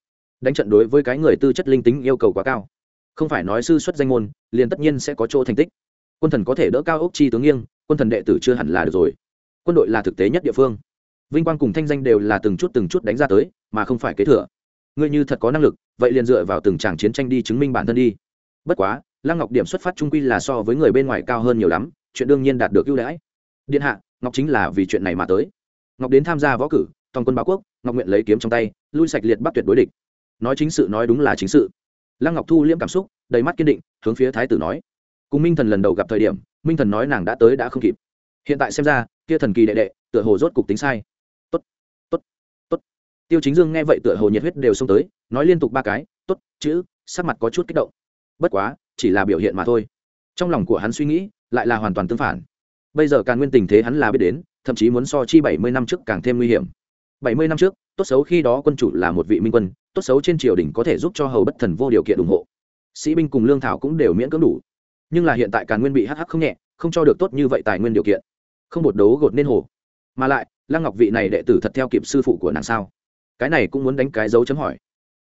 Đánh trận đối với cái người tư chất linh tính yêu cầu quá cao. Không phải nói sư xuất danh môn, liền tất nhiên sẽ có chỗ thành tích. Quân thần có thể đỡ cao ốc chi tướng nghiêng, quân thần đệ tử chưa hẳn là được rồi. Quân đội là thực tế nhất địa phương vinh quang cùng thanh danh đều là từng chút từng chút đánh ra tới, mà không phải kế thừa. Ngươi như thật có năng lực, vậy liền dựa vào từng tràng chiến tranh đi chứng minh bản thân đi. Bất quá, lăng ngọc điểm xuất phát trung quy là so với người bên ngoài cao hơn nhiều lắm, chuyện đương nhiên đạt được ưu đãi. Điện hạ, ngọc chính là vì chuyện này mà tới. Ngọc đến tham gia võ cử toàn quân báo quốc, ngọc nguyện lấy kiếm trong tay, lui sạch liệt bắt tuyệt đối địch. Nói chính sự nói đúng là chính sự. Lăng ngọc thu liêm cảm xúc, đầy mắt kiên định, hướng phía thái tử nói. Cùng minh thần lần đầu gặp thời điểm, minh thần nói nàng đã tới đã không kịp. Hiện tại xem ra, kia thần kỳ đệ đệ, tựa hồ rốt cục tính sai tiêu chính dương nghe vậy tựa hồ nhiệt huyết đều xông tới, nói liên tục ba cái, tốt, chữ. Sắc mặt có chút kích động. Bất quá, chỉ là biểu hiện mà thôi. Trong lòng của hắn suy nghĩ, lại là hoàn toàn tương phản. Bây giờ càng nguyên tình thế hắn là biết đến, thậm chí muốn so chi bảy mươi năm trước càng thêm nguy hiểm. bảy mươi năm trước, tốt xấu khi đó quân chủ là một vị minh quân, tốt xấu trên triều đình có thể giúp cho hầu bất thần vô điều kiện ủng hộ. Sĩ binh cùng lương thảo cũng đều miễn cưỡng đủ. Nhưng là hiện tại càng nguyên bị hắc hắc không nhẹ, không cho được tốt như vậy tài nguyên điều kiện. Không một đấu gột nên hồ. Mà lại, lăng ngọc vị này đệ tử thật theo kịp sư phụ của nàng sao? Cái này cũng muốn đánh cái dấu chấm hỏi.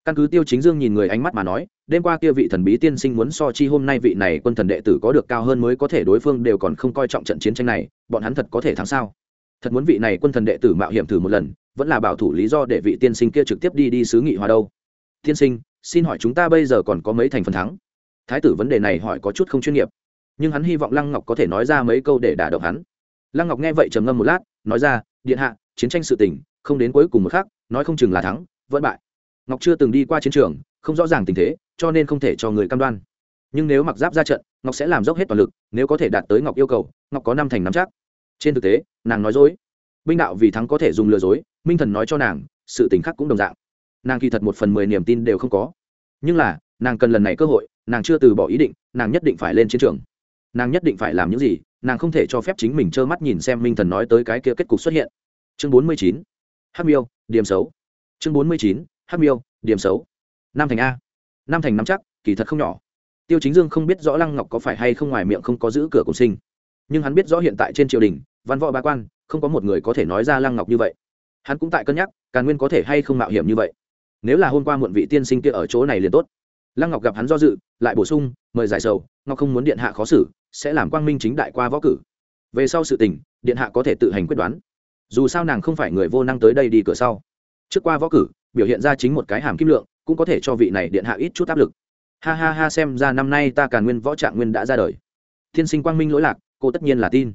Căn cứ tiêu chính dương nhìn người ánh mắt mà nói, đêm qua kia vị thần bí tiên sinh muốn so chi hôm nay vị này quân thần đệ tử có được cao hơn mới có thể đối phương đều còn không coi trọng trận chiến tranh này, bọn hắn thật có thể thắng sao? Thật muốn vị này quân thần đệ tử mạo hiểm thử một lần, vẫn là bảo thủ lý do để vị tiên sinh kia trực tiếp đi đi sứ nghị hòa đâu? Tiên sinh, xin hỏi chúng ta bây giờ còn có mấy thành phần thắng? Thái tử vấn đề này hỏi có chút không chuyên nghiệp, nhưng hắn hy vọng lăng ngọc có thể nói ra mấy câu để đả động hắn. Lăng ngọc nghe vậy trầm ngâm một lát, nói ra, điện hạ, chiến tranh sự tình không đến cuối cùng một khác nói không chừng là thắng, vẫn bại. Ngọc chưa từng đi qua chiến trường, không rõ ràng tình thế, cho nên không thể cho người cam đoan. Nhưng nếu mặc giáp ra trận, ngọc sẽ làm dốc hết toàn lực, nếu có thể đạt tới ngọc yêu cầu, ngọc có năm thành nắm chắc. Trên thực tế, nàng nói dối. Binh đạo vì thắng có thể dùng lừa dối, minh thần nói cho nàng, sự tình khác cũng đồng dạng. Nàng kỳ thật một phần mười niềm tin đều không có. Nhưng là, nàng cần lần này cơ hội, nàng chưa từ bỏ ý định, nàng nhất định phải lên chiến trường. Nàng nhất định phải làm những gì, nàng không thể cho phép chính mình trơ mắt nhìn xem minh thần nói tới cái kia kết cục xuất hiện. Chương bốn mươi chín hắc miêu, điểm xấu. Chương bốn mươi chín, hắc miêu, điểm xấu. Nam thành a. Nam thành nắm chắc, kỳ thật không nhỏ. Tiêu chính dương không biết rõ lăng ngọc có phải hay không ngoài miệng không có giữ cửa cùng sinh. Nhưng hắn biết rõ hiện tại trên triều đình, văn võ ba quan, không có một người có thể nói ra lăng ngọc như vậy. Hắn cũng tại cân nhắc, càn nguyên có thể hay không mạo hiểm như vậy. Nếu là hôm qua muộn vị tiên sinh kia ở chỗ này liền tốt. Lăng ngọc gặp hắn do dự, lại bổ sung, mời giải sầu, ngọc không muốn điện hạ khó xử, sẽ làm quang minh chính đại qua võ cử. Về sau sự tình, điện hạ có thể tự hành quyết đoán dù sao nàng không phải người vô năng tới đây đi cửa sau. Trước qua võ cử, biểu hiện ra chính một cái hàm kim lượng, cũng có thể cho vị này điện hạ ít chút áp lực. Ha ha ha, xem ra năm nay ta càn nguyên võ trạng nguyên đã ra đời. Thiên sinh quang minh lỗi lạc, cô tất nhiên là tin.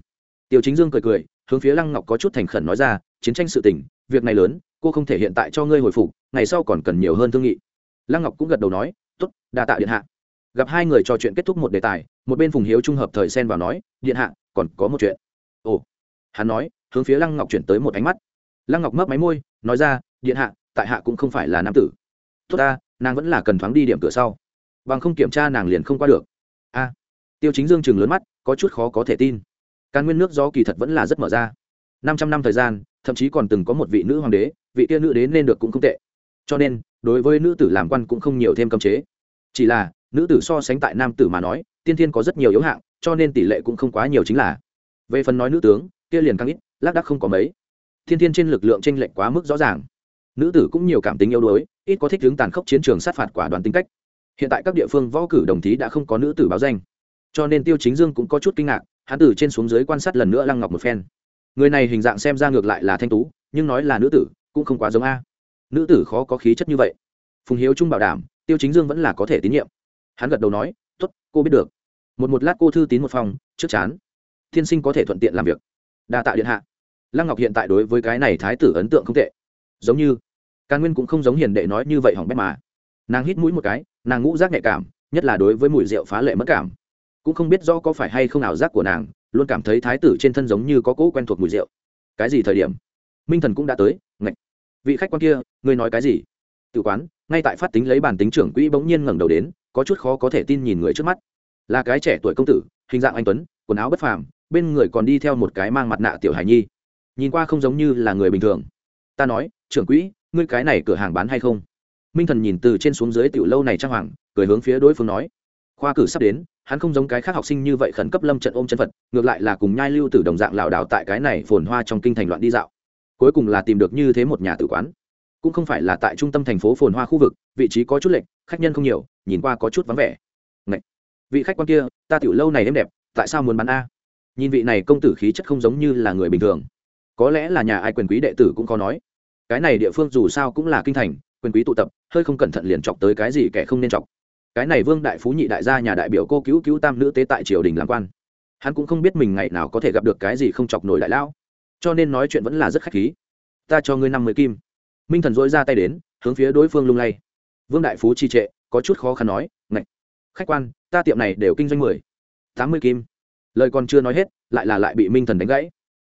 Tiêu chính dương cười cười, hướng phía lăng ngọc có chút thành khẩn nói ra, chiến tranh sự tình, việc này lớn, cô không thể hiện tại cho ngươi hồi phục, ngày sau còn cần nhiều hơn thương nghị. Lăng ngọc cũng gật đầu nói t ố t đa tạ điện hạ. Gặp hai người trò chuyện kết thúc một đề tài, một bên phùng hiếu trung hợp thời xen vào nói, điện hạ, còn có một chuyện. Ồ, hắn nói hướng phía lăng ngọc chuyển tới một ánh mắt. Lăng ngọc mấp máy môi, nói ra, điện hạ, tại hạ cũng không phải là nam tử. Tốt ta, nàng vẫn là cần thoáng đi điểm cửa sau. Bằng không kiểm tra nàng liền không qua được. A. Tiêu chính dương chừng lớn mắt, có chút khó có thể tin. Càn nguyên nước do kỳ thật vẫn là rất mở ra. Năm trăm năm thời gian, thậm chí còn từng có một vị nữ hoàng đế, vị kia nữ đế nên được cũng không tệ. Cho nên, đối với nữ tử làm quan cũng không nhiều thêm cấm chế. Chỉ là, nữ tử so sánh tại nam tử mà nói, tiên thiên có rất nhiều yếu hạng, cho nên tỷ lệ cũng không quá nhiều chính là. Về phần nói nữ tướng, kia liền càng ít lác đác không có mấy. Thiên thiên trên lực lượng tranh lệch quá mức rõ ràng. Nữ tử cũng nhiều cảm tính yếu đuối, ít có thích hướng tàn khốc chiến trường sát phạt quả đoàn tính cách. Hiện tại các địa phương võ cử đồng thí đã không có nữ tử báo danh. Cho nên tiêu chính dương cũng có chút kinh ngạc, hắn từ trên xuống dưới quan sát lần nữa lăng ngọc một phen. Người này hình dạng xem ra ngược lại là thanh tú, nhưng nói là nữ tử, cũng không quá giống a. Nữ tử khó có khí chất như vậy. Phùng hiếu trung bảo đảm, tiêu chính dương vẫn là có thể tín nhiệm. Hắn gật đầu nói t ố t cô biết được. Một một lát cô thư tín một phòng, trước chán. Thiên sinh có thể thuận tiện làm việc đa tạ điện hạ. Lăng ngọc hiện tại đối với cái này thái tử ấn tượng không tệ. Giống như, càn nguyên cũng không giống hiền đệ nói như vậy hỏng bét mà. Nàng hít mũi một cái, nàng ngũ rác nhạy cảm, nhất là đối với mùi rượu phá lệ mất cảm. Cũng không biết do có phải hay không ảo giác của nàng, luôn cảm thấy thái tử trên thân giống như có cỗ quen thuộc mùi rượu. Cái gì thời điểm? Minh thần cũng đã tới, ngạch. Vị khách quan kia, ngươi nói cái gì? Tự quán, ngay tại phát tính lấy bản tính trưởng quỹ bỗng nhiên ngẩng đầu đến, có chút khó có thể tin nhìn người trước mắt. Là cái trẻ tuổi công tử, hình dạng anh tuấn, quần áo bất phàm bên người còn đi theo một cái mang mặt nạ tiểu hải nhi. Nhìn qua không giống như là người bình thường. Ta nói, trưởng quỹ, ngươi cái này cửa hàng bán hay không? Minh thần nhìn từ trên xuống dưới tiểu lâu này trang hoàng, cười hướng phía đối phương nói. Khoa cử sắp đến, hắn không giống cái khác học sinh như vậy khẩn cấp lâm trận ôm chân phật, ngược lại là cùng nhai lưu tử đồng dạng lảo đảo tại cái này phồn hoa trong kinh thành loạn đi dạo. Cuối cùng là tìm được như thế một nhà tử quán. Cũng không phải là tại trung tâm thành phố phồn hoa khu vực, vị trí có chút lệch, khách nhân không nhiều, nhìn qua có chút vắng vẻ. Ngậy! vị khách quan kia, ta tiểu lâu này êm đẹp, tại sao muốn bán a? Nhìn vị này công tử khí chất không giống như là người bình thường. Có lẽ là nhà ai quyền quý đệ tử cũng có nói. Cái này địa phương dù sao cũng là kinh thành, quyền quý tụ tập, hơi không cẩn thận liền chọc tới cái gì kẻ không nên chọc. Cái này vương đại phú nhị đại gia nhà đại biểu cô cứu cứu tam nữ tế tại triều đình làm quan. Hắn cũng không biết mình ngày nào có thể gặp được cái gì không chọc nổi đại lão. Cho nên nói chuyện vẫn là rất khách khí. Ta cho ngươi năm mươi kim. Minh thần dỗi ra tay đến, hướng phía đối phương lung lay. Vương đại phú trì trệ, có chút khó khăn nói, ngạch, khách quan, ta tiệm này đều kinh doanh mười. Tám mươi kim lời còn chưa nói hết, lại là lại bị minh thần đánh gãy.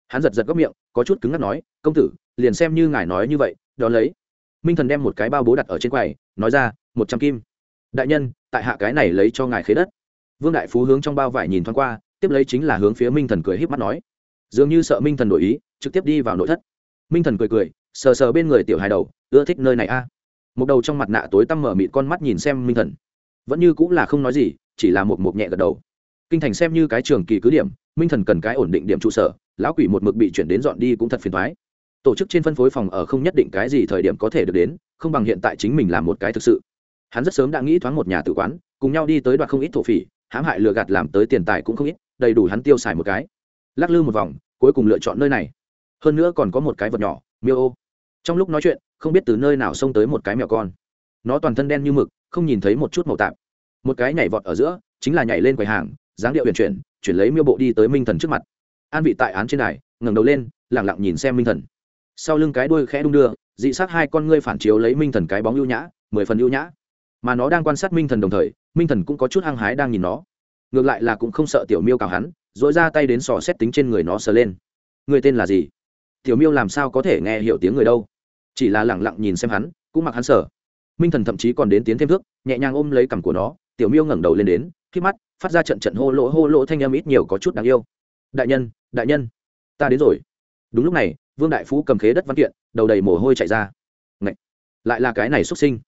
Hắn giật giật góc miệng, có chút cứng ngắc nói, công tử, liền xem như ngài nói như vậy, đón lấy. Minh thần đem một cái bao bố đặt ở trên quầy, nói ra, một trăm kim. Đại nhân, tại hạ cái này lấy cho ngài khế đất. Vương đại phú hướng trong bao vải nhìn thoáng qua, tiếp lấy chính là hướng phía minh thần cười h í p mắt nói. Dường như sợ minh thần đổi ý, trực tiếp đi vào nội thất. Minh thần cười cười, sờ sờ bên người tiểu hài đầu, ưa thích nơi này a. Một đầu trong mặt nạ tối tăm mở mịt con mắt nhìn xem minh thần. Vẫn như cũng là không nói gì, chỉ là một một nhẹ gật đầu kinh thành xem như cái trường kỳ cứ điểm, minh thần cần cái ổn định điểm trụ sở, lão quỷ một mực bị chuyển đến dọn đi cũng thật phiền thoái tổ chức trên phân phối phòng ở không nhất định cái gì thời điểm có thể được đến, không bằng hiện tại chính mình làm một cái thực sự. Hắn rất sớm đã nghĩ thoáng một nhà tử quán, cùng nhau đi tới đoạn không ít thổ phỉ, hãm hại lừa gạt làm tới tiền tài cũng không ít, đầy đủ hắn tiêu xài một cái. Lắc lư một vòng, cuối cùng lựa chọn nơi này. Hơn nữa còn có một cái vật nhỏ, miêu ô. Trong lúc nói chuyện, không biết từ nơi nào xông tới một cái mèo con. Nó toàn thân đen như mực, không nhìn thấy một chút màu tạp. Một cái nhảy vọt ở giữa chính là nhảy lên quầy hàng, dáng điệu huyền chuyển chuyển lấy miêu bộ đi tới minh thần trước mặt. An vị tại án trên đài, ngẩng đầu lên lẳng lặng nhìn xem minh thần. Sau lưng cái đuôi khẽ đung đưa, dị sát hai con ngươi phản chiếu lấy minh thần cái bóng ưu nhã, mười phần ưu nhã. Mà nó đang quan sát minh thần đồng thời, minh thần cũng có chút hăng hái đang nhìn nó. Ngược lại là cũng không sợ tiểu miêu cào hắn dội ra tay đến sò xét tính trên người nó sờ lên. Người tên là gì? Tiểu miêu làm sao có thể nghe hiểu tiếng người đâu? Chỉ là lẳng lặng nhìn xem hắn, cũng mặc hắn sở minh thần thậm chí còn đến tiến thêm thước, nhẹ nhàng ôm lấy cằm của nó, tiểu miêu ngẩng đầu lên đến khi mắt, phát ra trận trận hô lỗ hô lỗ thanh âm ít nhiều có chút đáng yêu. Đại nhân đại nhân, ta đến rồi. Đúng lúc này, vương đại phú cầm khế đất văn kiện, đầu đầy mồ hôi chạy ra. Ngậy! lại là cái này xuất sinh.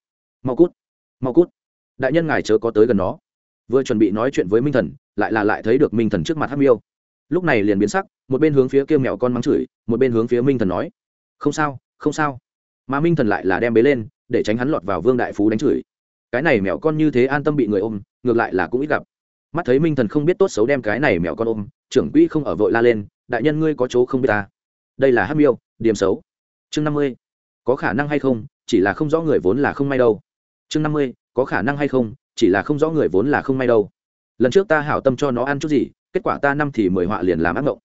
Mau cút! Mau cút! Đại nhân ngài chớ có tới gần nó. Vừa chuẩn bị nói chuyện với minh thần, lại là lại thấy được minh thần trước mặt hắc miêu. Lúc này liền biến sắc, một bên hướng phía kêu mèo con mắng chửi, một bên hướng phía minh thần nói. Không sao không sao. Mà minh thần lại là đem bế lên, để tránh hắn lọt vào vương đại phú đánh chửi cái này mèo con như thế an tâm bị người ôm, ngược lại là cũng ít gặp. Mắt thấy minh thần không biết tốt xấu đem cái này mèo con ôm, trưởng quỹ không ở vội la lên, đại nhân ngươi có chỗ không biết ta? Đây là hát miêu, điểm xấu. Chương năm mươi. Có khả năng hay không, chỉ là không rõ người vốn là không may đâu. Chương năm mươi. Có khả năng hay không, chỉ là không rõ người vốn là không may đâu. Lần trước ta hảo tâm cho nó ăn chút gì, kết quả ta năm thì mười họa liền làm ác mộng.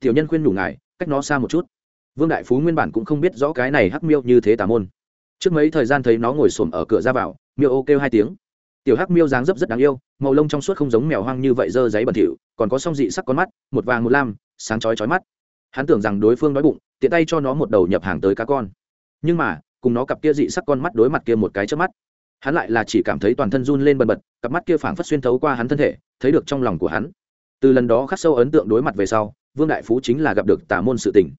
Tiểu nhân khuyên nhủ ngài, cách nó xa một chút. Vương đại phú nguyên bản cũng không biết rõ cái này hắc miêu như thế tà môn. Trước mấy thời gian thấy nó ngồi xổm ở cửa ra vào miêu ô kêu hai tiếng. Tiểu hắc miêu dáng dấp rất đáng yêu, màu lông trong suốt không giống mèo hoang như vậy dơ giấy bẩn thỉu, còn có song dị sắc con mắt, một vàng một lam, sáng chói chói mắt. Hắn tưởng rằng đối phương đói bụng, tiện tay cho nó một đầu nhập hàng tới cá con. Nhưng mà, cùng nó cặp kia dị sắc con mắt đối mặt kia một cái trước mắt, hắn lại là chỉ cảm thấy toàn thân run lên bần bật, cặp mắt kia phảng phất xuyên thấu qua hắn thân thể, thấy được trong lòng của hắn. Từ lần đó khắc sâu ấn tượng đối mặt về sau, vương đại phú chính là gặp được tà môn sự tình.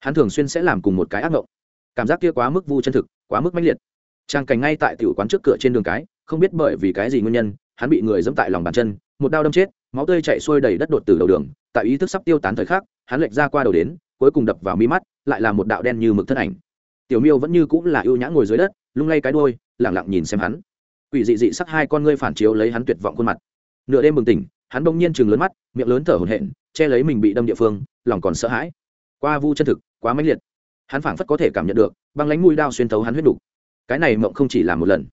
Hắn thường xuyên sẽ làm cùng một cái ác mộng cảm giác kia quá mức vu chân thực, quá mức mãnh liệt trang cảnh ngay tại tiểu quán trước cửa trên đường cái, không biết bởi vì cái gì nguyên nhân, hắn bị người dẫm tại lòng bàn chân, một đao đâm chết, máu tươi chạy xuôi đầy đất đột từ đầu đường. Tại ý thức sắp tiêu tán thời khắc, hắn lệch ra qua đầu đến, cuối cùng đập vào mi mắt, lại là một đạo đen như mực thân ảnh. Tiểu miêu vẫn như cũng là ưu nhã ngồi dưới đất, lung lay cái đôi lẳng lặng nhìn xem hắn. Quỷ dị dị sắc hai con ngươi phản chiếu lấy hắn tuyệt vọng khuôn mặt. Nửa đêm bừng tỉnh, hắn bỗng nhiên chừng lớn mắt, miệng lớn thở hổn hển, che lấy mình bị đâm địa phương, lòng còn sợ hãi. Qua vu chân thực, quá mãnh liệt. Hắn phảng phất có thể cảm nhận được, băng lánh mũi đao xuyên thấu hắn huyết đục cái này mộng không chỉ là một lần.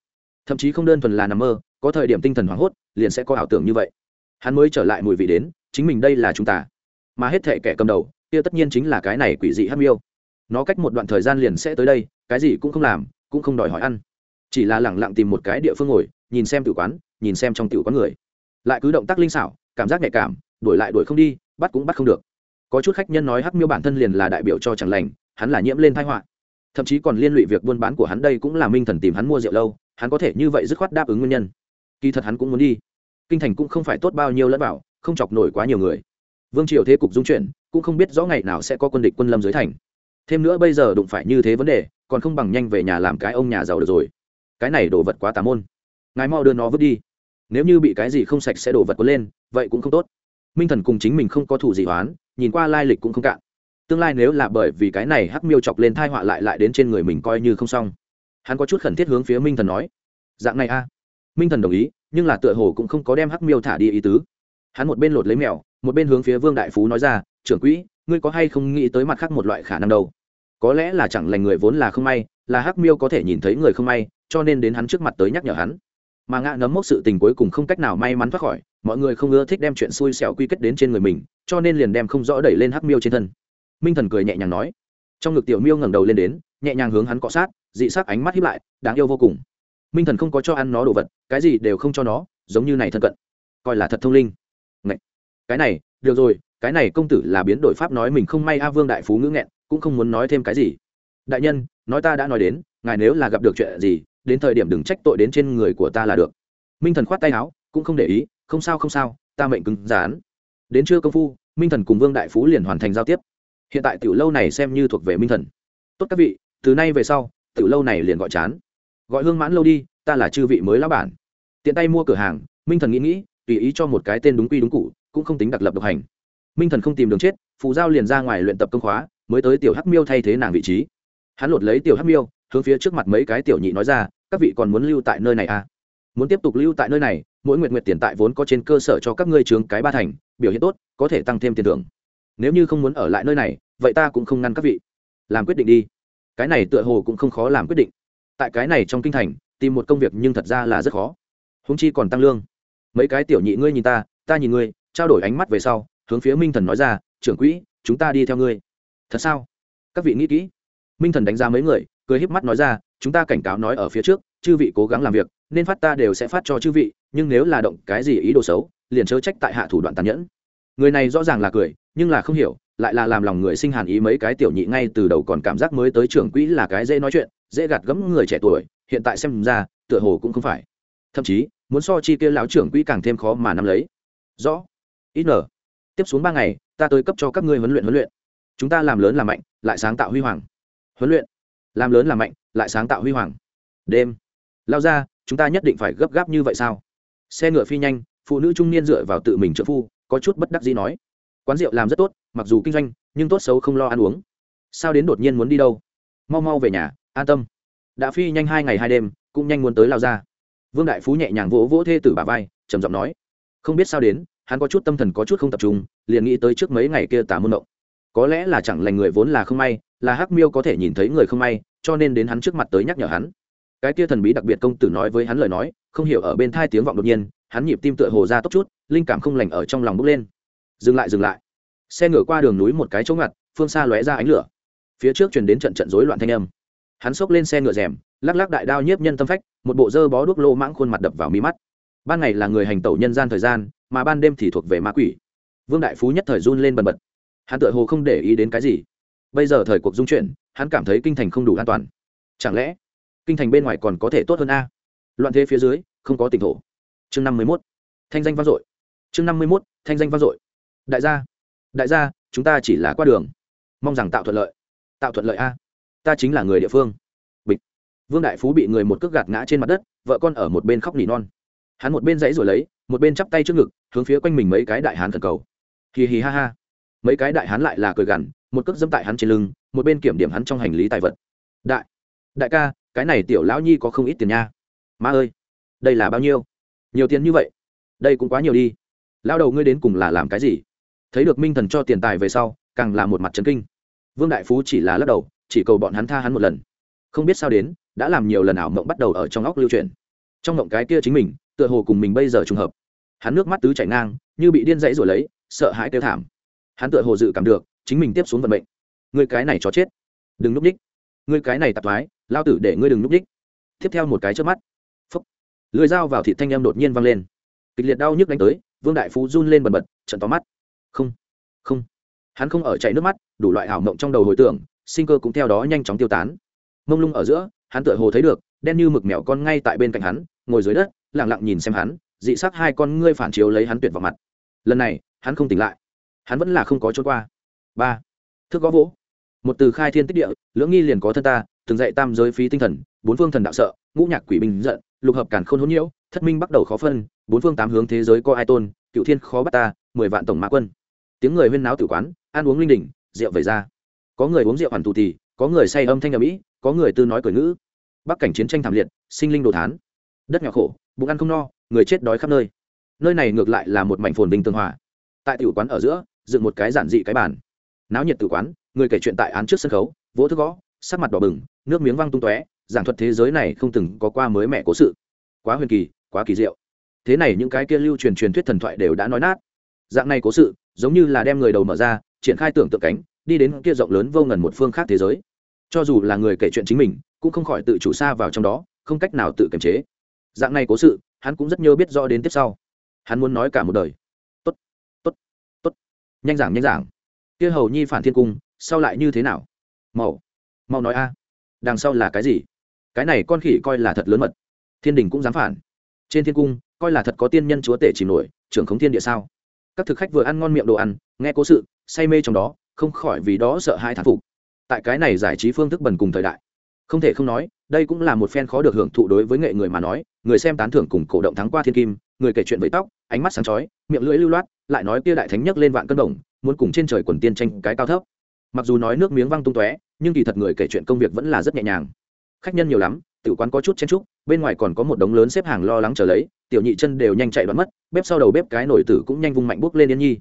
Thậm chí không đơn thuần là nằm mơ, có thời điểm tinh thần hoảng hốt, liền sẽ có ảo tưởng như vậy. Hắn mới trở lại mùi vị đến, chính mình đây là chúng ta. Mà hết thệ kẻ cầm đầu, kia tất nhiên chính là cái này quỷ dị hắc miêu. Nó cách một đoạn thời gian liền sẽ tới đây, cái gì cũng không làm, cũng không đòi hỏi ăn. Chỉ là lẳng lặng tìm một cái địa phương ngồi, nhìn xem tử quán, nhìn xem trong tiểu quán người. Lại cứ động tác linh xảo, cảm giác nhạy cảm, đuổi lại đuổi không đi, bắt cũng bắt không được. Có chút khách nhân nói hắc miêu bản thân liền là đại biểu cho chẳng lành, hắn là nhiễm lên thái họa thậm chí còn liên lụy việc buôn bán của hắn đây cũng là minh thần tìm hắn mua rượu lâu, hắn có thể như vậy dứt khoát đáp ứng nguyên nhân. Kỳ thật hắn cũng muốn đi. Kinh thành cũng không phải tốt bao nhiêu lẫn bảo, không chọc nổi quá nhiều người. Vương triều thế cục dung chuyển, cũng không biết rõ ngày nào sẽ có quân địch quân lâm dưới thành. Thêm nữa bây giờ đụng phải như thế vấn đề, còn không bằng nhanh về nhà làm cái ông nhà giàu được rồi. Cái này đổ vật quá tà môn. Ngài mau đưa nó vứt đi. Nếu như bị cái gì không sạch sẽ đổ vật cuốn lên, vậy cũng không tốt. Minh thần cùng chính mình không có thủ gì hoán, nhìn qua lai lịch cũng không cạn tương lai nếu là bởi vì cái này hắc miêu chọc lên thai họa lại lại đến trên người mình coi như không xong. Hắn có chút khẩn thiết hướng phía minh thần nói, dạng này a. Minh thần đồng ý, nhưng là tựa hồ cũng không có đem hắc miêu thả đi ý tứ. Hắn một bên lột lấy mèo, một bên hướng phía vương đại phú nói ra, trưởng quỹ, ngươi có hay không nghĩ tới mặt khác một loại khả năng đâu? Có lẽ là chẳng lành người vốn là không may, là hắc miêu có thể nhìn thấy người không may, cho nên đến hắn trước mặt tới nhắc nhở hắn. Mà ngã nấm mốc sự tình cuối cùng không cách nào may mắn thoát khỏi, mọi người không ưa thích đem chuyện xui xẻo quy kết đến trên người mình, cho nên liền đem không rõ đẩy lên hắc miêu trên thân minh thần cười nhẹ nhàng nói. Trong ngực tiểu miêu ngẩng đầu lên đến, nhẹ nhàng hướng hắn cọ sát, dị sắc ánh mắt hiếp lại, đáng yêu vô cùng. Minh thần không có cho ăn nó đồ vật, cái gì đều không cho nó, giống như này thân cận. Coi là thật thông linh. Ngậy! cái này, được rồi, cái này công tử là biến đổi pháp nói mình không may a vương đại phú ngữ nghẹn, cũng không muốn nói thêm cái gì. Đại nhân, nói ta đã nói đến, ngài nếu là gặp được chuyện gì, đến thời điểm đừng trách tội đến trên người của ta là được. Minh thần khoát tay áo, cũng không để ý, không sao không sao, ta mệnh cứng rán đến trưa công phu, minh thần cùng vương đại phú liền hoàn thành giao tiếp hiện tại tiểu lâu này xem như thuộc về minh thần. Tốt các vị, từ nay về sau, tiểu lâu này liền gọi chán. Gọi hương mãn lâu đi, ta là chư vị mới lão bản. Tiện tay mua cửa hàng, minh thần nghĩ nghĩ, tùy ý cho một cái tên đúng quy đúng cụ, cũng không tính đặc lập độc hành. Minh thần không tìm đường chết, phù giao liền ra ngoài luyện tập công khóa, mới tới tiểu hắc miêu thay thế nàng vị trí. Hắn lột lấy tiểu hắc miêu, hướng phía trước mặt mấy cái tiểu nhị nói ra, các vị còn muốn lưu tại nơi này à? Muốn tiếp tục lưu tại nơi này, mỗi nguyện nguyện tiền tại vốn có trên cơ sở cho các ngươi trường cái ba thành, biểu hiện tốt, có thể tăng thêm tiền thưởng nếu như không muốn ở lại nơi này, vậy ta cũng không ngăn các vị. Làm quyết định đi. Cái này tựa hồ cũng không khó làm quyết định. Tại cái này trong kinh thành, tìm một công việc nhưng thật ra là rất khó. Húng chi còn tăng lương. Mấy cái tiểu nhị ngươi nhìn ta ta nhìn ngươi, trao đổi ánh mắt về sau, hướng phía minh thần nói ra, trưởng quỹ, chúng ta đi theo ngươi. Thật sao? Các vị nghĩ kỹ. Minh thần đánh giá mấy người, cười híp mắt nói ra, chúng ta cảnh cáo nói ở phía trước, chư vị cố gắng làm việc, nên phát ta đều sẽ phát cho chư vị, nhưng nếu là động cái gì ý đồ xấu, liền chớ trách tại hạ thủ đoạn tàn nhẫn người này rõ ràng là cười, nhưng là không hiểu, lại là làm lòng người sinh hàn ý mấy cái tiểu nhị ngay từ đầu còn cảm giác mới tới trưởng quỹ là cái dễ nói chuyện, dễ gạt gẫm người trẻ tuổi, hiện tại xem ra, tựa hồ cũng không phải. Thậm chí, muốn so chi kia lão trưởng quỹ càng thêm khó mà nắm lấy. Rõ. Ít nở. Tiếp xuống ba ngày, ta tới cấp cho các ngươi huấn luyện huấn luyện. Chúng ta làm lớn làm mạnh, lại sáng tạo huy hoàng. Huấn luyện. Làm lớn làm mạnh, lại sáng tạo huy hoàng. Đêm. Lao ra, chúng ta nhất định phải gấp gáp như vậy sao? Xe ngựa phi nhanh, phụ nữ trung niên dựa vào tự mình trợ phu có chút bất đắc dĩ nói, quán rượu làm rất tốt, mặc dù kinh doanh, nhưng tốt xấu không lo ăn uống. Sao đến đột nhiên muốn đi đâu? Mau mau về nhà, an tâm. Đã phi nhanh hai ngày hai đêm, cũng nhanh muốn tới lao ra vương đại phú nhẹ nhàng vỗ vỗ thê tử bà vai, trầm giọng nói, không biết sao đến, hắn có chút tâm thần có chút không tập trung, liền nghĩ tới trước mấy ngày kia tà môn động. Có lẽ là chẳng lành người vốn là không may, là hắc miêu có thể nhìn thấy người không may, cho nên đến hắn trước mặt tới nhắc nhở hắn cái kia thần bí đặc biệt công tử nói với hắn lời nói, không hiểu ở bên thai tiếng vọng đột nhiên, hắn nhịp tim tựa hồ ra tốc chút, linh cảm không lành ở trong lòng bốc lên. Dừng lại dừng lại. Xe ngựa qua đường núi một cái chỗ ngặt, phương xa lóe ra ánh lửa. Phía trước chuyển đến trận trận rối loạn thanh âm. Hắn xốc lên xe ngựa rèm, lắc lắc đại đao nhiếp nhân tâm phách, một bộ dơ bó đuốc lô mãng khuôn mặt đập vào mi mắt. Ban ngày là người hành tẩu nhân gian thời gian, mà ban đêm thì thuộc về ma quỷ. Vương đại phú nhất thời run lên bần bật. Hắn tựa hồ không để ý đến cái gì. Bây giờ thời cuộc dung chuyển, hắn cảm thấy kinh thành không đủ an toàn. Chẳng lẽ kinh thành bên ngoài còn có thể tốt hơn a. Loạn thế phía dưới, không có tỉnh thổ. Chương năm mươi mốt, thanh danh vang dội. Chương năm mươi mốt, thanh danh vang dội. Đại gia đại gia, chúng ta chỉ là qua đường. Mong rằng tạo thuận lợi. Tạo thuận lợi a. Ta chính là người địa phương. Bịch. Vương đại phú bị người một cước gạt ngã trên mặt đất, vợ con ở một bên khóc nỉ non. Hắn một bên dãy rồi lấy, một bên chắp tay trước ngực, hướng phía quanh mình mấy cái đại hán thần cầu. Hì hì ha ha. Mấy cái đại hán lại là cười gằn, một cước dẫm tại hắn trên lưng, một bên kiểm điểm hắn trong hành lý tài vật. Đại đại ca cái này tiểu lão nhi có không ít tiền nha. Má ơi, đây là bao nhiêu? Nhiều tiền như vậy? Đây cũng quá nhiều đi. Lao đầu ngươi đến cùng là làm cái gì? Thấy được minh thần cho tiền tài về sau, càng là một mặt trấn kinh. Vương đại phú chỉ là lắc đầu, chỉ cầu bọn hắn tha hắn một lần. Không biết sao đến, đã làm nhiều lần ảo mộng bắt đầu ở trong óc lưu truyền. Trong mộng cái kia chính mình, tựa hồ cùng mình bây giờ trùng hợp. Hắn nước mắt tứ chảy ngang, như bị điên dãy rồi lấy, sợ hãi kêu thảm. Hắn tựa hồ dự cảm được, chính mình tiếp xuống vận mệnh. Người cái này cho chết. Đừng núp ních người cái này tạp thoái lao tử để ngươi đừng núp đích. tiếp theo một cái trước mắt phấp lưới dao vào thị thanh em đột nhiên văng lên. Kịch liệt đau nhức đánh tới, vương đại phú run lên bần bật, trận tóm mắt. Không không, hắn không ở chạy nước mắt, đủ loại ảo mộng trong đầu hồi tưởng, sinh cơ cũng theo đó nhanh chóng tiêu tán. Mông lung ở giữa, hắn tựa hồ thấy được, đen như mực mèo con ngay tại bên cạnh hắn, ngồi dưới đất lẳng lặng nhìn xem hắn, dị sắc hai con ngươi phản chiếu lấy hắn tuyệt vào mặt. Lần này, hắn không tỉnh lại. Hắn vẫn là không có trốn qua. Ba thước gõ vỗ. Một từ khai thiên tích địa, lưỡng nghi liền có thân ta từng dạy tam giới phí tinh thần, bốn phương thần đạo sợ, ngũ nhạc quỷ bình giận, lục hợp càn khôn hỗn nhiễu, thất minh bắt đầu khó phân, bốn phương tám hướng thế giới có ai tôn, cựu thiên khó bắt ta, mười vạn tổng mã quân. Tiếng người huyên náo tử quán, ăn uống linh đỉnh, rượu về ra. Có người uống rượu hoàn tù tì, có người say âm thanh ở mỹ có người tư nói cười ngữ. Bắc cảnh chiến tranh thảm liệt, sinh linh đồ thán. Đất nhỏ khổ, bụng ăn không no, người chết đói khắp nơi. Nơi này ngược lại là một mảnh phồn bình tương hòa. Tại tiểu quán ở giữa, dựng một cái giản dị cái bàn. Náo nhiệt tử quán, người kể chuyện tại án trước sân khấu, vỗ thức gõ, sắc mặt đỏ bừng nước miếng văng tung tóe giảng thuật thế giới này không từng có qua mới mẹ cố sự. Quá huyền kỳ quá kỳ diệu. Thế này những cái kia lưu truyền truyền thuyết thần thoại đều đã nói nát. Dạng này cố sự giống như là đem người đầu mở ra triển khai tưởng tượng cánh đi đến kia rộng lớn vô ngần một phương khác thế giới. Cho dù là người kể chuyện chính mình cũng không khỏi tự chủ xa vào trong đó không cách nào tự kiềm chế. Dạng này cố sự hắn cũng rất nhớ biết rõ đến tiếp sau. Hắn muốn nói cả một đời. Tốt tốt tốt. Nhanh giảng nhanh giảng. Kia hầu nhi phản thiên cung sau lại như thế nào? Mau, mau nói a đằng sau là cái gì? Cái này con khỉ coi là thật lớn mật. Thiên đình cũng dám phản. Trên thiên cung, coi là thật có tiên nhân chúa tể chìm nổi, trưởng khống thiên địa sao? Các thực khách vừa ăn ngon miệng đồ ăn, nghe cố sự, say mê trong đó, không khỏi vì đó sợ hai thán phục. Tại cái này giải trí phương thức bần cùng thời đại. Không thể không nói, đây cũng là một phen khó được hưởng thụ đối với nghệ người mà nói, người xem tán thưởng cùng cổ động thắng qua thiên kim, người kể chuyện với tóc, ánh mắt sáng chói, miệng lưỡi lưu loát, lại nói kia đại thánh nhấc lên vạn cân đồng muốn cùng trên trời quần tiên tranh cái cao thấp. Mặc dù nói nước miếng văng tung tóe nhưng kỳ thật người kể chuyện công việc vẫn là rất nhẹ nhàng. Khách nhân nhiều lắm tử quán có chút chen trúc bên ngoài còn có một đống lớn xếp hàng lo lắng chờ lấy, tiểu nhị chân đều nhanh chạy đoán mất, bếp sau đầu bếp cái nổi tử cũng nhanh vung mạnh bốc lên yên nhi.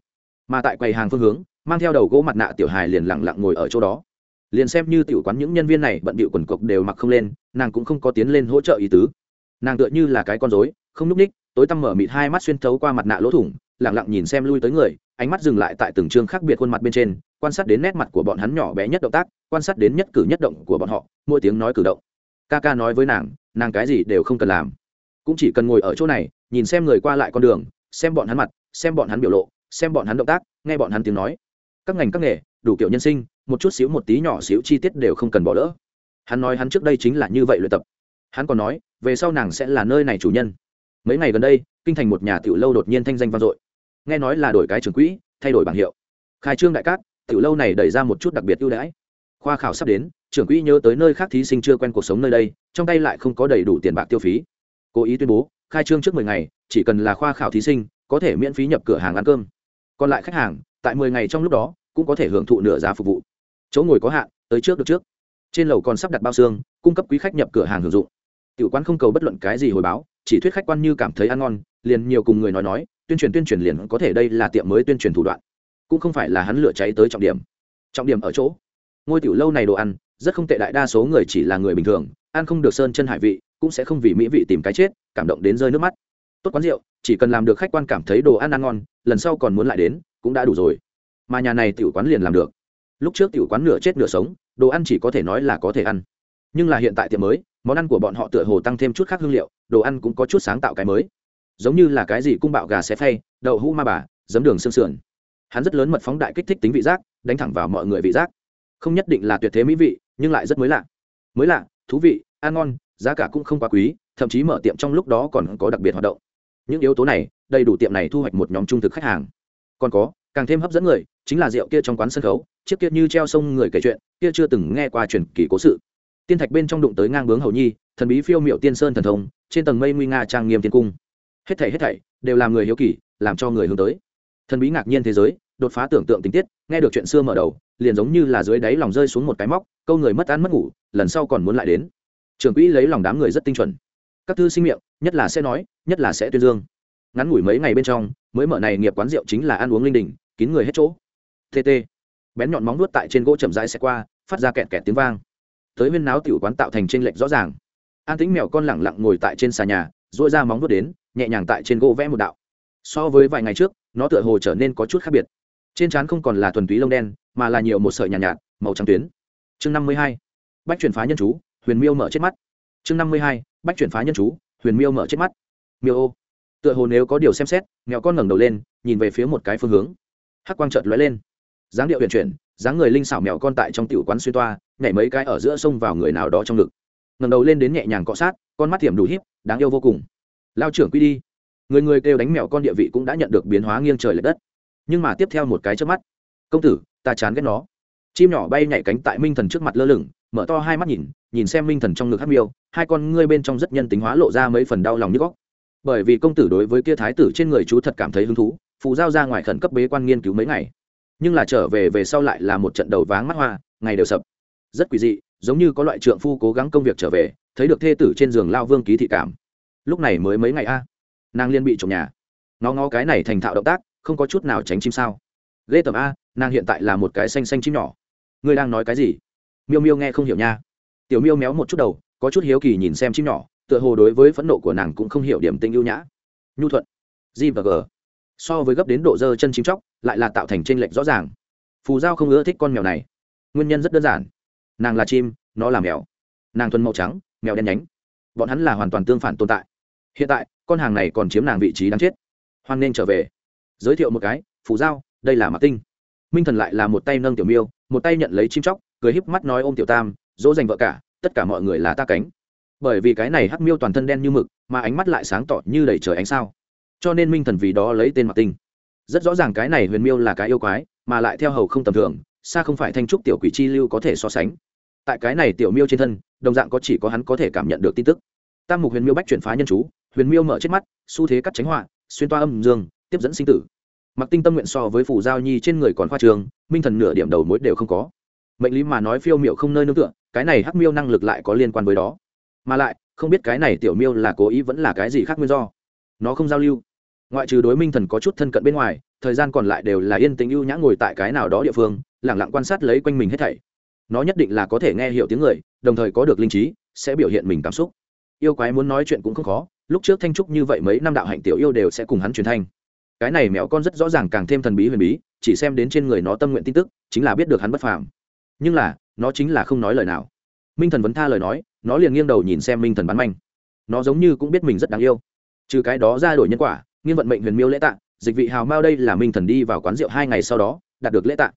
Mà tại quầy hàng phương hướng, mang theo đầu gỗ mặt nạ tiểu hài liền lặng lặng ngồi ở chỗ đó. Liền xem như tiểu quán những nhân viên này bận bịu quần cục đều mặc không lên, nàng cũng không có tiến lên hỗ trợ ý tứ. Nàng tựa như là cái con rối, không núp ních, tối tăm mở mịt hai mắt xuyên thấu qua mặt nạ lỗ thủng, lặng lặng nhìn xem lui tới người, ánh mắt dừng lại tại từng chương khác biệt khuôn mặt bên trên, quan sát đến nét mặt của bọn hắn nhỏ bé nhất động tác quan sát đến nhất cử nhất động của bọn họ, mỗi tiếng nói cử động. Ca ca nói với nàng nàng cái gì đều không cần làm. Cũng chỉ cần ngồi ở chỗ này, nhìn xem người qua lại con đường, xem bọn hắn mặt, xem bọn hắn biểu lộ, xem bọn hắn động tác, nghe bọn hắn tiếng nói. Các ngành các nghề, đủ kiểu nhân sinh, một chút xíu một tí nhỏ xíu chi tiết đều không cần bỏ lỡ. Hắn nói hắn trước đây chính là như vậy luyện tập. Hắn còn nói, về sau nàng sẽ là nơi này chủ nhân. Mấy ngày gần đây, kinh thành một nhà tiểu lâu đột nhiên thanh danh vang dội. Nghe nói là đổi cái trường quỹ, thay đổi bảng hiệu. Khai trương đại cát, tiểu lâu này đẩy ra một chút đặc biệt ưu đãi khoa khảo sắp đến, trưởng quỹ nhớ tới nơi khác thí sinh chưa quen cuộc sống nơi đây, trong tay lại không có đầy đủ tiền bạc tiêu phí. Cố ý tuyên bố, khai trương trước mười ngày, chỉ cần là khoa khảo thí sinh, có thể miễn phí nhập cửa hàng ăn cơm. Còn lại khách hàng, tại mười ngày trong lúc đó, cũng có thể hưởng thụ nửa giá phục vụ. Chỗ ngồi có hạn, tới trước được trước. Trên lầu còn sắp đặt bao xương, cung cấp quý khách nhập cửa hàng hưởng dụng. Tiểu quán không cầu bất luận cái gì hồi báo, chỉ thuyết khách quan như cảm thấy ăn ngon, liền nhiều cùng người nói nói, tuyên truyền tuyên truyền liền có thể đây là tiệm mới tuyên truyền thủ đoạn. Cũng không phải là hắn lửa cháy tới trọng điểm. Trọng điểm ở chỗ ngôi tiểu lâu này đồ ăn, rất không tệ, đại đa số người chỉ là người bình thường, ăn không được sơn chân hải vị, cũng sẽ không vì mỹ vị tìm cái chết, cảm động đến rơi nước mắt. Tốt quán rượu, chỉ cần làm được khách quan cảm thấy đồ ăn ăn ngon, lần sau còn muốn lại đến, cũng đã đủ rồi. Mà nhà này tiểu quán liền làm được. Lúc trước tiểu quán nửa chết nửa sống, đồ ăn chỉ có thể nói là có thể ăn. Nhưng là hiện tại tiệm mới, món ăn của bọn họ tựa hồ tăng thêm chút khác hương liệu, đồ ăn cũng có chút sáng tạo cái mới. Giống như là cái gì cung bạo gà xé phay, đậu hũ ma bà, giấm đường xương sườn. Hắn rất lớn mật phóng đại kích thích tính vị giác, đánh thẳng vào mọi người vị giác không nhất định là tuyệt thế mỹ vị, nhưng lại rất mới lạ. Mới lạ, thú vị, ăn ngon, giá cả cũng không quá quý, thậm chí mở tiệm trong lúc đó còn có đặc biệt hoạt động. Những yếu tố này, đầy đủ tiệm này thu hoạch một nhóm trung thực khách hàng. Còn có, càng thêm hấp dẫn người, chính là rượu kia trong quán sân khấu, chiếc kia như treo sông người kể chuyện, kia chưa từng nghe qua truyền kỳ cố sự. Tiên thạch bên trong đụng tới ngang bướng hầu nhi, thần bí phiêu miệu tiên sơn thần thông, trên tầng mây nguy nga trang nghiêm tiên cung. Hết thảy hết thảy, đều làm người hiếu kỳ, làm cho người hướng tới. Thần bí ngạc nhiên thế giới đột phá tưởng tượng tình tiết, nghe được chuyện xưa mở đầu, liền giống như là dưới đáy lòng rơi xuống một cái móc, câu người mất ăn mất ngủ, lần sau còn muốn lại đến. Trường quỹ lấy lòng đám người rất tinh chuẩn. Các thư sinh miệng, nhất là sẽ nói, nhất là sẽ tuyên dương. Ngắn ngủi mấy ngày bên trong, mới mở này nghiệp quán rượu chính là ăn uống linh đình, kín người hết chỗ. Tt bén nhọn móng nuốt tại trên gỗ chậm rãi xe qua, phát ra kẹt kẹt tiếng vang. Tới huyên náo tiểu quán tạo thành trên lệch rõ ràng. An tính mèo con lẳng lặng ngồi tại trên xà nhà, duỗi ra móng nuốt đến, nhẹ nhàng tại trên gỗ vẽ một đạo. So với vài ngày trước, nó tựa hồ trở nên có chút khác biệt trên trán không còn là thuần túy lông đen mà là nhiều một sợi nhàn nhạt, nhạt màu trắng tuyến. Chương năm mươi hai bách chuyển phá nhân chú huyền miêu mở chết mắt. Chương năm mươi hai bách chuyển phá nhân chú huyền miêu mở chết mắt. Miêu ô. Tựa hồ nếu có điều xem xét mèo con ngẩng đầu lên nhìn về phía một cái phương hướng. Hắc quang chợt lóe lên. Dáng điệu huyền chuyển dáng người linh xảo mèo con tại trong tiểu quán xuyên toa nhảy mấy cái ở giữa sông vào người nào đó trong ngực. Ngẩng đầu lên đến nhẹ nhàng cọ sát con mắt thiểm đủ híp đáng yêu vô cùng. Lao trưởng quy đi. Người người kêu đánh mèo con địa vị cũng đã nhận được biến hóa nghiêng trời l ệ đất nhưng mà tiếp theo một cái trước mắt. Công tử, ta chán ghét nó. Chim nhỏ bay nhảy cánh tại minh thần trước mặt lơ lửng, mở to hai mắt nhìn nhìn xem minh thần trong ngực hát miêu, hai con ngươi bên trong rất nhân tính hóa lộ ra mấy phần đau lòng như góc bởi vì công tử đối với kia thái tử trên người chú thật cảm thấy hứng thú phụ giao ra ngoài khẩn cấp bế quan nghiên cứu mấy ngày. Nhưng là trở về về sau lại là một trận đầu váng mắt hoa, ngày đều sập. Rất quỷ dị, giống như có loại trượng phu cố gắng công việc trở về, thấy được thê tử trên giường lao vương ký thị cảm. Lúc này mới mấy ngày a, nàng liên bị trộm nhà. Ngó ngó cái này thành thạo động tác không có chút nào tránh chim sao? Ghê tầm a, nàng hiện tại là một cái xanh xanh chim nhỏ. Ngươi đang nói cái gì? Miêu miêu nghe không hiểu nha. Tiểu miêu méo một chút đầu, có chút hiếu kỳ nhìn xem chim nhỏ, tựa hồ đối với phẫn nộ của nàng cũng không hiểu điểm tình ưu nhã. Nhu thuận, g và g. So với gấp đến độ dơ chân chim chóc, lại là tạo thành t r ê n lệch rõ ràng. Phù giao không ưa thích con mèo này. Nguyên nhân rất đơn giản. Nàng là chim, nó là mèo. Nàng thuần màu trắng, mèo đen nhánh. Bọn hắn là hoàn toàn tương phản tồn tại. Hiện tại, con hàng này còn chiếm nàng vị trí đáng chết. Hoan nên trở về giới thiệu một cái, phù giao, đây là mạc tinh. Minh thần lại là một tay nâng tiểu miêu, một tay nhận lấy chim chóc, cười híp mắt nói ôm tiểu tam, dỗ dành vợ cả, tất cả mọi người là ta cánh. Bởi vì cái này hắc miêu toàn thân đen như mực, mà ánh mắt lại sáng tỏ như đầy trời ánh sao. Cho nên minh thần vì đó lấy tên mặt tinh. Rất rõ ràng cái này huyền miêu là cái yêu quái, mà lại theo hầu không tầm thường, xa không phải thanh trúc tiểu quỷ chi lưu có thể so sánh. Tại cái này tiểu miêu trên thân, đồng dạng có chỉ có hắn có thể cảm nhận được tin tức. Tam mục huyền miêu bách chuyển phá nhân chú, huyền miêu mở chết mắt, xu thế cắt tránh họa, xuyên toa âm dương tiếp dẫn sinh tử. Mặc tinh tâm nguyện so với phủ giao nhi trên người còn khoa trường minh thần nửa điểm đầu mối đều không có. Mệnh lý mà nói phiêu miệu không nơi nương tựa, cái này hắc miêu năng lực lại có liên quan với đó. Mà lại, không biết cái này tiểu miêu là cố ý vẫn là cái gì khác nguyên do. Nó không giao lưu. Ngoại trừ đối minh thần có chút thân cận bên ngoài, thời gian còn lại đều là yên tĩnh ưu nhã ngồi tại cái nào đó địa phương lẳng lặng quan sát lấy quanh mình hết thảy. Nó nhất định là có thể nghe hiểu tiếng người, đồng thời có được linh trí, sẽ biểu hiện mình cảm xúc. Yêu quái muốn nói chuyện cũng không khó, lúc trước thanh trúc như vậy mấy năm đạo hạnh tiểu yêu đều sẽ cùng hắn truyền thanh cái này mèo con rất rõ ràng càng thêm thần bí huyền bí, chỉ xem đến trên người nó tâm nguyện tin tức, chính là biết được hắn bất phàm. Nhưng là, nó chính là không nói lời nào. Minh thần vẫn tha lời nói, nó liền nghiêng đầu nhìn xem minh thần bắn manh. Nó giống như cũng biết mình rất đáng yêu. Trừ cái đó ra đổi nhân quả nghiên vận mệnh huyền miêu lễ tạ, dịch vị hào mao đây là minh thần đi vào quán rượu hai ngày sau đó, đạt được lễ tạ.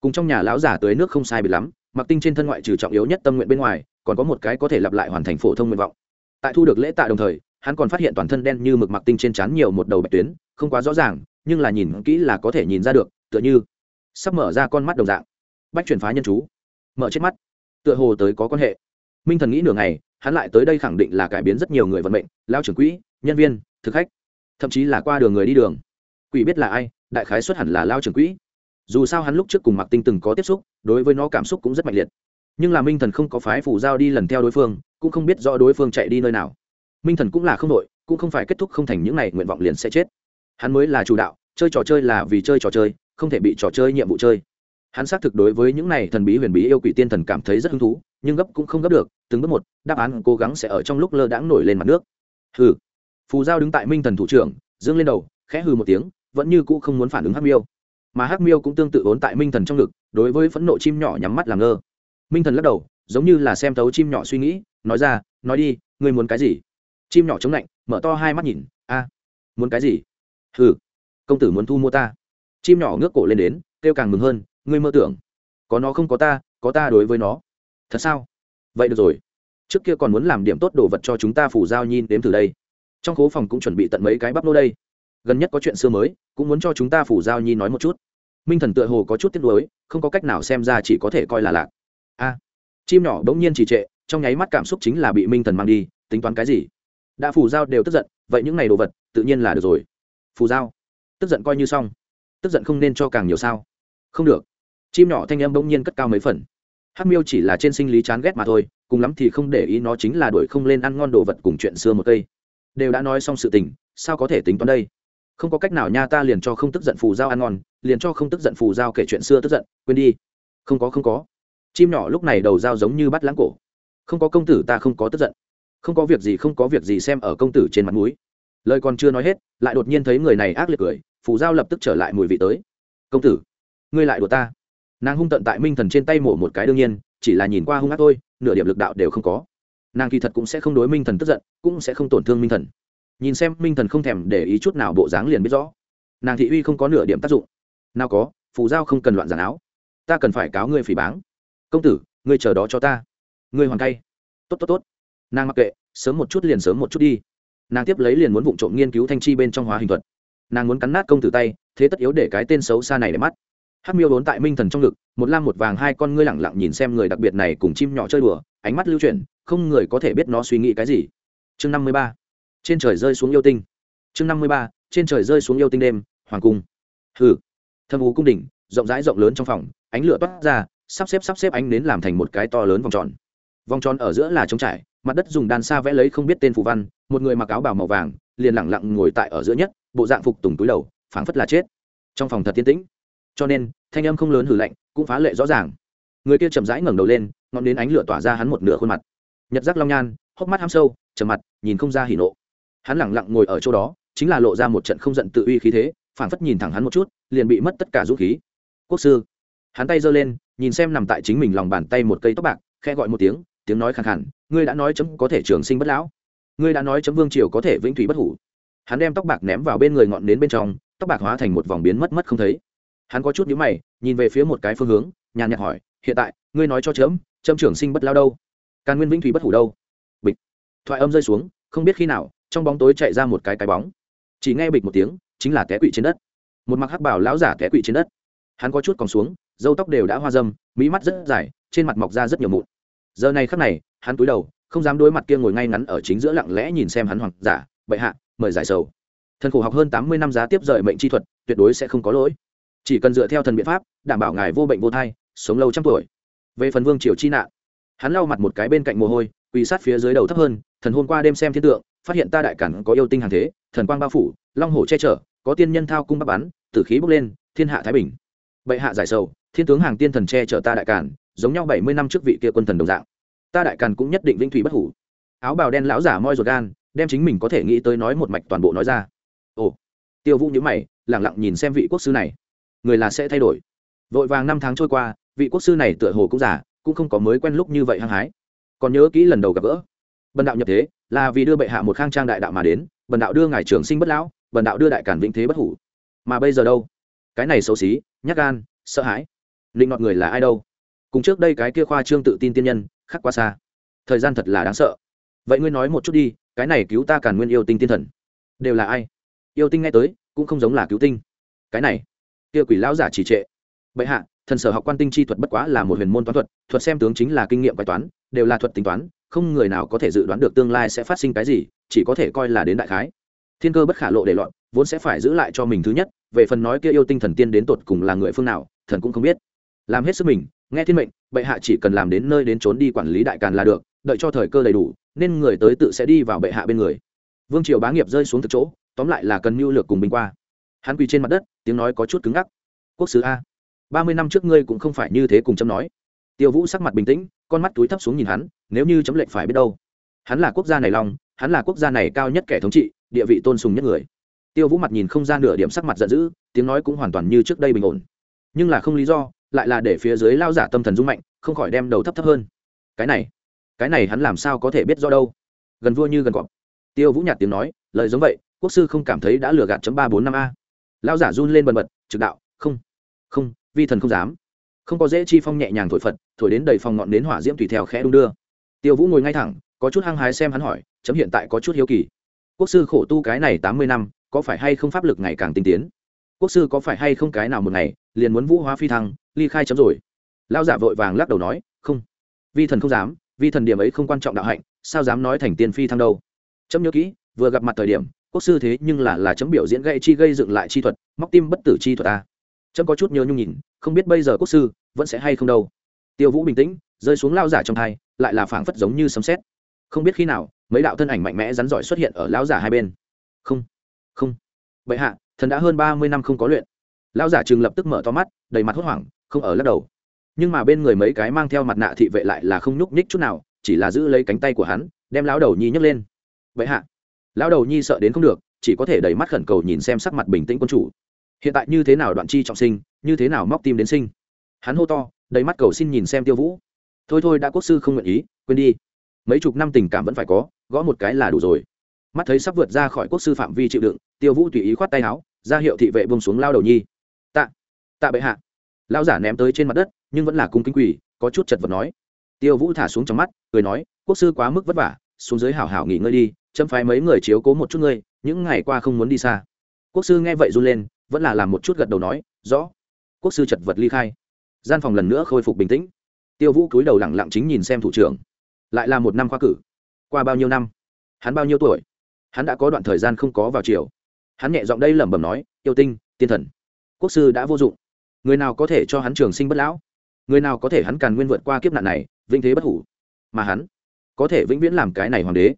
Cùng trong nhà lão giả tới nước không sai bị lắm, mặc tinh trên thân ngoại trừ trọng yếu nhất tâm nguyện bên ngoài, còn có một cái có thể lặp lại hoàn thành phổ thông nguyện vọng. Tại thu được lễ tạ đồng thời hắn còn phát hiện toàn thân đen như mực mặc tinh trên trán nhiều một đầu bạch tuyến, không quá rõ ràng, nhưng là nhìn kỹ là có thể nhìn ra được, tựa như sắp mở ra con mắt đồng dạng. Bách chuyển phá nhân chú. Mở chết mắt. Tựa hồ tới có quan hệ. Minh thần nghĩ nửa ngày, hắn lại tới đây khẳng định là cải biến rất nhiều người vận mệnh, lao trưởng quỹ, nhân viên, thực khách, thậm chí là qua đường người đi đường. Quỷ biết là ai, đại khái xuất hẳn là lao trưởng quỹ. Dù sao hắn lúc trước cùng mạc tinh từng có tiếp xúc, đối với nó cảm xúc cũng rất mạnh liệt. Nhưng là minh thần không có phái phủ giao đi lần theo đối phương, cũng không biết rõ đối phương chạy đi nơi nào minh thần cũng là không đội, cũng không phải kết thúc không thành những này, nguyện vọng liền sẽ chết. Hắn mới là chủ đạo, chơi trò chơi là vì chơi trò chơi, không thể bị trò chơi nhiệm vụ chơi. Hắn xác thực đối với những này thần bí huyền bí yêu quỷ tiên thần cảm thấy rất hứng thú, nhưng gấp cũng không gấp được, từng bước một, đáp án cố gắng sẽ ở trong lúc lơ đãng nổi lên mặt nước. Hừ. Phù giao đứng tại minh thần thủ trưởng, dương lên đầu, khẽ hừ một tiếng, vẫn như cũ không muốn phản ứng hắc miêu. Mà hắc miêu cũng tương tự vốn tại minh thần trong ngực, đối với phẫn nộ chim nhỏ nhắm mắt làm ngơ. Minh thần lắc đầu, giống như là xem thấu chim nhỏ suy nghĩ, nói ra, nói đi, ngươi muốn cái gì? Chim nhỏ chống lạnh, mở to hai mắt nhìn, a, muốn cái gì? Hừ, công tử muốn thu mua ta. Chim nhỏ ngước cổ lên đến, kêu càng mừng hơn, ngươi mơ tưởng, có nó không có ta có ta đối với nó. Thật sao? Vậy được rồi. Trước kia còn muốn làm điểm tốt đồ vật cho chúng ta phủ giao nhìn đếm từ đây. Trong khố phòng cũng chuẩn bị tận mấy cái bắp nô đây. Gần nhất có chuyện xưa mới, cũng muốn cho chúng ta phủ giao nhi nói một chút. Minh thần tựa hồ có chút tiếc nuối, không có cách nào xem ra chỉ có thể coi là lạc. A. Chim nhỏ bỗng nhiên trì trệ, trong nháy mắt cảm xúc chính là bị minh thần mang đi, tính toán cái gì? Đã phù giao đều tức giận, vậy những ngày đồ vật, tự nhiên là được rồi. Phù giao. Tức giận coi như xong. Tức giận không nên cho càng nhiều sao? Không được. Chim nhỏ thanh âm bỗng nhiên cất cao mấy phần. Hắc miêu chỉ là trên sinh lý chán ghét mà thôi, cùng lắm thì không để ý nó chính là đuổi không lên ăn ngon đồ vật cùng chuyện xưa một cây. Đều đã nói xong sự tình, sao có thể tính toán đây? Không có cách nào nha, ta liền cho không tức giận phù giao ăn ngon, liền cho không tức giận phù giao kể chuyện xưa tức giận, quên đi. Không có không có. Chim nhỏ lúc này đầu dao giống như bắt lãng cổ. Không có công tử ta không có tức giận không có việc gì, không có việc gì xem ở công tử trên mặt mũi. Lời còn chưa nói hết, lại đột nhiên thấy người này ác liệt cười, phù giao lập tức trở lại mùi vị tới. Công tử, ngươi lại đùa ta? Nàng hung tận tại minh thần trên tay mổ một cái đương nhiên, chỉ là nhìn qua hung ác thôi, nửa điểm lực đạo đều không có. Nàng kỳ thật cũng sẽ không đối minh thần tức giận, cũng sẽ không tổn thương minh thần. Nhìn xem minh thần không thèm để ý chút nào bộ dáng liền biết rõ. Nàng thị uy không có nửa điểm tác dụng. Nào có, phù giao không cần loạn giản áo. Ta cần phải cáo ngươi phỉ báng. Công tử, ngươi chờ đó cho ta. Ngươi hoàn cay. Tốt tốt tốt nàng mặc kệ, sớm một chút liền sớm một chút đi. Nàng tiếp lấy liền muốn vụ trộm nghiên cứu thanh chi bên trong hóa hình thuật. Nàng muốn cắn nát công tử tay, thế tất yếu để cái tên xấu xa này để mắt. Hát miêu bốn tại minh thần trong ngực, một lam một vàng hai con ngươi lẳng lặng nhìn xem người đặc biệt này cùng chim nhỏ chơi đùa, ánh mắt lưu chuyển, không người có thể biết nó suy nghĩ cái gì. Chương năm mươi ba. Trên trời rơi xuống yêu tinh. Chương năm mươi ba, trên trời rơi xuống yêu tinh đêm, hoàng cung. Hừ. Thâm ú cung đỉnh, rộng rãi rộng lớn trong phòng, ánh lửa toát ra, sắp xếp sắp xếp ánh đến làm thành một cái to lớn vòng tròn. Vòng tròn ở giữa là trống trải mặt đất dùng đàn xa vẽ lấy không biết tên phù văn, một người mặc áo bào màu vàng, liền lẳng lặng ngồi tại ở giữa nhất, bộ dạng phục tùng túi đầu, phảng phất là chết. Trong phòng thật tiên tĩnh. Cho nên, thanh âm không lớn hử lạnh, cũng phá lệ rõ ràng. Người kia chậm rãi ngẩng đầu lên, ngọn đến ánh lửa tỏa ra hắn một nửa khuôn mặt. Nhật giác long nhan, hốc mắt ham sâu, trầm mặt, nhìn không ra hỉ nộ. Hắn lẳng lặng ngồi ở chỗ đó, chính là lộ ra một trận không giận tự uy khí thế, phảng phất nhìn thẳng hắn một chút, liền bị mất tất cả dũng khí. Quốc sư. Hắn tay giơ lên, nhìn xem nằm tại chính mình lòng bàn tay một cây tóc bạc khe gọi một tiếng tiếng nói khàn khàn, ngươi đã nói chấm có thể trường sinh bất lão. Ngươi đã nói chấm vương triều có thể vĩnh thủy bất hủ. Hắn đem tóc bạc ném vào bên người ngọn nến bên trong tóc bạc hóa thành một vòng biến mất mất không thấy. Hắn có chút nhíu mày nhìn về phía một cái phương hướng nhàn nhạt hỏi hiện tại ngươi nói cho chấm chấm trường sinh bất lao đâu? Càn nguyên vĩnh thủy bất hủ đâu? Bịch. Thoại âm rơi xuống không biết khi nào trong bóng tối chạy ra một cái cái bóng. Chỉ nghe bịch một tiếng chính là té quỵ trên đất. Một mặc hắc bảo lão giả té quỵ trên đất. Hắn có chút còn xuống dâu tóc đều đã hoa dâm mỹ mắt rất dài trên mặt mọc ra rất nhiều mụn giờ này khắc này, hắn cúi đầu, không dám đối mặt kia ngồi ngay ngắn ở chính giữa lặng lẽ nhìn xem hắn hoặc giả, bệ hạ, mời giải sầu. Thần khổ học hơn tám mươi năm giá tiếp rời mệnh chi thuật, tuyệt đối sẽ không có lỗi. Chỉ cần dựa theo thần biện pháp, đảm bảo ngài vô bệnh vô thai, sống lâu trăm tuổi. Về phần vương triều chi nạn, hắn lau mặt một cái bên cạnh mồ hôi, quỳ sát phía dưới đầu thấp hơn, thần hôm qua đêm xem thiên tượng, phát hiện ta đại cản có yêu tinh hàng thế, thần quang bao phủ, long hổ che chở, có tiên nhân thao cung bắc bắn, tử khí bốc lên, thiên hạ thái bình. Bệ hạ giải sầu, thiên tướng hàng tiên thần che chở ta đại cản giống nhau bảy mươi năm trước vị kia quân thần đồng dạng. Ta đại càn cũng nhất định vĩnh thủy bất hủ. Áo bào đen lão giả moi ruột gan, đem chính mình có thể nghĩ tới nói một mạch toàn bộ nói ra. Ồ, tiêu vũ nhữ mày lẳng lặng nhìn xem vị quốc sư này. Người là sẽ thay đổi. Vội vàng năm tháng trôi qua, vị quốc sư này tựa hồ cũng giả cũng không có mới quen lúc như vậy hăng hái. Còn nhớ kỹ lần đầu gặp gỡ. Bần đạo nhập thế, là vì đưa bệ hạ một khang trang đại đạo mà đến, bần đạo đưa ngài trường sinh bất lão, bần đạo đưa đại cản vĩnh thế bất hủ. Mà bây giờ đâu? Cái này xấu xí nhắc gan, sợ hãi. Định ngọt người là ai đâu? Cùng trước đây cái kia khoa trương tự tin tiên nhân, khác quá xa. Thời gian thật là đáng sợ. Vậy ngươi nói một chút đi, cái này cứu ta càn nguyên yêu tinh tiên thần, đều là ai? Yêu tinh nghe tới, cũng không giống là cứu tinh. Cái này, kia quỷ lão giả chỉ trệ. Bệ hạ, thần sở học quan tinh chi thuật bất quá là một huyền môn toán thuật thuật xem tướng chính là kinh nghiệm bài toán, đều là thuật tính toán, không người nào có thể dự đoán được tương lai sẽ phát sinh cái gì, chỉ có thể coi là đến đại khái. Thiên cơ bất khả lộ để loạn, vốn sẽ phải giữ lại cho mình thứ nhất, về phần nói kia yêu tinh thần tiên đến tột cùng là người phương nào, thần cũng không biết. Làm hết sức mình nghe thiên mệnh, bệ hạ chỉ cần làm đến nơi đến trốn đi quản lý đại càn là được, đợi cho thời cơ đầy đủ, nên người tới tự sẽ đi vào bệ hạ bên người. Vương triều bá nghiệp rơi xuống thực chỗ, tóm lại là cần mưu lược cùng bình qua. Hắn quỳ trên mặt đất, tiếng nói có chút cứng ngắc. Quốc sứ a, ba mươi năm trước ngươi cũng không phải như thế cùng chấm nói. Tiêu vũ sắc mặt bình tĩnh, con mắt túi thấp xuống nhìn hắn, nếu như chấm lệnh phải biết đâu, hắn là quốc gia này long hắn là quốc gia này cao nhất kẻ thống trị, địa vị tôn sùng nhất người. Tiêu vũ mặt nhìn không ra nửa điểm sắc mặt giận dữ, tiếng nói cũng hoàn toàn như trước đây bình ổn. Nhưng là không lý do lại là để phía dưới lao giả tâm thần rung mạnh, không khỏi đem đầu thấp thấp hơn. Cái này cái này hắn làm sao có thể biết do đâu? Gần vua như gần cọp. Tiêu vũ nhạt tiếng nói, lời giống vậy, quốc sư không cảm thấy đã lừa gạt chấm ba bốn năm a. Lao giả run lên bần bật, trực đạo, không không, vi thần không dám. Không có dễ chi phong nhẹ nhàng thổi phật, thổi đến đầy phòng ngọn đến hỏa diễm tùy theo khẽ đung đưa. Tiêu vũ ngồi ngay thẳng, có chút hăng hái xem hắn hỏi, chấm hiện tại có chút hiếu kỳ. Quốc sư khổ tu cái này tám mươi năm, có phải hay không pháp lực ngày càng tinh tiến? Quốc sư có phải hay không cái nào một ngày, liền muốn vũ hóa phi thăng, ly khai chấm rồi? Lao giả vội vàng lắc đầu nói, không. Vi thần không dám, vi thần điểm ấy không quan trọng đạo hạnh, sao dám nói thành tiên phi thăng đâu? Chấm nhớ kỹ, vừa gặp mặt thời điểm, quốc sư thế nhưng là là chấm biểu diễn gây chi gây dựng lại chi thuật, móc tim bất tử chi thuật ta chấm có chút nhớ nhung nhìn, không biết bây giờ quốc sư, vẫn sẽ hay không đâu? Tiêu vũ bình tĩnh, rơi xuống lao giả trong thai, lại là phảng phất giống như sấm sét. không biết khi nào, mấy đạo thân ảnh mạnh mẽ rắn giỏi xuất hiện ở lao giả hai bên. Không bệ hạ, thần đã hơn ba mươi năm không có luyện. Lao giả trường lập tức mở to mắt, đầy mặt hốt hoảng, không ở lắc đầu. Nhưng mà bên người mấy cái mang theo mặt nạ thị vệ lại là không nhúc nhích chút nào, chỉ là giữ lấy cánh tay của hắn, đem lão đầu nhi nhấc lên. Bệ hạ, lão đầu nhi sợ đến không được, chỉ có thể đẩy mắt khẩn cầu nhìn xem sắc mặt bình tĩnh quân chủ. Hiện tại như thế nào đoạn chi trọng sinh, như thế nào móc tim đến sinh? Hắn hô to, đầy mắt cầu xin nhìn xem tiêu vũ. Thôi thôi đã quốc sư không nguyện ý, quên đi. Mấy chục năm tình cảm vẫn phải có, gõ một cái là đủ rồi mắt thấy sắp vượt ra khỏi quốc sư phạm vi chịu đựng, tiêu vũ tùy ý khoát tay áo, ra hiệu thị vệ bông xuống lao đầu nhi. Tạ tạ bệ hạ. Lao giả ném tới trên mặt đất, nhưng vẫn là cung kính quỳ, có chút chật vật nói. Tiêu vũ thả xuống trong mắt, cười nói, quốc sư quá mức vất vả, xuống dưới hảo hảo nghỉ ngơi đi châm phái mấy người chiếu cố một chút ngươi, những ngày qua không muốn đi xa. Quốc sư nghe vậy run lên, vẫn là làm một chút gật đầu nói, rõ. Quốc sư chật vật ly khai. Gian phòng lần nữa khôi phục bình tĩnh. Tiêu vũ cúi đầu lẳng lặng chính nhìn xem thủ trưởng. Lại là một năm khoa cử. Qua bao nhiêu năm? Hắn bao nhiêu tuổi? Hắn đã có đoạn thời gian không có vào chiều hắn nhẹ giọng đây lẩm bẩm nói, yêu tinh, tiên thần, quốc sư đã vô dụng. Người nào có thể cho hắn trường sinh bất lão? Người nào có thể hắn càn nguyên vượt qua kiếp nạn này, vĩnh thế bất hủ? Mà hắn, có thể vĩnh viễn làm cái này hoàng đế.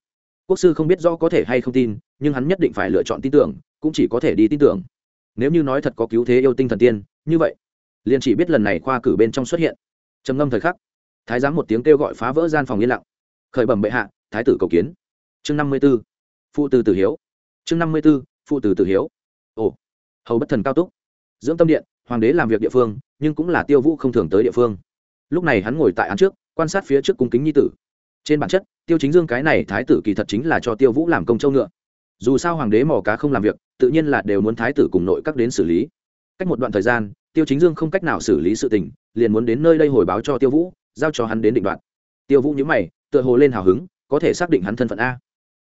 Quốc sư không biết rõ có thể hay không tin, nhưng hắn nhất định phải lựa chọn tin tưởng, cũng chỉ có thể đi tin tưởng. Nếu như nói thật có cứu thế yêu tinh thần tiên, như vậy, liền chỉ biết lần này khoa cử bên trong xuất hiện. Trầm ngâm thời khắc, thái giám một tiếng kêu gọi phá vỡ gian phòng yên lặng. Khởi bẩm bệ hạ, thái tử cầu kiến. Chương năm mươi b ố phụ từ tử hiếu. Chương năm mươi b ố phụ từ tử hiếu. Ồ, hầu bất thần cao túc. Dưỡng tâm điện, hoàng đế làm việc địa phương, nhưng cũng là tiêu vũ không thường tới địa phương. Lúc này hắn ngồi tại án trước, quan sát phía trước cung kính nhi tử. Trên bản chất, tiêu chính dương cái này thái tử kỳ thật chính là cho tiêu vũ làm công châu ngựa. Dù sao hoàng đế mò cá không làm việc, tự nhiên là đều muốn thái tử cùng nội các đến xử lý. Cách một đoạn thời gian, tiêu chính dương không cách nào xử lý sự tình, liền muốn đến nơi đây hồi báo cho tiêu vũ, giao cho hắn đến định đoạn. Tiêu vũ nhữ mày, tựa hồ lên hào hứng, có thể xác định hắn thân phận a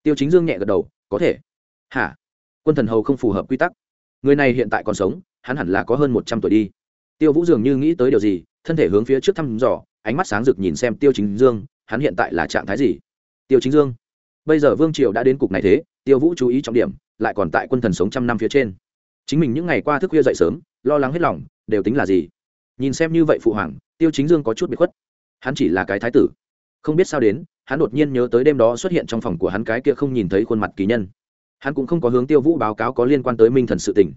tiêu chính dương nhẹ gật đầu, có thể. Hả? Quân thần hầu không phù hợp quy tắc. Người này hiện tại còn sống, hắn hẳn là có hơn một trăm tuổi đi. Tiêu vũ dường như nghĩ tới điều gì, thân thể hướng phía trước thăm dò, ánh mắt sáng rực nhìn xem tiêu chính dương, hắn hiện tại là trạng thái gì? Tiêu chính dương, bây giờ vương triều đã đến cục này thế, tiêu vũ chú ý trọng điểm, lại còn tại quân thần sống trăm năm phía trên. Chính mình những ngày qua thức khuya dậy sớm, lo lắng hết lòng, đều tính là gì? Nhìn xem như vậy phụ hoàng, tiêu chính dương có chút bị khuất. Hắn chỉ là cái thái tử. Không biết sao đến hắn đột nhiên nhớ tới đêm đó xuất hiện trong phòng của hắn cái kia không nhìn thấy khuôn mặt kỳ nhân. Hắn cũng không có hướng tiêu vũ báo cáo có liên quan tới minh thần sự tình.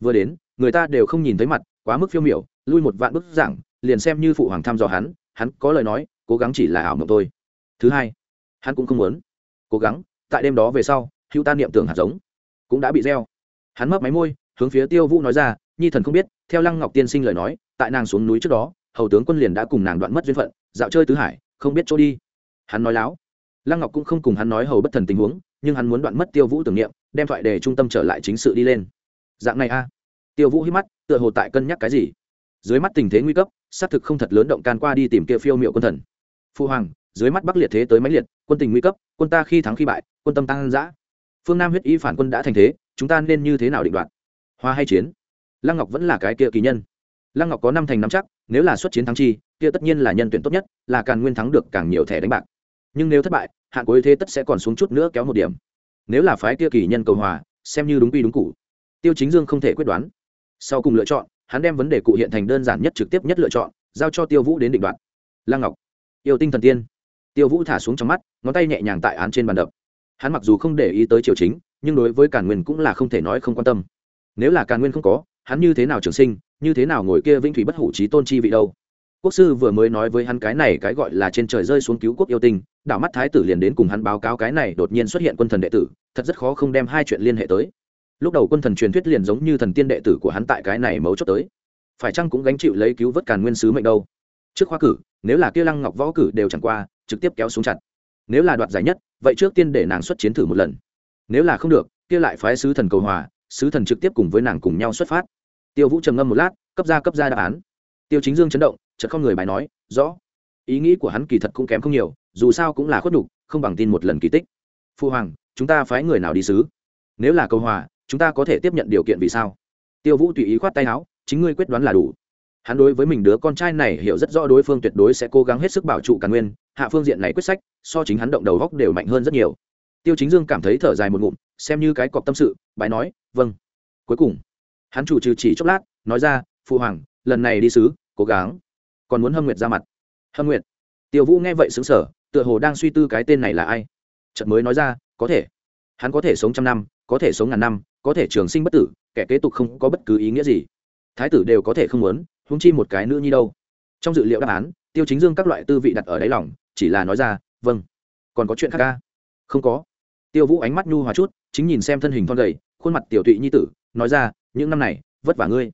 Vừa đến, người ta đều không nhìn thấy mặt, quá mức phiêu miểu, lui một vạn bức giảng, liền xem như phụ hoàng thăm dò hắn hắn có lời nói, cố gắng chỉ là ảo mộng thôi. Thứ hai, hắn cũng không muốn. Cố gắng, tại đêm đó về sau, hữu ta niệm tưởng hạt giống. Cũng đã bị gieo. Hắn mấp máy môi, hướng phía tiêu vũ nói ra, nhi thần không biết, theo lăng ngọc tiên sinh lời nói, tại nàng xuống núi trước đó, hầu tướng quân liền đã cùng nàng đoạn mất duyên phận, dạo chơi tứ hải, không biết chỗ đi hắn nói láo. Lăng ngọc cũng không cùng hắn nói hầu bất thần tình huống, nhưng hắn muốn đoạn mất tiêu vũ tưởng niệm, đem thoại đề trung tâm trở lại chính sự đi lên. Dạng này a. À. Tiêu vũ hít mắt, tựa hồ tại cân nhắc cái gì. Dưới mắt tình thế nguy cấp, xác thực không thật lớn động can qua đi tìm kia phiêu miệu quân thần. Phu hoàng, dưới mắt bắc liệt thế tới máy liệt, quân tình nguy cấp, quân ta khi thắng khi bại, quân tâm tăng giã phương nam huyết y phản quân đã thành thế, chúng ta nên như thế nào định đoạt? Hoa hay chiến? Lăng ngọc vẫn là cái kia kỳ nhân. Lăng ngọc có năm thành năm chắc, nếu là xuất chiến thắng chi, kia tất nhiên là nhân tuyển tốt nhất, là càng nguyên thắng được càng nhiều thẻ đánh bạc nhưng nếu thất bại, hạn cuối thế tất sẽ còn xuống chút nữa kéo một điểm. Nếu là phái kia kỳ nhân cầu hòa, xem như đúng quy đúng cụ tiêu chính dương không thể quyết đoán. Sau cùng lựa chọn, hắn đem vấn đề cụ hiện thành đơn giản nhất trực tiếp nhất lựa chọn, giao cho tiêu vũ đến định đoạt. Lăng ngọc, yêu tinh thần tiên. Tiêu vũ thả xuống trong mắt, ngón tay nhẹ nhàng tại án trên bàn đập. Hắn mặc dù không để ý tới triều chính, nhưng đối với cản nguyên cũng là không thể nói không quan tâm. Nếu là càn nguyên không có, hắn như thế nào trường sinh, như thế nào ngồi kia vĩnh thủy bất hủ trí tôn chi vị đâu? Quốc sư vừa mới nói với hắn cái này cái gọi là trên trời rơi xuống cứu quốc yêu tinh đảo mắt thái tử liền đến cùng hắn báo cáo cái này đột nhiên xuất hiện quân thần đệ tử, thật rất khó không đem hai chuyện liên hệ tới. Lúc đầu quân thần truyền thuyết liền giống như thần tiên đệ tử của hắn tại cái này mấu chốt tới. Phải chăng cũng gánh chịu lấy cứu vớt càn nguyên sứ mệnh đâu? Trước khoa cử, nếu là kia lăng ngọc võ cử đều chẳng qua, trực tiếp kéo xuống chặt. Nếu là đoạt giải nhất, vậy trước tiên để nàng xuất chiến thử một lần. Nếu là không được, kia lại phái sứ thần cầu hòa, sứ thần trực tiếp cùng với nàng cùng nhau xuất phát. Tiêu vũ trầm ngâm một lát, cấp ra cấp ra đáp án. Tiêu chính dương chấn động, chợt không người bài nói, rõ ý nghĩ của hắn kỳ thật cũng kém không nhiều, dù sao cũng là khuất đục không bằng tin một lần kỳ tích. Phu hoàng, chúng ta phái người nào đi sứ? Nếu là cầu hòa, chúng ta có thể tiếp nhận điều kiện vì sao? Tiêu vũ tùy ý khoát tay áo, chính ngươi quyết đoán là đủ. Hắn đối với mình đứa con trai này hiểu rất rõ đối phương tuyệt đối sẽ cố gắng hết sức bảo trụ càn nguyên, hạ phương diện này quyết sách, so chính hắn động đầu góc đều mạnh hơn rất nhiều. Tiêu chính dương cảm thấy thở dài một ngụm, xem như cái cọc tâm sự bài nói vâng. Cuối cùng, hắn chủ trừ chỉ chốc lát, nói ra phụ hoàng, lần này đi sứ, cố gắng. Còn muốn hâm nguyệt ra mặt hâm nguyệt. Tiêu vũ nghe vậy xứng sở tựa hồ đang suy tư cái tên này là ai. Trận mới nói ra, có thể. Hắn có thể sống trăm năm, có thể sống ngàn năm, có thể trường sinh bất tử, kẻ kế tục không có bất cứ ý nghĩa gì. Thái tử đều có thể không muốn húng chi một cái nữ nhi đâu. Trong dự liệu đáp án, tiêu chính dương các loại tư vị đặt ở đáy lòng, chỉ là nói ra vâng. Còn có chuyện khác ca? Không có. Tiêu vũ ánh mắt nhu hòa chút, chính nhìn xem thân hình thon gầy, khuôn mặt tiểu tụy nhi tử, nói ra, những năm này, vất vả ngươi.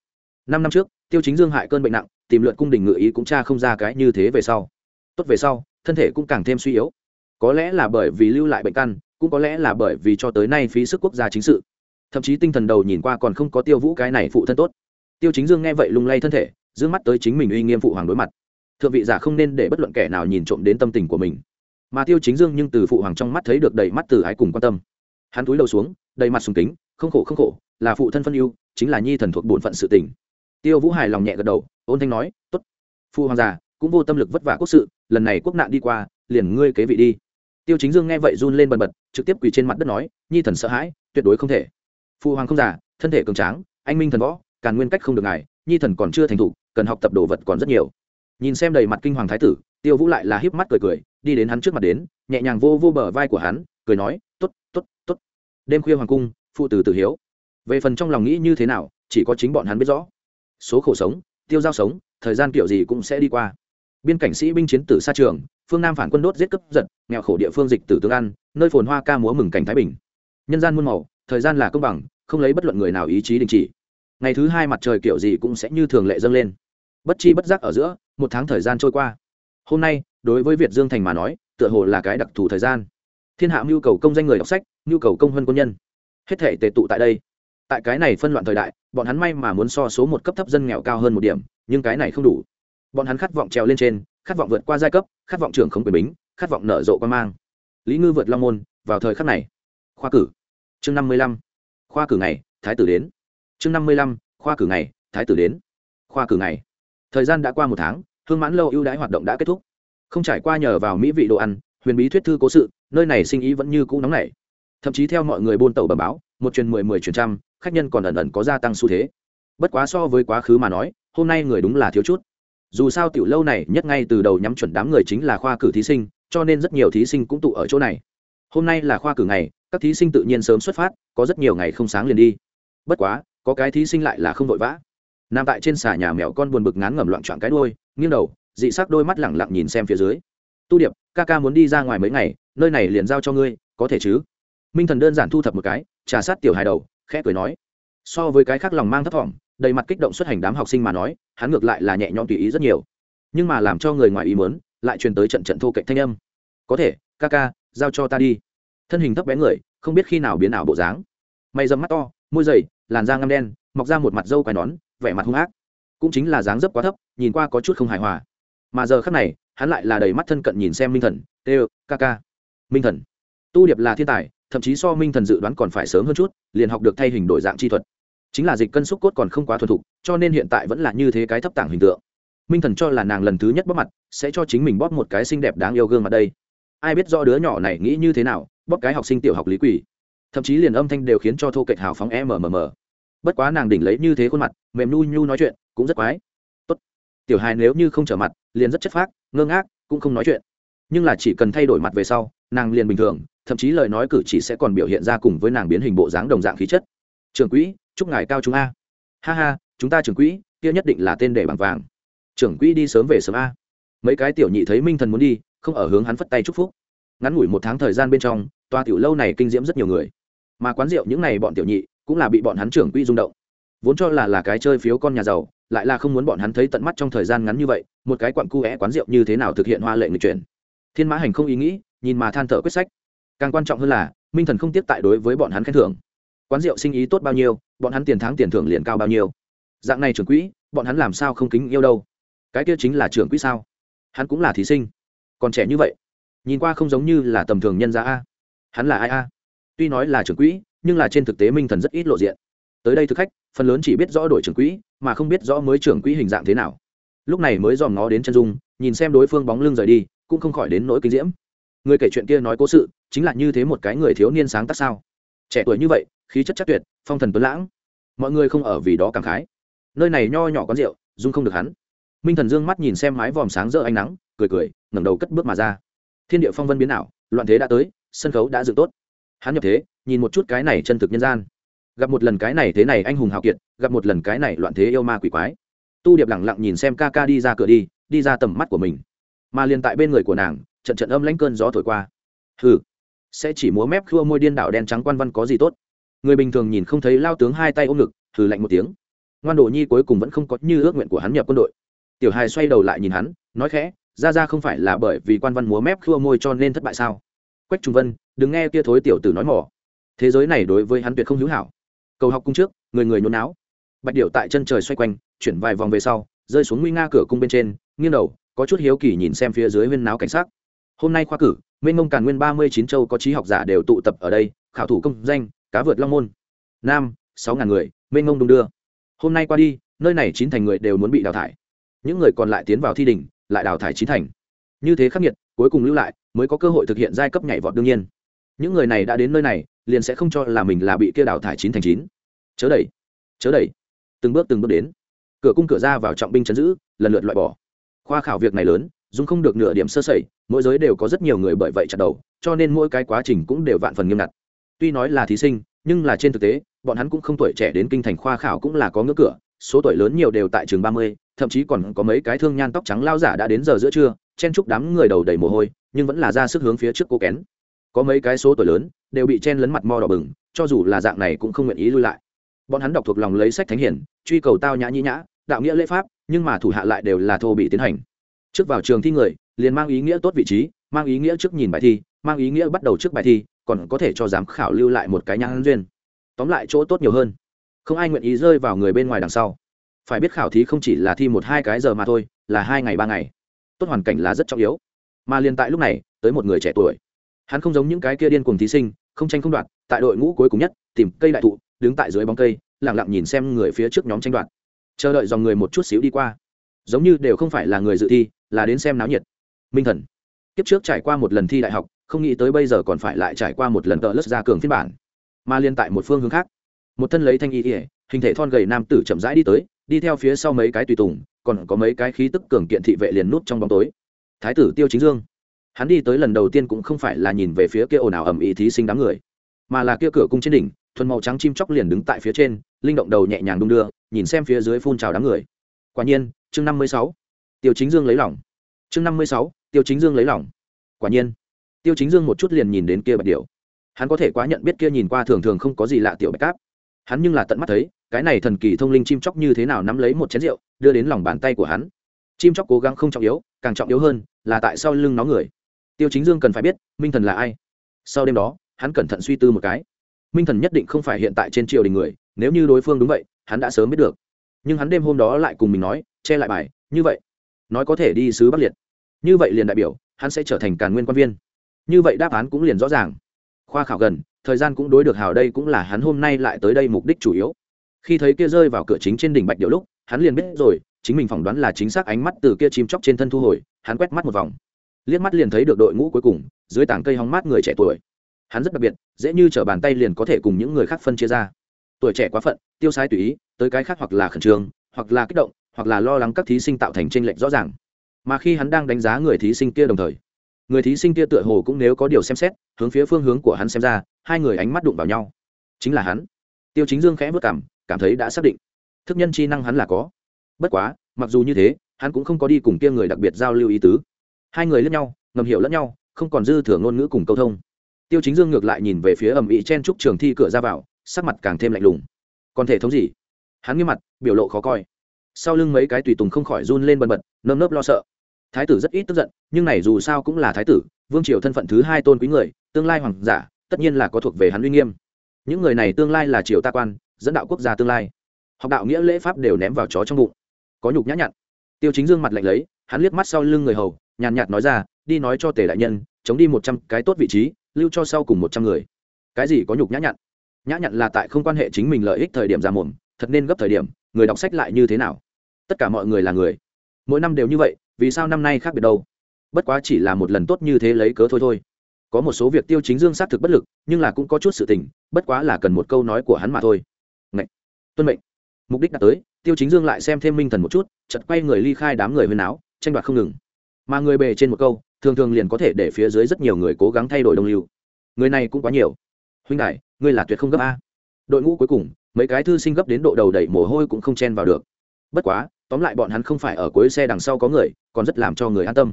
Năm năm trước tiêu chính dương hại cơn bệnh nặng, tìm lượn cung đình ngự ý cũng cha không ra cái như thế về sau. Tốt về sau, thân thể cũng càng thêm suy yếu. Có lẽ là bởi vì lưu lại bệnh căn, cũng có lẽ là bởi vì cho tới nay phí sức quốc gia chính sự. Thậm chí tinh thần đầu nhìn qua còn không có tiêu vũ cái này phụ thân tốt. Tiêu chính dương nghe vậy lung lay thân thể d mắt tới chính mình uy nghiêm phụ hoàng đối mặt. Thượng vị giả không nên để bất luận kẻ nào nhìn trộm đến tâm tình của mình. Mà tiêu chính dương nhưng từ phụ hoàng trong mắt thấy được đầy mắt từ ái cùng quan tâm. Hắn túi đầu xuống, đầy mặt sùng kính, không khổ không khổ, là phụ thân phân yêu chính là nhi thần thuộc bổn phận sự tình tiêu vũ hài lòng nhẹ gật đầu, ôn thanh nói t ố t phu hoàng già, cũng vô tâm lực vất vả quốc sự, lần này quốc nạn đi qua, liền ngươi kế vị đi. Tiêu chính dương nghe vậy run lên bần bật, trực tiếp quỳ trên mặt đất nói, nhi thần sợ hãi, tuyệt đối không thể. Phu hoàng không già, thân thể cường tráng, anh minh thần võ, càn nguyên cách không được ngài, nhi thần còn chưa thành thục, cần học tập đồ vật còn rất nhiều. Nhìn xem đầy mặt kinh hoàng thái tử, tiêu vũ lại là híp mắt cười cười, đi đến hắn trước mặt đến, nhẹ nhàng vô vô bờ vai của hắn, cười nói t ố t t ố t t ố t đêm khuya hoàng cung phụ tử tử hiếu. Về phần trong lòng nghĩ như thế nào, chỉ có chính bọn hắn biết rõ số khổ sống, tiêu giao sống, thời gian kiểu gì cũng sẽ đi qua. Biên cảnh sĩ binh chiến tử xa trường, phương nam phản quân đốt giết cướp giật, nghèo khổ địa phương dịch tử tương ăn, nơi phồn hoa ca múa mừng cảnh thái bình. Nhân gian muôn màu, thời gian là công bằng, không lấy bất luận người nào ý chí đình chỉ. Ngày thứ hai mặt trời kiểu gì cũng sẽ như thường lệ dâng lên. Bất chi bất giác ở giữa, một tháng thời gian trôi qua. Hôm nay, đối với việt dương thành mà nói, tựa hồ là cái đặc thù thời gian. Thiên hạ nhu cầu công danh người đọc sách nhu cầu công hơn quân nhân. Hết thể tề tụ tại đây tại cái này phân loạn thời đại, bọn hắn may mà muốn so số một cấp thấp dân nghèo cao hơn một điểm, nhưng cái này không đủ. Bọn hắn khát vọng trèo lên trên, khát vọng vượt qua giai cấp, khát vọng trưởng không quyền bính, khát vọng nở rộ quan mang. Lý ngư vượt long môn, vào thời khắc này. Khoa cử. Chương năm mươi lăm. Khoa cử ngày, thái tử đến. Chương năm mươi lăm. Khoa cử ngày, thái tử đến. Khoa cử ngày. Thời gian đã qua một tháng, hương mãn lâu ưu đãi hoạt động đã kết thúc. Không trải qua nhờ vào mỹ vị đồ ăn, huyền bí thuyết thư cố sự, nơi này sinh ý vẫn như cũ nóng nảy thậm chí theo mọi người buôn tàu bẩm báo, một truyền mười mười truyền trăm, khách nhân còn ẩn ẩn có gia tăng xu thế. Bất quá so với quá khứ mà nói, hôm nay người đúng là thiếu chút. Dù sao tiểu lâu này nhất ngay từ đầu nhắm chuẩn đám người chính là khoa cử thí sinh, cho nên rất nhiều thí sinh cũng tụ ở chỗ này. Hôm nay là khoa cử ngày, các thí sinh tự nhiên sớm xuất phát, có rất nhiều ngày không sáng liền đi. Bất quá, có cái thí sinh lại là không vội vã. Nằm tại trên xà nhà mèo con buồn bực ngán ngẩm loạn trọn cái đôi nghiêng đầu, dị sắc đôi mắt lẳng lặng nhìn xem phía dưới. Tu điệp, ca ca muốn đi ra ngoài mấy ngày, nơi này liền giao cho ngươi, có thể chứ? Minh thần đơn giản thu thập một cái, trà sát tiểu hài đầu, khẽ cười nói. So với cái khác lòng mang thấp thỏm, đầy mặt kích động xuất hành đám học sinh mà nói, hắn ngược lại là nhẹ nhõm tùy ý rất nhiều. Nhưng mà làm cho người ngoài ý muốn, lại truyền tới trận trận thô cạnh thanh âm. Có thể, ca ca, giao cho ta đi. Thân hình thấp bé người, không biết khi nào biến ảo bộ dáng. Mày dầm mắt to, môi dày, làn da ngăm đen, mọc ra một mặt dâu quai nón, vẻ mặt hung ác. Cũng chính là dáng dấp quá thấp, nhìn qua có chút không hài hòa. Mà giờ khác này, hắn lại là đầy mắt thân cận nhìn xem minh thần. Tê, ca ca. Minh thần. Tu điệp là thiên tài thậm chí so minh thần dự đoán còn phải sớm hơn chút, liền học được thay hình đổi dạng chi thuật. Chính là dịch cân xúc cốt còn không quá thuần thục, cho nên hiện tại vẫn là như thế cái thấp tảng hình tượng. Minh thần cho là nàng lần thứ nhất bóp mặt, sẽ cho chính mình bóp một cái xinh đẹp đáng yêu gương mặt đây. Ai biết do đứa nhỏ này nghĩ như thế nào, bóp cái học sinh tiểu học lý quỷ. Thậm chí liền âm thanh đều khiến cho thô kệch hào phóng mmm bất quá nàng đỉnh lấy như thế khuôn mặt, mềm nu nhu nói chuyện, cũng rất quái. Tốt. Tiểu hài nếu như không trở mặt, liền rất chất phác, ngơ ngác, cũng không nói chuyện. Nhưng là chỉ cần thay đổi mặt về sau, nàng liền bình thường thậm chí lời nói cử chỉ sẽ còn biểu hiện ra cùng với nàng biến hình bộ dáng đồng dạng khí chất. Trưởng quỹ, chúc ngài cao chúng a. Ha ha, chúng ta trưởng quỹ, kia nhất định là tên để bằng vàng. Trưởng quỹ đi sớm về sớm a. Mấy cái tiểu nhị thấy minh thần muốn đi, không ở hướng hắn phất tay chúc phúc. Ngắn ngủi một tháng thời gian bên trong, tòa tiểu lâu này kinh diễm rất nhiều người. Mà quán rượu những n à y bọn tiểu nhị cũng là bị bọn hắn trưởng quỹ rung động. Vốn cho là là cái chơi phiếu con nhà giàu, lại là không muốn bọn hắn thấy tận mắt trong thời gian ngắn như vậy, một cái quặn cu quán rượu như thế nào thực hiện hoa lệ người chuyển. Thiên mã hành không ý nghĩ, nhìn mà than thở quyết sách càng quan trọng hơn là, minh thần không tiếp tại đối với bọn hắn khen thưởng. Quán rượu sinh ý tốt bao nhiêu, bọn hắn tiền tháng tiền thưởng liền cao bao nhiêu. Dạng này trưởng quỹ, bọn hắn làm sao không kính yêu đâu? Cái kia chính là trưởng quỹ sao? Hắn cũng là thí sinh. Còn trẻ như vậy, nhìn qua không giống như là tầm thường nhân gia a. Hắn là ai a? Tuy nói là trưởng quỹ, nhưng là trên thực tế minh thần rất ít lộ diện. Tới đây thực khách, phần lớn chỉ biết rõ đổi trưởng quỹ, mà không biết rõ mới trưởng quỹ hình dạng thế nào. Lúc này mới dòm ngó đến chân dung, nhìn xem đối phương bóng lưng rời đi, cũng không khỏi đến nỗi kinh diễm người kể chuyện kia nói cố sự, chính là như thế một cái người thiếu niên sáng tác sao? Trẻ tuổi như vậy, khí chất chắc tuyệt, phong thần tuấn lãng. Mọi người không ở vì đó cảm khái. Nơi này nho nhỏ con rượu, dung không được hắn. Minh thần dương mắt nhìn xem mái vòm sáng rỡ ánh nắng, cười cười, ngẩng đầu cất bước mà ra. Thiên địa phong vân biến ảo, loạn thế đã tới, sân khấu đã dựng tốt. Hắn nhập thế, nhìn một chút cái này chân thực nhân gian. Gặp một lần cái này thế này anh hùng hào kiệt, gặp một lần cái này loạn thế yêu ma quỷ quái. Tu điệp lẳng lặng nhìn xem ca ca đi ra cửa đi đi ra tầm mắt của mình. Mà liền tại bên người của nàng trận trận âm lãnh cơn gió thổi qua. Hừ, sẽ chỉ múa mép khua môi điên đảo đen trắng quan văn có gì tốt? Người bình thường nhìn không thấy lao tướng hai tay ôm ngực thử lạnh một tiếng. Ngoan đồ nhi cuối cùng vẫn không có như ước nguyện của hắn nhập quân đội. Tiểu hài xoay đầu lại nhìn hắn, nói khẽ, ra ra không phải là bởi vì quan văn múa mép khua môi cho nên thất bại sao? Quách trung vân, đừng nghe kia thối tiểu tử nói mỏ. Thế giới này đối với hắn tuyệt không hữu hảo. Cầu học cung trước, người người nhốn náo. Bạch điệu tại chân trời xoay quanh, chuyển vài vòng về sau, rơi xuống nguy nga cửa cung bên trên, nghiêng đầu, có chút hiếu kỳ nhìn xem phía dưới huyên náo cảnh sát hôm nay khoa cử minh mông càn nguyên ba mươi chín châu có trí học giả đều tụ tập ở đây, khảo thủ công danh, cá vượt long môn. Nam, sáu ngàn người minh mông đung đưa. Hôm nay qua đi, nơi này chín thành người đều muốn bị đào thải. Những người còn lại tiến vào thi đình lại đào thải chín thành. Như thế khắc nghiệt, cuối cùng lưu lại, mới có cơ hội thực hiện giai cấp nhảy vọt đương nhiên. Những người này đã đến nơi này, liền sẽ không cho là mình là bị kia đào thải chín thành chín. Chớ đẩy chớ đẩy. Từng bước từng bước đến. Cửa cung cửa ra vào trọng binh chấn giữ, lần lượt loại bỏ. Khoa khảo việc này lớn dung không được nửa điểm sơ sẩy, mỗi giới đều có rất nhiều người bởi vậy chặt đầu, cho nên mỗi cái quá trình cũng đều vạn phần nghiêm ngặt. Tuy nói là thí sinh, nhưng là trên thực tế, bọn hắn cũng không tuổi trẻ đến kinh thành khoa khảo cũng là có ngưỡng cửa, số tuổi lớn nhiều đều tại trường ba mươi, thậm chí còn có mấy cái thương nhan tóc trắng lao giả đã đến giờ giữa trưa, chen chúc đám người đầu đầy mồ hôi, nhưng vẫn là ra sức hướng phía trước cô kén. Có mấy cái số tuổi lớn, đều bị chen lấn mặt mo đỏ bừng, cho dù là dạng này cũng không nguyện ý lui lại. Bọn hắn đọc thuộc lòng lấy sách thánh hiển, truy cầu tao nhã nhĩ nhã, đạo nghĩa lễ pháp, nhưng mà thủ hạ lại đều là thô bị tiến hành trước vào trường thi người, liền mang ý nghĩa tốt vị trí, mang ý nghĩa trước nhìn bài thi, mang ý nghĩa bắt đầu trước bài thi, còn có thể cho giám khảo lưu lại một cái nhãn duyên. Tóm lại chỗ tốt nhiều hơn. Không ai nguyện ý rơi vào người bên ngoài đằng sau. Phải biết khảo thí không chỉ là thi một hai cái giờ mà thôi, là hai ngày ba ngày. Tốt hoàn cảnh là rất trọng yếu. Mà liền tại lúc này, tới một người trẻ tuổi. Hắn không giống những cái kia điên cùng thí sinh, không tranh không đoạt, tại đội ngũ cuối cùng nhất, tìm cây đại thụ, đứng tại dưới bóng cây lẳng lặng nhìn xem người phía trước nhóm tranh đoạt. Chờ đợi dòng người một chút xíu đi qua. Giống như đều không phải là người dự thi là đến xem náo nhiệt. Minh thần, kiếp trước trải qua một lần thi đại học, không nghĩ tới bây giờ còn phải lại trải qua một lần tợ lất ra cường phiên bản. Mà liên tại một phương hướng khác. Một thân lấy thanh y ỉa hình thể thon gầy nam tử chậm rãi đi tới, đi theo phía sau mấy cái tùy tùng, còn có mấy cái khí tức cường kiện thị vệ liền nút trong bóng tối. Thái tử tiêu chính dương. Hắn đi tới lần đầu tiên cũng không phải là nhìn về phía kia ồn ào ầm ĩ thí sinh đám người, mà là kia cửa cung trên đỉnh, thuần màu trắng chim chóc liền đứng tại phía trên, linh động đầu nhẹ nhàng đung đưa, nhìn xem phía dưới phun trào đám người. Quả nhiên, chương năm mươi sáu tiêu chính dương lấy lòng. Chương năm mươi sáu, tiêu chính dương lấy lòng. Quả nhiên, tiêu chính dương một chút liền nhìn đến kia bạch điệu hắn có thể quá nhận biết kia nhìn qua thường thường không có gì lạ tiểu bạch cáp. Hắn nhưng là tận mắt thấy, cái này thần kỳ thông linh chim chóc như thế nào nắm lấy một chén rượu, đưa đến lòng bàn tay của hắn. Chim chóc cố gắng không trọng yếu, càng trọng yếu hơn là tại sao lưng nó người. Tiêu chính dương cần phải biết, minh thần là ai? Sau đêm đó, hắn cẩn thận suy tư một cái. Minh thần nhất định không phải hiện tại trên triều đình người, nếu như đối phương đúng vậy, hắn đã sớm biết được. Nhưng hắn đêm hôm đó lại cùng mình nói, che lại bài, như vậy nói có thể đi sứ bắc liệt. Như vậy liền đại biểu, hắn sẽ trở thành càn nguyên quan viên. Như vậy đáp án cũng liền rõ ràng. Khoa khảo gần, thời gian cũng đối được hào đây cũng là hắn hôm nay lại tới đây mục đích chủ yếu. Khi thấy kia rơi vào cửa chính trên đỉnh bạch điệu lúc, hắn liền biết rồi, chính mình phỏng đoán là chính xác ánh mắt từ kia chim chóc trên thân thu hồi, hắn quét mắt một vòng. Liếc mắt liền thấy được đội ngũ cuối cùng, dưới tảng cây hóng mát người trẻ tuổi. Hắn rất đặc biệt, dễ như t bàn tay liền có thể cùng những người khác phân chia ra. Tuổi trẻ quá phận, tiêu sai tùy ý, tới cái khác hoặc là khẩn trương, hoặc là kích động hoặc là lo lắng các thí sinh tạo thành tranh lệch rõ ràng. Mà khi hắn đang đánh giá người thí sinh kia đồng thời, người thí sinh kia tựa hồ cũng nếu có điều xem xét, hướng phía phương hướng của hắn xem ra, hai người ánh mắt đụng vào nhau. Chính là hắn. Tiêu chính dương khẽ vất cảm cảm thấy đã xác định. Thức nhân chi năng hắn là có. Bất quá, mặc dù như thế, hắn cũng không có đi cùng kia người đặc biệt giao lưu ý tứ. Hai người lẫn nhau, ngầm hiểu lẫn nhau, không còn dư thừa ngôn ngữ cùng câu thông. Tiêu chính dương ngược lại nhìn về phía ẩm ĩ chen trúc trường thi cửa ra vào, sắc mặt càng thêm lạnh lùng. Còn thể thống gì? Hắn nghiêm mặt, biểu lộ khó coi sau lưng mấy cái tùy tùng không khỏi run lên bần bật, nơm nớp lo sợ. Thái tử rất ít tức giận, nhưng này dù sao cũng là thái tử, vương triều thân phận thứ hai tôn quý người, tương lai hoàng giả, tất nhiên là có thuộc về hắn uy nghiêm. Những người này tương lai là triều ta quan, dẫn đạo quốc gia tương lai. Học đạo nghĩa lễ pháp đều ném vào chó trong bụng. Có nhục nhã nhặn. Tiêu chính dương mặt lạnh lấy, hắn liếc mắt sau lưng người hầu, nhàn nhạt nói ra, đi nói cho tề đại nhân, chống đi một trăm cái tốt vị trí, lưu cho sau cùng một trăm người. Cái gì có nhục nhã nhặn? Nhã nhặn là tại không quan hệ chính mình lợi ích thời điểm ra mồm, thật nên gấp thời điểm, người đọc sách lại như thế nào? Tất cả mọi người là người. Mỗi năm đều như vậy, vì sao năm nay khác biệt đâu? Bất quá chỉ là một lần tốt như thế lấy cớ thôi thôi. Có một số việc tiêu chính dương xác thực bất lực, nhưng là cũng có chút sự tình, bất quá là cần một câu nói của hắn mà thôi. Ngậy! tuân mệnh! Mục đích đã tới, tiêu chính dương lại xem thêm minh thần một chút chật quay người ly khai đám người huyên áo tranh đoạt không ngừng. Mà người bề trên một câu, thường thường liền có thể để phía dưới rất nhiều người cố gắng thay đổi đồng lưu. Người này cũng quá nhiều. Huynh đại ngươi là tuyệt không gấp a. Đội ngũ cuối cùng, mấy cái thư sinh gấp đến độ đầu đẩy mồ hôi cũng không chen vào được. Bất quá tóm lại bọn hắn không phải ở cuối xe đằng sau có người, còn rất làm cho người an tâm.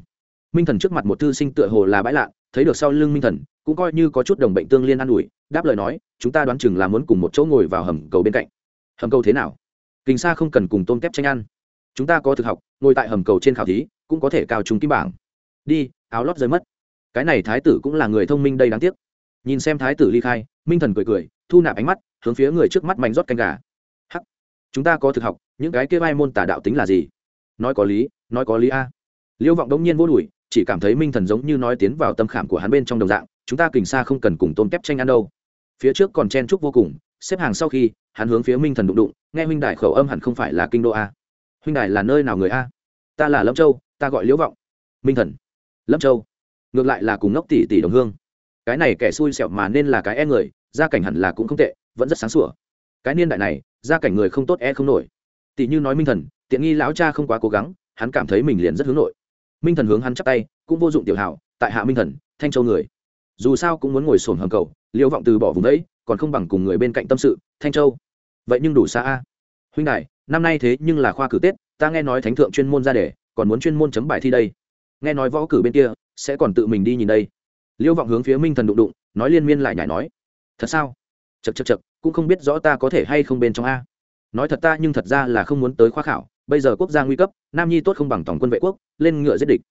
Minh thần trước mặt một thư sinh tựa hồ là bãi lạ, thấy được sau lưng minh thần, cũng coi như có chút đồng bệnh tương liên an ủi, đáp lời nói, chúng ta đoán chừng là muốn cùng một chỗ ngồi vào hầm cầu bên cạnh. Hầm cầu thế nào? Kinh xa không cần cùng tôm tép tranh ăn. Chúng ta có thực học, ngồi tại hầm cầu trên khảo thí, cũng có thể cao trúng kim bảng. Đi, áo lót rơi mất. Cái này thái tử cũng là người thông minh đây đáng tiếc. Nhìn xem thái tử ly khai, minh thần cười cười, thu nạp ánh mắt, hướng phía người trước mắt mạnh rót canh gà chúng ta có thực học, những cái kia vai môn tà đạo tính là gì? Nói có lý, nói có lý a. Liêu vọng đống nhiên vô đùi chỉ cảm thấy minh thần giống như nói tiến vào tâm khảm của hắn bên trong đồng dạng, chúng ta kình xa không cần cùng tôn kép tranh ăn đâu. Phía trước còn chen chúc vô cùng, xếp hàng sau khi, hắn hướng phía minh thần đụng đụng, nghe huynh đại khẩu âm hẳn không phải là kinh đô a. Huynh đại là nơi nào người a? Ta là lâm châu, ta gọi liễu vọng. Minh thần. Lâm châu. Ngược lại là cùng ngốc tỷ tỷ đồng hương. Cái này kẻ xui xẻo mà nên là cái e người, gia cảnh hẳn là cũng không tệ, vẫn rất sáng sủa cái niên đại này, gia cảnh người không tốt e không nổi. Tỷ như nói minh thần, tiện nghi lão cha không quá cố gắng, hắn cảm thấy mình liền rất hướng nội. Minh thần hướng hắn chắp tay, cũng vô dụng tiểu hảo, tại hạ minh thần, thanh châu người. Dù sao cũng muốn ngồi sồn hầm cầu liêu vọng từ bỏ vùng đấy, còn không bằng cùng người bên cạnh tâm sự, thanh châu. Vậy nhưng đủ xa a. Huynh đại năm nay thế nhưng là khoa cử tết, ta nghe nói thánh thượng chuyên môn ra đề, còn muốn chuyên môn chấm bài thi đây. Nghe nói võ cử bên kia, sẽ còn tự mình đi nhìn đây. Liêu vọng hướng phía minh thần đụng đụng, nói liên miên lại nhảy nói. Thật sao? Chật chật chật, cũng không biết rõ ta có thể hay không bên trong a. Nói thật ta nhưng thật ra là không muốn tới khoa khảo, bây giờ quốc gia nguy cấp, nam nhi tốt không bằng tổng quân vệ quốc, lên ngựa giết địch.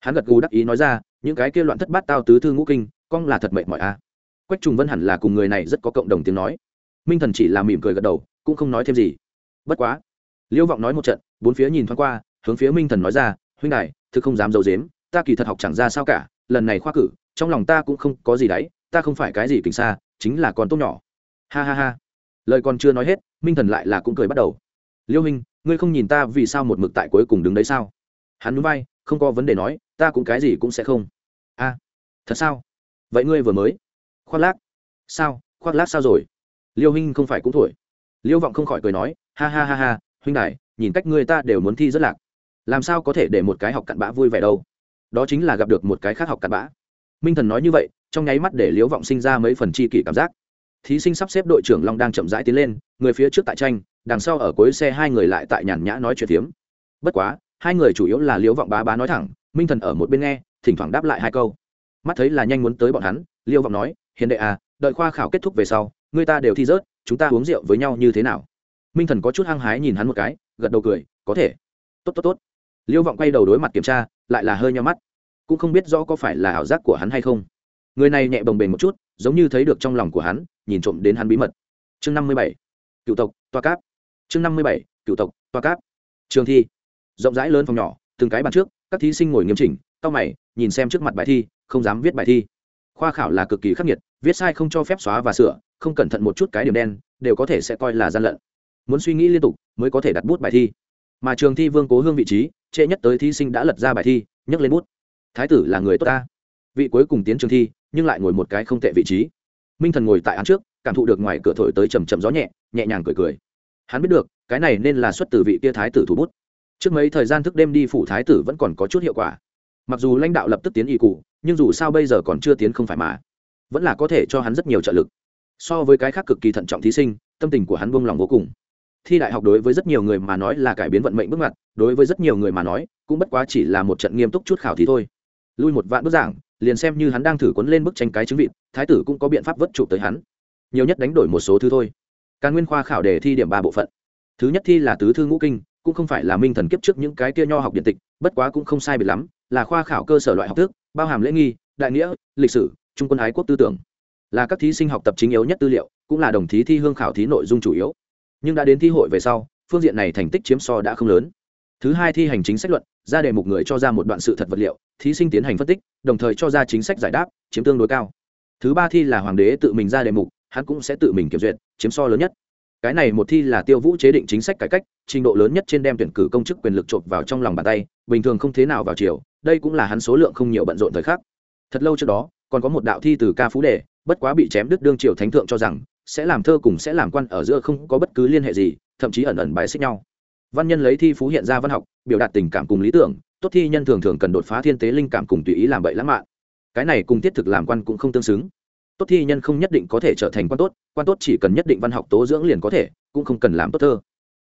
Hắn gật gù đắc ý nói ra, những cái kia loạn thất bát tao tứ thư ngũ kinh, con là thật mệt mỏi a. Quách trùng vân hẳn là cùng người này rất có cộng đồng tiếng nói. Minh thần chỉ là mỉm cười gật đầu, cũng không nói thêm gì. Bất quá liêu vọng nói một trận, bốn phía nhìn thoáng qua, hướng phía minh thần nói ra, huynh này thực không dám d i ấ u dếm ta kỳ thật học chẳng ra sao cả, lần này khoa cử, trong lòng ta cũng không có gì đấy ta không phải cái gì kính xa, chính là con tốt nhỏ ha ha ha. Lời còn chưa nói hết, minh thần lại là cũng cười bắt đầu. Liêu hình, ngươi không nhìn ta vì sao một mực tại cuối cùng đứng đấy sao? Hắn núi bay không có vấn đề nói, ta cũng cái gì cũng sẽ không. A thật sao? Vậy ngươi vừa mới, khoác lác. Sao? Khoác lác sao rồi? Liêu hình không phải cũng thổi. Liêu vọng không khỏi cười nói, ha ha ha ha, huynh đại nhìn cách ngươi ta đều muốn thi rất lạc. Làm sao có thể để một cái học cặn bã vui vẻ đâu? Đó chính là gặp được một cái khác học cặn bã. Minh thần nói như vậy, trong nháy mắt để Liêu vọng sinh ra mấy phần chi kỷ cảm giác thí sinh sắp xếp đội trưởng long đang chậm rãi tiến lên, người phía trước tại tranh, đằng sau ở cuối xe hai người lại tại nhàn nhã nói chuyện phiếm. Bất quá, hai người chủ yếu là liễu vọng bá bá nói thẳng, minh thần ở một bên nghe, thỉnh thoảng đáp lại hai câu. Mắt thấy là nhanh muốn tới bọn hắn liêu vọng nói, hiền đệ à đợi khoa khảo kết thúc về sau, người ta đều thi rớt, chúng ta uống rượu với nhau như thế nào? Minh thần có chút hăng hái nhìn hắn một cái, gật đầu cười, có thể. Tốt tốt tốt. Liêu vọng quay đầu đối mặt kiểm tra, lại là hơi nhau mắt. Cũng không biết rõ có phải là ảo giác của hắn hay không. Người này nhẹ bồng bềnh một chút, giống như thấy được trong lòng của hắn nhìn trộm đến hắn bí mật. Chương năm mươi bảy, cựu tộc, toa cáp. Chương năm mươi bảy, cựu tộc, toa cáp. Trường thi. Rộng rãi lớn phòng nhỏ, từng cái bàn trước, các thí sinh ngồi nghiêm chỉnh, cau mày, nhìn xem trước mặt bài thi, không dám viết bài thi. Khoa khảo là cực kỳ khắc nghiệt, viết sai không cho phép xóa và sửa, không cẩn thận một chút cái điểm đen, đều có thể sẽ coi là gian lận. Muốn suy nghĩ liên tục, mới có thể đặt bút bài thi. Mà trường thi vương cố hương vị trí, trễ nhất tới thí sinh đã lật ra bài thi, nhấc lên bút. Thái tử là người tốt ta. Vị cuối cùng tiến trường thi, nhưng lại ngồi một cái không tệ vị trí minh thần ngồi tại án trước, cảm thụ được ngoài cửa thổi tới trầm trầm gió nhẹ nhẹ nhàng cười cười. Hắn biết được, cái này nên là xuất từ vị kia thái tử thủ bút. Trước mấy thời gian thức đêm đi phủ thái tử vẫn còn có chút hiệu quả. Mặc dù lãnh đạo lập tức tiến y cụ, nhưng dù sao bây giờ còn chưa tiến không phải mà. Vẫn là có thể cho hắn rất nhiều trợ lực. So với cái khác cực kỳ thận trọng thí sinh, tâm tình của hắn buông lòng vô cùng. Thi đại học đối với rất nhiều người mà nói là cải biến vận mệnh bước ngoặt, đối với rất nhiều người mà nói, cũng bất quá chỉ là một trận nghiêm túc chút khảo thí thôi. Lui một vạn bức giảng liền xem như hắn đang thử quấn lên bức tranh cái chứng vịt, thái tử cũng có biện pháp vất chụp tới hắn. Nhiều nhất đánh đổi một số thứ thôi. Càn nguyên khoa khảo đề thi điểm ba bộ phận. Thứ nhất thi là tứ thư ngũ kinh, cũng không phải là minh thần kiếp trước những cái kia nho học điện tịch, bất quá cũng không sai biệt lắm, là khoa khảo cơ sở loại học thức, bao hàm lễ nghi, đại nghĩa, lịch sử, trung quân ái quốc tư tưởng. Là các thí sinh học tập chính yếu nhất tư liệu, cũng là đồng thí thi hương khảo thí nội dung chủ yếu. Nhưng đã đến thi hội về sau, phương diện này thành tích chiếm so đã không lớn thứ hai thi hành chính sách luận, ra đề mục người cho ra một đoạn sự thật vật liệu, thí sinh tiến hành phân tích, đồng thời cho ra chính sách giải đáp, chiếm tương đối cao. Thứ ba thi là hoàng đế tự mình ra đề mục, hắn cũng sẽ tự mình kiểm duyệt, chiếm so lớn nhất. Cái này một thi là tiêu vũ chế định chính sách cải cách, trình độ lớn nhất trên đem tuyển cử công chức quyền lực chộp vào trong lòng bàn tay, bình thường không thế nào vào chiều, đây cũng là hắn số lượng không nhiều bận rộn thời khắc. Thật lâu trước đó, còn có một đạo thi từ ca phú đề, bất quá bị chém đứt đương triều thánh thượng cho rằng, sẽ làm thơ cùng sẽ làm quan ở giữa không có bất cứ liên hệ gì, thậm chí ẩn ẩn bài xích nhau văn nhân lấy thi phú hiện ra văn học, biểu đạt tình cảm cùng lý tưởng, tốt thi nhân thường thường cần đột phá thiên tế linh cảm cùng tùy ý làm bậy lãng mạn. Cái này cùng thiết thực làm quan cũng không tương xứng. Tốt thi nhân không nhất định có thể trở thành quan tốt quan tốt chỉ cần nhất định văn học tố dưỡng liền có thể, cũng không cần làm tốt thơ.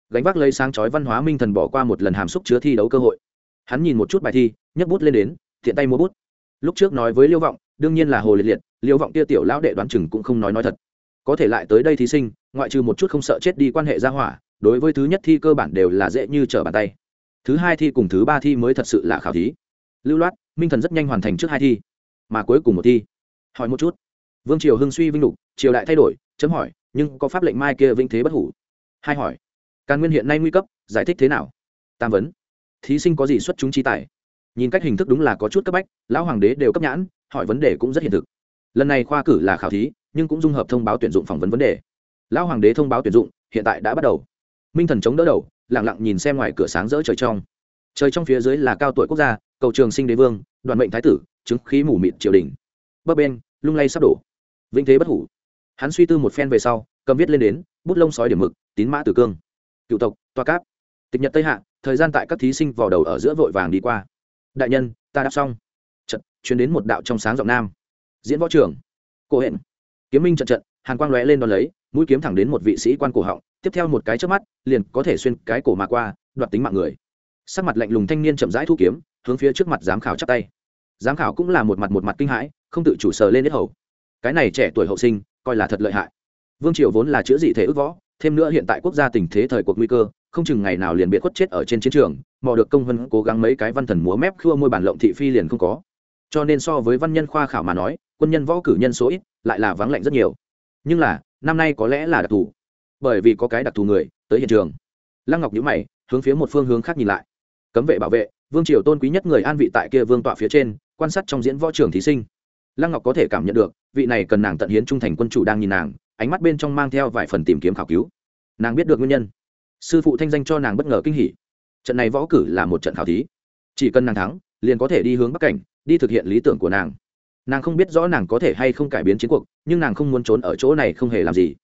Gánh vác lấy sáng chói văn hóa minh thần bỏ qua một lần hàm xúc chứa thi đấu cơ hội. Hắn nhìn một chút bài thi, nhấc bút lên đến, thiện tay mua bút. Lúc trước nói với liêu vọng, đương nhiên là hồ liệt liệt, liêu vọng kia tiểu lão đệ đoán chừng cũng không nói nói thật. Có thể lại tới đây thí sinh, ngoại trừ một chút không sợ chết đi quan hệ ra hỏa đối với thứ nhất thi cơ bản đều là dễ như trở bàn tay. Thứ hai thi cùng thứ ba thi mới thật sự là khảo thí. Lưu loát, minh thần rất nhanh hoàn thành trước hai thi, mà cuối cùng một thi. Hỏi một chút. Vương triều hưng suy vinh lục, triều đại thay đổi, chấm hỏi, nhưng có pháp lệnh mai kia vinh thế bất hủ? Hai hỏi. Càn nguyên hiện nay nguy cấp, giải thích thế nào? Tam vấn. Thí sinh có gì xuất chúng chi tài? Nhìn cách hình thức đúng là có chút cấp bách, lão hoàng đế đều cấp nhãn, hỏi vấn đề cũng rất hiện thực. Lần này khoa cử là khảo thí, nhưng cũng dung hợp thông báo tuyển dụng phỏng vấn vấn đề. Lão hoàng đế thông báo tuyển dụng, hiện tại đã bắt đầu minh thần chống đỡ đầu lẳng lặng nhìn xem ngoài cửa sáng rỡ trời trong. Trời trong phía dưới là cao tuổi quốc gia, cầu trường sinh đế vương, đoàn mệnh thái tử, chứng khí mù mịt triều đình. Bấp bên, lung lay sắp đổ. Vĩnh thế bất hủ. Hắn suy tư một phen về sau, cầm viết lên đến, bút lông sói điểm mực, tín mã tử cương. Cựu tộc, toa cáp. Tịch nhật tây hạ, thời gian tại các thí sinh vào đầu ở giữa vội vàng đi qua. Đại nhân, ta đáp xong. Trận chuyến đến một đạo trong sáng giọng nam. Diễn võ trưởng. Cổ hẹn. Kiếm minh trận trận, hàn quang lóe lên đón lấy, mũi kiếm thẳng đến một vị sĩ quan cổ họng tiếp theo một cái trước mắt, liền có thể xuyên cái cổ mà qua, đoạt tính mạng người. Sắc mặt lạnh lùng thanh niên chậm rãi thu kiếm, hướng phía trước mặt giám khảo chắp tay. Giám khảo cũng là một mặt một mặt kinh hãi, không tự chủ sờ lên hết hầu. Cái này trẻ tuổi hậu sinh, coi là thật lợi hại. Vương triều vốn là chữa dị thể ước võ, thêm nữa hiện tại quốc gia tình thế thời cuộc nguy cơ, không chừng ngày nào liền bị khuất chết ở trên chiến trường, mò được công vân cố gắng mấy cái văn thần múa mép khua môi bản lộng thị phi liền không có. Cho nên so với văn nhân khoa khảo mà nói, quân nhân võ cử nhân số ít, lại là vắng lạnh rất nhiều. Nhưng là, năm nay có lẽ là đặc thù bởi vì có cái đặc thù người tới hiện trường. Lăng ngọc nhữ mày, hướng phía một phương hướng khác nhìn lại. Cấm vệ bảo vệ, vương triều tôn quý nhất người an vị tại kia vương tọa phía trên, quan sát trong diễn võ trường thí sinh. Lăng ngọc có thể cảm nhận được, vị này cần nàng tận hiến trung thành quân chủ đang nhìn nàng, ánh mắt bên trong mang theo vài phần tìm kiếm khảo cứu. Nàng biết được nguyên nhân. Sư phụ thanh danh cho nàng bất ngờ kinh hỉ. Trận này võ cử là một trận khảo thí. Chỉ cần nàng thắng, liền có thể đi hướng bắc cảnh, đi thực hiện lý tưởng của nàng. Nàng không biết rõ nàng có thể hay không cải biến chiến cuộc, nhưng nàng không muốn trốn ở chỗ này không hề làm gì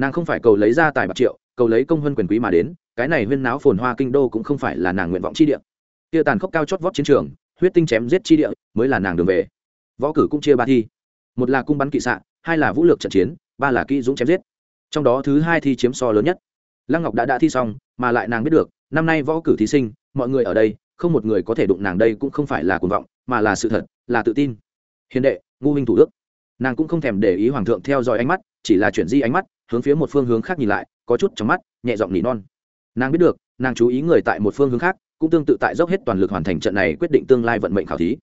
nàng không phải cầu lấy ra tài bạc triệu, cầu lấy công hơn quyền quý mà đến, cái này huyên náo phồn hoa kinh đô cũng không phải là nàng nguyện vọng chi địa. Kia tàn khốc cao chót vót chiến trường, huyết tinh chém giết chi địa, mới là nàng đường về. Võ cử cũng chia ba thi. Một là cung bắn kỵ xạ, hai là vũ lược trận chiến, ba là kỹ dũng chém giết. Trong đó thứ hai thi chiếm so lớn nhất. Lăng ngọc đã đã thi xong, mà lại nàng biết được, năm nay võ cử thí sinh, mọi người ở đây, không một người có thể đụng nàng đây cũng không phải là cuồng vọng, mà là sự thật, là tự tin. Hiền đệ, ngu huynh thủ đức. Nàng cũng không thèm để ý hoàng thượng theo dõi ánh mắt, chỉ là chuyển di ánh mắt hướng phía một phương hướng khác nhìn lại, có chút trong mắt, nhẹ giọng nỉ non. Nàng biết được, nàng chú ý người tại một phương hướng khác, cũng tương tự tại dốc hết toàn lực hoàn thành trận này quyết định tương lai vận mệnh khảo thí.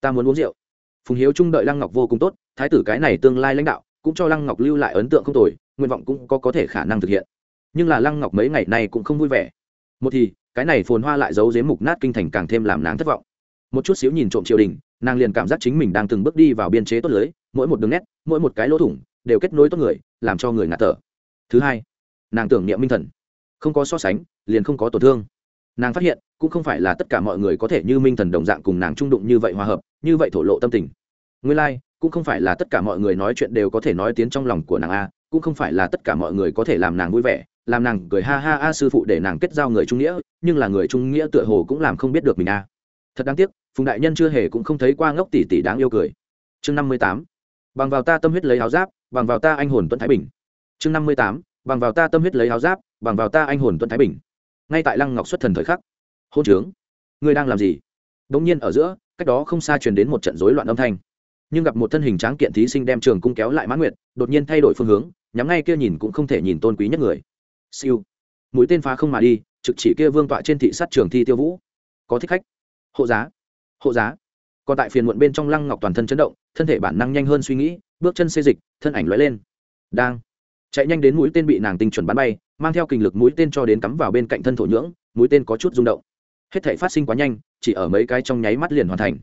Ta muốn uống rượu. Phùng hiếu trung đợi lăng ngọc vô cùng tốt, thái tử cái này tương lai lãnh đạo, cũng cho lăng ngọc lưu lại ấn tượng không tồi, nguyện vọng cũng có có thể khả năng thực hiện. Nhưng là lăng ngọc mấy ngày nay cũng không vui vẻ. Một thì, cái này phồn hoa lại giấu dếm mục nát kinh thành càng thêm làm nàng thất vọng. Một chút xíu nhìn trộm triều đình, nàng liền cảm giác chính mình đang từng bước đi vào biên chế tốt lưới, mỗi một đường nét, mỗi một cái lỗ thủng đều kết nối tốt người làm cho người ngạt thở. Thứ hai nàng tưởng niệm minh thần. Không có so sánh liền không có tổn thương. Nàng phát hiện cũng không phải là tất cả mọi người có thể như minh thần đồng dạng cùng nàng trung đụng như vậy hòa hợp như vậy thổ lộ tâm tình. Nguyên lai、like, cũng không phải là tất cả mọi người nói chuyện đều có thể nói tiếng trong lòng của nàng a cũng không phải là tất cả mọi người có thể làm nàng vui vẻ làm nàng cười ha ha a sư phụ để nàng kết giao người trung nghĩa nhưng là người trung nghĩa tựa hồ cũng làm không biết được mình a. Thật đáng tiếc phùng đại nhân chưa hề cũng không thấy qua ngốc tỷ tỷ đáng yêu cười. Chương năm mươi tám bằng vào ta tâm huyết lấy áo giáp, bằng vào ta anh hồn tuấn thái bình. Chương năm mươi tám, bằng vào ta tâm huyết lấy áo giáp, bằng vào ta anh hồn tuấn thái bình. Ngay tại lăng ngọc xuất thần thời khắc, hôn trướng, ngươi đang làm gì? Đ ỗ n g nhiên ở giữa, cách đó không xa truyền đến một trận rối loạn âm thanh. Nhưng gặp một thân hình tráng kiện thí sinh đem trường cung kéo lại mãn nguyệt, đột nhiên thay đổi phương hướng, nhắm ngay kia nhìn cũng không thể nhìn tôn quý nhất người. Siêu. Mũi tên phá không mà đi, trực chỉ kia vương tọa trên thị sát trường thi tiêu vũ. Có thích khách. Hộ giá. Hộ giá. Còn tại phiền muộn bên trong lăng ngọc toàn thân chấn động thân thể bản năng nhanh hơn suy nghĩ, bước chân xê dịch, thân ảnh lóe lên. Đang. Chạy nhanh đến mũi tên bị nàng tinh chuẩn bắn bay, mang theo kinh lực mũi tên cho đến cắm vào bên cạnh thân thổ nhưỡng, mũi tên có chút rung động. Hết thể phát sinh quá nhanh, chỉ ở mấy cái trong nháy mắt liền hoàn thành.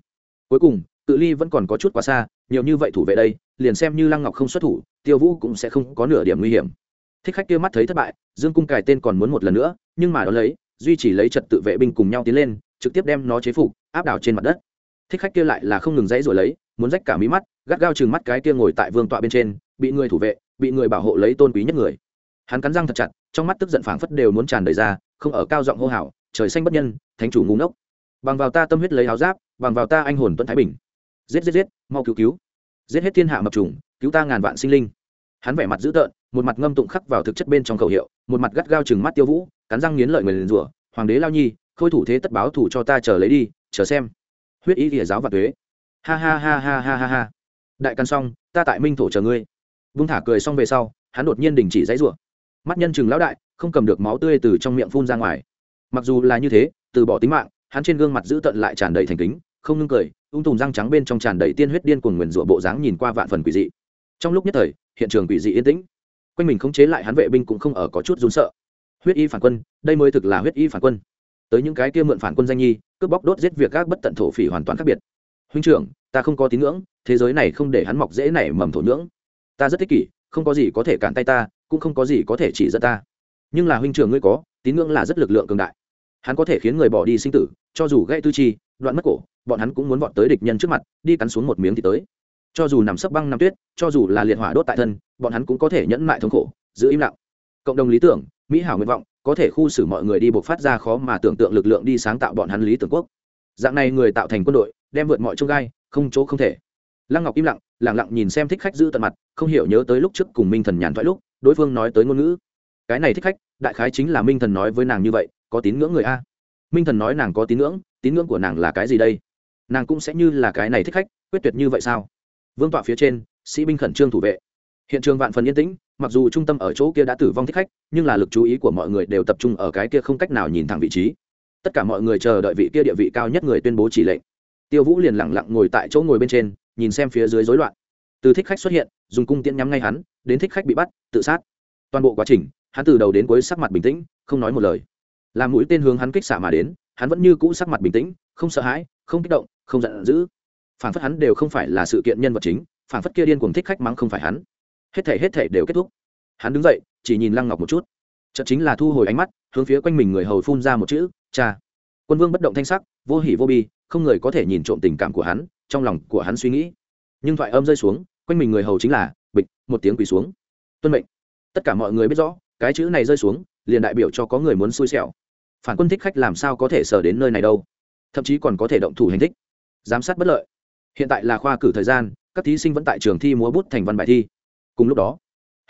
Cuối cùng tự ly vẫn còn có chút quá xa, nhiều như vậy thủ vệ đây, liền xem như lăng ngọc không xuất thủ, tiêu vũ cũng sẽ không có nửa điểm nguy hiểm. Thích khách kia mắt thấy thất bại, dương cung cài tên còn muốn một lần nữa, nhưng mà đó lấy, duy chỉ lấy trật tự vệ binh cùng nhau tiến lên, trực tiếp đem nó chế phục, áp đảo trên mặt đất thích khách kia lại là không ngừng dãy rồi lấy, muốn rách cả mí mắt, gắt gao chừng mắt cái kia ngồi tại vương tọa bên trên, bị người thủ vệ, bị người bảo hộ lấy tôn quý nhất người. Hắn cắn răng thật chặt, trong mắt tức giận phảng phất đều muốn tràn đầy ra, không ở cao giọng hô hào, trời xanh bất nhân, thánh chủ ngu ngốc. Bằng vào ta tâm huyết lấy áo giáp, bằng vào ta anh hồn tuấn thái bình. Giết giết giết, mau cứu cứu. Giết hết thiên hạ mập trùng, cứu ta ngàn vạn sinh linh. Hắn vẻ mặt dữ tợn, một mặt ngâm tụng khắc vào thực chất bên trong khẩu hiệu, một mặt gắt gao chừng mắt tiêu vũ, cắn răng nghiến lợi người liền rủa, hoàng đế lao nhi, khôi thủ thế tất báo thủ cho ta chờ lấy đi, chờ xem huyết ý địa giáo và thuế ha ha ha ha ha ha ha. Đại căn xong, ta tại minh thổ chờ ngươi. Vung thả cười xong về sau, hắn đột nhiên đình chỉ dãy rủa. Mắt nhân chừng lão đại, không cầm được máu tươi từ trong miệng phun ra ngoài. Mặc dù là như thế, từ bỏ tính mạng, hắn trên gương mặt giữ tận lại tràn đầy thành kính, không ngưng cười, ung tùm răng trắng bên trong tràn đầy tiên huyết điên cuồng nguyền rủa bộ dáng nhìn qua vạn phần quỷ dị. Trong lúc nhất thời, hiện trường quỷ dị yên tĩnh. Quanh mình khống chế lại hắn vệ binh cũng không ở có chút run sợ. Huyết y phản quân, đây mới thực là huyết y phản quân tới những cái kia mượn phản quân danh nhi, cướp bóc đốt giết việc các bất tận thổ phỉ hoàn toàn khác biệt. Huynh trưởng, ta không có tín ngưỡng, thế giới này không để hắn mọc dễ nảy mầm thổ nhưỡng. Ta rất thích kỷ, không có gì có thể cản tay ta, cũng không có gì có thể chỉ dẫn ta. Nhưng là huynh trưởng ngươi có, tín ngưỡng là rất lực lượng cường đại. Hắn có thể khiến người bỏ đi sinh tử, cho dù gây tư chi, đoạn mất cổ, bọn hắn cũng muốn vọt tới địch nhân trước mặt, đi cắn xuống một miếng thì tới. Cho dù nằm sấp băng nằm tuyết, cho dù là liệt hỏa đốt tại thân, bọn hắn cũng có thể nhẫn mại thống khổ, giữ im lặng. Cộng đồng lý tưởng, mỹ hảo nguyện vọng có thể khu xử mọi người đi buộc phát ra khó mà tưởng tượng lực lượng đi sáng tạo bọn hắn lý tưởng quốc. Dạng này người tạo thành quân đội, đem vượt mọi trông gai, không chỗ không thể. Lăng ngọc im lặng lẳng lặng nhìn xem thích khách giữ tận mặt, không hiểu nhớ tới lúc trước cùng minh thần nhàn thoại lúc, đối phương nói tới ngôn ngữ. Cái này thích khách, đại khái chính là minh thần nói với nàng như vậy, có tín ngưỡng người a. Minh thần nói nàng có tín ngưỡng tín ngưỡng của nàng là cái gì đây? Nàng cũng sẽ như là cái này thích khách, quyết tuyệt như vậy sao? Vương tọa phía trên, sĩ binh khẩn trương thủ vệ. Hiện trường vạn phần yên tĩnh mặc dù trung tâm ở chỗ kia đã tử vong thích khách, nhưng là lực chú ý của mọi người đều tập trung ở cái kia không cách nào nhìn thẳng vị trí. Tất cả mọi người chờ đợi vị kia địa vị cao nhất người tuyên bố chỉ lệnh. Tiêu vũ liền lẳng lặng ngồi tại chỗ ngồi bên trên, nhìn xem phía dưới rối loạn. Từ thích khách xuất hiện, dùng cung tiễn nhắm ngay hắn, đến thích khách bị bắt, tự sát. Toàn bộ quá trình, hắn từ đầu đến cuối sắc mặt bình tĩnh, không nói một lời. Làm mũi tên hướng hắn kích xả mà đến, hắn vẫn như cũ sắc mặt bình tĩnh, không sợ hãi, không kích động, không giận dữ. Phản phất hắn đều không phải là sự kiện nhân vật chính, phản phất kia điên cuồng thích khách mắng không phải hắn hết thể hết thể đều kết thúc. Hắn đứng dậy, chỉ nhìn lăng ngọc một chút. Chợt chính là thu hồi ánh mắt, hướng phía quanh mình người hầu phun ra một chữ, cha. Quân vương bất động thanh sắc, vô hỉ vô bi, không người có thể nhìn trộm tình cảm của hắn, trong lòng của hắn suy nghĩ. Nhưng thoại âm rơi xuống, quanh mình người hầu chính là bịch, một tiếng quỳ xuống. Tuân mệnh. Tất cả mọi người biết rõ, cái chữ này rơi xuống, liền đại biểu cho có người muốn xui xẻo. Phản quân thích khách làm sao có thể sờ đến nơi này đâu? Thậm chí còn có thể động thủ hành thích. Giám sát bất lợi. Hiện tại là khoa cử thời gian, các thí sinh vẫn tại trường thi múa bút thành văn bài thi cùng lúc đó,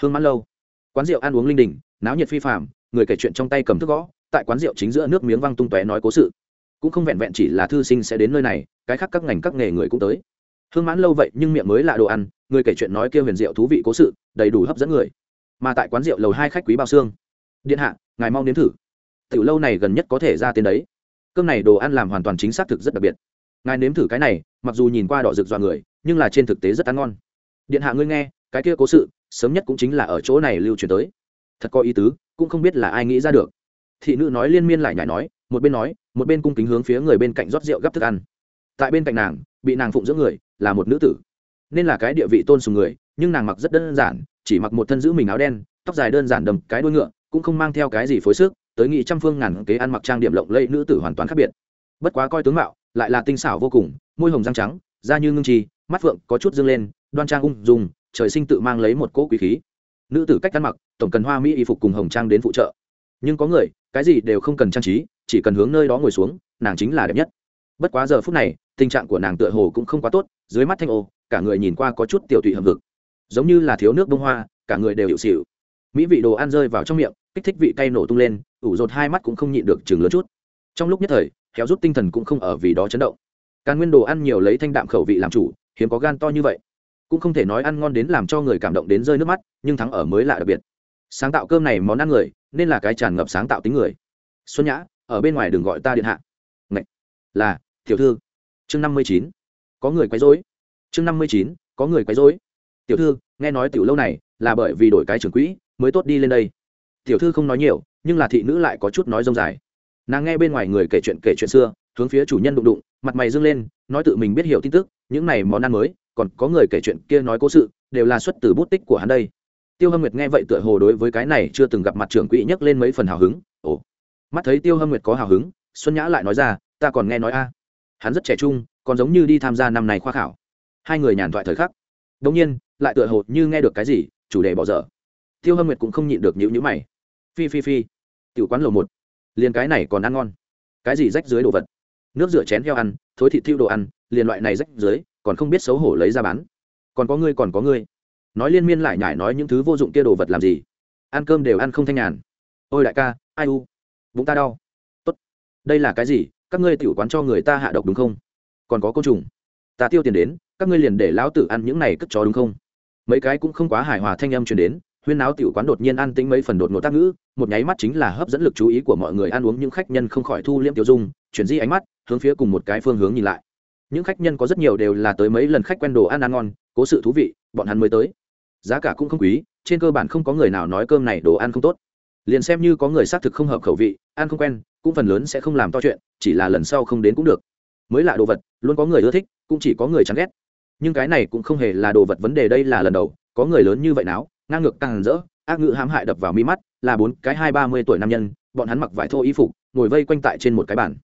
hương mãn lâu, quán rượu ăn uống linh đình, náo nhiệt phi phạm người kể chuyện trong tay cầm thức gõ, tại quán rượu chính giữa nước miếng văng tung tóe nói cố sự. Cũng không vẹn vẹn chỉ là thư sinh sẽ đến nơi này, cái khác các ngành các nghề người cũng tới. Hương mãn lâu vậy nhưng miệng mới lạ đồ ăn, người kể chuyện nói kêu huyền rượu thú vị cố sự, đầy đủ hấp dẫn người. Mà tại quán rượu lầu hai khách quý bao xương. Điện hạ, ngài mau nếm thử. Tiểu lâu này gần nhất có thể ra tên đấy. Cơm này đồ ăn làm hoàn toàn chính xác thực rất đặc biệt. Ngài nếm thử cái này, mặc dù nhìn qua đỏ rực dọa người, nhưng là trên thực tế rất ăn ngon. Điện hạ ngươi nghe cái kia cố sự, sớm nhất cũng chính là ở chỗ này lưu truyền tới. Thật có ý tứ, cũng không biết là ai nghĩ ra được. Thị nữ nói liên miên lại nhảy nói, một bên nói, một bên cung kính hướng phía người bên cạnh rót rượu gắp thức ăn. Tại bên cạnh nàng, bị nàng phụng dưỡng người, là một nữ tử. Nên là cái địa vị tôn sùng người, nhưng nàng mặc rất đơn giản, chỉ mặc một thân giữ mình áo đen, tóc dài đơn giản đầm cái đuôi ngựa, cũng không mang theo cái gì phối sức, tới nghị trăm phương ngàn kế ăn mặc trang điểm lộng lẫy nữ tử hoàn toàn khác biệt. Bất quá coi tướng mạo, lại là tinh xảo vô cùng, môi hồng răng trắng, da như ngưng trì mắt phượng có chút dương lên, đoan trang ung dùng trời sinh tự mang lấy một cỗ quý khí. Nữ tử cách ăn mặc, tổng cần hoa mỹ y phục cùng hồng trang đến phụ trợ. Nhưng có người, cái gì đều không cần trang trí, chỉ cần hướng nơi đó ngồi xuống, nàng chính là đẹp nhất. Bất quá giờ phút này, tình trạng của nàng tựa hồ cũng không quá tốt, dưới mắt thanh ô, cả người nhìn qua có chút tiểu tụy hầm vực giống như là thiếu nước bông hoa, cả người đều hiệu xịu. Mỹ vị đồ ăn rơi vào trong miệng, kích thích vị cay nổ tung lên, ủ rột hai mắt cũng không nhịn được chừng lớn chút. Trong lúc nhất thời héo rút tinh thần cũng không ở vì đó chấn động. Càng nguyên đồ ăn nhiều lấy thanh đạm khẩu vị làm chủ, hiếm có gan to như vậy cũng không thể nói ăn ngon đến làm cho người cảm động đến rơi nước mắt, nhưng thắng ở mới lạ đặc biệt. Sáng tạo cơm này món ăn người, nên là cái tràn ngập sáng tạo tính người. Xuân nhã, ở bên ngoài đừng gọi ta điện hạ. Ngậy. là, tiểu thư. Chương năm mươi chín, có người quấy rối. Chương năm mươi chín, có người quấy rối. Tiểu thư, nghe nói tiểu lâu này là bởi vì đổi cái trưởng quỹ mới tốt đi lên đây. Tiểu thư không nói nhiều, nhưng là thị nữ lại có chút nói rông dài. Nàng nghe bên ngoài người kể chuyện kể chuyện xưa, hướng phía chủ nhân đụng đụng, mặt mày dâng lên, nói tự mình biết hiểu tin tức, những này món ăn mới còn có người kể chuyện kia nói cố sự, đều là xuất từ bút tích của hắn đây. Tiêu hâm nguyệt nghe vậy tựa hồ đối với cái này chưa từng gặp mặt trưởng quỹ nhắc lên mấy phần hào hứng, ồ, mắt thấy tiêu hâm nguyệt có hào hứng, xuân nhã lại nói ra, ta còn nghe nói a, hắn rất trẻ trung, còn giống như đi tham gia năm này khoa khảo. Hai người nhàn thoại thời khắc. Đông nhiên, lại tựa hồ như nghe được cái gì, chủ đề bỏ dở. Tiêu hâm nguyệt cũng không nhịn được nhữ nhữ mày. Phi phi phi, tiểu quán lầu một, liền cái này còn ăn ngon. Cái gì rách dưới đồ vật? Nước rửa chén heo ăn, thối thịt thiêu đồ ăn, liền loại này rách dưới còn không biết xấu hổ lấy ra bán. Còn có ngươi, còn có ngươi. Nói liên miên lại nhải nói những thứ vô dụng kia đồ vật làm gì? Ăn cơm đều ăn không thanh nhàn. Ôi đại ca, ai u? Bụng ta đau. Tốt. Đây là cái gì? Các ngươi tiểu quán cho người ta hạ độc đúng không? Còn có côn trùng. Ta tiêu tiền đến, các ngươi liền để lão tử ăn những này cất chó đúng không? Mấy cái cũng không quá hài hòa thanh âm truyền đến, huyên náo tiểu quán đột nhiên ăn tính mấy phần đột ngột tác ngữ, một nháy mắt chính là hấp dẫn lực chú ý của mọi người ăn uống, những khách nhân không khỏi thu liễm tiêu dung, chuyển di ánh mắt, hướng phía cùng một cái phương hướng nhìn lại những khách nhân có rất nhiều đều là tới mấy lần khách quen đồ ăn ăn ngon, cố sự thú vị, bọn hắn mới tới. Giá cả cũng không quý, trên cơ bản không có người nào nói cơm này đồ ăn không tốt. Liền xem như có người xác thực không hợp khẩu vị, ăn không quen, cũng phần lớn sẽ không làm to chuyện, chỉ là lần sau không đến cũng được. Mới lạ đồ vật, luôn có người ưa thích, cũng chỉ có người chán ghét. Nhưng cái này cũng không hề là đồ vật vấn đề đây là lần đầu, có người lớn như vậy nào ngang ngược càng rỡ, ác ngữ hãm hại đập vào mi mắt, là bốn cái hai ba mươi tuổi nam nhân, bọn hắn mặc vải thô y phục, ngồi vây quanh tại trên một cái bàn.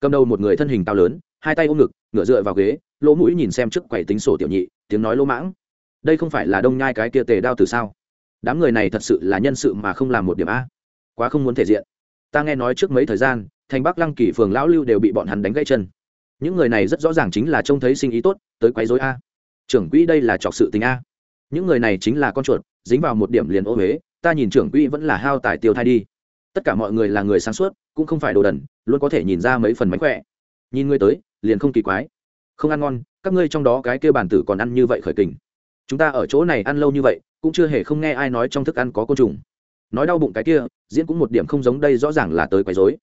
Cầm đầu một người thân hình cao lớn hai tay ôm ngực, ngửa dựa vào ghế, lỗ mũi nhìn xem trước quầy tính sổ tiểu nhị, tiếng nói lỗ mãng. Đây không phải là đông nhai cái kia tề đao từ sao? Đám người này thật sự là nhân sự mà không làm một điểm a. Quá không muốn thể diện. Ta nghe nói trước mấy thời gian, thành bắc lăng kỳ phường lão lưu đều bị bọn hắn đánh gãy chân. Những người này rất rõ ràng chính là trông thấy sinh ý tốt, tới quấy rối a. Trưởng quỹ đây là trọc sự tình a. Những người này chính là con chuột, dính vào một điểm liền ô huế ta nhìn trưởng quỹ vẫn là hao tài tiêu thai đi. Tất cả mọi người là người sáng suốt, cũng không phải đồ đần, luôn có thể nhìn ra mấy phần mánh khỏe. Nhìn ngươi tới liền không kỳ quái. Không ăn ngon, các ngươi trong đó cái kêu bản tử còn ăn như vậy khởi kình. Chúng ta ở chỗ này ăn lâu như vậy, cũng chưa hề không nghe ai nói trong thức ăn có côn trùng. Nói đau bụng cái kia, diễn cũng một điểm không giống đây rõ ràng là tới quấy rối.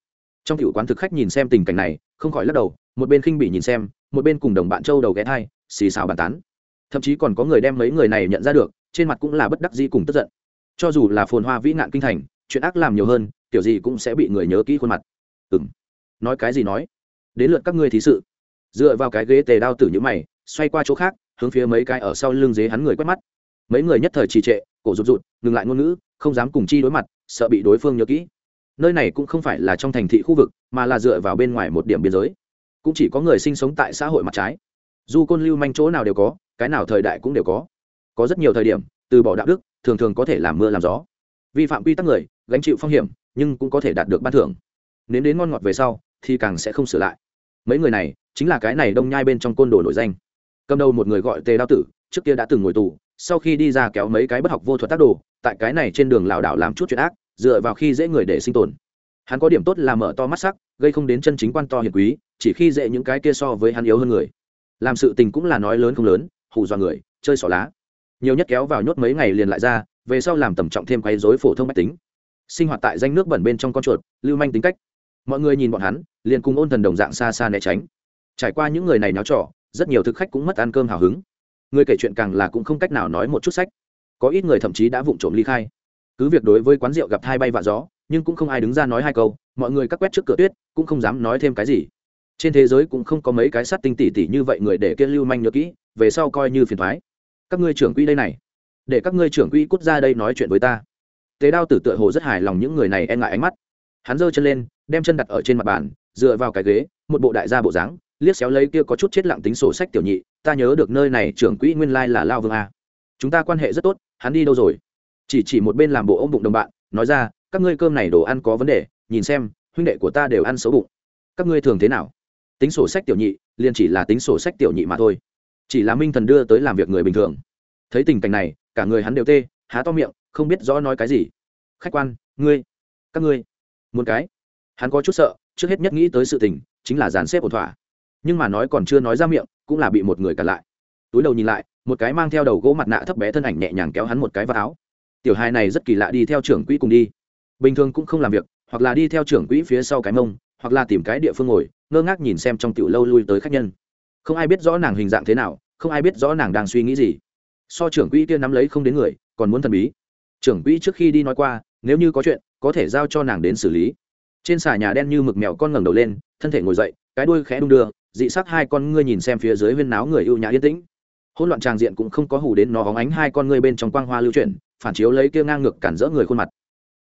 Trong cựu quán thực khách nhìn xem tình cảnh này, không khỏi lắc đầu, một bên khinh bỉ nhìn xem, một bên cùng đồng bạn châu đầu ghé thai, xì xào bàn tán. Thậm chí còn có người đem mấy người này nhận ra được, trên mặt cũng là bất đắc dĩ cùng tức giận. Cho dù là phồn hoa vĩ nạn kinh thành, chuyện ác làm nhiều hơn, kiểu gì cũng sẽ bị người nhớ kỹ khuôn mặt. Ừng nói cái gì nói? Đến lượt các ngươi thí sự dựa vào cái ghế tề đao tử như mày, xoay qua chỗ khác, hướng phía mấy cái ở sau lưng dế hắn người quét mắt. Mấy người nhất thời trì trệ, cổ rụt rụt, ngừng lại ngôn ngữ, không dám cùng chi đối mặt, sợ bị đối phương nhớ kỹ. Nơi này cũng không phải là trong thành thị khu vực, mà là dựa vào bên ngoài một điểm biên giới. Cũng chỉ có người sinh sống tại xã hội mặt trái. Dù côn lưu manh chỗ nào đều có, cái nào thời đại cũng đều có. Có rất nhiều thời điểm, từ bỏ đạo đức, thường thường có thể làm mưa làm gió. Vi phạm quy tắc người, gánh chịu phong hiểm, nhưng cũng có thể đạt được ban thưởng. Nếu đến ngon ngọt về sau, thì càng sẽ không sửa lại mấy người này chính là cái này đông nhai bên trong côn đồ nổi danh. Cầm đầu một người gọi tề đao tử, trước kia đã từng ngồi tù, sau khi đi ra kéo mấy cái bất học vô thuật tác đồ, tại cái này trên đường lảo đảo làm chút chuyện ác, dựa vào khi dễ người để sinh tồn. Hắn có điểm tốt là mở to mắt sắc, gây không đến chân chính quan to hiền quý, chỉ khi dễ những cái kia so với hắn yếu hơn người. Làm sự tình cũng là nói lớn không lớn, hù dọa người, chơi xỏ lá. Nhiều nhất kéo vào nhốt mấy ngày liền lại ra, về sau làm tầm trọng thêm quấy rối phổ thông mách tính. Sinh hoạt tại danh nước bẩn bên trong con chuột, lưu manh tính cách. Mọi người nhìn bọn hắn liền cùng ôn thần đồng dạng xa xa né tránh. Trải qua những người này náo trọ rất nhiều thực khách cũng mất ăn cơm hào hứng. Người kể chuyện càng là cũng không cách nào nói một chút sách. Có ít người thậm chí đã vụng trộm ly khai. Cứ việc đối với quán rượu gặp hai bay vạ gió, nhưng cũng không ai đứng ra nói hai câu, mọi người các quét trước cửa tuyết, cũng không dám nói thêm cái gì. Trên thế giới cũng không có mấy cái sắt tinh tỉ tỉ như vậy người để kia lưu manh nhớ kỹ, về sau coi như phiền thoái các ngươi trưởng quỹ đây này. Để các ngươi trưởng quỹ cút ra đây nói chuyện với ta. Tế đao tử tựa hồ rất hài lòng những người này e ngại ánh mắt. Hắn giơ chân lên, đem chân đặt ở trên mặt bàn dựa vào cái ghế, một bộ đại gia bộ dáng, liếc xéo lấy kia có chút chết lặng tính sổ sách tiểu nhị, ta nhớ được nơi này trưởng quỹ nguyên lai là lao vương a. Chúng ta quan hệ rất tốt, hắn đi đâu rồi? Chỉ chỉ một bên làm bộ ôm bụng đồng bạn, nói ra, các ngươi cơm này đồ ăn có vấn đề, nhìn xem, huynh đệ của ta đều ăn xấu bụng. Các ngươi thường thế nào? Tính sổ sách tiểu nhị, liền chỉ là tính sổ sách tiểu nhị mà thôi. Chỉ là minh thần đưa tới làm việc người bình thường. Thấy tình cảnh này, cả người hắn đều tê, há to miệng, không biết rõ nói cái gì. Khách quan, ngươi, các ngươi, muốn cái? Hắn có chút sợ trước hết nhất nghĩ tới sự tình, chính là dàn xếp ổn thỏa. Nhưng mà nói còn chưa nói ra miệng, cũng là bị một người cản lại. Túi đầu nhìn lại, một cái mang theo đầu gỗ mặt nạ thấp bé thân ảnh nhẹ nhàng kéo hắn một cái vào áo. Tiểu hai này rất kỳ lạ đi theo trưởng quỹ cùng đi. Bình thường cũng không làm việc, hoặc là đi theo trưởng quỹ phía sau cái mông, hoặc là tìm cái địa phương ngồi, ngơ ngác nhìn xem trong tiểu lâu lui tới khách nhân. Không ai biết rõ nàng hình dạng thế nào, không ai biết rõ nàng đang suy nghĩ gì. So trưởng quỹ kia nắm lấy không đến người, còn muốn thần bí. Trưởng quỹ trước khi đi nói qua, nếu như có chuyện, có thể giao cho nàng đến xử lý trên xà nhà đen như mực mèo con ngẩng đầu lên, thân thể ngồi dậy, cái đuôi khẽ đung đưa, dị sắc hai con ngươi nhìn xem phía dưới huyên náo người ưu nhã yên tĩnh. Hỗn loạn tràng diện cũng không có hù đến nó hóng ánh hai con ngươi bên trong quang hoa lưu chuyển, phản chiếu lấy kia ngang ngược cản rỡ người khuôn mặt.